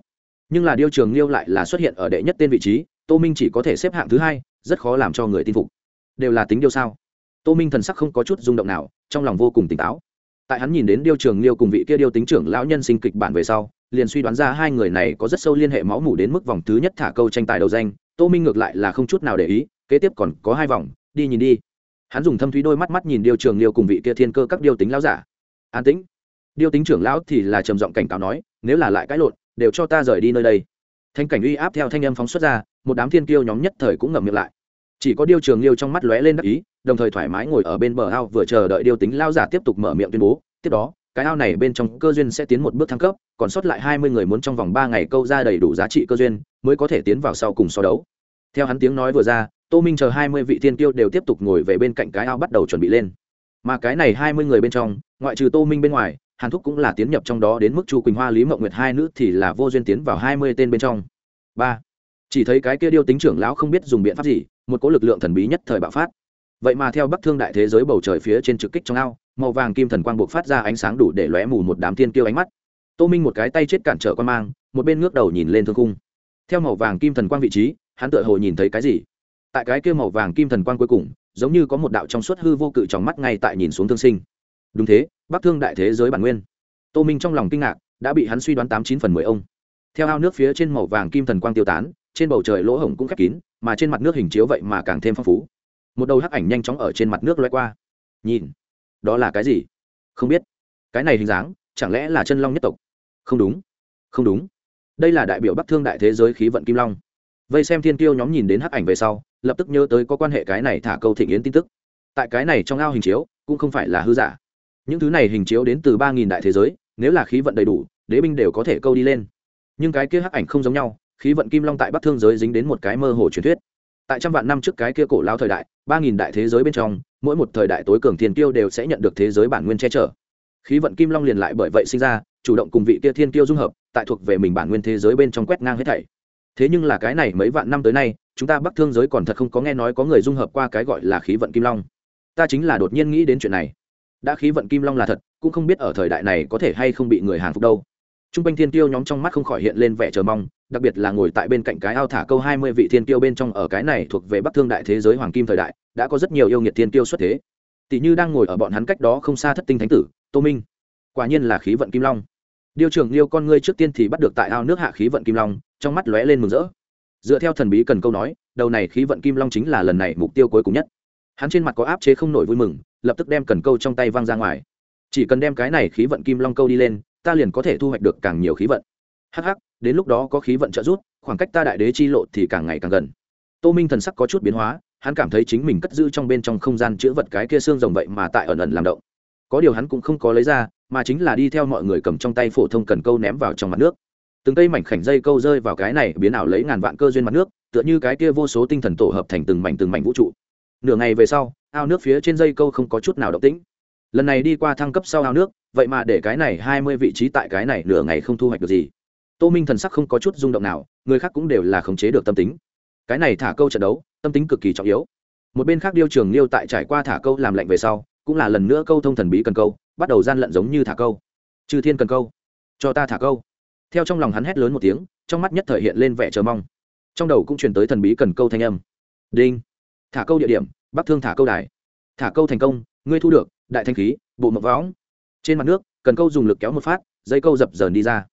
Nhưng là điêu trường liêu lại là xuất hiện ở đệ nhất tên vị trí, tô minh chỉ có thể xếp hạng thứ hai, rất khó làm cho người tin phục. Đều là tính điêu sao. Tô minh thần sắc không có chút rung động nào, trong lòng vô cùng tỉnh táo tại hắn nhìn đến điêu trường liêu cùng vị kia điêu tính trưởng lão nhân sinh kịch bản về sau, liền suy đoán ra hai người này có rất sâu liên hệ máu mủ đến mức vòng thứ nhất thả câu tranh tài đầu danh, tô minh ngược lại là không chút nào để ý, kế tiếp còn có hai vòng, đi nhìn đi. Hắn dùng thâm thúy đôi mắt mắt nhìn điêu trường liêu cùng vị kia thiên cơ các điêu tính lão giả. An tĩnh. Điêu tính trưởng lão thì là trầm giọng cảnh cáo nói, nếu là lại cãi lộn, đều cho ta rời đi nơi đây. Thanh cảnh uy áp theo thanh âm phóng xuất ra, một đám thiên kiêu nhóm nhất thời cũng ngậm miệng lại chỉ có điêu trường liêu trong mắt lóe lên đắc ý, đồng thời thoải mái ngồi ở bên bờ ao vừa chờ đợi điêu tính lao giả tiếp tục mở miệng tuyên bố. Tiếp đó, cái ao này bên trong cơ duyên sẽ tiến một bước thăng cấp, còn sót lại hai mươi người muốn trong vòng ba ngày câu ra đầy đủ giá trị cơ duyên, mới có thể tiến vào sau cùng so đấu. Theo hắn tiếng nói vừa ra, tô minh chờ hai mươi vị thiên tiêu đều tiếp tục ngồi về bên cạnh cái ao bắt đầu chuẩn bị lên. Mà cái này hai mươi người bên trong, ngoại trừ tô minh bên ngoài, hàn thúc cũng là tiến nhập trong đó đến mức chu quỳnh hoa, lý mộng nguyệt hai nữ thì là vô duyên tiến vào hai mươi tên bên trong. Ba. Chỉ thấy cái kia điêu tính trưởng lão không biết dùng biện pháp gì một cỗ lực lượng thần bí nhất thời bạo phát. Vậy mà theo bắc thương đại thế giới bầu trời phía trên trực kích trong ao, màu vàng kim thần quang buộc phát ra ánh sáng đủ để lóe mù một đám tiên kiêu ánh mắt. Tô minh một cái tay chết cản trở quan mang, một bên ngước đầu nhìn lên thương cung theo màu vàng kim thần quang vị trí, hắn tựa hồ nhìn thấy cái gì? Tại cái kia màu vàng kim thần quang cuối cùng, giống như có một đạo trong suốt hư vô cự trong mắt ngay tại nhìn xuống thương sinh. Đúng thế, bắc thương đại thế giới bản nguyên. Tô minh trong lòng kinh ngạc, đã bị hắn suy đoán tám chín phần mười ông. Theo ao nước phía trên màu vàng kim thần quang tiêu tán trên bầu trời lỗ hổng cũng khép kín, mà trên mặt nước hình chiếu vậy mà càng thêm phong phú. Một đầu hắc ảnh nhanh chóng ở trên mặt nước loay qua. Nhìn, đó là cái gì? Không biết. Cái này hình dáng, chẳng lẽ là chân long nhất tộc? Không đúng. Không đúng. Đây là đại biểu bắc thương đại thế giới khí vận kim long. Vây xem thiên tiêu nhóm nhìn đến hắc ảnh về sau, lập tức nhớ tới có quan hệ cái này thả câu thịnh yến tin tức. Tại cái này trong ao hình chiếu, cũng không phải là hư giả. Những thứ này hình chiếu đến từ ba nghìn đại thế giới, nếu là khí vận đầy đủ, đế binh đều có thể câu đi lên. Nhưng cái kia hắc ảnh không giống nhau khí vận kim long tại bắc thương giới dính đến một cái mơ hồ truyền thuyết. Tại trăm vạn năm trước cái kia cổ lao thời đại, ba nghìn đại thế giới bên trong, mỗi một thời đại tối cường thiên tiêu đều sẽ nhận được thế giới bản nguyên che chở. Khí vận kim long liền lại bởi vậy sinh ra, chủ động cùng vị kia thiên tiêu dung hợp, tại thuộc về mình bản nguyên thế giới bên trong quét ngang hết thảy. Thế nhưng là cái này mấy vạn năm tới nay, chúng ta bắc thương giới còn thật không có nghe nói có người dung hợp qua cái gọi là khí vận kim long. Ta chính là đột nhiên nghĩ đến chuyện này. Đã khí vận kim long là thật, cũng không biết ở thời đại này có thể hay không bị người hàng phục đâu. T r u n g quanh thiên tiêu nhóm trong mắt không khỏi hiện lên vẻ chờ mong đặc biệt là ngồi tại bên cạnh cái ao thả câu hai mươi vị thiên tiêu bên trong ở cái này thuộc về bắc thương đại thế giới hoàng kim thời đại, đã có rất nhiều yêu nghiệt thiên tiêu xuất thế. Tỷ như đang ngồi ở bọn hắn cách đó không xa thất tinh thánh tử, tô minh. Quả nhiên là khí vận kim long. Điều trưởng liêu con ngươi trước tiên thì bắt được tại ao nước hạ khí vận kim long, trong mắt lóe lên mừng rỡ. Dựa theo thần bí cần câu nói, đầu này khí vận kim long chính là lần này mục tiêu cuối cùng nhất. Hắn trên mặt có áp chế không nổi vui mừng, lập tức đem cần câu trong tay văng ra ngoài. Chỉ cần đem cái này khí vận kim long câu đi lên, ta liền có thể thu hoạch được càng nhiều khí vận. Hắc hắc đến lúc đó có khí vận trợ rút khoảng cách ta đại đế chi lộ thì càng ngày càng gần. Tô minh thần sắc có chút biến hóa, hắn cảm thấy chính mình cất giữ trong bên trong không gian chữ vật cái kia xương rồng vậy mà tại ẩn ẩn làm động. Có điều hắn cũng không có lấy ra, mà chính là đi theo mọi người cầm trong tay phổ thông cần câu ném vào trong mặt nước. Từng cây mảnh khảnh dây câu rơi vào cái này biến ảo lấy ngàn vạn cơ duyên mặt nước, tựa như cái kia vô số tinh thần tổ hợp thành từng mảnh từng mảnh vũ trụ. Nửa ngày về sau, ao nước phía trên dây câu không có chút nào động tĩnh. Lần này đi qua thăng cấp sau ao nước, vậy mà để cái này hai mươi vị trí tại cái này nửa ngày không thu hoạch được gì tô minh thần sắc không có chút rung động nào, người khác cũng đều là khống chế được tâm tính. Cái này thả câu trận đấu, tâm tính cực kỳ trọng yếu. Một bên khác điêu trường liêu tại trải qua thả câu làm lạnh về sau, cũng là lần nữa câu thông thần bí cần câu, bắt đầu gian lận giống như thả câu. Trừ thiên cần câu. Cho ta thả câu. Theo trong lòng hắn hét lớn một tiếng, trong mắt nhất thể hiện lên vẻ chờ mong. Trong đầu cũng truyền tới thần bí cần câu thanh âm. Đinh. Thả câu địa điểm, bắc thương thả câu đài. Thả câu thành công, ngươi thu được, đại thanh khí, bộ mộc võng. Trên mặt nước, cần câu dùng lực kéo một phát, dây câu dập dờn đi ra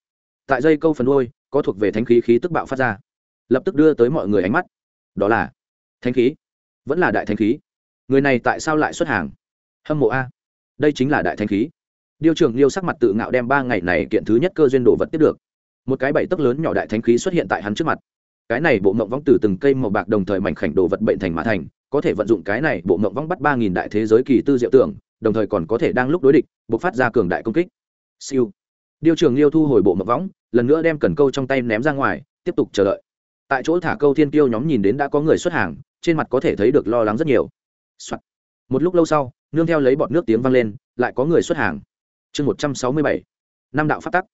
tại dây câu phần đôi có thuộc về thánh khí khí tức bạo phát ra. Lập tức đưa tới mọi người ánh mắt. Đó là thánh khí. Vẫn là đại thánh khí. Người này tại sao lại xuất hàng? Hâm mộ a. Đây chính là đại thánh khí. Điêu trưởng liêu sắc mặt tự ngạo đem ba ngày này kiện thứ nhất cơ duyên đồ vật tiếp được. Một cái bảy tấc lớn nhỏ đại thánh khí xuất hiện tại hắn trước mặt. Cái này bộ mộng vong từ từng cây màu bạc đồng thời mảnh khảnh đồ vật bệnh thành mã thành, có thể vận dụng cái này bộ mộng vong bắt ba nghìn đại thế giới kỳ tư diệu tưởng, đồng thời còn có thể đang lúc đối địch buộc phát ra cường đại công kích. Siêu điêu trường liêu thu hồi bộ mập võng, lần nữa đem cần câu trong tay ném ra ngoài, tiếp tục chờ đợi. Tại chỗ thả câu thiên tiêu nhóm nhìn đến đã có người xuất hàng, trên mặt có thể thấy được lo lắng rất nhiều、Soạn. một lúc lâu sau, nương theo lấy bọt nước tiếng vang lên, lại có người xuất hàng. Chương một trăm sáu mươi bảy năm đạo phát tắc.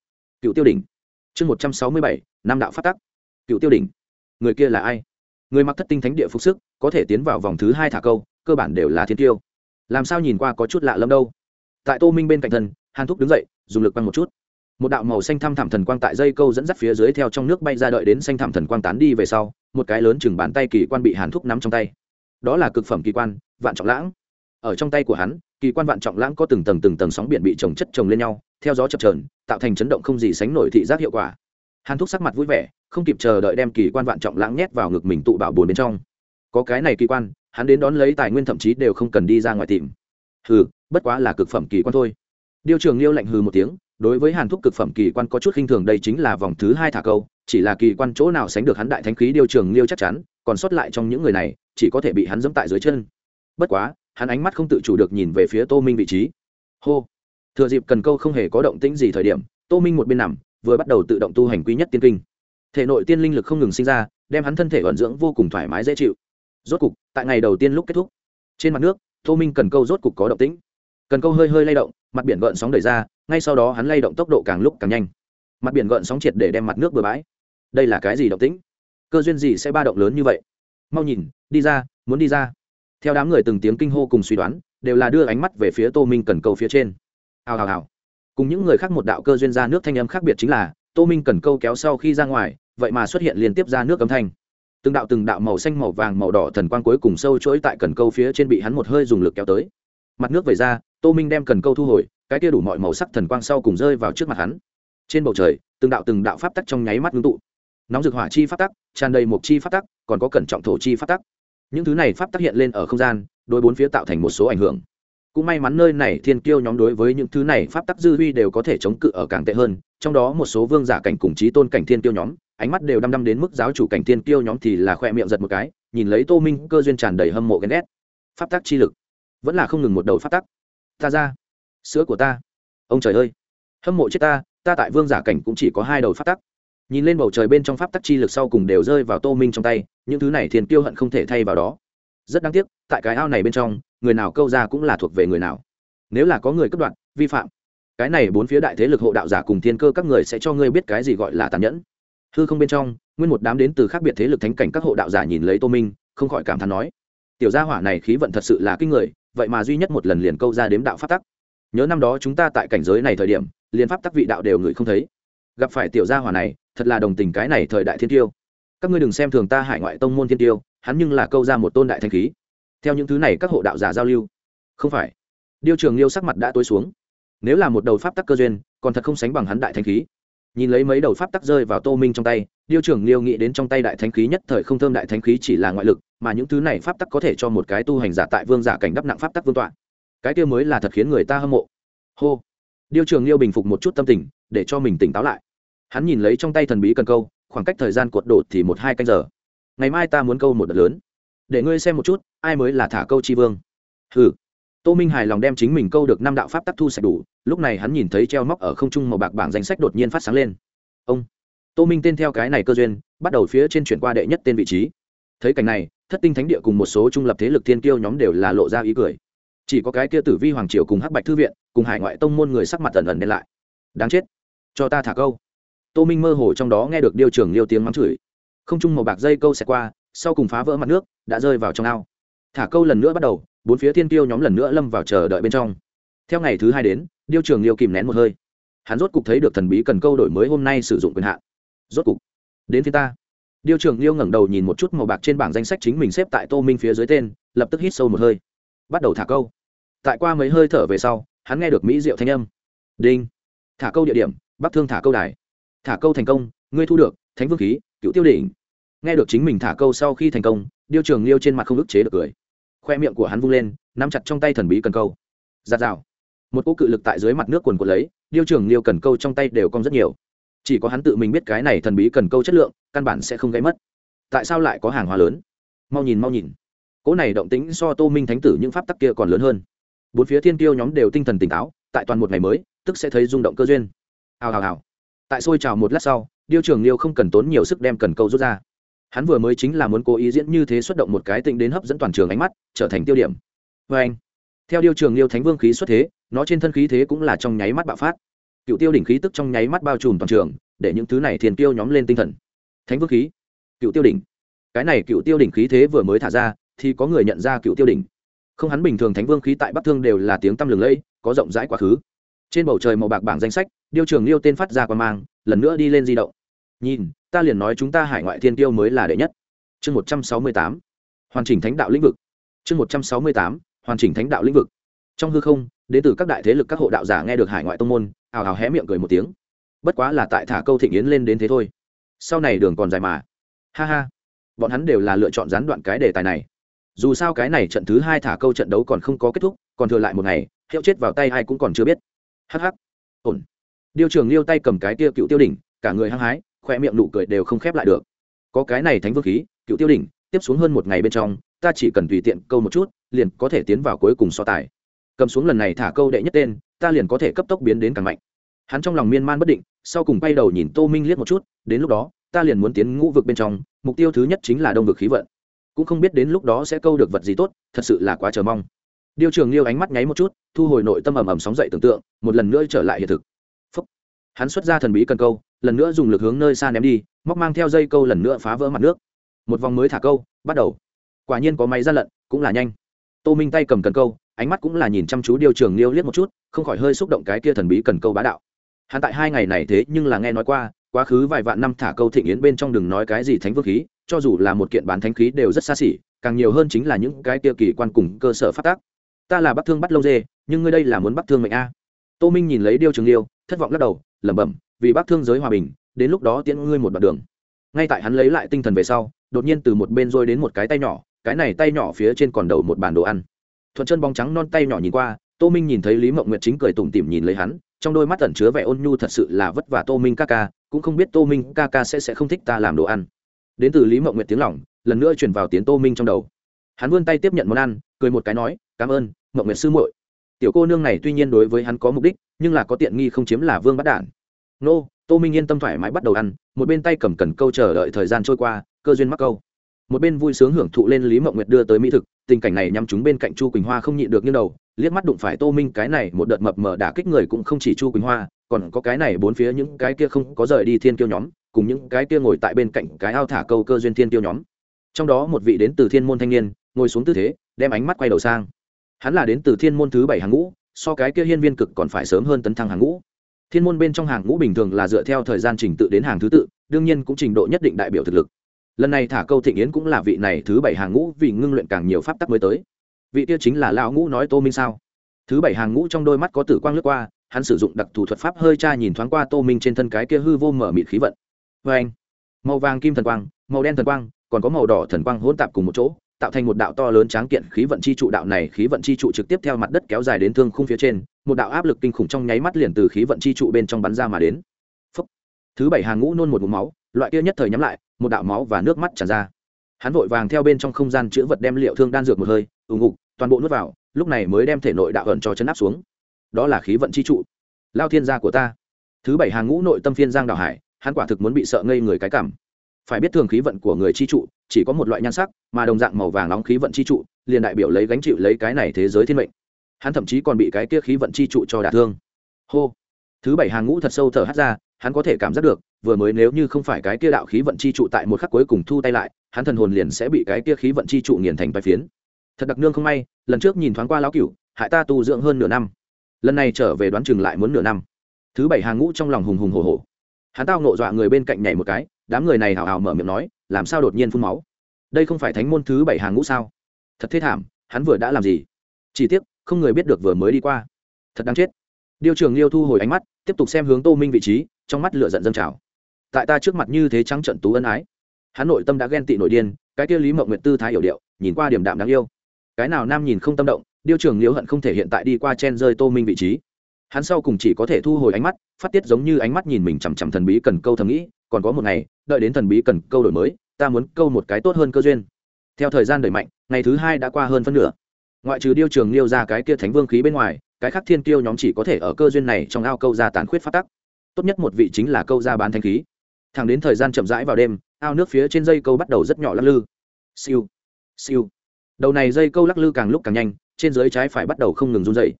Cựu tiêu đỉnh. Chương một trăm sáu mươi bảy năm đạo phát tắc. Cựu tiêu đỉnh. Người kia là ai? Người mặc thất tinh thánh địa phục sức, có thể tiến vào vòng thứ hai thả câu, cơ bản đều là thiên tiêu làm sao nhìn qua có chút lạ lẫm đâu? Tại tô minh bên cạnh thân, hàn thúc đứng dậy, dùng lực băng một chút một đạo màu xanh thăm thẳm thần quang tại dây câu dẫn dắt phía dưới theo trong nước bay ra đợi đến xanh thẳm thần quang tán đi về sau, một cái lớn chừng bàn tay kỳ quan bị hàn thúc nắm trong tay. Đó là cực phẩm kỳ quan, vạn trọng lãng. Ở trong tay của hắn, kỳ quan vạn trọng lãng có từng tầng từng tầng sóng biển bị trồng chất trồng lên nhau, theo gió chập trờn tạo thành chấn động không gì sánh nổi thị giác hiệu quả. Hàn thúc sắc mặt vui vẻ, không kịp chờ đợi đem kỳ quan vạn trọng lãng nhét vào ngực mình tụ bảo bồn bên trong. Có cái này kỳ quan, hắn đến đón lấy tài nguyên thậm chí đều không cần đi ra ngoài tìm. Hừ, bất quá là cực phẩm kỳ quan thôi. Điêu trường liêu lạnh hừ một tiếng đối với hàn thúc cực phẩm kỳ quan có chút khinh thường đây chính là vòng thứ hai thả câu, chỉ là kỳ quan chỗ nào sánh được hắn đại thánh khí điều trường liêu chắc chắn, còn sót lại trong những người này, chỉ có thể bị hắn dẫm tại dưới chân. Bất quá, hắn ánh mắt không tự chủ được nhìn về phía tô minh vị trí. Hô! Thừa dịp cần câu không hề có động tĩnh gì thời điểm, tô minh một bên nằm, vừa bắt đầu tự động tu hành quý nhất tiên kinh. Thể nội tiên linh lực không ngừng sinh ra, đem hắn thân thể vận dưỡng vô cùng thoải mái dễ chịu. Rốt cục, tại ngày đầu tiên lúc kết thúc, trên mặt nước, tô minh cần câu rốt cục có động tĩnh. Cần câu hơi hơi lay động, mặt biển gợn sóng đẩy ra ngay sau đó hắn lay động tốc độ càng lúc càng nhanh. Mặt biển gợn sóng triệt để đem mặt nước bừa bãi. Đây là cái gì động tĩnh? Cơ duyên gì sẽ ba động lớn như vậy? Mau nhìn, đi ra, muốn đi ra. Theo đám người từng tiếng kinh hô cùng suy đoán, đều là đưa ánh mắt về phía tô minh cần câu phía trên. Hào hào hào. Cùng những người khác một đạo cơ duyên ra nước thanh âm khác biệt chính là, tô minh cần câu kéo sau khi ra ngoài, vậy mà xuất hiện liên tiếp ra nước âm thanh. Từng đạo từng đạo màu xanh, màu vàng, màu đỏ thần quang cuối cùng sâu chuỗi tại cần câu phía trên bị hắn một hơi dùng lực kéo tới. Mặt nước về ra, tô minh đem cần câu thu hồi cái kia đủ mọi màu sắc thần quang sau cùng rơi vào trước mặt hắn. Trên bầu trời, từng đạo từng đạo pháp tắc trong nháy mắt ngưng tụ. Nóng rực hỏa chi pháp tắc, tràn đầy mộc chi pháp tắc, còn có cẩn trọng thổ chi pháp tắc. Những thứ này pháp tắc hiện lên ở không gian, đối bốn phía tạo thành một số ảnh hưởng. Cũng may mắn nơi này thiên kiêu nhóm đối với những thứ này pháp tắc dư huy đều có thể chống cự ở càng tệ hơn, trong đó một số vương giả cảnh cùng trí tôn cảnh thiên kiêu nhóm, ánh mắt đều đăm đăm đến mức giáo chủ cảnh thiên kiêu nhóm thì là khoe miệng giật một cái, nhìn lấy tô minh cơ duyên tràn đầy hâm mộ ghen ghét. Pháp tắc chi lực, vẫn là không ngừng một đầu pháp tắc. Ta ra sữa của ta. Ông trời ơi, hâm mộ chết ta ta tại vương giả cảnh cũng chỉ có hai đầu pháp tắc. Nhìn lên bầu trời bên trong pháp tắc chi lực sau cùng đều rơi vào tô minh trong tay, những thứ này thiên kiêu hận không thể thay vào đó. Rất đáng tiếc, tại cái ao này bên trong, người nào câu ra cũng là thuộc về người nào. Nếu là có người cấp đoạn vi phạm. Cái này bốn phía đại thế lực hộ đạo giả cùng thiên cơ các người sẽ cho ngươi biết cái gì gọi là tàn nhẫn. Hư không bên trong, nguyên một đám đến từ khác biệt thế lực thánh cảnh các hộ đạo giả nhìn lấy tô minh, không khỏi cảm thán nói, tiểu gia hỏa này khí vận thật sự là kinh người, vậy mà duy nhất một lần liền câu ra đếm đạo phát tắc nhớ năm đó chúng ta tại cảnh giới này thời điểm, liền pháp tắc vị đạo đều người không thấy. Gặp phải tiểu gia hỏa này, thật là đồng tình cái này thời đại thiên tiêu. Các ngươi đừng xem thường ta hải ngoại tông môn thiên tiêu, hắn nhưng là câu ra một tôn đại thanh khí. Theo những thứ này các hộ đạo giả giao lưu. Không phải. Điêu trường liêu sắc mặt đã tối xuống. Nếu là một đầu pháp tắc cơ duyên, còn thật không sánh bằng hắn đại thanh khí. Nhìn lấy mấy đầu pháp tắc rơi vào tô minh trong tay, điêu trưởng liêu nghĩ đến trong tay đại thánh khí nhất thời không thơm đại thánh khí chỉ là ngoại lực, mà những thứ này pháp tắc có thể cho một cái tu hành giả tại vương giả cảnh đắp nặng pháp tắc vương tọa cái kia mới là thật khiến người ta hâm mộ. Hô. Điêu trường liêu bình phục một chút tâm tình, để cho mình tỉnh táo lại. Hắn nhìn lấy trong tay thần bí cần câu, khoảng cách thời gian cuột đột thì một hai canh giờ. Ngày mai ta muốn câu một đợt lớn. Để ngươi xem một chút, ai mới là thả câu tri vương. Hừ. Tô minh hài lòng đem chính mình câu được năm đạo pháp tắc thu sạch đủ, lúc này hắn nhìn thấy treo móc ở không trung màu bạc bảng danh sách đột nhiên phát sáng lên. Ông. Tô minh tên theo cái này cơ duyên, bắt đầu phía trên chuyển qua đệ nhất tên vị trí. Thấy cảnh này, thất tinh thánh địa cùng một số trung lập thế lực thiên tiêu nhóm đều là lộ ra ý cười chỉ có cái kia tử vi hoàng triều cùng hắc bạch thư viện, cùng hải ngoại tông môn người sắc mặt tần ẩn đen lại. Đáng chết. Cho ta thả câu. Tô minh mơ hồ trong đó nghe được điêu trưởng liêu tiếng mắng chửi. Không trung màu bạc dây câu xẹt qua, sau cùng phá vỡ mặt nước, đã rơi vào trong ao. Thả câu lần nữa bắt đầu, bốn phía thiên tiêu nhóm lần nữa lâm vào chờ đợi bên trong. Theo ngày thứ hai đến, điêu trường liêu kìm nén một hơi. Hắn rốt cục thấy được thần bí cần câu đổi mới hôm nay sử dụng quyền hạn. Rốt cục, đến phía ta. Điêu trường liêu ngẩng đầu nhìn một chút màu bạc trên bảng danh sách chính mình xếp tại tô minh phía dưới tên, lập tức hít sâu một hơi. Bắt đầu thả câu tại qua mấy hơi thở về sau, hắn nghe được mỹ diệu thanh âm. Đinh. Thả câu địa điểm, bắc thương thả câu đài. Thả câu thành công, ngươi thu được, thánh vương khí, cựu tiêu đỉnh. Nghe được chính mình thả câu sau khi thành công, điêu trường liêu trên mặt không ức chế được cười. Khoe miệng của hắn vung lên, nắm chặt trong tay thần bí cần câu. Giạt rào. Một cỗ cự lực tại dưới mặt nước quần của lấy, điêu trường liêu cần câu trong tay đều cong rất nhiều. Chỉ có hắn tự mình biết cái này thần bí cần câu chất lượng, căn bản sẽ không gãy mất. Tại sao lại có hàng hóa lớn? Mau nhìn mau nhìn. Cỗ này động tính so tô minh thánh tử những pháp tắc kia còn lớn hơn bốn phía thiên tiêu nhóm đều tinh thần tỉnh táo, tại toàn một ngày mới, tức sẽ thấy rung động cơ duyên. Hào hào hào. Tại xôi trào một lát sau, điêu trường liêu không cần tốn nhiều sức đem cần câu rút ra. Hắn vừa mới chính là muốn cố ý diễn như thế xuất động một cái tĩnh đến hấp dẫn toàn trường ánh mắt, trở thành tiêu điểm. Vê anh, theo điêu trường liêu thánh vương khí xuất thế, nó trên thân khí thế cũng là trong nháy mắt bạo phát. Cựu tiêu đỉnh khí tức trong nháy mắt bao trùm toàn trường, để những thứ này thiền tiêu nhóm lên tinh thần. Thánh vương khí, cựu tiêu đỉnh. Cái này cựu tiêu đỉnh khí thế vừa mới thả ra, thì có người nhận ra cựu tiêu đỉnh không hắn bình thường thánh vương khí tại bắc thương đều là tiếng tăm lừng lẫy, có rộng rãi quá khứ. Trên bầu trời màu bạc bảng danh sách, điêu trường liêu tên phát ra qua mang, lần nữa đi lên di động. Nhìn, ta liền nói chúng ta hải ngoại thiên tiêu mới là đệ nhất. Chương một trăm sáu mươi tám, hoàn chỉnh thánh đạo lĩnh vực. Chương một trăm sáu mươi tám, hoàn chỉnh thánh đạo lĩnh vực. Trong hư không, đến từ các đại thế lực các hộ đạo giả nghe được hải ngoại tông môn, ào ào hé miệng cười một tiếng. Bất quá là tại thả câu thịnh yến lên đến thế thôi. Sau này đường còn dài mà. Ha ha. Bọn hắn đều là lựa chọn gián đoạn cái đề tài này dù sao cái này trận thứ hai thả câu trận đấu còn không có kết thúc, còn thừa lại một ngày hiệu chết vào tay ai cũng còn chưa biết. Hh ổn. Điêu trường liêu tay cầm cái kia cựu tiêu đỉnh, cả người hăng hái khoe miệng nụ cười đều không khép lại được. Có cái này thánh vương khí, cựu tiêu đỉnh, tiếp xuống hơn một ngày bên trong, ta chỉ cần tùy tiện câu một chút, liền có thể tiến vào cuối cùng so tài. Cầm xuống lần này thả câu đệ nhất tên, ta liền có thể cấp tốc biến đến càng mạnh. Hắn trong lòng miên man bất định, sau cùng bay đầu nhìn tô minh liếc một chút, đến lúc đó, ta liền muốn tiến ngũ vực bên trong, mục tiêu thứ nhất chính là đông vực khí vận cũng không biết đến lúc đó sẽ câu được vật gì tốt, thật sự là quá chờ mong. Điêu trường liêu ánh mắt nháy một chút, thu hồi nội tâm ầm ầm sóng dậy tưởng tượng, một lần nữa trở lại hiện thực. Phúc. hắn xuất ra thần bí cần câu, lần nữa dùng lực hướng nơi xa ném đi, móc mang theo dây câu lần nữa phá vỡ mặt nước. Một vòng mới thả câu, bắt đầu. Quả nhiên có máy ra lận, cũng là nhanh. Tô minh tay cầm cần câu, ánh mắt cũng là nhìn chăm chú điều trường liêu liếc một chút, không khỏi hơi xúc động cái kia thần bí cần câu bá đạo. Hắn tại hai ngày này thế nhưng là nghe nói qua, quá khứ vài vạn năm thả câu thịnh yến bên trong đừng nói cái gì thánh vương khí cho dù là một kiện bán thánh khí đều rất xa xỉ, càng nhiều hơn chính là những cái kia kỳ quan cùng cơ sở phát tác ta là bắc thương bắt lâu dê, nhưng ngươi đây là muốn bắt thương mệnh a. Tô minh nhìn lấy điêu trường liêu, thất vọng lắc đầu, lẩm bẩm, vì bắc thương giới hòa bình, đến lúc đó tiễn ngươi một đoạn đường. Ngay tại hắn lấy lại tinh thần về sau, đột nhiên từ một bên rôi đến một cái tay nhỏ, cái này tay nhỏ phía trên còn đầu một bàn đồ ăn. Thuận chân bóng trắng non tay nhỏ nhìn qua, tô minh nhìn thấy lý mộng nguyệt chính cười tủm tỉm nhìn lấy hắn, trong đôi mắt tẩn chứa vẻ ôn nhu thật sự là vất vả tô minh ca ca, cũng không biết tô minh ca ca sẽ sẽ không thích ta làm đồ ăn đến từ lý mộng nguyệt tiếng lỏng lần nữa chuyển vào tiến tô minh trong đầu. Hắn vươn tay tiếp nhận món ăn, cười một cái nói, cảm ơn, mộng nguyệt sư muội. Tiểu cô nương này tuy nhiên đối với hắn có mục đích, nhưng là có tiện nghi không chiếm là vương bắt đản. Nô, tô minh yên tâm thoải mái bắt đầu ăn, một bên tay cầm cần câu chờ đợi thời gian trôi qua, cơ duyên mắc câu. Một bên vui sướng hưởng thụ lên lý mộng nguyệt đưa tới mỹ thực, tình cảnh này nhằm chúng bên cạnh chu quỳnh hoa không nhịn được như đầu, liếc mắt đụng phải tô minh, cái này một đợt mập mờ đả kích người cũng không chỉ chu quỳnh hoa, còn có cái này bốn phía những cái kia không có rời đi thiên kiêu nhóm cùng những cái kia ngồi tại bên cạnh cái ao thả câu cơ duyên thiên tiêu nhóm. Trong đó một vị đến từ thiên môn thanh niên, ngồi xuống tư thế, đem ánh mắt quay đầu sang. Hắn là đến từ thiên môn thứ bảy hàng ngũ, so cái kia hiên viên cực còn phải sớm hơn tấn thăng hàng ngũ. Thiên môn bên trong hàng ngũ bình thường là dựa theo thời gian trình tự đến hàng thứ tự, đương nhiên cũng trình độ nhất định đại biểu thực lực. Lần này thả câu thịnh yến cũng là vị này thứ bảy hàng ngũ vì ngưng luyện càng nhiều pháp tắc mới tới. Vị kia chính là lão ngũ nói tô minh sao? Thứ bảy hàng ngũ trong đôi mắt có tử quang lướt qua, hắn sử dụng đặc thù thuật pháp hơi tra nhìn thoáng qua tô minh trên thân cái kia hư vô mở mịt khí vận vê anh, màu vàng kim thần quang, màu đen thần quang, còn có màu đỏ thần quang hỗn tạp cùng một chỗ, tạo thành một đạo to lớn tráng kiện khí vận chi trụ. Đạo này khí vận chi trụ trực tiếp theo mặt đất kéo dài đến thương khung phía trên, một đạo áp lực kinh khủng trong nháy mắt liền từ khí vận chi trụ bên trong bắn ra mà đến. Phúc. thứ bảy hàng ngũ nôn một mũ máu, loại kia nhất thời nhắm lại, một đạo máu và nước mắt tràn ra. Hắn vội vàng theo bên trong không gian chữ vật đem liệu thương đan dược một hơi, ù ngục, toàn bộ nuốt vào, lúc này mới đem thể nội đạo ẩn cho chấn áp xuống. Đó là khí vận chi trụ. Lao thiên gia của ta. Thứ bảy hàng ngũ nội tâm phiên giang đào hải hắn quả thực muốn bị sợ ngây người cái cảm. Phải biết thường khí vận của người chi trụ, chỉ có một loại nhan sắc, mà đồng dạng màu vàng nóng khí vận chi trụ, liền đại biểu lấy gánh chịu lấy cái này thế giới thiên mệnh. Hắn thậm chí còn bị cái kia khí vận chi trụ cho đả thương. Hô. Thứ bảy hàng ngũ thật sâu thở hắt ra, hắn có thể cảm giác được, vừa mới nếu như không phải cái kia đạo khí vận chi trụ tại một khắc cuối cùng thu tay lại, hắn thần hồn liền sẽ bị cái kia khí vận chi trụ nghiền thành vai phiến. Thật đặc nương không may, lần trước nhìn thoáng qua lão cửu, hại ta tu dưỡng hơn nửa năm. Lần này trở về đoán chừng lại muốn nửa năm. Thứ bảy hàng ngũ trong lòng hùng hùng hồ hồ hắn tao nộ dọa người bên cạnh nhảy một cái, đám người này hào hào mở miệng nói, làm sao đột nhiên phun máu? Đây không phải thánh môn thứ bảy hàng ngũ sao? Thật thế thảm, hắn vừa đã làm gì? Chỉ tiếc, không người biết được vừa mới đi qua. Thật đáng chết. Điêu trường liêu thu hồi ánh mắt, tiếp tục xem hướng tô minh vị trí, trong mắt lửa giận dâng trào. Tại ta trước mặt như thế trắng trận tú ân ái. Hắn nội tâm đã ghen tị nội điên, cái kia lý mộng nguyện tư thái hiểu điệu, nhìn qua điểm đạm đáng yêu. Cái nào nam nhìn không tâm động, điêu trường liêu hận không thể hiện tại đi qua chen rơi tô minh vị trí. Hắn sau cùng chỉ có thể thu hồi ánh mắt phát tiết giống như ánh mắt nhìn mình chằm chằm thần bí cần câu thầm nghĩ, còn có một ngày, đợi đến thần bí cần câu đổi mới, ta muốn câu một cái tốt hơn cơ duyên. Theo thời gian đẩy mạnh, ngày thứ hai đã qua hơn phân nửa. Ngoại trừ điêu trường liêu ra cái kia thánh vương khí bên ngoài, cái khác thiên kiêu nhóm chỉ có thể ở cơ duyên này trong ao câu ra tàn khuyết phát tắc. Tốt nhất một vị chính là câu ra bán thanh khí. Thẳng đến thời gian chậm rãi vào đêm, ao nước phía trên dây câu bắt đầu rất nhỏ lắc lư. Siêu siêu. Đầu này dây câu lắc lư càng lúc càng nhanh, trên dưới trái phải bắt đầu không ngừng run dày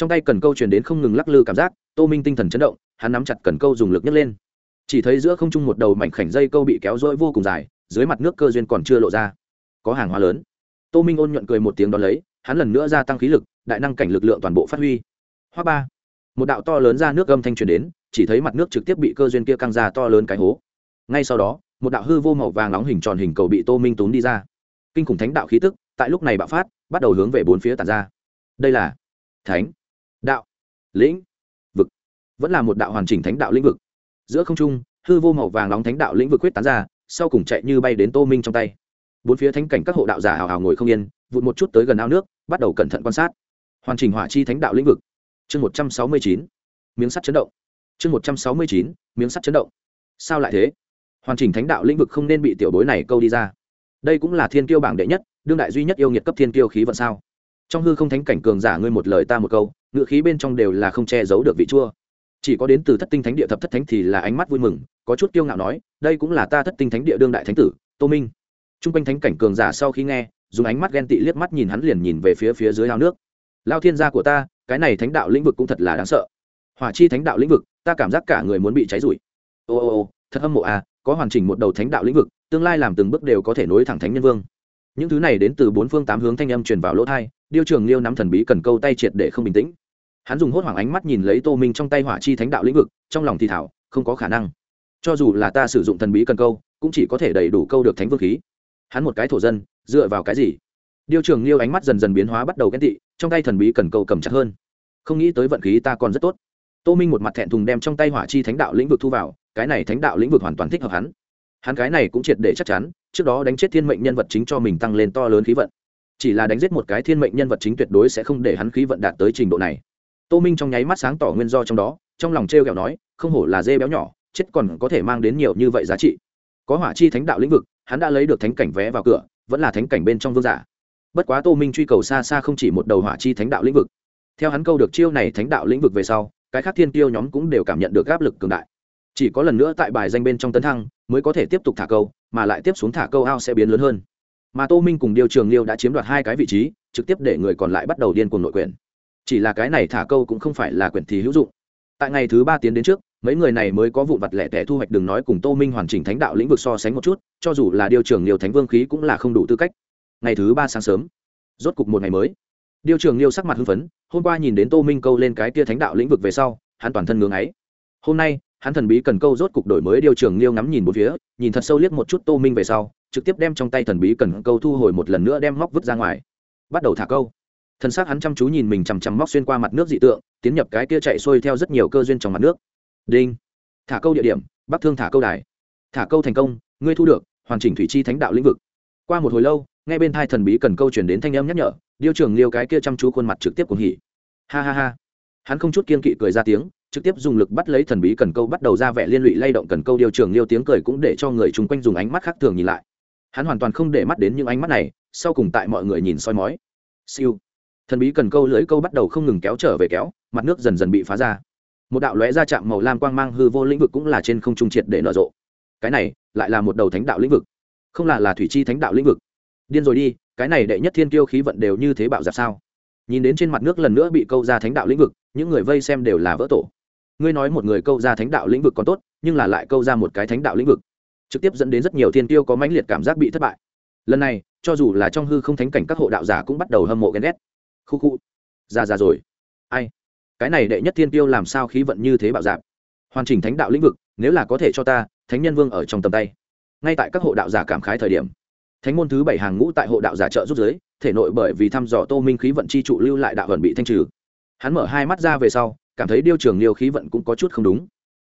trong tay cần câu chuyển đến không ngừng lắc lư cảm giác tô minh tinh thần chấn động, hắn nắm chặt cần câu dùng lực nhấc lên. Chỉ thấy giữa không trung một đầu mảnh khảnh dây câu bị kéo rỗi vô cùng dài, dưới mặt nước cơ duyên còn chưa lộ ra. Có hàng hóa lớn. Tô minh ôn nhuận cười một tiếng đón lấy, hắn lần nữa gia tăng khí lực, đại năng cảnh lực lượng toàn bộ phát huy. Hoa ba. Một đạo to lớn ra nước gâm thanh truyền đến, chỉ thấy mặt nước trực tiếp bị cơ duyên kia căng ra to lớn cái hố. Ngay sau đó, một đạo hư vô màu vàng nóng hình tròn hình cầu bị tô minh tốn đi ra. Kinh khủng thánh đạo khí tức, tại lúc này bạo phát, bắt đầu hướng về bốn phía tàn ra. Đây là thánh đạo. Lĩnh vẫn là một đạo hoàn chỉnh thánh đạo lĩnh vực. Giữa không trung, hư vô màu vàng nóng thánh đạo lĩnh vực quyết tán ra, sau cùng chạy như bay đến tô minh trong tay. Bốn phía thánh cảnh các hộ đạo giả hào hào ngồi không yên, vụt một chút tới gần ao nước, bắt đầu cẩn thận quan sát. Hoàn chỉnh hỏa chi thánh đạo lĩnh vực. Chương một trăm sáu mươi chín, miếng sắt chấn động. Chương một trăm sáu mươi chín, miếng sắt chấn động. Sao lại thế? Hoàn chỉnh thánh đạo lĩnh vực không nên bị tiểu bối này câu đi ra. Đây cũng là thiên kiêu bảng đệ nhất, đương đại duy nhất yêu nghiệt cấp thiên kiêu khí vận sao? Trong hư không thánh cảnh cường giả ngươi một lời ta một câu, ngựa khí bên trong đều là không che giấu được vị chua chỉ có đến từ thất tinh thánh địa thập thất thánh thì là ánh mắt vui mừng, có chút kiêu ngạo nói, đây cũng là ta thất tinh thánh địa đương đại thánh tử, tô minh. T r u n g quanh thánh cảnh cường giả sau khi nghe, dùng ánh mắt ghen tị liếc mắt nhìn hắn liền nhìn về phía phía dưới ao nước. Lao thiên gia của ta, cái này thánh đạo lĩnh vực cũng thật là đáng sợ. Hỏa chi thánh đạo lĩnh vực, ta cảm giác cả người muốn bị cháy rụi. Ô ô ô, thật hâm mộ à có hoàn chỉnh một đầu thánh đạo lĩnh vực, tương lai làm từng bước đều có thể nối thẳng thánh nhân vương. Những thứ này đến từ bốn phương tám hướng thanh âm truyền vào lỗ thai điêu trường liêu nắm thần bí cần câu tay triệt để không bình tĩnh hắn dùng hốt hoảng ánh mắt nhìn lấy tô minh trong tay hỏa chi thánh đạo lĩnh vực, trong lòng thì thảo, không có khả năng. Cho dù là ta sử dụng thần bí cần câu, cũng chỉ có thể đầy đủ câu được thánh vương khí. Hắn một cái thổ dân, dựa vào cái gì? Điêu trường liêu ánh mắt dần dần biến hóa bắt đầu ghen tị, trong tay thần bí cần câu cầm chặt hơn. Không nghĩ tới vận khí ta còn rất tốt. Tô minh một mặt thẹn thùng đem trong tay hỏa chi thánh đạo lĩnh vực thu vào, cái này thánh đạo lĩnh vực hoàn toàn thích hợp hắn. Hắn cái này cũng triệt để chắc chắn, trước đó đánh chết thiên mệnh nhân vật chính cho mình tăng lên to lớn khí vận. Chỉ là đánh giết một cái thiên mệnh nhân vật chính tuyệt đối sẽ không để hắn khí vận đạt tới trình độ này tô minh trong nháy mắt sáng tỏ nguyên do trong đó, trong lòng t r e o kẹo nói, không hổ là dê béo nhỏ, chết còn có thể mang đến nhiều như vậy giá trị. Có hỏa chi thánh đạo lĩnh vực, hắn đã lấy được thánh cảnh vé vào cửa, vẫn là thánh cảnh bên trong vương giả. Bất quá tô minh truy cầu xa xa không chỉ một đầu hỏa chi thánh đạo lĩnh vực. Theo hắn câu được chiêu này thánh đạo lĩnh vực về sau, cái khác thiên tiêu nhóm cũng đều cảm nhận được áp lực cường đại. Chỉ có lần nữa tại bài danh bên trong tấn thăng, mới có thể tiếp tục thả câu, mà lại tiếp xuống thả câu ao sẽ biến lớn hơn. Mà tô minh cùng điều trường liêu đã chiếm đoạt hai cái vị trí, trực tiếp để người còn lại bắt đầu điên cuồng nội quyền chỉ là cái này thả câu cũng không phải là quyển thì hữu dụng. Tại ngày thứ ba tiến đến trước, mấy người này mới có vụ vặt lẻ tẻ thu hoạch đừng nói cùng tô minh hoàn chỉnh thánh đạo lĩnh vực so sánh một chút, cho dù là điều trưởng liêu thánh vương khí cũng là không đủ tư cách. Ngày thứ ba sáng sớm, rốt cục một ngày mới. Điều trưởng liêu sắc mặt hưng phấn, hôm qua nhìn đến tô minh câu lên cái tia thánh đạo lĩnh vực về sau, hắn toàn thân ngưỡng ấy hôm nay, hắn thần bí cần câu rốt cục đổi mới điều trưởng liêu ngắm nhìn một phía, nhìn thật sâu liếc một chút tô minh về sau, trực tiếp đem trong tay thần bí cần câu thu hồi một lần nữa đem móc vứt ra ngoài. Bắt đầu thả câu thân xác hắn chăm chú nhìn mình chằm chằm móc xuyên qua mặt nước dị tượng, tiến nhập cái kia chạy xuôi theo rất nhiều cơ duyên trong mặt nước. Đinh. Thả câu địa điểm, bắc thương thả câu đài. Thả câu thành công, ngươi thu được, hoàn chỉnh thủy chi thánh đạo lĩnh vực. Qua một hồi lâu, ngay bên thai thần bí cần câu chuyển đến thanh âm nhắc nhở, điêu trưởng liêu cái kia chăm chú khuôn mặt trực tiếp cùng hỉ. Ha ha ha. Hắn không chút kiên kỵ cười ra tiếng, trực tiếp dùng lực bắt lấy thần bí cần câu bắt đầu ra vẻ liên lụy lay động cần câu điêu trường liêu tiếng cười cũng để cho người chung quanh dùng ánh mắt khác thường nhìn lại. Hắn hoàn toàn không để mắt đến những ánh mắt này, sau cùng tại mọi người nhìn soi mói. Siêu thần bí cần câu lưới câu bắt đầu không ngừng kéo trở về kéo, mặt nước dần dần bị phá ra. Một đạo lóe ra chạm màu lam quang mang hư vô lĩnh vực cũng là trên không trung triệt để nở rộ. Cái này lại là một đầu thánh đạo lĩnh vực, không là là thủy chi thánh đạo lĩnh vực. Điên rồi đi, cái này đệ nhất thiên kiêu khí vận đều như thế bạo giặc sao? Nhìn đến trên mặt nước lần nữa bị câu ra thánh đạo lĩnh vực, những người vây xem đều là vỡ tổ. Ngươi nói một người câu ra thánh đạo lĩnh vực còn tốt, nhưng là lại câu ra một cái thánh đạo lĩnh vực. Trực tiếp dẫn đến rất nhiều thiên tiêu có mãnh liệt cảm giác bị thất bại. Lần này, cho dù là trong hư không thánh cảnh các hộ đạo giả cũng bắt đầu hâm mộ ghen ghét khu khu. Ra ra rồi. Ai? Cái này đệ nhất thiên tiêu làm sao khí vận như thế bạo dạp hoàn chỉnh thánh đạo lĩnh vực, nếu là có thể cho ta, thánh nhân vương ở trong tầm tay. Ngay tại các hộ đạo giả cảm khái thời điểm, thánh môn thứ bảy hàng ngũ tại hộ đạo giả trợ rút giới thể nội bởi vì thăm dò tô minh khí vận chi trụ lưu lại đạo vận bị thanh trừ. Hắn mở hai mắt ra về sau, cảm thấy điêu trường liêu khí vận cũng có chút không đúng.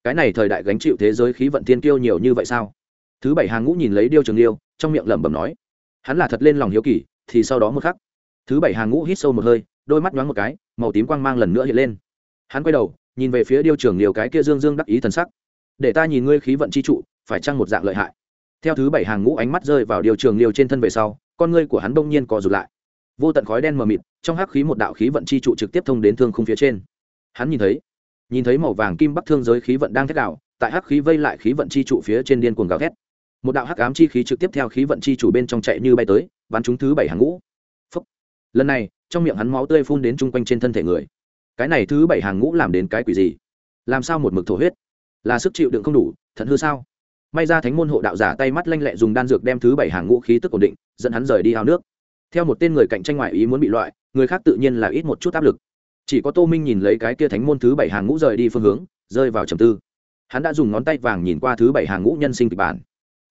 Cái này thời đại gánh chịu thế giới khí vận thiên kiêu nhiều như vậy sao? Thứ bảy hàng ngũ nhìn lấy điêu trường liêu, trong miệng lẩm bẩm nói, hắn là thật lên lòng hiếu kỳ, thì sau đó một khắc thứ bảy hàng ngũ hít sâu một hơi, đôi mắt nhoáng một cái, màu tím quang mang lần nữa hiện lên. Hắn quay đầu, nhìn về phía điêu trưởng liều cái kia dương dương đắc ý thần sắc. Để ta nhìn ngươi khí vận chi trụ, phải chăng một dạng lợi hại? Theo thứ bảy hàng ngũ ánh mắt rơi vào điều trường liều trên thân về sau, con ngươi của hắn đông nhiên co rụt lại. Vô tận khói đen mờ mịt, trong hắc khí một đạo khí vận chi trụ trực tiếp thông đến thương khung phía trên. Hắn nhìn thấy nhìn thấy màu vàng kim bắc thương giới khí vận đang thét đạo tại hắc khí vây lại khí vận chi trụ phía trên điên cuồng gào thét. Một đạo hắc ám chi khí trực tiếp theo khí vận chi chủ bên trong chạy như bay tới, bắn chúng thứ bảy hàng ngũ lần này, trong miệng hắn máu tươi phun đến chung quanh trên thân thể người. Cái này thứ bảy hàng ngũ làm đến cái quỷ gì? Làm sao một mực thổ huyết? Là sức chịu đựng không đủ, thận hư sao? May ra thánh môn hộ đạo giả tay mắt lanh lẹ dùng đan dược đem thứ bảy hàng ngũ khí tức ổn định, dẫn hắn rời đi ao nước. Theo một tên người cạnh tranh ngoại ý muốn bị loại, người khác tự nhiên là ít một chút áp lực. Chỉ có tô minh nhìn lấy cái kia thánh môn thứ bảy hàng ngũ rời đi phương hướng, rơi vào trầm tư. Hắn đã dùng ngón tay vàng nhìn qua thứ bảy hàng ngũ nhân sinh kịch bản.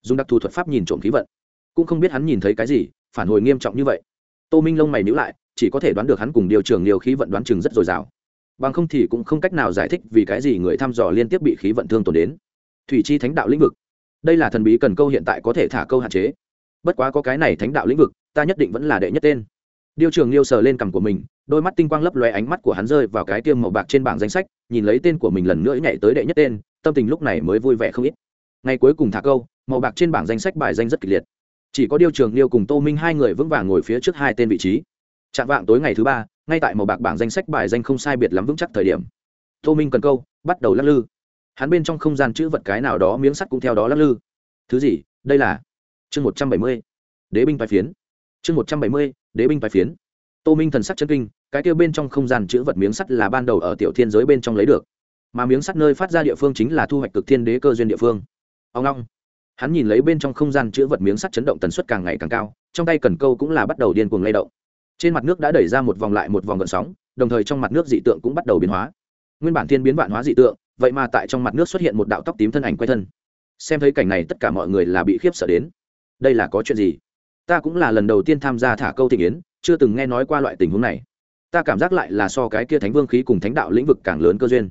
Dùng đặc thù thuật pháp nhìn trộm khí vận. Cũng không biết hắn nhìn thấy cái gì, phản hồi nghiêm trọng như vậy tô minh lông mày nhữ lại, chỉ có thể đoán được hắn cùng điều trường liều khí vận đoán chừng rất dồi dào. Bằng không thì cũng không cách nào giải thích vì cái gì người thăm dò liên tiếp bị khí vận thương tổn đến. Thủy chi thánh đạo lĩnh vực. Đây là thần bí cần câu hiện tại có thể thả câu hạn chế. Bất quá có cái này thánh đạo lĩnh vực, ta nhất định vẫn là đệ nhất tên. Điều trường liêu sờ lên cằm của mình, đôi mắt tinh quang lấp lóe ánh mắt của hắn rơi vào cái tiêm màu bạc trên bảng danh sách, nhìn lấy tên của mình lần nữa nhảy tới đệ nhất tên, tâm tình lúc này mới vui vẻ không ít. Ngày cuối cùng thả câu, màu bạc trên bảng danh sách bài danh rất kịch liệt chỉ có điêu trường liêu cùng tô minh hai người vững vàng ngồi phía trước hai tên vị trí. Chạm vạng tối ngày thứ ba, ngay tại màu bạc bảng danh sách bài danh không sai biệt lắm vững chắc thời điểm. Tô minh cần câu, bắt đầu lắc lư. Hắn bên trong không gian chữ vật cái nào đó miếng sắt cũng theo đó lắc lư. Thứ gì? Đây là chương một trăm bảy mươi, đế binh bài phiến. Chương một trăm bảy mươi, đế binh bài phiến. Tô minh thần sắc chân kinh, cái kia bên trong không gian chữ vật miếng sắt là ban đầu ở tiểu thiên giới bên trong lấy được. Mà miếng sắt nơi phát ra địa phương chính là thu hoạch cực thiên đế cơ duyên địa phương. Ông long hắn nhìn lấy bên trong không gian chữ vật miếng sắt chấn động tần suất càng ngày càng cao, trong tay cần câu cũng là bắt đầu điên cuồng lay động. Trên mặt nước đã đẩy ra một vòng lại một vòng gợn sóng, đồng thời trong mặt nước dị tượng cũng bắt đầu biến hóa. Nguyên bản thiên biến vạn hóa dị tượng, vậy mà tại trong mặt nước xuất hiện một đạo tóc tím thân ảnh quay thân. Xem thấy cảnh này tất cả mọi người là bị khiếp sợ đến. Đây là có chuyện gì? Ta cũng là lần đầu tiên tham gia thả câu thị yến, chưa từng nghe nói qua loại tình huống này. Ta cảm giác lại là so cái kia thánh vương khí cùng thánh đạo lĩnh vực càng lớn cơ duyên.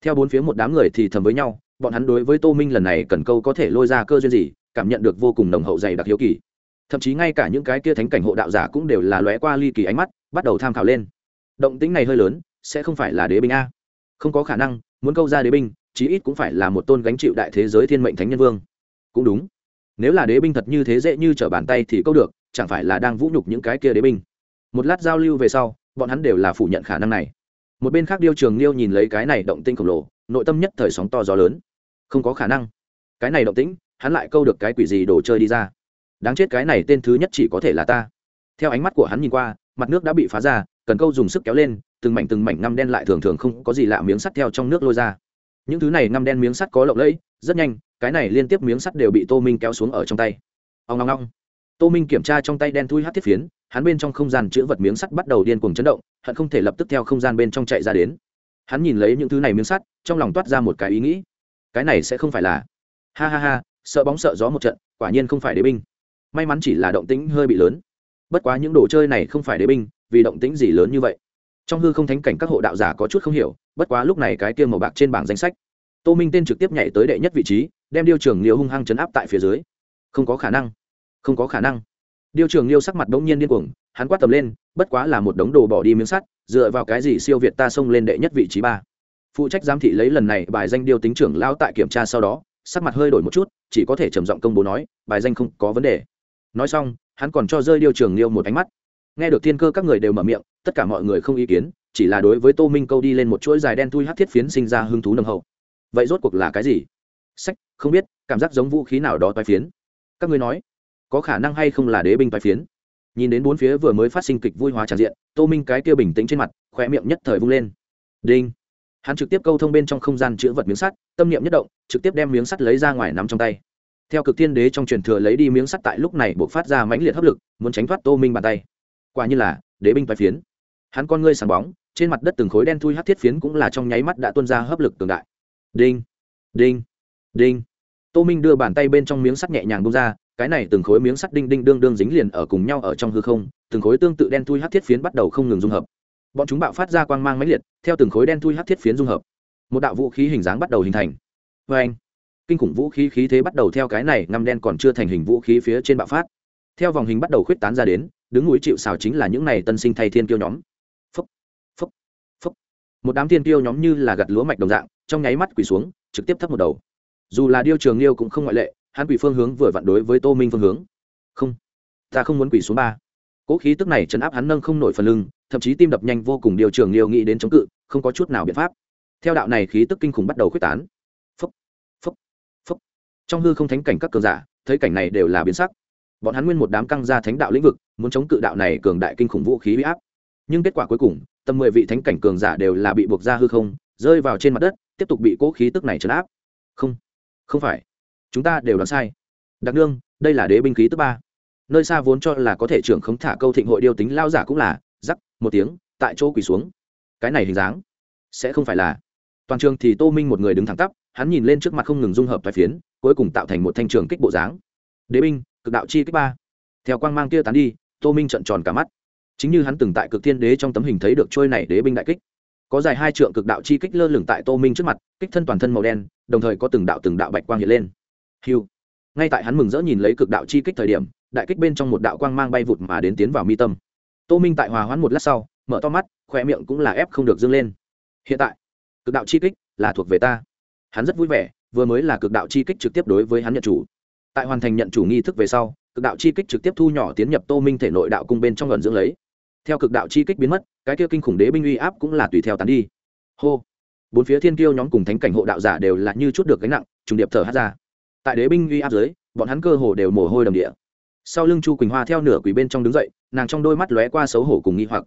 Theo bốn phía một đám người thì thầm với nhau bọn hắn đối với tô minh lần này cần câu có thể lôi ra cơ duyên gì, cảm nhận được vô cùng nồng hậu dày đặc hiếu kỳ. Thậm chí ngay cả những cái kia thánh cảnh hộ đạo giả cũng đều là lóe qua ly kỳ ánh mắt, bắt đầu tham khảo lên. Động tính này hơi lớn, sẽ không phải là đế binh a. Không có khả năng, muốn câu ra đế binh, chí ít cũng phải là một tôn gánh chịu đại thế giới thiên mệnh thánh nhân vương. Cũng đúng. Nếu là đế binh thật như thế dễ như trở bàn tay thì câu được, chẳng phải là đang vũ nhục những cái kia đế binh. Một lát giao lưu về sau, bọn hắn đều là phủ nhận khả năng này một bên khác điêu trường liêu nhìn lấy cái này động tinh khổng lồ, nội tâm nhất thời sóng to gió lớn. Không có khả năng. Cái này động tĩnh, hắn lại câu được cái quỷ gì đồ chơi đi ra. Đáng chết cái này tên thứ nhất chỉ có thể là ta. Theo ánh mắt của hắn nhìn qua, mặt nước đã bị phá ra, cần câu dùng sức kéo lên, từng mảnh từng mảnh ngăm đen lại thường thường không có gì lạ miếng sắt theo trong nước lôi ra. Những thứ này ngăm đen miếng sắt có lộng lẫy, rất nhanh, cái này liên tiếp miếng sắt đều bị tô minh kéo xuống ở trong tay. Ông ngong ngong tô minh kiểm tra trong tay đen thui hát thiết phiến hắn bên trong không gian chữ vật miếng sắt bắt đầu điên cuồng chấn động hận không thể lập tức theo không gian bên trong chạy ra đến. Hắn nhìn lấy những thứ này miếng sắt, trong lòng toát ra một cái ý nghĩ. Cái này sẽ không phải là ha ha ha, sợ bóng sợ gió một trận, quả nhiên không phải đế binh. May mắn chỉ là động tĩnh hơi bị lớn. Bất quá những đồ chơi này không phải đế binh, vì động tĩnh gì lớn như vậy? Trong hư không thánh cảnh các hộ đạo giả có chút không hiểu, bất quá lúc này cái kia màu bạc trên bảng danh sách. Tô minh tên trực tiếp nhảy tới đệ nhất vị trí, đem điêu trường liều hung hăng chấn áp tại phía dưới. Không có khả năng. Không có khả năng. Điều trưởng liêu sắc mặt bỗng nhiên điên cuồng, hắn quát tầm lên, bất quá là một đống đồ bỏ đi miếng sắt, dựa vào cái gì siêu việt ta xông lên đệ nhất vị trí ba? Phụ trách giám thị lấy lần này bài danh điều tính trưởng lao tại kiểm tra sau đó, sắc mặt hơi đổi một chút, chỉ có thể trầm giọng công bố nói, bài danh không có vấn đề. Nói xong, hắn còn cho rơi điều trưởng liêu một ánh mắt. Nghe được thiên cơ các người đều mở miệng, tất cả mọi người không ý kiến, chỉ là đối với tô minh câu đi lên một chuỗi dài đen thui hắc thiết phiến sinh ra hứng thú nồng hậu. Vậy rốt cuộc là cái gì? Sách, không biết, cảm giác giống vũ khí nào đó toái phiến. Các ngươi nói có khả năng hay không là đế binh toái phiến. Nhìn đến bốn phía vừa mới phát sinh kịch vui hóa tràn diện, tô minh cái kia bình tĩnh trên mặt khoe miệng nhất thời vung lên. Đinh. Hắn trực tiếp câu thông bên trong không gian chữ vật miếng sắt, tâm niệm nhất động, trực tiếp đem miếng sắt lấy ra ngoài nắm trong tay. Theo cực tiên đế trong truyền thừa lấy đi miếng sắt tại lúc này buộc phát ra mãnh liệt hấp lực, muốn tránh thoát tô minh bàn tay. Quả như là, đế binh toái phiến. Hắn con ngươi sáng bóng, trên mặt đất từng khối đen thui hát thiết phiến cũng là trong nháy mắt đã tuôn ra hấp lực cường đại. Đinh. Đinh. Đinh. Tô minh đưa bàn tay bên trong miếng sắt nhẹ nhàng bung ra cái này từng khối miếng sắt đinh đinh đương đương dính liền ở cùng nhau ở trong hư không, từng khối tương tự đen thui hát thiết phiến bắt đầu không ngừng dung hợp. Bọn chúng bạo phát ra quang mang máy liệt, theo từng khối đen thui hát thiết phiến dung hợp. Một đạo vũ khí hình dáng bắt đầu hình thành. Vê anh kinh khủng vũ khí khí thế bắt đầu theo cái này ngăm đen còn chưa thành hình vũ khí phía trên bạo phát. Theo vòng hình bắt đầu khuyết tán ra đến, đứng núi chịu xào chính là những này tân sinh thay thiên kiêu nhóm. Phấp phấp phấp một đám thiên kiêu nhóm như là gặt lúa mạch đồng dạng, trong nháy mắt quỳ xuống, trực tiếp thấp một đầu. Dù là điêu trường liêu cũng không ngoại lệ hắn quỳ phương hướng vừa vặn đối với tô minh phương hướng. Không ta không muốn quỳ xuống ba. Cỗ khí tức này chấn áp hắn nâng không nổi phần lưng thậm chí tim đập nhanh vô cùng điều trường liều nghĩ đến chống cự không có chút nào biện pháp. Theo đạo này khí tức kinh khủng bắt đầu quyết tán. Phúc, phúc, phúc. trong hư không thánh cảnh các cường giả thấy cảnh này đều là biến sắc. Bọn hắn nguyên một đám căng ra thánh đạo lĩnh vực muốn chống cự đạo này cường đại kinh khủng vũ khí huy áp. Nhưng kết quả cuối cùng tầm mười vị thánh cảnh cường giả đều là bị buộc ra hư không rơi vào trên mặt đất tiếp tục bị cố khí tức này chấn áp. Không không phải chúng ta đều đoán sai. Đặc nương, đây là đế binh khí tức ba. Nơi xa vốn cho là có thể trưởng khống thả câu thịnh hội điêu tính lao giả cũng là giắc một tiếng, tại chỗ quỳ xuống. Cái này hình dáng, sẽ không phải là. Toàn trường thì tô minh một người đứng thẳng tắp, hắn nhìn lên trước mặt không ngừng dung hợp thoái phiến, cuối cùng tạo thành một thanh trường kích bộ dáng. Đế binh, cực đạo chi kích ba. Theo quang mang kia tán đi, tô minh trận tròn cả mắt. Chính như hắn từng tại cực thiên đế trong tấm hình thấy được trôi này đế binh đại kích. Có dài hai trượng cực đạo chi kích lơ lửng tại tô minh trước mặt, kích thân toàn thân màu đen, đồng thời có từng đạo từng đạo bạch quang hiện lên hiu ngay tại hắn mừng rỡ nhìn lấy cực đạo chi kích thời điểm, đại kích bên trong một đạo quang mang bay vụt mà đến tiến vào mi tâm. Tô minh tại hòa hoãn một lát sau, mở to mắt khoe miệng cũng là ép không được dâng lên. Hiện tại, cực đạo chi kích là thuộc về ta. Hắn rất vui vẻ, vừa mới là cực đạo chi kích trực tiếp đối với hắn nhận chủ. Tại hoàn thành nhận chủ nghi thức về sau, cực đạo chi kích trực tiếp thu nhỏ tiến nhập tô minh thể nội đạo cung bên trong gần dưỡng lấy. Theo cực đạo chi kích biến mất, cái kia kinh khủng đế binh uy áp cũng là tùy theo tán đi. Hô. Bốn phía thiên kiêu nhóm cùng thánh cảnh hộ đạo giả đều là như chút được gánh nặng, trùng điệp thở hát ra tại đế binh uy áp dưới, bọn hắn cơ hồ đều mồ hôi đầm địa. Sau lưng chu quỳnh hoa theo nửa quỷ bên trong đứng dậy, nàng trong đôi mắt lóe qua xấu hổ cùng nghi hoặc.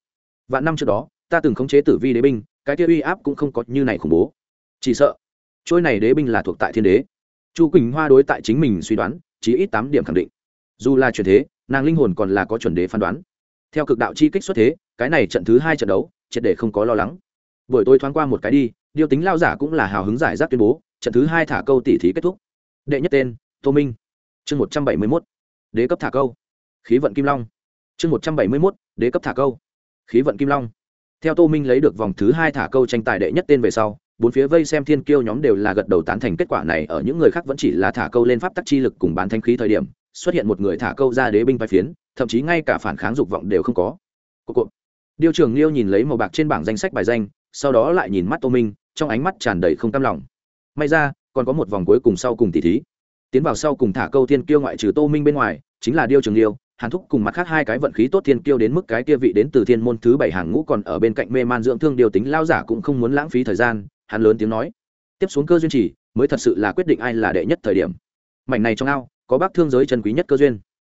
Vạn năm trước đó, ta từng khống chế tử vi đế binh, cái kia uy áp cũng không có như này khủng bố. Chỉ sợ, trôi này đế binh là thuộc tại thiên đế. Chu quỳnh hoa đối tại chính mình suy đoán chỉ ít tám điểm khẳng định. Dù là chuyển thế, nàng linh hồn còn là có chuẩn đế phán đoán. Theo cực đạo chi kích xuất thế, cái này trận thứ hai trận đấu, triệt để không có lo lắng. Buổi tôi thoáng qua một cái đi điều tính lao giả cũng là hào hứng giải rác tuyên bố, trận thứ hai thả câu tỉ thí kết thúc đệ nhất tên, tô minh. Chương một trăm bảy mươi mốt, đế cấp thả câu. Khí vận kim long. Chương một trăm bảy mươi mốt, đế cấp thả câu. Khí vận kim long. Theo tô minh lấy được vòng thứ hai thả câu tranh tài đệ nhất tên về sau, bốn phía vây xem thiên kiêu nhóm đều là gật đầu tán thành kết quả này. Ở những người khác vẫn chỉ là thả câu lên pháp tắc chi lực cùng bán thanh khí thời điểm, xuất hiện một người thả câu ra đế binh vai phiến, thậm chí ngay cả phản kháng dục vọng đều không có. Cô cô. điều trưởng liêu nhìn lấy màu bạc trên bảng danh sách bài danh, sau đó lại nhìn mắt tô minh, trong ánh mắt tràn đầy không cam lòng. May ra còn có một vòng cuối cùng sau cùng tỷ thí. Tiến vào sau cùng thả câu thiên kiêu ngoại trừ tô minh bên ngoài, chính là điêu trường liêu, hàn thúc cùng mặt khác hai cái vận khí tốt thiên kiêu đến mức cái kia vị đến từ thiên môn thứ bảy hàng ngũ còn ở bên cạnh mê man dưỡng thương điều tính lao giả cũng không muốn lãng phí thời gian, hắn lớn tiếng nói. Tiếp xuống cơ duyên chỉ, mới thật sự là quyết định ai là đệ nhất thời điểm. Mảnh này trong ao, có bác thương giới chân quý nhất cơ duyên.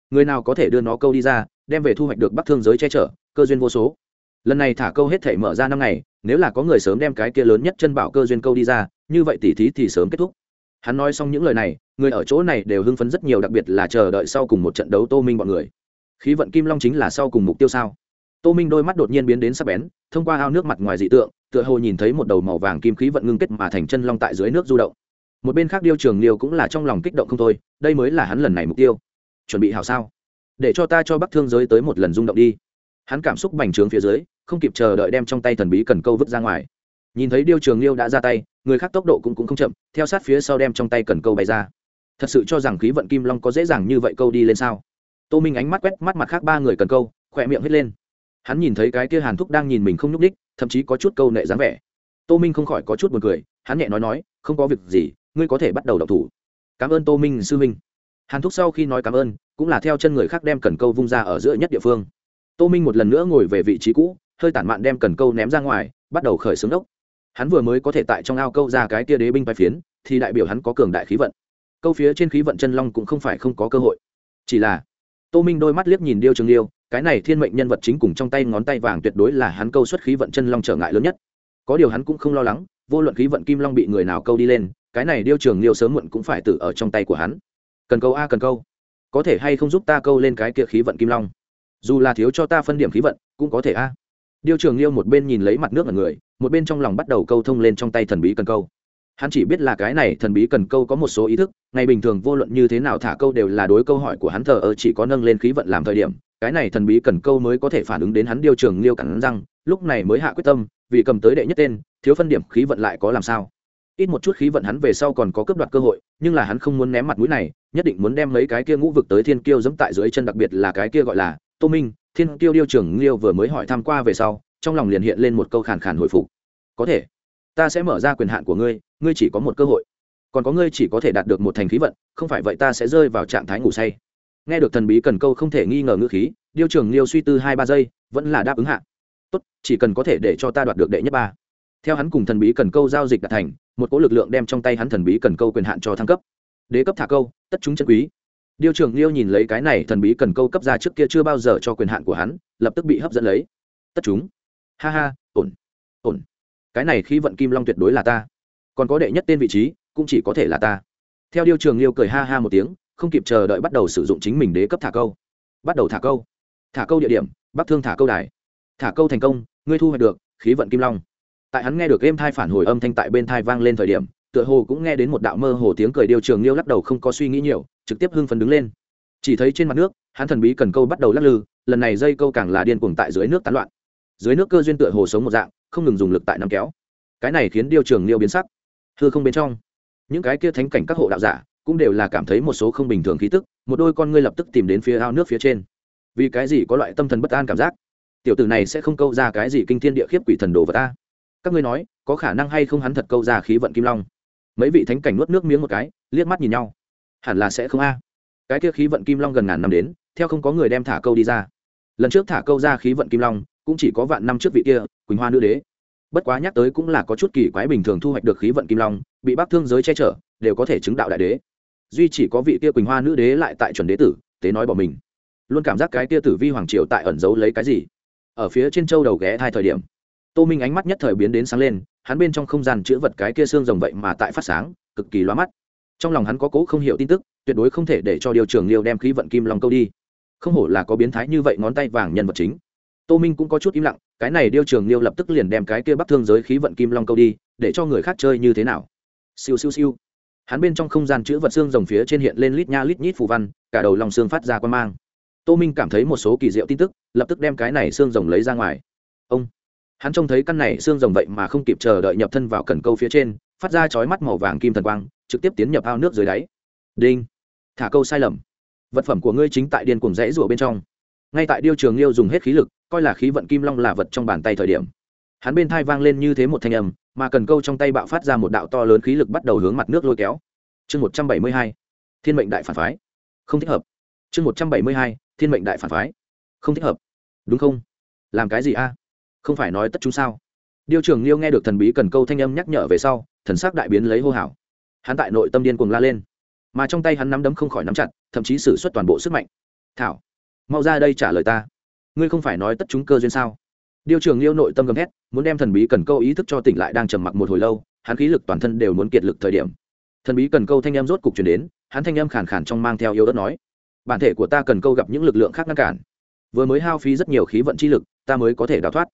Người nào có thể đưa nó câu đi ra, đem về thu hoạch được bắc thương giới che chở, cơ duyên vô số. Lần này thả câu hết thể mở ra năm ngày nếu là có người sớm đem cái kia lớn nhất chân bảo cơ duyên câu đi ra, như vậy tỉ thí thì sớm kết thúc. Hắn nói xong những lời này, người ở chỗ này đều hưng phấn rất nhiều, đặc biệt là chờ đợi sau cùng một trận đấu tô minh bọn người. Khí vận kim long chính là sau cùng mục tiêu sao? Tô minh đôi mắt đột nhiên biến đến sắc bén, thông qua ao nước mặt ngoài dị tượng, tựa hồ nhìn thấy một đầu màu vàng kim khí vận ngưng kết mà thành chân long tại dưới nước du động. Một bên khác điêu trường liêu cũng là trong lòng kích động không thôi, đây mới là hắn lần này mục tiêu. Chuẩn bị hào sao? Để cho ta cho bắc thương giới tới một lần rung động đi hắn cảm xúc bành trướng phía dưới không kịp chờ đợi đem trong tay thần bí cần câu vứt ra ngoài. Nhìn thấy điêu trường liêu đã ra tay người khác tốc độ cũng, cũng không chậm theo sát phía sau đem trong tay cần câu bay ra. Thật sự cho rằng khí vận kim long có dễ dàng như vậy câu đi lên sao? Tô minh ánh mắt quét mắt mặt khác ba người cần câu khỏe miệng hết lên. Hắn nhìn thấy cái kia hàn thúc đang nhìn mình không nhúc ních thậm chí có chút câu nệ dáng vẻ. Tô minh không khỏi có chút b u ồ n cười hắn nhẹ nói nói không có việc gì ngươi có thể bắt đầu đọc thủ. Cảm ơn tô minh sư minh hàn thúc sau khi nói cảm ơn cũng là theo chân người khác đem cần câu vung ra ở giữa nhất địa phương tô minh một lần nữa ngồi về vị trí cũ, hơi tản mạn đem cần câu ném ra ngoài, bắt đầu khởi xướng đốc hắn vừa mới có thể tại trong ao câu ra cái tia đế binh bay phiến, thì đại biểu hắn có cường đại khí vận. Câu phía trên khí vận chân long cũng không phải không có cơ hội. Chỉ là, tô minh đôi mắt liếc nhìn điêu trường liêu cái này thiên mệnh nhân vật chính cùng trong tay ngón tay vàng tuyệt đối là hắn câu xuất khí vận chân long trở ngại lớn nhất. Có điều hắn cũng không lo lắng, vô luận khí vận kim long bị người nào câu đi lên, cái này điêu trường liêu sớm muộn cũng phải tự ở trong tay của hắn. Cần câu a cần câu. Có thể hay không giúp ta câu lên cái kia khí vận kim long? Dù là thiếu cho ta phân điểm khí vận, cũng có thể a. Điêu trường liêu một bên nhìn lấy mặt nước ở người, một bên trong lòng bắt đầu câu thông lên trong tay thần bí cần câu. Hắn chỉ biết là cái này thần bí cần câu có một số ý thức, ngày bình thường vô luận như thế nào thả câu đều là đối câu hỏi của hắn thờ ơ chỉ có nâng lên khí vận làm thời điểm, cái này thần bí cần câu mới có thể phản ứng đến hắn điêu trường liêu cẳng răng, lúc này mới hạ quyết tâm, vì cầm tới đệ nhất tên, thiếu phân điểm khí vận lại có làm sao. Ít một chút khí vận hắn về sau còn có cướp đoạt cơ hội, nhưng là hắn không muốn ném mặt mũi này, nhất định muốn đem mấy cái kia ngũ vực tới thiên kiêu dẫm tại dưới chân, đặc biệt là cái kia gọi là tô minh, thiên Tiêu điêu trưởng liêu vừa mới hỏi tham q u a về sau, trong lòng liền hiện lên một câu khàn khàn hồi phục. Có thể, ta sẽ mở ra quyền hạn của ngươi ngươi chỉ có một cơ hội. Còn có ngươi chỉ có thể đạt được một thành khí vận, không phải vậy ta sẽ rơi vào trạng thái ngủ say. Nghe được thần bí cần câu không thể nghi ngờ ngữ khí, điêu trưởng liêu suy tư hai ba giây, vẫn là đáp ứng hạ. Tốt, chỉ cần có thể để cho ta đoạt được đệ nhất ba. Theo hắn cùng thần bí cần câu giao dịch đạt thành, một cỗ lực lượng đem trong tay hắn thần bí cần câu quyền hạn cho thăng cấp. Đế cấp thả câu, tất chúng chân quý điêu trưởng liêu nhìn lấy cái này thần bí cần câu cấp ra trước kia chưa bao giờ cho quyền hạn của hắn, lập tức bị hấp dẫn lấy. Tất chúng. Ha ha, ổn ổn. Cái này khi vận kim long tuyệt đối là ta. Còn có đệ nhất tên vị trí, cũng chỉ có thể là ta. Theo điêu trường liêu cười ha ha một tiếng, không kịp chờ đợi bắt đầu sử dụng chính mình đế cấp thả câu. Bắt đầu thả câu. Thả câu địa điểm, bắc thương thả câu đài. Thả câu thành công, ngươi thu hoạch được, khí vận kim long. Tại hắn nghe được êm thai phản hồi âm thanh tại bên thai vang lên thời điểm tựa hồ cũng nghe đến một đạo mơ hồ tiếng cười điêu trường liêu lắc đầu không có suy nghĩ nhiều, trực tiếp hưng phấn đứng lên. Chỉ thấy trên mặt nước, hắn thần bí cần câu bắt đầu lắc lư, lần này dây câu càng là điên cuồng tại dưới nước tán loạn. Dưới nước cơ duyên tựa hồ sống một dạng, không ngừng dùng lực tại nắm kéo. Cái này khiến điêu trường liêu biến sắc. Hư không bên trong, những cái kia thánh cảnh các hộ đạo giả cũng đều là cảm thấy một số không bình thường khí tức, một đôi con ngươi lập tức tìm đến phía ao nước phía trên. Vì cái gì có loại tâm thần bất an cảm giác? Tiểu tử này sẽ không câu ra cái gì kinh thiên địa khiếp quỷ thần đồ vật ta. Các ngươi nói, có khả năng hay không hắn thật câu ra khí vận kim long? Mấy vị thánh cảnh nuốt nước miếng một cái, liếc mắt nhìn nhau. Hẳn là sẽ không a. Cái kia khí vận kim long gần ngàn năm đến, theo không có người đem thả câu đi ra. Lần trước thả câu ra khí vận kim long, cũng chỉ có vạn năm trước vị kia, quỳnh hoa nữ đế. Bất quá nhắc tới cũng là có chút kỳ quái bình thường thu hoạch được khí vận kim long, bị bác thương giới che chở, đều có thể chứng đạo đại đế. Duy chỉ có vị kia quỳnh hoa nữ đế lại tại chuẩn đế tử, tế nói bỏ mình. Luôn cảm giác cái kia tử vi hoàng triều tại ẩn giấu lấy cái gì. Ở phía trên châu đầu ghé hai thời điểm, tô minh ánh mắt nhất thời biến đến sáng lên hắn bên trong không gian chữ vật cái kia xương rồng vậy mà tại phát sáng, cực kỳ loa mắt. Trong lòng hắn có cố không hiểu tin tức, tuyệt đối không thể để cho điều trường liêu đem khí vận kim long câu đi. Không hổ là có biến thái như vậy ngón tay vàng nhân vật chính. Tô minh cũng có chút im lặng, cái này điêu trường liêu lập tức liền đem cái kia bắt thương giới khí vận kim long câu đi, để cho người khác chơi như thế nào. Siêu siêu siêu. Hắn bên trong không gian chữ vật xương rồng phía trên hiện lên lít nha lít nhít phù văn, cả đầu lòng xương phát ra quan mang. Tô minh cảm thấy một số kỳ diệu tin tức, lập tức đem cái này xương rồng lấy ra ngoài. Ông hắn trông thấy căn này xương rồng vậy mà không kịp chờ đợi nhập thân vào cần câu phía trên, phát ra chói mắt màu vàng kim thần quang, trực tiếp tiến nhập ao nước dưới đáy. Đinh! Thả câu sai lầm. Vật phẩm của ngươi chính tại điên cuồng rẽ rủa bên trong. Ngay tại điêu trường liêu dùng hết khí lực, coi là khí vận kim long là vật trong bàn tay thời điểm. Hắn bên thai vang lên như thế một thanh âm, mà cần câu trong tay bạo phát ra một đạo to lớn khí lực bắt đầu hướng mặt nước lôi kéo. Chương một trăm bảy mươi hai. Thiên mệnh đại phản phái. Không thích hợp. Chương một trăm bảy mươi hai. Thiên mệnh đại phản phái. Không thích hợp. Đúng không? Làm cái gì a? Không phải nói tất chúng sao? Điêu trưởng liêu nghe được thần bí cần câu thanh âm nhắc nhở về sau, thần sắc đại biến lấy hô hào. Hắn tại nội tâm điên cuồng la lên, mà trong tay hắn nắm đấm không khỏi nắm chặt, thậm chí xử suất toàn bộ sức mạnh. Thảo, mau ra đây trả lời ta. Ngươi không phải nói tất chúng cơ duyên sao? Điêu trưởng liêu nội tâm gầm hét muốn đem thần bí cần câu ý thức cho tỉnh lại đang trầm mặc một hồi lâu, hắn khí lực toàn thân đều muốn kiệt lực thời điểm. Thần bí cần câu thanh em rốt cục chuyển đến, hắn thanh em khàn khàn trong mang theo yêu đất nói, bản thể của ta cần câu gặp những lực lượng khác ngăn cản. Vừa mới hao phí rất nhiều khí vận chi lực, ta mới có thể đào thoát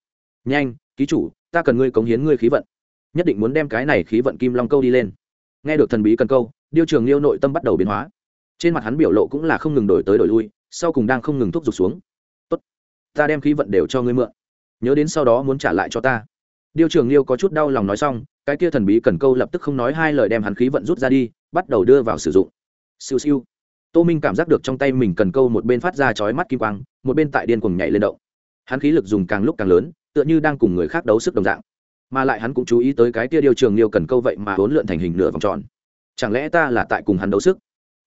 nhanh, ký chủ, ta cần ngươi cống hiến ngươi khí vận. Nhất định muốn đem cái này khí vận kim long câu đi lên. Nghe được thần bí cần câu, điêu trường liêu nội tâm bắt đầu biến hóa. Trên mặt hắn biểu lộ cũng là không ngừng đổi tới đổi lui, sau cùng đang không ngừng thúc giục xuống. Tốt, ta đem khí vận đều cho ngươi mượn. Nhớ đến sau đó muốn trả lại cho ta. Điêu trường liêu có chút đau lòng nói xong, cái kia thần bí cần câu lập tức không nói hai lời đem hắn khí vận rút ra đi, bắt đầu đưa vào sử dụng. Siêu siêu. Tô minh cảm giác được trong tay mình cần câu một bên phát ra chói mắt kim quang, một bên tại điên cuồng nhảy lên động. Hắn khí lực dùng càng lúc càng lớn tựa như đang cùng người khác đấu sức đồng dạng. Mà lại hắn cũng chú ý tới cái kia điều trường niêu cần câu vậy mà huấn lượn thành hình nửa vòng tròn. Chẳng lẽ ta là tại cùng hắn đấu sức?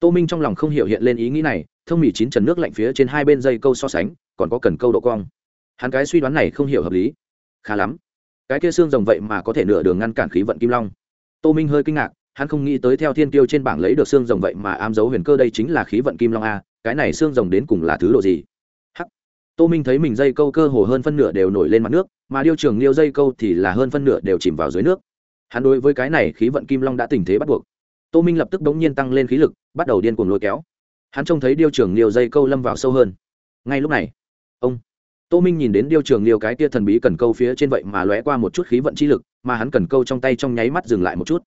Tô minh trong lòng không hiểu hiện lên ý nghĩ này, thông mỹ chín trần nước lạnh phía trên hai bên dây câu so sánh, còn có cần câu độ cong. Hắn cái suy đoán này không hiểu hợp lý. Khá lắm. Cái kia xương rồng vậy mà có thể nửa đường ngăn cản khí vận kim long. Tô minh hơi kinh ngạc, hắn không nghĩ tới theo thiên tiêu trên bảng lấy được xương rồng vậy mà ám dấu huyền cơ đây chính là khí vận kim long a, cái này xương rồng đến cùng là thứ độ gì? Tô minh thấy mình dây câu cơ hồ hơn phân nửa đều nổi lên mặt nước, mà điêu trường liêu dây câu thì là hơn phân nửa đều chìm vào dưới nước. Hắn đối với cái này khí vận kim long đã tình thế bắt buộc. Tô minh lập tức đống nhiên tăng lên khí lực, bắt đầu điên cuồng lôi kéo. Hắn trông thấy điêu trường liêu dây câu lâm vào sâu hơn. Ngay lúc này, ông tô minh nhìn đến điêu trường liêu cái tia thần bí cần câu phía trên vậy mà lóe qua một chút khí vận chi lực, mà hắn cần câu trong tay trong nháy mắt dừng lại một chút.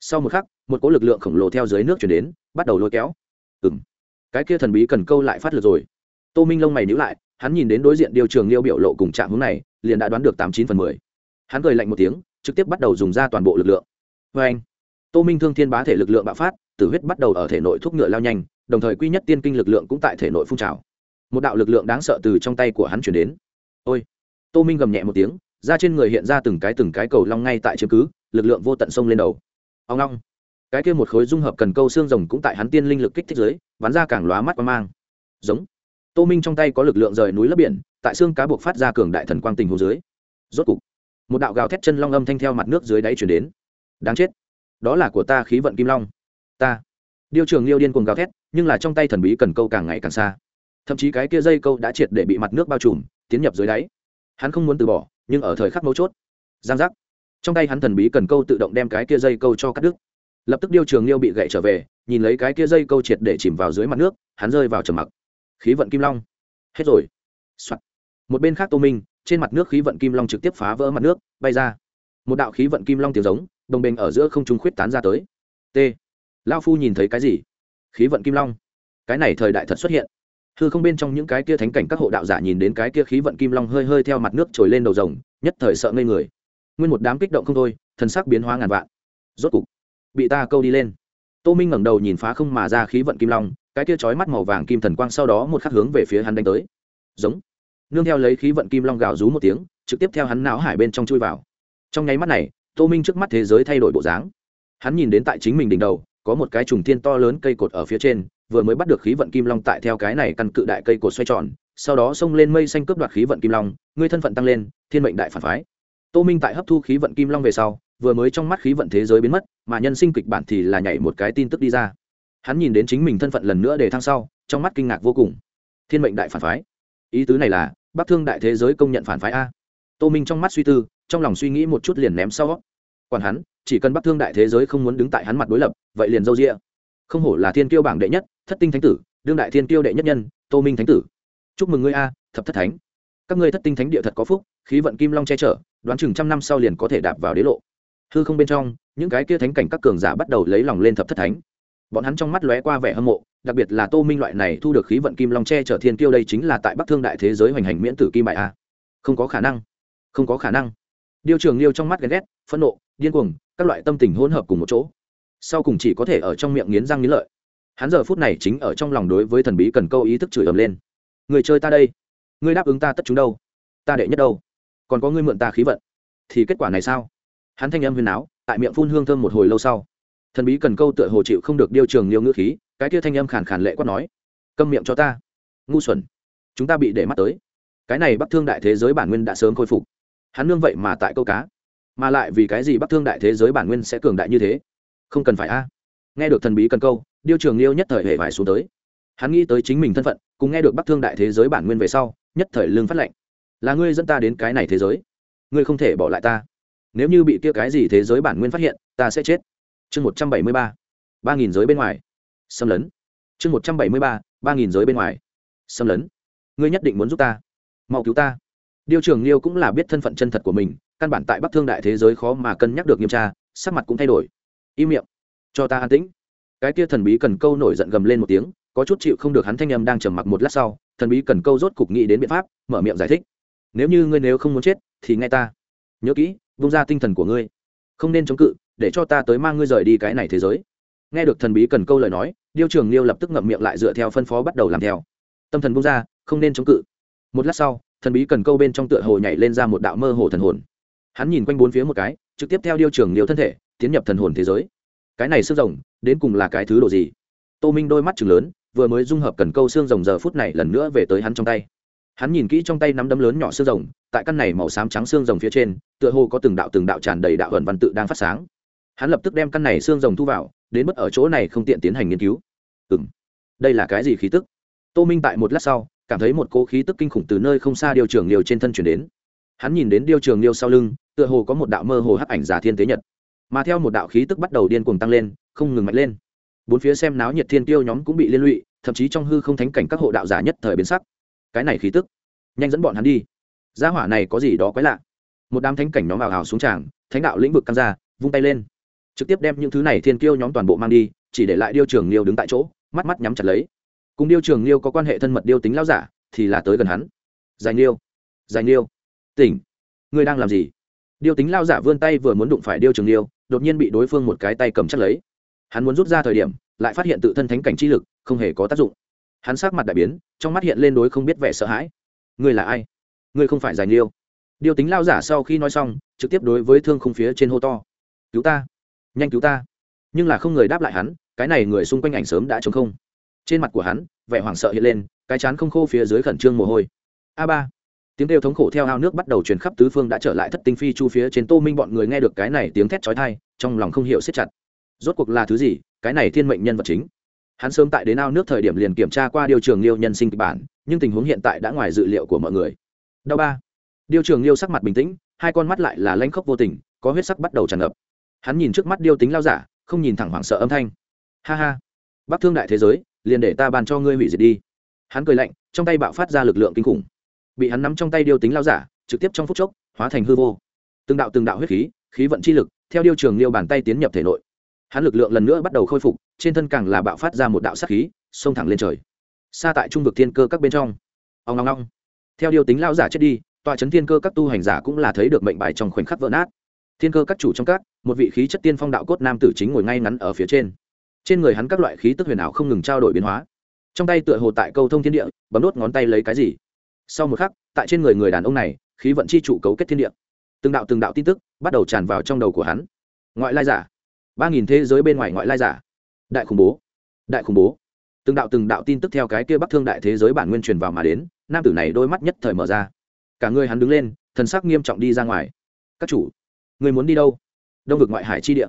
Sau một khắc, một cỗ lực lượng khổng lồ theo dưới nước chuyển đến, bắt đầu lôi kéo. Ừ m cái kia thần bí cần câu lại phát lực rồi. Tô minh lông mày nhữ lại hắn nhìn đến đối diện điều trường liêu biểu lộ cùng trạng hướng này, liền đã đoán được tám chín phần mười. Hắn cười lạnh một tiếng, trực tiếp bắt đầu dùng ra toàn bộ lực lượng. Vê anh, tô minh thương thiên bá thể lực lượng bạo phát, tử huyết bắt đầu ở thể nội thúc ngựa lao nhanh, đồng thời quy nhất tiên kinh lực lượng cũng tại thể nội phun trào. Một đạo lực lượng đáng sợ từ trong tay của hắn chuyển đến. Ôi! Tô minh gầm nhẹ một tiếng ra trên người hiện ra từng cái từng cái cầu long ngay tại chứng cứ, lực lượng vô tận sông lên đầu. Ông long cái kia một khối dung hợp cần câu xương rồng cũng tại hắn tiên linh lực kích thích giới bắn ra càng lóa mắt và mang. Giống! Tô minh trong tay có lực lượng rời núi lấp biển, tại xương cá buộc phát ra cường đại thần quang tình hồ dưới. Rốt cục, một đạo gào thét chân long âm thanh theo mặt nước dưới đáy chuyển đến. Đáng chết, đó là của ta khí vận kim long. Ta, điêu trường liêu điên cuồng gào thét, nhưng là trong tay thần bí cần câu càng ngày càng xa. Thậm chí cái kia dây câu đã triệt để bị mặt nước bao trùm, tiến nhập dưới đáy. Hắn không muốn từ bỏ, nhưng ở thời khắc mấu chốt, giang giác. Trong tay hắn thần bí cần câu tự động đem cái kia dây câu cho cắt đứt. Lập tức điêu trường liêu bị gậy trở về, nhìn lấy cái kia dây câu triệt để chìm vào dưới mặt nước, hắn rơi vào trầm mặc khí vận kim long. Hết rồi、Soạn. một bên khác tô minh, trên mặt nước khí vận kim long trực tiếp phá vỡ mặt nước, bay ra. Một đạo khí vận kim long tiếng giống, đồng bình ở giữa không trung khuyết tán ra tới. T. Lao phu nhìn thấy cái gì? Khí vận kim long. Cái này thời đại thật xuất hiện. Hư không bên trong những cái kia thánh cảnh các hộ đạo giả nhìn đến cái kia khí vận kim long hơi hơi theo mặt nước trồi lên đầu rồng, nhất thời sợ ngây người. Nguyên một đám kích động không thôi, thần sắc biến hóa ngàn vạn. Rốt cục, bị ta câu đi lên. Tô minh ngẩng đầu nhìn phá không mà ra khí vận kim long cái kia chói mắt màu vàng kim thần quang sau đó một khắc hướng về phía hắn đánh tới. Giống. Nương theo lấy khí vận kim long gào rú một tiếng, trực tiếp theo hắn não hải bên trong chui vào. Trong nháy mắt này, tô minh trước mắt thế giới thay đổi bộ dáng. Hắn nhìn đến tại chính mình đỉnh đầu, có một cái trùng thiên to lớn cây cột ở phía trên, vừa mới bắt được khí vận kim long tại theo cái này căn cự đại cây cột xoay tròn, sau đó xông lên mây xanh cướp đoạt khí vận kim long, ngươi thân phận tăng lên, thiên mệnh đại phản phái. Tô minh tại hấp thu khí vận kim long về sau, vừa mới trong mắt khí vận thế giới biến mất, mà nhân sinh kịch bản thì là nhảy một cái tin tức đi ra hắn nhìn đến chính mình thân phận lần nữa để thăng sau, trong mắt kinh ngạc vô cùng. Thiên mệnh đại phản phái. Ý tứ này là, bắc thương đại thế giới công nhận phản phái a. Tô minh trong mắt suy tư, trong lòng suy nghĩ một chút liền ném sau. Còn hắn, chỉ cần bắc thương đại thế giới không muốn đứng tại hắn mặt đối lập, vậy liền dâu rịa không hổ là thiên kiêu bảng đệ nhất, thất tinh thánh tử, đương đại thiên kiêu đệ nhất nhân, tô minh thánh tử. Chúc mừng ngươi a, thập thất thánh. Các ngươi thất tinh thánh địa thật có phúc, khí vận kim long che chở, đoán chừng trăm năm sau liền có thể đạp vào đế lộ. Hư không bên trong, những cái kia thánh cảnh các cường giả bắt đầu lấy lòng lên thập thất thánh bọn hắn trong mắt lóe qua vẻ hâm mộ, đặc biệt là tô minh loại này thu được khí vận kim long che chở thiên kiêu đây chính là tại bắc thương đại thế giới hoành hành miễn tử kim bại a. Không có khả năng, không có khả năng. Điêu trường liêu trong mắt ghen ghét, phẫn nộ, điên cuồng, các loại tâm tình hỗn hợp cùng một chỗ. Sau cùng chỉ có thể ở trong miệng nghiến răng nghiến lợi. Hắn giờ phút này chính ở trong lòng đối với thần bí cần câu ý thức chửi ầm lên. Người chơi ta đây, người đáp ứng ta tất chúng đâu? Ta đệ nhất đâu? Còn có ngươi mượn ta khí vận, thì kết quả này sao? Hắn thanh âm huyền áo, tại miệng phun hương thơm một hồi lâu sau thần bí cần câu tựa hồ chịu không được điêu trường nhiều ngữ khí, cái kia thanh âm khàn khàn lệ quát nói, câm miệng cho ta, ngu xuẩn, chúng ta bị để mắt tới. Cái này bắc thương đại thế giới bản nguyên đã sớm khôi phục. Hắn nương vậy mà tại câu cá, mà lại vì cái gì bắc thương đại thế giới bản nguyên sẽ cường đại như thế? Không cần phải a. Nghe được thần bí cần câu, điêu trường liêu nhất thời hệ vải xuống tới. Hắn nghĩ tới chính mình thân phận, cùng nghe được bắc thương đại thế giới bản nguyên về sau, nhất thời lương phát lệnh là ngươi dẫn ta đến cái này thế giới? Ngươi không thể bỏ lại ta. Nếu như bị kia cái gì thế giới bản nguyên phát hiện, ta sẽ chết chương một trăm bảy mươi ba ba nghìn giới bên ngoài. Xâm lấn. Chương một trăm bảy mươi ba ba nghìn giới bên ngoài. Xâm lấn. Ngươi nhất định muốn giúp ta. Mau cứu ta. Điều trưởng liêu cũng là biết thân phận chân thật của mình, căn bản tại bắc thương đại thế giới khó mà cân nhắc được nghiêm tra, sắc mặt cũng thay đổi. Im miệng. Cho ta an tĩnh. Cái kia thần bí cần câu nổi giận gầm lên một tiếng, có chút chịu không được hắn thanh âm đang trầm mặc một lát sau, thần bí cần câu rốt cục nghĩ đến biện pháp, mở miệng giải thích. Nếu như ngươi nếu không muốn chết, thì nghe ta. Nhớ kỹ, vung ra tinh thần của ngươi. Không nên chống cự để cho ta tới mang ngươi rời đi cái này thế giới. Nghe được thần bí cần câu lời nói, điêu trường liêu lập tức ngậm miệng lại dựa theo phân phó bắt đầu làm theo. Tâm thần bung ra, không nên chống cự. Một lát sau, thần bí cần câu bên trong tựa hồ nhảy lên ra một đạo mơ hồ thần hồn. Hắn nhìn quanh bốn phía một cái, trực tiếp theo điêu trường liêu thân thể, tiến nhập thần hồn thế giới. Cái này xương rồng, đến cùng là cái thứ đồ gì? Tô minh đôi mắt chừng lớn, vừa mới dung hợp cần câu xương rồng giờ phút này lần nữa về tới hắn trong tay. Hắn nhìn kỹ trong tay nắm đấm lớn nhỏ xương rồng, tại căn này màu xám trắng xương rồng phía trên, tựa hồ có từng đạo từng đạo tràn đầy đạo ẩn văn tự đang phát sáng hắn lập tức đem căn này xương rồng thu vào, đến mức ở chỗ này không tiện tiến hành nghiên cứu. Ừ m đây là cái gì khí tức? Tô minh tại một lát sau, cảm thấy một cỗ khí tức kinh khủng từ nơi không xa điều trường liều trên thân chuyển đến. Hắn nhìn đến điêu trường liêu sau lưng, tựa hồ có một đạo mơ hồ hắc ảnh giả thiên tế nhật. Mà theo một đạo khí tức bắt đầu điên cuồng tăng lên, không ngừng mạnh lên. Bốn phía xem náo nhiệt thiên tiêu nhóm cũng bị liên lụy, thậm chí trong hư không thánh cảnh các hộ đạo giả nhất thời biến sắc. Cái này khí tức, nhanh dẫn bọn hắn đi. Gia hỏa này có gì đó quái lạ. Một đám thánh cảnh nhóm ảo hào xuống tràng, thánh đạo lĩnh vực căng ra, vung tay lên trực tiếp đem những thứ này thiên kiêu nhóm toàn bộ mang đi, chỉ để lại điêu trường liêu đứng tại chỗ, mắt mắt nhắm chặt lấy. Cùng điêu trường liêu có quan hệ thân mật điêu tính lao giả, thì là tới gần hắn. Giành liêu giành liêu tỉnh, ngươi đang làm gì? Điêu tính lao giả vươn tay vừa muốn đụng phải điêu trường liêu đột nhiên bị đối phương một cái tay cầm chắc lấy. Hắn muốn rút ra thời điểm, lại phát hiện tự thân thánh cảnh chi lực, không hề có tác dụng. Hắn sát mặt đại biến, trong mắt hiện lên đối không biết vẻ sợ hãi. Ngươi là ai? Ngươi không phải giành liêu điêu tính lao giả sau khi nói xong, trực tiếp đối với thương khung phía trên hô to. Cứu ta nhanh cứu ta. Nhưng là không người đáp lại hắn, cái này người xung quanh ảnh sớm đã chống không. Trên mặt của hắn, vẻ hoảng sợ hiện lên, cái chán không khô phía dưới khẩn trương mồ hôi. A ba. Tiếng kêu thống khổ theo ao nước bắt đầu truyền khắp tứ phương đã trở lại thất tinh phi chu phía trên tô minh bọn người nghe được cái này tiếng thét chói tai, trong lòng không hiểu siết chặt. Rốt cuộc là thứ gì? Cái này thiên mệnh nhân vật chính. Hắn sớm tại đến ao nước thời điểm liền kiểm tra qua điều trường liêu nhân sinh kịch bản, nhưng tình huống hiện tại đã ngoài dự liệu của mọi người. Đau ba. Điều trường liêu sắc mặt bình tĩnh, hai con mắt lại là lanh khốc vô tình, có huyết sắc bắt đầu tràn ngập hắn nhìn trước mắt điêu tính lao giả, không nhìn thẳng hoảng sợ âm thanh. Ha ha bắc thương đại thế giới, liền để ta bàn cho ngươi hủy diệt đi. Hắn cười lạnh, trong tay bạo phát ra lực lượng kinh khủng. Bị hắn nắm trong tay điêu tính lao giả, trực tiếp trong phút chốc, hóa thành hư vô. Từng đạo từng đạo huyết khí khí vận chi lực, theo điêu trường liêu bàn tay tiến nhập thể nội. Hắn lực lượng lần nữa bắt đầu khôi phục, trên thân càng là bạo phát ra một đạo sát khí, xông thẳng lên trời. Xa tại trung vực thiên cơ các bên trong. Ông long long theo điêu tính lao giả chết đi, tòa chấn thiên cơ các tu hành giả cũng là thấy được mệnh bài trong khoảnh khắc vỡ nát thiên cơ các chủ trong các, một vị khí chất tiên phong đạo cốt nam tử chính ngồi ngay ngắn ở phía trên. Trên người hắn các loại khí tức huyền ảo không ngừng trao đổi biến hóa. Trong tay tựa hồ tại câu thông thiên địa, bấm đốt ngón tay lấy cái gì. Sau một khắc, tại trên người người đàn ông này, khí vận chi trụ cấu kết thiên địa. Từng đạo từng đạo tin tức bắt đầu tràn vào trong đầu của hắn. Ngoại lai giả. Ba nghìn thế giới bên ngoài ngoại lai giả. Đại khủng bố. Đại khủng bố. Từng đạo từng đạo tin tức theo cái kia bắc thương đại thế giới bản nguyên truyền vào mà đến, nam tử này đôi mắt nhất thời mở ra. Cả người hắn đứng lên, thần sắc nghiêm trọng đi ra ngoài. Các chủ người muốn đi đâu? Đông vực ngoại hải chi địa.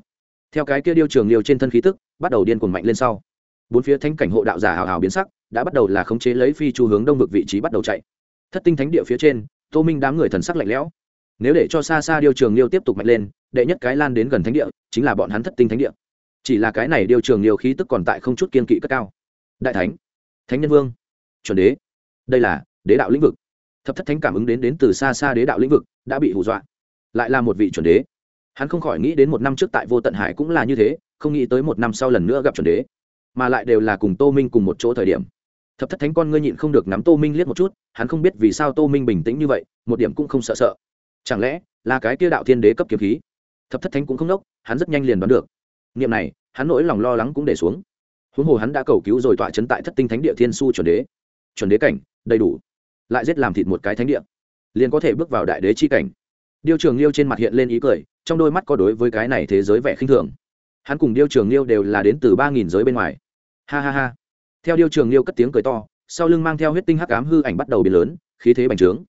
Theo cái kia điêu trường liều trên thân khí tức, bắt đầu điên cuồng mạnh lên sau. Bốn phía thánh cảnh hộ đạo giả hào hào biến sắc, đã bắt đầu là khống chế lấy phi chu hướng đông vực vị trí bắt đầu chạy. Thất tinh thánh địa phía trên, tô minh đám người thần sắc lạnh lẽo. Nếu để cho xa xa điêu trường liêu tiếp tục mạnh lên, đệ nhất cái lan đến gần thánh địa, chính là bọn hắn thất tinh thánh địa. Chỉ là cái này điêu trường liêu khí tức còn tại không chút kiên kỵ cất cao. Đại thánh thánh nhân vương, chuẩn đế. Đây là đế đạo lĩnh vực. Thập thất thánh cảm ứng đến đến từ xa xa đế đạo lĩnh vực, đã bị hù dọa lại là một vị chuẩn đế. Hắn không khỏi nghĩ đến một năm trước tại vô tận hải cũng là như thế, không nghĩ tới một năm sau lần nữa gặp chuẩn đế, mà lại đều là cùng tô minh cùng một chỗ thời điểm. Thập thất thánh con ngươi nhịn không được nắm tô minh liếc một chút, hắn không biết vì sao tô minh bình tĩnh như vậy, một điểm cũng không sợ sợ. Chẳng lẽ là cái kia đạo thiên đế cấp kiếm khí? Thập thất thánh cũng không đốc hắn rất nhanh liền đoán được. Niệm này, hắn nỗi lòng lo lắng cũng để xuống. Huống hồ hắn đã cầu cứu rồi tọa chấn tại thất tinh thánh địa thiên su chuẩn đế. Chuẩn đế cảnh, đầy đủ. Lại giết làm thịt một cái thánh địa. Liền có thể bước vào đại đế chi cảnh điêu trường liêu trên mặt hiện lên ý cười, trong đôi mắt có đối với cái này thế giới vẻ khinh thường. Hắn cùng điêu trường liêu đều là đến từ ba nghìn giới bên ngoài. Ha ha ha. Theo điêu trường liêu cất tiếng cười to, sau lưng mang theo huyết tinh hắc ám hư ảnh bắt đầu biến lớn, khí thế bành trướng.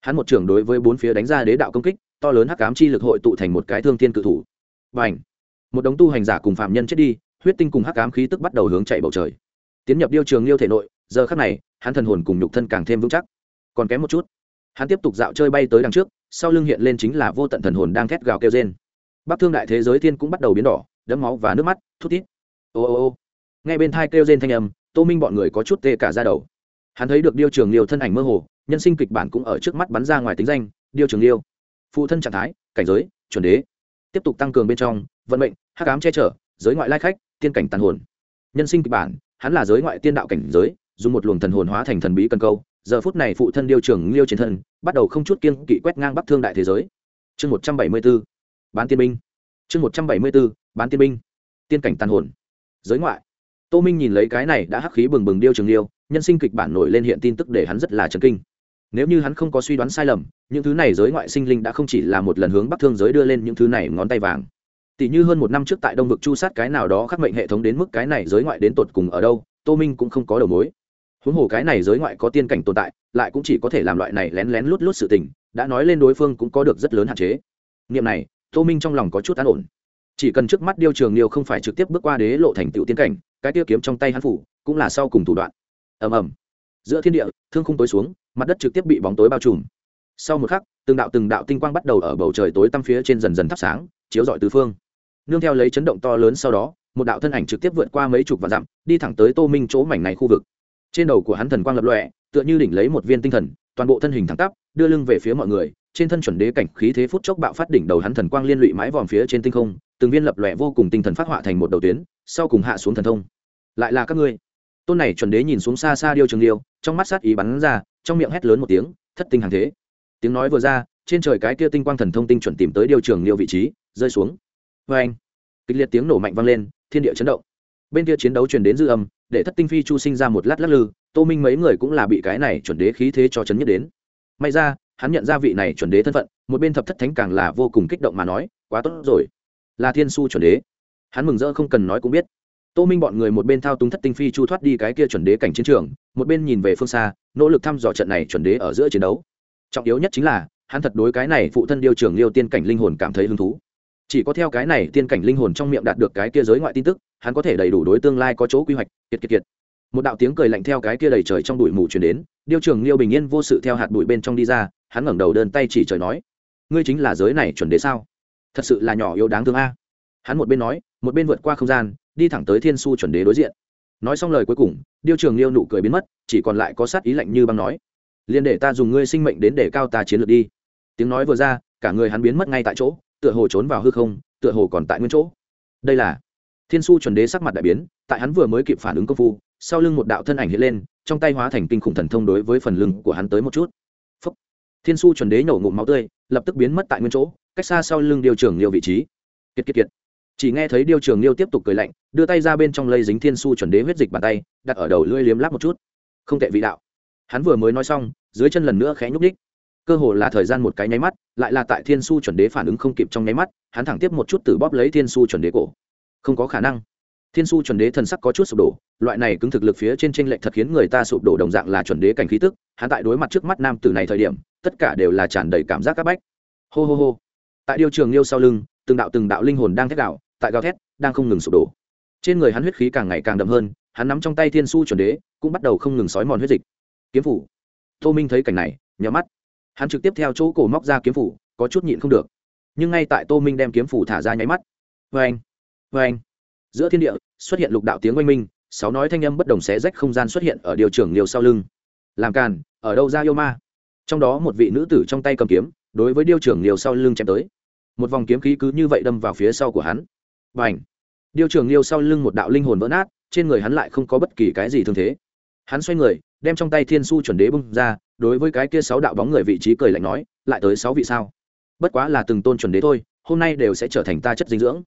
Hắn một trường đối với bốn phía đánh ra đế đạo công kích, to lớn hắc ám chi lực hội tụ thành một cái thương thiên cự thủ. Bành! một đống tu hành giả cùng phạm nhân chết đi, huyết tinh cùng hắc ám khí tức bắt đầu hướng chạy bầu trời. Tiến nhập điêu trường liêu thể nội, giờ khắc này, hắn thần hồn cùng nhục thân càng thêm vững chắc. Còn kém một chút, hắn tiếp tục dạo chơi bay tới đằng trước sau lưng hiện lên chính là vô tận thần hồn đang thét gào kêu trên bắc thương đại thế giới thiên cũng bắt đầu biến đỏ, đẫm máu và nước mắt, thút thít. Ô ô ô. Ngay bên thai kêu rên thanh âm, tô minh bọn người có chút tê cả ra đầu. Hắn thấy được điêu trường liêu thân ảnh mơ hồ, nhân sinh kịch bản cũng ở trước mắt bắn ra ngoài tính danh, điêu trường liêu. Phụ thân trạng thái, cảnh giới, chuẩn đế. Tiếp tục tăng cường bên trong, vận mệnh, hắc ám che chở, giới ngoại lai khách, tiên cảnh tàn hồn. Nhân sinh kịch bản, hắn là giới ngoại tiên đạo cảnh giới, dùng một luồng thần hồn hóa thành thần bí cần câu giờ phút này phụ thân điêu trưởng liêu chiến thân bắt đầu không chút kiên kỵ quét ngang bắc thương đại thế giới. Chương một trăm bảy mươi b ố bán tiên binh. Chương một trăm bảy mươi b ố bán tiên binh. Tiên cảnh tàn hồn. Giới ngoại. Tô minh nhìn lấy cái này đã hắc khí bừng bừng điêu trường liêu, nhân sinh kịch bản nổi lên hiện tin tức để hắn rất là chấn kinh. Nếu như hắn không có suy đoán sai lầm, những thứ này giới ngoại sinh linh đã không chỉ là một lần hướng bắc thương giới đưa lên những thứ này ngón tay vàng. Tỷ như hơn một năm trước tại đông vực chu sát cái nào đó khắc mệnh hệ thống đến mức cái này giới ngoại đến tột cùng ở đâu, tô minh cũng không có đầu mối huống hồ cái này giới ngoại có tiên cảnh tồn tại, lại cũng chỉ có thể làm loại này lén lén lút lút sự tình, đã nói lên đối phương cũng có được rất lớn hạn chế. Niệm này, tô minh trong lòng có chút an ổn. Chỉ cần trước mắt điêu trường liêu không phải trực tiếp bước qua đế lộ thành tựu tiên cảnh, cái tiêu kiếm trong tay hắn phủ, cũng là sau cùng thủ đoạn. Ầm ầm. Giữa thiên địa, thương không tối xuống, mặt đất trực tiếp bị bóng tối bao trùm. Sau một khắc, từng đạo từng đạo tinh quang bắt đầu ở bầu trời tối tăm phía trên dần dần thắp sáng, chiếu rọi tứ phương. Nương theo lấy chấn động to lớn sau đó, một đạo thân ảnh trực tiếp vượt qua mấy chục vạn dặm, đi thẳng tới tô minh chỗ mảnh này khu vực trên đầu của hắn thần quang lập lọe tựa như đỉnh lấy một viên tinh thần, toàn bộ thân hình thẳng tắp, đưa lưng về phía mọi người, trên thân chuẩn đế cảnh khí thế phút chốc bạo phát đỉnh đầu hắn thần quang liên lụy mái vòm phía trên tinh không, từng viên lập lòe vô cùng tinh thần phát họa thành một đầu tuyến, sau cùng hạ xuống thần thông. Lại là các ngươi. Tôn này chuẩn đế nhìn xuống xa xa điêu trường điêu, trong mắt sát ý bắn ra, trong miệng hét lớn một tiếng, thất tinh hàng thế. Tiếng nói vừa ra, trên trời cái kia tinh quang thần thông tinh chuẩn tìm tới điêu trường điêu vị trí, rơi xuống. Vê anh kịch liệt tiếng nổ mạnh vang lên, thiên địa chấn động bên kia chiến đấu truyền đến dư âm, để thất tinh phi chu sinh ra một lát lắc lư, tô minh mấy người cũng là bị cái này chuẩn đế khí thế cho chấn nhất đến. May ra, hắn nhận ra vị này chuẩn đế thân phận, một bên thập thất thánh càng là vô cùng kích động mà nói, quá tốt rồi, là thiên su chuẩn đế. Hắn mừng rỡ không cần nói cũng biết. Tô minh bọn người một bên thao túng thất tinh phi chu thoát đi cái kia chuẩn đế cảnh chiến trường, một bên nhìn về phương xa, nỗ lực thăm dò trận này chuẩn đế ở giữa chiến đấu. Trọng yếu nhất chính là, hắn thật đối cái này phụ thân điêu trường liêu tiên cảnh linh hồn cảm thấy hứng thú. Chỉ có theo cái này tiên cảnh linh hồn trong miệng đạt được cái kia giới ngoại tin tức hắn có thể đầy đủ đối tương lai có chỗ quy hoạch, kiệt kiệt kiệt. Một đạo tiếng cười lạnh theo cái kia đầy trời trong bụi mù chuyển đến, điêu trường liêu bình yên vô sự theo hạt bụi bên trong đi ra, hắn ngẩng đầu đơn tay chỉ trời nói, ngươi chính là giới này chuẩn đế sao? Thật sự là nhỏ yếu đáng thương a. Hắn một bên nói, một bên vượt qua không gian, đi thẳng tới thiên su chuẩn đế đối diện. Nói xong lời cuối cùng, điêu trường liêu nụ cười biến mất, chỉ còn lại có sát ý lạnh như băng nói liền để ta dùng ngươi sinh mệnh đến để cao ta chiến lược đi. Tiếng nói vừa ra, cả người hắn biến mất ngay tại chỗ, tựa hồ trốn vào hư không, tựa hồ còn tại nguyên chỗ. Đây là thiên su chuẩn đế sắc mặt đại biến, tại hắn vừa mới kịp phản ứng công phu, sau lưng một đạo thân ảnh hiện lên, trong tay hóa thành kinh khủng thần thông đối với phần lưng của hắn tới một chút. Phúc. thiên su chuẩn đế nổ ngụm máu tươi, lập tức biến mất tại nguyên chỗ, cách xa sau lưng điều trưởng liêu vị trí. Kiệt kiệt kiệt. Chỉ nghe thấy điều trưởng liêu tiếp tục cười lạnh, đưa tay ra bên trong lây dính thiên su chuẩn đế huyết dịch bàn tay, đặt ở đầu lưỡi liếm láp một chút. Không tệ vị đạo. Hắn vừa mới nói xong, dưới chân lần nữa khẽ nhúc ních cơ hồ là thời gian một cái nháy mắt, lại là tại thiên su chuẩn đế phản ứng không kịp trong nháy mắt, hắn thẳng tiếp một chút từ bóp lấy thiên su chuẩn đế cổ không có khả năng. Thiên su chuẩn đế thần sắc có chút sụp đổ, loại này cứng thực lực phía trên tranh lệch thật khiến người ta sụp đổ đồng dạng là chuẩn đế cảnh khí tức, hắn tại đối mặt trước mắt nam tử này thời điểm, tất cả đều là tràn đầy cảm giác các bách. Hô hô hô. Tại điều trường liêu sau lưng, từng đạo từng đạo linh hồn đang thét đạo tại gào thét, đang không ngừng sụp đổ. Trên người hắn huyết khí càng ngày càng đậm hơn, hắn nắm trong tay thiên su chuẩn đế, cũng bắt đầu không ngừng sói mòn huyết dịch. Kiếm phủ. Tô minh thấy cảnh này nhớ mắt. Hắn trực tiếp theo chỗ cổ móc ra kiếm phủ, có chút nhịn không được. Nhưng ngay tại tô minh đem kiếm phủ thả ra nháy mắt. Vê anh vê anh, giữa thiên địa, xuất hiện lục đạo tiếng oanh minh, sáu nói thanh âm bất đồng xé rách không gian xuất hiện ở điều trưởng liều sau lưng. Làm càn, ở đâu ra yêu ma? Trong đó một vị nữ tử trong tay cầm kiếm, đối với điêu trưởng liều sau lưng chém tới. Một vòng kiếm khí cứ như vậy đâm vào phía sau của hắn. Và điều điêu trưởng liêu sau lưng một đạo linh hồn vỡ nát, trên người hắn lại không có bất kỳ cái gì thương thế. Hắn xoay người, đem trong tay thiên su chuẩn đế bung ra, đối với cái kia sáu đạo bóng người vị trí cười lạnh nói, lại tới sáu vị sao? Bất quá là từng tôn chuẩn đế thôi, hôm nay đều sẽ trở thành ta chất dinh dưỡng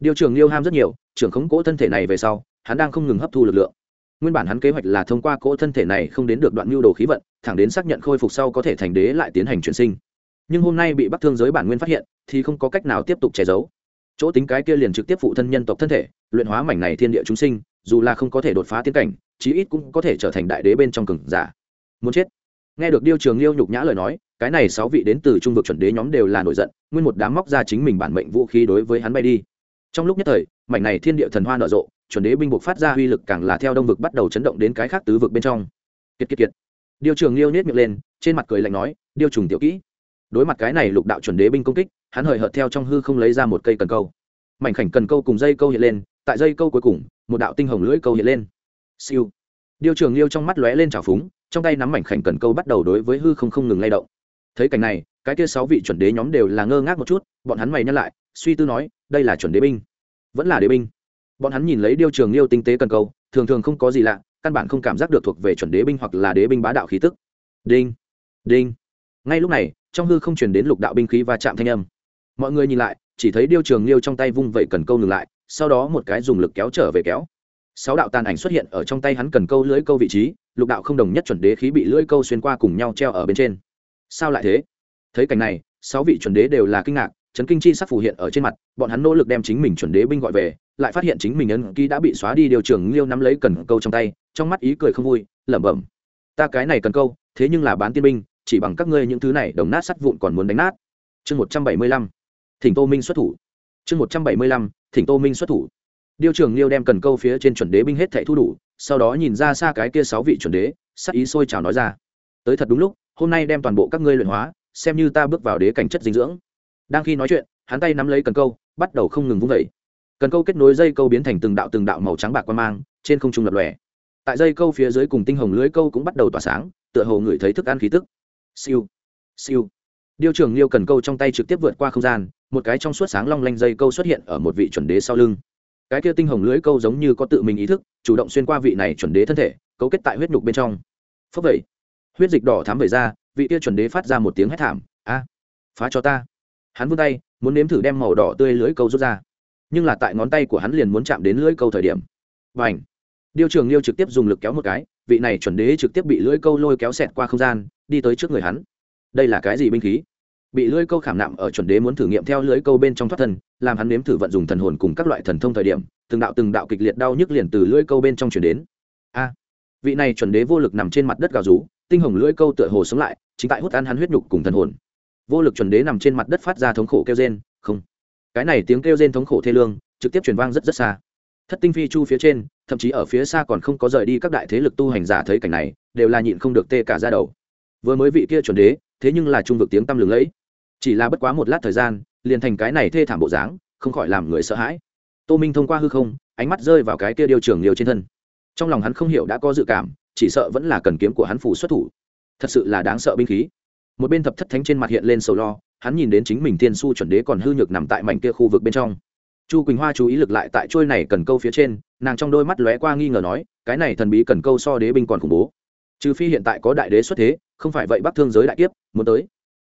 điều trưởng liêu ham rất nhiều, trưởng khống cỗ thân thể này về sau, hắn đang không ngừng hấp thu lực lượng. Nguyên bản hắn kế hoạch là thông qua cỗ thân thể này không đến được đoạn mưu đồ khí vận, thẳng đến xác nhận khôi phục sau có thể thành đế lại tiến hành chuyển sinh. Nhưng hôm nay bị bắc thương giới bản nguyên phát hiện, thì không có cách nào tiếp tục che giấu. Chỗ tính cái kia liền trực tiếp phụ thân nhân tộc thân thể, luyện hóa mảnh này thiên địa chúng sinh, dù là không có thể đột phá tiến cảnh, chí ít cũng có thể trở thành đại đế bên trong cường giả. Muốn chết. Nghe được điêu trường liêu nhục nhã lời nói, cái này sáu vị đến từ trung vực chuẩn đế nhóm đều là nổi giận, nguyên một đám móc ra chính mình bản mệnh vũ khí đối với hắn bay đi trong lúc nhất thời, mảnh này thiên địa thần hoa nở rộ, chuẩn đế binh buộc phát ra uy lực càng là theo đông vực bắt đầu chấn động đến cái khác tứ vực bên trong. Kiệt kiệt kiệt. Điều trường liêu nết miệng lên, trên mặt cười lạnh nói điêu trùng tiểu kỹ. Đối mặt cái này lục đạo chuẩn đế binh công kích, hắn hời hợt theo trong hư không lấy ra một cây cần câu. Mảnh khảnh cần câu cùng dây câu hiện lên, tại dây câu cuối cùng, một đạo tinh hồng lưỡi câu hiện lên. Siêu. Điêu trường liêu trong mắt lóe lên trào phúng, trong tay nắm mảnh khảnh cần câu bắt đầu đối với hư không không ngừng lay động. Thấy cảnh này, cái kia sáu vị chuẩn đế nhóm đều là ngơ ngác một chút, bọn hắn mày nhắc lại, suy tư nói, đây là chuẩn đế binh vẫn là đế binh. Bọn hắn nhìn lấy điêu trường liêu tinh tế cần câu, thường thường không có gì lạ, căn bản không cảm giác được thuộc về chuẩn đế binh hoặc là đế binh bá đạo khí tức. Đinh đinh. Ngay lúc này, trong hư không truyền đến lục đạo binh khí và chạm thanh âm. Mọi người nhìn lại, chỉ thấy điêu trường liêu trong tay vung vẩy cần câu ngừng lại, sau đó một cái dùng lực kéo trở về kéo. Sáu đạo tàn ảnh xuất hiện ở trong tay hắn cần câu lưỡi câu vị trí, lục đạo không đồng nhất chuẩn đế khí bị lưỡi câu xuyên qua cùng nhau treo ở bên trên. Sao lại thế? Thấy cảnh này, sáu vị chuẩn đế đều là kinh ngạc chấn kinh chi sắc phù hiện ở trên mặt, bọn hắn nỗ lực đem chính mình chuẩn đế binh gọi về, lại phát hiện chính mình ấn ký đã bị xóa đi điều trưởng liêu nắm lấy cần câu trong tay, trong mắt ý cười không vui, lẩm bẩm. Ta cái này cần câu, thế nhưng là bán tiên binh, chỉ bằng các ngươi những thứ này đồng nát sắt vụn còn muốn đánh nát. Chương một trăm bảy mươi lăm. Thỉnh tô minh xuất thủ. Chương một trăm bảy mươi lăm. Thỉnh tô minh xuất thủ. Điều trưởng liêu đem cần câu phía trên chuẩn đế binh hết thảy thu đủ, sau đó nhìn ra xa cái kia sáu vị chuẩn đế, sắc ý sôi trào nói ra. Tới thật đúng lúc, hôm nay đem toàn bộ các ngươi luyện hóa, xem như ta bước vào đế cảnh chất dinh dưỡng đang khi nói chuyện, hắn tay nắm lấy cần câu, bắt đầu không ngừng vung vẩy cần câu kết nối dây câu biến thành từng đạo từng đạo màu trắng bạc quan mang, trên không trung lập lòe. Tại dây câu phía dưới cùng tinh hồng lưới câu cũng bắt đầu tỏa sáng, tựa hồ ngửi thấy thức ăn khí tức. Siêu siêu. Điêu trưởng liêu cần câu trong tay trực tiếp vượt qua không gian, một cái trong suốt sáng long lanh dây câu xuất hiện ở một vị chuẩn đế sau lưng. Cái kia tinh hồng lưới câu giống như có tự mình ý thức, chủ động xuyên qua vị này chuẩn đế thân thể, cấu kết tại huyết nhục bên trong. Phấp vậy huyết dịch đỏ thám về ra, vị kia chuẩn đế phát ra một tiếng hét thảm. A, phá cho ta hắn vươn tay, muốn nếm thử đem màu đỏ tươi lưới câu rút ra. Nhưng là tại ngón tay của hắn liền muốn chạm đến lưỡi câu thời điểm. Và ảnh điêu trường liêu trực tiếp dùng lực kéo một cái, vị này chuẩn đế trực tiếp bị lưỡi câu lôi kéo xẹt qua không gian, đi tới trước người hắn. Đây là cái gì binh khí? Bị lưỡi câu khảm nạm ở chuẩn đế muốn thử nghiệm theo lưỡi câu bên trong thoát thân, làm hắn nếm thử vận dùng thần hồn cùng các loại thần thông thời điểm, từng đạo từng đạo kịch liệt đau nhức liền từ lưỡi câu bên trong chuyển đến. A! Vị này chuẩn đế vô lực nằm trên mặt đất gào rú, tinh hồng lưỡi câu tựa hồ sống lại, chính tại hút ăn hắn huyết nhục cùng thần hồn vô lực chuẩn đế nằm trên mặt đất phát ra thống khổ kêu rên, không. Cái này tiếng kêu rên thống khổ thê lương, trực tiếp truyền vang rất rất xa. Thất tinh phi chu phía trên, thậm chí ở phía xa còn không có rời đi các đại thế lực tu hành giả thấy cảnh này, đều là nhịn không được tê cả ra đầu. Vừa mới vị kia chuẩn đế, thế nhưng là trung vực tiếng tăm lừng lẫy. Chỉ là bất quá một lát thời gian, liền thành cái này thê thảm bộ dáng, không khỏi làm người sợ hãi. Tô minh thông qua hư không, ánh mắt rơi vào cái kia điều trường liều trên thân. Trong lòng hắn không hiểu đã có dự cảm, chỉ sợ vẫn là cần kiếm của hắn phủ xuất thủ. Thật sự là đáng sợ binh khí một bên thập thất thánh trên mặt hiện lên sầu lo, hắn nhìn đến chính mình tiên su chuẩn đế còn hư nhược nằm tại mảnh kia khu vực bên trong. Chu quỳnh hoa chú ý lực lại tại trôi này cần câu phía trên, nàng trong đôi mắt lóe qua nghi ngờ nói, cái này thần bí cần câu so đế binh còn khủng bố. Trừ phi hiện tại có đại đế xuất thế, không phải vậy bắc thương giới đại kiếp, muốn tới.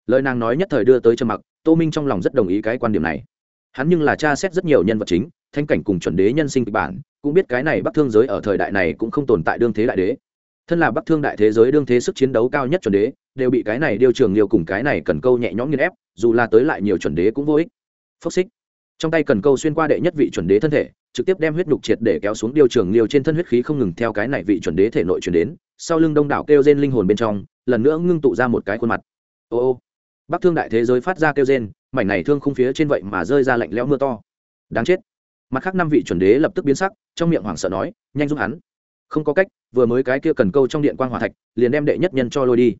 Lời nàng nói nhất thời đưa tới trầm mặc, tô minh trong lòng rất đồng ý cái quan điểm này. Hắn nhưng là cha xét rất nhiều nhân vật chính thanh cảnh cùng chuẩn đế nhân sinh kịch bản, cũng biết cái này bắc thương giới ở thời đại này cũng không tồn tại đương thế đại đế thân là bắc thương đại thế giới đương thế sức chiến đấu cao nhất chuẩn đế, đều bị cái này điêu trường nhiều cùng cái này cần câu nhẹ nhõm nghiên ép, dù là tới lại nhiều chuẩn đế cũng vô ích. Phốc xích. Trong tay cần câu xuyên qua đệ nhất vị chuẩn đế thân thể, trực tiếp đem huyết nhục triệt để kéo xuống điêu trường liều trên thân huyết khí không ngừng theo cái này vị chuẩn đế thể nội chuyển đến, sau lưng đông đảo kêu rên linh hồn bên trong, lần nữa ngưng tụ ra một cái khuôn mặt. Ô ô. Bắc thương đại thế giới phát ra kêu rên, mảnh này thương không phía trên vậy mà rơi ra lạnh lẽo mưa to. Đáng chết. Mặt khác năm vị chuẩn đế lập tức biến sắc, trong miệng hoảng sợ nói, nhanh giúp hắn không có cách, vừa mới cái kia cần câu trong điện quan hòa thạch, liền đem đệ nhất nhân cho lôi đi.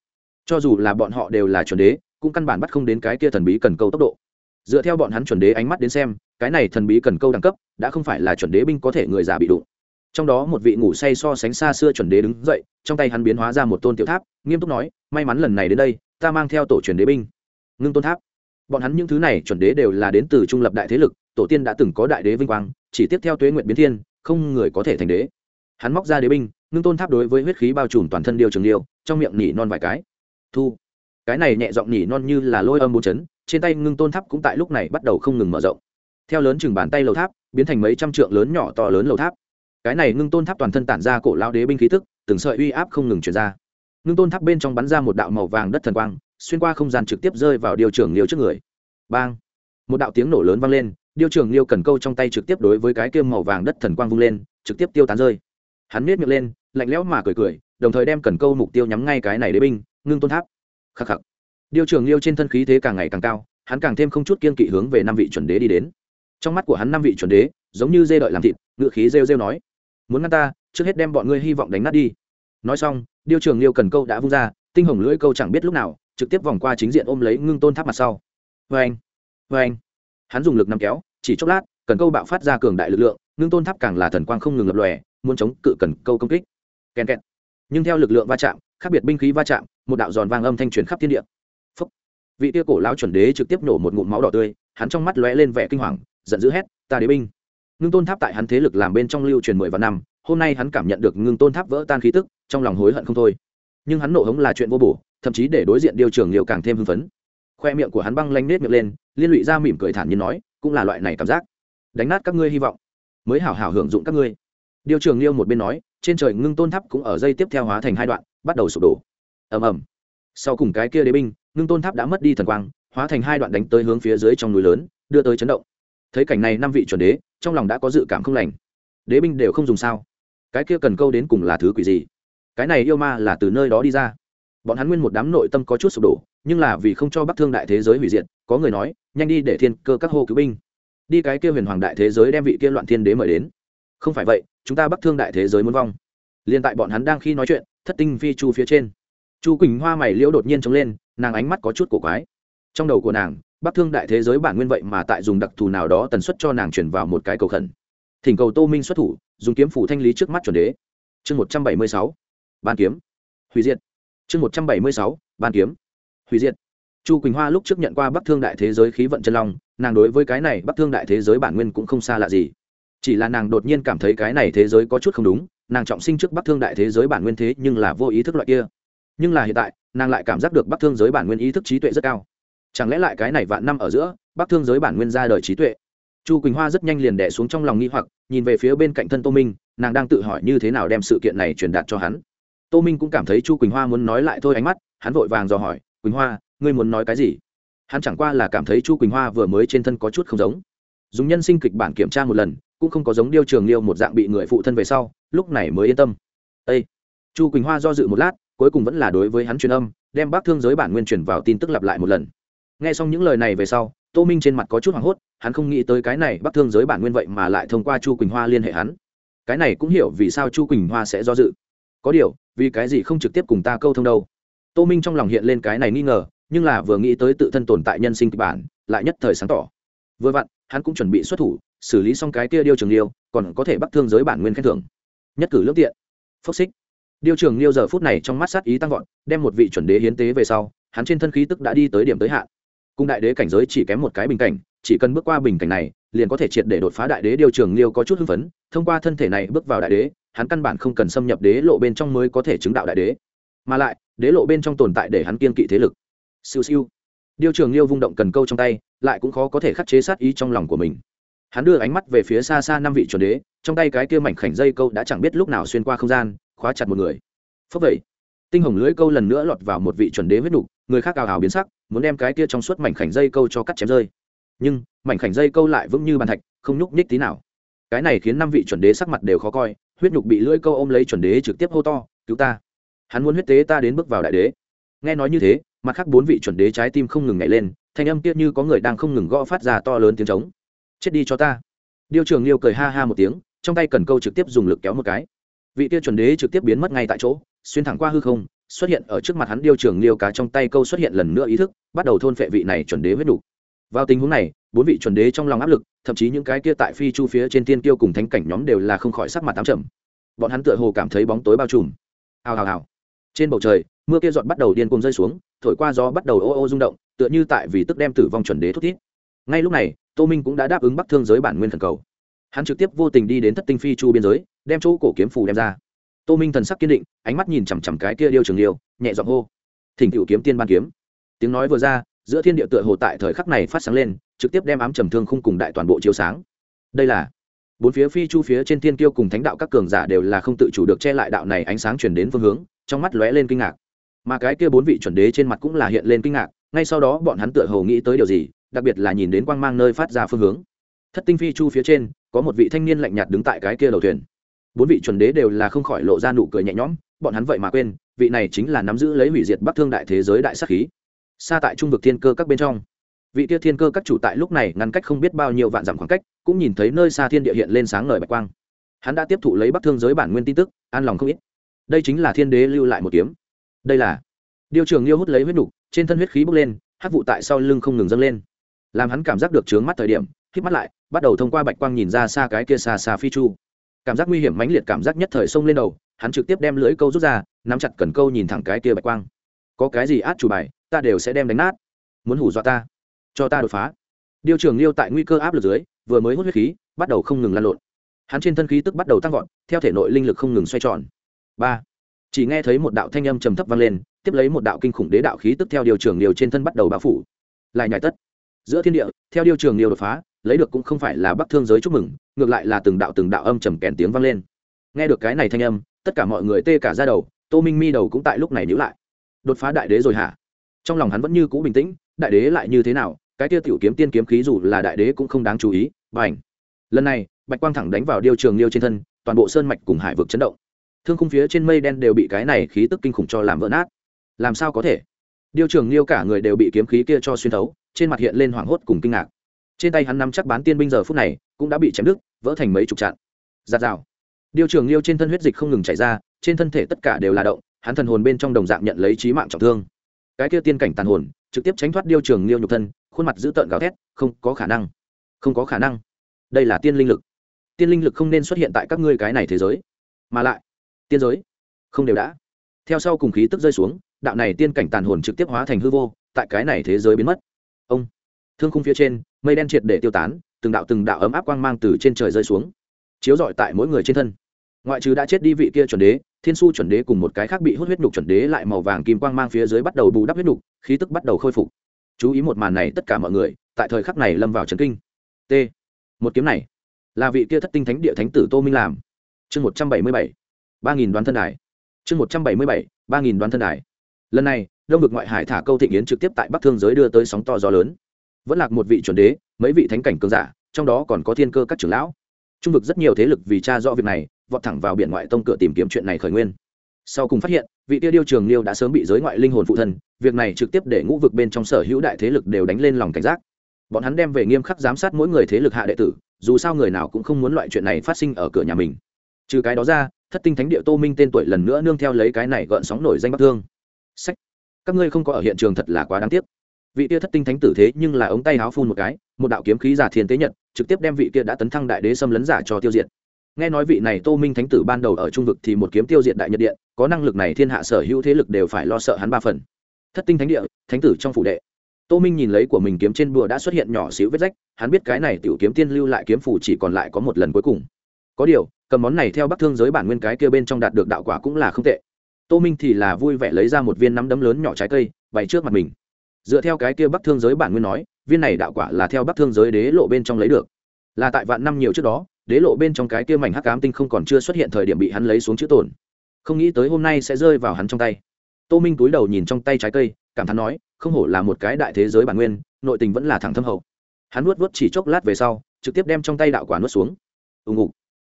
Cho dù là bọn họ đều là chuẩn đế, cũng căn bản bắt không đến cái kia thần bí cần câu tốc độ. Dựa theo bọn hắn chuẩn đế ánh mắt đến xem, cái này thần bí cần câu đẳng cấp, đã không phải là chuẩn đế binh có thể người già bị đụng. Trong đó một vị ngủ say so sánh xa xưa chuẩn đế đứng dậy, trong tay hắn biến hóa ra một tôn tiểu tháp, nghiêm túc nói, may mắn lần này đến đây, ta mang theo tổ chuẩn đế binh. Ngưng tôn tháp. Bọn hắn những thứ này chuẩn đế đều là đến từ trung lập đại thế lực, tổ tiên đã từng có đại đế vinh quang, chỉ tiếp theo tuế nguyện biến thiên, không người có thể thành đế hắn móc ra đế binh, ngưng tôn tháp đối với huyết khí bao trùm toàn thân điêu trường điêu, trong miệng nỉ non vài cái. Thu. Cái này nhẹ giọng nỉ non như là lôi âm bốn chấn, trên tay ngưng tôn tháp cũng tại lúc này bắt đầu không ngừng mở rộng. Theo lớn chừng bàn tay lầu tháp, biến thành mấy trăm trượng lớn nhỏ to lớn lầu tháp. Cái này ngưng tôn tháp toàn thân tản ra cổ lao đế binh khí tức, từng sợi uy áp không ngừng chuyển ra. Ngưng tôn tháp bên trong bắn ra một đạo màu vàng đất thần quang, xuyên qua không gian trực tiếp rơi vào điều trường liêu trước người. Bang. Một đạo tiếng nổ lớn vang lên, điêu trường liêu cần câu trong tay trực tiếp đối với cái kia màu vàng đất thần quang vung lên, trực tiếp tiêu tán rơi hắn miết miệng lên, lạnh lẽo mà cười cười, đồng thời đem cần câu mục tiêu nhắm ngay cái này đế binh, ngưng tôn tháp. Khắc khắc. Điêu trường liêu trên thân khí thế càng ngày càng cao, hắn càng thêm không chút kiên kỵ hướng về năm vị chuẩn đế đi đến. Trong mắt của hắn năm vị chuẩn đế, giống như dê đợi làm thịt, ngự khí rêu rêu nói, muốn ngăn ta, trước hết đem bọn ngươi hy vọng đánh nát đi. Nói xong, điêu trường liêu cần câu đã vung ra, tinh hồng lưỡi câu chẳng biết lúc nào, trực tiếp vòng qua chính diện ôm lấy ngưng tôn tháp mặt sau. Vê anh vê anh hắn dùng lực nắm kéo, chỉ chốc lát, cần câu bạo phát ra cường đại lực lượng, ngưng tôn tháp càng là thần quang không ngừng lập lòe muốn chống cự cần câu công kích. Kèn kẹt. Nhưng theo lực lượng va chạm, khác biệt binh khí va chạm, một đạo giòn vang âm thanh truyền khắp thiên địa. Phúc. vị tia cổ lão chuẩn đế trực tiếp nổ một ngụm máu đỏ tươi, hắn trong mắt lóe lên vẻ kinh hoàng, giận dữ hét, ta đế binh. Ngưng tôn tháp tại hắn thế lực làm bên trong lưu truyền mười vạn năm, hôm nay hắn cảm nhận được ngưng tôn tháp vỡ tan khí tức, trong lòng hối hận không thôi. Nhưng hắn nộ hống là chuyện vô bổ, thậm chí để đối diện điều trường liệu càng thêm hưng phấn. Khoe miệng của hắn băng lanh nết miệng lên, liên lụy ra mỉm cười thản nhiên nói, cũng là loại này cảm giác. Đánh nát các ngươi hy vọng. Mới hảo hảo hưởng dụng các ngươi điều trường liêu một bên nói, trên trời ngưng tôn tháp cũng ở dây tiếp theo hóa thành hai đoạn, bắt đầu sụp đổ. Ầm ầm. Sau cùng cái kia đế binh, ngưng tôn tháp đã mất đi thần quang, hóa thành hai đoạn đánh tới hướng phía dưới trong núi lớn, đưa tới chấn động. Thấy cảnh này năm vị chuẩn đế, trong lòng đã có dự cảm không lành. Đế binh đều không dùng sao? Cái kia cần câu đến cùng là thứ quỷ gì? Cái này yêu ma là từ nơi đó đi ra. Bọn hắn nguyên một đám nội tâm có chút sụp đổ, nhưng là vì không cho bắc thương đại thế giới hủy diệt, có người nói, nhanh đi để thiên cơ các hô cứu binh. Đi cái kia huyền hoàng đại thế giới đem vị kia loạn thiên đế mời đến. Không phải vậy chúng ta bắc thương đại thế giới muốn vong. Liền tại bọn hắn đang khi nói chuyện, thất tinh phi chu phía trên. Chu quỳnh hoa mày liễu đột nhiên trống lên, nàng ánh mắt có chút cổ quái. Trong đầu của nàng, bắc thương đại thế giới bản nguyên vậy mà tại dùng đặc thù nào đó tần suất cho nàng chuyển vào một cái cầu khẩn. Thỉnh cầu tô minh xuất thủ, dùng kiếm phủ thanh lý trước mắt chuẩn đế. Chương một trăm bảy mươi sáu, ban kiếm. Hủy diệt. Chương một trăm bảy mươi sáu, ban kiếm. Hủy diệt. Chu quỳnh hoa lúc trước nhận qua bắc thương đại thế giới khí vận chân long, nàng đối với cái này bắc thương đại thế giới bản nguyên cũng không xa lạ gì chỉ là nàng đột nhiên cảm thấy cái này thế giới có chút không đúng, nàng trọng sinh trước bắc thương đại thế giới bản nguyên thế nhưng là vô ý thức loại kia. Nhưng là hiện tại, nàng lại cảm giác được bắc thương giới bản nguyên ý thức trí tuệ rất cao. Chẳng lẽ lại cái này vạn năm ở giữa, bắc thương giới bản nguyên ra đời trí tuệ? Chu quỳnh hoa rất nhanh liền đẻ xuống trong lòng nghi hoặc, nhìn về phía bên cạnh thân tô minh, nàng đang tự hỏi như thế nào đem sự kiện này truyền đạt cho hắn. Tô minh cũng cảm thấy chu quỳnh hoa muốn nói lại thôi ánh mắt, hắn vội vàng dò hỏi, quỳnh hoa, ngươi muốn nói cái gì? Hắn chẳng qua là cảm thấy chu quỳnh hoa vừa mới trên thân có chút không giống. Dùng nhân sinh kịch bản kiểm tra một lần cũng không có giống điêu trường liêu một dạng bị người phụ thân về sau lúc này mới yên tâm. Ê, chu quỳnh hoa do dự một lát cuối cùng vẫn là đối với hắn truyền âm đem bác thương giới bản nguyên truyền vào tin tức lặp lại một lần. Nghe xong những lời này về sau tô minh trên mặt có chút hoảng hốt hắn không nghĩ tới cái này bác thương giới bản nguyên vậy mà lại thông qua chu quỳnh hoa liên hệ hắn. Cái này cũng hiểu vì sao chu quỳnh hoa sẽ do dự. Có điều vì cái gì không trực tiếp cùng ta câu thông đâu? Tô minh trong lòng hiện lên cái này nghi ngờ nhưng là vừa nghĩ tới tự thân tồn tại nhân sinh kịch bản lại nhất thời sáng tỏ. Vừa vặn hắn cũng chuẩn bị xuất thủ xử lý xong cái kia điêu trường liêu, còn có thể bắt thương giới bản nguyên khen thưởng. Nhất cử lước tiện. Phốc xích. Điêu trường liêu giờ phút này trong mắt sát ý tăng vọt, đem một vị chuẩn đế hiến tế về sau, hắn trên thân khí tức đã đi tới điểm tới hạn. Cung đại đế cảnh giới chỉ kém một cái bình cảnh, chỉ cần bước qua bình cảnh này, liền có thể triệt để đột phá đại đế điều trường liêu có chút hưng phấn, thông qua thân thể này bước vào đại đế, hắn căn bản không cần xâm nhập đế lộ bên trong mới có thể chứng đạo đại đế. Mà lại, đế lộ bên trong tồn tại để hắn kiên kỵ thế lực. Siêu siêu. Điều trường liêu vung động cần câu trong tay, lại cũng khó có thể khắc chế sát ý trong lòng của mình hắn đưa ánh mắt về phía xa xa năm vị chuẩn đế, trong tay cái kia mảnh khảnh dây câu đã chẳng biết lúc nào xuyên qua không gian, khóa chặt một người. Phấp vậy, tinh hồng lưỡi câu lần nữa lọt vào một vị chuẩn đế huyết đục người khác ào ào biến sắc, muốn đem cái kia trong suốt mảnh khảnh dây câu cho cắt chém rơi. Nhưng, mảnh khảnh dây câu lại vững như bàn thạch, không nhúc nhích tí nào. Cái này khiến năm vị chuẩn đế sắc mặt đều khó coi, huyết nhục bị lưỡi câu ôm lấy chuẩn đế trực tiếp hô to, cứu ta! Hắn muốn huyết tế ta đến bước vào đại đế. Nghe nói như thế, mặt khác bốn vị chuẩn đế trái tim không ngừng nhảy lên, thanh âm kia như có người đang không ngừng gõ phát ra to lớn tiếng trống chết đi cho ta. Điêu trường liêu cười ha ha một tiếng, trong tay cần câu trực tiếp dùng lực kéo một cái. Vị kia chuẩn đế trực tiếp biến mất ngay tại chỗ, xuyên thẳng qua hư không, xuất hiện ở trước mặt hắn điêu trường liêu cá trong tay câu xuất hiện lần nữa ý thức, bắt đầu thôn phệ vị này chuẩn đế huyết đủ. vào tình huống này, bốn vị chuẩn đế trong lòng áp lực, thậm chí những cái kia tại phi chu phía trên tiên tiêu cùng thánh cảnh nhóm đều là không khỏi sắc mặt tám trầm. Bọn hắn tựa hồ cảm thấy bóng tối bao trùm. Hào hào hào. Trên bầu trời, mưa kia giọt bắt đầu điên cuồng rơi xuống, thổi qua gió bắt đầu ô ô rung động, tựa như tại vì tức đem tử vong chuẩn đế thút thít ngay lúc này, tô minh cũng đã đáp ứng bắc thương giới bản nguyên thần cầu. Hắn trực tiếp vô tình đi đến thất tinh phi chu biên giới, đem chỗ cổ kiếm phù đem ra. Tô minh thần sắc kiên định, ánh mắt nhìn chằm chằm cái kia điêu trường điêu, nhẹ giọng hô, thỉnh cựu kiếm tiên ban kiếm. Tiếng nói vừa ra, giữa thiên địa tựa hồ tại thời khắc này phát sáng lên, trực tiếp đem ám trầm thương khung cùng đại toàn bộ chiếu sáng. Đây là bốn phía phi chu phía trên thiên kiêu cùng thánh đạo các cường giả đều là không tự chủ được che lại đạo này ánh sáng chuyển đến phương hướng, trong mắt lóe lên kinh ngạc. Mà cái kia bốn vị chuẩn đế trên mặt cũng là hiện lên kinh ngạc, ngay sau đó bọn hắn tựa hồ nghĩ tới điều gì đặc biệt là nhìn đến quang mang nơi phát ra phương hướng. Thất tinh phi chu phía trên, có một vị thanh niên lạnh nhạt đứng tại cái kia đầu thuyền. Bốn vị chuẩn đế đều là không khỏi lộ ra nụ cười nhẹ nhõm, bọn hắn vậy mà quên, vị này chính là nắm giữ lấy hủy diệt bắc thương đại thế giới đại sắc khí. Xa tại trung vực thiên cơ các bên trong. Vị kia thiên cơ các chủ tại lúc này ngăn cách không biết bao nhiêu vạn dặm khoảng cách, cũng nhìn thấy nơi xa thiên địa hiện lên sáng ngời bạch quang. Hắn đã tiếp thụ lấy bắc thương giới bản nguyên tin tức, an lòng không ít. Đây chính là thiên đế lưu lại một kiếm. Đây là điều trường liêu hút lấy huyết nục, trên thân huyết khí bốc lên, hắc vụ tại sau lưng không ngừng dâng lên làm hắn cảm giác được trướng mắt thời điểm khi mắt lại, bắt đầu thông qua bạch quang nhìn ra xa cái kia xa xa phi chu. Cảm giác nguy hiểm mãnh liệt cảm giác nhất thời xông lên đầu, hắn trực tiếp đem lưỡi câu rút ra, nắm chặt cần câu nhìn thẳng cái kia bạch quang. Có cái gì át chủ bài, ta đều sẽ đem đánh nát. Muốn hủ dọa ta, cho ta đột phá. Điều trường liêu tại nguy cơ áp lực dưới, vừa mới hút huyết khí, bắt đầu không ngừng lan lộn. Hắn trên thân khí tức bắt đầu tăng vọt, theo thể nội linh lực không ngừng xoay tròn. Ba. Chỉ nghe thấy một đạo thanh âm trầm thấp vang lên, tiếp lấy một đạo kinh khủng đế đạo khí tức theo điều trường liều trên thân bắt đầu bao phủ. Lại nhảy tất giữa thiên địa, theo điều trường nhiều đột phá, lấy được cũng không phải là bắc thương giới chúc mừng, ngược lại là từng đạo từng đạo âm trầm kèn tiếng vang lên. Nghe được cái này thanh âm, tất cả mọi người tê cả ra đầu, tô minh mi đầu cũng tại lúc này nhữ lại. Đột phá đại đế rồi hả? Trong lòng hắn vẫn như cũ bình tĩnh, đại đế lại như thế nào? Cái tiêu tiểu kiếm tiên kiếm khí dù là đại đế cũng không đáng chú ý và ảnh lần này, bạch quang thẳng đánh vào điêu trường liêu trên thân, toàn bộ sơn mạch cùng hải vực chấn động. Thương khung phía trên mây đen đều bị cái này khí tức kinh khủng cho làm vỡ nát. Làm sao có thể? Điêu trường liêu cả người đều bị kiếm khí kia cho xuyên thấu trên mặt hiện lên hoảng hốt cùng kinh ngạc. Trên tay hắn nắm chắc bán tiên binh giờ phút này cũng đã bị chém đứt, vỡ thành mấy chục chặn giạt rào. Điêu trường liêu trên thân huyết dịch không ngừng chảy ra, trên thân thể tất cả đều là động, hắn thần hồn bên trong đồng dạng nhận lấy trí mạng trọng thương. Cái kia tiên cảnh tàn hồn, trực tiếp tránh thoát điêu trường liêu nhục thân, khuôn mặt dữ tợn gào thét, không có khả năng. Không có khả năng. Đây là tiên linh lực. Tiên linh lực không nên xuất hiện tại các ngươi cái này thế giới. Mà lại, tiên giới, không đều đã. Theo sau cùng khí tức rơi xuống, đạo này tiên cảnh tàn hồn trực tiếp hóa thành hư vô, tại cái này thế giới biến mất ông. Thương khung phía trên, mây đen triệt để tiêu tán, từng đạo từng đạo ấm áp quang mang từ trên trời rơi xuống, chiếu rọi tại mỗi người trên thân. Ngoại trừ đã chết đi vị kia chuẩn đế, thiên su chuẩn đế cùng một cái khác bị hút huyết nhục chuẩn đế lại màu vàng kim quang mang phía dưới bắt đầu bù đắp huyết nhục, khí tức bắt đầu khôi phục. Chú ý một màn này tất cả mọi người, tại thời khắc này lâm vào trấn kinh. T. Một kiếm này, là vị kia thất tinh thánh địa thánh tử tô minh làm. Chương một trăm bảy mươi bảy, ba nghìn đoán thân đài. Chương một trăm bảy mươi bảy, ba nghìn đoán thân đài lần này, đông vực ngoại hải thả câu thịnh yến trực tiếp tại bắc thương giới đưa tới sóng to gió lớn. Vẫn lạc một vị chuẩn đế, mấy vị thánh cảnh cường giả, trong đó còn có thiên cơ các trưởng lão. Trung vực rất nhiều thế lực vì cha rõ việc này, vọt thẳng vào biển ngoại tông cửa tìm kiếm chuyện này khởi nguyên. Sau cùng phát hiện, vị tiêu điêu trường liêu đã sớm bị giới ngoại linh hồn phụ thân, việc này trực tiếp để ngũ vực bên trong sở hữu đại thế lực đều đánh lên lòng cảnh giác. Bọn hắn đem về nghiêm khắc giám sát mỗi người thế lực hạ đệ tử, dù sao người nào cũng không muốn loại chuyện này phát sinh ở cửa nhà mình. Trừ cái đó ra, thất tinh thánh địa tô minh tên tuổi lần nữa nương theo lấy cái này gợn sóng nổi danh bắc thương sách. Các ngươi không có ở hiện trường thật là quá đáng tiếc. Vị kia thất tinh thánh tử thế nhưng là ống tay háo phun một cái, một đạo kiếm khí giả thiên tế nhật, trực tiếp đem vị kia đã tấn thăng đại đế xâm lấn giả cho tiêu diệt. Nghe nói vị này tô minh thánh tử ban đầu ở trung vực thì một kiếm tiêu diệt đại nhật điện, có năng lực này thiên hạ sở hữu thế lực đều phải lo sợ hắn ba phần. Thất tinh thánh địa, thánh tử trong phủ đệ. Tô minh nhìn lấy của mình kiếm trên bùa đã xuất hiện nhỏ xíu vết rách, hắn biết cái này tiểu kiếm tiên lưu lại kiếm phủ chỉ còn lại có một lần cuối cùng. Có điều, cầm món này theo bắc thương giới bản nguyên cái kia bên trong đạt được đạo quả cũng là không tệ tô minh thì là vui vẻ lấy ra một viên nắm đấm lớn nhỏ trái cây, bày trước mặt mình. Dựa theo cái kia bắc thương giới bản nguyên nói, viên này đạo quả là theo bắc thương giới đế lộ bên trong lấy được. Là tại vạn năm nhiều trước đó, đế lộ bên trong cái kia mảnh hắc ám tinh không còn chưa xuất hiện thời điểm bị hắn lấy xuống chữ tổn không nghĩ tới hôm nay sẽ rơi vào hắn trong tay. Tô minh túi đầu nhìn trong tay trái cây, cảm thán nói, không hổ là một cái đại thế giới bản nguyên, nội tình vẫn là thẳng thâm hậu. Hắn nuốt nuốt chỉ chốc lát về sau, trực tiếp đem trong tay đạo quả nuốt xuống. Ù ngục.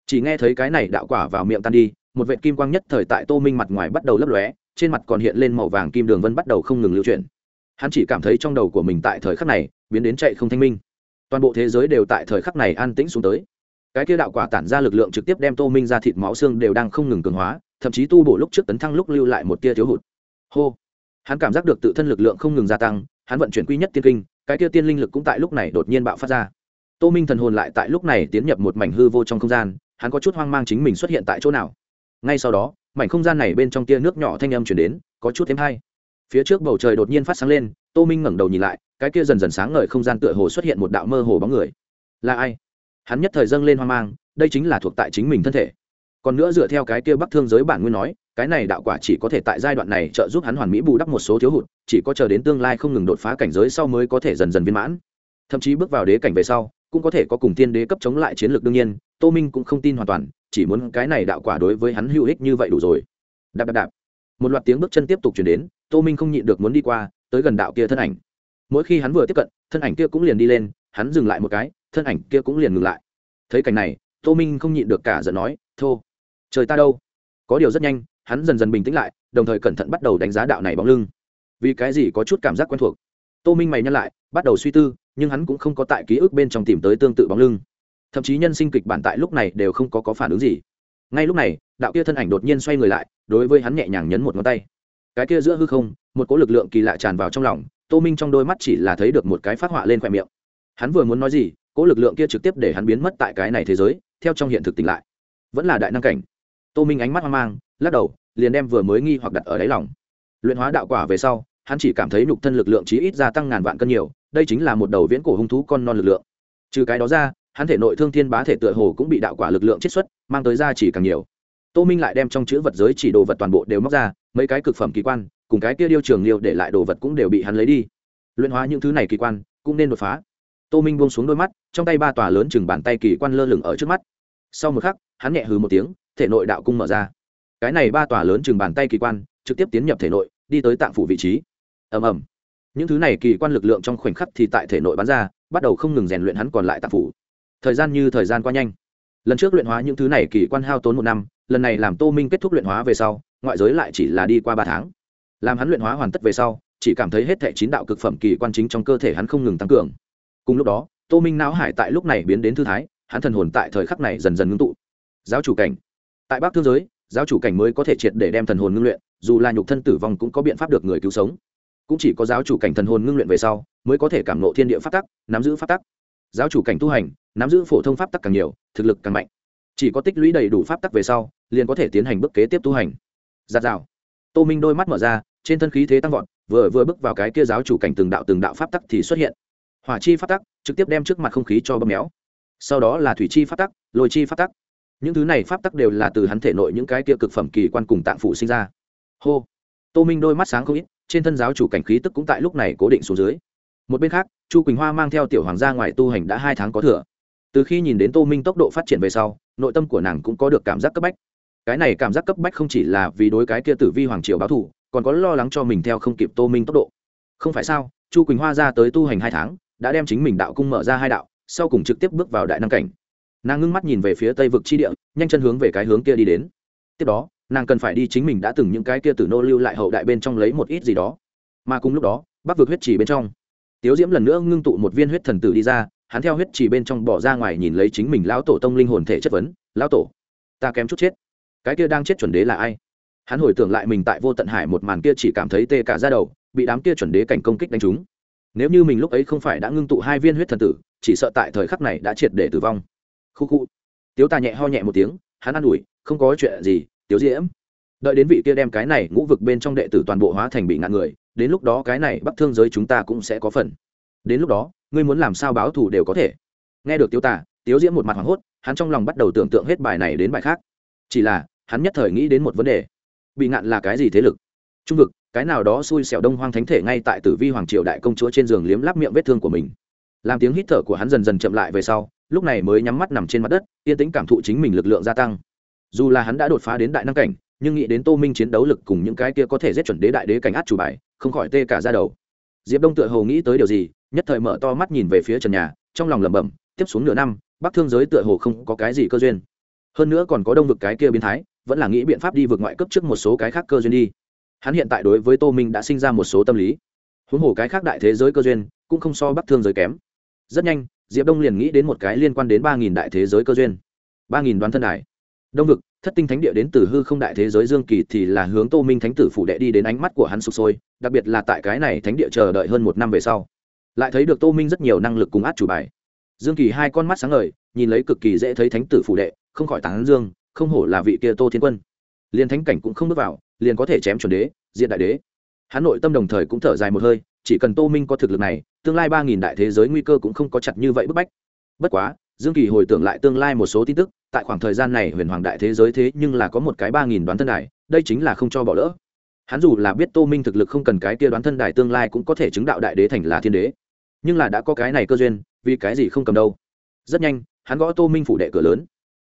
Chỉ nghe thấy cái này đạo quả vào miệng tan đi một vệt kim quang nhất thời tại tô minh mặt ngoài bắt đầu lấp lóe, trên mặt còn hiện lên màu vàng kim đường vân bắt đầu không ngừng lưu chuyển. Hắn chỉ cảm thấy trong đầu của mình tại thời khắc này biến đến chạy không thanh minh. Toàn bộ thế giới đều tại thời khắc này an tĩnh xuống tới. Cái kia đạo quả tản ra lực lượng trực tiếp đem tô minh ra thịt máu xương đều đang không ngừng cường hóa, thậm chí tu bổ lúc trước tấn thăng lúc lưu lại một tia thiếu hụt. Hô! Hắn cảm giác được tự thân lực lượng không ngừng gia tăng, hắn vận chuyển quy nhất tiên kinh, cái kia tiên linh lực cũng tại lúc này đột nhiên bạo phát ra. Tô minh thần hồn lại tại lúc này tiến nhập một mảnh hư vô trong không gian, hắn có chút hoang mang chính mình xuất hiện tại chỗ nào ngay sau đó, mảnh không gian này bên trong tia nước nhỏ thanh âm chuyển đến, có chút thêm hay phía trước bầu trời đột nhiên phát sáng lên, tô minh ngẩng đầu nhìn lại, cái kia dần dần sáng ngời không gian tựa hồ xuất hiện một đạo mơ hồ bóng người. Là ai? Hắn nhất thời dâng lên hoang mang, đây chính là thuộc tại chính mình thân thể. Còn nữa dựa theo cái kia bắc thương giới bản nguyên nói, cái này đạo quả chỉ có thể tại giai đoạn này trợ giúp hắn hoàn mỹ bù đắp một số thiếu hụt, chỉ có chờ đến tương lai không ngừng đột phá cảnh giới sau mới có thể dần dần viên mãn. Thậm chí bước vào đế cảnh về sau, cũng có thể có cùng tiên đế cấp chống lại chiến lược đương nhiên, tô minh cũng không tin hoàn toàn chỉ muốn cái này đạo quả đối với hắn hữu ích như vậy đủ rồi. Đạp đạp đạp. Một loạt tiếng bước chân tiếp tục chuyển đến, tô minh không nhịn được muốn đi qua, tới gần đạo kia thân ảnh. Mỗi khi hắn vừa tiếp cận, thân ảnh kia cũng liền đi lên, hắn dừng lại một cái, thân ảnh kia cũng liền ngừng lại. Thấy cảnh này, tô minh không nhịn được cả giận nói, thô, trời ta đâu? Có điều rất nhanh, hắn dần dần bình tĩnh lại, đồng thời cẩn thận bắt đầu đánh giá đạo này bóng lưng. Vì cái gì có chút cảm giác quen thuộc? Tô minh mày nhăn lại, bắt đầu suy tư, nhưng hắn cũng không có tại ký ức bên trong tìm tới tương tự bóng lưng thậm chí nhân sinh kịch bản tại lúc này đều không có, có phản ứng gì. Ngay lúc này đạo kia thân ảnh đột nhiên xoay người lại đối với hắn nhẹ nhàng nhấn một ngón tay. Cái kia giữa hư không một cỗ lực lượng kỳ lạ tràn vào trong lòng tô minh trong đôi mắt chỉ là thấy được một cái phát họa lên khoe miệng. Hắn vừa muốn nói gì cỗ lực lượng kia trực tiếp để hắn biến mất tại cái này thế giới theo trong hiện thực tỉnh lại. Vẫn là đại năng cảnh. Tô minh ánh mắt hoang mang lắc đầu liền đem vừa mới nghi hoặc đặt ở đáy lòng. Luyện hóa đạo quả về sau hắn chỉ cảm thấy nhục thân lực lượng chí ít gia tăng ngàn vạn cân nhiều đây chính là một đầu viễn cổ hung thú con non lực lượng. Trừ cái đó ra hắn thể nội thương thiên bá thể tựa hồ cũng bị đạo quả lực lượng chiết xuất, mang tới ra chỉ càng nhiều. Tô minh lại đem trong chữ vật giới chỉ đồ vật toàn bộ đều móc ra, mấy cái cực phẩm kỳ quan, cùng cái kia điêu trường liêu để lại đồ vật cũng đều bị hắn lấy đi. Luyện hóa những thứ này kỳ quan, cũng nên đột phá. Tô minh buông xuống đôi mắt, trong tay ba tòa lớn chừng bàn tay kỳ quan lơ lửng ở trước mắt. Sau một khắc, hắn nhẹ hừ một tiếng, thể nội đạo cung mở ra. Cái này ba tòa lớn chừng bàn tay kỳ quan, trực tiếp tiến nhập thể nội, đi tới tạng phủ vị trí. Ầm ầm. Những thứ này kỳ quan lực lượng trong khoảnh khắc thì tại thể nội bắn ra, bắt đầu không ngừng rèn luyện hắn còn lại tạng phủ thời gian như thời gian qua nhanh. Lần trước luyện hóa những thứ này kỳ quan hao tốn một năm, lần này làm tô minh kết thúc luyện hóa về sau, ngoại giới lại chỉ là đi qua ba tháng. Làm hắn luyện hóa hoàn tất về sau, chỉ cảm thấy hết thẻ chín đạo cực phẩm kỳ quan chính trong cơ thể hắn không ngừng tăng cường. Cùng lúc đó, tô minh não hải tại lúc này biến đến thư thái, hắn thần hồn tại thời khắc này dần dần ngưng tụ. Giáo chủ cảnh. Tại bắc thương giới, giáo chủ cảnh mới có thể triệt để đem thần hồn ngưng luyện, dù là nhục thân tử vong cũng có biện pháp được người cứu sống. Cũng chỉ có giáo chủ cảnh thần hồn ngưng luyện về sau, mới có thể cảm nộ thiên địa pháp tắc, nắm giữ pháp tắc giáo chủ cảnh tu hành, nắm giữ phổ thông pháp tắc càng nhiều, thực lực càng mạnh. Chỉ có tích lũy đầy đủ pháp tắc về sau, liền có thể tiến hành bước kế tiếp tu hành. Giạt rào. Tô minh đôi mắt mở ra, trên thân khí thế tăng vọt, vừa vừa bước vào cái kia giáo chủ cảnh từng đạo từng đạo pháp tắc thì xuất hiện. Hỏa chi pháp tắc, trực tiếp đem trước mặt không khí cho bơm méo. Sau đó là thủy chi pháp tắc, lôi chi pháp tắc. Những thứ này pháp tắc đều là từ hắn thể nội những cái kia cực phẩm kỳ quan cùng tạng phụ sinh ra. Hô. Tô minh đôi mắt sáng không ít, trên thân giáo chủ cảnh khí tức cũng tại lúc này cố định xuống dưới. Một bên khác chu quỳnh hoa mang theo tiểu hoàng gia ngoài tu hành đã hai tháng có thừa. Từ khi nhìn đến tô minh tốc độ phát triển về sau, nội tâm của nàng cũng có được cảm giác cấp bách. Cái này cảm giác cấp bách không chỉ là vì đối cái kia tử vi hoàng triều báo thù, còn có lo lắng cho mình theo không kịp tô minh tốc độ. Không phải sao, chu quỳnh hoa ra tới tu hành hai tháng, đã đem chính mình đạo cung mở ra hai đạo, sau cùng trực tiếp bước vào đại năng cảnh. Nàng ngưng mắt nhìn về phía tây vực chi địa, nhanh chân hướng về cái hướng kia đi đến. Tiếp đó, nàng cần phải đi chính mình đã từng những cái kia tử nô lưu lại hậu đại bên trong lấy một ít gì đó. Mà cùng lúc đó, bắc vực huyết trì bên trong tiếu diễm lần nữa ngưng tụ một viên huyết thần tử đi ra, hắn theo huyết chỉ bên trong bỏ ra ngoài nhìn lấy chính mình lão tổ tông linh hồn thể chất vấn, lão tổ, ta kém chút chết. Cái kia đang chết chuẩn đế là ai? Hắn hồi tưởng lại mình tại vô tận hải một màn kia chỉ cảm thấy tê cả ra đầu, bị đám kia chuẩn đế cảnh công kích đánh trúng. Nếu như mình lúc ấy không phải đã ngưng tụ hai viên huyết thần tử, chỉ sợ tại thời khắc này đã triệt để tử vong. Khu khu. Tiếu ta nhẹ ho nhẹ một tiếng, hắn an ủi, không có chuyện gì, tiếu diễm. Đợi đến vị kia đem cái này ngũ vực bên trong đệ tử toàn bộ hóa thành bị ngạn người đến lúc đó cái này bắc thương giới chúng ta cũng sẽ có phần. Đến lúc đó, ngươi muốn làm sao báo thù đều có thể. Nghe được tiêu tả tiếu diễm một mặt hoảng hốt, hắn trong lòng bắt đầu tưởng tượng hết bài này đến bài khác. Chỉ là, hắn nhất thời nghĩ đến một vấn đề. Bị ngạn là cái gì thế lực? Trung vực, cái nào đó xui xẻo đông hoang thánh thể ngay tại tử vi hoàng triều đại công chúa trên giường liếm lắp miệng vết thương của mình. Làm tiếng hít thở của hắn dần dần chậm lại về sau, lúc này mới nhắm mắt nằm trên mặt đất, yên tĩnh cảm thụ chính mình lực lượng gia tăng. Dù là hắn đã đột phá đến đại năng cảnh nhưng nghĩ đến tô minh chiến đấu lực cùng những cái kia có thể giết chuẩn đế đại đế cảnh át chủ bài, không khỏi tê cả ra đầu. Diệp đông tựa hồ nghĩ tới điều gì, nhất thời mở to mắt nhìn về phía trần nhà, trong lòng lẩm bẩm, tiếp xuống nửa năm, bắc thương giới tựa hồ không có cái gì cơ duyên. Hơn nữa còn có đông vực cái kia biến thái, vẫn là nghĩ biện pháp đi vượt ngoại cấp trước một số cái khác cơ duyên đi. Hắn hiện tại đối với tô minh đã sinh ra một số tâm lý. Huống hồ cái khác đại thế giới cơ duyên, cũng không so bắc thương giới kém. Rất nhanh, diệp đông liền nghĩ đến một cái liên quan đến ba nghìn đại thế giới cơ duyên. ba nghìn đoán thân đài đông vực, thất tinh thánh địa đến từ hư không đại thế giới dương kỳ thì là hướng tô minh thánh tử phủ đệ đi đến ánh mắt của hắn sụp sôi, đặc biệt là tại cái này thánh địa chờ đợi hơn một năm về sau. Lại thấy được tô minh rất nhiều năng lực cùng át chủ bài. Dương kỳ hai con mắt sáng ngời, nhìn lấy cực kỳ dễ thấy thánh tử phủ đệ, không khỏi tán dương, không hổ là vị kia tô thiên quân. Liền thánh cảnh cũng không bước vào, liền có thể chém chuẩn đế diện đại đế. Hắn nội tâm đồng thời cũng thở dài một hơi, chỉ cần tô minh có thực lực này, tương lai ba nghìn đại thế giới nguy cơ cũng không có chặt như vậy bức bách. Bất quá, dương kỳ hồi tưởng lại tương lai một số tin tức tại khoảng thời gian này huyền hoàng đại thế giới thế nhưng là có một cái ba nghìn đoán thân đài, đây chính là không cho bỏ lỡ. Hắn dù là biết tô minh thực lực không cần cái kia đoán thân đài tương lai cũng có thể chứng đạo đại đế thành là thiên đế. Nhưng là đã có cái này cơ duyên, vì cái gì không cầm đâu? Rất nhanh, hắn gõ tô minh phủ đệ cửa lớn.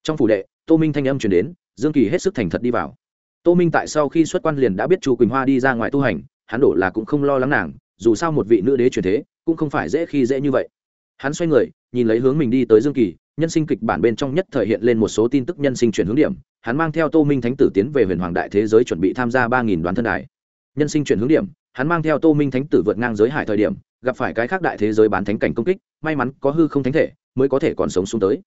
Trong phủ đệ, tô minh thanh âm chuyển đến, dương kỳ hết sức thành thật đi vào. Tô minh tại sau khi xuất quan liền đã biết chu quỳnh hoa đi ra ngoài tu hành, hắn đổ là cũng không lo lắng nàng, dù sao một vị nữ đế truyền thế, cũng không phải dễ khi dễ như vậy. Hắn xoay người, nhìn lấy hướng mình đi tới dương kỳ nhân sinh kịch bản bên trong nhất thời hiện lên một số tin tức nhân sinh chuyển hướng điểm. Hắn mang theo tô minh thánh tử tiến về huyền hoàng đại thế giới chuẩn bị tham gia ba nghìn đoán thân đài. Nhân sinh chuyển hướng điểm, hắn mang theo tô minh thánh tử vượt ngang giới hải thời điểm, gặp phải cái khác đại thế giới bán thánh cảnh công kích, may mắn có hư không thánh thể, mới có thể còn sống xuống tới.